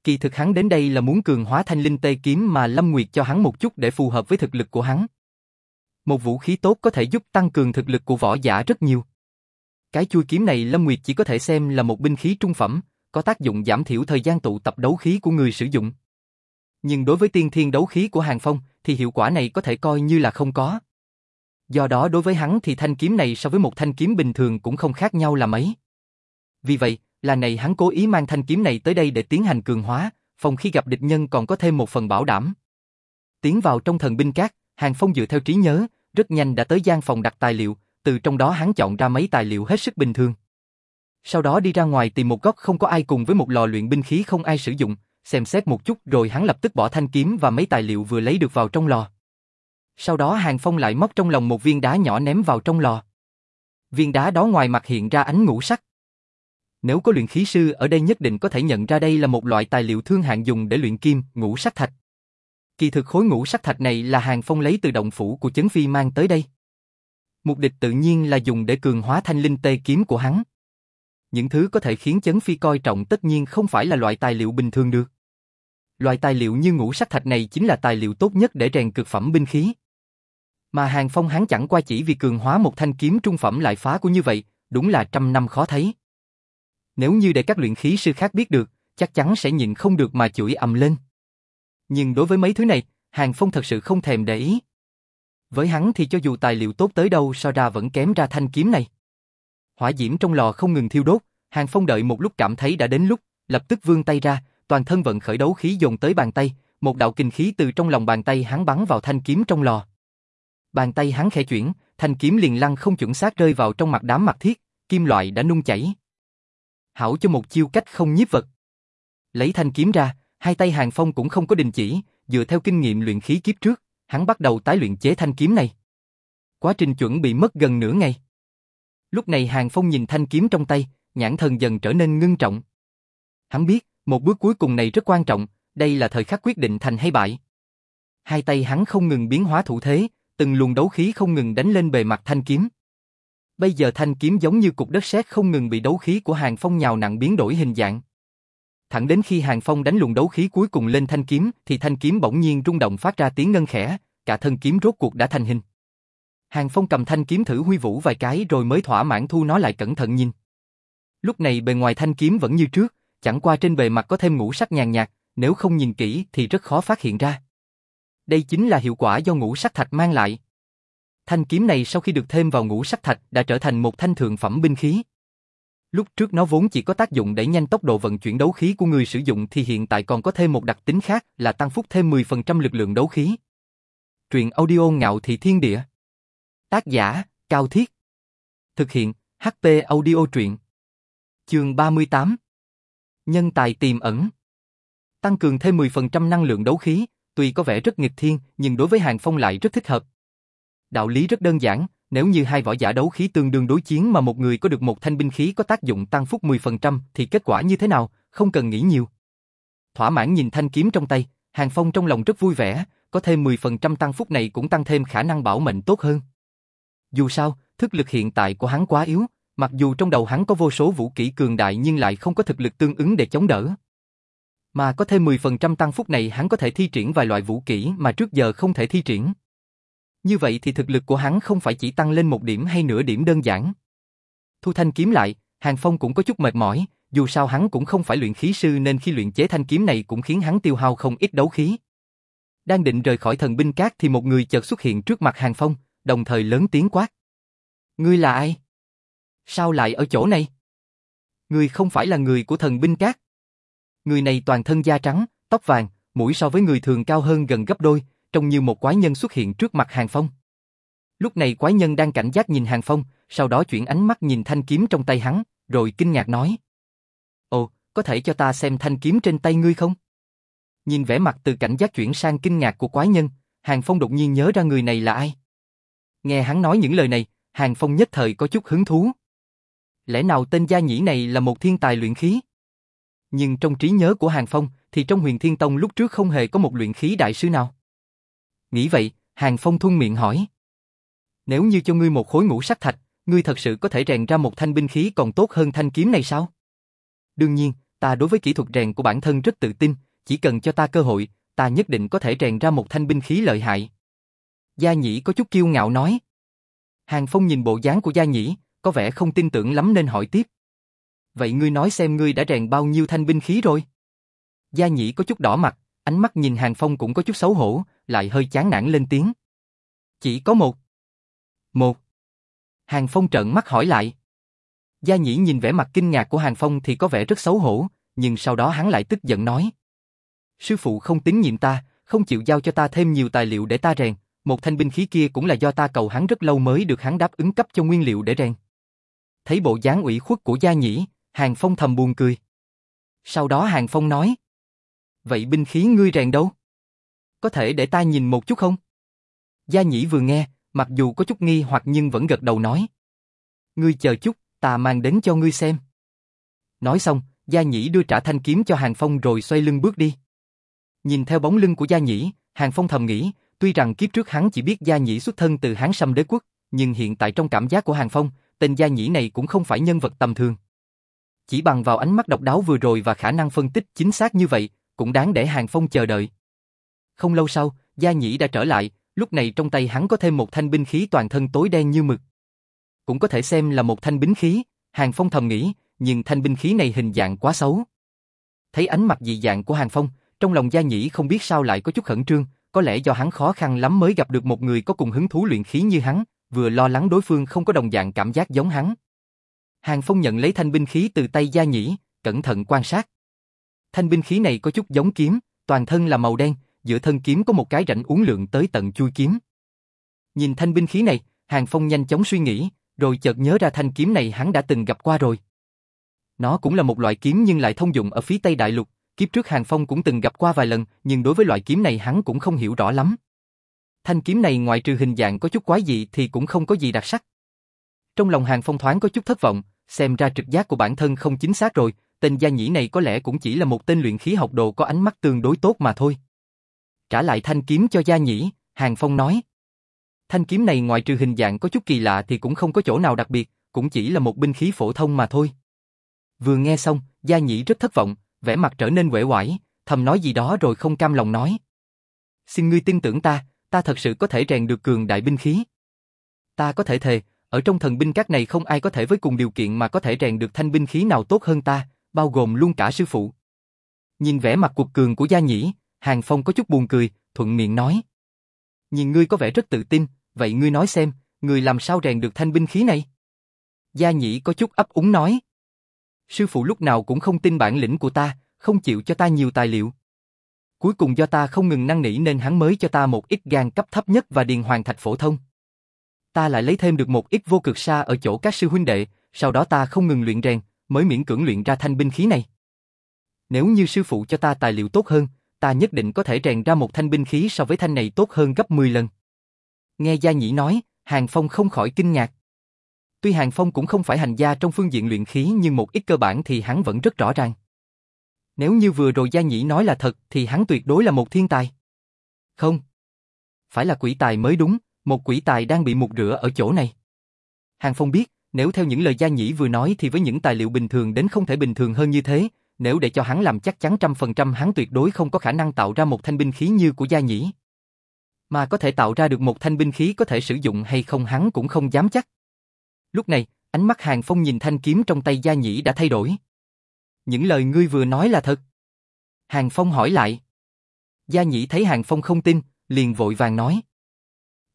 Kỳ thực hắn đến đây là muốn cường hóa thanh linh tê kiếm mà Lâm Nguyệt cho hắn một chút để phù hợp với thực lực của hắn. Một vũ khí tốt có thể giúp tăng cường thực lực của võ giả rất nhiều. Cái chui kiếm này Lâm Nguyệt chỉ có thể xem là một binh khí trung phẩm, có tác dụng giảm thiểu thời gian tụ tập đấu khí của người sử dụng. Nhưng đối với tiên thiên đấu khí của Hàng Phong thì hiệu quả này có thể coi như là không có. Do đó đối với hắn thì thanh kiếm này so với một thanh kiếm bình thường cũng không khác nhau là mấy. Vì vậy, là này hắn cố ý mang thanh kiếm này tới đây để tiến hành cường hóa, phòng khi gặp địch nhân còn có thêm một phần bảo đảm. Tiến vào trong thần binh cát, Hàng Phong dựa theo trí nhớ, rất nhanh đã tới gian phòng đặt tài liệu, từ trong đó hắn chọn ra mấy tài liệu hết sức bình thường. Sau đó đi ra ngoài tìm một góc không có ai cùng với một lò luyện binh khí không ai sử dụng, xem xét một chút rồi hắn lập tức bỏ thanh kiếm và mấy tài liệu vừa lấy được vào trong lò. Sau đó Hàng Phong lại móc trong lòng một viên đá nhỏ ném vào trong lò. Viên đá đó ngoài mặt hiện ra ánh ngũ sắc. Nếu có luyện khí sư ở đây nhất định có thể nhận ra đây là một loại tài liệu thương hạng dùng để luyện kim, ngũ sắc thạch. Kỳ thực khối ngũ sắc thạch này là Hàng Phong lấy từ động phủ của Chấn Phi mang tới đây. Mục đích tự nhiên là dùng để cường hóa thanh linh tê kiếm của hắn. Những thứ có thể khiến Chấn Phi coi trọng tất nhiên không phải là loại tài liệu bình thường được. Loại tài liệu như ngũ sắc thạch này chính là tài liệu tốt nhất để rèn cực phẩm binh khí. Mà Hàng Phong hắn chẳng qua chỉ vì cường hóa một thanh kiếm trung phẩm lại phá của như vậy, đúng là trăm năm khó thấy. Nếu như để các luyện khí sư khác biết được, chắc chắn sẽ nhịn không được mà chửi ầm lên. Nhưng đối với mấy thứ này, Hàng Phong thật sự không thèm để ý. Với hắn thì cho dù tài liệu tốt tới đâu so ra vẫn kém ra thanh kiếm này. Hỏa diễm trong lò không ngừng thiêu đốt, Hàng Phong đợi một lúc cảm thấy đã đến lúc, lập tức vươn tay ra, toàn thân vận khởi đấu khí dồn tới bàn tay, một đạo kinh khí từ trong lòng bàn tay hắn bắn vào thanh kiếm trong lò. Bàn tay hắn khẽ chuyển, thanh kiếm liền lăn không chuẩn xác rơi vào trong mặt đám mặt thiết, kim loại đã nung chảy. Hảo cho một chiêu cách không nhiếp vật. Lấy thanh kiếm ra, hai tay Hàng Phong cũng không có đình chỉ, dựa theo kinh nghiệm luyện khí kiếp trước, hắn bắt đầu tái luyện chế thanh kiếm này. Quá trình chuẩn bị mất gần nửa ngày. Lúc này Hàng Phong nhìn thanh kiếm trong tay, nhãn thần dần trở nên ngưng trọng. Hắn biết, một bước cuối cùng này rất quan trọng, đây là thời khắc quyết định thành hay bại. Hai tay hắn không ngừng biến hóa thủ thế, từng luồng đấu khí không ngừng đánh lên bề mặt thanh kiếm. Bây giờ thanh kiếm giống như cục đất sét không ngừng bị đấu khí của Hàng Phong nhào nặng biến đổi hình dạng. Thẳng đến khi Hàng Phong đánh luồng đấu khí cuối cùng lên thanh kiếm, thì thanh kiếm bỗng nhiên rung động phát ra tiếng ngân khẽ, cả thân kiếm rốt cuộc đã thành hình. Hàng Phong cầm thanh kiếm thử huy vũ vài cái rồi mới thỏa mãn thu nó lại cẩn thận nhìn. Lúc này bề ngoài thanh kiếm vẫn như trước, chẳng qua trên bề mặt có thêm ngũ sắc nhàn nhạt, nếu không nhìn kỹ thì rất khó phát hiện ra. Đây chính là hiệu quả do ngũ sắc thạch mang lại. Thanh kiếm này sau khi được thêm vào ngũ sắc thạch đã trở thành một thanh thượng phẩm binh khí. Lúc trước nó vốn chỉ có tác dụng đẩy nhanh tốc độ vận chuyển đấu khí của người sử dụng thì hiện tại còn có thêm một đặc tính khác là tăng phúc thêm 10% lực lượng đấu khí. Truyện audio ngạo thị thiên địa. Tác giả, Cao Thiết. Thực hiện, HP audio truyện. Chương 38. Nhân tài tiềm ẩn. Tăng cường thêm 10% năng lượng đấu khí, tuy có vẻ rất nghịch thiên nhưng đối với Hàng Phong lại rất thích hợp. Đạo lý rất đơn giản, nếu như hai võ giả đấu khí tương đương đối chiến mà một người có được một thanh binh khí có tác dụng tăng phúc 10% thì kết quả như thế nào, không cần nghĩ nhiều. Thỏa mãn nhìn thanh kiếm trong tay, Hàng Phong trong lòng rất vui vẻ, có thêm 10% tăng phúc này cũng tăng thêm khả năng bảo mệnh tốt hơn. Dù sao, thức lực hiện tại của hắn quá yếu, mặc dù trong đầu hắn có vô số vũ kỹ cường đại nhưng lại không có thực lực tương ứng để chống đỡ. Mà có thêm 10% tăng phúc này hắn có thể thi triển vài loại vũ kỹ mà trước giờ không thể thi triển. Như vậy thì thực lực của hắn không phải chỉ tăng lên một điểm hay nửa điểm đơn giản. Thu thanh kiếm lại, Hàng Phong cũng có chút mệt mỏi, dù sao hắn cũng không phải luyện khí sư nên khi luyện chế thanh kiếm này cũng khiến hắn tiêu hao không ít đấu khí. Đang định rời khỏi thần binh cát thì một người chợt xuất hiện trước mặt Hàng Phong, đồng thời lớn tiếng quát. Ngươi là ai? Sao lại ở chỗ này? Ngươi không phải là người của thần binh cát. Người này toàn thân da trắng, tóc vàng, mũi so với người thường cao hơn gần gấp đôi, trông như một quái nhân xuất hiện trước mặt Hàng Phong. Lúc này quái nhân đang cảnh giác nhìn Hàng Phong, sau đó chuyển ánh mắt nhìn thanh kiếm trong tay hắn, rồi kinh ngạc nói. Ồ, có thể cho ta xem thanh kiếm trên tay ngươi không? Nhìn vẻ mặt từ cảnh giác chuyển sang kinh ngạc của quái nhân, Hàng Phong đột nhiên nhớ ra người này là ai. Nghe hắn nói những lời này, Hàng Phong nhất thời có chút hứng thú. Lẽ nào tên gia nhĩ này là một thiên tài luyện khí? Nhưng trong trí nhớ của Hàng Phong, thì trong huyền thiên tông lúc trước không hề có một luyện khí đại sư nào. Nghĩ vậy, Hàng Phong thun miệng hỏi. Nếu như cho ngươi một khối ngũ sắc thạch, ngươi thật sự có thể rèn ra một thanh binh khí còn tốt hơn thanh kiếm này sao? Đương nhiên, ta đối với kỹ thuật rèn của bản thân rất tự tin, chỉ cần cho ta cơ hội, ta nhất định có thể rèn ra một thanh binh khí lợi hại. Gia Nhĩ có chút kiêu ngạo nói. Hàng Phong nhìn bộ dáng của Gia Nhĩ, có vẻ không tin tưởng lắm nên hỏi tiếp. Vậy ngươi nói xem ngươi đã rèn bao nhiêu thanh binh khí rồi? Gia Nhĩ có chút đỏ mặt, ánh mắt nhìn Hàng Phong cũng có chút xấu hổ, lại hơi chán nản lên tiếng. Chỉ có một. Một. Hàng Phong trợn mắt hỏi lại. Gia Nhĩ nhìn vẻ mặt kinh ngạc của Hàng Phong thì có vẻ rất xấu hổ, nhưng sau đó hắn lại tức giận nói. Sư phụ không tín nhiệm ta, không chịu giao cho ta thêm nhiều tài liệu để ta rèn, một thanh binh khí kia cũng là do ta cầu hắn rất lâu mới được hắn đáp ứng cấp cho nguyên liệu để rèn. Thấy bộ dáng ủy khuất của Gia Nhĩ, Hàng Phong thầm buồn cười. Sau đó Hàng Phong nói. Vậy binh khí ngươi rèn đâu? Có thể để ta nhìn một chút không? Gia Nhĩ vừa nghe, mặc dù có chút nghi hoặc nhưng vẫn gật đầu nói. Ngươi chờ chút, ta mang đến cho ngươi xem. Nói xong, Gia Nhĩ đưa trả thanh kiếm cho Hàng Phong rồi xoay lưng bước đi. Nhìn theo bóng lưng của Gia Nhĩ, Hàng Phong thầm nghĩ, tuy rằng kiếp trước hắn chỉ biết Gia Nhĩ xuất thân từ Hán Sâm đế quốc, nhưng hiện tại trong cảm giác của Hàng Phong, tên Gia Nhĩ này cũng không phải nhân vật tầm thường. Chỉ bằng vào ánh mắt độc đáo vừa rồi và khả năng phân tích chính xác như vậy, cũng đáng để Hàng Phong chờ đợi. Không lâu sau, Gia Nhĩ đã trở lại, lúc này trong tay hắn có thêm một thanh binh khí toàn thân tối đen như mực. Cũng có thể xem là một thanh binh khí, Hàng Phong thầm nghĩ, nhưng thanh binh khí này hình dạng quá xấu. Thấy ánh mặt dị dạng của Hàng Phong, trong lòng Gia Nhĩ không biết sao lại có chút khẩn trương, có lẽ do hắn khó khăn lắm mới gặp được một người có cùng hứng thú luyện khí như hắn, vừa lo lắng đối phương không có đồng dạng cảm giác giống hắn. Hàng Phong nhận lấy thanh binh khí từ tay Gia Nhĩ, cẩn thận quan sát. Thanh binh khí này có chút giống kiếm, toàn thân là màu đen, giữa thân kiếm có một cái rãnh uốn lượn tới tận chui kiếm. Nhìn thanh binh khí này, Hàng Phong nhanh chóng suy nghĩ, rồi chợt nhớ ra thanh kiếm này hắn đã từng gặp qua rồi. Nó cũng là một loại kiếm nhưng lại thông dụng ở phía Tây Đại Lục, kiếp trước Hàng Phong cũng từng gặp qua vài lần, nhưng đối với loại kiếm này hắn cũng không hiểu rõ lắm. Thanh kiếm này ngoại trừ hình dạng có chút quái dị thì cũng không có gì đặc sắc. Trong lòng Hàng Phong thoáng có chút thất vọng, xem ra trực giác của bản thân không chính xác rồi, tên gia nhĩ này có lẽ cũng chỉ là một tên luyện khí học đồ có ánh mắt tương đối tốt mà thôi. Trả lại thanh kiếm cho gia nhĩ, Hàng Phong nói. Thanh kiếm này ngoài trừ hình dạng có chút kỳ lạ thì cũng không có chỗ nào đặc biệt, cũng chỉ là một binh khí phổ thông mà thôi. Vừa nghe xong, gia nhĩ rất thất vọng, vẻ mặt trở nên uể oải, thầm nói gì đó rồi không cam lòng nói. Xin ngươi tin tưởng ta, ta thật sự có thể rèn được cường đại binh khí. Ta có thể thề, ở trong thần binh các này không ai có thể với cùng điều kiện mà có thể rèn được thanh binh khí nào tốt hơn ta, bao gồm luôn cả sư phụ. Nhìn vẻ mặt cuộc cường của Gia Nhĩ, Hàng Phong có chút buồn cười, thuận miệng nói. Nhìn ngươi có vẻ rất tự tin, vậy ngươi nói xem, ngươi làm sao rèn được thanh binh khí này? Gia Nhĩ có chút ấp úng nói. Sư phụ lúc nào cũng không tin bản lĩnh của ta, không chịu cho ta nhiều tài liệu. Cuối cùng do ta không ngừng năn nỉ nên hắn mới cho ta một ít gan cấp thấp nhất và điền hoàng thạch phổ thông. Ta lại lấy thêm được một ít vô cực sa ở chỗ các sư huynh đệ, sau đó ta không ngừng luyện rèn, mới miễn cưỡng luyện ra thanh binh khí này. Nếu như sư phụ cho ta tài liệu tốt hơn, ta nhất định có thể rèn ra một thanh binh khí so với thanh này tốt hơn gấp 10 lần. Nghe Gia Nhĩ nói, Hàng Phong không khỏi kinh ngạc. Tuy Hàng Phong cũng không phải hành gia trong phương diện luyện khí nhưng một ít cơ bản thì hắn vẫn rất rõ ràng. Nếu như vừa rồi Gia Nhĩ nói là thật thì hắn tuyệt đối là một thiên tài. Không. Phải là quỷ tài mới đúng, một quỷ tài đang bị mục rửa ở chỗ này. Hàng Phong biết, nếu theo những lời Gia Nhĩ vừa nói thì với những tài liệu bình thường đến không thể bình thường hơn như thế, nếu để cho hắn làm chắc chắn trăm phần trăm hắn tuyệt đối không có khả năng tạo ra một thanh binh khí như của Gia Nhĩ. Mà có thể tạo ra được một thanh binh khí có thể sử dụng hay không hắn cũng không dám chắc. Lúc này, ánh mắt Hàng Phong nhìn thanh kiếm trong tay Gia Nhĩ đã thay đổi. Những lời ngươi vừa nói là thật. Hàng Phong hỏi lại. Gia Nhĩ thấy Hàng Phong không tin, liền vội vàng nói.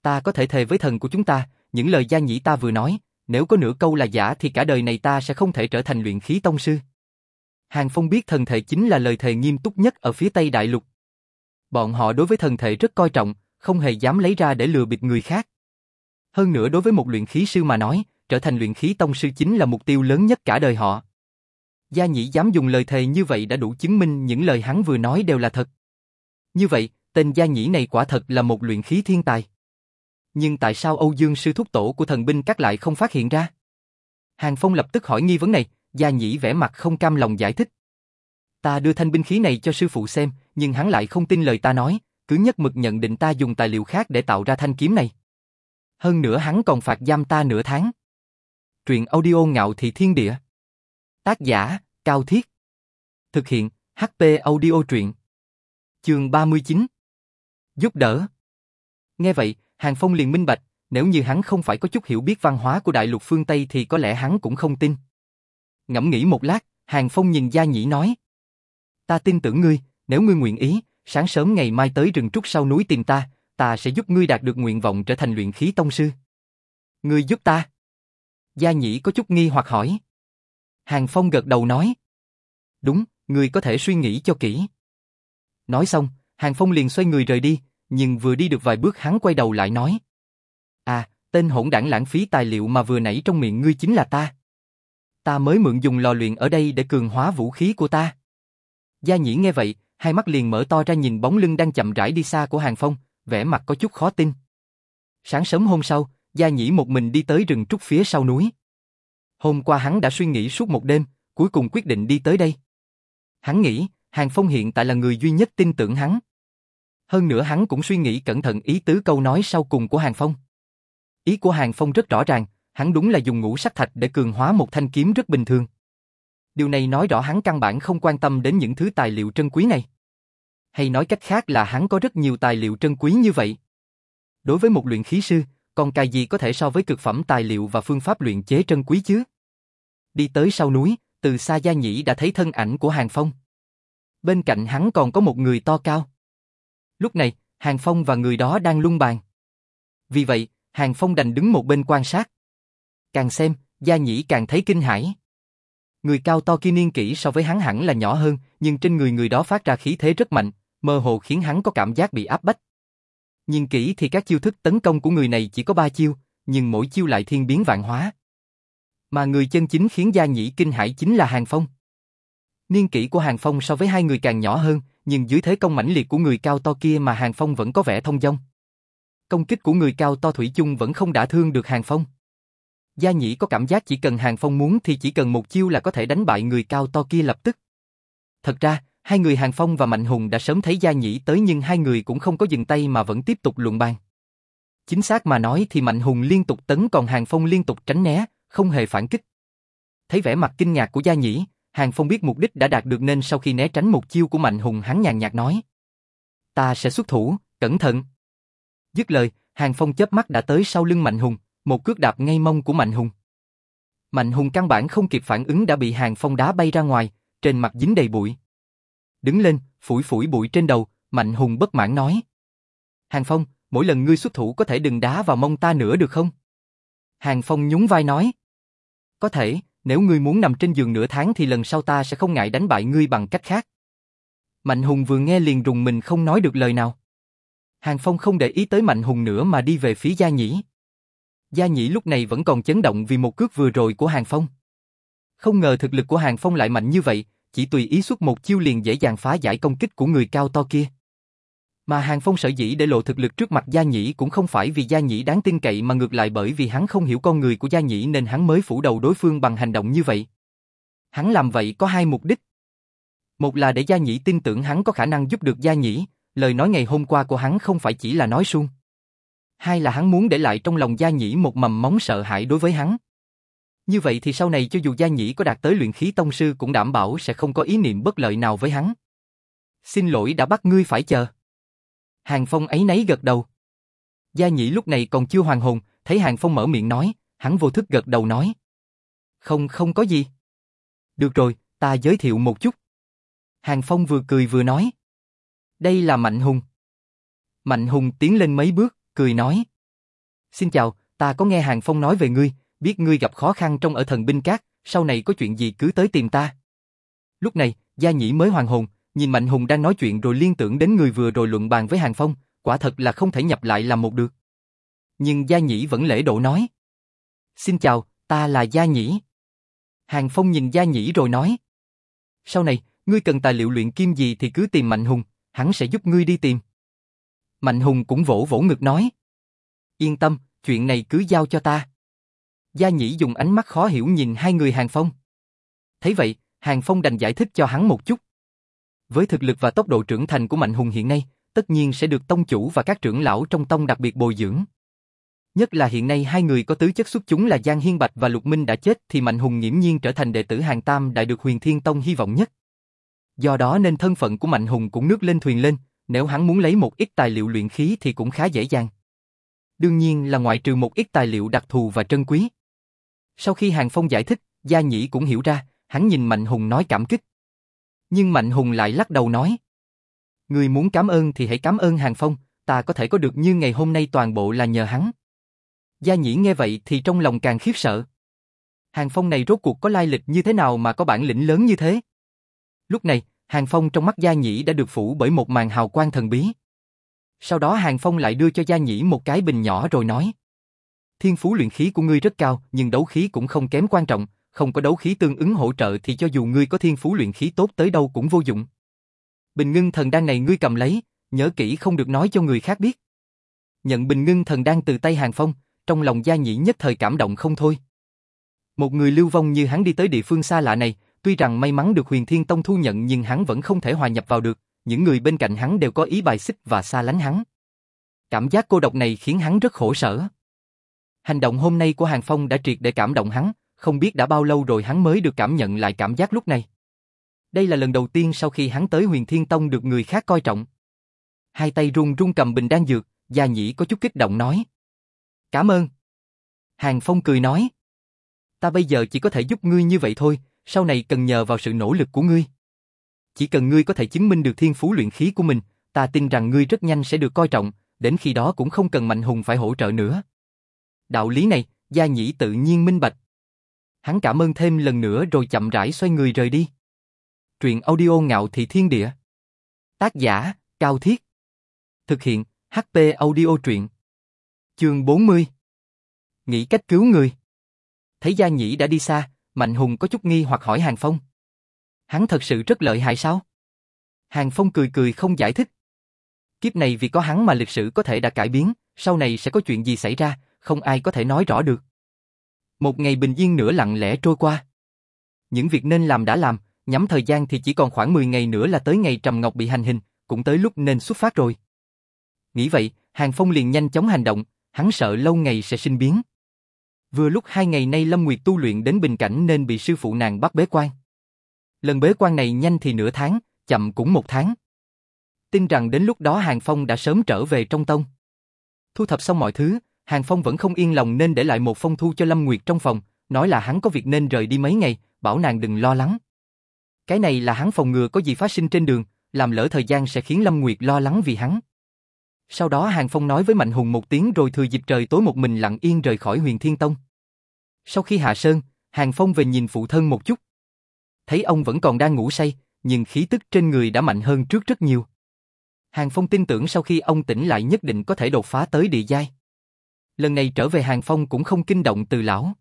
Ta có thể thề với thần của chúng ta, những lời Gia Nhĩ ta vừa nói, nếu có nửa câu là giả thì cả đời này ta sẽ không thể trở thành luyện khí tông sư. Hàng Phong biết thần thể chính là lời thề nghiêm túc nhất ở phía Tây Đại Lục. Bọn họ đối với thần thể rất coi trọng, không hề dám lấy ra để lừa bịp người khác. Hơn nữa đối với một luyện khí sư mà nói, trở thành luyện khí tông sư chính là mục tiêu lớn nhất cả đời họ. Gia Nhĩ dám dùng lời thề như vậy đã đủ chứng minh những lời hắn vừa nói đều là thật. Như vậy, tên Gia Nhĩ này quả thật là một luyện khí thiên tài. Nhưng tại sao Âu Dương sư thúc tổ của thần binh các lại không phát hiện ra? Hàng Phong lập tức hỏi nghi vấn này, Gia Nhĩ vẻ mặt không cam lòng giải thích. Ta đưa thanh binh khí này cho sư phụ xem, nhưng hắn lại không tin lời ta nói, cứ nhất mực nhận định ta dùng tài liệu khác để tạo ra thanh kiếm này. Hơn nữa hắn còn phạt giam ta nửa tháng. Truyện audio ngạo thị thiên địa. Tác giả, Cao Thiết. Thực hiện, HP audio truyện. Trường 39. Giúp đỡ. Nghe vậy, Hàng Phong liền minh bạch, nếu như hắn không phải có chút hiểu biết văn hóa của đại lục phương Tây thì có lẽ hắn cũng không tin. Ngẫm nghĩ một lát, Hàng Phong nhìn Gia Nhĩ nói. Ta tin tưởng ngươi, nếu ngươi nguyện ý, sáng sớm ngày mai tới rừng trúc sau núi tìm ta, ta sẽ giúp ngươi đạt được nguyện vọng trở thành luyện khí tông sư. Ngươi giúp ta? Gia Nhĩ có chút nghi hoặc hỏi. Hàng Phong gật đầu nói. Đúng, ngươi có thể suy nghĩ cho kỹ. Nói xong, Hàng Phong liền xoay người rời đi, nhưng vừa đi được vài bước hắn quay đầu lại nói. À, tên hỗn đảng lãng phí tài liệu mà vừa nãy trong miệng ngươi chính là ta. Ta mới mượn dùng lò luyện ở đây để cường hóa vũ khí của ta. Gia Nhĩ nghe vậy, hai mắt liền mở to ra nhìn bóng lưng đang chậm rãi đi xa của Hàng Phong, vẻ mặt có chút khó tin. Sáng sớm hôm sau, Gia Nhĩ một mình đi tới rừng trúc phía sau núi. Hôm qua hắn đã suy nghĩ suốt một đêm, cuối cùng quyết định đi tới đây. Hắn nghĩ, Hàng Phong hiện tại là người duy nhất tin tưởng hắn. Hơn nữa hắn cũng suy nghĩ cẩn thận ý tứ câu nói sau cùng của Hàng Phong. Ý của Hàng Phong rất rõ ràng, hắn đúng là dùng ngũ sắc thạch để cường hóa một thanh kiếm rất bình thường. Điều này nói rõ hắn căn bản không quan tâm đến những thứ tài liệu trân quý này. Hay nói cách khác là hắn có rất nhiều tài liệu trân quý như vậy. Đối với một luyện khí sư, còn cài gì có thể so với cực phẩm tài liệu và phương pháp luyện chế trân quý chứ? Đi tới sau núi, từ xa Gia Nhĩ đã thấy thân ảnh của Hàng Phong. Bên cạnh hắn còn có một người to cao. Lúc này, Hàng Phong và người đó đang lung bàn. Vì vậy, Hàng Phong đành đứng một bên quan sát. Càng xem, Gia Nhĩ càng thấy kinh hãi. Người cao to kia niên kỷ so với hắn hẳn là nhỏ hơn, nhưng trên người người đó phát ra khí thế rất mạnh, mơ hồ khiến hắn có cảm giác bị áp bách. Nhìn kỹ thì các chiêu thức tấn công của người này chỉ có ba chiêu, nhưng mỗi chiêu lại thiên biến vạn hóa. Mà người chân chính khiến Gia Nhĩ kinh hãi chính là Hàng Phong. Niên kỷ của Hàng Phong so với hai người càng nhỏ hơn, nhưng dưới thế công mãnh liệt của người cao to kia mà Hàng Phong vẫn có vẻ thông dong. Công kích của người cao to thủy chung vẫn không đả thương được Hàng Phong. Gia Nhĩ có cảm giác chỉ cần Hàng Phong muốn thì chỉ cần một chiêu là có thể đánh bại người cao to kia lập tức. Thật ra, hai người Hàng Phong và Mạnh Hùng đã sớm thấy Gia Nhĩ tới nhưng hai người cũng không có dừng tay mà vẫn tiếp tục luận bàn. Chính xác mà nói thì Mạnh Hùng liên tục tấn còn Hàng Phong liên tục tránh né, không hề phản kích. Thấy vẻ mặt kinh ngạc của Gia Nhĩ, Hàng Phong biết mục đích đã đạt được nên sau khi né tránh một chiêu của Mạnh Hùng hắn nhàn nhạt nói. Ta sẽ xuất thủ, cẩn thận. Dứt lời, Hàng Phong chớp mắt đã tới sau lưng Mạnh Hùng, một cước đạp ngay mông của Mạnh Hùng. Mạnh Hùng căn bản không kịp phản ứng đã bị Hàng Phong đá bay ra ngoài, trên mặt dính đầy bụi. Đứng lên, phủi phủi bụi trên đầu, Mạnh Hùng bất mãn nói. Hàng Phong, mỗi lần ngươi xuất thủ có thể đừng đá vào mông ta nữa được không? Hàng Phong nhún vai nói. Có thể, nếu ngươi muốn nằm trên giường nửa tháng thì lần sau ta sẽ không ngại đánh bại ngươi bằng cách khác. Mạnh Hùng vừa nghe liền rùng mình không nói được lời nào. Hàng Phong không để ý tới Mạnh Hùng nữa mà đi về phía Gia Nhĩ. Gia Nhĩ lúc này vẫn còn chấn động vì một cước vừa rồi của Hàng Phong. Không ngờ thực lực của Hàng Phong lại mạnh như vậy, chỉ tùy ý xuất một chiêu liền dễ dàng phá giải công kích của người cao to kia. Mà Hàng Phong sở dĩ để lộ thực lực trước mặt Gia Nhĩ cũng không phải vì Gia Nhĩ đáng tin cậy mà ngược lại bởi vì hắn không hiểu con người của Gia Nhĩ nên hắn mới phủ đầu đối phương bằng hành động như vậy. Hắn làm vậy có hai mục đích. Một là để Gia Nhĩ tin tưởng hắn có khả năng giúp được Gia Nhĩ, lời nói ngày hôm qua của hắn không phải chỉ là nói suông. Hai là hắn muốn để lại trong lòng Gia Nhĩ một mầm móng sợ hãi đối với hắn. Như vậy thì sau này cho dù Gia Nhĩ có đạt tới luyện khí tông sư cũng đảm bảo sẽ không có ý niệm bất lợi nào với hắn. Xin lỗi đã bắt ngươi phải chờ. Hàng Phong ấy nấy gật đầu. Gia Nhĩ lúc này còn chưa hoàn hồn, thấy Hàng Phong mở miệng nói, hắn vô thức gật đầu nói. Không không có gì. Được rồi, ta giới thiệu một chút. Hàng Phong vừa cười vừa nói. Đây là Mạnh Hùng. Mạnh Hùng tiến lên mấy bước, cười nói. Xin chào, ta có nghe Hàng Phong nói về ngươi, biết ngươi gặp khó khăn trong ở thần binh cát, sau này có chuyện gì cứ tới tìm ta. Lúc này, Gia Nhĩ mới hoàng hồn, nhìn Mạnh Hùng đang nói chuyện rồi liên tưởng đến người vừa rồi luận bàn với Hàng Phong, quả thật là không thể nhập lại làm một được. Nhưng Gia Nhĩ vẫn lễ độ nói. Xin chào, ta là Gia Nhĩ. Hàng Phong nhìn Gia Nhĩ rồi nói. Sau này, ngươi cần tài liệu luyện kim gì thì cứ tìm Mạnh Hùng, hắn sẽ giúp ngươi đi tìm. Mạnh Hùng cũng vỗ vỗ ngực nói. Yên tâm, chuyện này cứ giao cho ta. Gia Nhĩ dùng ánh mắt khó hiểu nhìn hai người Hàng Phong. Thấy vậy, Hàng Phong đành giải thích cho hắn một chút. Với thực lực và tốc độ trưởng thành của Mạnh Hùng hiện nay, tất nhiên sẽ được tông chủ và các trưởng lão trong tông đặc biệt bồi dưỡng. Nhất là hiện nay hai người có tứ chất xuất chúng là Giang Hiên Bạch và Lục Minh đã chết thì Mạnh Hùng nghiễm nhiên trở thành đệ tử hàng tam đại được huyền thiên tông hy vọng nhất. Do đó nên thân phận của Mạnh Hùng cũng nước lên thuyền lên, nếu hắn muốn lấy một ít tài liệu luyện khí thì cũng khá dễ dàng. Đương nhiên là ngoại trừ một ít tài liệu đặc thù và trân quý. Sau khi Hàng Phong giải thích, Gia Nhĩ cũng hiểu ra, hắn nhìn Mạnh Hùng nói cảm kích. Nhưng Mạnh Hùng lại lắc đầu nói. Người muốn cảm ơn thì hãy cảm ơn Hàng Phong, ta có thể có được như ngày hôm nay toàn bộ là nhờ hắn. Gia Nhĩ nghe vậy thì trong lòng càng khiếp sợ. Hàng Phong này rốt cuộc có lai lịch như thế nào mà có bản lĩnh lớn như thế? Lúc này, Hàng Phong trong mắt Gia Nhĩ đã được phủ bởi một màn hào quang thần bí. Sau đó Hàng Phong lại đưa cho Gia Nhĩ một cái bình nhỏ rồi nói. Thiên phú luyện khí của ngươi rất cao, nhưng đấu khí cũng không kém quan trọng, không có đấu khí tương ứng hỗ trợ thì cho dù ngươi có thiên phú luyện khí tốt tới đâu cũng vô dụng. Bình ngưng thần đan này ngươi cầm lấy, nhớ kỹ không được nói cho người khác biết. Nhận bình ngưng thần đan từ tay Hàng Phong, trong lòng Gia Nhĩ nhất thời cảm động không thôi. Một người lưu vong như hắn đi tới địa phương xa lạ này, tuy rằng may mắn được huyền thiên tông thu nhận nhưng hắn vẫn không thể hòa nhập vào được, những người bên cạnh hắn đều có ý bài xích và xa lánh hắn. Cảm giác cô độc này khiến hắn rất khổ sở. Hành động hôm nay của Hàng Phong đã triệt để cảm động hắn, không biết đã bao lâu rồi hắn mới được cảm nhận lại cảm giác lúc này. Đây là lần đầu tiên sau khi hắn tới huyền thiên tông được người khác coi trọng. Hai tay run run cầm bình đan dược, Gia Nhĩ có chút kích động nói. Cảm ơn. Hàng Phong cười nói. Ta bây giờ chỉ có thể giúp ngươi như vậy thôi, sau này cần nhờ vào sự nỗ lực của ngươi. Chỉ cần ngươi có thể chứng minh được thiên phú luyện khí của mình, ta tin rằng ngươi rất nhanh sẽ được coi trọng, đến khi đó cũng không cần Mạnh Hùng phải hỗ trợ nữa. Đạo lý này, Gia Nhĩ tự nhiên minh bạch. Hắn cảm ơn thêm lần nữa rồi chậm rãi xoay người rời đi. Truyện audio ngạo thị thiên địa. Tác giả, Cao Thiết. Thực hiện, HP audio truyện. Chương 40. Nghĩ cách cứu người. Thấy Gia Nhĩ đã đi xa, Mạnh Hùng có chút nghi hoặc hỏi Hàng Phong. Hắn thật sự rất lợi hại sao? Hàng Phong cười cười không giải thích. Kiếp này vì có hắn mà lịch sử có thể đã cải biến, sau này sẽ có chuyện gì xảy ra, không ai có thể nói rõ được. Một ngày bình yên nữa lặng lẽ trôi qua. Những việc nên làm đã làm, nhắm thời gian thì chỉ còn khoảng 10 ngày nữa là tới ngày Trầm Ngọc bị hành hình, cũng tới lúc nên xuất phát rồi. Nghĩ vậy, Hàng Phong liền nhanh chóng hành động, hắn sợ lâu ngày sẽ sinh biến. Vừa lúc hai ngày nay Lâm Nguyệt tu luyện đến bình cảnh nên bị sư phụ nàng bắt bế quan. Lần bế quan này nhanh thì nửa tháng, chậm cũng một tháng. Tin rằng đến lúc đó Hàng Phong đã sớm trở về trong tông. Thu thập xong mọi thứ, Hàng Phong vẫn không yên lòng nên để lại một phong thư cho Lâm Nguyệt trong phòng, nói là hắn có việc nên rời đi mấy ngày, bảo nàng đừng lo lắng. Cái này là hắn phòng ngừa có gì phát sinh trên đường, làm lỡ thời gian sẽ khiến Lâm Nguyệt lo lắng vì hắn. Sau đó Hàng Phong nói với Mạnh Hùng một tiếng rồi thừa dịp trời tối một mình lặng yên rời khỏi huyền Thiên Tông. Sau khi hạ sơn, Hàng Phong về nhìn phụ thân một chút. Thấy ông vẫn còn đang ngủ say, nhưng khí tức trên người đã mạnh hơn trước rất nhiều. Hàng Phong tin tưởng sau khi ông tỉnh lại nhất định có thể đột phá tới địa giai. Lần này trở về Hàng Phong cũng không kinh động từ lão.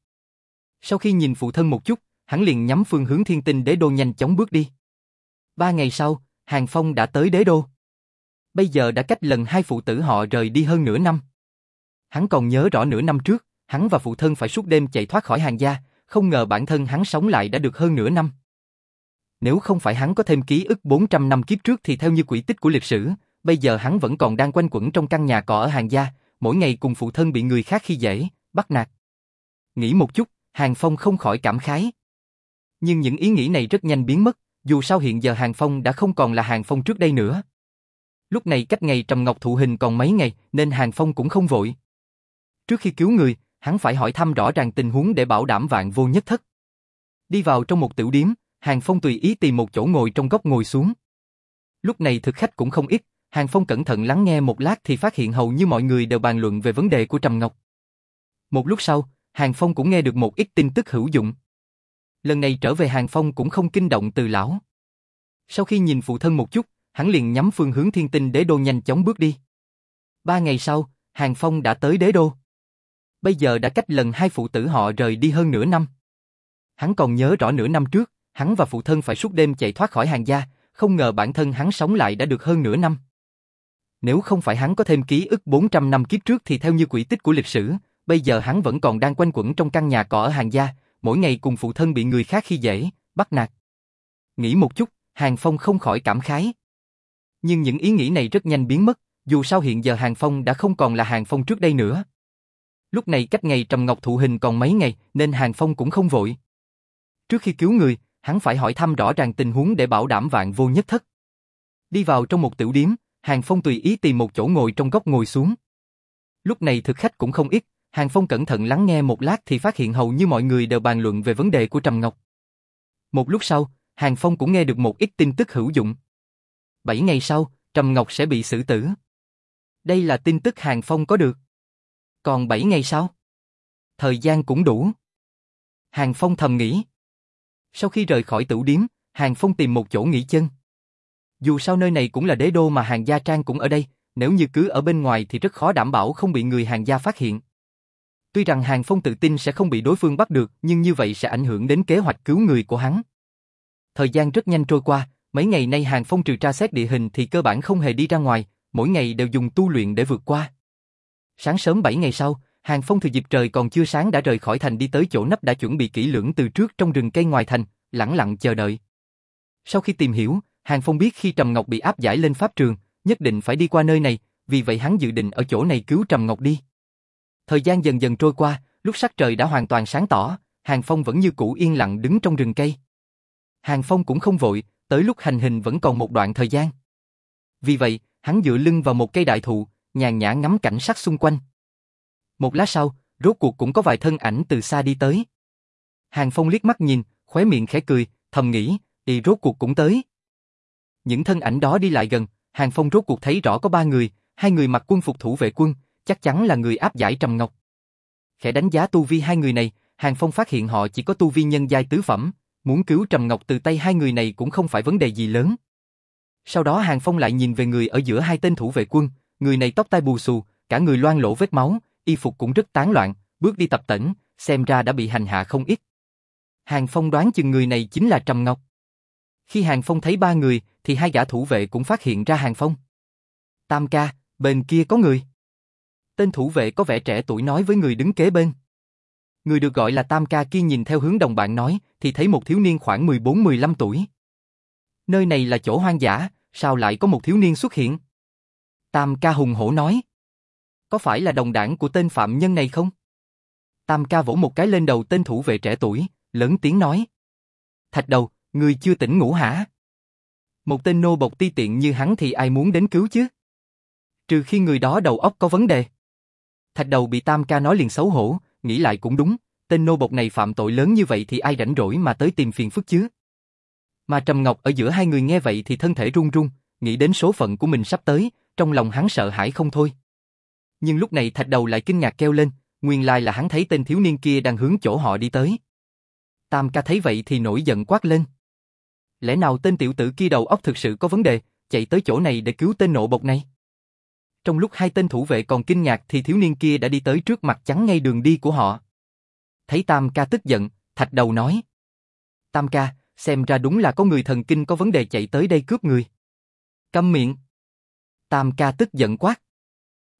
Sau khi nhìn phụ thân một chút, hắn liền nhắm phương hướng thiên tinh đế đô nhanh chóng bước đi. Ba ngày sau, Hàng Phong đã tới đế đô. Bây giờ đã cách lần hai phụ tử họ rời đi hơn nửa năm. Hắn còn nhớ rõ nửa năm trước, hắn và phụ thân phải suốt đêm chạy thoát khỏi hàng gia, không ngờ bản thân hắn sống lại đã được hơn nửa năm. Nếu không phải hắn có thêm ký ức 400 năm kiếp trước thì theo như quỹ tích của lịch sử, bây giờ hắn vẫn còn đang quanh quẩn trong căn nhà cỏ ở hàng gia, mỗi ngày cùng phụ thân bị người khác khi dễ, bắt nạt. Nghĩ một chút, Hàng Phong không khỏi cảm khái. Nhưng những ý nghĩ này rất nhanh biến mất, dù sao hiện giờ Hàng Phong đã không còn là Hàng Phong trước đây nữa. Lúc này cách ngày Trầm Ngọc thụ hình còn mấy ngày, nên Hàng Phong cũng không vội. Trước khi cứu người, hắn phải hỏi thăm rõ ràng tình huống để bảo đảm vạn vô nhất thất. Đi vào trong một tiểu điếm, Hàng Phong tùy ý tìm một chỗ ngồi trong góc ngồi xuống. Lúc này thực khách cũng không ít, Hàng Phong cẩn thận lắng nghe một lát thì phát hiện hầu như mọi người đều bàn luận về vấn đề của Trầm Ngọc. Một lúc sau, Hàng Phong cũng nghe được một ít tin tức hữu dụng. Lần này trở về Hàng Phong cũng không kinh động từ lão. Sau khi nhìn phụ thân một chút, hắn liền nhắm phương hướng thiên tinh đế đô nhanh chóng bước đi. Ba ngày sau, Hàng Phong đã tới đế đô. Bây giờ đã cách lần hai phụ tử họ rời đi hơn nửa năm. Hắn còn nhớ rõ nửa năm trước, hắn và phụ thân phải suốt đêm chạy thoát khỏi hàng gia, không ngờ bản thân hắn sống lại đã được hơn nửa năm. Nếu không phải hắn có thêm ký ức 400 năm kiếp trước thì theo như quỹ tích của lịch sử, bây giờ hắn vẫn còn đang quanh quẩn trong căn nhà cỏ ở hàng gia, mỗi ngày cùng phụ thân bị người khác khi dễ, bắt nạt. Nghĩ một chút, Hàng Phong không khỏi cảm khái. Nhưng những ý nghĩ này rất nhanh biến mất, dù sao hiện giờ Hàng Phong đã không còn là Hàng Phong trước đây nữa. Lúc này cách ngày Trầm Ngọc thụ hình còn mấy ngày, nên Hàng Phong cũng không vội. Trước khi cứu người, hắn phải hỏi thăm rõ ràng tình huống để bảo đảm vạn vô nhất thất. Đi vào trong một tiểu điếm, Hàng Phong tùy ý tìm một chỗ ngồi trong góc ngồi xuống. Lúc này thực khách cũng không ít, Hàng Phong cẩn thận lắng nghe một lát thì phát hiện hầu như mọi người đều bàn luận về vấn đề của Trầm Ngọc. Một lúc sau, Hàng Phong cũng nghe được một ít tin tức hữu dụng. Bảy ngày sau, Trầm Ngọc sẽ bị xử tử. Đây là tin tức Hàng Phong có được. Còn bảy ngày sau? Thời gian cũng đủ. Hàng Phong thầm nghĩ. Sau khi rời khỏi tửu điếm, Hàng Phong tìm một chỗ nghỉ chân. Dù sao nơi này cũng là đế đô mà hàng gia trang cũng ở đây, nếu như cứ ở bên ngoài thì rất khó đảm bảo không bị người hàng gia phát hiện. Tuy rằng Hàng Phong tự tin sẽ không bị đối phương bắt được, nhưng như vậy sẽ ảnh hưởng đến kế hoạch cứu người của hắn. Thời gian rất nhanh trôi qua, mấy ngày nay Hàng Phong trừ tra xét địa hình thì cơ bản không hề đi ra ngoài, mỗi ngày đều dùng tu luyện để vượt qua. Sáng sớm 7 ngày sau, Hàng Phong thừa dịp trời còn chưa sáng đã rời khỏi thành đi tới chỗ nấp đã chuẩn bị kỹ lưỡng từ trước trong rừng cây ngoài thành, lặng lặng chờ đợi. Sau khi tìm hiểu, Hàng Phong biết khi Trầm Ngọc bị áp giải lên pháp trường, nhất định phải đi qua nơi này, vì vậy hắn dự định ở chỗ này cứu Trầm Ngọc đi. Thời gian dần dần trôi qua, lúc sắc trời đã hoàn toàn sáng tỏ, Hàng Phong vẫn như cũ yên lặng đứng trong rừng cây. Hàng Phong cũng không vội, tới lúc hành hình vẫn còn một đoạn thời gian. Vì vậy, hắn dựa lưng vào một cây đại thụ, nhàn nhã ngắm cảnh sắc xung quanh. Một lát sau, rốt cuộc cũng có vài thân ảnh từ xa đi tới. Hàng Phong liếc mắt nhìn, khóe miệng khẽ cười, thầm nghĩ, thì rốt cuộc cũng tới. Những thân ảnh đó đi lại gần, Hàng Phong rốt cuộc thấy rõ có ba người, hai người mặc quân phục thủ vệ quân, chắc chắn là người áp giải Trầm Ngọc. Khẽ đánh giá tu vi hai người này, Hàng Phong phát hiện họ chỉ có tu vi nhân giai tứ phẩm, muốn cứu Trầm Ngọc từ tay hai người này cũng không phải vấn đề gì lớn. Sau đó Hàng Phong lại nhìn về người ở giữa hai tên thủ vệ quân, người này tóc tai bù xù, cả người loang lỗ vết máu, y phục cũng rất tán loạn, bước đi tập tễnh, xem ra đã bị hành hạ không ít. Hàng Phong đoán chừng người này chính là Trầm Ngọc. Khi Hàng Phong thấy ba người, thì hai gã thủ vệ cũng phát hiện ra Hàng Phong. Tam ca, bên kia có người. Tên thủ vệ có vẻ trẻ tuổi nói với người đứng kế bên. Người được gọi là Tam ca kia nhìn theo hướng đồng bạn nói, thì thấy một thiếu niên khoảng 14-15 tuổi. Nơi này là chỗ hoang dã, sao lại có một thiếu niên xuất hiện? Tam ca hùng hổ nói. Có phải là đồng đảng của tên phạm nhân này không? Tam ca vỗ một cái lên đầu tên thủ vệ trẻ tuổi, lớn tiếng nói. Thạch đầu, người chưa tỉnh ngủ hả? Một tên nô bộc ti tiện như hắn thì ai muốn đến cứu chứ? Trừ khi người đó đầu óc có vấn đề. Thạch đầu bị Tam ca nói liền xấu hổ, nghĩ lại cũng đúng, tên nô bộc này phạm tội lớn như vậy thì ai rảnh rỗi mà tới tìm phiền phức chứ. Mà Trầm Ngọc ở giữa hai người nghe vậy thì thân thể run run, nghĩ đến số phận của mình sắp tới, trong lòng hắn sợ hãi không thôi. Nhưng lúc này thạch đầu lại kinh ngạc kêu lên, nguyên lai là hắn thấy tên thiếu niên kia đang hướng chỗ họ đi tới. Tam ca thấy vậy thì nổi giận quát lên. Lẽ nào tên tiểu tử kia đầu óc thực sự có vấn đề, chạy tới chỗ này để cứu tên nộ bộc này? Trong lúc hai tên thủ vệ còn kinh ngạc thì thiếu niên kia đã đi tới trước mặt chắn ngay đường đi của họ. Thấy Tam ca tức giận, thạch đầu nói. Tam ca, xem ra đúng là có người thần kinh có vấn đề chạy tới đây cướp người. Câm miệng. Tam ca tức giận quát.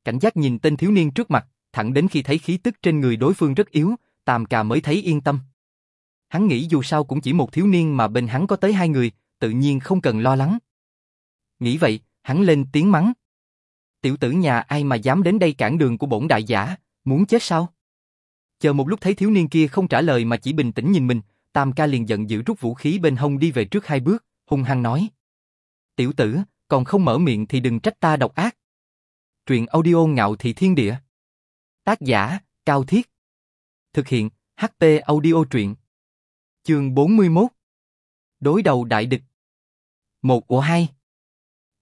Cảnh giác nhìn tên thiếu niên trước mặt, thẳng đến khi thấy khí tức trên người đối phương rất yếu, Tam ca mới thấy yên tâm. Hắn nghĩ dù sao cũng chỉ một thiếu niên mà bên hắn có tới hai người, tự nhiên không cần lo lắng. Nghĩ vậy, hắn lên tiếng mắng. Tiểu tử nhà ai mà dám đến đây cản đường của bổn đại giả, muốn chết sao? Chờ một lúc thấy thiếu niên kia không trả lời mà chỉ bình tĩnh nhìn mình, Tam ca liền giận dữ rút vũ khí bên hông đi về trước hai bước, hung hăng nói. Tiểu tử, còn không mở miệng thì đừng trách ta độc ác. Truyện audio ngạo thị thiên địa. Tác giả, Cao Thiết. Thực hiện, HP audio truyện. Chương 41. Đối đầu đại địch. Một của hai.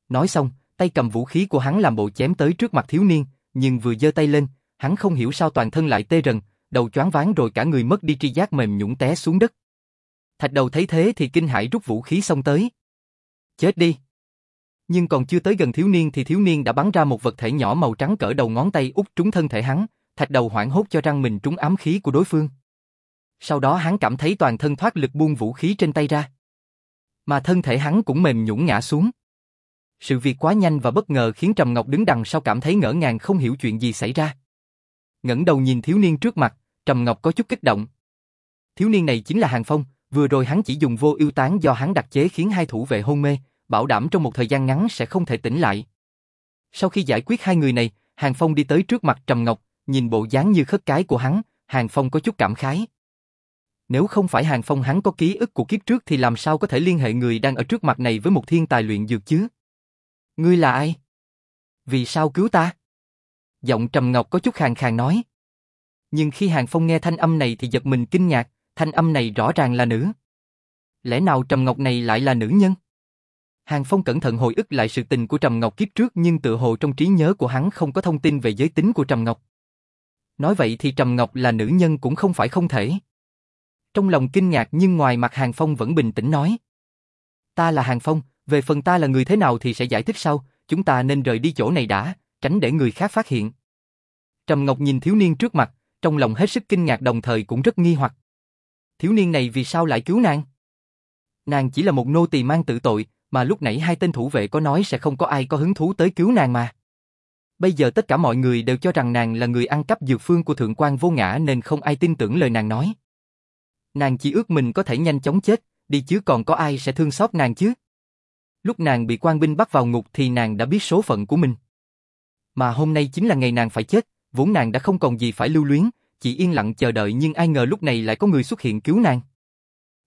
Nói xong, tay cầm vũ khí của hắn làm bộ chém tới trước mặt thiếu niên, nhưng vừa giơ tay lên, hắn không hiểu sao toàn thân lại tê rần, đầu choáng váng rồi cả người mất đi tri giác mềm nhũn té xuống đất. Thạch đầu thấy thế thì kinh hãi rút vũ khí xông tới. Chết đi! Nhưng còn chưa tới gần thiếu niên thì thiếu niên đã bắn ra một vật thể nhỏ màu trắng cỡ đầu ngón tay út trúng thân thể hắn, thạch đầu hoảng hốt cho răng mình trúng ám khí của đối phương. Sau đó hắn cảm thấy toàn thân thoát lực buông vũ khí trên tay ra. Mà thân thể hắn cũng mềm nhũn ngã xuống. Sự việc quá nhanh và bất ngờ khiến Trầm Ngọc đứng đằng sau cảm thấy ngỡ ngàng không hiểu chuyện gì xảy ra. ngẩng đầu nhìn thiếu niên trước mặt, Trầm Ngọc có chút kích động. Thiếu niên này chính là Hàng Phong, vừa rồi hắn chỉ dùng vô ưu tán do hắn đặc chế khiến hai thủ vệ hôn mê, bảo đảm trong một thời gian ngắn sẽ không thể tỉnh lại. Sau khi giải quyết hai người này, Hàng Phong đi tới trước mặt Trầm Ngọc, nhìn bộ dáng như khất cái của hắn, Hàng Phong có chút cảm khái. Nếu không phải Hàng Phong hắn có ký ức của kiếp trước thì làm sao có thể liên hệ người đang ở trước mặt này với một thiên tài luyện dược chứ? Ngươi là ai? Vì sao cứu ta? Giọng Trầm Ngọc có chút khàn khàn nói. Nhưng khi Hàng Phong nghe thanh âm này thì giật mình kinh ngạc, thanh âm này rõ ràng là nữ. Lẽ nào Trầm Ngọc này lại là nữ nhân? Hàng Phong cẩn thận hồi ức lại sự tình của Trầm Ngọc kiếp trước nhưng tự hồ trong trí nhớ của hắn không có thông tin về giới tính của Trầm Ngọc. Nói vậy thì Trầm Ngọc là nữ nhân cũng không phải không thể. Trong lòng kinh ngạc nhưng ngoài mặt Hàng Phong vẫn bình tĩnh nói. Ta là Hàng Phong, về phần ta là người thế nào thì sẽ giải thích sau, chúng ta nên rời đi chỗ này đã, tránh để người khác phát hiện. Trầm Ngọc nhìn thiếu niên trước mặt, trong lòng hết sức kinh ngạc đồng thời cũng rất nghi hoặc. Thiếu niên này vì sao lại cứu nàng? Nàng chỉ là một nô tỳ mang tự tội, mà lúc nãy hai tên thủ vệ có nói sẽ không có ai có hứng thú tới cứu nàng mà. Bây giờ tất cả mọi người đều cho rằng nàng là người ăn cắp dược phương của thượng quan vô ngã nên không ai tin tưởng lời nàng nói. Nàng chỉ ước mình có thể nhanh chóng chết, đi chứ còn có ai sẽ thương xót nàng chứ. Lúc nàng bị quan binh bắt vào ngục thì nàng đã biết số phận của mình. Mà hôm nay chính là ngày nàng phải chết, vốn nàng đã không còn gì phải lưu luyến, chỉ yên lặng chờ đợi nhưng ai ngờ lúc này lại có người xuất hiện cứu nàng.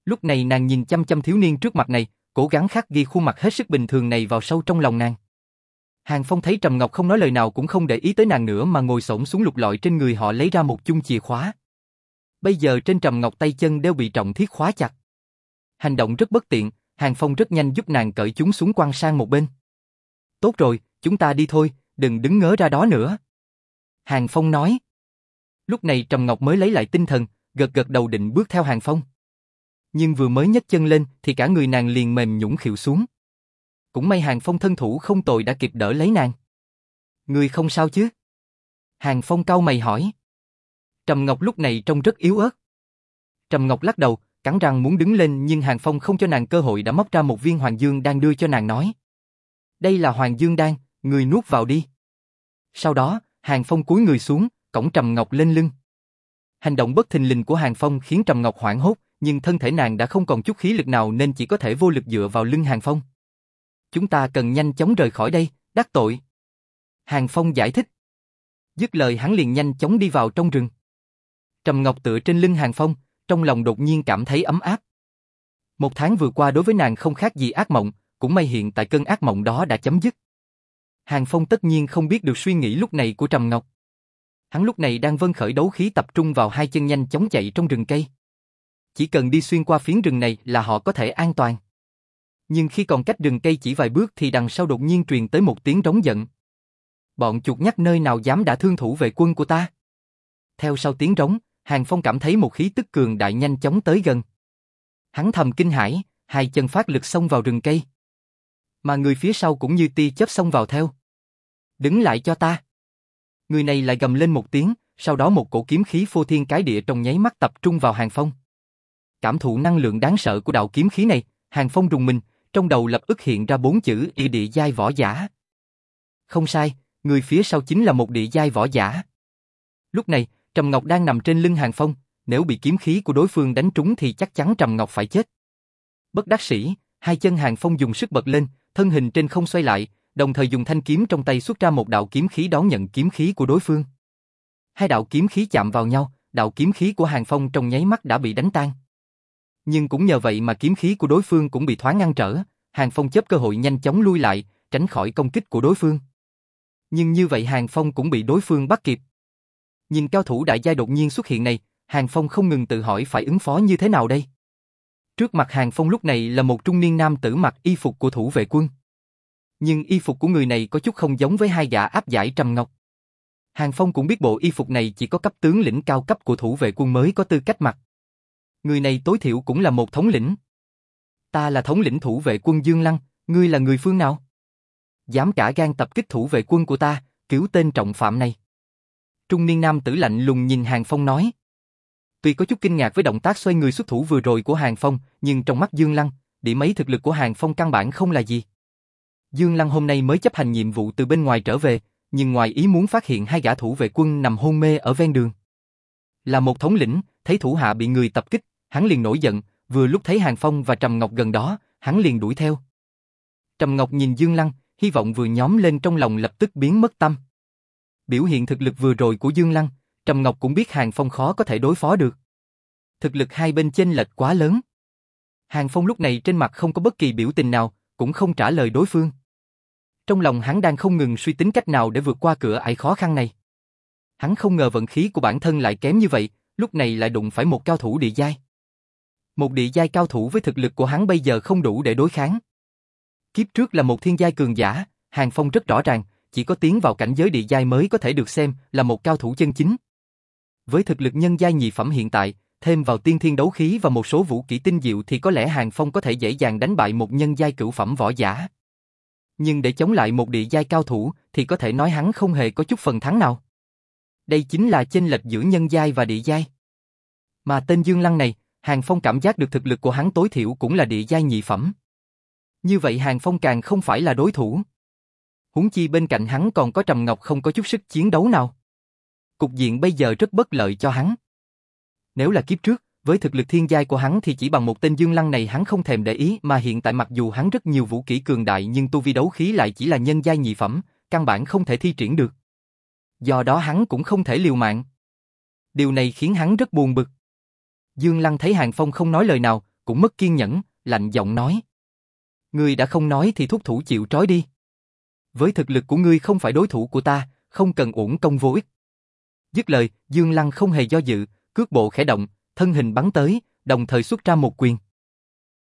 Lúc này nàng nhìn chăm chăm thiếu niên trước mặt này, cố gắng khắc ghi khuôn mặt hết sức bình thường này vào sâu trong lòng nàng. Hàng Phong thấy Trầm Ngọc không nói lời nào cũng không để ý tới nàng nữa mà ngồi xổm xuống lục lọi trên người họ lấy ra một chung chìa khóa. Bây giờ trên Trầm Ngọc tay chân đều bị trọng thiết khóa chặt. Hành động rất bất tiện, Hàng Phong rất nhanh giúp nàng cởi chúng xuống quăng sang một bên. Tốt rồi, chúng ta đi thôi, đừng đứng ngớ ra đó nữa. Hàng Phong nói. Lúc này Trầm Ngọc mới lấy lại tinh thần, gật gật đầu định bước theo Hàng Phong. Nhưng vừa mới nhấc chân lên thì cả người nàng liền mềm nhũn khịu xuống. Cũng may Hàng Phong thân thủ không tồi đã kịp đỡ lấy nàng. Người không sao chứ? Hàng Phong cau mày hỏi. Trầm Ngọc lúc này trông rất yếu ớt. Trầm Ngọc lắc đầu, cắn răng muốn đứng lên nhưng Hàng Phong không cho nàng cơ hội đã móc ra một viên Hoàng Dương đang đưa cho nàng nói. Đây là Hoàng Dương đan, người nuốt vào đi. Sau đó, Hàng Phong cúi người xuống, cổng Trầm Ngọc lên lưng. Hành động bất thình lình của Hàng Phong khiến Trầm Ngọc hoảng hốt, nhưng thân thể nàng đã không còn chút khí lực nào nên chỉ có thể vô lực dựa vào lưng Hàng Phong. Chúng ta cần nhanh chóng rời khỏi đây, đắc tội. Hàng Phong giải thích. Dứt lời hắn liền nhanh chóng đi vào trong rừng. Trầm Ngọc tựa trên lưng Hàng Phong, trong lòng đột nhiên cảm thấy ấm áp. Một tháng vừa qua đối với nàng không khác gì ác mộng, cũng may hiện tại cơn ác mộng đó đã chấm dứt. Hàng Phong tất nhiên không biết được suy nghĩ lúc này của Trầm Ngọc. Hắn lúc này đang vân khởi đấu khí tập trung vào hai chân nhanh chóng chạy trong rừng cây. Chỉ cần đi xuyên qua phiến rừng này là họ có thể an toàn. Nhưng khi còn cách rừng cây chỉ vài bước thì đằng sau đột nhiên truyền tới một tiếng rống giận. Bọn chuột nhắt nơi nào dám đã thương thủ vệ quân của ta. Theo sau tiếng rống, Hàng Phong cảm thấy một khí tức cường đại nhanh chóng tới gần. Hắn thầm kinh hãi, hai chân phát lực xông vào rừng cây. Mà người phía sau cũng như tia chớp xông vào theo. Đứng lại cho ta. Người này lại gầm lên một tiếng, sau đó một cổ kiếm khí phô thiên cái địa trong nháy mắt tập trung vào Hàng Phong. Cảm thụ năng lượng đáng sợ của đạo kiếm khí này, Hàng Phong rùng mình, trong đầu lập ức hiện ra bốn chữ y địa giai võ giả. Không sai, người phía sau chính là một địa giai võ giả. Lúc này, Trầm Ngọc đang nằm trên lưng Hàng Phong, nếu bị kiếm khí của đối phương đánh trúng thì chắc chắn Trầm Ngọc phải chết. Bất đắc sĩ, hai chân Hàng Phong dùng sức bật lên, thân hình trên không xoay lại, đồng thời dùng thanh kiếm trong tay xuất ra một đạo kiếm khí đón nhận kiếm khí của đối phương. Hai đạo kiếm khí chạm vào nhau, đạo kiếm khí của Hàng Phong trong nháy mắt đã bị đánh tan. Nhưng cũng nhờ vậy mà kiếm khí của đối phương cũng bị thoáng ngăn trở, Hàng Phong chấp cơ hội nhanh chóng lui lại, tránh khỏi công kích của đối phương. Nhưng như vậy Hàng Phong cũng bị đối phương bắt kịp. Nhìn cao thủ đại giai đột nhiên xuất hiện này, Hàng Phong không ngừng tự hỏi phải ứng phó như thế nào đây. Trước mặt Hàng Phong lúc này là một trung niên nam tử mặc y phục của thủ vệ quân. Nhưng y phục của người này có chút không giống với hai gã áp giải trầm ngọc. Hàng Phong cũng biết bộ y phục này chỉ có cấp tướng lĩnh cao cấp của thủ vệ quân mới có tư cách mặc. Người này tối thiểu cũng là một thống lĩnh. Ta là thống lĩnh thủ vệ quân Dương Lăng, ngươi là người phương nào? Dám cả gan tập kích thủ vệ quân của ta, cứu tên trọng phạm này. Trung niên nam tử lạnh lùng nhìn Hàng Phong nói. Tuy có chút kinh ngạc với động tác xoay người xuất thủ vừa rồi của Hàng Phong, nhưng trong mắt Dương Lăng, điểm mấy thực lực của Hàng Phong căn bản không là gì. Dương Lăng hôm nay mới chấp hành nhiệm vụ từ bên ngoài trở về, nhưng ngoài ý muốn phát hiện hai gã thủ vệ quân nằm hôn mê ở ven đường. Là một thống lĩnh, thấy thủ hạ bị người tập kích, hắn liền nổi giận, vừa lúc thấy Hàng Phong và Trầm Ngọc gần đó, hắn liền đuổi theo. Trầm Ngọc nhìn Dương Lăng, hy vọng vừa nhóm lên trong lòng lập tức biến mất tâm. Biểu hiện thực lực vừa rồi của Dương Lăng, Trầm Ngọc cũng biết Hàng Phong khó có thể đối phó được. Thực lực hai bên chênh lệch quá lớn. Hàng Phong lúc này trên mặt không có bất kỳ biểu tình nào, cũng không trả lời đối phương. Trong lòng hắn đang không ngừng suy tính cách nào để vượt qua cửa ải khó khăn này. Hắn không ngờ vận khí của bản thân lại kém như vậy, lúc này lại đụng phải một cao thủ địa giai. Một địa giai cao thủ với thực lực của hắn bây giờ không đủ để đối kháng. Kiếp trước là một thiên giai cường giả, Hàng Phong rất rõ ràng, chỉ có tiến vào cảnh giới địa giai mới có thể được xem là một cao thủ chân chính. Với thực lực nhân giai nhị phẩm hiện tại, thêm vào tiên thiên đấu khí và một số vũ kỹ tinh diệu thì có lẽ Hàng Phong có thể dễ dàng đánh bại một nhân giai cửu phẩm võ giả. Nhưng để chống lại một địa giai cao thủ thì có thể nói hắn không hề có chút phần thắng nào. Đây chính là chênh lệch giữa nhân giai và địa giai. Mà tên Dương Lăng này, Hàng Phong cảm giác được thực lực của hắn tối thiểu cũng là địa giai nhị phẩm. Như vậy Hàng Phong càng không phải là đối thủ. Huống chi bên cạnh hắn còn có Trầm Ngọc không có chút sức chiến đấu nào. Cục diện bây giờ rất bất lợi cho hắn. Nếu là kiếp trước, với thực lực thiên giai của hắn thì chỉ bằng một tên Dương Lăng này hắn không thèm để ý mà hiện tại mặc dù hắn rất nhiều vũ kỹ cường đại nhưng tu vi đấu khí lại chỉ là nhân giai nhị phẩm, căn bản không thể thi triển được. Do đó hắn cũng không thể liều mạng. Điều này khiến hắn rất buồn bực. Dương Lăng thấy Hàng Phong không nói lời nào, cũng mất kiên nhẫn, lạnh giọng nói. Ngươi đã không nói thì thúc thủ chịu trói đi. Với thực lực của ngươi không phải đối thủ của ta, không cần uổng công vô ích. Dứt lời, Dương Lăng không hề do dự, cước bộ khẽ động, thân hình bắn tới, đồng thời xuất ra một quyền.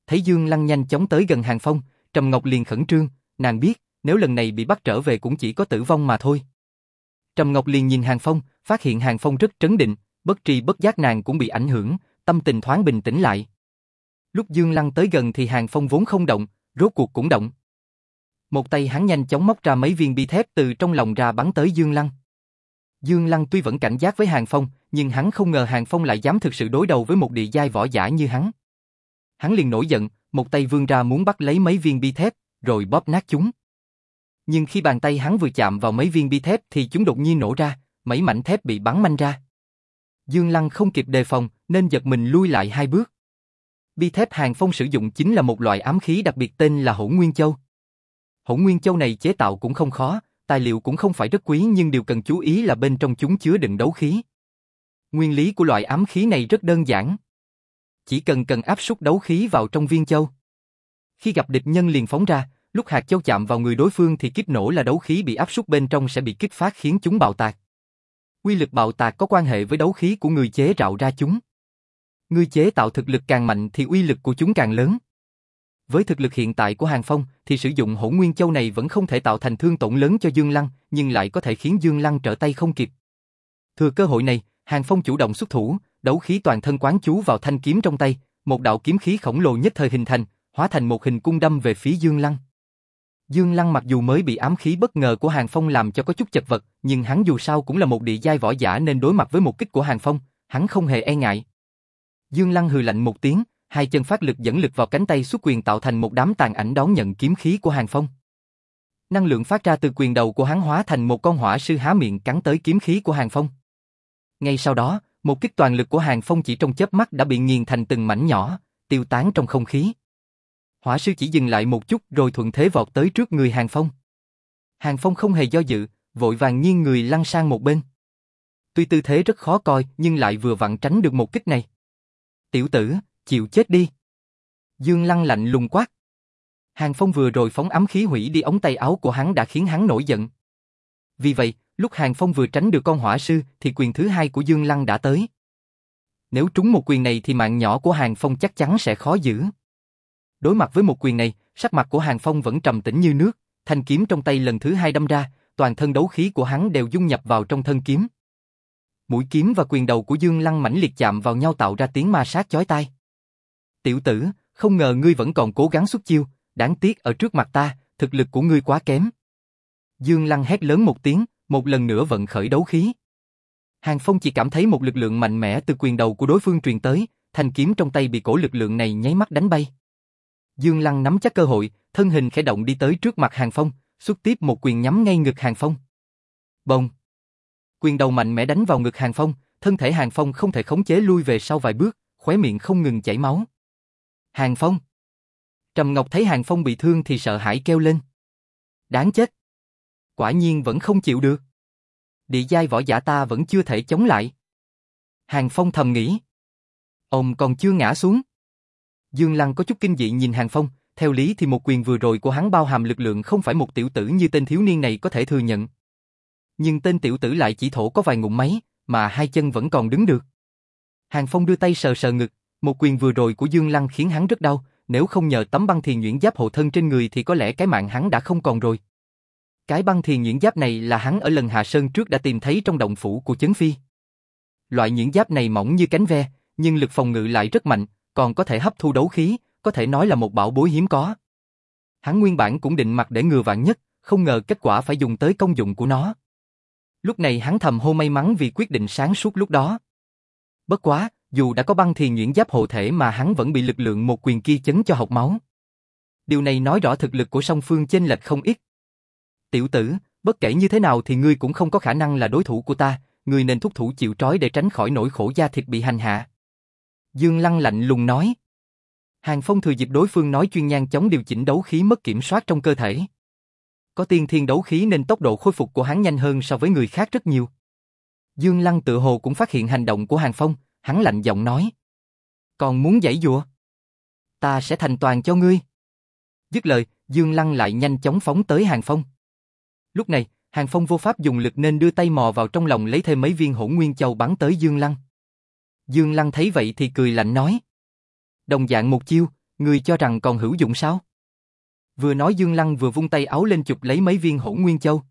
Thấy Dương Lăng nhanh chóng tới gần Hàng Phong, Trầm Ngọc liền khẩn trương, nàng biết, nếu lần này bị bắt trở về cũng chỉ có tử vong mà thôi. Trầm Ngọc liền nhìn Hàng Phong, phát hiện Hàng Phong rất trấn định, bất tri bất giác nàng cũng bị ảnh hưởng, tâm tình thoáng bình tĩnh lại. Lúc Dương Lăng tới gần thì Hàng Phong vốn không động, rốt cuộc cũng động. Một tay hắn nhanh chóng móc ra mấy viên bi thép từ trong lòng ra bắn tới Dương Lăng. Dương Lăng tuy vẫn cảnh giác với Hàng Phong, nhưng hắn không ngờ Hàng Phong lại dám thực sự đối đầu với một địa giai võ giả như hắn. Hắn liền nổi giận, một tay vươn ra muốn bắt lấy mấy viên bi thép, rồi bóp nát chúng. Nhưng khi bàn tay hắn vừa chạm vào mấy viên bi thép thì chúng đột nhiên nổ ra, mấy mảnh thép bị bắn manh ra. Dương Lăng không kịp đề phòng, nên giật mình lui lại hai bước. Bi thép Hàng Phong sử dụng chính là một loại ám khí đặc biệt tên là Hỗn Nguyên Châu. Hỗn Nguyên Châu này chế tạo cũng không khó, tài liệu cũng không phải rất quý nhưng điều cần chú ý là bên trong chúng chứa đựng đấu khí. Nguyên lý của loại ám khí này rất đơn giản. Chỉ cần cần áp suất đấu khí vào trong viên châu. Khi gặp địch nhân liền phóng ra, lúc hạt châu chạm vào người đối phương thì kiếp nổ là đấu khí bị áp suất bên trong sẽ bị kích phát khiến chúng bạo tạc. Quy lực bạo tạc có quan hệ với đấu khí của người chế tạo ra chúng. Người chế tạo thực lực càng mạnh thì uy lực của chúng càng lớn. Với thực lực hiện tại của Hàng Phong thì sử dụng hỗn nguyên châu này vẫn không thể tạo thành thương tổn lớn cho Dương Lăng, nhưng lại có thể khiến Dương Lăng trở tay không kịp. Thừa cơ hội này, Hàng Phong chủ động xuất thủ, đấu khí toàn thân quán chú vào thanh kiếm trong tay, một đạo kiếm khí khổng lồ nhất thời hình thành, hóa thành một hình cung đâm về phía Dương Lăng. Dương Lăng mặc dù mới bị ám khí bất ngờ của Hàng Phong làm cho có chút chật vật, nhưng hắn dù sao cũng là một địa giai võ giả nên đối mặt với một kích của Hàng Phong, hắn không hề e ngại. Dương Lăng hừ lạnh một tiếng, hai chân phát lực dẫn lực vào cánh tay xuất quyền tạo thành một đám tàn ảnh đón nhận kiếm khí của Hàng Phong. Năng lượng phát ra từ quyền đầu của hắn hóa thành một con hỏa sư há miệng cắn tới kiếm khí của Hàng Phong. Ngay sau đó, một kích toàn lực của Hàng Phong chỉ trong chớp mắt đã bị nghiền thành từng mảnh nhỏ, tiêu tán trong không khí. Hỏa sư chỉ dừng lại một chút rồi thuận thế vọt tới trước người Hàng Phong. Hàng Phong không hề do dự, vội vàng nghiêng người lăn sang một bên. Tuy tư thế rất khó coi nhưng lại vừa vặn tránh được một kích này. Tiểu tử, chịu chết đi. Dương Lăng lạnh lùng quát. Hàng Phong vừa rồi phóng ám khí hủy đi ống tay áo của hắn đã khiến hắn nổi giận. Vì vậy, lúc Hàng Phong vừa tránh được con hỏa sư thì quyền thứ hai của Dương Lăng đã tới. Nếu trúng một quyền này thì mạng nhỏ của Hàng Phong chắc chắn sẽ khó giữ. Đối mặt với một quyền này, sắc mặt của Hàng Phong vẫn trầm tĩnh như nước, thanh kiếm trong tay lần thứ hai đâm ra, toàn thân đấu khí của hắn đều dung nhập vào trong thân kiếm. Mũi kiếm và quyền đầu của Dương Lăng mãnh liệt chạm vào nhau tạo ra tiếng ma sát chói tai. Tiểu tử, không ngờ ngươi vẫn còn cố gắng xuất chiêu, đáng tiếc ở trước mặt ta, thực lực của ngươi quá kém. Dương Lăng hét lớn một tiếng, một lần nữa vận khởi đấu khí. Hàng Phong chỉ cảm thấy một lực lượng mạnh mẽ từ quyền đầu của đối phương truyền tới, thanh kiếm trong tay bị cổ lực lượng này nháy mắt đánh bay. Dương Lăng nắm chắc cơ hội, thân hình khẽ động đi tới trước mặt Hàng Phong, xuất tiếp một quyền nhắm ngay ngực Hàng Phong. Bông! Quyền đầu mạnh mẽ đánh vào ngực Hàng Phong, thân thể Hàng Phong không thể khống chế lui về sau vài bước, khóe miệng không ngừng chảy máu. Hàng Phong! Trầm Ngọc thấy Hàng Phong bị thương thì sợ hãi kêu lên. Đáng chết! Quả nhiên vẫn không chịu được. Địa giai võ giả ta vẫn chưa thể chống lại. Hàng Phong thầm nghĩ. Ông còn chưa ngã xuống. Dương Lăng có chút kinh dị nhìn Hàng Phong, theo lý thì một quyền vừa rồi của hắn bao hàm lực lượng không phải một tiểu tử như tên thiếu niên này có thể thừa nhận. Nhưng tên tiểu tử lại chỉ thổ có vài ngụm máy, mà hai chân vẫn còn đứng được. Hàng Phong đưa tay sờ sờ ngực, một quyền vừa rồi của Dương Lăng khiến hắn rất đau, nếu không nhờ tấm băng thiền nhuyễn giáp hộ thân trên người thì có lẽ cái mạng hắn đã không còn rồi. Cái băng thiền nhuyễn giáp này là hắn ở lần hạ sơn trước đã tìm thấy trong động phủ của chấn phi. Loại nhuyễn giáp này mỏng như cánh ve, nhưng lực phòng ngự lại rất mạnh, còn có thể hấp thu đấu khí, có thể nói là một bảo bối hiếm có. Hắn nguyên bản cũng định mặc để ngừa vạn nhất, không ngờ kết quả phải dùng tới công dụng của nó. Lúc này hắn thầm hô may mắn vì quyết định sáng suốt lúc đó. Bất quá, dù đã có băng thiền nhuyễn giáp hộ thể mà hắn vẫn bị lực lượng một quyền kia chấn cho học máu. Điều này nói rõ thực lực của song phương chênh lệch không ít. Tiểu tử, bất kể như thế nào thì ngươi cũng không có khả năng là đối thủ của ta, ngươi nên thúc thủ chịu trói để tránh khỏi nỗi khổ da thịt bị hành hạ. Dương Lăng lạnh lùng nói. Hàng Phong thừa dịp đối phương nói chuyên nhan chóng điều chỉnh đấu khí mất kiểm soát trong cơ thể. Có tiên thiên đấu khí nên tốc độ khôi phục của hắn nhanh hơn so với người khác rất nhiều. Dương Lăng tự hồ cũng phát hiện hành động của Hàng Phong, hắn lạnh giọng nói. Còn muốn giải dùa? Ta sẽ thành toàn cho ngươi. Dứt lời, Dương Lăng lại nhanh chóng phóng tới Hàng Phong. Lúc này, Hàng Phong vô pháp dùng lực nên đưa tay mò vào trong lòng lấy thêm mấy viên hỗn nguyên châu bắn tới Dương Lăng. Dương Lăng thấy vậy thì cười lạnh nói. Đồng dạng một chiêu, người cho rằng còn hữu dụng sao? Vừa nói Dương Lăng vừa vung tay áo lên chụp lấy mấy viên hỗn nguyên châu.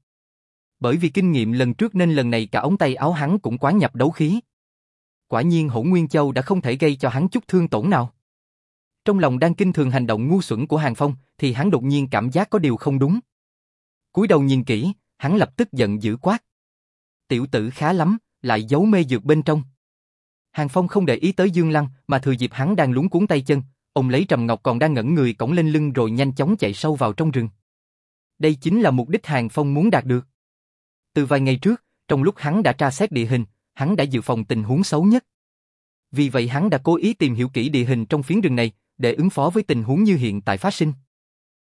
Bởi vì kinh nghiệm lần trước nên lần này cả ống tay áo hắn cũng quá nhập đấu khí. Quả nhiên Hổ nguyên châu đã không thể gây cho hắn chút thương tổn nào. Trong lòng đang kinh thường hành động ngu xuẩn của Hàng Phong, thì hắn đột nhiên cảm giác có điều không đúng. cúi đầu nhìn kỹ, hắn lập tức giận dữ quát. Tiểu tử khá lắm, lại giấu mê dược bên trong. Hàng Phong không để ý tới Dương Lăng, mà thừa dịp hắn đang lúng cuốn tay chân, ông lấy trầm ngọc còn đang ngẩn người cổng lên lưng rồi nhanh chóng chạy sâu vào trong rừng. Đây chính là mục đích Hàng Phong muốn đạt được. Từ vài ngày trước, trong lúc hắn đã tra xét địa hình, hắn đã dự phòng tình huống xấu nhất. Vì vậy hắn đã cố ý tìm hiểu kỹ địa hình trong phiến rừng này, để ứng phó với tình huống như hiện tại phát sinh.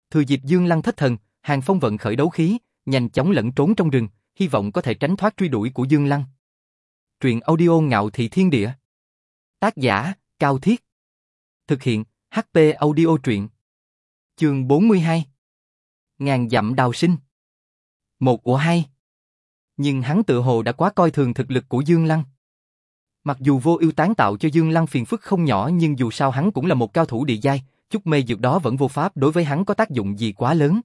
Thừa dịp Dương Lăng thất thần, Hàng Phong vận khởi đấu khí, nhanh chóng lẫn trốn trong rừng, hy vọng có thể tránh thoát truy đuổi của Dương Lăng. Truyện audio ngạo thị thiên địa. Tác giả, Cao Thiết. Thực hiện, HP audio truyện. Chương 42. Ngàn dặm đào sinh. Một của hai. Nhưng hắn tự hồ đã quá coi thường thực lực của Dương Lăng. Mặc dù vô ưu tán tạo cho Dương Lăng phiền phức không nhỏ nhưng dù sao hắn cũng là một cao thủ địa giai, chút mê dược đó vẫn vô pháp đối với hắn có tác dụng gì quá lớn.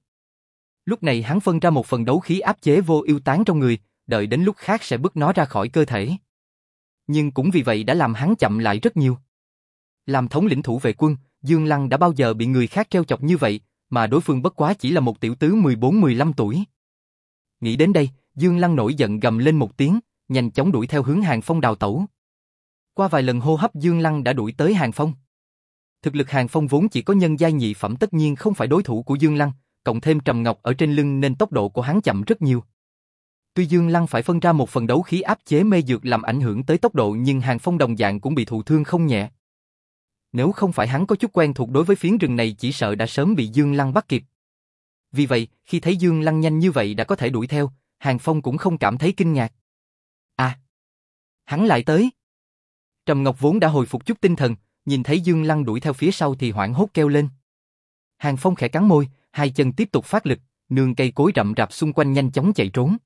Lúc này hắn phân ra một phần đấu khí áp chế vô ưu tán trong người, đợi đến lúc khác sẽ bước nó ra khỏi cơ thể. Nhưng cũng vì vậy đã làm hắn chậm lại rất nhiều. Làm thống lĩnh thủ vệ quân, Dương Lăng đã bao giờ bị người khác treo chọc như vậy, mà đối phương bất quá chỉ là một tiểu tứ 14-15 tuổi. Nghĩ đến đây, Dương Lăng nổi giận gầm lên một tiếng, nhanh chóng đuổi theo hướng Hàng Phong đào tẩu. Qua vài lần hô hấp Dương Lăng đã đuổi tới Hàng Phong. Thực lực Hàng Phong vốn chỉ có nhân giai nhị phẩm tất nhiên không phải đối thủ của Dương Lăng, cộng thêm trầm ngọc ở trên lưng nên tốc độ của hắn chậm rất nhiều. Tuy Dương Lăng phải phân ra một phần đấu khí áp chế mê dược làm ảnh hưởng tới tốc độ nhưng Hàng Phong đồng dạng cũng bị thụ thương không nhẹ. Nếu không phải hắn có chút quen thuộc đối với phiến rừng này chỉ sợ đã sớm bị Dương Lăng bắt kịp. Vì vậy, khi thấy Dương Lăng nhanh như vậy đã có thể đuổi theo, Hàng Phong cũng không cảm thấy kinh ngạc. À! Hắn lại tới! Trầm Ngọc vốn đã hồi phục chút tinh thần, nhìn thấy Dương Lăng đuổi theo phía sau thì hoảng hốt kêu lên. Hàng Phong khẽ cắn môi, hai chân tiếp tục phát lực, nương cây cối rậm rạp xung quanh nhanh chóng chạy trốn.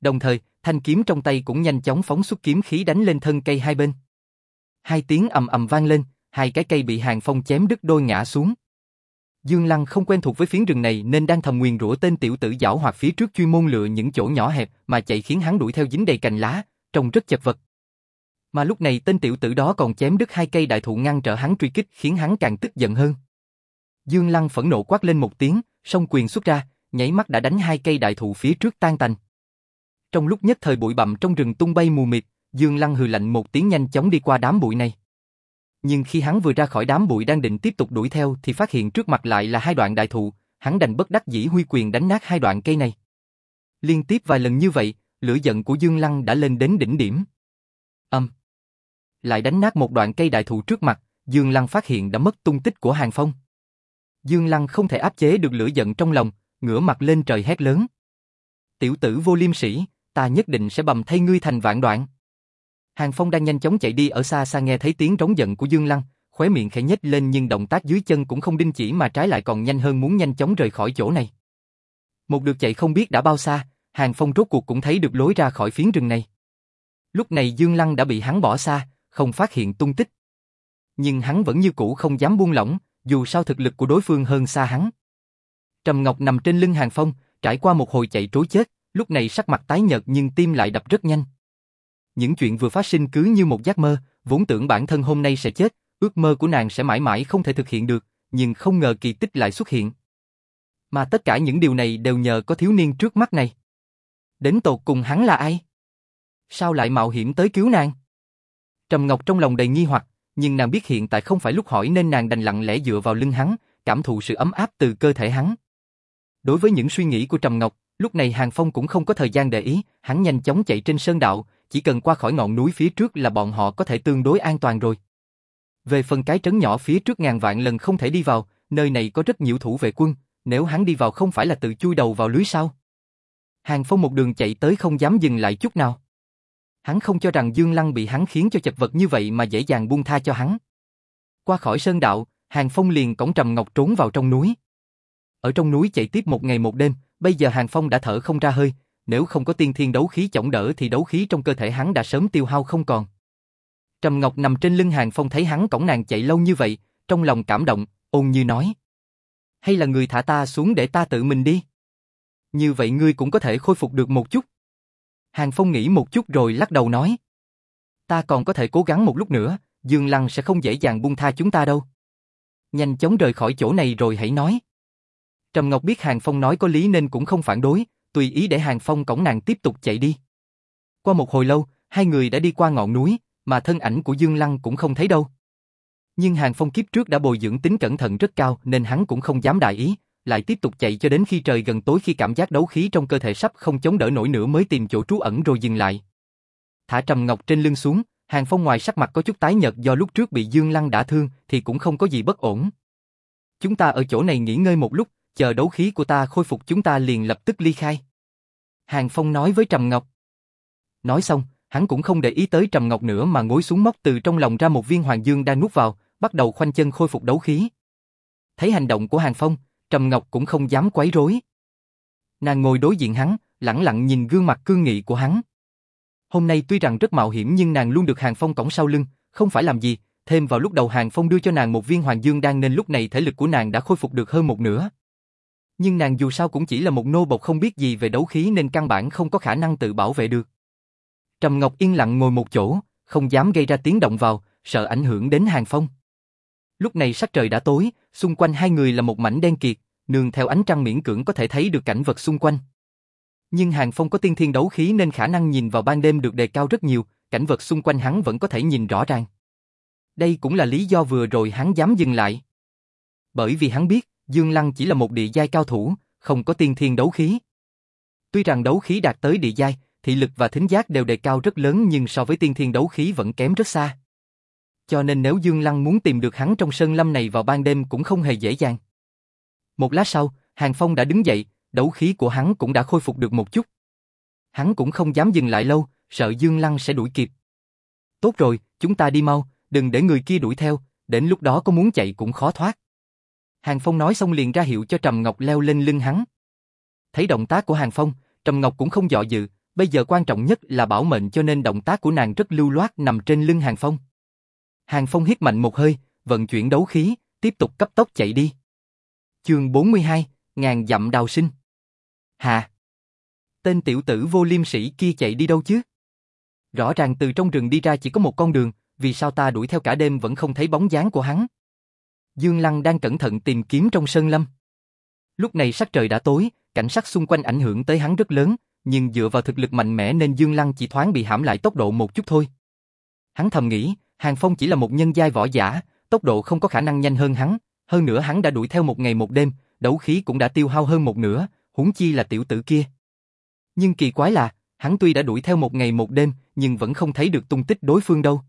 Đồng thời, thanh kiếm trong tay cũng nhanh chóng phóng xuất kiếm khí đánh lên thân cây hai bên. Hai tiếng ầm ầm vang lên, hai cái cây bị Hàng Phong chém đứt đôi ngã xuống. Dương Lăng không quen thuộc với phiến rừng này nên đang thầm nguyền rủa tên tiểu tử giảo hoạt phía trước chuyên môn lựa những chỗ nhỏ hẹp mà chạy khiến hắn đuổi theo dính đầy cành lá, trông rất chật vật. Mà lúc này tên tiểu tử đó còn chém đứt hai cây đại thụ ngăn trở hắn truy kích khiến hắn càng tức giận hơn. Dương Lăng phẫn nộ quát lên một tiếng, song quyền xuất ra, nhảy mắt đã đánh hai cây đại thụ phía trước tan tành. Trong lúc nhất thời bụi bặm trong rừng tung bay mù mịt, Dương Lăng hừ lạnh một tiếng nhanh chóng đi qua đám bụi này. Nhưng khi hắn vừa ra khỏi đám bụi đang định tiếp tục đuổi theo thì phát hiện trước mặt lại là hai đoạn đại thụ, hắn đành bất đắc dĩ huy quyền đánh nát hai đoạn cây này. Liên tiếp vài lần như vậy, lửa giận của Dương Lăng đã lên đến đỉnh điểm. Âm. Lại đánh nát một đoạn cây đại thụ trước mặt, Dương Lăng phát hiện đã mất tung tích của Hàng Phong. Dương Lăng không thể áp chế được lửa giận trong lòng, ngửa mặt lên trời hét lớn. Tiểu tử vô liêm sĩ, ta nhất định sẽ bầm thay ngươi thành vạn đoạn. Hàng Phong đang nhanh chóng chạy đi ở xa xa nghe thấy tiếng trống giận của Dương Lăng, khóe miệng khẽ nhếch lên nhưng động tác dưới chân cũng không đinh chỉ mà trái lại còn nhanh hơn muốn nhanh chóng rời khỏi chỗ này. Một được chạy không biết đã bao xa, Hàng Phong rốt cuộc cũng thấy được lối ra khỏi phiến rừng này. Lúc này Dương Lăng đã bị hắn bỏ xa, không phát hiện tung tích. Nhưng hắn vẫn như cũ không dám buông lỏng, dù sao thực lực của đối phương hơn xa hắn. Trầm Ngọc nằm trên lưng Hàng Phong, trải qua một hồi chạy trối chết, lúc này sắc mặt tái nhợt nhưng tim lại đập rất nhanh. Những chuyện vừa phát sinh cứ như một giấc mơ, vốn tưởng bản thân hôm nay sẽ chết, ước mơ của nàng sẽ mãi mãi không thể thực hiện được, nhưng không ngờ kỳ tích lại xuất hiện. Mà tất cả những điều này đều nhờ có thiếu niên trước mắt này. Đến tột cùng hắn là ai? Sao lại mạo hiểm tới cứu nàng? Trầm Ngọc trong lòng đầy nghi hoặc, nhưng nàng biết hiện tại không phải lúc hỏi nên nàng đành lặng lẽ dựa vào lưng hắn, cảm thụ sự ấm áp từ cơ thể hắn. Đối với những suy nghĩ của Trầm Ngọc, lúc này Hàng Phong cũng không có thời gian để ý, hắn nhanh chóng chạy trên sơn đạo, chỉ cần qua khỏi ngọn núi phía trước là bọn họ có thể tương đối an toàn rồi. Về phần cái trấn nhỏ phía trước ngàn vạn lần không thể đi vào, nơi này có rất nhiều thủ vệ quân, nếu hắn đi vào không phải là tự chui đầu vào lưới sao? Hàng Phong một đường chạy tới không dám dừng lại chút nào. Hắn không cho rằng Dương Lăng bị hắn khiến cho chật vật như vậy mà dễ dàng buông tha cho hắn. Qua khỏi sơn đạo, Hàng Phong liền cổng trầm ngọc trốn vào trong núi. Ở trong núi chạy tiếp một ngày một đêm, bây giờ Hàng Phong đã thở không ra hơi, nếu không có tiên thiên đấu khí chống đỡ thì đấu khí trong cơ thể hắn đã sớm tiêu hao không còn. Trầm Ngọc nằm trên lưng Hàng Phong thấy hắn cổng nàng chạy lâu như vậy, trong lòng cảm động, ôn như nói. Hay là người thả ta xuống để ta tự mình đi? Như vậy ngươi cũng có thể khôi phục được một chút. Hàng Phong nghĩ một chút rồi lắc đầu nói. Ta còn có thể cố gắng một lúc nữa, Dương Lăng sẽ không dễ dàng buông tha chúng ta đâu. Nhanh chóng rời khỏi chỗ này rồi hãy nói. Trầm Ngọc biết Hàng Phong nói có lý nên cũng không phản đối, tùy ý để Hàng Phong cổng nàng tiếp tục chạy đi. Qua một hồi lâu, hai người đã đi qua ngọn núi, mà thân ảnh của Dương Lăng cũng không thấy đâu. Nhưng Hàng Phong kiếp trước đã bồi dưỡng tính cẩn thận rất cao nên hắn cũng không dám đại ý, lại tiếp tục chạy cho đến khi trời gần tối khi cảm giác đấu khí trong cơ thể sắp không chống đỡ nổi nữa mới tìm chỗ trú ẩn rồi dừng lại. Thả trầm ngọc trên lưng xuống, Hàng Phong ngoài sắc mặt có chút tái nhợt do lúc trước bị Dương Lăng đã thương thì cũng không có gì bất ổn. Chúng ta ở chỗ này nghỉ ngơi một lúc, chờ đấu khí của ta khôi phục chúng ta liền lập tức ly khai. Hàng Phong nói với Trầm Ngọc. Nói xong, hắn cũng không để ý tới Trầm Ngọc nữa mà ngồi xuống móc từ trong lòng ra một viên hoàng dương đang nuốt vào, bắt đầu khoanh chân khôi phục đấu khí. Thấy hành động của Hàng Phong, Trầm Ngọc cũng không dám quấy rối. Nàng ngồi đối diện hắn, lẳng lặng nhìn gương mặt cương nghị của hắn. Hôm nay tuy rằng rất mạo hiểm nhưng nàng luôn được Hàng Phong cõng sau lưng, không phải làm gì, thêm vào lúc đầu Hàng Phong đưa cho nàng một viên hoàng dương đang nên lúc này thể lực của nàng đã khôi phục được hơn một nửa. Nhưng nàng dù sao cũng chỉ là một nô bộc không biết gì về đấu khí nên căn bản không có khả năng tự bảo vệ được. Trầm Ngọc yên lặng ngồi một chỗ, không dám gây ra tiếng động vào, sợ ảnh hưởng đến Hàng Phong. Lúc này sắc trời đã tối, xung quanh hai người là một mảnh đen kiệt, nương theo ánh trăng miễn cưỡng có thể thấy được cảnh vật xung quanh. Nhưng Hàng Phong có tiên thiên đấu khí nên khả năng nhìn vào ban đêm được đề cao rất nhiều, cảnh vật xung quanh hắn vẫn có thể nhìn rõ ràng. Đây cũng là lý do vừa rồi hắn dám dừng lại. Bởi vì hắn biết, Dương Lăng chỉ là một địa giai cao thủ, không có tiên thiên đấu khí. Tuy rằng đấu khí đạt tới địa giai, thị lực và thính giác đều đề cao rất lớn nhưng so với tiên thiên đấu khí vẫn kém rất xa. Cho nên nếu Dương Lăng muốn tìm được hắn trong sơn lâm này vào ban đêm cũng không hề dễ dàng. Một lát sau, Hàng Phong đã đứng dậy, đấu khí của hắn cũng đã khôi phục được một chút. Hắn cũng không dám dừng lại lâu, sợ Dương Lăng sẽ đuổi kịp. Tốt rồi, chúng ta đi mau, đừng để người kia đuổi theo, đến lúc đó có muốn chạy cũng khó thoát. Hàng Phong nói xong liền ra hiệu cho Trầm Ngọc leo lên lưng hắn. Thấy động tác của Hàng Phong, Trầm Ngọc cũng không dọ dự, bây giờ quan trọng nhất là bảo mệnh cho nên động tác của nàng rất lưu loát nằm trên lưng Hàng Phong. Hàng Phong hít mạnh một hơi, vận chuyển đấu khí, tiếp tục cấp tốc chạy đi. Chương 42, ngàn dặm đào sinh. Hà. Tên tiểu tử vô liêm sĩ kia chạy đi đâu chứ? Rõ ràng từ trong rừng đi ra chỉ có một con đường, vì sao ta đuổi theo cả đêm vẫn không thấy bóng dáng của hắn? Dương Lăng đang cẩn thận tìm kiếm trong sơn lâm. Lúc này sắc trời đã tối, cảnh sắc xung quanh ảnh hưởng tới hắn rất lớn, nhưng dựa vào thực lực mạnh mẽ nên Dương Lăng chỉ thoáng bị hãm lại tốc độ một chút thôi. Hắn thầm nghĩ, Hàng Phong chỉ là một nhân giai võ giả, tốc độ không có khả năng nhanh hơn hắn, hơn nữa hắn đã đuổi theo một ngày một đêm, đấu khí cũng đã tiêu hao hơn một nửa, huống chi là tiểu tử kia. Nhưng kỳ quái là, hắn tuy đã đuổi theo một ngày một đêm, nhưng vẫn không thấy được tung tích đối phương đâu.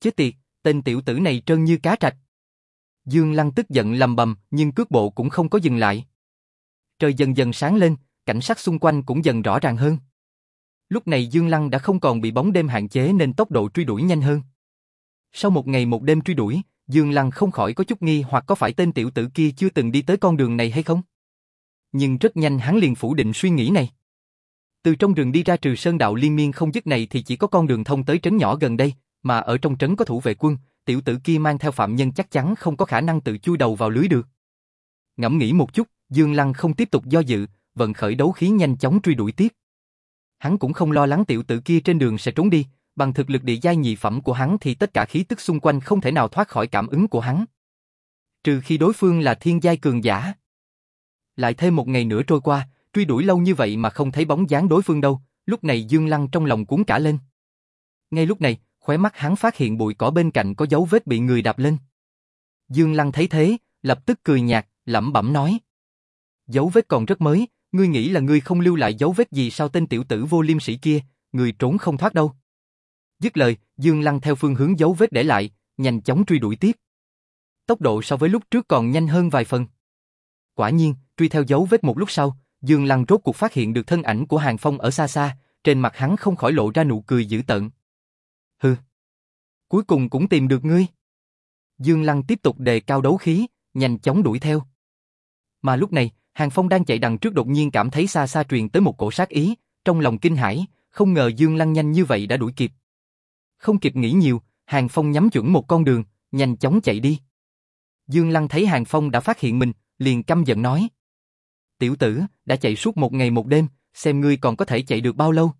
Chết tiệt, tên tiểu tử này trơn như cá trạch. Dương Lăng tức giận lầm bầm, nhưng cước bộ cũng không có dừng lại. Trời dần dần sáng lên, cảnh sắc xung quanh cũng dần rõ ràng hơn. Lúc này Dương Lăng đã không còn bị bóng đêm hạn chế nên tốc độ truy đuổi nhanh hơn. Sau một ngày một đêm truy đuổi, Dương Lăng không khỏi có chút nghi hoặc có phải tên tiểu tử kia chưa từng đi tới con đường này hay không? Nhưng rất nhanh hắn liền phủ định suy nghĩ này. Từ trong rừng đi ra trừ sơn đạo liên miên không dứt này thì chỉ có con đường thông tới trấn nhỏ gần đây, mà ở trong trấn có thủ vệ quân, tiểu tử kia mang theo phạm nhân chắc chắn không có khả năng tự chui đầu vào lưới được. Ngẫm nghĩ một chút, Dương Lăng không tiếp tục do dự, vận khởi đấu khí nhanh chóng truy đuổi tiếp. Hắn cũng không lo lắng tiểu tử kia trên đường sẽ trốn đi, bằng thực lực địa giai nhị phẩm của hắn thì tất cả khí tức xung quanh không thể nào thoát khỏi cảm ứng của hắn. Trừ khi đối phương là thiên giai cường giả. Lại thêm một ngày nữa trôi qua, truy đuổi lâu như vậy mà không thấy bóng dáng đối phương đâu, lúc này Dương Lăng trong lòng cuốn cả lên. Ngay lúc này, khóe mắt hắn phát hiện bụi cỏ bên cạnh có dấu vết bị người đạp lên. Dương Lăng thấy thế, lập tức cười nhạt, lẩm bẩm nói. Dấu vết còn rất mới, ngươi nghĩ là ngươi không lưu lại dấu vết gì sao tên tiểu tử vô liêm sĩ kia, người trốn không thoát đâu. Dứt lời, Dương Lăng theo phương hướng dấu vết để lại, nhanh chóng truy đuổi tiếp. Tốc độ so với lúc trước còn nhanh hơn vài phần. Quả nhiên, truy theo dấu vết một lúc sau, Dương Lăng rốt cuộc phát hiện được thân ảnh của Hàng Phong ở xa xa, trên mặt hắn không khỏi lộ ra nụ cười dữ tợn. Hừ, cuối cùng cũng tìm được ngươi. Dương Lăng tiếp tục đề cao đấu khí, nhanh chóng đuổi theo. Mà lúc này, Hàng Phong đang chạy đằng trước đột nhiên cảm thấy xa xa truyền tới một cổ sát ý, trong lòng kinh hãi, không ngờ Dương Lăng nhanh như vậy đã đuổi kịp. Không kịp nghĩ nhiều, Hàng Phong nhắm chuẩn một con đường, nhanh chóng chạy đi. Dương Lăng thấy Hàng Phong đã phát hiện mình, liền căm giận nói. Tiểu tử, đã chạy suốt một ngày một đêm, xem ngươi còn có thể chạy được bao lâu.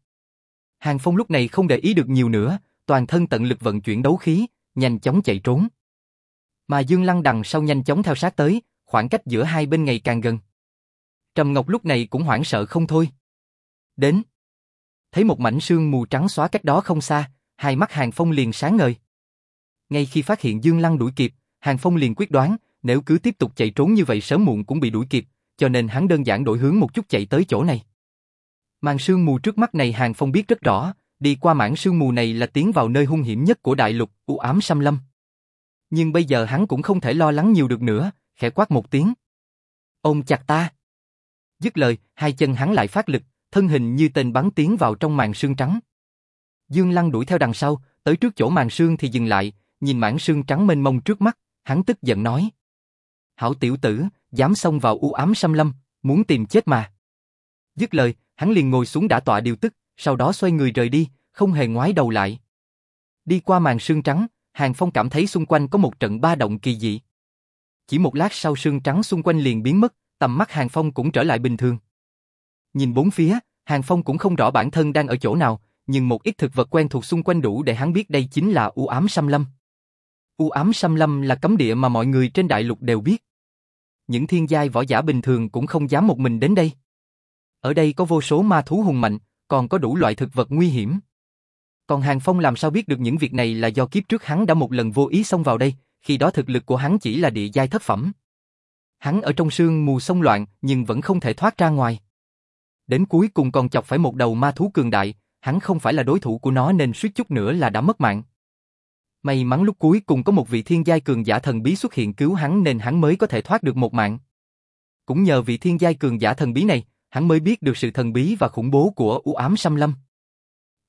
Hàng Phong lúc này không để ý được nhiều nữa, toàn thân tận lực vận chuyển đấu khí, nhanh chóng chạy trốn. Mà Dương Lăng đằng sau nhanh chóng theo sát tới, khoảng cách giữa hai bên ngày càng gần. Trầm Ngọc lúc này cũng hoảng sợ không thôi. Đến. Thấy một mảnh sương mù trắng xóa cách đó không xa, hai mắt Hàng Phong liền sáng ngời. Ngay khi phát hiện Dương Lăng đuổi kịp, Hàng Phong liền quyết đoán, nếu cứ tiếp tục chạy trốn như vậy sớm muộn cũng bị đuổi kịp, cho nên hắn đơn giản đổi hướng một chút chạy tới chỗ này. Màn sương mù trước mắt này Hàng Phong biết rất rõ, đi qua mảng sương mù này là tiến vào nơi hung hiểm nhất của đại lục, u ám xâm lâm. Nhưng bây giờ hắn cũng không thể lo lắng nhiều được nữa, khẽ quát một tiếng. Ôm chặt ta. Dứt lời, hai chân hắn lại phát lực, thân hình như tên bắn tiến vào trong màn sương trắng. Dương Lăng đuổi theo đằng sau, tới trước chỗ màn sương thì dừng lại, nhìn mảng sương trắng mênh mông trước mắt, hắn tức giận nói. Hảo tiểu tử, dám xông vào u ám xâm lâm, muốn tìm chết mà. Dứt lời, hắn liền ngồi xuống đã tọa điều tức, sau đó xoay người rời đi, không hề ngoái đầu lại. Đi qua màn sương trắng, Hàng Phong cảm thấy xung quanh có một trận ba động kỳ dị. Chỉ một lát sau sương trắng xung quanh liền biến mất, tầm mắt Hàng Phong cũng trở lại bình thường. Nhìn bốn phía, Hàng Phong cũng không rõ bản thân đang ở chỗ nào, nhưng một ít thực vật quen thuộc xung quanh đủ để hắn biết đây chính là u ám xâm lâm. U ám xâm lâm là cấm địa mà mọi người trên đại lục đều biết. Những thiên giai võ giả bình thường cũng không dám một mình đến đây. Ở đây có vô số ma thú hùng mạnh, còn có đủ loại thực vật nguy hiểm. Còn Hàng Phong làm sao biết được những việc này là do kiếp trước hắn đã một lần vô ý xông vào đây, khi đó thực lực của hắn chỉ là địa giai thất phẩm. Hắn ở trong sương mù sông loạn nhưng vẫn không thể thoát ra ngoài. Đến cuối cùng còn chọc phải một đầu ma thú cường đại, hắn không phải là đối thủ của nó nên suýt chút nữa là đã mất mạng. May mắn lúc cuối cùng có một vị thiên giai cường giả thần bí xuất hiện cứu hắn nên hắn mới có thể thoát được một mạng. Cũng nhờ vị thiên giai cường giả thần bí này, hắn mới biết được sự thần bí và khủng bố của u ám xâm lâm.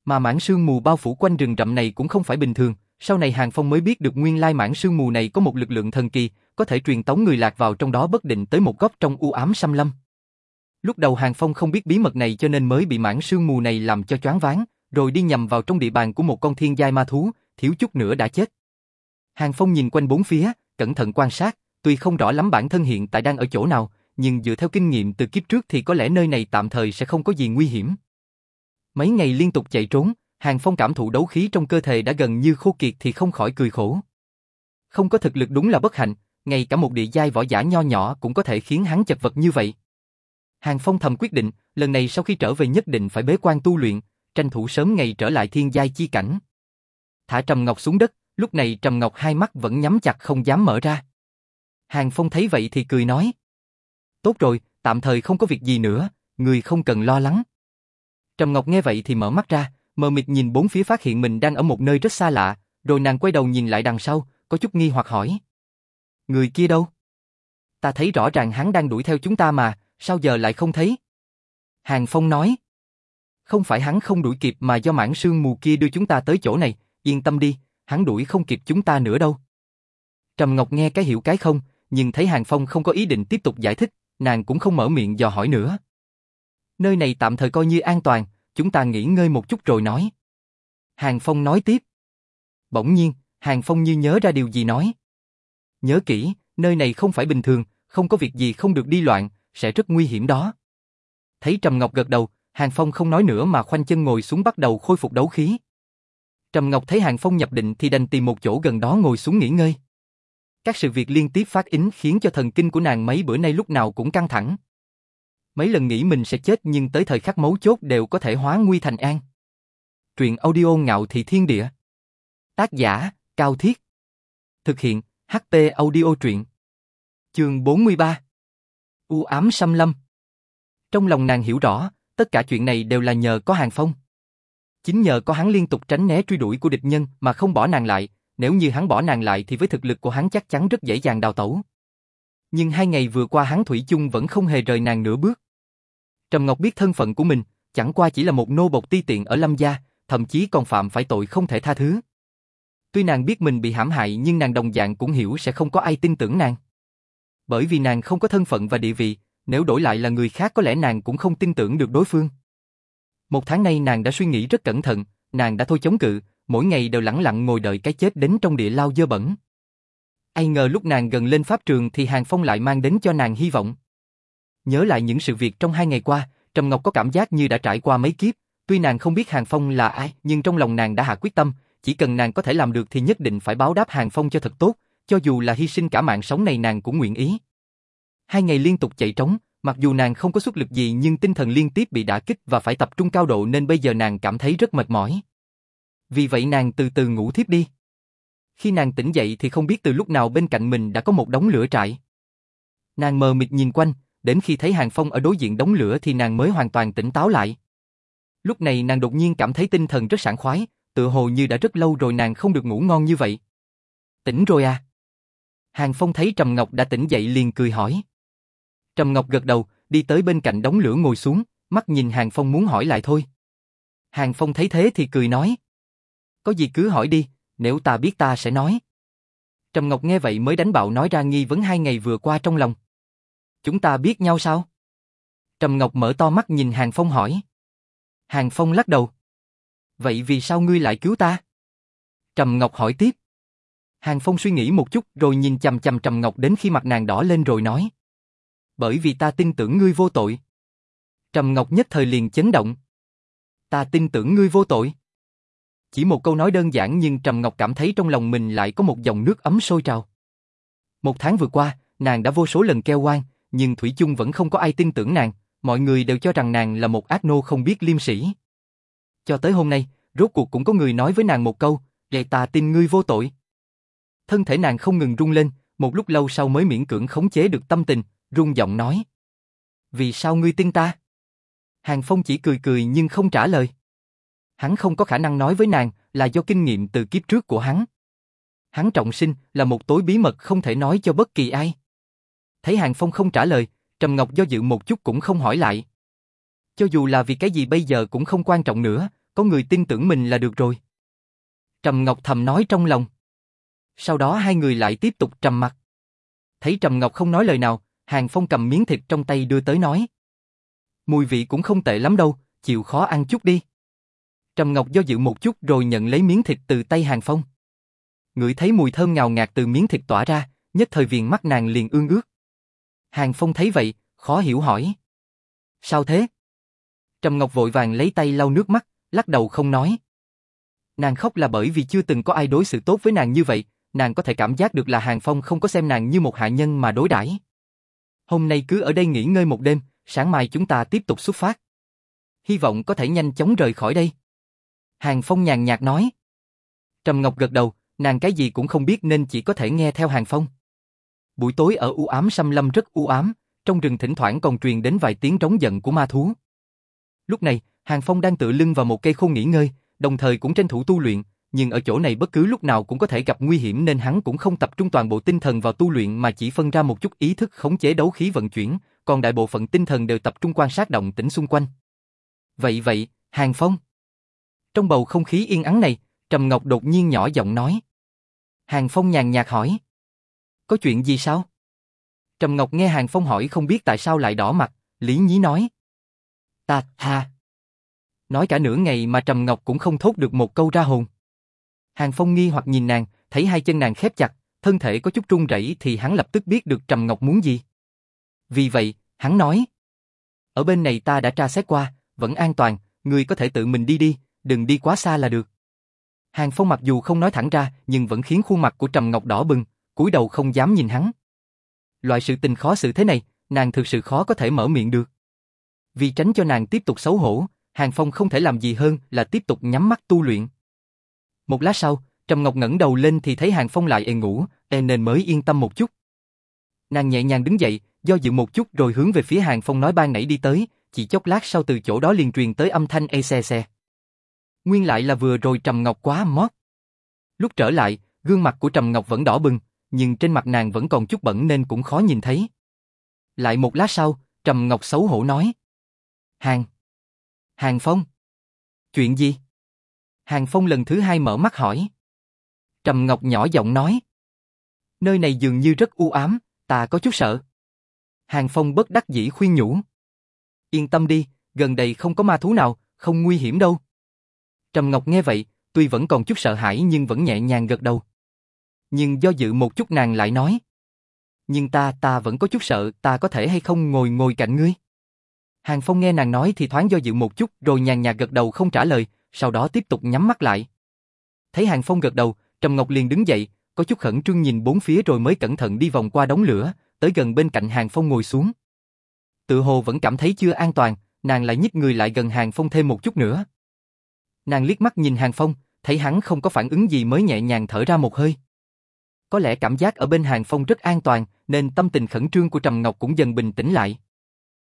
Mà mảng sương mù bao phủ quanh rừng rậm này cũng không phải bình thường, sau này Hàng Phong mới biết được nguyên lai mảng sương mù này có một lực lượng thần kỳ, có thể truyền tống người lạc vào trong đó bất định tới một góc trong u ám xâm lâm. Lúc đầu Hàng Phong không biết bí mật này cho nên mới bị mảng sương mù này làm cho choáng váng, rồi đi nhầm vào trong địa bàn của một con thiên giai ma thú, thiếu chút nữa đã chết. Hàng Phong nhìn quanh bốn phía, cẩn thận quan sát, tuy không rõ lắm bản thân hiện tại đang ở chỗ nào, nhưng dựa theo kinh nghiệm từ kiếp trước thì có lẽ nơi này tạm thời sẽ không có gì nguy hiểm. Mấy ngày liên tục chạy trốn, Hàng Phong cảm thụ đấu khí trong cơ thể đã gần như khô kiệt thì không khỏi cười khổ. Không có thực lực đúng là bất hạnh, ngay cả một địa giai võ giả nho nhỏ cũng có thể khiến hắn chật vật như vậy. Hàng Phong thầm quyết định, lần này sau khi trở về nhất định phải bế quan tu luyện, tranh thủ sớm ngày trở lại thiên giai chi cảnh. Thả Trầm Ngọc xuống đất, lúc này Trầm Ngọc hai mắt vẫn nhắm chặt không dám mở ra. Hàng Phong thấy vậy thì cười nói. Tốt rồi, tạm thời không có việc gì nữa, người không cần lo lắng. Trầm Ngọc nghe vậy thì mở mắt ra, mờ mịt nhìn bốn phía phát hiện mình đang ở một nơi rất xa lạ, rồi nàng quay đầu nhìn lại đằng sau, có chút nghi hoặc hỏi. Người kia đâu? Ta thấy rõ ràng hắn đang đuổi theo chúng ta mà, sao giờ lại không thấy? Hàng Phong nói. Không phải hắn không đuổi kịp mà do mảng sương mù kia đưa chúng ta tới chỗ này, yên tâm đi, hắn đuổi không kịp chúng ta nữa đâu. Trầm Ngọc nghe cái hiểu cái không, nhưng thấy Hàng Phong không có ý định tiếp tục giải thích, nàng cũng không mở miệng dò hỏi nữa. Nơi này tạm thời coi như an toàn, chúng ta nghỉ ngơi một chút rồi nói. Hàng Phong nói tiếp. Bỗng nhiên, Hàng Phong như nhớ ra điều gì nói. Nhớ kỹ, nơi này không phải bình thường, không có việc gì không được đi loạn, sẽ rất nguy hiểm đó. Thấy Trầm Ngọc gật đầu, Hàng Phong không nói nữa mà khoanh chân ngồi xuống bắt đầu khôi phục đấu khí. Trầm Ngọc thấy Hàng Phong nhập định thì đành tìm một chỗ gần đó ngồi xuống nghỉ ngơi. Các sự việc liên tiếp phát ính khiến cho thần kinh của nàng mấy bữa nay lúc nào cũng căng thẳng. Mấy lần nghĩ mình sẽ chết nhưng tới thời khắc mấu chốt đều có thể hóa nguy thành an. Truyện audio ngạo thị thiên địa. Tác giả, Cao Thiết. Thực hiện, HP audio truyện. Chương 43 U ám xâm lâm. Trong lòng nàng hiểu rõ, tất cả chuyện này đều là nhờ có Hàng Phong. Chính nhờ có hắn liên tục tránh né truy đuổi của địch nhân mà không bỏ nàng lại, nếu như hắn bỏ nàng lại thì với thực lực của hắn chắc chắn rất dễ dàng đào tẩu. Nhưng hai ngày vừa qua hắn Thủy chung vẫn không hề rời nàng nửa bước. Trầm Ngọc biết thân phận của mình, chẳng qua chỉ là một nô bộc ti tiện ở Lâm Gia, thậm chí còn phạm phải tội không thể tha thứ. Tuy nàng biết mình bị hãm hại nhưng nàng đồng dạng cũng hiểu sẽ không có ai tin tưởng nàng. Bởi vì nàng không có thân phận và địa vị, nếu đổi lại là người khác có lẽ nàng cũng không tin tưởng được đối phương. Một tháng nay nàng đã suy nghĩ rất cẩn thận, nàng đã thôi chống cự, mỗi ngày đều lặng lặng ngồi đợi cái chết đến trong địa lao dơ bẩn. Ai ngờ lúc nàng gần lên pháp trường thì Hàng Phong lại mang đến cho nàng hy vọng. Nhớ lại những sự việc trong hai ngày qua, Trầm Ngọc có cảm giác như đã trải qua mấy kiếp, tuy nàng không biết Hàng Phong là ai, nhưng trong lòng nàng đã hạ quyết tâm, chỉ cần nàng có thể làm được thì nhất định phải báo đáp Hàng Phong cho thật tốt, cho dù là hy sinh cả mạng sống này nàng cũng nguyện ý. Hai ngày liên tục chạy trống, mặc dù nàng không có sức lực gì nhưng tinh thần liên tiếp bị đả kích và phải tập trung cao độ nên bây giờ nàng cảm thấy rất mệt mỏi. Vì vậy nàng từ từ ngủ thiếp đi. Khi nàng tỉnh dậy thì không biết từ lúc nào bên cạnh mình đã có một đống lửa trại. Nàng mờ mịt nhìn quanh, đến khi thấy Hàng Phong ở đối diện đống lửa thì nàng mới hoàn toàn tỉnh táo lại. Lúc này nàng đột nhiên cảm thấy tinh thần rất sảng khoái, tự hồ như đã rất lâu rồi nàng không được ngủ ngon như vậy. Tỉnh rồi à? Hàng Phong thấy Trầm Ngọc đã tỉnh dậy liền cười hỏi. Trầm Ngọc gật đầu, đi tới bên cạnh đống lửa ngồi xuống, mắt nhìn Hàng Phong muốn hỏi lại thôi. Hàng Phong thấy thế thì cười nói. Có gì cứ hỏi đi, nếu ta biết ta sẽ nói. Trầm Ngọc nghe vậy mới đánh bạo nói ra nghi vấn hai ngày vừa qua trong lòng. Chúng ta biết nhau sao? Trầm Ngọc mở to mắt nhìn Hàng Phong hỏi. Hàng Phong lắc đầu. Vậy vì sao ngươi lại cứu ta? Trầm Ngọc hỏi tiếp. Hàng Phong suy nghĩ một chút rồi nhìn chầm chầm Trầm Ngọc đến khi mặt nàng đỏ lên rồi nói. Bởi vì ta tin tưởng ngươi vô tội. Trầm Ngọc nhất thời liền chấn động. Ta tin tưởng ngươi vô tội. Chỉ một câu nói đơn giản nhưng Trầm Ngọc cảm thấy trong lòng mình lại có một dòng nước ấm sôi trào. Một tháng vừa qua, nàng đã vô số lần kêu oan, nhưng Thủy chung vẫn không có ai tin tưởng nàng, mọi người đều cho rằng nàng là một ác nô không biết liêm sĩ. Cho tới hôm nay, rốt cuộc cũng có người nói với nàng một câu, vậy ta tin ngươi vô tội. Thân thể nàng không ngừng rung lên, một lúc lâu sau mới miễn cưỡng khống chế được tâm tình, rung giọng nói. Vì sao ngươi tin ta? Hàng Phong chỉ cười cười nhưng không trả lời. Hắn không có khả năng nói với nàng là do kinh nghiệm từ kiếp trước của hắn. Hắn trọng sinh là một tối bí mật không thể nói cho bất kỳ ai. Thấy Hàng Phong không trả lời, Trầm Ngọc do dự một chút cũng không hỏi lại. Cho dù là vì cái gì bây giờ cũng không quan trọng nữa, có người tin tưởng mình là được rồi. Trầm Ngọc thầm nói trong lòng. Sau đó hai người lại tiếp tục trầm mặt. Thấy Trầm Ngọc không nói lời nào, Hàng Phong cầm miếng thịt trong tay đưa tới nói. Mùi vị cũng không tệ lắm đâu, chịu khó ăn chút đi. Trầm Ngọc do dự một chút rồi nhận lấy miếng thịt từ tay Hàng Phong. Ngửi thấy mùi thơm ngào ngạt từ miếng thịt tỏa ra, nhất thời viền mắt nàng liền ương ước. Hàng Phong thấy vậy, khó hiểu hỏi. Sao thế? Trầm Ngọc vội vàng lấy tay lau nước mắt, lắc đầu không nói. Nàng khóc là bởi vì chưa từng có ai đối xử tốt với nàng như vậy, nàng có thể cảm giác được là Hàng Phong không có xem nàng như một hạ nhân mà đối đãi. Hôm nay cứ ở đây nghỉ ngơi một đêm, sáng mai chúng ta tiếp tục xuất phát. Hy vọng có thể nhanh chóng rời khỏi đây. Hàng Phong nhàn nhạt nói. Trầm Ngọc gật đầu, nàng cái gì cũng không biết nên chỉ có thể nghe theo Hàng Phong. Buổi tối ở u ám xâm lâm rất u ám, trong rừng thỉnh thoảng còn truyền đến vài tiếng trống giận của ma thú. Lúc này, Hàng Phong đang tựa lưng vào một cây khô nghỉ ngơi, đồng thời cũng tranh thủ tu luyện, nhưng ở chỗ này bất cứ lúc nào cũng có thể gặp nguy hiểm nên hắn cũng không tập trung toàn bộ tinh thần vào tu luyện mà chỉ phân ra một chút ý thức khống chế đấu khí vận chuyển, còn đại bộ phận tinh thần đều tập trung quan sát động tĩnh xung quanh. Vậy vậy, Hàng Phong. Trong bầu không khí yên ắng này, Trầm Ngọc đột nhiên nhỏ giọng nói. Hàng Phong nhàn nhạt hỏi. Có chuyện gì sao? Trầm Ngọc nghe Hàng Phong hỏi không biết tại sao lại đỏ mặt, Lý Nhí nói. Ta, ha. Nói cả nửa ngày mà Trầm Ngọc cũng không thốt được một câu ra hồn. Hàng Phong nghi hoặc nhìn nàng, thấy hai chân nàng khép chặt, thân thể có chút run rẩy thì hắn lập tức biết được Trầm Ngọc muốn gì. Vì vậy, hắn nói. Ở bên này ta đã tra xét qua, vẫn an toàn, người có thể tự mình đi đi, đừng đi quá xa là được. Hàng Phong mặc dù không nói thẳng ra, nhưng vẫn khiến khuôn mặt của Trầm Ngọc đỏ bừng, cúi đầu không dám nhìn hắn. Loại sự tình khó xử thế này, nàng thực sự khó có thể mở miệng được. Vì tránh cho nàng tiếp tục xấu hổ, Hàng Phong không thể làm gì hơn là tiếp tục nhắm mắt tu luyện. Một lát sau, Trầm Ngọc ngẩng đầu lên thì thấy Hàng Phong lại ê ngủ, ê nên mới yên tâm một chút. Nàng nhẹ nhàng đứng dậy, do dự một chút rồi hướng về phía Hàng Phong nói ban nãy đi tới, chỉ chốc lát sau từ chỗ đó liền truyền tới âm thanh ê xe xe. Nguyên lại là vừa rồi Trầm Ngọc quá mót. Lúc trở lại, gương mặt của Trầm Ngọc vẫn đỏ bừng, nhưng trên mặt nàng vẫn còn chút bẩn nên cũng khó nhìn thấy. Lại một lát sau, Trầm Ngọc xấu hổ nói. Hàng. Hàng Phong. Chuyện gì? Hàng Phong lần thứ hai mở mắt hỏi. Trầm Ngọc nhỏ giọng nói. Nơi này dường như rất u ám, ta có chút sợ. Hàng Phong bất đắc dĩ khuyên nhủ. Yên tâm đi, gần đây không có ma thú nào, không nguy hiểm đâu. Trầm Ngọc nghe vậy, tuy vẫn còn chút sợ hãi nhưng vẫn nhẹ nhàng gật đầu. Nhưng do dự một chút nàng lại nói. Nhưng ta, ta vẫn có chút sợ, ta có thể hay không ngồi ngồi cạnh ngươi? Hàng Phong nghe nàng nói thì thoáng do dự một chút rồi nhàn nhạt gật đầu không trả lời, sau đó tiếp tục nhắm mắt lại. Thấy Hàng Phong gật đầu, Trầm Ngọc liền đứng dậy, có chút khẩn trương nhìn bốn phía rồi mới cẩn thận đi vòng qua đống lửa, tới gần bên cạnh Hàng Phong ngồi xuống. Tự hồ vẫn cảm thấy chưa an toàn, nàng lại nhích người lại gần Hàng Phong thêm một chút nữa. Nàng liếc mắt nhìn Hàng Phong, thấy hắn không có phản ứng gì mới nhẹ nhàng thở ra một hơi. Có lẽ cảm giác ở bên Hàng Phong rất an toàn, nên tâm tình khẩn trương của Trầm Ngọc cũng dần bình tĩnh lại.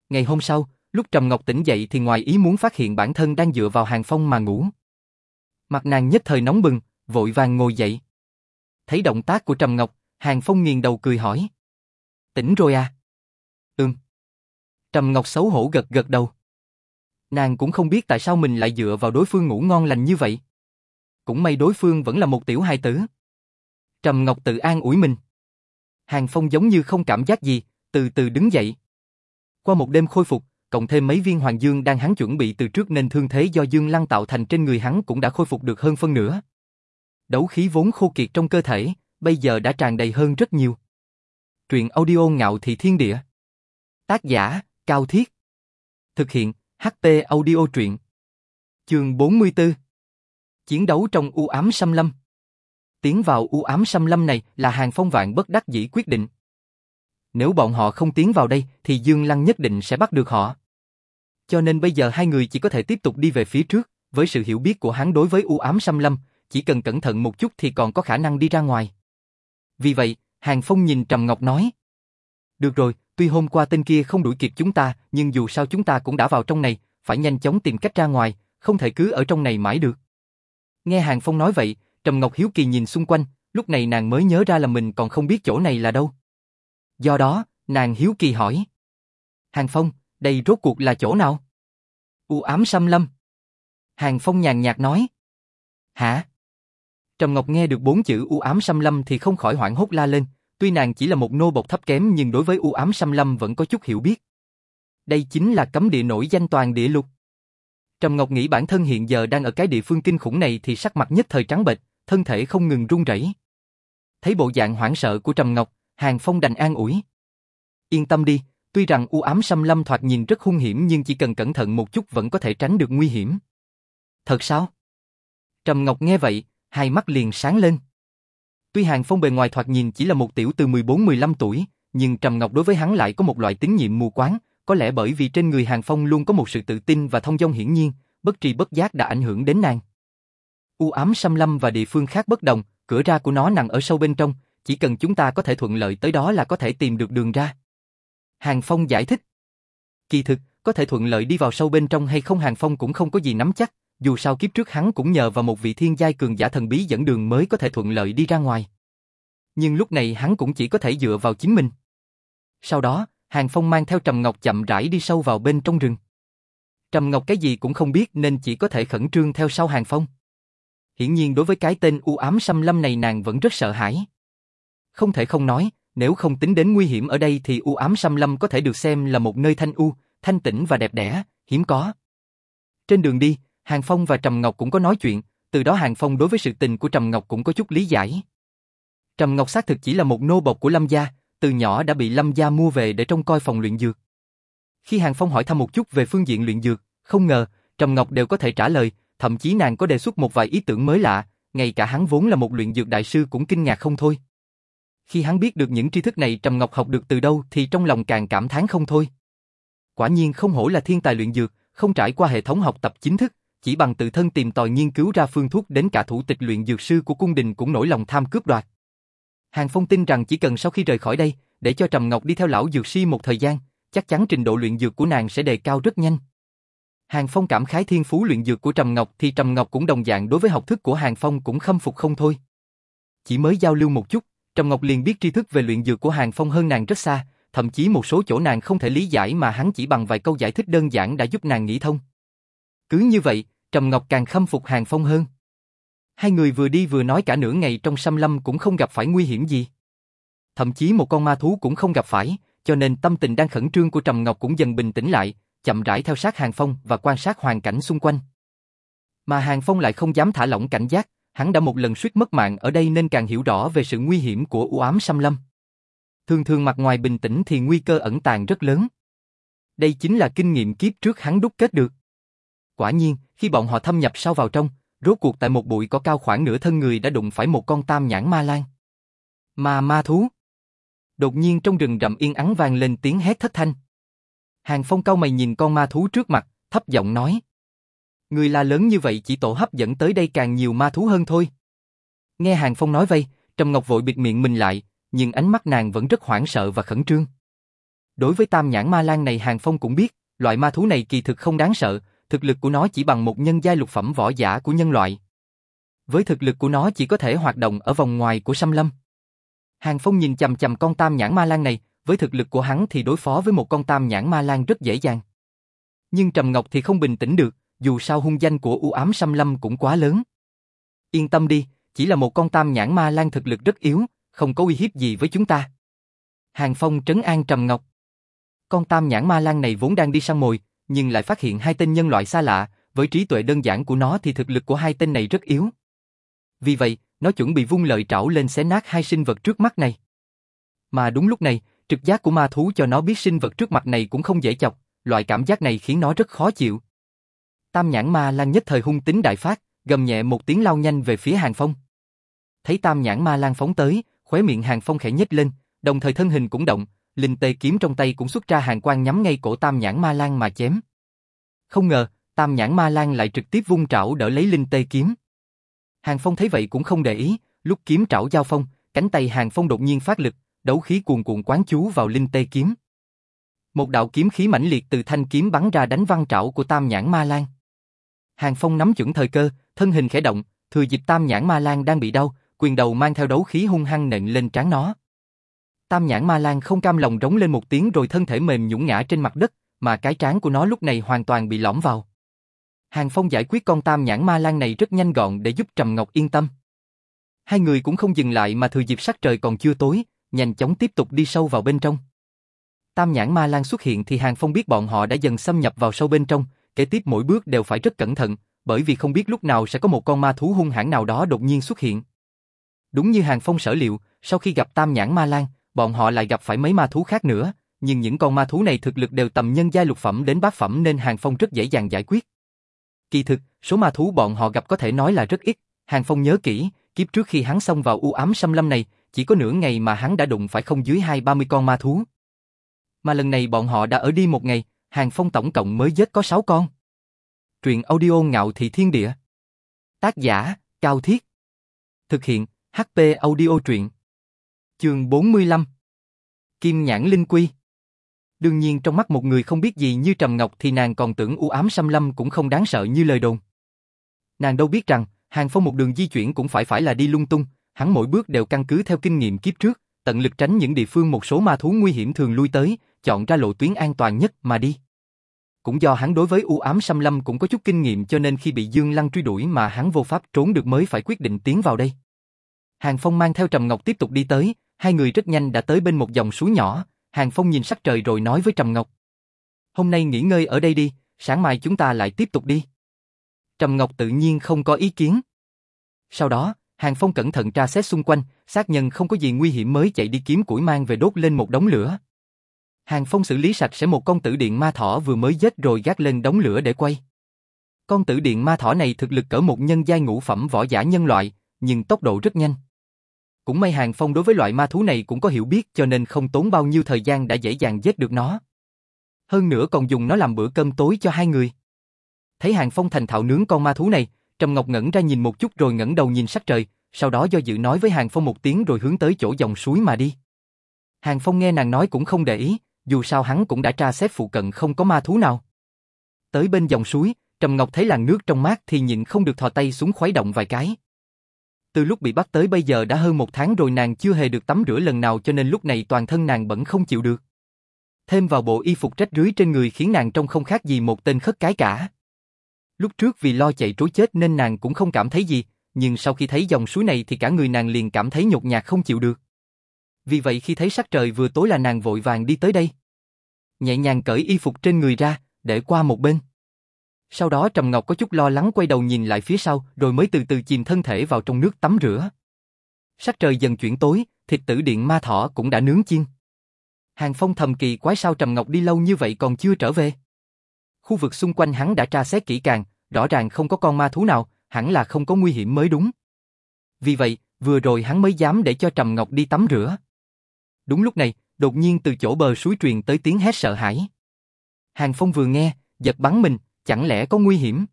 Ngày hôm sau, lúc Trầm Ngọc tỉnh dậy thì ngoài ý muốn phát hiện bản thân đang dựa vào Hàng Phong mà ngủ. Mặt nàng nhất thời nóng bừng, vội vàng ngồi dậy. Thấy động tác của Trầm Ngọc, Hàng Phong nghiền đầu cười hỏi. Tỉnh rồi à? Ừm. Trầm Ngọc xấu hổ gật gật đầu. Nàng cũng không biết tại sao mình lại dựa vào đối phương ngủ ngon lành như vậy. Cũng may đối phương vẫn là một tiểu hài tử. Trầm Ngọc tự an ủi mình. Hàng Phong giống như không cảm giác gì, từ từ đứng dậy. Qua một đêm khôi phục, cộng thêm mấy viên hoàng dương đang hắn chuẩn bị từ trước nên thương thế do dương lăng tạo thành trên người hắn cũng đã khôi phục được hơn phân nửa. Đấu khí vốn khô kiệt trong cơ thể, bây giờ đã tràn đầy hơn rất nhiều. Truyện audio ngạo thị thiên địa. Tác giả, Cao Thiết. Thực hiện, HT audio truyện. Chương 44 Chiến đấu trong u ám xâm lâm Tiến vào u ám xâm lâm này là hàng phong vạn bất đắc dĩ quyết định. Nếu bọn họ không tiến vào đây thì Dương Lăng nhất định sẽ bắt được họ. Cho nên bây giờ hai người chỉ có thể tiếp tục đi về phía trước, với sự hiểu biết của hắn đối với u ám xâm lâm, chỉ cần cẩn thận một chút thì còn có khả năng đi ra ngoài. Vì vậy, Hàng Phong nhìn Trầm Ngọc nói. Được rồi, tuy hôm qua tên kia không đuổi kịp chúng ta, nhưng dù sao chúng ta cũng đã vào trong này, phải nhanh chóng tìm cách ra ngoài, không thể cứ ở trong này mãi được. Nghe Hàng Phong nói vậy, Trầm Ngọc Hiếu Kỳ nhìn xung quanh, lúc này nàng mới nhớ ra là mình còn không biết chỗ này là đâu. Do đó, nàng Hiếu Kỳ hỏi. Hàng Phong, đây rốt cuộc là chỗ nào? U ám xăm lâm. Hàng Phong nhàn nhạt nói. Hả? Trầm Ngọc nghe được bốn chữ u ám xăm lâm thì không khỏi hoảng hốt la lên, tuy nàng chỉ là một nô bộc thấp kém nhưng đối với u ám xâm lâm vẫn có chút hiểu biết. Đây chính là cấm địa nổi danh toàn địa lục. Trầm Ngọc nghĩ bản thân hiện giờ đang ở cái địa phương kinh khủng này thì sắc mặt nhất thời trắng bệch, thân thể không ngừng run rẩy. Thấy bộ dạng hoảng sợ của Trầm Ngọc, Hàng Phong đành an ủi. Yên tâm đi, tuy rằng u ám xâm lâm thoạt nhìn rất hung hiểm nhưng chỉ cần cẩn thận một chút vẫn có thể tránh được nguy hiểm. Thật sao? Trầm Ngọc nghe vậy, hai mắt liền sáng lên. Tuy Hàng Phong bề ngoài thoạt nhìn chỉ là một tiểu từ 14-15 tuổi, nhưng Trầm Ngọc đối với hắn lại có một loại tín nhiệm mù quáng, có lẽ bởi vì trên người Hàng Phong luôn có một sự tự tin và thông dong hiển nhiên, bất tri bất giác đã ảnh hưởng đến nàng. U ám xâm lâm và địa phương khác bất đồng, cửa ra của nó nằm ở sâu bên trong, chỉ cần chúng ta có thể thuận lợi tới đó là có thể tìm được đường ra. Hàng Phong giải thích. Kỳ thực, có thể thuận lợi đi vào sâu bên trong hay không Hàng Phong cũng không có gì nắm chắc, dù sao kiếp trước hắn cũng nhờ vào một vị thiên giai cường giả thần bí dẫn đường mới có thể thuận lợi đi ra ngoài. Nhưng lúc này hắn cũng chỉ có thể dựa vào chính mình. Sau đó, Hàng Phong mang theo Trầm Ngọc chậm rãi đi sâu vào bên trong rừng. Trầm Ngọc cái gì cũng không biết nên chỉ có thể khẩn trương theo sau Hàng Phong. Hiển nhiên đối với cái tên u ám xâm lâm này nàng vẫn rất sợ hãi. Không thể không nói, nếu không tính đến nguy hiểm ở đây thì u ám xâm lâm có thể được xem là một nơi thanh u, thanh tĩnh và đẹp đẽ, hiếm có. Trên đường đi, Hàng Phong và Trầm Ngọc cũng có nói chuyện, từ đó Hàng Phong đối với sự tình của Trầm Ngọc cũng có chút lý giải. Trầm Ngọc xác thực chỉ là một nô bộc của Lâm gia, từ nhỏ đã bị Lâm gia mua về để trông coi phòng luyện dược. Khi Hàng Phong hỏi thăm một chút về phương diện luyện dược, không ngờ, Trầm Ngọc đều có thể trả lời, thậm chí nàng có đề xuất một vài ý tưởng mới lạ, ngay cả hắn vốn là một luyện dược đại sư cũng kinh ngạc không thôi. Khi hắn biết được những tri thức này Trầm Ngọc học được từ đâu thì trong lòng càng cảm thán không thôi. Quả nhiên không hổ là thiên tài luyện dược, không trải qua hệ thống học tập chính thức, chỉ bằng tự thân tìm tòi nghiên cứu ra phương thuốc đến cả thủ tịch luyện dược sư của cung đình cũng nổi lòng tham cướp đoạt. Hàng Phong tin rằng chỉ cần sau khi rời khỏi đây, để cho Trầm Ngọc đi theo lão dược sư một thời gian, chắc chắn trình độ luyện dược của nàng sẽ đề cao rất nhanh. Hàng Phong cảm khái thiên phú luyện dược của Trầm Ngọc thì Trầm Ngọc cũng đồng dạng đối với học thức của Hàng Phong cũng khâm phục không thôi. Chỉ mới giao lưu một chút, Trầm Ngọc liền biết tri thức về luyện dược của Hàng Phong hơn nàng rất xa, thậm chí một số chỗ nàng không thể lý giải mà hắn chỉ bằng vài câu giải thích đơn giản đã giúp nàng nghĩ thông. Cứ như vậy, Trầm Ngọc càng khâm phục Hàng Phong hơn. Hai người vừa đi vừa nói cả nửa ngày trong xâm lâm cũng không gặp phải nguy hiểm gì. Thậm chí một con ma thú cũng không gặp phải, cho nên tâm tình đang khẩn trương của Trầm Ngọc cũng dần bình tĩnh lại, chậm rãi theo sát Hàng Phong và quan sát hoàn cảnh xung quanh. Mà Hàng Phong lại không dám thả lỏng cảnh giác, hắn đã một lần suýt mất mạng ở đây nên càng hiểu rõ về sự nguy hiểm của u ám xâm lâm. Thường thường mặt ngoài bình tĩnh thì nguy cơ ẩn tàng rất lớn. Đây chính là kinh nghiệm kiếp trước hắn đúc kết được. Quả nhiên, khi bọn họ thâm nhập sâu vào trong, rốt cuộc tại một bụi có cao khoảng nửa thân người đã đụng phải một con tam nhãn ma lan. Ma ma thú. Đột nhiên trong rừng rậm yên ắng vang lên tiếng hét thất thanh. Hàng Phong cao mày nhìn con ma thú trước mặt, thấp giọng nói. Người là lớn như vậy chỉ tổ hấp dẫn tới đây càng nhiều ma thú hơn thôi. Nghe Hàng Phong nói vậy, Trầm Ngọc vội bịt miệng mình lại, nhưng ánh mắt nàng vẫn rất hoảng sợ và khẩn trương. Đối với tam nhãn ma lan này Hàng Phong cũng biết, loại ma thú này kỳ thực không đáng sợ, thực lực của nó chỉ bằng một nhân giai lục phẩm võ giả của nhân loại. Với thực lực của nó chỉ có thể hoạt động ở vòng ngoài của xâm lâm. Hàng Phong nhìn chầm chầm con tam nhãn ma lan này, với thực lực của hắn thì đối phó với một con tam nhãn ma lan rất dễ dàng. Nhưng Trầm Ngọc thì không bình tĩnh được, dù sao hung danh của u ám xâm lâm cũng quá lớn. Yên tâm đi, chỉ là một con tam nhãn ma lan thực lực rất yếu, không có uy hiếp gì với chúng ta. Hàng Phong trấn an Trầm Ngọc. Con tam nhãn ma lan này vốn đang đi săn mồi, nhưng lại phát hiện hai tên nhân loại xa lạ, với trí tuệ đơn giản của nó thì thực lực của hai tên này rất yếu. Vì vậy, nó chuẩn bị vung lợi trảo lên xé nát hai sinh vật trước mắt này. Mà đúng lúc này, trực giác của ma thú cho nó biết sinh vật trước mặt này cũng không dễ chọc, loại cảm giác này khiến nó rất khó chịu. Tam nhãn ma lan nhất thời hung tính đại phát, gầm nhẹ một tiếng lao nhanh về phía Hàng Phong. Thấy tam nhãn ma lan phóng tới, khóe miệng Hàng Phong khẽ nhếch lên, đồng thời thân hình cũng động, linh tê kiếm trong tay cũng xuất ra hàng quang nhắm ngay cổ tam nhãn ma lan mà chém. Không ngờ, tam nhãn ma lan lại trực tiếp vung trảo đỡ lấy linh tê kiếm. Hàng Phong thấy vậy cũng không để ý, lúc kiếm trảo giao phong, cánh tay Hàng Phong đột nhiên phát lực, đấu khí cuồn cuộn quán chú vào linh tê kiếm. Một đạo kiếm khí mãnh liệt từ thanh kiếm bắn ra đánh văng trảo của Tam Nhãn Ma Lan. Hàng Phong nắm chuẩn thời cơ, thân hình khẽ động, thừa dịp Tam Nhãn Ma Lan đang bị đau, quyền đầu mang theo đấu khí hung hăng nện lên trán nó. Tam Nhãn Ma Lan không cam lòng rống lên một tiếng rồi thân thể mềm nhũn ngã trên mặt đất, mà cái trán của nó lúc này hoàn toàn bị lõm vào. Hàng Phong giải quyết con Tam Nhãn Ma Lan này rất nhanh gọn để giúp Trầm Ngọc yên tâm. Hai người cũng không dừng lại mà thừa dịp sắc trời còn chưa tối, nhanh chóng tiếp tục đi sâu vào bên trong. Tam nhãn ma lan xuất hiện thì Hàng Phong biết bọn họ đã dần xâm nhập vào sâu bên trong, kế tiếp mỗi bước đều phải rất cẩn thận, bởi vì không biết lúc nào sẽ có một con ma thú hung hãn nào đó đột nhiên xuất hiện. Đúng như Hàng Phong sở liệu, sau khi gặp Tam nhãn ma lan, bọn họ lại gặp phải mấy ma thú khác nữa, nhưng những con ma thú này thực lực đều tầm nhân giai lục phẩm đến bát phẩm nên Hàng Phong rất dễ dàng giải quyết. Kỳ thực, số ma thú bọn họ gặp có thể nói là rất ít, Hàng Phong nhớ kỹ, kiếp trước khi hắn xông vào u ám xâm lâm này, chỉ có nửa ngày mà hắn đã đụng phải không dưới hai ba mươi con ma thú. Mà lần này bọn họ đã ở đi một ngày, Hàng Phong tổng cộng mới giết có sáu con. Truyện audio ngạo thị thiên địa. Tác giả, Cao Thiết. Thực hiện, HP audio truyện. Trường 45. Kim nhãn linh quy. Đương nhiên trong mắt một người không biết gì như Trầm Ngọc thì nàng còn tưởng u ám xăm lâm cũng không đáng sợ như lời đồn. Nàng đâu biết rằng, Hàng Phong một đường di chuyển cũng phải phải là đi lung tung, hắn mỗi bước đều căn cứ theo kinh nghiệm kiếp trước, tận lực tránh những địa phương một số ma thú nguy hiểm thường lui tới, chọn ra lộ tuyến an toàn nhất mà đi. Cũng do hắn đối với u ám xăm lâm cũng có chút kinh nghiệm cho nên khi bị Dương Lăng truy đuổi mà hắn vô pháp trốn được mới phải quyết định tiến vào đây. Hàng Phong mang theo Trầm Ngọc tiếp tục đi tới, hai người rất nhanh đã tới bên một dòng suối nhỏ, Hàng Phong nhìn sắc trời rồi nói với Trầm Ngọc. Hôm nay nghỉ ngơi ở đây đi, sáng mai chúng ta lại tiếp tục đi. Trầm Ngọc tự nhiên không có ý kiến. Sau đó, Hàng Phong cẩn thận tra xét xung quanh, xác nhận không có gì nguy hiểm mới chạy đi kiếm củi mang về đốt lên một đống lửa. Hàng Phong xử lý sạch sẽ một con tử điện ma thỏ vừa mới giết rồi gác lên đống lửa để quay. Con tử điện ma thỏ này thực lực cỡ một nhân giai ngũ phẩm võ giả nhân loại, nhưng tốc độ rất nhanh. Cũng may Hàng Phong đối với loại ma thú này cũng có hiểu biết cho nên không tốn bao nhiêu thời gian đã dễ dàng giết được nó. Hơn nữa còn dùng nó làm bữa cơm tối cho hai người. Thấy Hàng Phong thành thạo nướng con ma thú này, Trầm Ngọc ngẩn ra nhìn một chút rồi ngẩng đầu nhìn sắc trời, sau đó do dự nói với Hàng Phong một tiếng rồi hướng tới chỗ dòng suối mà đi. Hàng Phong nghe nàng nói cũng không để ý, dù sao hắn cũng đã tra xét phụ cận không có ma thú nào. Tới bên dòng suối, Trầm Ngọc thấy làn nước trong mát thì nhịn không được thò tay xuống khuấy động vài cái. Từ lúc bị bắt tới bây giờ đã hơn một tháng rồi nàng chưa hề được tắm rửa lần nào cho nên lúc này toàn thân nàng bẩn không chịu được. Thêm vào bộ y phục rách rưới trên người khiến nàng trông không khác gì một tên khất cái cả. Lúc trước vì lo chạy trối chết nên nàng cũng không cảm thấy gì, nhưng sau khi thấy dòng suối này thì cả người nàng liền cảm thấy nhột nhạt không chịu được. Vì vậy khi thấy sắc trời vừa tối là nàng vội vàng đi tới đây. Nhẹ nhàng cởi y phục trên người ra, để qua một bên. Sau đó Trầm Ngọc có chút lo lắng quay đầu nhìn lại phía sau, rồi mới từ từ chìm thân thể vào trong nước tắm rửa. Sắc trời dần chuyển tối, thịt tử điện ma thỏ cũng đã nướng chiên. Hàng Phong thầm kỳ quái sao Trầm Ngọc đi lâu như vậy còn chưa trở về. Khu vực xung quanh hắn đã tra xét kỹ càng, rõ ràng không có con ma thú nào, hẳn là không có nguy hiểm mới đúng. Vì vậy, vừa rồi hắn mới dám để cho Trầm Ngọc đi tắm rửa. Đúng lúc này, đột nhiên từ chỗ bờ suối truyền tới tiếng hét sợ hãi. Hàng Phong vừa nghe, giật bắn mình, chẳng lẽ có nguy hiểm?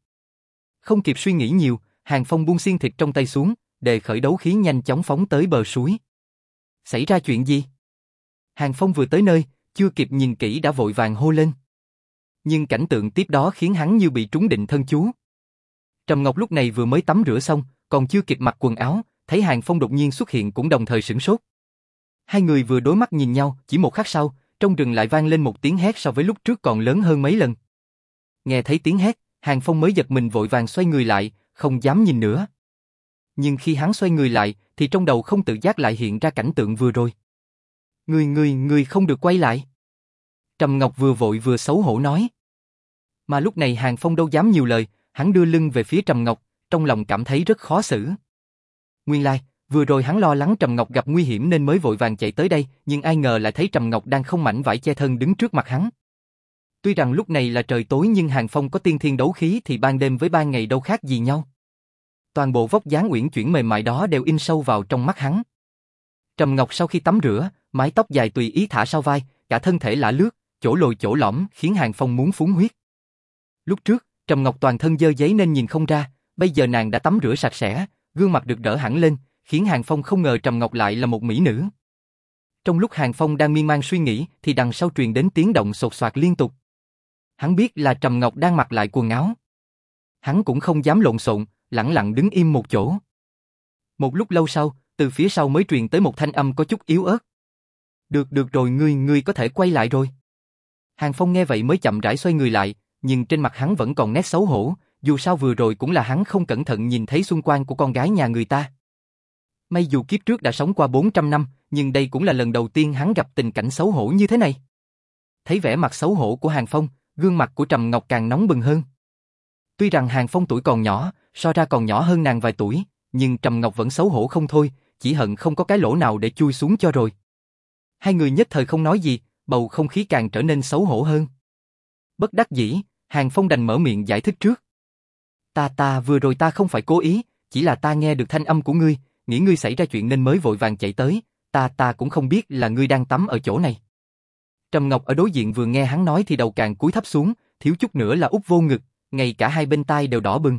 Không kịp suy nghĩ nhiều, Hàng Phong buông xiên thịt trong tay xuống, đề khởi đấu khí nhanh chóng phóng tới bờ suối. Xảy ra chuyện gì? Hàng Phong vừa tới nơi, chưa kịp nhìn kỹ đã vội vàng hô lên. Nhưng cảnh tượng tiếp đó khiến hắn như bị trúng định thân chú. Trầm Ngọc lúc này vừa mới tắm rửa xong, còn chưa kịp mặc quần áo, thấy Hàng Phong đột nhiên xuất hiện cũng đồng thời sửng sốt. Hai người vừa đối mắt nhìn nhau, chỉ một khắc sau, trong rừng lại vang lên một tiếng hét so với lúc trước còn lớn hơn mấy lần. Nghe thấy tiếng hét, Hàng Phong mới giật mình vội vàng xoay người lại, không dám nhìn nữa. Nhưng khi hắn xoay người lại, thì trong đầu không tự giác lại hiện ra cảnh tượng vừa rồi. Người người người không được quay lại. Trầm Ngọc vừa vội vừa xấu hổ nói. Mà lúc này Hàng Phong đâu dám nhiều lời, hắn đưa lưng về phía Trầm Ngọc, trong lòng cảm thấy rất khó xử. Nguyên lai, like, vừa rồi hắn lo lắng Trầm Ngọc gặp nguy hiểm nên mới vội vàng chạy tới đây, nhưng ai ngờ lại thấy Trầm Ngọc đang không mảnh vải che thân đứng trước mặt hắn. Tuy rằng lúc này là trời tối nhưng Hàng Phong có tiên thiên đấu khí thì ban đêm với ban ngày đâu khác gì nhau. Toàn bộ vóc dáng uyển chuyển mềm mại đó đều in sâu vào trong mắt hắn. Trầm Ngọc sau khi tắm rửa, mái tóc dài tùy ý thả sau vai, cả thân thể lả lướt, chỗ lồi chỗ lõm khiến Hàng Phong muốn phúng huyết. Lúc trước, Trầm Ngọc toàn thân dơ giấy nên nhìn không ra, bây giờ nàng đã tắm rửa sạch sẽ, gương mặt được đỡ hẳn lên, khiến Hàng Phong không ngờ Trầm Ngọc lại là một mỹ nữ. Trong lúc Hàng Phong đang miên man suy nghĩ thì đằng sau truyền đến tiếng động sột soạt liên tục. Hắn biết là Trầm Ngọc đang mặc lại quần áo. Hắn cũng không dám lộn xộn, lặng lặng đứng im một chỗ. Một lúc lâu sau, từ phía sau mới truyền tới một thanh âm có chút yếu ớt. Được được rồi ngươi, ngươi có thể quay lại rồi. Hàng Phong nghe vậy mới chậm rãi xoay người lại, nhưng trên mặt hắn vẫn còn nét xấu hổ, dù sao vừa rồi cũng là hắn không cẩn thận nhìn thấy xung quanh của con gái nhà người ta. May dù kiếp trước đã sống qua 400 năm, nhưng đây cũng là lần đầu tiên hắn gặp tình cảnh xấu hổ như thế này. Thấy vẻ mặt xấu hổ của Hàng Phong, gương mặt của Trầm Ngọc càng nóng bừng hơn. Tuy rằng Hàng Phong tuổi còn nhỏ, so ra còn nhỏ hơn nàng vài tuổi, nhưng Trầm Ngọc vẫn xấu hổ không thôi, chỉ hận không có cái lỗ nào để chui xuống cho rồi. Hai người nhất thời không nói gì, bầu không khí càng trở nên xấu hổ hơn. Bất đắc dĩ, Hàng Phong đành mở miệng giải thích trước. Ta ta vừa rồi ta không phải cố ý, chỉ là ta nghe được thanh âm của ngươi, nghĩ ngươi xảy ra chuyện nên mới vội vàng chạy tới, ta ta cũng không biết là ngươi đang tắm ở chỗ này. Trầm Ngọc ở đối diện vừa nghe hắn nói thì đầu càng cúi thấp xuống, thiếu chút nữa là úp vô ngực, ngay cả hai bên tai đều đỏ bừng.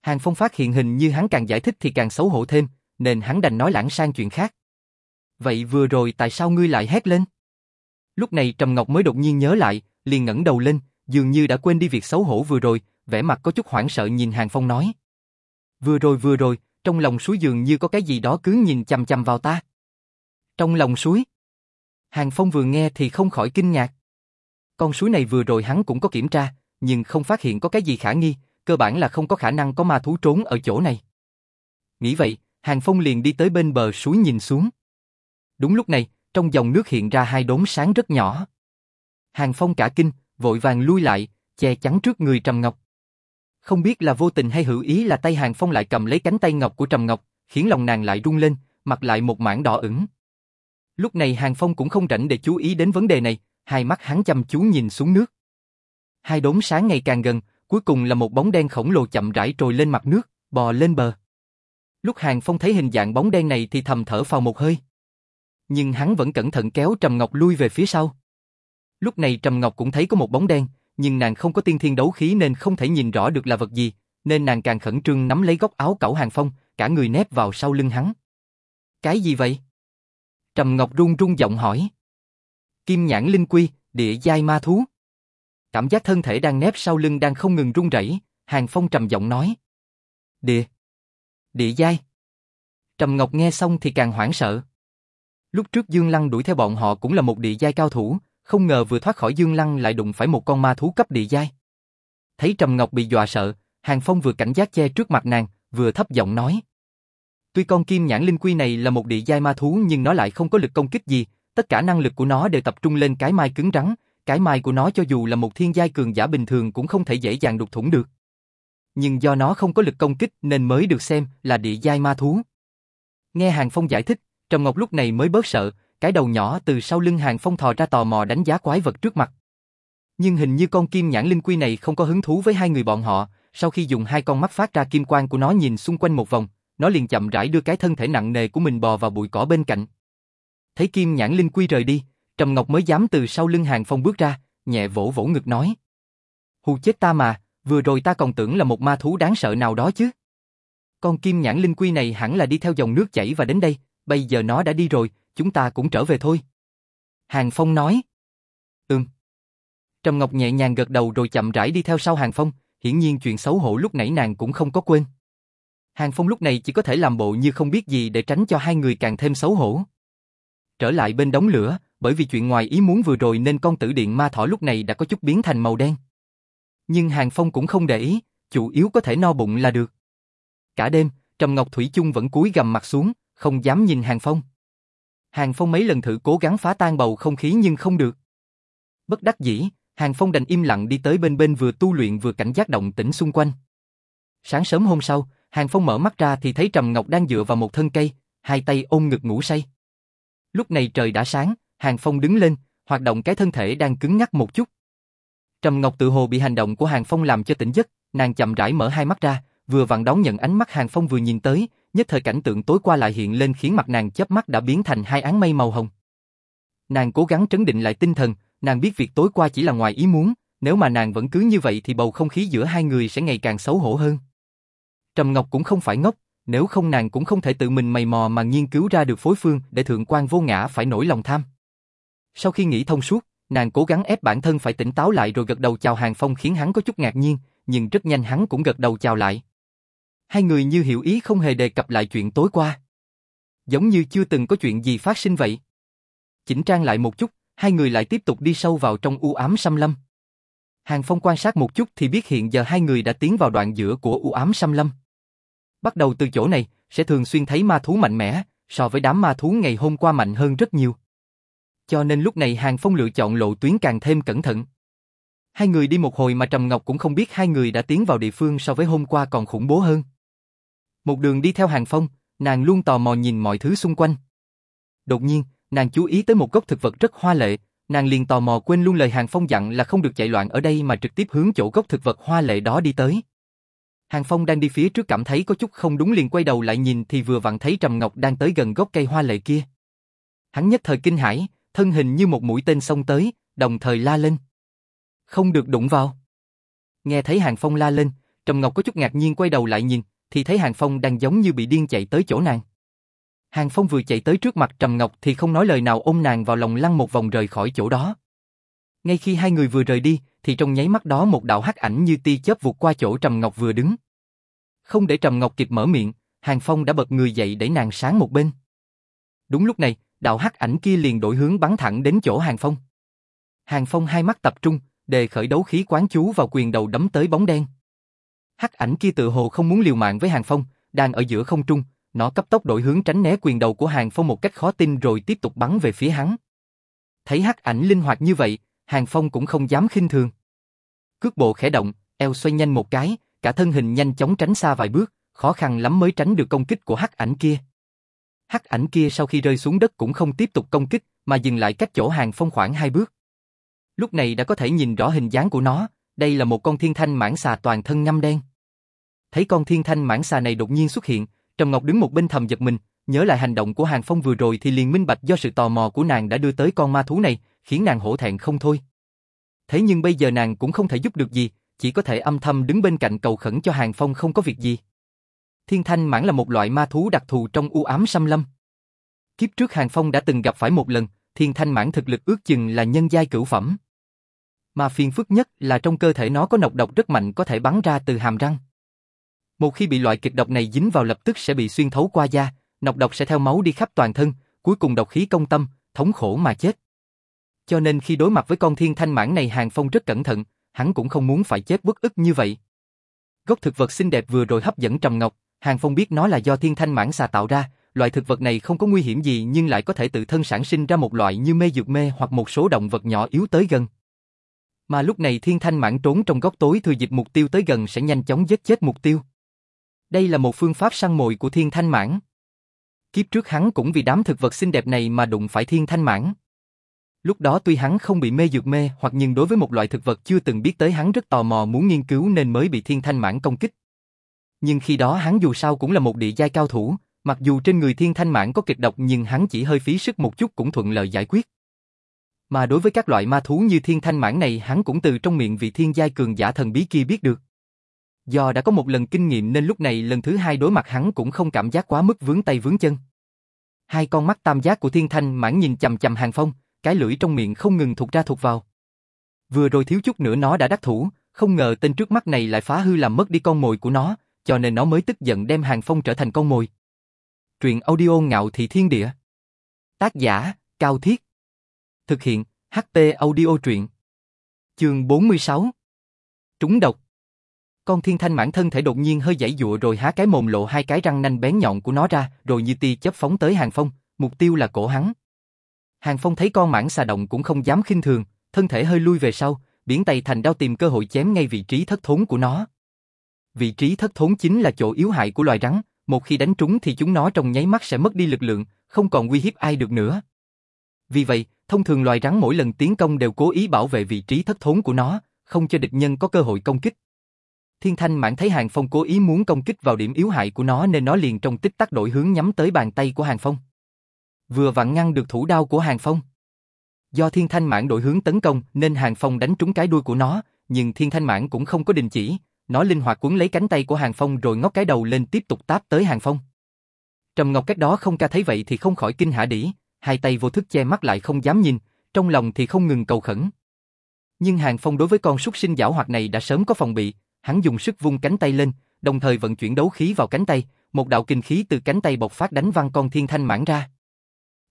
Hàng Phong phát hiện hình như hắn càng giải thích thì càng xấu hổ thêm, nên hắn đành nói lãng sang chuyện khác. Vậy vừa rồi tại sao ngươi lại hét lên? Lúc này Trầm Ngọc mới đột nhiên nhớ lại, liền ngẩng đầu lên, dường như đã quên đi việc xấu hổ vừa rồi, vẻ mặt có chút hoảng sợ nhìn Hàng Phong nói. Vừa rồi vừa rồi, trong lòng suối dường như có cái gì đó cứ nhìn chằm chằm vào ta. Trong lòng suối? Hàng Phong vừa nghe thì không khỏi kinh ngạc. Con suối này vừa rồi hắn cũng có kiểm tra, nhưng không phát hiện có cái gì khả nghi, cơ bản là không có khả năng có ma thú trốn ở chỗ này. Nghĩ vậy, Hàng Phong liền đi tới bên bờ suối nhìn xuống. Đúng lúc này, trong dòng nước hiện ra hai đốm sáng rất nhỏ. Hàng Phong cả kinh, vội vàng lui lại, che chắn trước người Trầm Ngọc. Không biết là vô tình hay hữu ý là tay Hàng Phong lại cầm lấy cánh tay ngọc của Trầm Ngọc, khiến lòng nàng lại rung lên, mặt lại một mảng đỏ ửng. Lúc này Hàng Phong cũng không rảnh để chú ý đến vấn đề này, hai mắt hắn chăm chú nhìn xuống nước. Hai đốm sáng ngày càng gần, cuối cùng là một bóng đen khổng lồ chậm rãi trồi lên mặt nước, bò lên bờ. Lúc Hàng Phong thấy hình dạng bóng đen này thì thầm thở phào một hơi. Nhưng hắn vẫn cẩn thận kéo Trầm Ngọc lui về phía sau. Lúc này Trầm Ngọc cũng thấy có một bóng đen, nhưng nàng không có tiên thiên đấu khí nên không thể nhìn rõ được là vật gì, nên nàng càng khẩn trương nắm lấy góc áo cẩu Hàng Phong, cả người nép vào sau lưng hắn. Cái gì vậy? Trầm Ngọc run run giọng hỏi. Kim nhãn linh quy, địa giai ma thú. Cảm giác thân thể đang nép sau lưng đang không ngừng run rẩy, Hàng Phong trầm giọng nói. Địa. Địa giai. Trầm Ngọc nghe xong thì càng hoảng sợ. Lúc trước Dương Lăng đuổi theo bọn họ cũng là một địa giai cao thủ, không ngờ vừa thoát khỏi Dương Lăng lại đụng phải một con ma thú cấp địa giai. Thấy Trầm Ngọc bị dọa sợ, Hàng Phong vừa cảnh giác che trước mặt nàng, vừa thấp giọng nói. Tuy con kim nhãn linh quy này là một địa giai ma thú nhưng nó lại không có lực công kích gì, tất cả năng lực của nó đều tập trung lên cái mai cứng rắn, cái mai của nó cho dù là một thiên giai cường giả bình thường cũng không thể dễ dàng đục thủng được. Nhưng do nó không có lực công kích nên mới được xem là địa giai ma thú. Nghe Hàng Phong giải thích, Trầm Ngọc lúc này mới bớt sợ, cái đầu nhỏ từ sau lưng Hàng Phong thò ra tò mò đánh giá quái vật trước mặt. Nhưng hình như con kim nhãn linh quy này không có hứng thú với hai người bọn họ, sau khi dùng hai con mắt phát ra kim quang của nó nhìn xung quanh một vòng, nó liền chậm rãi đưa cái thân thể nặng nề của mình bò vào bụi cỏ bên cạnh. Thấy kim nhãn linh quy rời đi, Trầm Ngọc mới dám từ sau lưng Hàng Phong bước ra, nhẹ vỗ vỗ ngực nói. Hù chết ta mà, vừa rồi ta còn tưởng là một ma thú đáng sợ nào đó chứ. Con kim nhãn linh quy này hẳn là đi theo dòng nước chảy và đến đây, bây giờ nó đã đi rồi, chúng ta cũng trở về thôi. Hàng Phong nói. Ừm. Trầm Ngọc nhẹ nhàng gật đầu rồi chậm rãi đi theo sau Hàng Phong, hiển nhiên chuyện xấu hổ lúc nãy nàng cũng không có quên. Hàng Phong lúc này chỉ có thể làm bộ như không biết gì để tránh cho hai người càng thêm xấu hổ. Trở lại bên đống lửa, bởi vì chuyện ngoài ý muốn vừa rồi nên con tử điện ma thỏ lúc này đã có chút biến thành màu đen. Nhưng Hàng Phong cũng không để ý, chủ yếu có thể no bụng là được. Cả đêm, Trầm Ngọc Thủy chung vẫn cúi gằm mặt xuống, không dám nhìn Hàng Phong. Hàng Phong mấy lần thử cố gắng phá tan bầu không khí nhưng không được. Bất đắc dĩ, Hàng Phong đành im lặng đi tới bên bên vừa tu luyện vừa cảnh giác động tĩnh xung quanh. Sáng sớm hôm sau, Hàng Phong mở mắt ra thì thấy Trầm Ngọc đang dựa vào một thân cây, hai tay ôm ngực ngủ say. Lúc này trời đã sáng, Hàng Phong đứng lên, hoạt động cái thân thể đang cứng ngắc một chút. Trầm Ngọc tự hồ bị hành động của Hàng Phong làm cho tỉnh giấc, nàng chậm rãi mở hai mắt ra, vừa vặn đón nhận ánh mắt Hàng Phong vừa nhìn tới, nhất thời cảnh tượng tối qua lại hiện lên khiến mặt nàng chớp mắt đã biến thành hai áng mây màu hồng. Nàng cố gắng trấn định lại tinh thần, nàng biết việc tối qua chỉ là ngoài ý muốn, nếu mà nàng vẫn cứ như vậy thì bầu không khí giữa hai người sẽ ngày càng xấu hổ hơn. Trầm Ngọc cũng không phải ngốc, nếu không nàng cũng không thể tự mình mày mò mà nghiên cứu ra được phối phương để thượng quan vô ngã phải nổi lòng tham. Sau khi nghĩ thông suốt, nàng cố gắng ép bản thân phải tỉnh táo lại rồi gật đầu chào Hàng Phong khiến hắn có chút ngạc nhiên, nhưng rất nhanh hắn cũng gật đầu chào lại. Hai người như hiểu ý không hề đề cập lại chuyện tối qua. Giống như chưa từng có chuyện gì phát sinh vậy. Chỉnh trang lại một chút, hai người lại tiếp tục đi sâu vào trong u ám xâm lâm. Hàng Phong quan sát một chút thì biết hiện giờ hai người đã tiến vào đoạn giữa của u ám xâm lâm. Bắt đầu từ chỗ này, sẽ thường xuyên thấy ma thú mạnh mẽ, so với đám ma thú ngày hôm qua mạnh hơn rất nhiều. Cho nên lúc này Hàng Phong lựa chọn lộ tuyến càng thêm cẩn thận. Hai người đi một hồi mà Trầm Ngọc cũng không biết hai người đã tiến vào địa phương so với hôm qua còn khủng bố hơn. Một đường đi theo Hàng Phong, nàng luôn tò mò nhìn mọi thứ xung quanh. Đột nhiên, nàng chú ý tới một gốc thực vật rất hoa lệ, nàng liền tò mò quên luôn lời Hàng Phong dặn là không được chạy loạn ở đây mà trực tiếp hướng chỗ gốc thực vật hoa lệ đó đi tới. Hàng Phong đang đi phía trước cảm thấy có chút không đúng liền quay đầu lại nhìn thì vừa vặn thấy Trầm Ngọc đang tới gần gốc cây hoa lệ kia. Hắn nhất thời kinh hãi, thân hình như một mũi tên xông tới, đồng thời la lên. Không được đụng vào. Nghe thấy Hàng Phong la lên, Trầm Ngọc có chút ngạc nhiên quay đầu lại nhìn, thì thấy Hàng Phong đang giống như bị điên chạy tới chỗ nàng. Hàng Phong vừa chạy tới trước mặt Trầm Ngọc thì không nói lời nào ôm nàng vào lòng lăn một vòng rời khỏi chỗ đó. Ngay khi hai người vừa rời đi, thì trong nháy mắt đó một đạo hắc ảnh như tia chớp vụt qua chỗ Trầm Ngọc vừa đứng. Không để Trầm Ngọc kịp mở miệng, Hàng Phong đã bật người dậy đẩy nàng sáng một bên. Đúng lúc này, đạo hắc ảnh kia liền đổi hướng bắn thẳng đến chỗ Hàng Phong. Hàng Phong hai mắt tập trung, đề khởi đấu khí quán chú vào quyền đầu đấm tới bóng đen. Hắc ảnh kia tự hồ không muốn liều mạng với Hàng Phong, đang ở giữa không trung, nó cấp tốc đổi hướng tránh né quyền đầu của Hàng Phong một cách khó tin rồi tiếp tục bắn về phía hắn. Thấy hắc ảnh linh hoạt như vậy, Hàng Phong cũng không dám khinh thường. Cước bộ khẽ động, eo xoay nhanh một cái, cả thân hình nhanh chóng tránh xa vài bước, khó khăn lắm mới tránh được công kích của hắc ảnh kia. Hắc ảnh kia sau khi rơi xuống đất cũng không tiếp tục công kích, mà dừng lại cách chỗ Hàng Phong khoảng hai bước. Lúc này đã có thể nhìn rõ hình dáng của nó, đây là một con thiên thanh mãng xà toàn thân ngăm đen. Thấy con thiên thanh mãng xà này đột nhiên xuất hiện, Trầm Ngọc đứng một bên thầm giật mình, nhớ lại hành động của Hàng Phong vừa rồi thì liền minh bạch do sự tò mò của nàng đã đưa tới con ma thú này, khiến nàng hổ thẹn không thôi. Thế nhưng bây giờ nàng cũng không thể giúp được gì, chỉ có thể âm thầm đứng bên cạnh cầu khẩn cho Hàng Phong không có việc gì. Thiên thanh mãng là một loại ma thú đặc thù trong u ám xâm lâm. Kiếp trước Hàng Phong đã từng gặp phải một lần, thiên thanh mãng thực lực ước chừng là nhân giai cửu phẩm. Mà phiền phức nhất là trong cơ thể nó có nọc độc rất mạnh có thể bắn ra từ hàm răng. Một khi bị loại kịch độc này dính vào lập tức sẽ bị xuyên thấu qua da, nọc độc sẽ theo máu đi khắp toàn thân, cuối cùng độc khí công tâm, thống khổ mà chết. Cho nên khi đối mặt với con thiên thanh mãn này Hàng Phong rất cẩn thận, hắn cũng không muốn phải chết bất ức như vậy. Gốc thực vật xinh đẹp vừa rồi hấp dẫn Trầm Ngọc, Hàng Phong biết nó là do thiên thanh mãn xà tạo ra, loại thực vật này không có nguy hiểm gì nhưng lại có thể tự thân sản sinh ra một loại như mê dược mê hoặc một số động vật nhỏ yếu tới gần. Mà lúc này thiên thanh mãn trốn trong góc tối thừa dịp mục tiêu tới gần sẽ nhanh chóng giết chết mục tiêu. Đây là một phương pháp săn mồi của thiên thanh mãn. Kiếp trước hắn cũng vì đám thực vật xinh đẹp này mà đụng phải thiên thanh mãn. Lúc đó tuy hắn không bị mê dược mê hoặc nhưng đối với một loại thực vật chưa từng biết tới hắn rất tò mò muốn nghiên cứu nên mới bị thiên thanh mãn công kích. Nhưng khi đó hắn dù sao cũng là một địa giai cao thủ, mặc dù trên người thiên thanh mãn có kịch độc nhưng hắn chỉ hơi phí sức một chút cũng thuận lợi giải quyết. Mà đối với các loại ma thú như thiên thanh mãn này hắn cũng từ trong miệng vị thiên giai cường giả thần bí kia biết được. Do đã có một lần kinh nghiệm nên lúc này lần thứ hai đối mặt hắn cũng không cảm giác quá mức vướng tay vướng chân. Hai con mắt tam giác của thiên thanh mãn nhìn chầm chầm hàng phong, cái lưỡi trong miệng không ngừng thụt ra thụt vào. Vừa rồi thiếu chút nữa nó đã đắc thủ, không ngờ tên trước mắt này lại phá hư làm mất đi con mồi của nó, cho nên nó mới tức giận đem hàng phong trở thành con mồi. Truyện audio ngạo thị thiên địa. Tác giả, Cao Thiết. Thực hiện, HP audio truyện. Chương 46. Trúng độc. Con thiên thanh mãn thân thể đột nhiên hơi giãy dụa rồi há cái mồm lộ hai cái răng nanh bén nhọn của nó ra, rồi như tia chớp phóng tới Hàng Phong, mục tiêu là cổ hắn. Hàng Phong thấy con mãng xà động cũng không dám khinh thường, thân thể hơi lui về sau, biến tay thành đao tìm cơ hội chém ngay vị trí thất thốn của nó. Vị trí thất thốn chính là chỗ yếu hại của loài rắn, một khi đánh trúng thì chúng nó trong nháy mắt sẽ mất đi lực lượng, không còn uy hiếp ai được nữa. Vì vậy, thông thường loài rắn mỗi lần tiến công đều cố ý bảo vệ vị trí thất thốn của nó, không cho địch nhân có cơ hội công kích. Thiên Thanh mãn thấy Hàng Phong cố ý muốn công kích vào điểm yếu hại của nó nên nó liền trong tích tắc đổi hướng nhắm tới bàn tay của Hàng Phong. Vừa vặn ngăn được thủ đao của Hàng Phong. Do Thiên Thanh mãn đổi hướng tấn công nên Hàng Phong đánh trúng cái đuôi của nó, nhưng Thiên Thanh mãn cũng không có đình chỉ, nó linh hoạt cuốn lấy cánh tay của Hàng Phong rồi ngóc cái đầu lên tiếp tục táp tới Hàng Phong. Trầm Ngọc cách đó không ca thấy vậy thì không khỏi kinh hãi đỉ, hai tay vô thức che mắt lại không dám nhìn, trong lòng thì không ngừng cầu khẩn. Nhưng Hàng Phong đối với con súc sinh giảo hoạt này đã sớm có phòng bị, hắn dùng sức vung cánh tay lên, đồng thời vận chuyển đấu khí vào cánh tay, một đạo kinh khí từ cánh tay bộc phát đánh văng con thiên thanh mãn ra.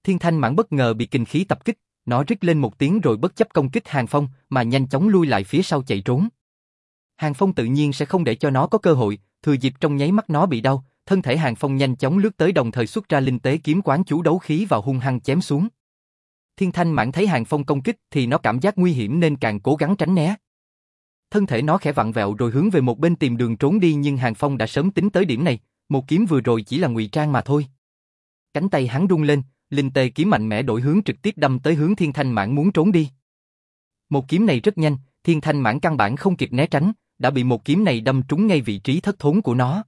Thiên thanh mãn bất ngờ bị kinh khí tập kích, nó rít lên một tiếng rồi bất chấp công kích Hàng Phong mà nhanh chóng lui lại phía sau chạy trốn. Hàng Phong tự nhiên sẽ không để cho nó có cơ hội, thừa dịp trong nháy mắt nó bị đau, thân thể Hàng Phong nhanh chóng lướt tới đồng thời xuất ra linh tế kiếm quán chú đấu khí vào hung hăng chém xuống. Thiên Thanh Mãn thấy Hàng Phong công kích thì nó cảm giác nguy hiểm nên càng cố gắng tránh né. Thân thể nó khẽ vặn vẹo rồi hướng về một bên tìm đường trốn đi nhưng Hàng Phong đã sớm tính tới điểm này, một kiếm vừa rồi chỉ là ngụy trang mà thôi. Cánh tay hắn rung lên, linh tê kiếm mạnh mẽ đổi hướng trực tiếp đâm tới hướng Thiên Thanh Mãn muốn trốn đi. Một kiếm này rất nhanh, Thiên Thanh Mãn căn bản không kịp né tránh, đã bị một kiếm này đâm trúng ngay vị trí thất thốn của nó.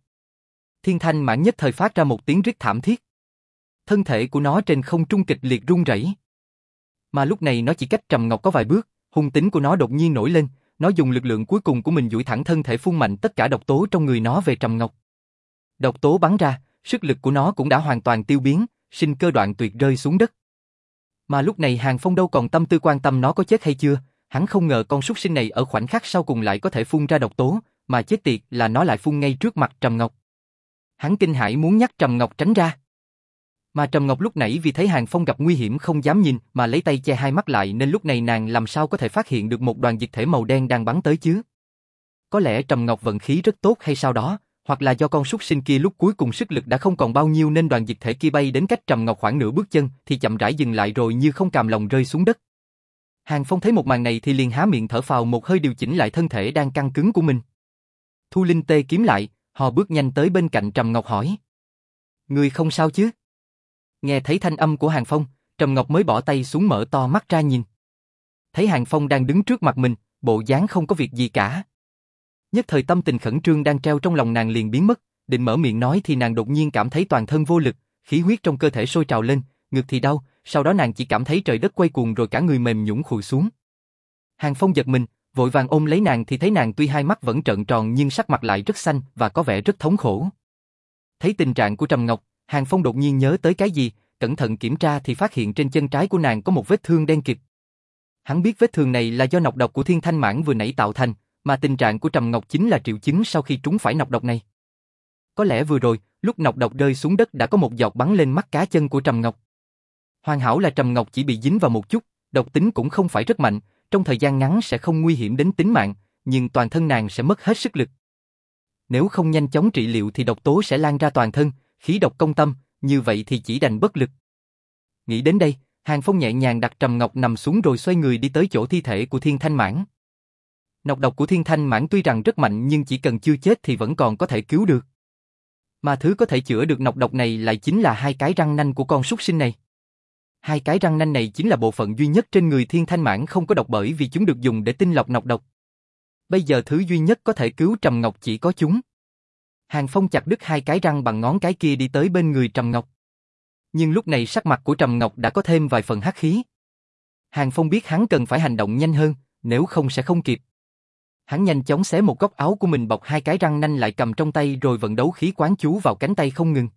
Thiên Thanh Mãn nhất thời phát ra một tiếng rít thảm thiết. Thân thể của nó trên không trung kịch liệt rung rẩy. Mà lúc này nó chỉ cách Trầm Ngọc có vài bước, hung tính của nó đột nhiên nổi lên, nó dùng lực lượng cuối cùng của mình duỗi thẳng thân thể phun mạnh tất cả độc tố trong người nó về Trầm Ngọc. Độc tố bắn ra, sức lực của nó cũng đã hoàn toàn tiêu biến, sinh cơ đoạn tuyệt rơi xuống đất. Mà lúc này Hàng Phong đâu còn tâm tư quan tâm nó có chết hay chưa, hắn không ngờ con súc sinh này ở khoảnh khắc sau cùng lại có thể phun ra độc tố, mà chết tiệt là nó lại phun ngay trước mặt Trầm Ngọc. Hắn kinh hãi muốn nhắc Trầm Ngọc tránh ra. Mà Trầm Ngọc lúc nãy vì thấy Hàng Phong gặp nguy hiểm không dám nhìn mà lấy tay che hai mắt lại nên lúc này nàng làm sao có thể phát hiện được một đoàn dịch thể màu đen đang bắn tới chứ. Có lẽ Trầm Ngọc vận khí rất tốt hay sao đó, hoặc là do con súc sinh kia lúc cuối cùng sức lực đã không còn bao nhiêu nên đoàn dịch thể kia bay đến cách Trầm Ngọc khoảng nửa bước chân thì chậm rãi dừng lại rồi như không cầm lòng rơi xuống đất. Hàng Phong thấy một màn này thì liền há miệng thở phào một hơi điều chỉnh lại thân thể đang căng cứng của mình. Thu Linh tê kiếm lại, họ bước nhanh tới bên cạnh Trầm Ngọc hỏi. Người không sao chứ? Nghe thấy thanh âm của Hàng Phong, Trầm Ngọc mới bỏ tay xuống mở to mắt ra nhìn. Thấy Hàng Phong đang đứng trước mặt mình, bộ dáng không có việc gì cả. Nhất thời tâm tình khẩn trương đang treo trong lòng nàng liền biến mất, định mở miệng nói thì nàng đột nhiên cảm thấy toàn thân vô lực, khí huyết trong cơ thể sôi trào lên, ngực thì đau, sau đó nàng chỉ cảm thấy trời đất quay cuồng rồi cả người mềm nhũn khuỵu xuống. Hàng Phong giật mình, vội vàng ôm lấy nàng thì thấy nàng tuy hai mắt vẫn trợn tròn nhưng sắc mặt lại rất xanh và có vẻ rất thống khổ. Thấy tình trạng của Trầm Ngọc, Hàng Phong đột nhiên nhớ tới cái gì, cẩn thận kiểm tra thì phát hiện trên chân trái của nàng có một vết thương đen kịt. Hắn biết vết thương này là do nọc độc của Thiên Thanh Mãn vừa nãy tạo thành, mà tình trạng của Trầm Ngọc chính là triệu chứng sau khi trúng phải nọc độc này. Có lẽ vừa rồi, lúc nọc độc rơi xuống đất đã có một giọt bắn lên mắt cá chân của Trầm Ngọc. Hoàn hảo là Trầm Ngọc chỉ bị dính vào một chút, độc tính cũng không phải rất mạnh, trong thời gian ngắn sẽ không nguy hiểm đến tính mạng, nhưng toàn thân nàng sẽ mất hết sức lực. Nếu không nhanh chóng trị liệu thì độc tố sẽ lan ra toàn thân, khí độc công tâm, như vậy thì chỉ đành bất lực. Nghĩ đến đây, Hàng Phong nhẹ nhàng đặt Trầm Ngọc nằm xuống rồi xoay người đi tới chỗ thi thể của Thiên Thanh Mãn. Nọc độc của Thiên Thanh Mãn tuy rằng rất mạnh nhưng chỉ cần chưa chết thì vẫn còn có thể cứu được. Mà thứ có thể chữa được nọc độc này lại chính là hai cái răng nanh của con súc sinh này. Hai cái răng nanh này chính là bộ phận duy nhất trên người Thiên Thanh Mãn không có độc bởi vì chúng được dùng để tinh lọc nọc độc. Bây giờ thứ duy nhất có thể cứu Trầm Ngọc chỉ có chúng. Hàng Phong chặt đứt hai cái răng bằng ngón cái kia đi tới bên người Trầm Ngọc. Nhưng lúc này sắc mặt của Trầm Ngọc đã có thêm vài phần hắc khí. Hàng Phong biết hắn cần phải hành động nhanh hơn, nếu không sẽ không kịp. Hắn nhanh chóng xé một góc áo của mình bọc hai cái răng nanh lại cầm trong tay rồi vận đấu khí quán chú vào cánh tay không ngừng.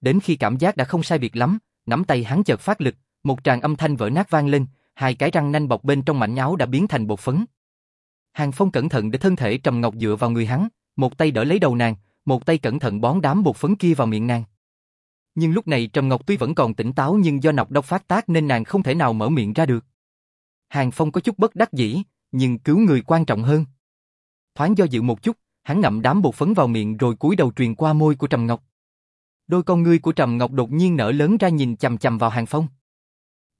Đến khi cảm giác đã không sai biệt lắm, nắm tay hắn chợt phát lực, một tràng âm thanh vỡ nát vang lên, hai cái răng nanh bọc bên trong mảnh áo đã biến thành bột phấn. Hàng Phong cẩn thận để thân thể Trầm Ngọc dựa vào người hắn, một tay đỡ lấy đầu nàng, một tay cẩn thận bón đám bột phấn kia vào miệng nàng. Nhưng lúc này Trầm Ngọc tuy vẫn còn tỉnh táo nhưng do nọc độc phát tác nên nàng không thể nào mở miệng ra được. Hàng Phong có chút bất đắc dĩ, nhưng cứu người quan trọng hơn. Thoáng do dự một chút, hắn ngậm đám bột phấn vào miệng rồi cúi đầu truyền qua môi của Trầm Ngọc. Đôi con ngươi của Trầm Ngọc đột nhiên nở lớn ra nhìn chằm chằm vào Hàng Phong.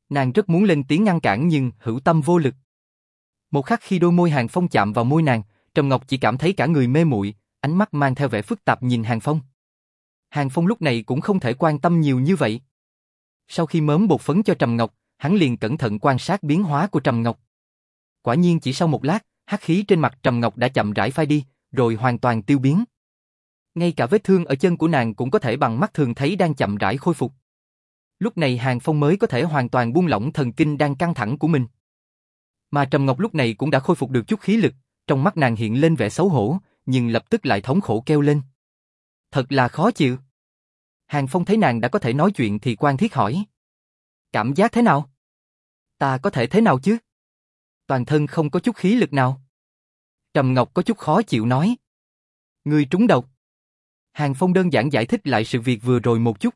Nàng rất muốn lên tiếng ngăn cản nhưng hữu tâm vô lực. Một khắc khi đôi môi Hàng Phong chạm vào môi nàng, Trầm Ngọc chỉ cảm thấy cả người mê muội, ánh mắt mang theo vẻ phức tạp nhìn Hàng Phong. Hàng Phong lúc này cũng không thể quan tâm nhiều như vậy. Sau khi mớm bột phấn cho Trầm Ngọc, hắn liền cẩn thận quan sát biến hóa của Trầm Ngọc. Quả nhiên chỉ sau một lát, hắc khí trên mặt Trầm Ngọc đã chậm rãi phai đi, rồi hoàn toàn tiêu biến. Ngay cả vết thương ở chân của nàng cũng có thể bằng mắt thường thấy đang chậm rãi khôi phục. Lúc này Hàng Phong mới có thể hoàn toàn buông lỏng thần kinh đang căng thẳng của mình. Mà Trầm Ngọc lúc này cũng đã khôi phục được chút khí lực, trong mắt nàng hiện lên vẻ xấu hổ, nhưng lập tức lại thống khổ kêu lên. Thật là khó chịu. Hàng Phong thấy nàng đã có thể nói chuyện thì quan thiết hỏi. Cảm giác thế nào? Ta có thể thế nào chứ? Toàn thân không có chút khí lực nào. Trầm Ngọc có chút khó chịu nói. Ngươi trúng độc. Hàng Phong đơn giản giải thích lại sự việc vừa rồi một chút.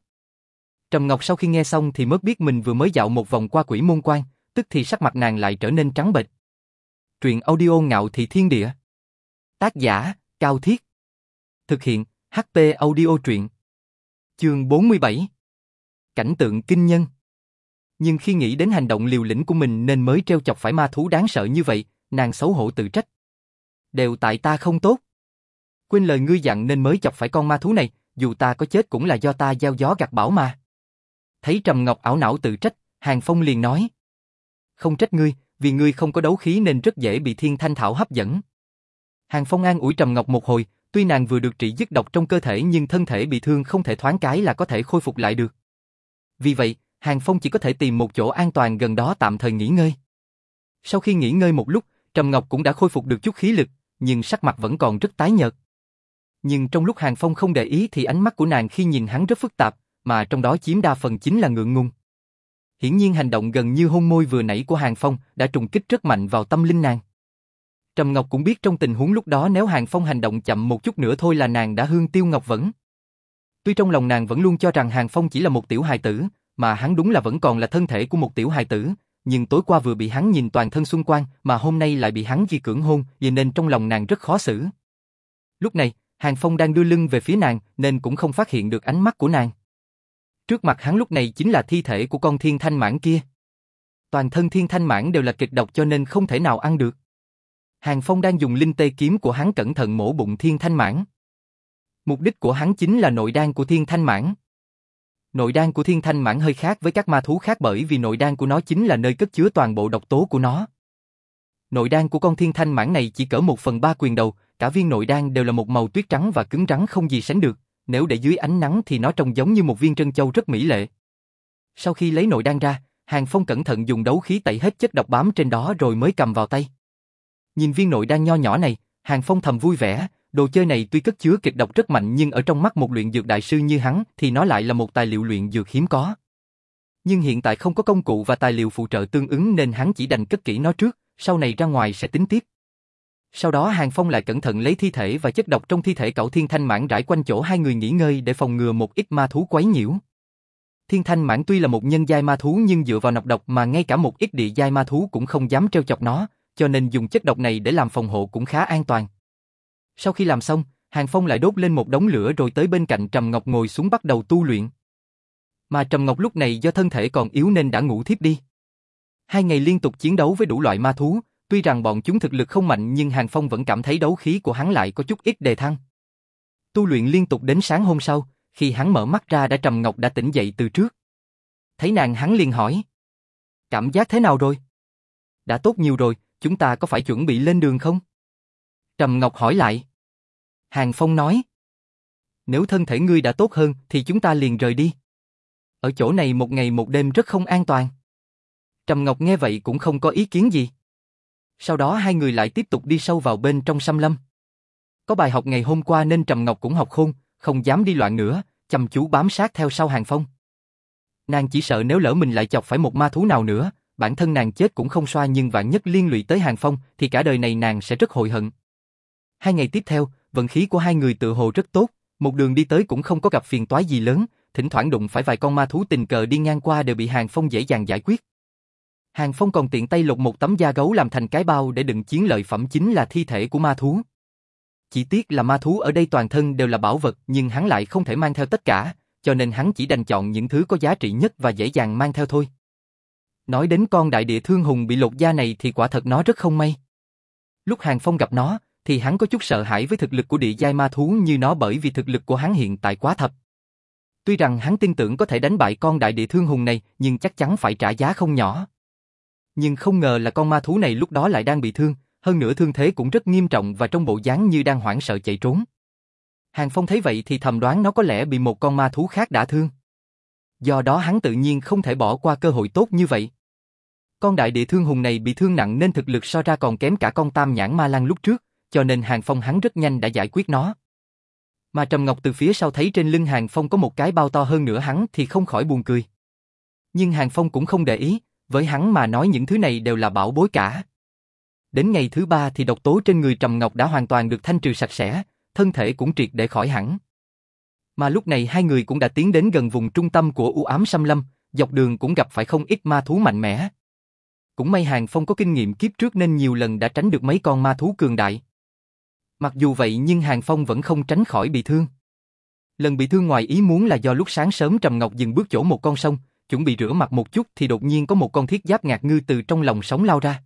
Trầm Ngọc sau khi nghe xong thì mới biết mình vừa mới dạo một vòng qua quỷ môn quan, tức thì sắc mặt nàng lại trở nên trắng bệch. Truyện audio ngạo thị thiên địa. Tác giả, Cao Thiết. Thực hiện, HP audio truyện. Chương 47 Cảnh tượng kinh nhân nhưng khi nghĩ đến hành động liều lĩnh của mình nên mới treo chọc phải ma thú đáng sợ như vậy, nàng xấu hổ tự trách. Đều tại ta không tốt. Quên lời ngươi dặn nên mới chọc phải con ma thú này, dù ta có chết cũng là do ta gieo gió gặt bão mà. Thấy Trầm Ngọc ảo não tự trách, Hàng Phong liền nói. Không trách ngươi, vì ngươi không có đấu khí nên rất dễ bị thiên thanh thảo hấp dẫn. Hàng Phong an ủi Trầm Ngọc một hồi, tuy nàng vừa được trị dứt độc trong cơ thể nhưng thân thể bị thương không thể thoáng cái là có thể khôi phục lại được. Vì vậy, Hàng Phong chỉ có thể tìm một chỗ an toàn gần đó tạm thời nghỉ ngơi. Sau khi nghỉ ngơi một lúc, Trầm Ngọc cũng đã khôi phục được chút khí lực, nhưng sắc mặt vẫn còn rất tái nhợt. Nhưng trong lúc Hàng Phong không để ý thì ánh mắt của nàng khi nhìn hắn rất phức tạp, mà trong đó chiếm đa phần chính là ngượng ngùng. Hiển nhiên hành động gần như hôn môi vừa nãy của Hàng Phong đã trùng kích rất mạnh vào tâm linh nàng. Trầm Ngọc cũng biết trong tình huống lúc đó nếu Hàng Phong hành động chậm một chút nữa thôi là nàng đã hương tiêu ngọc vẫn. Tuy trong lòng nàng vẫn luôn cho rằng Hàng Phong chỉ là một tiểu hài tử, mà hắn đúng là vẫn còn là thân thể của một tiểu hài tử, nhưng tối qua vừa bị hắn nhìn toàn thân xung quanh mà hôm nay lại bị hắn di cưỡng hôn, vì nên trong lòng nàng rất khó xử. Lúc này, Hàng Phong đang đưa lưng về phía nàng nên cũng không phát hiện được ánh mắt của nàng. Trước mặt hắn lúc này chính là thi thể của con thiên thanh mãn kia. Toàn thân thiên thanh mãn đều là kịch độc cho nên không thể nào ăn được. Hàng Phong đang dùng linh tê kiếm của hắn cẩn thận mổ bụng thiên thanh mãn. Mục đích của hắn chính là nội đan của thiên thanh mãn. Nội đan của thiên thanh mãn hơi khác với các ma thú khác bởi vì nội đan của nó chính là nơi cất chứa toàn bộ độc tố của nó. Nội đan của con thiên thanh mãn này chỉ cỡ một phần ba quyền đầu, cả viên nội đan đều là một màu tuyết trắng và cứng rắn không gì sánh được, nếu để dưới ánh nắng thì nó trông giống như một viên trân châu rất mỹ lệ. Sau khi lấy nội đan ra, Hàng Phong cẩn thận dùng đấu khí tẩy hết chất độc bám trên đó rồi mới cầm vào tay. Nhìn viên nội đan nho nhỏ này, Hàng Phong thầm vui vẻ, đồ chơi này tuy cất chứa kịch độc rất mạnh nhưng ở trong mắt một luyện dược đại sư như hắn thì nó lại là một tài liệu luyện dược hiếm có. Nhưng hiện tại không có công cụ và tài liệu phụ trợ tương ứng nên hắn chỉ đành cất kỹ nó trước, sau này ra ngoài sẽ tính tiếp. Sau đó Hàng Phong lại cẩn thận lấy thi thể và chất độc trong thi thể cậu Thiên Thanh Mãn rải quanh chỗ hai người nghỉ ngơi để phòng ngừa một ít ma thú quấy nhiễu. Thiên Thanh Mãn tuy là một nhân giai ma thú nhưng dựa vào nọc độc mà ngay cả một ít địa giai ma thú cũng không dám treo chọc nó, cho nên dùng chất độc này để làm phòng hộ cũng khá an toàn. Sau khi làm xong, Hàng Phong lại đốt lên một đống lửa rồi tới bên cạnh Trầm Ngọc ngồi xuống bắt đầu tu luyện. Mà Trầm Ngọc lúc này do thân thể còn yếu nên đã ngủ thiếp đi. Hai ngày liên tục chiến đấu với đủ loại ma thú, tuy rằng bọn chúng thực lực không mạnh nhưng Hàng Phong vẫn cảm thấy đấu khí của hắn lại có chút ít đề thăng. Tu luyện liên tục đến sáng hôm sau, khi hắn mở mắt ra đã Trầm Ngọc đã tỉnh dậy từ trước. Thấy nàng hắn liền hỏi. Cảm giác thế nào rồi? Đã tốt nhiều rồi, chúng ta có phải chuẩn bị lên đường không? Trầm Ngọc hỏi lại. Hàng Phong nói. Nếu thân thể ngươi đã tốt hơn thì chúng ta liền rời đi. Ở chỗ này một ngày một đêm rất không an toàn. Trầm Ngọc nghe vậy cũng không có ý kiến gì. Sau đó hai người lại tiếp tục đi sâu vào bên trong xăm lâm. Có bài học ngày hôm qua nên Trầm Ngọc cũng học khôn, không dám đi loạn nữa, chăm chú bám sát theo sau Hàng Phong. Nàng chỉ sợ nếu lỡ mình lại chọc phải một ma thú nào nữa, bản thân nàng chết cũng không xoa nhưng vạn nhất liên lụy tới Hàng Phong thì cả đời này nàng sẽ rất hối hận. Hai ngày tiếp theo, vận khí của hai người tự hồ rất tốt, một đường đi tới cũng không có gặp phiền toái gì lớn, thỉnh thoảng đụng phải vài con ma thú tình cờ đi ngang qua đều bị Hàng Phong dễ dàng giải quyết. Hàng Phong còn tiện tay lột một tấm da gấu làm thành cái bao để đựng chiến lợi phẩm chính là thi thể của ma thú. Chỉ tiếc là ma thú ở đây toàn thân đều là bảo vật nhưng hắn lại không thể mang theo tất cả, cho nên hắn chỉ đành chọn những thứ có giá trị nhất và dễ dàng mang theo thôi. Nói đến con đại địa thương hùng bị lột da này thì quả thật nó rất không may. Lúc Hàng Phong gặp nó, thì hắn có chút sợ hãi với thực lực của địa giai ma thú như nó bởi vì thực lực của hắn hiện tại quá thấp. Tuy rằng hắn tin tưởng có thể đánh bại con đại địa thương hùng này, nhưng chắc chắn phải trả giá không nhỏ. Nhưng không ngờ là con ma thú này lúc đó lại đang bị thương, hơn nữa thương thế cũng rất nghiêm trọng và trong bộ dáng như đang hoảng sợ chạy trốn. Hàng Phong thấy vậy thì thầm đoán nó có lẽ bị một con ma thú khác đã thương. Do đó hắn tự nhiên không thể bỏ qua cơ hội tốt như vậy. Con đại địa thương hùng này bị thương nặng nên thực lực so ra còn kém cả con tam nhãn ma lan lúc trước, cho nên Hàng Phong hắn rất nhanh đã giải quyết nó. Mà Trầm Ngọc từ phía sau thấy trên lưng Hàng Phong có một cái bao to hơn nữa hắn thì không khỏi buồn cười. Nhưng Hàng Phong cũng không để ý, với hắn mà nói những thứ này đều là bảo bối cả. Đến ngày thứ ba thì độc tố trên người Trầm Ngọc đã hoàn toàn được thanh trừ sạch sẽ, thân thể cũng triệt để khỏi hẳn. Mà lúc này hai người cũng đã tiến đến gần vùng trung tâm của u ám xâm lâm, dọc đường cũng gặp phải không ít ma thú mạnh mẽ. Cũng may Hàng Phong có kinh nghiệm kiếp trước nên nhiều lần đã tránh được mấy con ma thú cường đại. Mặc dù vậy nhưng Hàng Phong vẫn không tránh khỏi bị thương. Lần bị thương ngoài ý muốn là do lúc sáng sớm Trầm Ngọc dừng bước chỗ một con sông, chuẩn bị rửa mặt một chút thì đột nhiên có một con thiết giáp ngạc ngư từ trong lòng sóng lao ra.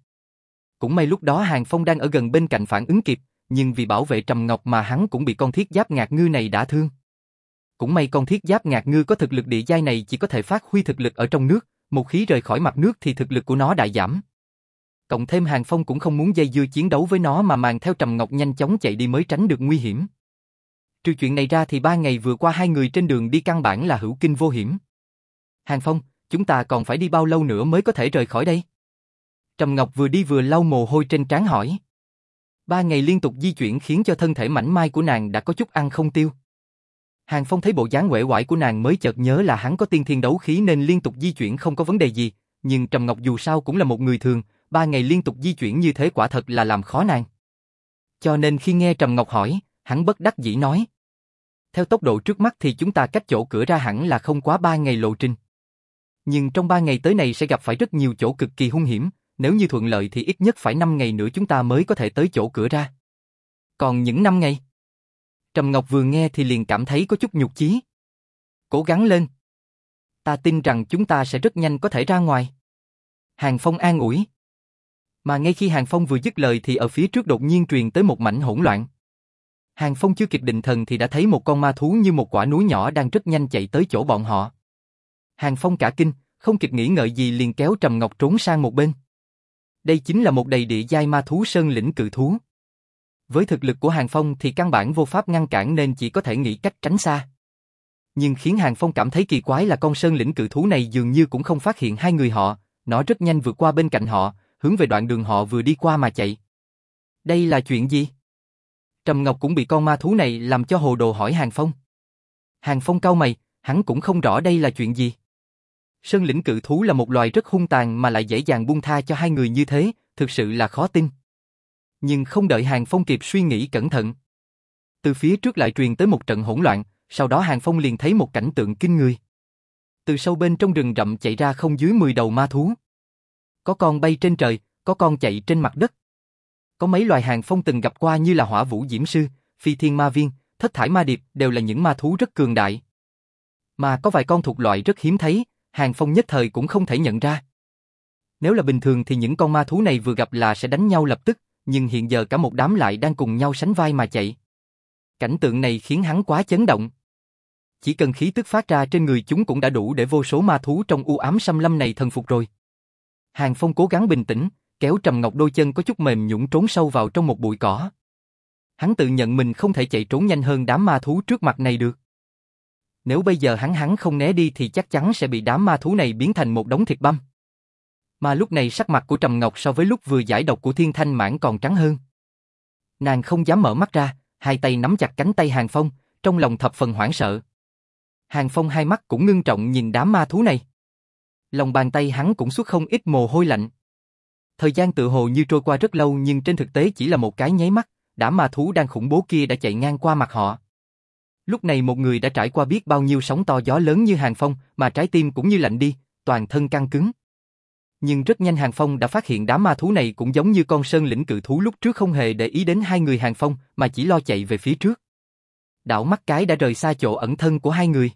Cũng may lúc đó Hàng Phong đang ở gần bên cạnh phản ứng kịp, nhưng vì bảo vệ Trầm Ngọc mà hắn cũng bị con thiết giáp ngạc ngư này đã thương. Cũng may con thiết giáp ngạc ngư có thực lực địa giai này chỉ có thể phát huy thực lực ở trong nước, một khí rời khỏi mặt nước thì thực lực của nó đã giảm. Cộng thêm Hàng Phong cũng không muốn dây dưa chiến đấu với nó mà màng theo Trầm Ngọc nhanh chóng chạy đi mới tránh được nguy hiểm. Trừ chuyện này ra thì ba ngày vừa qua hai người trên đường đi căn bản là hữu kinh vô hiểm. Hàng Phong, chúng ta còn phải đi bao lâu nữa mới có thể rời khỏi đây? Trầm Ngọc vừa đi vừa lau mồ hôi trên trán hỏi. Ba ngày liên tục di chuyển khiến cho thân thể mảnh mai của nàng đã có chút ăn không tiêu. Hàng Phong thấy bộ dáng uể oải của nàng mới chợt nhớ là hắn có tiên thiên đấu khí nên liên tục di chuyển không có vấn đề gì, nhưng Trầm Ngọc dù sao cũng là một người thường, ba ngày liên tục di chuyển như thế quả thật là làm khó nàng. Cho nên khi nghe Trầm Ngọc hỏi, hắn bất đắc dĩ nói. Theo tốc độ trước mắt thì chúng ta cách chỗ cửa ra hẳn là không quá ba ngày lộ trình. Nhưng trong ba ngày tới này sẽ gặp phải rất nhiều chỗ cực kỳ hung hiểm, nếu như thuận lợi thì ít nhất phải năm ngày nữa chúng ta mới có thể tới chỗ cửa ra. Còn những năm ngày? Trầm Ngọc vừa nghe thì liền cảm thấy có chút nhục chí. Cố gắng lên. Ta tin rằng chúng ta sẽ rất nhanh có thể ra ngoài. Hàng Phong an ủi. Mà ngay khi Hàng Phong vừa dứt lời thì ở phía trước đột nhiên truyền tới một mảnh hỗn loạn. Hàng Phong chưa kịp định thần thì đã thấy một con ma thú như một quả núi nhỏ đang rất nhanh chạy tới chỗ bọn họ. Hàng Phong cả kinh, không kịp nghĩ ngợi gì liền kéo Trầm Ngọc trốn sang một bên. Đây chính là một đầy địa giai ma thú sơn lĩnh cự thú. Với thực lực của Hàng Phong thì căn bản vô pháp ngăn cản nên chỉ có thể nghĩ cách tránh xa. Nhưng khiến Hàng Phong cảm thấy kỳ quái là con sơn lĩnh cự thú này dường như cũng không phát hiện hai người họ, nó rất nhanh vượt qua bên cạnh họ, hướng về đoạn đường họ vừa đi qua mà chạy. Đây là chuyện gì? Trầm Ngọc cũng bị con ma thú này làm cho hồ đồ hỏi Hàng Phong. Hàng Phong cau mày, hắn cũng không rõ đây là chuyện gì. Sơn lĩnh cự thú là một loài rất hung tàn mà lại dễ dàng buông tha cho hai người như thế, thực sự là khó tin. Nhưng không đợi Hàng Phong kịp suy nghĩ cẩn thận. Từ phía trước lại truyền tới một trận hỗn loạn, sau đó Hàng Phong liền thấy một cảnh tượng kinh người. Từ sâu bên trong rừng rậm chạy ra không dưới 10 đầu ma thú. Có con bay trên trời, có con chạy trên mặt đất. Có mấy loài Hàng Phong từng gặp qua như là hỏa vũ diễm sư, phi thiên ma viên, thất thải ma điệp đều là những ma thú rất cường đại. Mà có vài con thuộc loại rất hiếm thấy, Hàng Phong nhất thời cũng không thể nhận ra. Nếu là bình thường thì những con ma thú này vừa gặp là sẽ đánh nhau lập tức, nhưng hiện giờ cả một đám lại đang cùng nhau sánh vai mà chạy. Cảnh tượng này khiến hắn quá chấn động. Chỉ cần khí tức phát ra trên người chúng cũng đã đủ để vô số ma thú trong u ám xâm lâm này thần phục rồi. Hàng Phong cố gắng bình tĩnh, kéo Trầm Ngọc đôi chân có chút mềm nhũn trốn sâu vào trong một bụi cỏ. Hắn tự nhận mình không thể chạy trốn nhanh hơn đám ma thú trước mặt này được. Nếu bây giờ hắn hắn không né đi thì chắc chắn sẽ bị đám ma thú này biến thành một đống thịt băm. Mà lúc này sắc mặt của Trầm Ngọc so với lúc vừa giải độc của Thiên Thanh Mãn còn trắng hơn. Nàng không dám mở mắt ra, hai tay nắm chặt cánh tay Hàng Phong, trong lòng thập phần hoảng sợ. Hàng Phong hai mắt cũng ngưng trọng nhìn đám ma thú này. Lòng bàn tay hắn cũng xuất không ít mồ hôi lạnh. Thời gian tự hồ như trôi qua rất lâu nhưng trên thực tế chỉ là một cái nháy mắt, đám ma thú đang khủng bố kia đã chạy ngang qua mặt họ. Lúc này một người đã trải qua biết bao nhiêu sóng to gió lớn như Hàng Phong mà trái tim cũng như lạnh đi, toàn thân căng cứng. Nhưng rất nhanh Hàng Phong đã phát hiện đám ma thú này cũng giống như con sơn lĩnh cự thú lúc trước không hề để ý đến hai người Hàng Phong mà chỉ lo chạy về phía trước. Đảo mắt cái đã rời xa chỗ ẩn thân của hai người.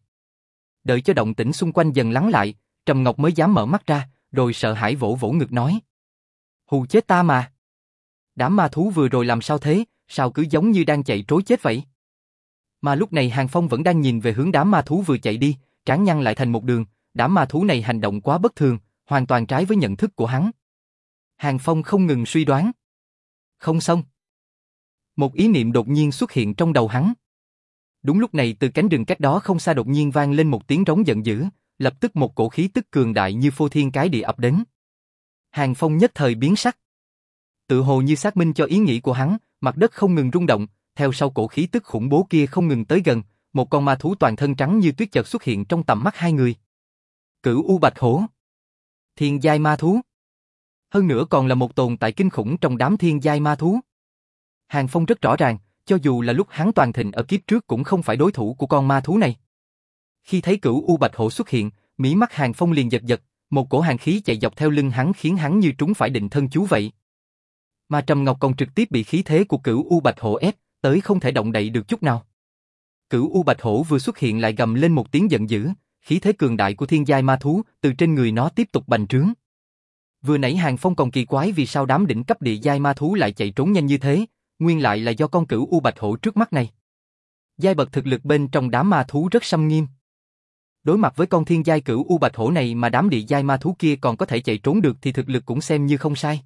Đợi cho động tĩnh xung quanh dần lắng lại, Trầm Ngọc mới dám mở mắt ra, rồi sợ hãi vỗ vỗ ngực nói. Hù chết ta mà. Đám ma thú vừa rồi làm sao thế, sao cứ giống như đang chạy trối chết vậy? Mà lúc này Hàng Phong vẫn đang nhìn về hướng đám ma thú vừa chạy đi, trán nhăn lại thành một đường, đám ma thú này hành động quá bất thường, hoàn toàn trái với nhận thức của hắn. Hàng Phong không ngừng suy đoán. Không xong. Một ý niệm đột nhiên xuất hiện trong đầu hắn. Đúng lúc này từ cánh rừng cách đó không xa đột nhiên vang lên một tiếng rống giận dữ, lập tức một cổ khí tức cường đại như phô thiên cái địa ập đến. Hàng Phong nhất thời biến sắc. Tự hồ như xác minh cho ý nghĩ của hắn, mặt đất không ngừng rung động, theo sau cổ khí tức khủng bố kia không ngừng tới gần, một con ma thú toàn thân trắng như tuyết chợt xuất hiện trong tầm mắt hai người. Cửu U Bạch Hổ. Thiên giai ma thú. Hơn nữa còn là một tồn tại kinh khủng trong đám thiên giai ma thú. Hàng Phong rất rõ ràng, cho dù là lúc hắn toàn thịnh ở kiếp trước cũng không phải đối thủ của con ma thú này. Khi thấy cửu U Bạch Hổ xuất hiện, mí mắt Hàng Phong liền giật giật, một cổ hàng khí chạy dọc theo lưng hắn khiến hắn như trúng phải định thân chú vậy. Mà Trầm Ngọc còn trực tiếp bị khí thế của cửu U Bạch Hổ ép, tới không thể động đậy được chút nào. Cửu U Bạch Hổ vừa xuất hiện lại gầm lên một tiếng giận dữ, khí thế cường đại của thiên giai ma thú từ trên người nó tiếp tục bành trướng. Vừa nãy Hàng Phong còn kỳ quái vì sao đám đỉnh cấp địa giai ma thú lại chạy trốn nhanh như thế, nguyên lại là do con cửu U Bạch Hổ trước mắt này. Giai bậc thực lực bên trong đám ma thú rất xâm nghiêm. Đối mặt với con thiên giai cửu U Bạch Hổ này mà đám địa giai ma thú kia còn có thể chạy trốn được thì thực lực cũng xem như không sai.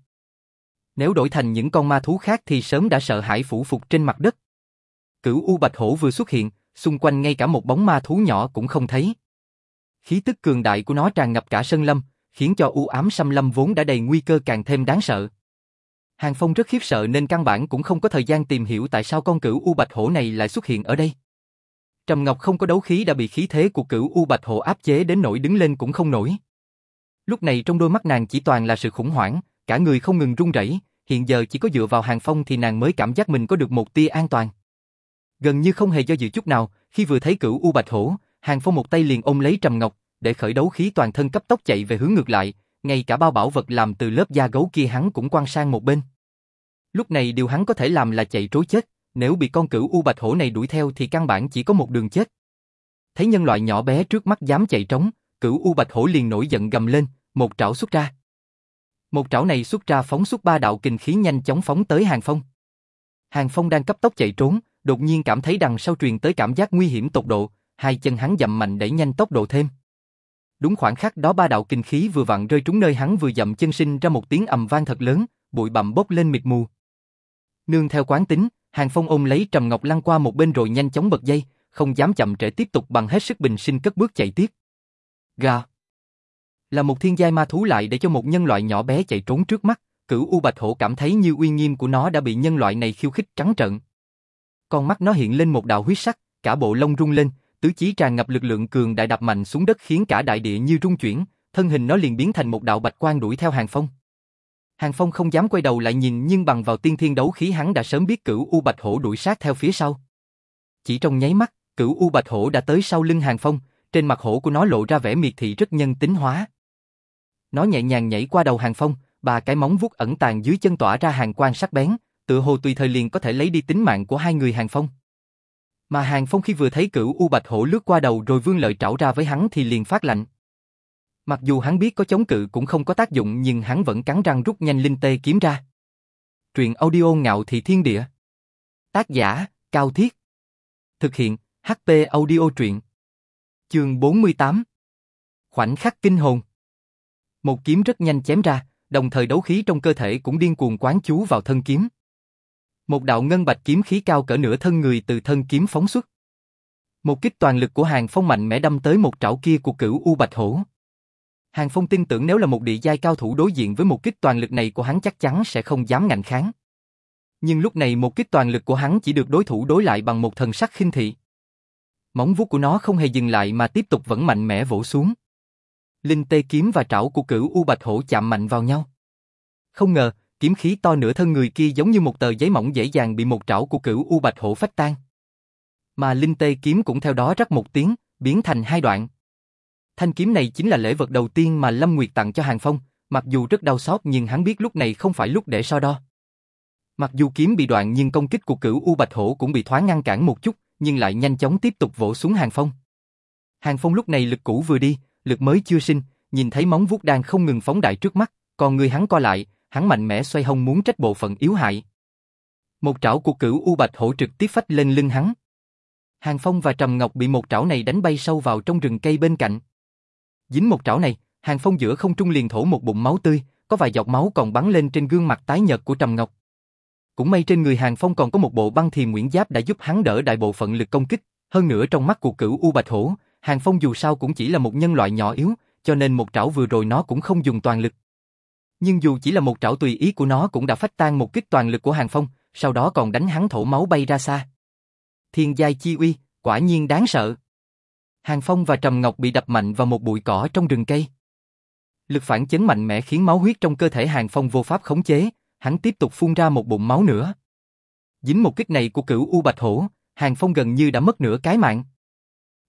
Nếu đổi thành những con ma thú khác thì sớm đã sợ hãi phủ phục trên mặt đất. Cửu U Bạch Hổ vừa xuất hiện, xung quanh ngay cả một bóng ma thú nhỏ cũng không thấy. Khí tức cường đại của nó tràn ngập cả sân lâm, khiến cho u ám xâm lâm vốn đã đầy nguy cơ càng thêm đáng sợ. Hàng Phong rất khiếp sợ nên căn bản cũng không có thời gian tìm hiểu tại sao con cửu U Bạch Hổ này lại xuất hiện ở đây. Trầm Ngọc không có đấu khí đã bị khí thế của cửu U Bạch Hổ áp chế đến nỗi đứng lên cũng không nổi. Lúc này trong đôi mắt nàng chỉ toàn là sự khủng hoảng, cả người không ngừng run rẩy, hiện giờ chỉ có dựa vào Hàng Phong thì nàng mới cảm giác mình có được một tia an toàn. Gần như không hề do dự chút nào, khi vừa thấy cửu U Bạch Hổ, Hàng Phong một tay liền ôm lấy Trầm Ngọc, để khởi đấu khí toàn thân cấp tốc chạy về hướng ngược lại, ngay cả bao bảo vật làm từ lớp da gấu kia hắn cũng quăng sang một bên. Lúc này điều hắn có thể làm là chạy trối chết, nếu bị con cửu U Bạch Hổ này đuổi theo thì căn bản chỉ có một đường chết. Thấy nhân loại nhỏ bé trước mắt dám chạy trống, cửu U Bạch Hổ liền nổi giận gầm lên, một trảo xuất ra. Một trảo này xuất ra phóng xuất ba đạo kình khí nhanh chóng phóng tới Hàng Phong. Hàng Phong đang cấp tốc chạy trốn, đột nhiên cảm thấy đằng sau truyền tới cảm giác nguy hiểm tột độ, hai chân hắn dậm mạnh đẩy nhanh tốc độ thêm. Đúng khoảng khắc đó ba đạo kinh khí vừa vặn rơi trúng nơi hắn vừa dậm chân sinh ra một tiếng ầm vang thật lớn, bụi bặm bốc lên mịt mù. Nương theo quán tính, Hàng Phong ôm lấy Trầm Ngọc lăn qua một bên rồi nhanh chóng bật dây, không dám chậm trễ tiếp tục bằng hết sức bình sinh cất bước chạy tiếp. Gà Là một thiên giai ma thú lại để cho một nhân loại nhỏ bé chạy trốn trước mắt, cửu U Bạch Hổ cảm thấy như uy nghiêm của nó đã bị nhân loại này khiêu khích trắng trợn. Con mắt nó hiện lên một đạo huyết sắc, cả bộ lông rung lên, tứ chí tràn ngập lực lượng cường đại đập mạnh xuống đất khiến cả đại địa như rung chuyển, thân hình nó liền biến thành một đạo bạch quang đuổi theo Hàng Phong. Hàng Phong không dám quay đầu lại nhìn nhưng bằng vào tiên thiên đấu khí hắn đã sớm biết cửu U Bạch Hổ đuổi sát theo phía sau. Chỉ trong nháy mắt, cửu U Bạch Hổ đã tới sau lưng Hàng Phong, trên mặt hổ của nó lộ ra vẻ miệt thị rất nhân tính hóa. Nó nhẹ nhàng nhảy qua đầu Hàng Phong, ba cái móng vuốt ẩn tàng dưới chân tỏa ra hàng quang sắc bén, tự hồ tùy thời liền có thể lấy đi tính mạng của hai người Hàng Phong. Mà Hàng Phong khi vừa thấy cửu U Bạch Hổ lướt qua đầu rồi vương lợi trảo ra với hắn thì liền phát lạnh. Mặc dù hắn biết có chống cự cũng không có tác dụng nhưng hắn vẫn cắn răng rút nhanh linh tê kiếm ra. Truyện audio ngạo thị thiên địa. Tác giả, Cao Thiết. Thực hiện, HP audio truyện. Chương 48. Khoảnh khắc kinh hồn. Một kiếm rất nhanh chém ra, đồng thời đấu khí trong cơ thể cũng điên cuồng quán chú vào thân kiếm. Một đạo ngân bạch kiếm khí cao cỡ nửa thân người từ thân kiếm phóng xuất. Một kích toàn lực của Hàng Phong mạnh mẽ đâm tới một trảo kia của cửu U Bạch Hổ. Hàng Phong tin tưởng nếu là một địa giai cao thủ đối diện với một kích toàn lực này của hắn chắc chắn sẽ không dám ngạnh kháng. Nhưng lúc này một kích toàn lực của hắn chỉ được đối thủ đối lại bằng một thần sắc khinh thị. Móng vuốt của nó không hề dừng lại mà tiếp tục vẫn mạnh mẽ vỗ xuống. Linh tê kiếm và trảo của cửu U Bạch Hổ chạm mạnh vào nhau. Không ngờ, kiếm khí to nửa thân người kia giống như một tờ giấy mỏng dễ dàng bị một trảo của cửu U Bạch Hổ phách tan. Mà linh tê kiếm cũng theo đó rắc một tiếng, biến thành hai đoạn. Thanh kiếm này chính là lễ vật đầu tiên mà Lâm Nguyệt tặng cho Hàng Phong, mặc dù rất đau xót nhưng hắn biết lúc này không phải lúc để so đo. Mặc dù kiếm bị đoạn nhưng công kích của cửu U Bạch Hổ cũng bị thoáng ngăn cản một chút, nhưng lại nhanh chóng tiếp tục vỗ xuống Hàng Phong. Hàng Phong lúc này lực cũ vừa đi, lực mới chưa sinh, nhìn thấy móng vuốt đang không ngừng phóng đại trước mắt, còn người hắn co lại, hắn mạnh mẽ xoay hông muốn trách bộ phận yếu hại. Một trảo của cửu U Bạch Hổ trực tiếp phách lên lưng hắn. Hàng Phong và Trầm Ngọc bị một trảo này đánh bay sâu vào trong rừng cây bên cạnh. Dính một trảo này, Hàng Phong giữa không trung liền thổ một bụng máu tươi, có vài giọt máu còn bắn lên trên gương mặt tái nhợt của Trầm Ngọc. Cũng may trên người Hàng Phong còn có một bộ băng thiềm nguyễn giáp đã giúp hắn đỡ đại bộ phận lực công kích, hơn nữa trong mắt của cửu U Bạch Hổ, Hàng Phong dù sao cũng chỉ là một nhân loại nhỏ yếu, cho nên một trảo vừa rồi nó cũng không dùng toàn lực. Nhưng dù chỉ là một trảo tùy ý của nó cũng đã phách tan một kích toàn lực của Hàng Phong, sau đó còn đánh hắn thổ máu bay ra xa. Thiên giai chi uy, quả nhiên đáng sợ. Hàng Phong và Trầm Ngọc bị đập mạnh vào một bụi cỏ trong rừng cây. Lực phản chấn mạnh mẽ khiến máu huyết trong cơ thể Hàng Phong vô pháp khống chế, hắn tiếp tục phun ra một bụng máu nữa. Dính một kích này của cửu U Bạch Hổ, Hàng Phong gần như đã mất nửa cái mạng.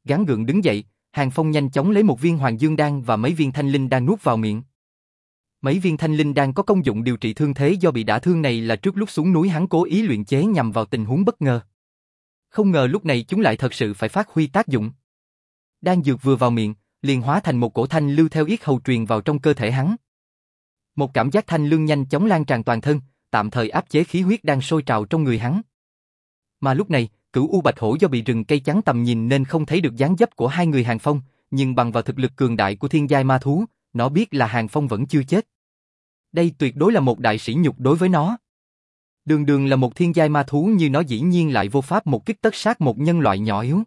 Gắn gượng đứng dậy, Hàng Phong nhanh chóng lấy một viên Hoàng Dương Đan và mấy viên Thanh Linh Đan nuốt vào miệng. Mấy viên Thanh Linh Đan có công dụng điều trị thương thế do bị đả thương này là trước lúc xuống núi hắn cố ý luyện chế nhằm vào tình huống bất ngờ. Không ngờ lúc này chúng lại thật sự phải phát huy tác dụng. Đan dược vừa vào miệng, liền hóa thành một cổ thanh lưu theo yết hầu truyền vào trong cơ thể hắn. Một cảm giác thanh lương nhanh chóng lan tràn toàn thân, tạm thời áp chế khí huyết đang sôi trào trong người hắn. Mà lúc này, cửu U Bạch Hổ do bị rừng cây chắn tầm nhìn nên không thấy được dáng dấp của hai người Hàng Phong, nhưng bằng vào thực lực cường đại của thiên giai ma thú, nó biết là Hàng Phong vẫn chưa chết. Đây tuyệt đối là một đại sĩ nhục đối với nó. Đường đường là một thiên giai ma thú như nó dĩ nhiên lại vô pháp một kích tất sát một nhân loại nhỏ yếu.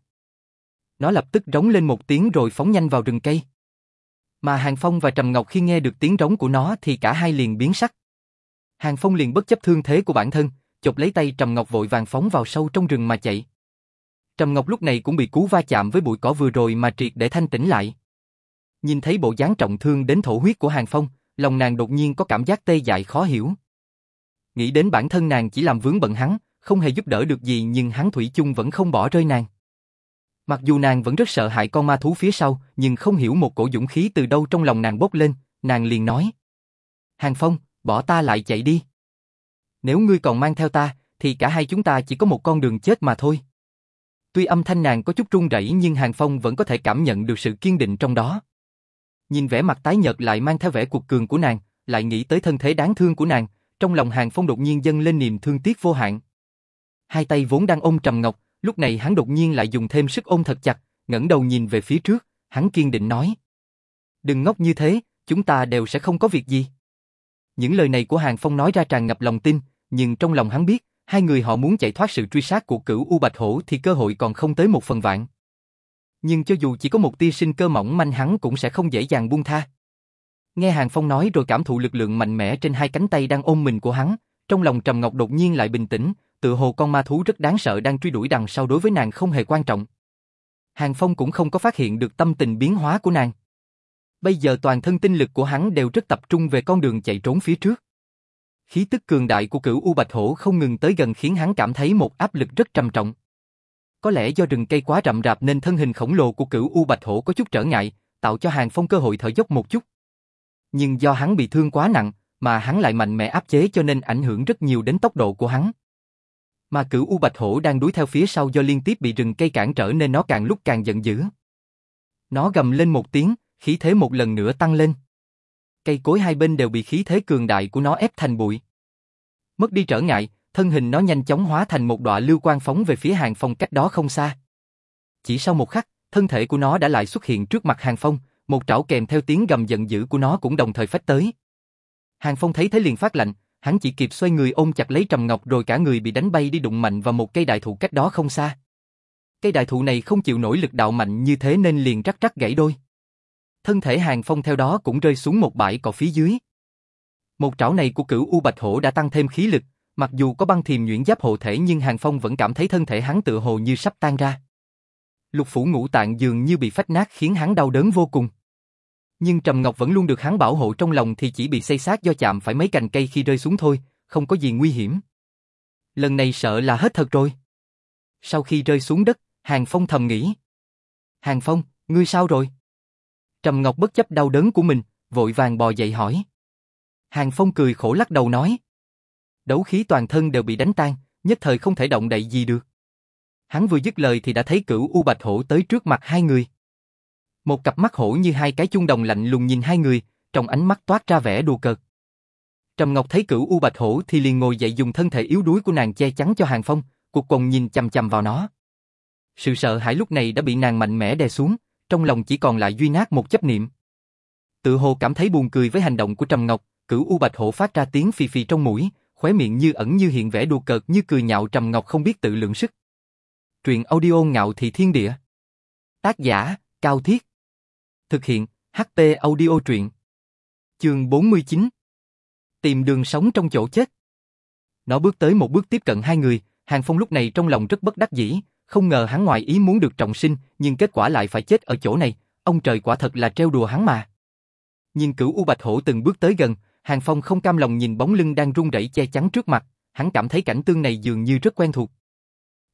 Nó lập tức rống lên một tiếng rồi phóng nhanh vào rừng cây. Mà Hàng Phong và Trầm Ngọc khi nghe được tiếng rống của nó thì cả hai liền biến sắc. Hàng Phong liền bất chấp thương thế của bản thân, chộp lấy tay Trầm Ngọc vội vàng phóng vào sâu trong rừng mà chạy. Trầm Ngọc lúc này cũng bị cú va chạm với bụi cỏ vừa rồi mà triệt để thanh tĩnh lại. Nhìn thấy bộ dáng trọng thương đến thổ huyết của Hàng Phong, lòng nàng đột nhiên có cảm giác tê dại khó hiểu. Nghĩ đến bản thân nàng chỉ làm vướng bận hắn, không hề giúp đỡ được gì nhưng hắn thủy chung vẫn không bỏ rơi nàng. Mặc dù nàng vẫn rất sợ hãi con ma thú phía sau, nhưng không hiểu một cổ dũng khí từ đâu trong lòng nàng bốc lên, nàng liền nói. Hàng Phong, bỏ ta lại chạy đi. Nếu ngươi còn mang theo ta, thì cả hai chúng ta chỉ có một con đường chết mà thôi. Tuy âm thanh nàng có chút run rẩy nhưng Hàng Phong vẫn có thể cảm nhận được sự kiên định trong đó. Nhìn vẻ mặt tái nhợt lại mang theo vẻ cuộc cường của nàng, lại nghĩ tới thân thế đáng thương của nàng, trong lòng Hàng Phong đột nhiên dâng lên niềm thương tiếc vô hạn. Hai tay vốn đang ôm Trầm Ngọc, lúc này hắn đột nhiên lại dùng thêm sức ôm thật chặt, ngẩng đầu nhìn về phía trước, hắn kiên định nói. Đừng ngốc như thế, chúng ta đều sẽ không có việc gì. Những lời này của Hàng Phong nói ra tràn ngập lòng tin, nhưng trong lòng hắn biết, hai người họ muốn chạy thoát sự truy sát của cửu U Bạch Hổ thì cơ hội còn không tới một phần vạn. Nhưng cho dù chỉ có một tia sinh cơ mỏng manh hắn cũng sẽ không dễ dàng buông tha. Nghe Hàng Phong nói rồi cảm thụ lực lượng mạnh mẽ trên hai cánh tay đang ôm mình của hắn, trong lòng Trầm Ngọc đột nhiên lại bình tĩnh, tự hồ con ma thú rất đáng sợ đang truy đuổi đằng sau đối với nàng không hề quan trọng. Hàng Phong cũng không có phát hiện được tâm tình biến hóa của nàng. Bây giờ toàn thân tinh lực của hắn đều rất tập trung về con đường chạy trốn phía trước. Khí tức cường đại của cửu U Bạch Hổ không ngừng tới gần khiến hắn cảm thấy một áp lực rất trầm trọng. Có lẽ do rừng cây quá rậm rạp nên thân hình khổng lồ của cửu U Bạch Hổ có chút trở ngại, tạo cho Hàng Phong cơ hội thở dốc một chút. Nhưng do hắn bị thương quá nặng, mà hắn lại mạnh mẽ áp chế cho nên ảnh hưởng rất nhiều đến tốc độ của hắn. Mà cửu U Bạch Hổ đang đuổi theo phía sau do liên tiếp bị rừng cây cản trở nên nó càng lúc càng giận dữ. Nó gầm lên một tiếng, khí thế một lần nữa tăng lên. Cây cối hai bên đều bị khí thế cường đại của nó ép thành bụi. Mất đi trở ngại, thân hình nó nhanh chóng hóa thành một đọa lưu quang phóng về phía Hàng Phong cách đó không xa. Chỉ sau một khắc, thân thể của nó đã lại xuất hiện trước mặt Hàng Phong, một trảo kèm theo tiếng gầm giận dữ của nó cũng đồng thời phách tới. Hàng Phong thấy thế liền phát lạnh, hắn chỉ kịp xoay người ôm chặt lấy Trầm Ngọc rồi cả người bị đánh bay đi đụng mạnh vào một cây đại thụ cách đó không xa. Cây đại thụ này không chịu nổi lực đạo mạnh như thế nên liền rắc rắc gãy đôi. Thân thể Hàng Phong theo đó cũng rơi xuống một bãi cỏ phía dưới. Một trảo này của cửu U Bạch Hổ đã tăng thêm khí lực, mặc dù có băng thiềm nhuyễn giáp hộ thể nhưng Hàng Phong vẫn cảm thấy thân thể hắn tựa hồ như sắp tan ra. Lục phủ ngũ tạng dường như bị phách nát khiến hắn đau đớn vô cùng. Nhưng Trầm Ngọc vẫn luôn được hắn bảo hộ trong lòng thì chỉ bị xây sát do chạm phải mấy cành cây khi rơi xuống thôi, không có gì nguy hiểm. Lần này sợ là hết thật rồi. Sau khi rơi xuống đất, Hàng Phong thầm nghĩ. Hàng Phong, ngươi sao rồi? Trầm Ngọc bất chấp đau đớn của mình, vội vàng bò dậy hỏi. Hàng Phong cười khổ lắc đầu nói. Đấu khí toàn thân đều bị đánh tan, nhất thời không thể động đậy gì được. Hắn vừa dứt lời thì đã thấy cửu U Bạch Hổ tới trước mặt hai người. Một cặp mắt hổ như hai cái chuông đồng lạnh lùng nhìn hai người, trong ánh mắt toát ra vẻ đùa cợt. Trầm Ngọc thấy cửu U Bạch Hổ thì liền ngồi dậy dùng thân thể yếu đuối của nàng che chắn cho Hàng Phong, cuộc quần nhìn chằm chằm vào nó. Sự sợ hãi lúc này đã bị nàng mạnh mẽ đè xuống, trong lòng chỉ còn lại duy nát một chấp niệm. Tự hồ cảm thấy buồn cười với hành động của Trầm Ngọc, cửu U Bạch Hổ phát ra tiếng phì phì trong mũi, khóe miệng như ẩn như hiện vẻ đùa cợt như cười nhạo Trầm Ngọc không biết tự lượng sức. Truyện audio ngạo thị thiên địa. Tác giả, Cao Thiết. Thực hiện, HP audio truyện. Chương 49 Tìm đường sống trong chỗ chết. Nó bước tới một bước tiếp cận hai người, Hàng Phong lúc này trong lòng rất bất đắc dĩ, không ngờ hắn ngoài ý muốn được trọng sinh, nhưng kết quả lại phải chết ở chỗ này, ông trời quả thật là trêu đùa hắn mà. Nhưng cửu U Bạch Hổ từng bước tới gần, Hàng Phong không cam lòng nhìn bóng lưng đang run rẩy che chắn trước mặt, hắn cảm thấy cảnh tương này dường như rất quen thuộc.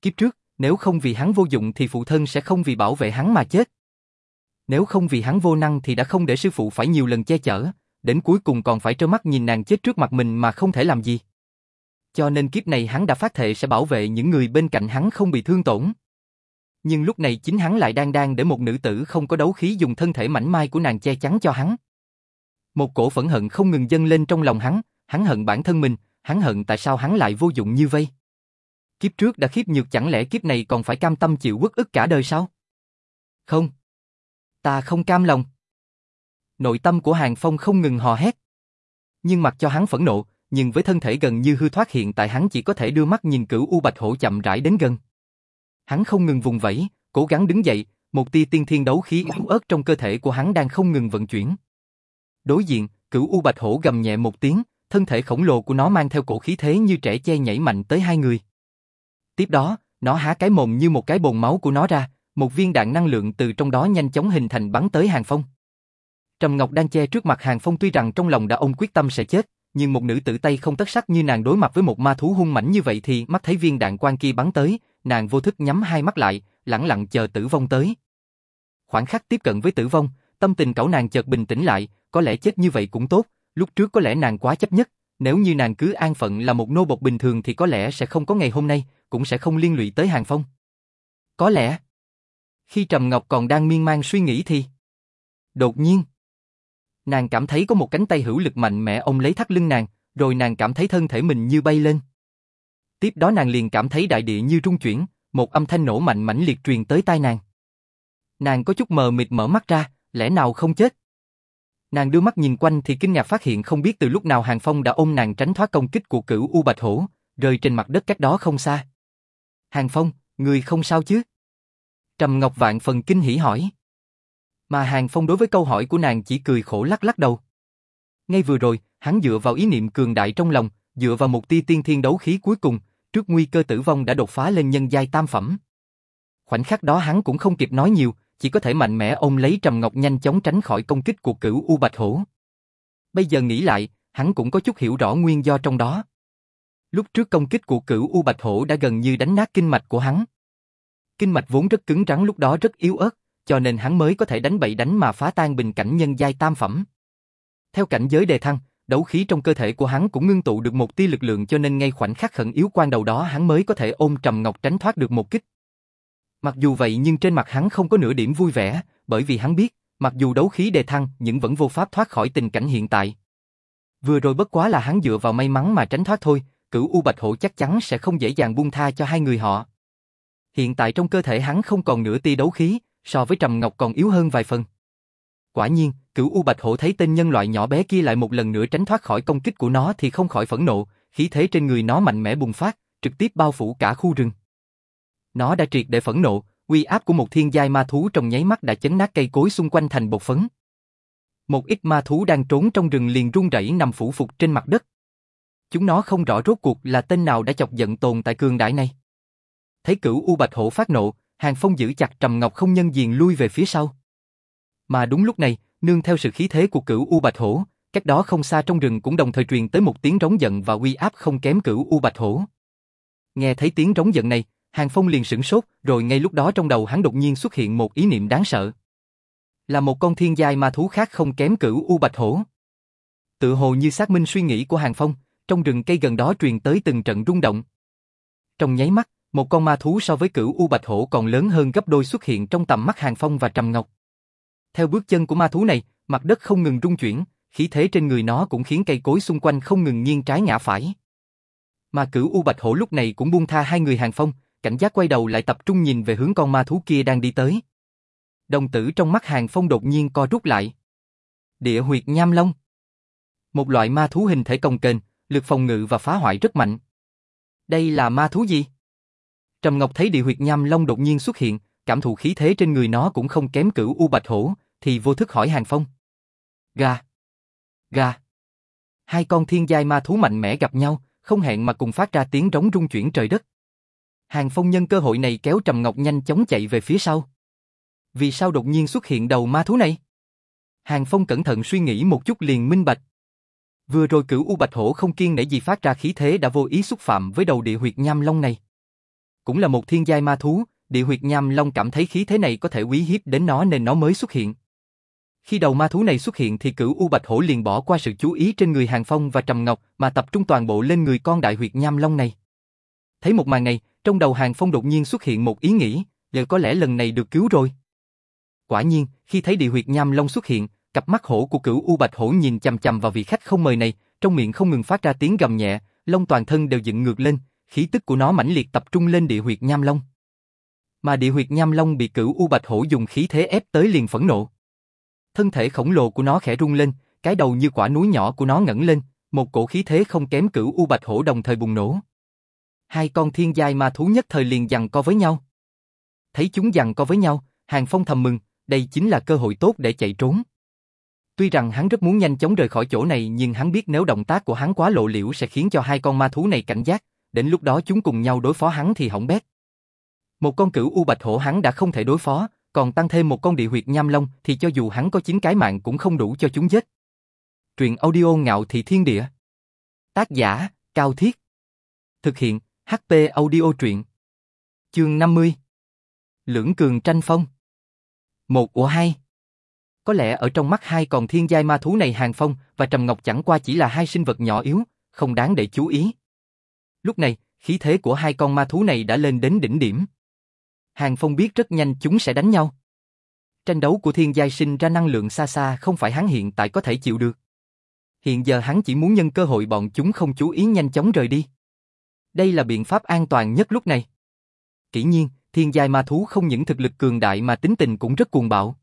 Kiếp trước, nếu không vì hắn vô dụng thì phụ thân sẽ không vì bảo vệ hắn mà chết. Nếu không vì hắn vô năng thì đã không để sư phụ phải nhiều lần che chở, đến cuối cùng còn phải trơ mắt nhìn nàng chết trước mặt mình mà không thể làm gì. Cho nên kiếp này hắn đã phát thệ sẽ bảo vệ những người bên cạnh hắn không bị thương tổn. Nhưng lúc này chính hắn lại đang đang để một nữ tử không có đấu khí dùng thân thể mảnh mai của nàng che chắn cho hắn. Một cổ phẫn hận không ngừng dâng lên trong lòng hắn, hắn hận bản thân mình, hắn hận tại sao hắn lại vô dụng như vây. Kiếp trước đã khiếp nhược chẳng lẽ kiếp này còn phải cam tâm chịu quất ức cả đời sao? Không. Ta không cam lòng. Nội tâm của Hàng Phong không ngừng hò hét. Nhưng mặc cho hắn phẫn nộ, nhưng với thân thể gần như hư thoát hiện tại hắn chỉ có thể đưa mắt nhìn cửu U Bạch Hổ chậm rãi đến gần. Hắn không ngừng vùng vẫy, cố gắng đứng dậy, một tia tiên thiên đấu khí yếu ớt trong cơ thể của hắn đang không ngừng vận chuyển. Đối diện, cửu U Bạch Hổ gầm nhẹ một tiếng, thân thể khổng lồ của nó mang theo cổ khí thế như trẻ che nhảy mạnh tới hai người. Tiếp đó, nó há cái mồm như một cái bồn máu của nó ra, một viên đạn năng lượng từ trong đó nhanh chóng hình thành bắn tới Hàng Phong. Trầm Ngọc đang che trước mặt Hàng Phong tuy rằng trong lòng đã ông quyết tâm sẽ chết, nhưng một nữ tử tay không tất sắc như nàng đối mặt với một ma thú hung mãnh như vậy thì mắt thấy viên đạn quan kia bắn tới, nàng vô thức nhắm hai mắt lại, lặng lặng chờ tử vong tới. Khoảng khắc tiếp cận với tử vong, tâm tình cẩu nàng chợt bình tĩnh lại, có lẽ chết như vậy cũng tốt, lúc trước có lẽ nàng quá chấp nhất, nếu như nàng cứ an phận là một nô bộc bình thường thì có lẽ sẽ không có ngày hôm nay, cũng sẽ không liên lụy tới Hàng Phong. Có lẽ, khi Trầm Ngọc còn đang miên man suy nghĩ thì... Đột nhiên, nàng cảm thấy có một cánh tay hữu lực mạnh mẽ ôm lấy thắt lưng nàng, rồi nàng cảm thấy thân thể mình như bay lên. Tiếp đó nàng liền cảm thấy đại địa như rung chuyển, một âm thanh nổ mạnh mãnh liệt truyền tới tai nàng. Nàng có chút mờ mịt mở mắt ra, lẽ nào không chết? Nàng đưa mắt nhìn quanh thì kinh ngạc phát hiện không biết từ lúc nào Hàng Phong đã ôm nàng tránh thoát công kích của cửu U Bạch Hổ, rơi trên mặt đất cách đó không xa. Hàng Phong, người không sao chứ? Trầm Ngọc Vạn phần kinh hỉ hỏi. Mà Hàng Phong đối với câu hỏi của nàng chỉ cười khổ lắc lắc đầu. Ngay vừa rồi, hắn dựa vào ý niệm cường đại trong lòng, dựa vào một tia tiên thiên đấu khí cuối cùng, trước nguy cơ tử vong đã đột phá lên nhân giai tam phẩm. Khoảnh khắc đó hắn cũng không kịp nói nhiều, chỉ có thể mạnh mẽ ôm lấy Trầm Ngọc nhanh chóng tránh khỏi công kích của cửu U Bạch Hổ. Bây giờ nghĩ lại, hắn cũng có chút hiểu rõ nguyên do trong đó. Lúc trước công kích của cửu U Bạch Hổ đã gần như đánh nát kinh mạch của hắn. Kinh mạch vốn rất cứng rắn lúc đó rất yếu ớt, cho nên hắn mới có thể đánh bậy đánh mà phá tan bình cảnh nhân giai tam phẩm. Theo cảnh giới đề thăng, đấu khí trong cơ thể của hắn cũng ngưng tụ được một tia lực lượng cho nên ngay khoảnh khắc khẩn yếu quan đầu đó hắn mới có thể ôm Trầm Ngọc tránh thoát được một kích. Mặc dù vậy nhưng trên mặt hắn không có nửa điểm vui vẻ, bởi vì hắn biết, mặc dù đấu khí đề thăng nhưng vẫn vô pháp thoát khỏi tình cảnh hiện tại. Vừa rồi bất quá là hắn dựa vào may mắn mà tránh thoát thôi, cửu U Bạch Hổ chắc chắn sẽ không dễ dàng buông tha cho hai người họ. Hiện tại trong cơ thể hắn không còn nửa tia đấu khí, so với Trầm Ngọc còn yếu hơn vài phần. Quả nhiên, cửu U Bạch Hổ thấy tên nhân loại nhỏ bé kia lại một lần nữa tránh thoát khỏi công kích của nó thì không khỏi phẫn nộ, khí thế trên người nó mạnh mẽ bùng phát, trực tiếp bao phủ cả khu rừng. Nó đã triệt để phẫn nộ, uy áp của một thiên giai ma thú trong nháy mắt đã chấn nát cây cối xung quanh thành bột phấn. Một ít ma thú đang trốn trong rừng liền run rẩy nằm phủ phục trên mặt đất. Chúng nó không rõ rốt cuộc là tên nào đã chọc giận tồn tại cường đại này. Thấy cửu U Bạch Hổ phát nộ, Hàng Phong giữ chặt Trầm Ngọc không nhân diền lui về phía sau. Mà đúng lúc này, nương theo sự khí thế của cửu U Bạch Hổ, cách đó không xa trong rừng cũng đồng thời truyền tới một tiếng rống giận và uy áp không kém cửu U Bạch Hổ. Nghe thấy tiếng rống giận này, Hàng Phong liền sửng sốt, rồi ngay lúc đó trong đầu hắn đột nhiên xuất hiện một ý niệm đáng sợ. Là một con thiên giai ma thú khác không kém cửu U Bạch Hổ. Tự hồ như xác minh suy nghĩ của Hàng Phong, trong rừng cây gần đó truyền tới từng trận rung động. Trong nháy mắt, một con ma thú so với cửu U Bạch Hổ còn lớn hơn gấp đôi xuất hiện trong tầm mắt Hàng Phong và Trầm Ngọc. Theo bước chân của ma thú này, mặt đất không ngừng rung chuyển, khí thế trên người nó cũng khiến cây cối xung quanh không ngừng nghiêng trái ngã phải. Mà cửu U Bạch Hổ lúc này cũng buông tha hai người hàng phong, cảnh giác quay đầu lại tập trung nhìn về hướng con ma thú kia đang đi tới. Đồng tử trong mắt hàng phong đột nhiên co rút lại. Địa huyệt nham long. Một loại ma thú hình thể cồng kềnh, lực phòng ngự và phá hoại rất mạnh. Đây là ma thú gì? Trầm Ngọc thấy địa huyệt nham long đột nhiên xuất hiện, cảm thụ khí thế trên người nó cũng không kém cửu U Bạch Hổ, thì vô thức hỏi Hàng Phong. Gà! Gà! Hai con thiên giai ma thú mạnh mẽ gặp nhau, không hẹn mà cùng phát ra tiếng rống rung chuyển trời đất. Hàng Phong nhân cơ hội này kéo Trầm Ngọc nhanh chóng chạy về phía sau. Vì sao đột nhiên xuất hiện đầu ma thú này? Hàng Phong cẩn thận suy nghĩ một chút liền minh bạch. Vừa rồi cửu U Bạch Hổ không kiên nể gì phát ra khí thế đã vô ý xúc phạm với đầu địa huyệt nham long này. Cũng là một thiên giai ma thú, địa huyệt nham long cảm thấy khí thế này có thể quý hiếp đến nó nên nó mới xuất hiện. Khi đầu ma thú này xuất hiện thì cửu U Bạch Hổ liền bỏ qua sự chú ý trên người Hàng Phong và Trầm Ngọc mà tập trung toàn bộ lên người con đại huyệt nham long này. Thấy một màn này, trong đầu Hàng Phong đột nhiên xuất hiện một ý nghĩ, liệu có lẽ lần này được cứu rồi. Quả nhiên, khi thấy địa huyệt nham long xuất hiện, cặp mắt hổ của cửu U Bạch Hổ nhìn chằm chằm vào vị khách không mời này, trong miệng không ngừng phát ra tiếng gầm nhẹ, lông toàn thân đều dựng ngược lên, khí tức của nó mãnh liệt tập trung lên địa huyệt nham long. Mà địa huyệt nham long bị cửu U Bạch Hổ dùng khí thế ép tới liền phẫn nộ. Thân thể khổng lồ của nó khẽ rung lên, cái đầu như quả núi nhỏ của nó ngẩng lên, một cổ khí thế không kém cửu U Bạch Hổ đồng thời bùng nổ. Hai con thiên giai ma thú nhất thời liền giằng co với nhau. Thấy chúng giằng co với nhau, Hàng Phong thầm mừng, đây chính là cơ hội tốt để chạy trốn. Tuy rằng hắn rất muốn nhanh chóng rời khỏi chỗ này nhưng hắn biết nếu động tác của hắn quá lộ liễu sẽ khiến cho hai con ma thú này cảnh giác, đến lúc đó chúng cùng nhau đối phó hắn thì hỏng bét. Một con cửu U Bạch Hổ hắn đã không thể đối phó, còn tăng thêm một con địa huyệt nham long thì cho dù hắn có chín cái mạng cũng không đủ cho chúng giết. Truyện audio ngạo thị thiên địa. Tác giả, Cao Thiết. Thực hiện, HP audio truyện. Chương 50. Lưỡng cường tranh phong. Một của hai. Có lẽ ở trong mắt hai còn thiên giai ma thú này Hàng Phong và Trầm Ngọc chẳng qua chỉ là hai sinh vật nhỏ yếu, không đáng để chú ý. Lúc này, khí thế của hai con ma thú này đã lên đến đỉnh điểm. Hàng Phong biết rất nhanh chúng sẽ đánh nhau. Tranh đấu của thiên giai sinh ra năng lượng xa xa không phải hắn hiện tại có thể chịu được. Hiện giờ hắn chỉ muốn nhân cơ hội bọn chúng không chú ý nhanh chóng rời đi. Đây là biện pháp an toàn nhất lúc này. Kỹ nhiên, thiên giai ma thú không những thực lực cường đại mà tính tình cũng rất cuồng bạo.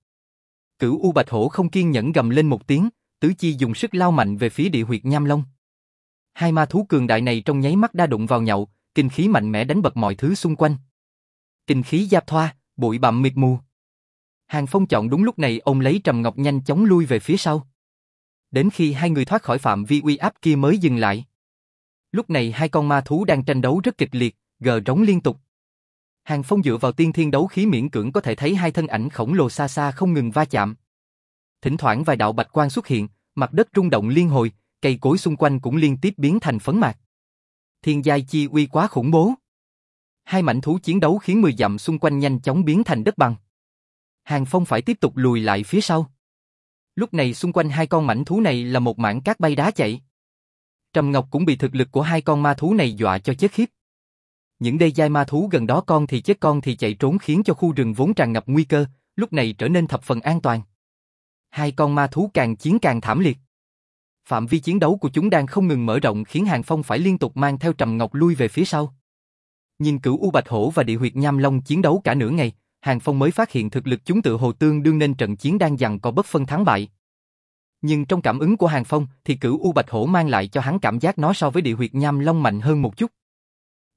Cửu U Bạch Hổ không kiên nhẫn gầm lên một tiếng, tứ chi dùng sức lao mạnh về phía địa huyệt nham long. Hai ma thú cường đại này trong nháy mắt đa đụng vào nhau, kinh khí mạnh mẽ đánh bật mọi thứ xung quanh. Kinh khí giáp thoa, bụi bặm mịt mù. Hàng Phong chọn đúng lúc này ông lấy Trầm Ngọc nhanh chóng lui về phía sau. Đến khi hai người thoát khỏi phạm vi uy áp kia mới dừng lại. Lúc này hai con ma thú đang tranh đấu rất kịch liệt, gờ rống liên tục. Hàng Phong dựa vào tiên thiên đấu khí miễn cưỡng có thể thấy hai thân ảnh khổng lồ xa xa không ngừng va chạm. Thỉnh thoảng vài đạo bạch quang xuất hiện, mặt đất rung động liên hồi, cây cối xung quanh cũng liên tiếp biến thành phấn mạc. Thiên giai chi uy quá khủng bố. Hai mảnh thú chiến đấu khiến mười dặm xung quanh nhanh chóng biến thành đất bằng. Hàng Phong phải tiếp tục lùi lại phía sau. Lúc này xung quanh hai con mảnh thú này là một mảng cát bay đá chạy. Trầm Ngọc cũng bị thực lực của hai con ma thú này dọa cho chết khiếp. Những đê giai ma thú gần đó con thì chết con thì chạy trốn khiến cho khu rừng vốn tràn ngập nguy cơ, lúc này trở nên thập phần an toàn. Hai con ma thú càng chiến càng thảm liệt. Phạm vi chiến đấu của chúng đang không ngừng mở rộng khiến Hàng Phong phải liên tục mang theo Trầm Ngọc lui về phía sau. Nhìn cửu U Bạch Hổ và địa huyệt Nham Long chiến đấu cả nửa ngày, Hàng Phong mới phát hiện thực lực chúng tự hồ tương đương nên trận chiến đang dằn có bất phân thắng bại. Nhưng trong cảm ứng của Hàng Phong thì cửu U Bạch Hổ mang lại cho hắn cảm giác nó so với địa huyệt Nham Long mạnh hơn một chút.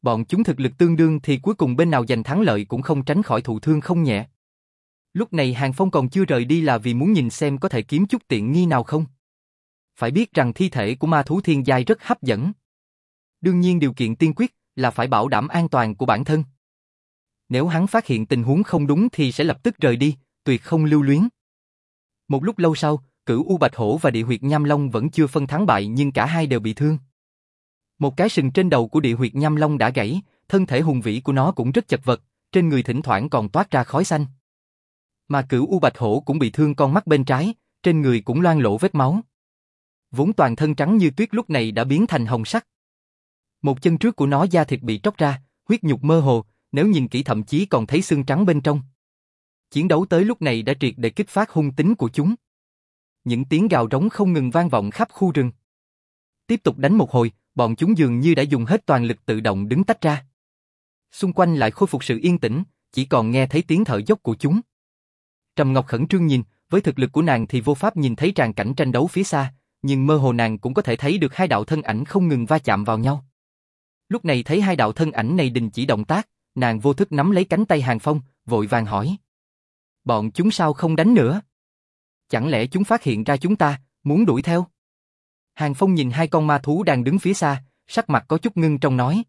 Bọn chúng thực lực tương đương thì cuối cùng bên nào giành thắng lợi cũng không tránh khỏi thụ thương không nhẹ. Lúc này Hàng Phong còn chưa rời đi là vì muốn nhìn xem có thể kiếm chút tiện nghi nào không. Phải biết rằng thi thể của ma thú thiên giai rất hấp dẫn. Đương nhiên điều kiện tiên quyết là phải bảo đảm an toàn của bản thân. Nếu hắn phát hiện tình huống không đúng thì sẽ lập tức rời đi, tuyệt không lưu luyến. Một lúc lâu sau, cửu U Bạch Hổ và địa huyệt Nham Long vẫn chưa phân thắng bại nhưng cả hai đều bị thương. Một cái sừng trên đầu của địa huyệt Nham Long đã gãy, thân thể hùng vĩ của nó cũng rất chật vật, trên người thỉnh thoảng còn toát ra khói xanh. Mà cửu U Bạch Hổ cũng bị thương con mắt bên trái, trên người cũng loang lổ vết máu. Vốn toàn thân trắng như tuyết lúc này đã biến thành hồng sắc. Một chân trước của nó da thịt bị tróc ra, huyết nhục mơ hồ, nếu nhìn kỹ thậm chí còn thấy xương trắng bên trong. Chiến đấu tới lúc này đã triệt để kích phát hung tính của chúng. những tiếng gào rống không ngừng vang vọng khắp khu rừng. Tiếp tục đánh một hồi, bọn chúng dường như đã dùng hết toàn lực tự động đứng tách ra. Xung quanh lại khôi phục sự yên tĩnh, chỉ còn nghe thấy tiếng thở dốc của chúng. Trầm Ngọc khẩn trương nhìn, với thực lực của nàng thì vô pháp nhìn thấy tràn cảnh tranh đấu phía xa, nhưng mơ hồ nàng cũng có thể thấy được hai đạo thân ảnh không ngừng va chạm vào nhau. Lúc này thấy hai đạo thân ảnh này đình chỉ động tác, nàng vô thức nắm lấy cánh tay Hàng Phong, vội vàng hỏi. Bọn chúng sao không đánh nữa? Chẳng lẽ chúng phát hiện ra chúng ta, muốn đuổi theo? Hàng Phong nhìn hai con ma thú đang đứng phía xa, sắc mặt có chút ngưng trong nói.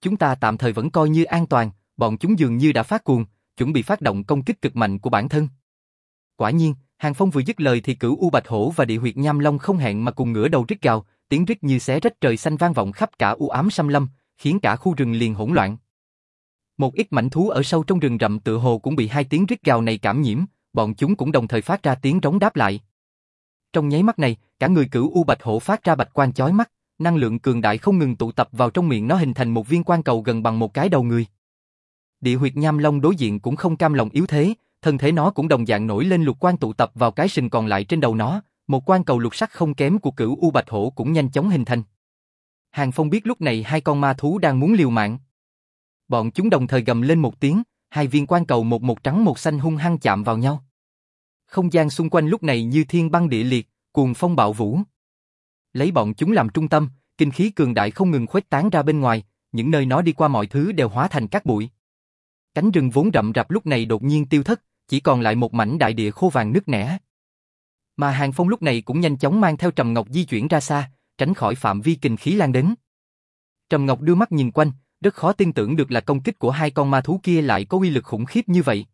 Chúng ta tạm thời vẫn coi như an toàn, bọn chúng dường như đã phát cuồng, chuẩn bị phát động công kích cực mạnh của bản thân. Quả nhiên, Hàng Phong vừa dứt lời thì cửu U Bạch Hổ và địa huyệt Nham Long không hẹn mà cùng ngửa đầu rít gào, tiếng rít như xé rách trời xanh vang vọng khắp cả u ám xâm lâm, khiến cả khu rừng liền hỗn loạn. Một ít mảnh thú ở sâu trong rừng rậm tự hồ cũng bị hai tiếng rít gào này cảm nhiễm, bọn chúng cũng đồng thời phát ra tiếng trống đáp lại. Trong nháy mắt này, cả người cửu U Bạch Hổ phát ra bạch quang chói mắt, năng lượng cường đại không ngừng tụ tập vào trong miệng nó hình thành một viên quan cầu gần bằng một cái đầu người. Địa huyệt nham long đối diện cũng không cam lòng yếu thế, thân thể nó cũng đồng dạng nổi lên lục quan tụ tập vào cái sừng còn lại trên đầu nó, một quan cầu lục sắc không kém của cửu U Bạch Hổ cũng nhanh chóng hình thành. Hàng Phong biết lúc này hai con ma thú đang muốn liều mạng. Bọn chúng đồng thời gầm lên một tiếng, hai viên quan cầu một một trắng một xanh hung hăng chạm vào nhau. Không gian xung quanh lúc này như thiên băng địa liệt, cuồng phong bạo vũ. Lấy bọn chúng làm trung tâm, kinh khí cường đại không ngừng khuếch tán ra bên ngoài, những nơi nó đi qua mọi thứ đều hóa thành các bụi. Cánh rừng vốn rậm rạp lúc này đột nhiên tiêu thất, chỉ còn lại một mảnh đại địa khô vàng nước nẻ. Mà Hàng Phong lúc này cũng nhanh chóng mang theo Trầm Ngọc di chuyển ra xa, tránh khỏi phạm vi kinh khí lan đến. Trầm Ngọc đưa mắt nhìn quanh, rất khó tin tưởng được là công kích của hai con ma thú kia lại có uy lực khủng khiếp như vậy.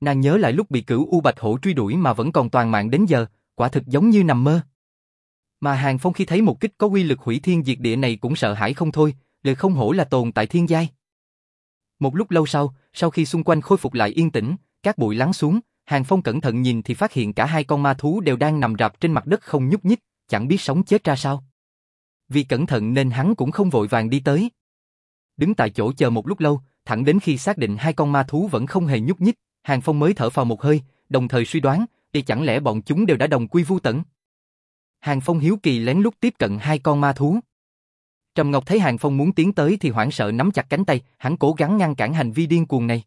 Nàng nhớ lại lúc bị cửu U Bạch Hổ truy đuổi mà vẫn còn toàn mạng đến giờ, quả thực giống như nằm mơ. Mà Hàng Phong khi thấy một kích có uy lực hủy thiên diệt địa này cũng sợ hãi không thôi, lời không hổ là tồn tại thiên giai. Một lúc lâu sau, sau khi xung quanh khôi phục lại yên tĩnh, các bụi lắng xuống, Hàng Phong cẩn thận nhìn thì phát hiện cả hai con ma thú đều đang nằm rạp trên mặt đất không nhúc nhích, chẳng biết sống chết ra sao. Vì cẩn thận nên hắn cũng không vội vàng đi tới. Đứng tại chỗ chờ một lúc lâu, thẳng đến khi xác định hai con ma thú vẫn không hề nhúc nhích, Hàng Phong mới thở phào một hơi, đồng thời suy đoán, thì chẳng lẽ bọn chúng đều đã đồng quy vu tận. Hàng Phong hiếu kỳ lén lút tiếp cận hai con ma thú. Trầm Ngọc thấy Hàng Phong muốn tiến tới thì hoảng sợ nắm chặt cánh tay, hắn cố gắng ngăn cản hành vi điên cuồng này.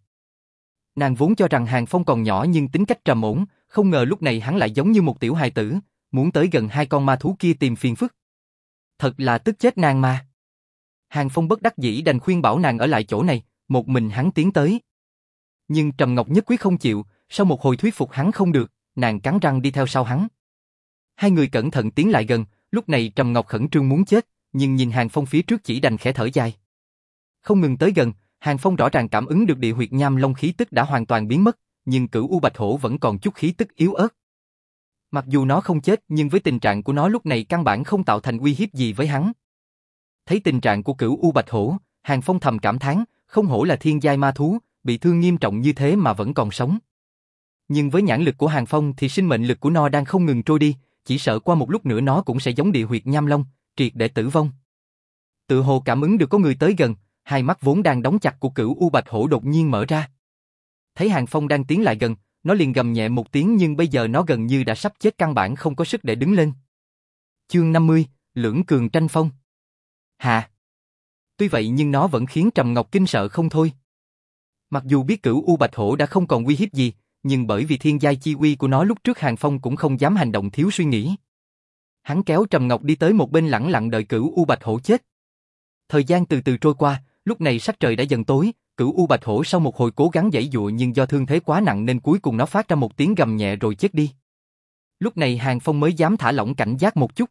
Nàng vốn cho rằng Hàng Phong còn nhỏ nhưng tính cách trầm ổn, không ngờ lúc này hắn lại giống như một tiểu hài tử, muốn tới gần hai con ma thú kia tìm phiền phức. Thật là tức chết nàng mà. Hàng Phong bất đắc dĩ đành khuyên bảo nàng ở lại chỗ này, một mình hắn tiến tới. Nhưng Trầm Ngọc nhất quyết không chịu, sau một hồi thuyết phục hắn không được, nàng cắn răng đi theo sau hắn. Hai người cẩn thận tiến lại gần, lúc này Trầm Ngọc khẩn trương muốn chết, nhưng nhìn Hàng Phong phía trước chỉ đành khẽ thở dài. Không ngừng tới gần, Hàng Phong rõ ràng cảm ứng được địa huyệt nham long khí tức đã hoàn toàn biến mất, nhưng cửu U Bạch Hổ vẫn còn chút khí tức yếu ớt. Mặc dù nó không chết nhưng với tình trạng của nó lúc này căn bản không tạo thành uy hiếp gì với hắn. Thấy tình trạng của cửu U Bạch Hổ, Hàng Phong thầm cảm thán, không hổ là thiên giai ma thú, bị thương nghiêm trọng như thế mà vẫn còn sống. Nhưng với nhãn lực của Hàng Phong thì sinh mệnh lực của nó đang không ngừng trôi đi, chỉ sợ qua một lúc nữa nó cũng sẽ giống địa huyệt nham long, triệt để tử vong. Tự hồ cảm ứng được có người tới gần, hai mắt vốn đang đóng chặt của cửu U Bạch Hổ đột nhiên mở ra. Thấy Hàng Phong đang tiến lại gần, nó liền gầm nhẹ một tiếng nhưng bây giờ nó gần như đã sắp chết căn bản không có sức để đứng lên. Chương 50, Lưỡng Cường Tranh Phong Hà Tuy vậy nhưng nó vẫn khiến Trầm Ngọc kinh sợ không thôi. Mặc dù biết cửu U Bạch Hổ đã không còn uy hiếp gì, nhưng bởi vì thiên giai chi uy của nó lúc trước Hàng Phong cũng không dám hành động thiếu suy nghĩ. Hắn kéo Trầm Ngọc đi tới một bên lặng lặng đợi cửu U Bạch Hổ chết. Thời gian từ từ trôi qua, lúc này sắc trời đã dần tối, cửu U Bạch Hổ sau một hồi cố gắng giãy dụa nhưng do thương thế quá nặng nên cuối cùng nó phát ra một tiếng gầm nhẹ rồi chết đi. Lúc này Hàng Phong mới dám thả lỏng cảnh giác một chút.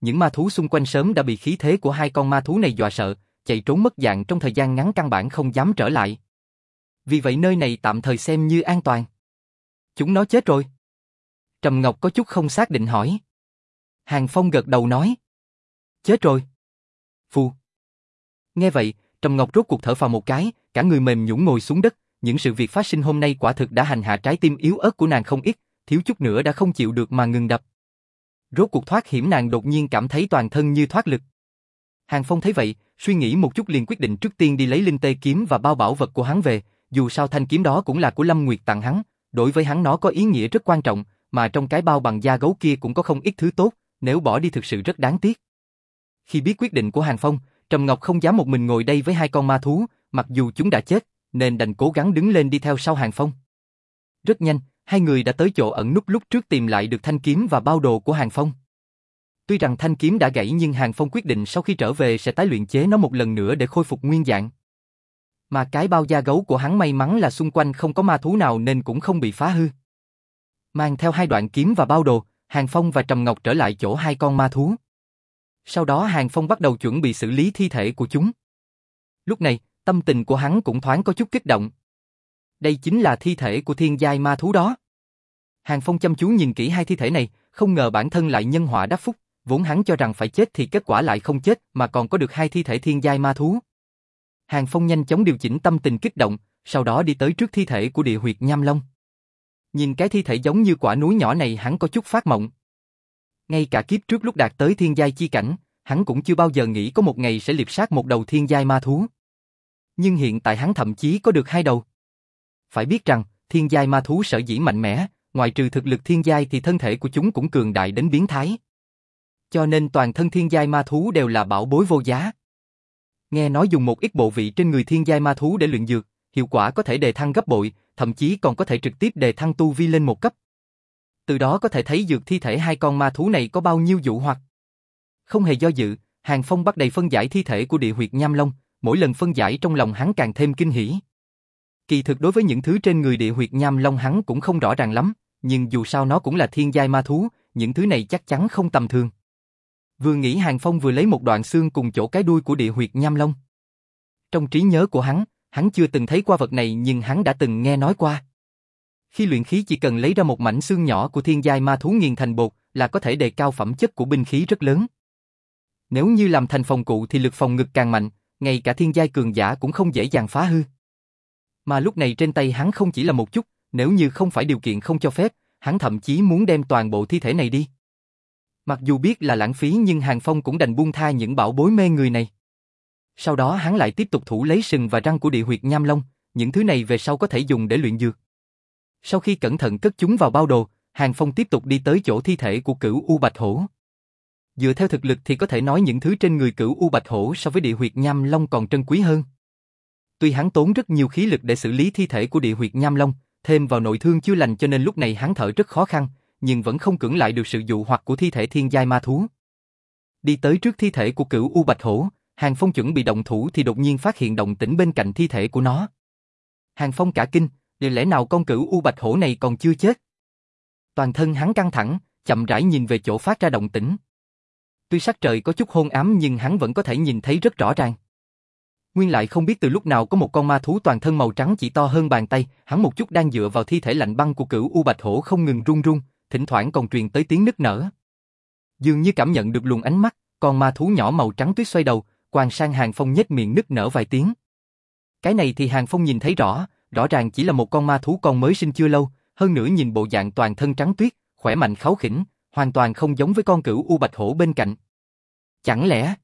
Những ma thú xung quanh sớm đã bị khí thế của hai con ma thú này dọa sợ, chạy trốn mất dạng trong thời gian ngắn căn bản không dám trở lại. Vì vậy nơi này tạm thời xem như an toàn. Chúng nó chết rồi. Trầm Ngọc có chút không xác định hỏi. Hàng Phong gật đầu nói. Chết rồi. Phu. Nghe vậy, Trầm Ngọc rốt cuộc thở phào một cái, cả người mềm nhũn ngồi xuống đất, những sự việc phát sinh hôm nay quả thực đã hành hạ trái tim yếu ớt của nàng không ít, thiếu chút nữa đã không chịu được mà ngừng đập. Rốt cuộc thoát hiểm nàng đột nhiên cảm thấy toàn thân như thoát lực. Hàng Phong thấy vậy, suy nghĩ một chút liền quyết định trước tiên đi lấy linh tê kiếm và bao bảo vật của hắn về, dù sao thanh kiếm đó cũng là của Lâm Nguyệt tặng hắn, đối với hắn nó có ý nghĩa rất quan trọng, mà trong cái bao bằng da gấu kia cũng có không ít thứ tốt, nếu bỏ đi thực sự rất đáng tiếc. Khi biết quyết định của Hàng Phong, Trầm Ngọc không dám một mình ngồi đây với hai con ma thú, mặc dù chúng đã chết, nên đành cố gắng đứng lên đi theo sau Hàng Phong. Rất nhanh, hai người đã tới chỗ ẩn núp lúc trước tìm lại được thanh kiếm và bao đồ của Hàng Phong. Tuy rằng thanh kiếm đã gãy nhưng Hàng Phong quyết định sau khi trở về sẽ tái luyện chế nó một lần nữa để khôi phục nguyên dạng. Mà cái bao da gấu của hắn may mắn là xung quanh không có ma thú nào nên cũng không bị phá hư. Mang theo hai đoạn kiếm và bao đồ, Hàng Phong và Trầm Ngọc trở lại chỗ hai con ma thú. Sau đó Hàng Phong bắt đầu chuẩn bị xử lý thi thể của chúng. Lúc này, tâm tình của hắn cũng thoáng có chút kích động. Đây chính là thi thể của thiên giai ma thú đó. Hàng Phong chăm chú nhìn kỹ hai thi thể này, không ngờ bản thân lại nhân họa đắc phúc, vốn hắn cho rằng phải chết thì kết quả lại không chết mà còn có được hai thi thể thiên giai ma thú. Hàng Phong nhanh chóng điều chỉnh tâm tình kích động, sau đó đi tới trước thi thể của địa huyệt Nham Long. Nhìn cái thi thể giống như quả núi nhỏ này hắn có chút phát mộng. Ngay cả kiếp trước lúc đạt tới thiên giai chi cảnh, hắn cũng chưa bao giờ nghĩ có một ngày sẽ liệp sát một đầu thiên giai ma thú. Nhưng hiện tại hắn thậm chí có được hai đầu. Phải biết rằng, thiên giai ma thú sở dĩ mạnh mẽ, ngoài trừ thực lực thiên giai thì thân thể của chúng cũng cường đại đến biến thái. Cho nên toàn thân thiên giai ma thú đều là bảo bối vô giá. Nghe nói dùng một ít bộ vị trên người thiên giai ma thú để luyện dược, hiệu quả có thể đề thăng gấp bội, thậm chí còn có thể trực tiếp đề thăng tu vi lên một cấp. Từ đó có thể thấy dược thi thể hai con ma thú này có bao nhiêu dụ hoặc. Không hề do dự, Hàng Phong bắt đầy phân giải thi thể của địa huyệt Nham Long, mỗi lần phân giải trong lòng hắn càng thêm kinh hỉ. Kỳ thực đối với những thứ trên người địa huyệt Nham Long hắn cũng không rõ ràng lắm, nhưng dù sao nó cũng là thiên giai ma thú, những thứ này chắc chắn không tầm thường. Vừa nghĩ Hàng Phong vừa lấy một đoạn xương cùng chỗ cái đuôi của địa huyệt Nham Long. Trong trí nhớ của hắn, hắn chưa từng thấy qua vật này nhưng hắn đã từng nghe nói qua. Khi luyện khí chỉ cần lấy ra một mảnh xương nhỏ của thiên giai ma thú nghiền thành bột là có thể đề cao phẩm chất của binh khí rất lớn. Nếu như làm thành phòng cụ thì lực phòng ngực càng mạnh, ngay cả thiên giai cường giả cũng không dễ dàng phá hư. Mà lúc này trên tay hắn không chỉ là một chút, nếu như không phải điều kiện không cho phép, hắn thậm chí muốn đem toàn bộ thi thể này đi. Mặc dù biết là lãng phí nhưng Hàng Phong cũng đành buông tha những bảo bối mê người này. Sau đó hắn lại tiếp tục thủ lấy sừng và răng của địa huyệt nham long, những thứ này về sau có thể dùng để luyện dược. Sau khi cẩn thận cất chúng vào bao đồ, Hàng Phong tiếp tục đi tới chỗ thi thể của cửu U Bạch Hổ. Dựa theo thực lực thì có thể nói những thứ trên người cửu U Bạch Hổ so với địa huyệt nham long còn trân quý hơn. Tuy hắn tốn rất nhiều khí lực để xử lý thi thể của địa huyệt nham long, thêm vào nội thương chưa lành cho nên lúc này hắn thở rất khó khăn, nhưng vẫn không cưỡng lại được sự dụ hoặc của thi thể thiên giai ma thú. Đi tới trước thi thể của cửu U Bạch Hổ, Hàng Phong chuẩn bị động thủ thì đột nhiên phát hiện động tĩnh bên cạnh thi thể của nó. Hàng Phong cả kinh, điều lẽ nào con cửu U Bạch Hổ này còn chưa chết? Toàn thân hắn căng thẳng, chậm rãi nhìn về chỗ phát ra động tĩnh. Tuy sắc trời có chút hôn ám nhưng hắn vẫn có thể nhìn thấy rất rõ ràng. Nguyên lại không biết từ lúc nào có một con ma thú toàn thân màu trắng chỉ to hơn bàn tay, hắn một chút đang dựa vào thi thể lạnh băng của cửu U Bạch Hổ không ngừng run run, thỉnh thoảng còn truyền tới tiếng nức nở. Dường như cảm nhận được luồng ánh mắt, con ma thú nhỏ màu trắng tuyết xoay đầu, quan sang Hàng Phong nhếch miệng nứt nở vài tiếng. Cái này thì Hàng Phong nhìn thấy rõ, rõ ràng chỉ là một con ma thú con mới sinh chưa lâu, hơn nữa nhìn bộ dạng toàn thân trắng tuyết, khỏe mạnh kháu khỉnh, hoàn toàn không giống với con cửu u bạch hổ bên cạnh. Chẳng lẽ?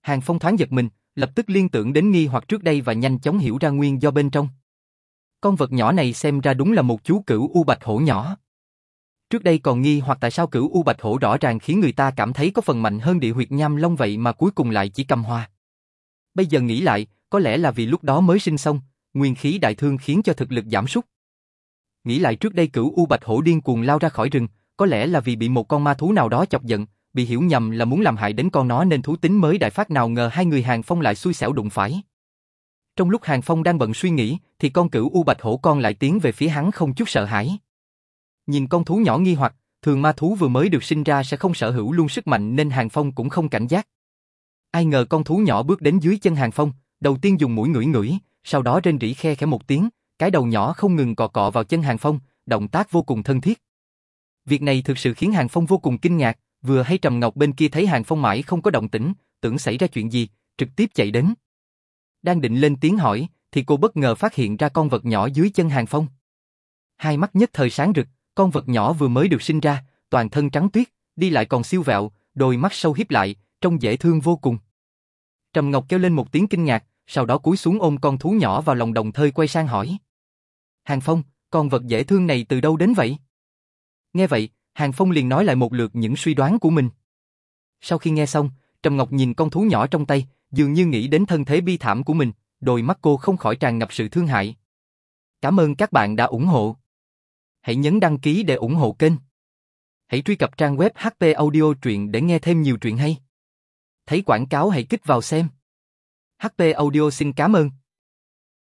Hàng Phong thoáng giật mình, lập tức liên tưởng đến nghi hoặc trước đây và nhanh chóng hiểu ra nguyên do bên trong. Con vật nhỏ này xem ra đúng là một chú cửu u bạch hổ nhỏ. Trước đây còn nghi hoặc tại sao cửu U Bạch Hổ rõ ràng khiến người ta cảm thấy có phần mạnh hơn địa huyệt nham long vậy mà cuối cùng lại chỉ cầm hoa. Bây giờ nghĩ lại, có lẽ là vì lúc đó mới sinh xong, nguyên khí đại thương khiến cho thực lực giảm sút. Nghĩ lại trước đây cửu U Bạch Hổ điên cuồng lao ra khỏi rừng, có lẽ là vì bị một con ma thú nào đó chọc giận, bị hiểu nhầm là muốn làm hại đến con nó nên thú tính mới đại phát nào ngờ hai người Hàng Phong lại xui xẻo đụng phải. Trong lúc Hàng Phong đang bận suy nghĩ, thì con cửu U Bạch Hổ con lại tiến về phía hắn không chút sợ hãi. Nhìn con thú nhỏ nghi hoặc, thường ma thú vừa mới được sinh ra sẽ không sở hữu luôn sức mạnh nên Hàng Phong cũng không cảnh giác. Ai ngờ con thú nhỏ bước đến dưới chân Hàng Phong, đầu tiên dùng mũi ngửi ngửi, sau đó rên rỉ khe khẽ một tiếng, cái đầu nhỏ không ngừng cọ cọ vào chân Hàng Phong, động tác vô cùng thân thiết. Việc này thực sự khiến Hàng Phong vô cùng kinh ngạc, vừa hay Trầm Ngọc bên kia thấy Hàng Phong mãi không có động tĩnh, tưởng xảy ra chuyện gì, trực tiếp chạy đến. Đang định lên tiếng hỏi, thì cô bất ngờ phát hiện ra con vật nhỏ dưới chân Hàng Phong. Hai mắt nhất thời sáng rực, con vật nhỏ vừa mới được sinh ra, toàn thân trắng tuyết, đi lại còn siêu vẹo, đôi mắt sâu hiếp lại, trông dễ thương vô cùng. Trầm Ngọc kêu lên một tiếng kinh ngạc, sau đó cúi xuống ôm con thú nhỏ vào lòng đồng thời quay sang hỏi. Hàng Phong, con vật dễ thương này từ đâu đến vậy? Nghe vậy, Hàng Phong liền nói lại một lượt những suy đoán của mình. Sau khi nghe xong, Trầm Ngọc nhìn con thú nhỏ trong tay, dường như nghĩ đến thân thế bi thảm của mình, đôi mắt cô không khỏi tràn ngập sự thương hại. Cảm ơn các bạn đã ủng hộ. Hãy nhấn đăng ký để ủng hộ kênh. Hãy truy cập trang web HP Audio truyện để nghe thêm nhiều truyện hay. Thấy quảng cáo hãy kích vào xem. HP Audio xin cảm ơn.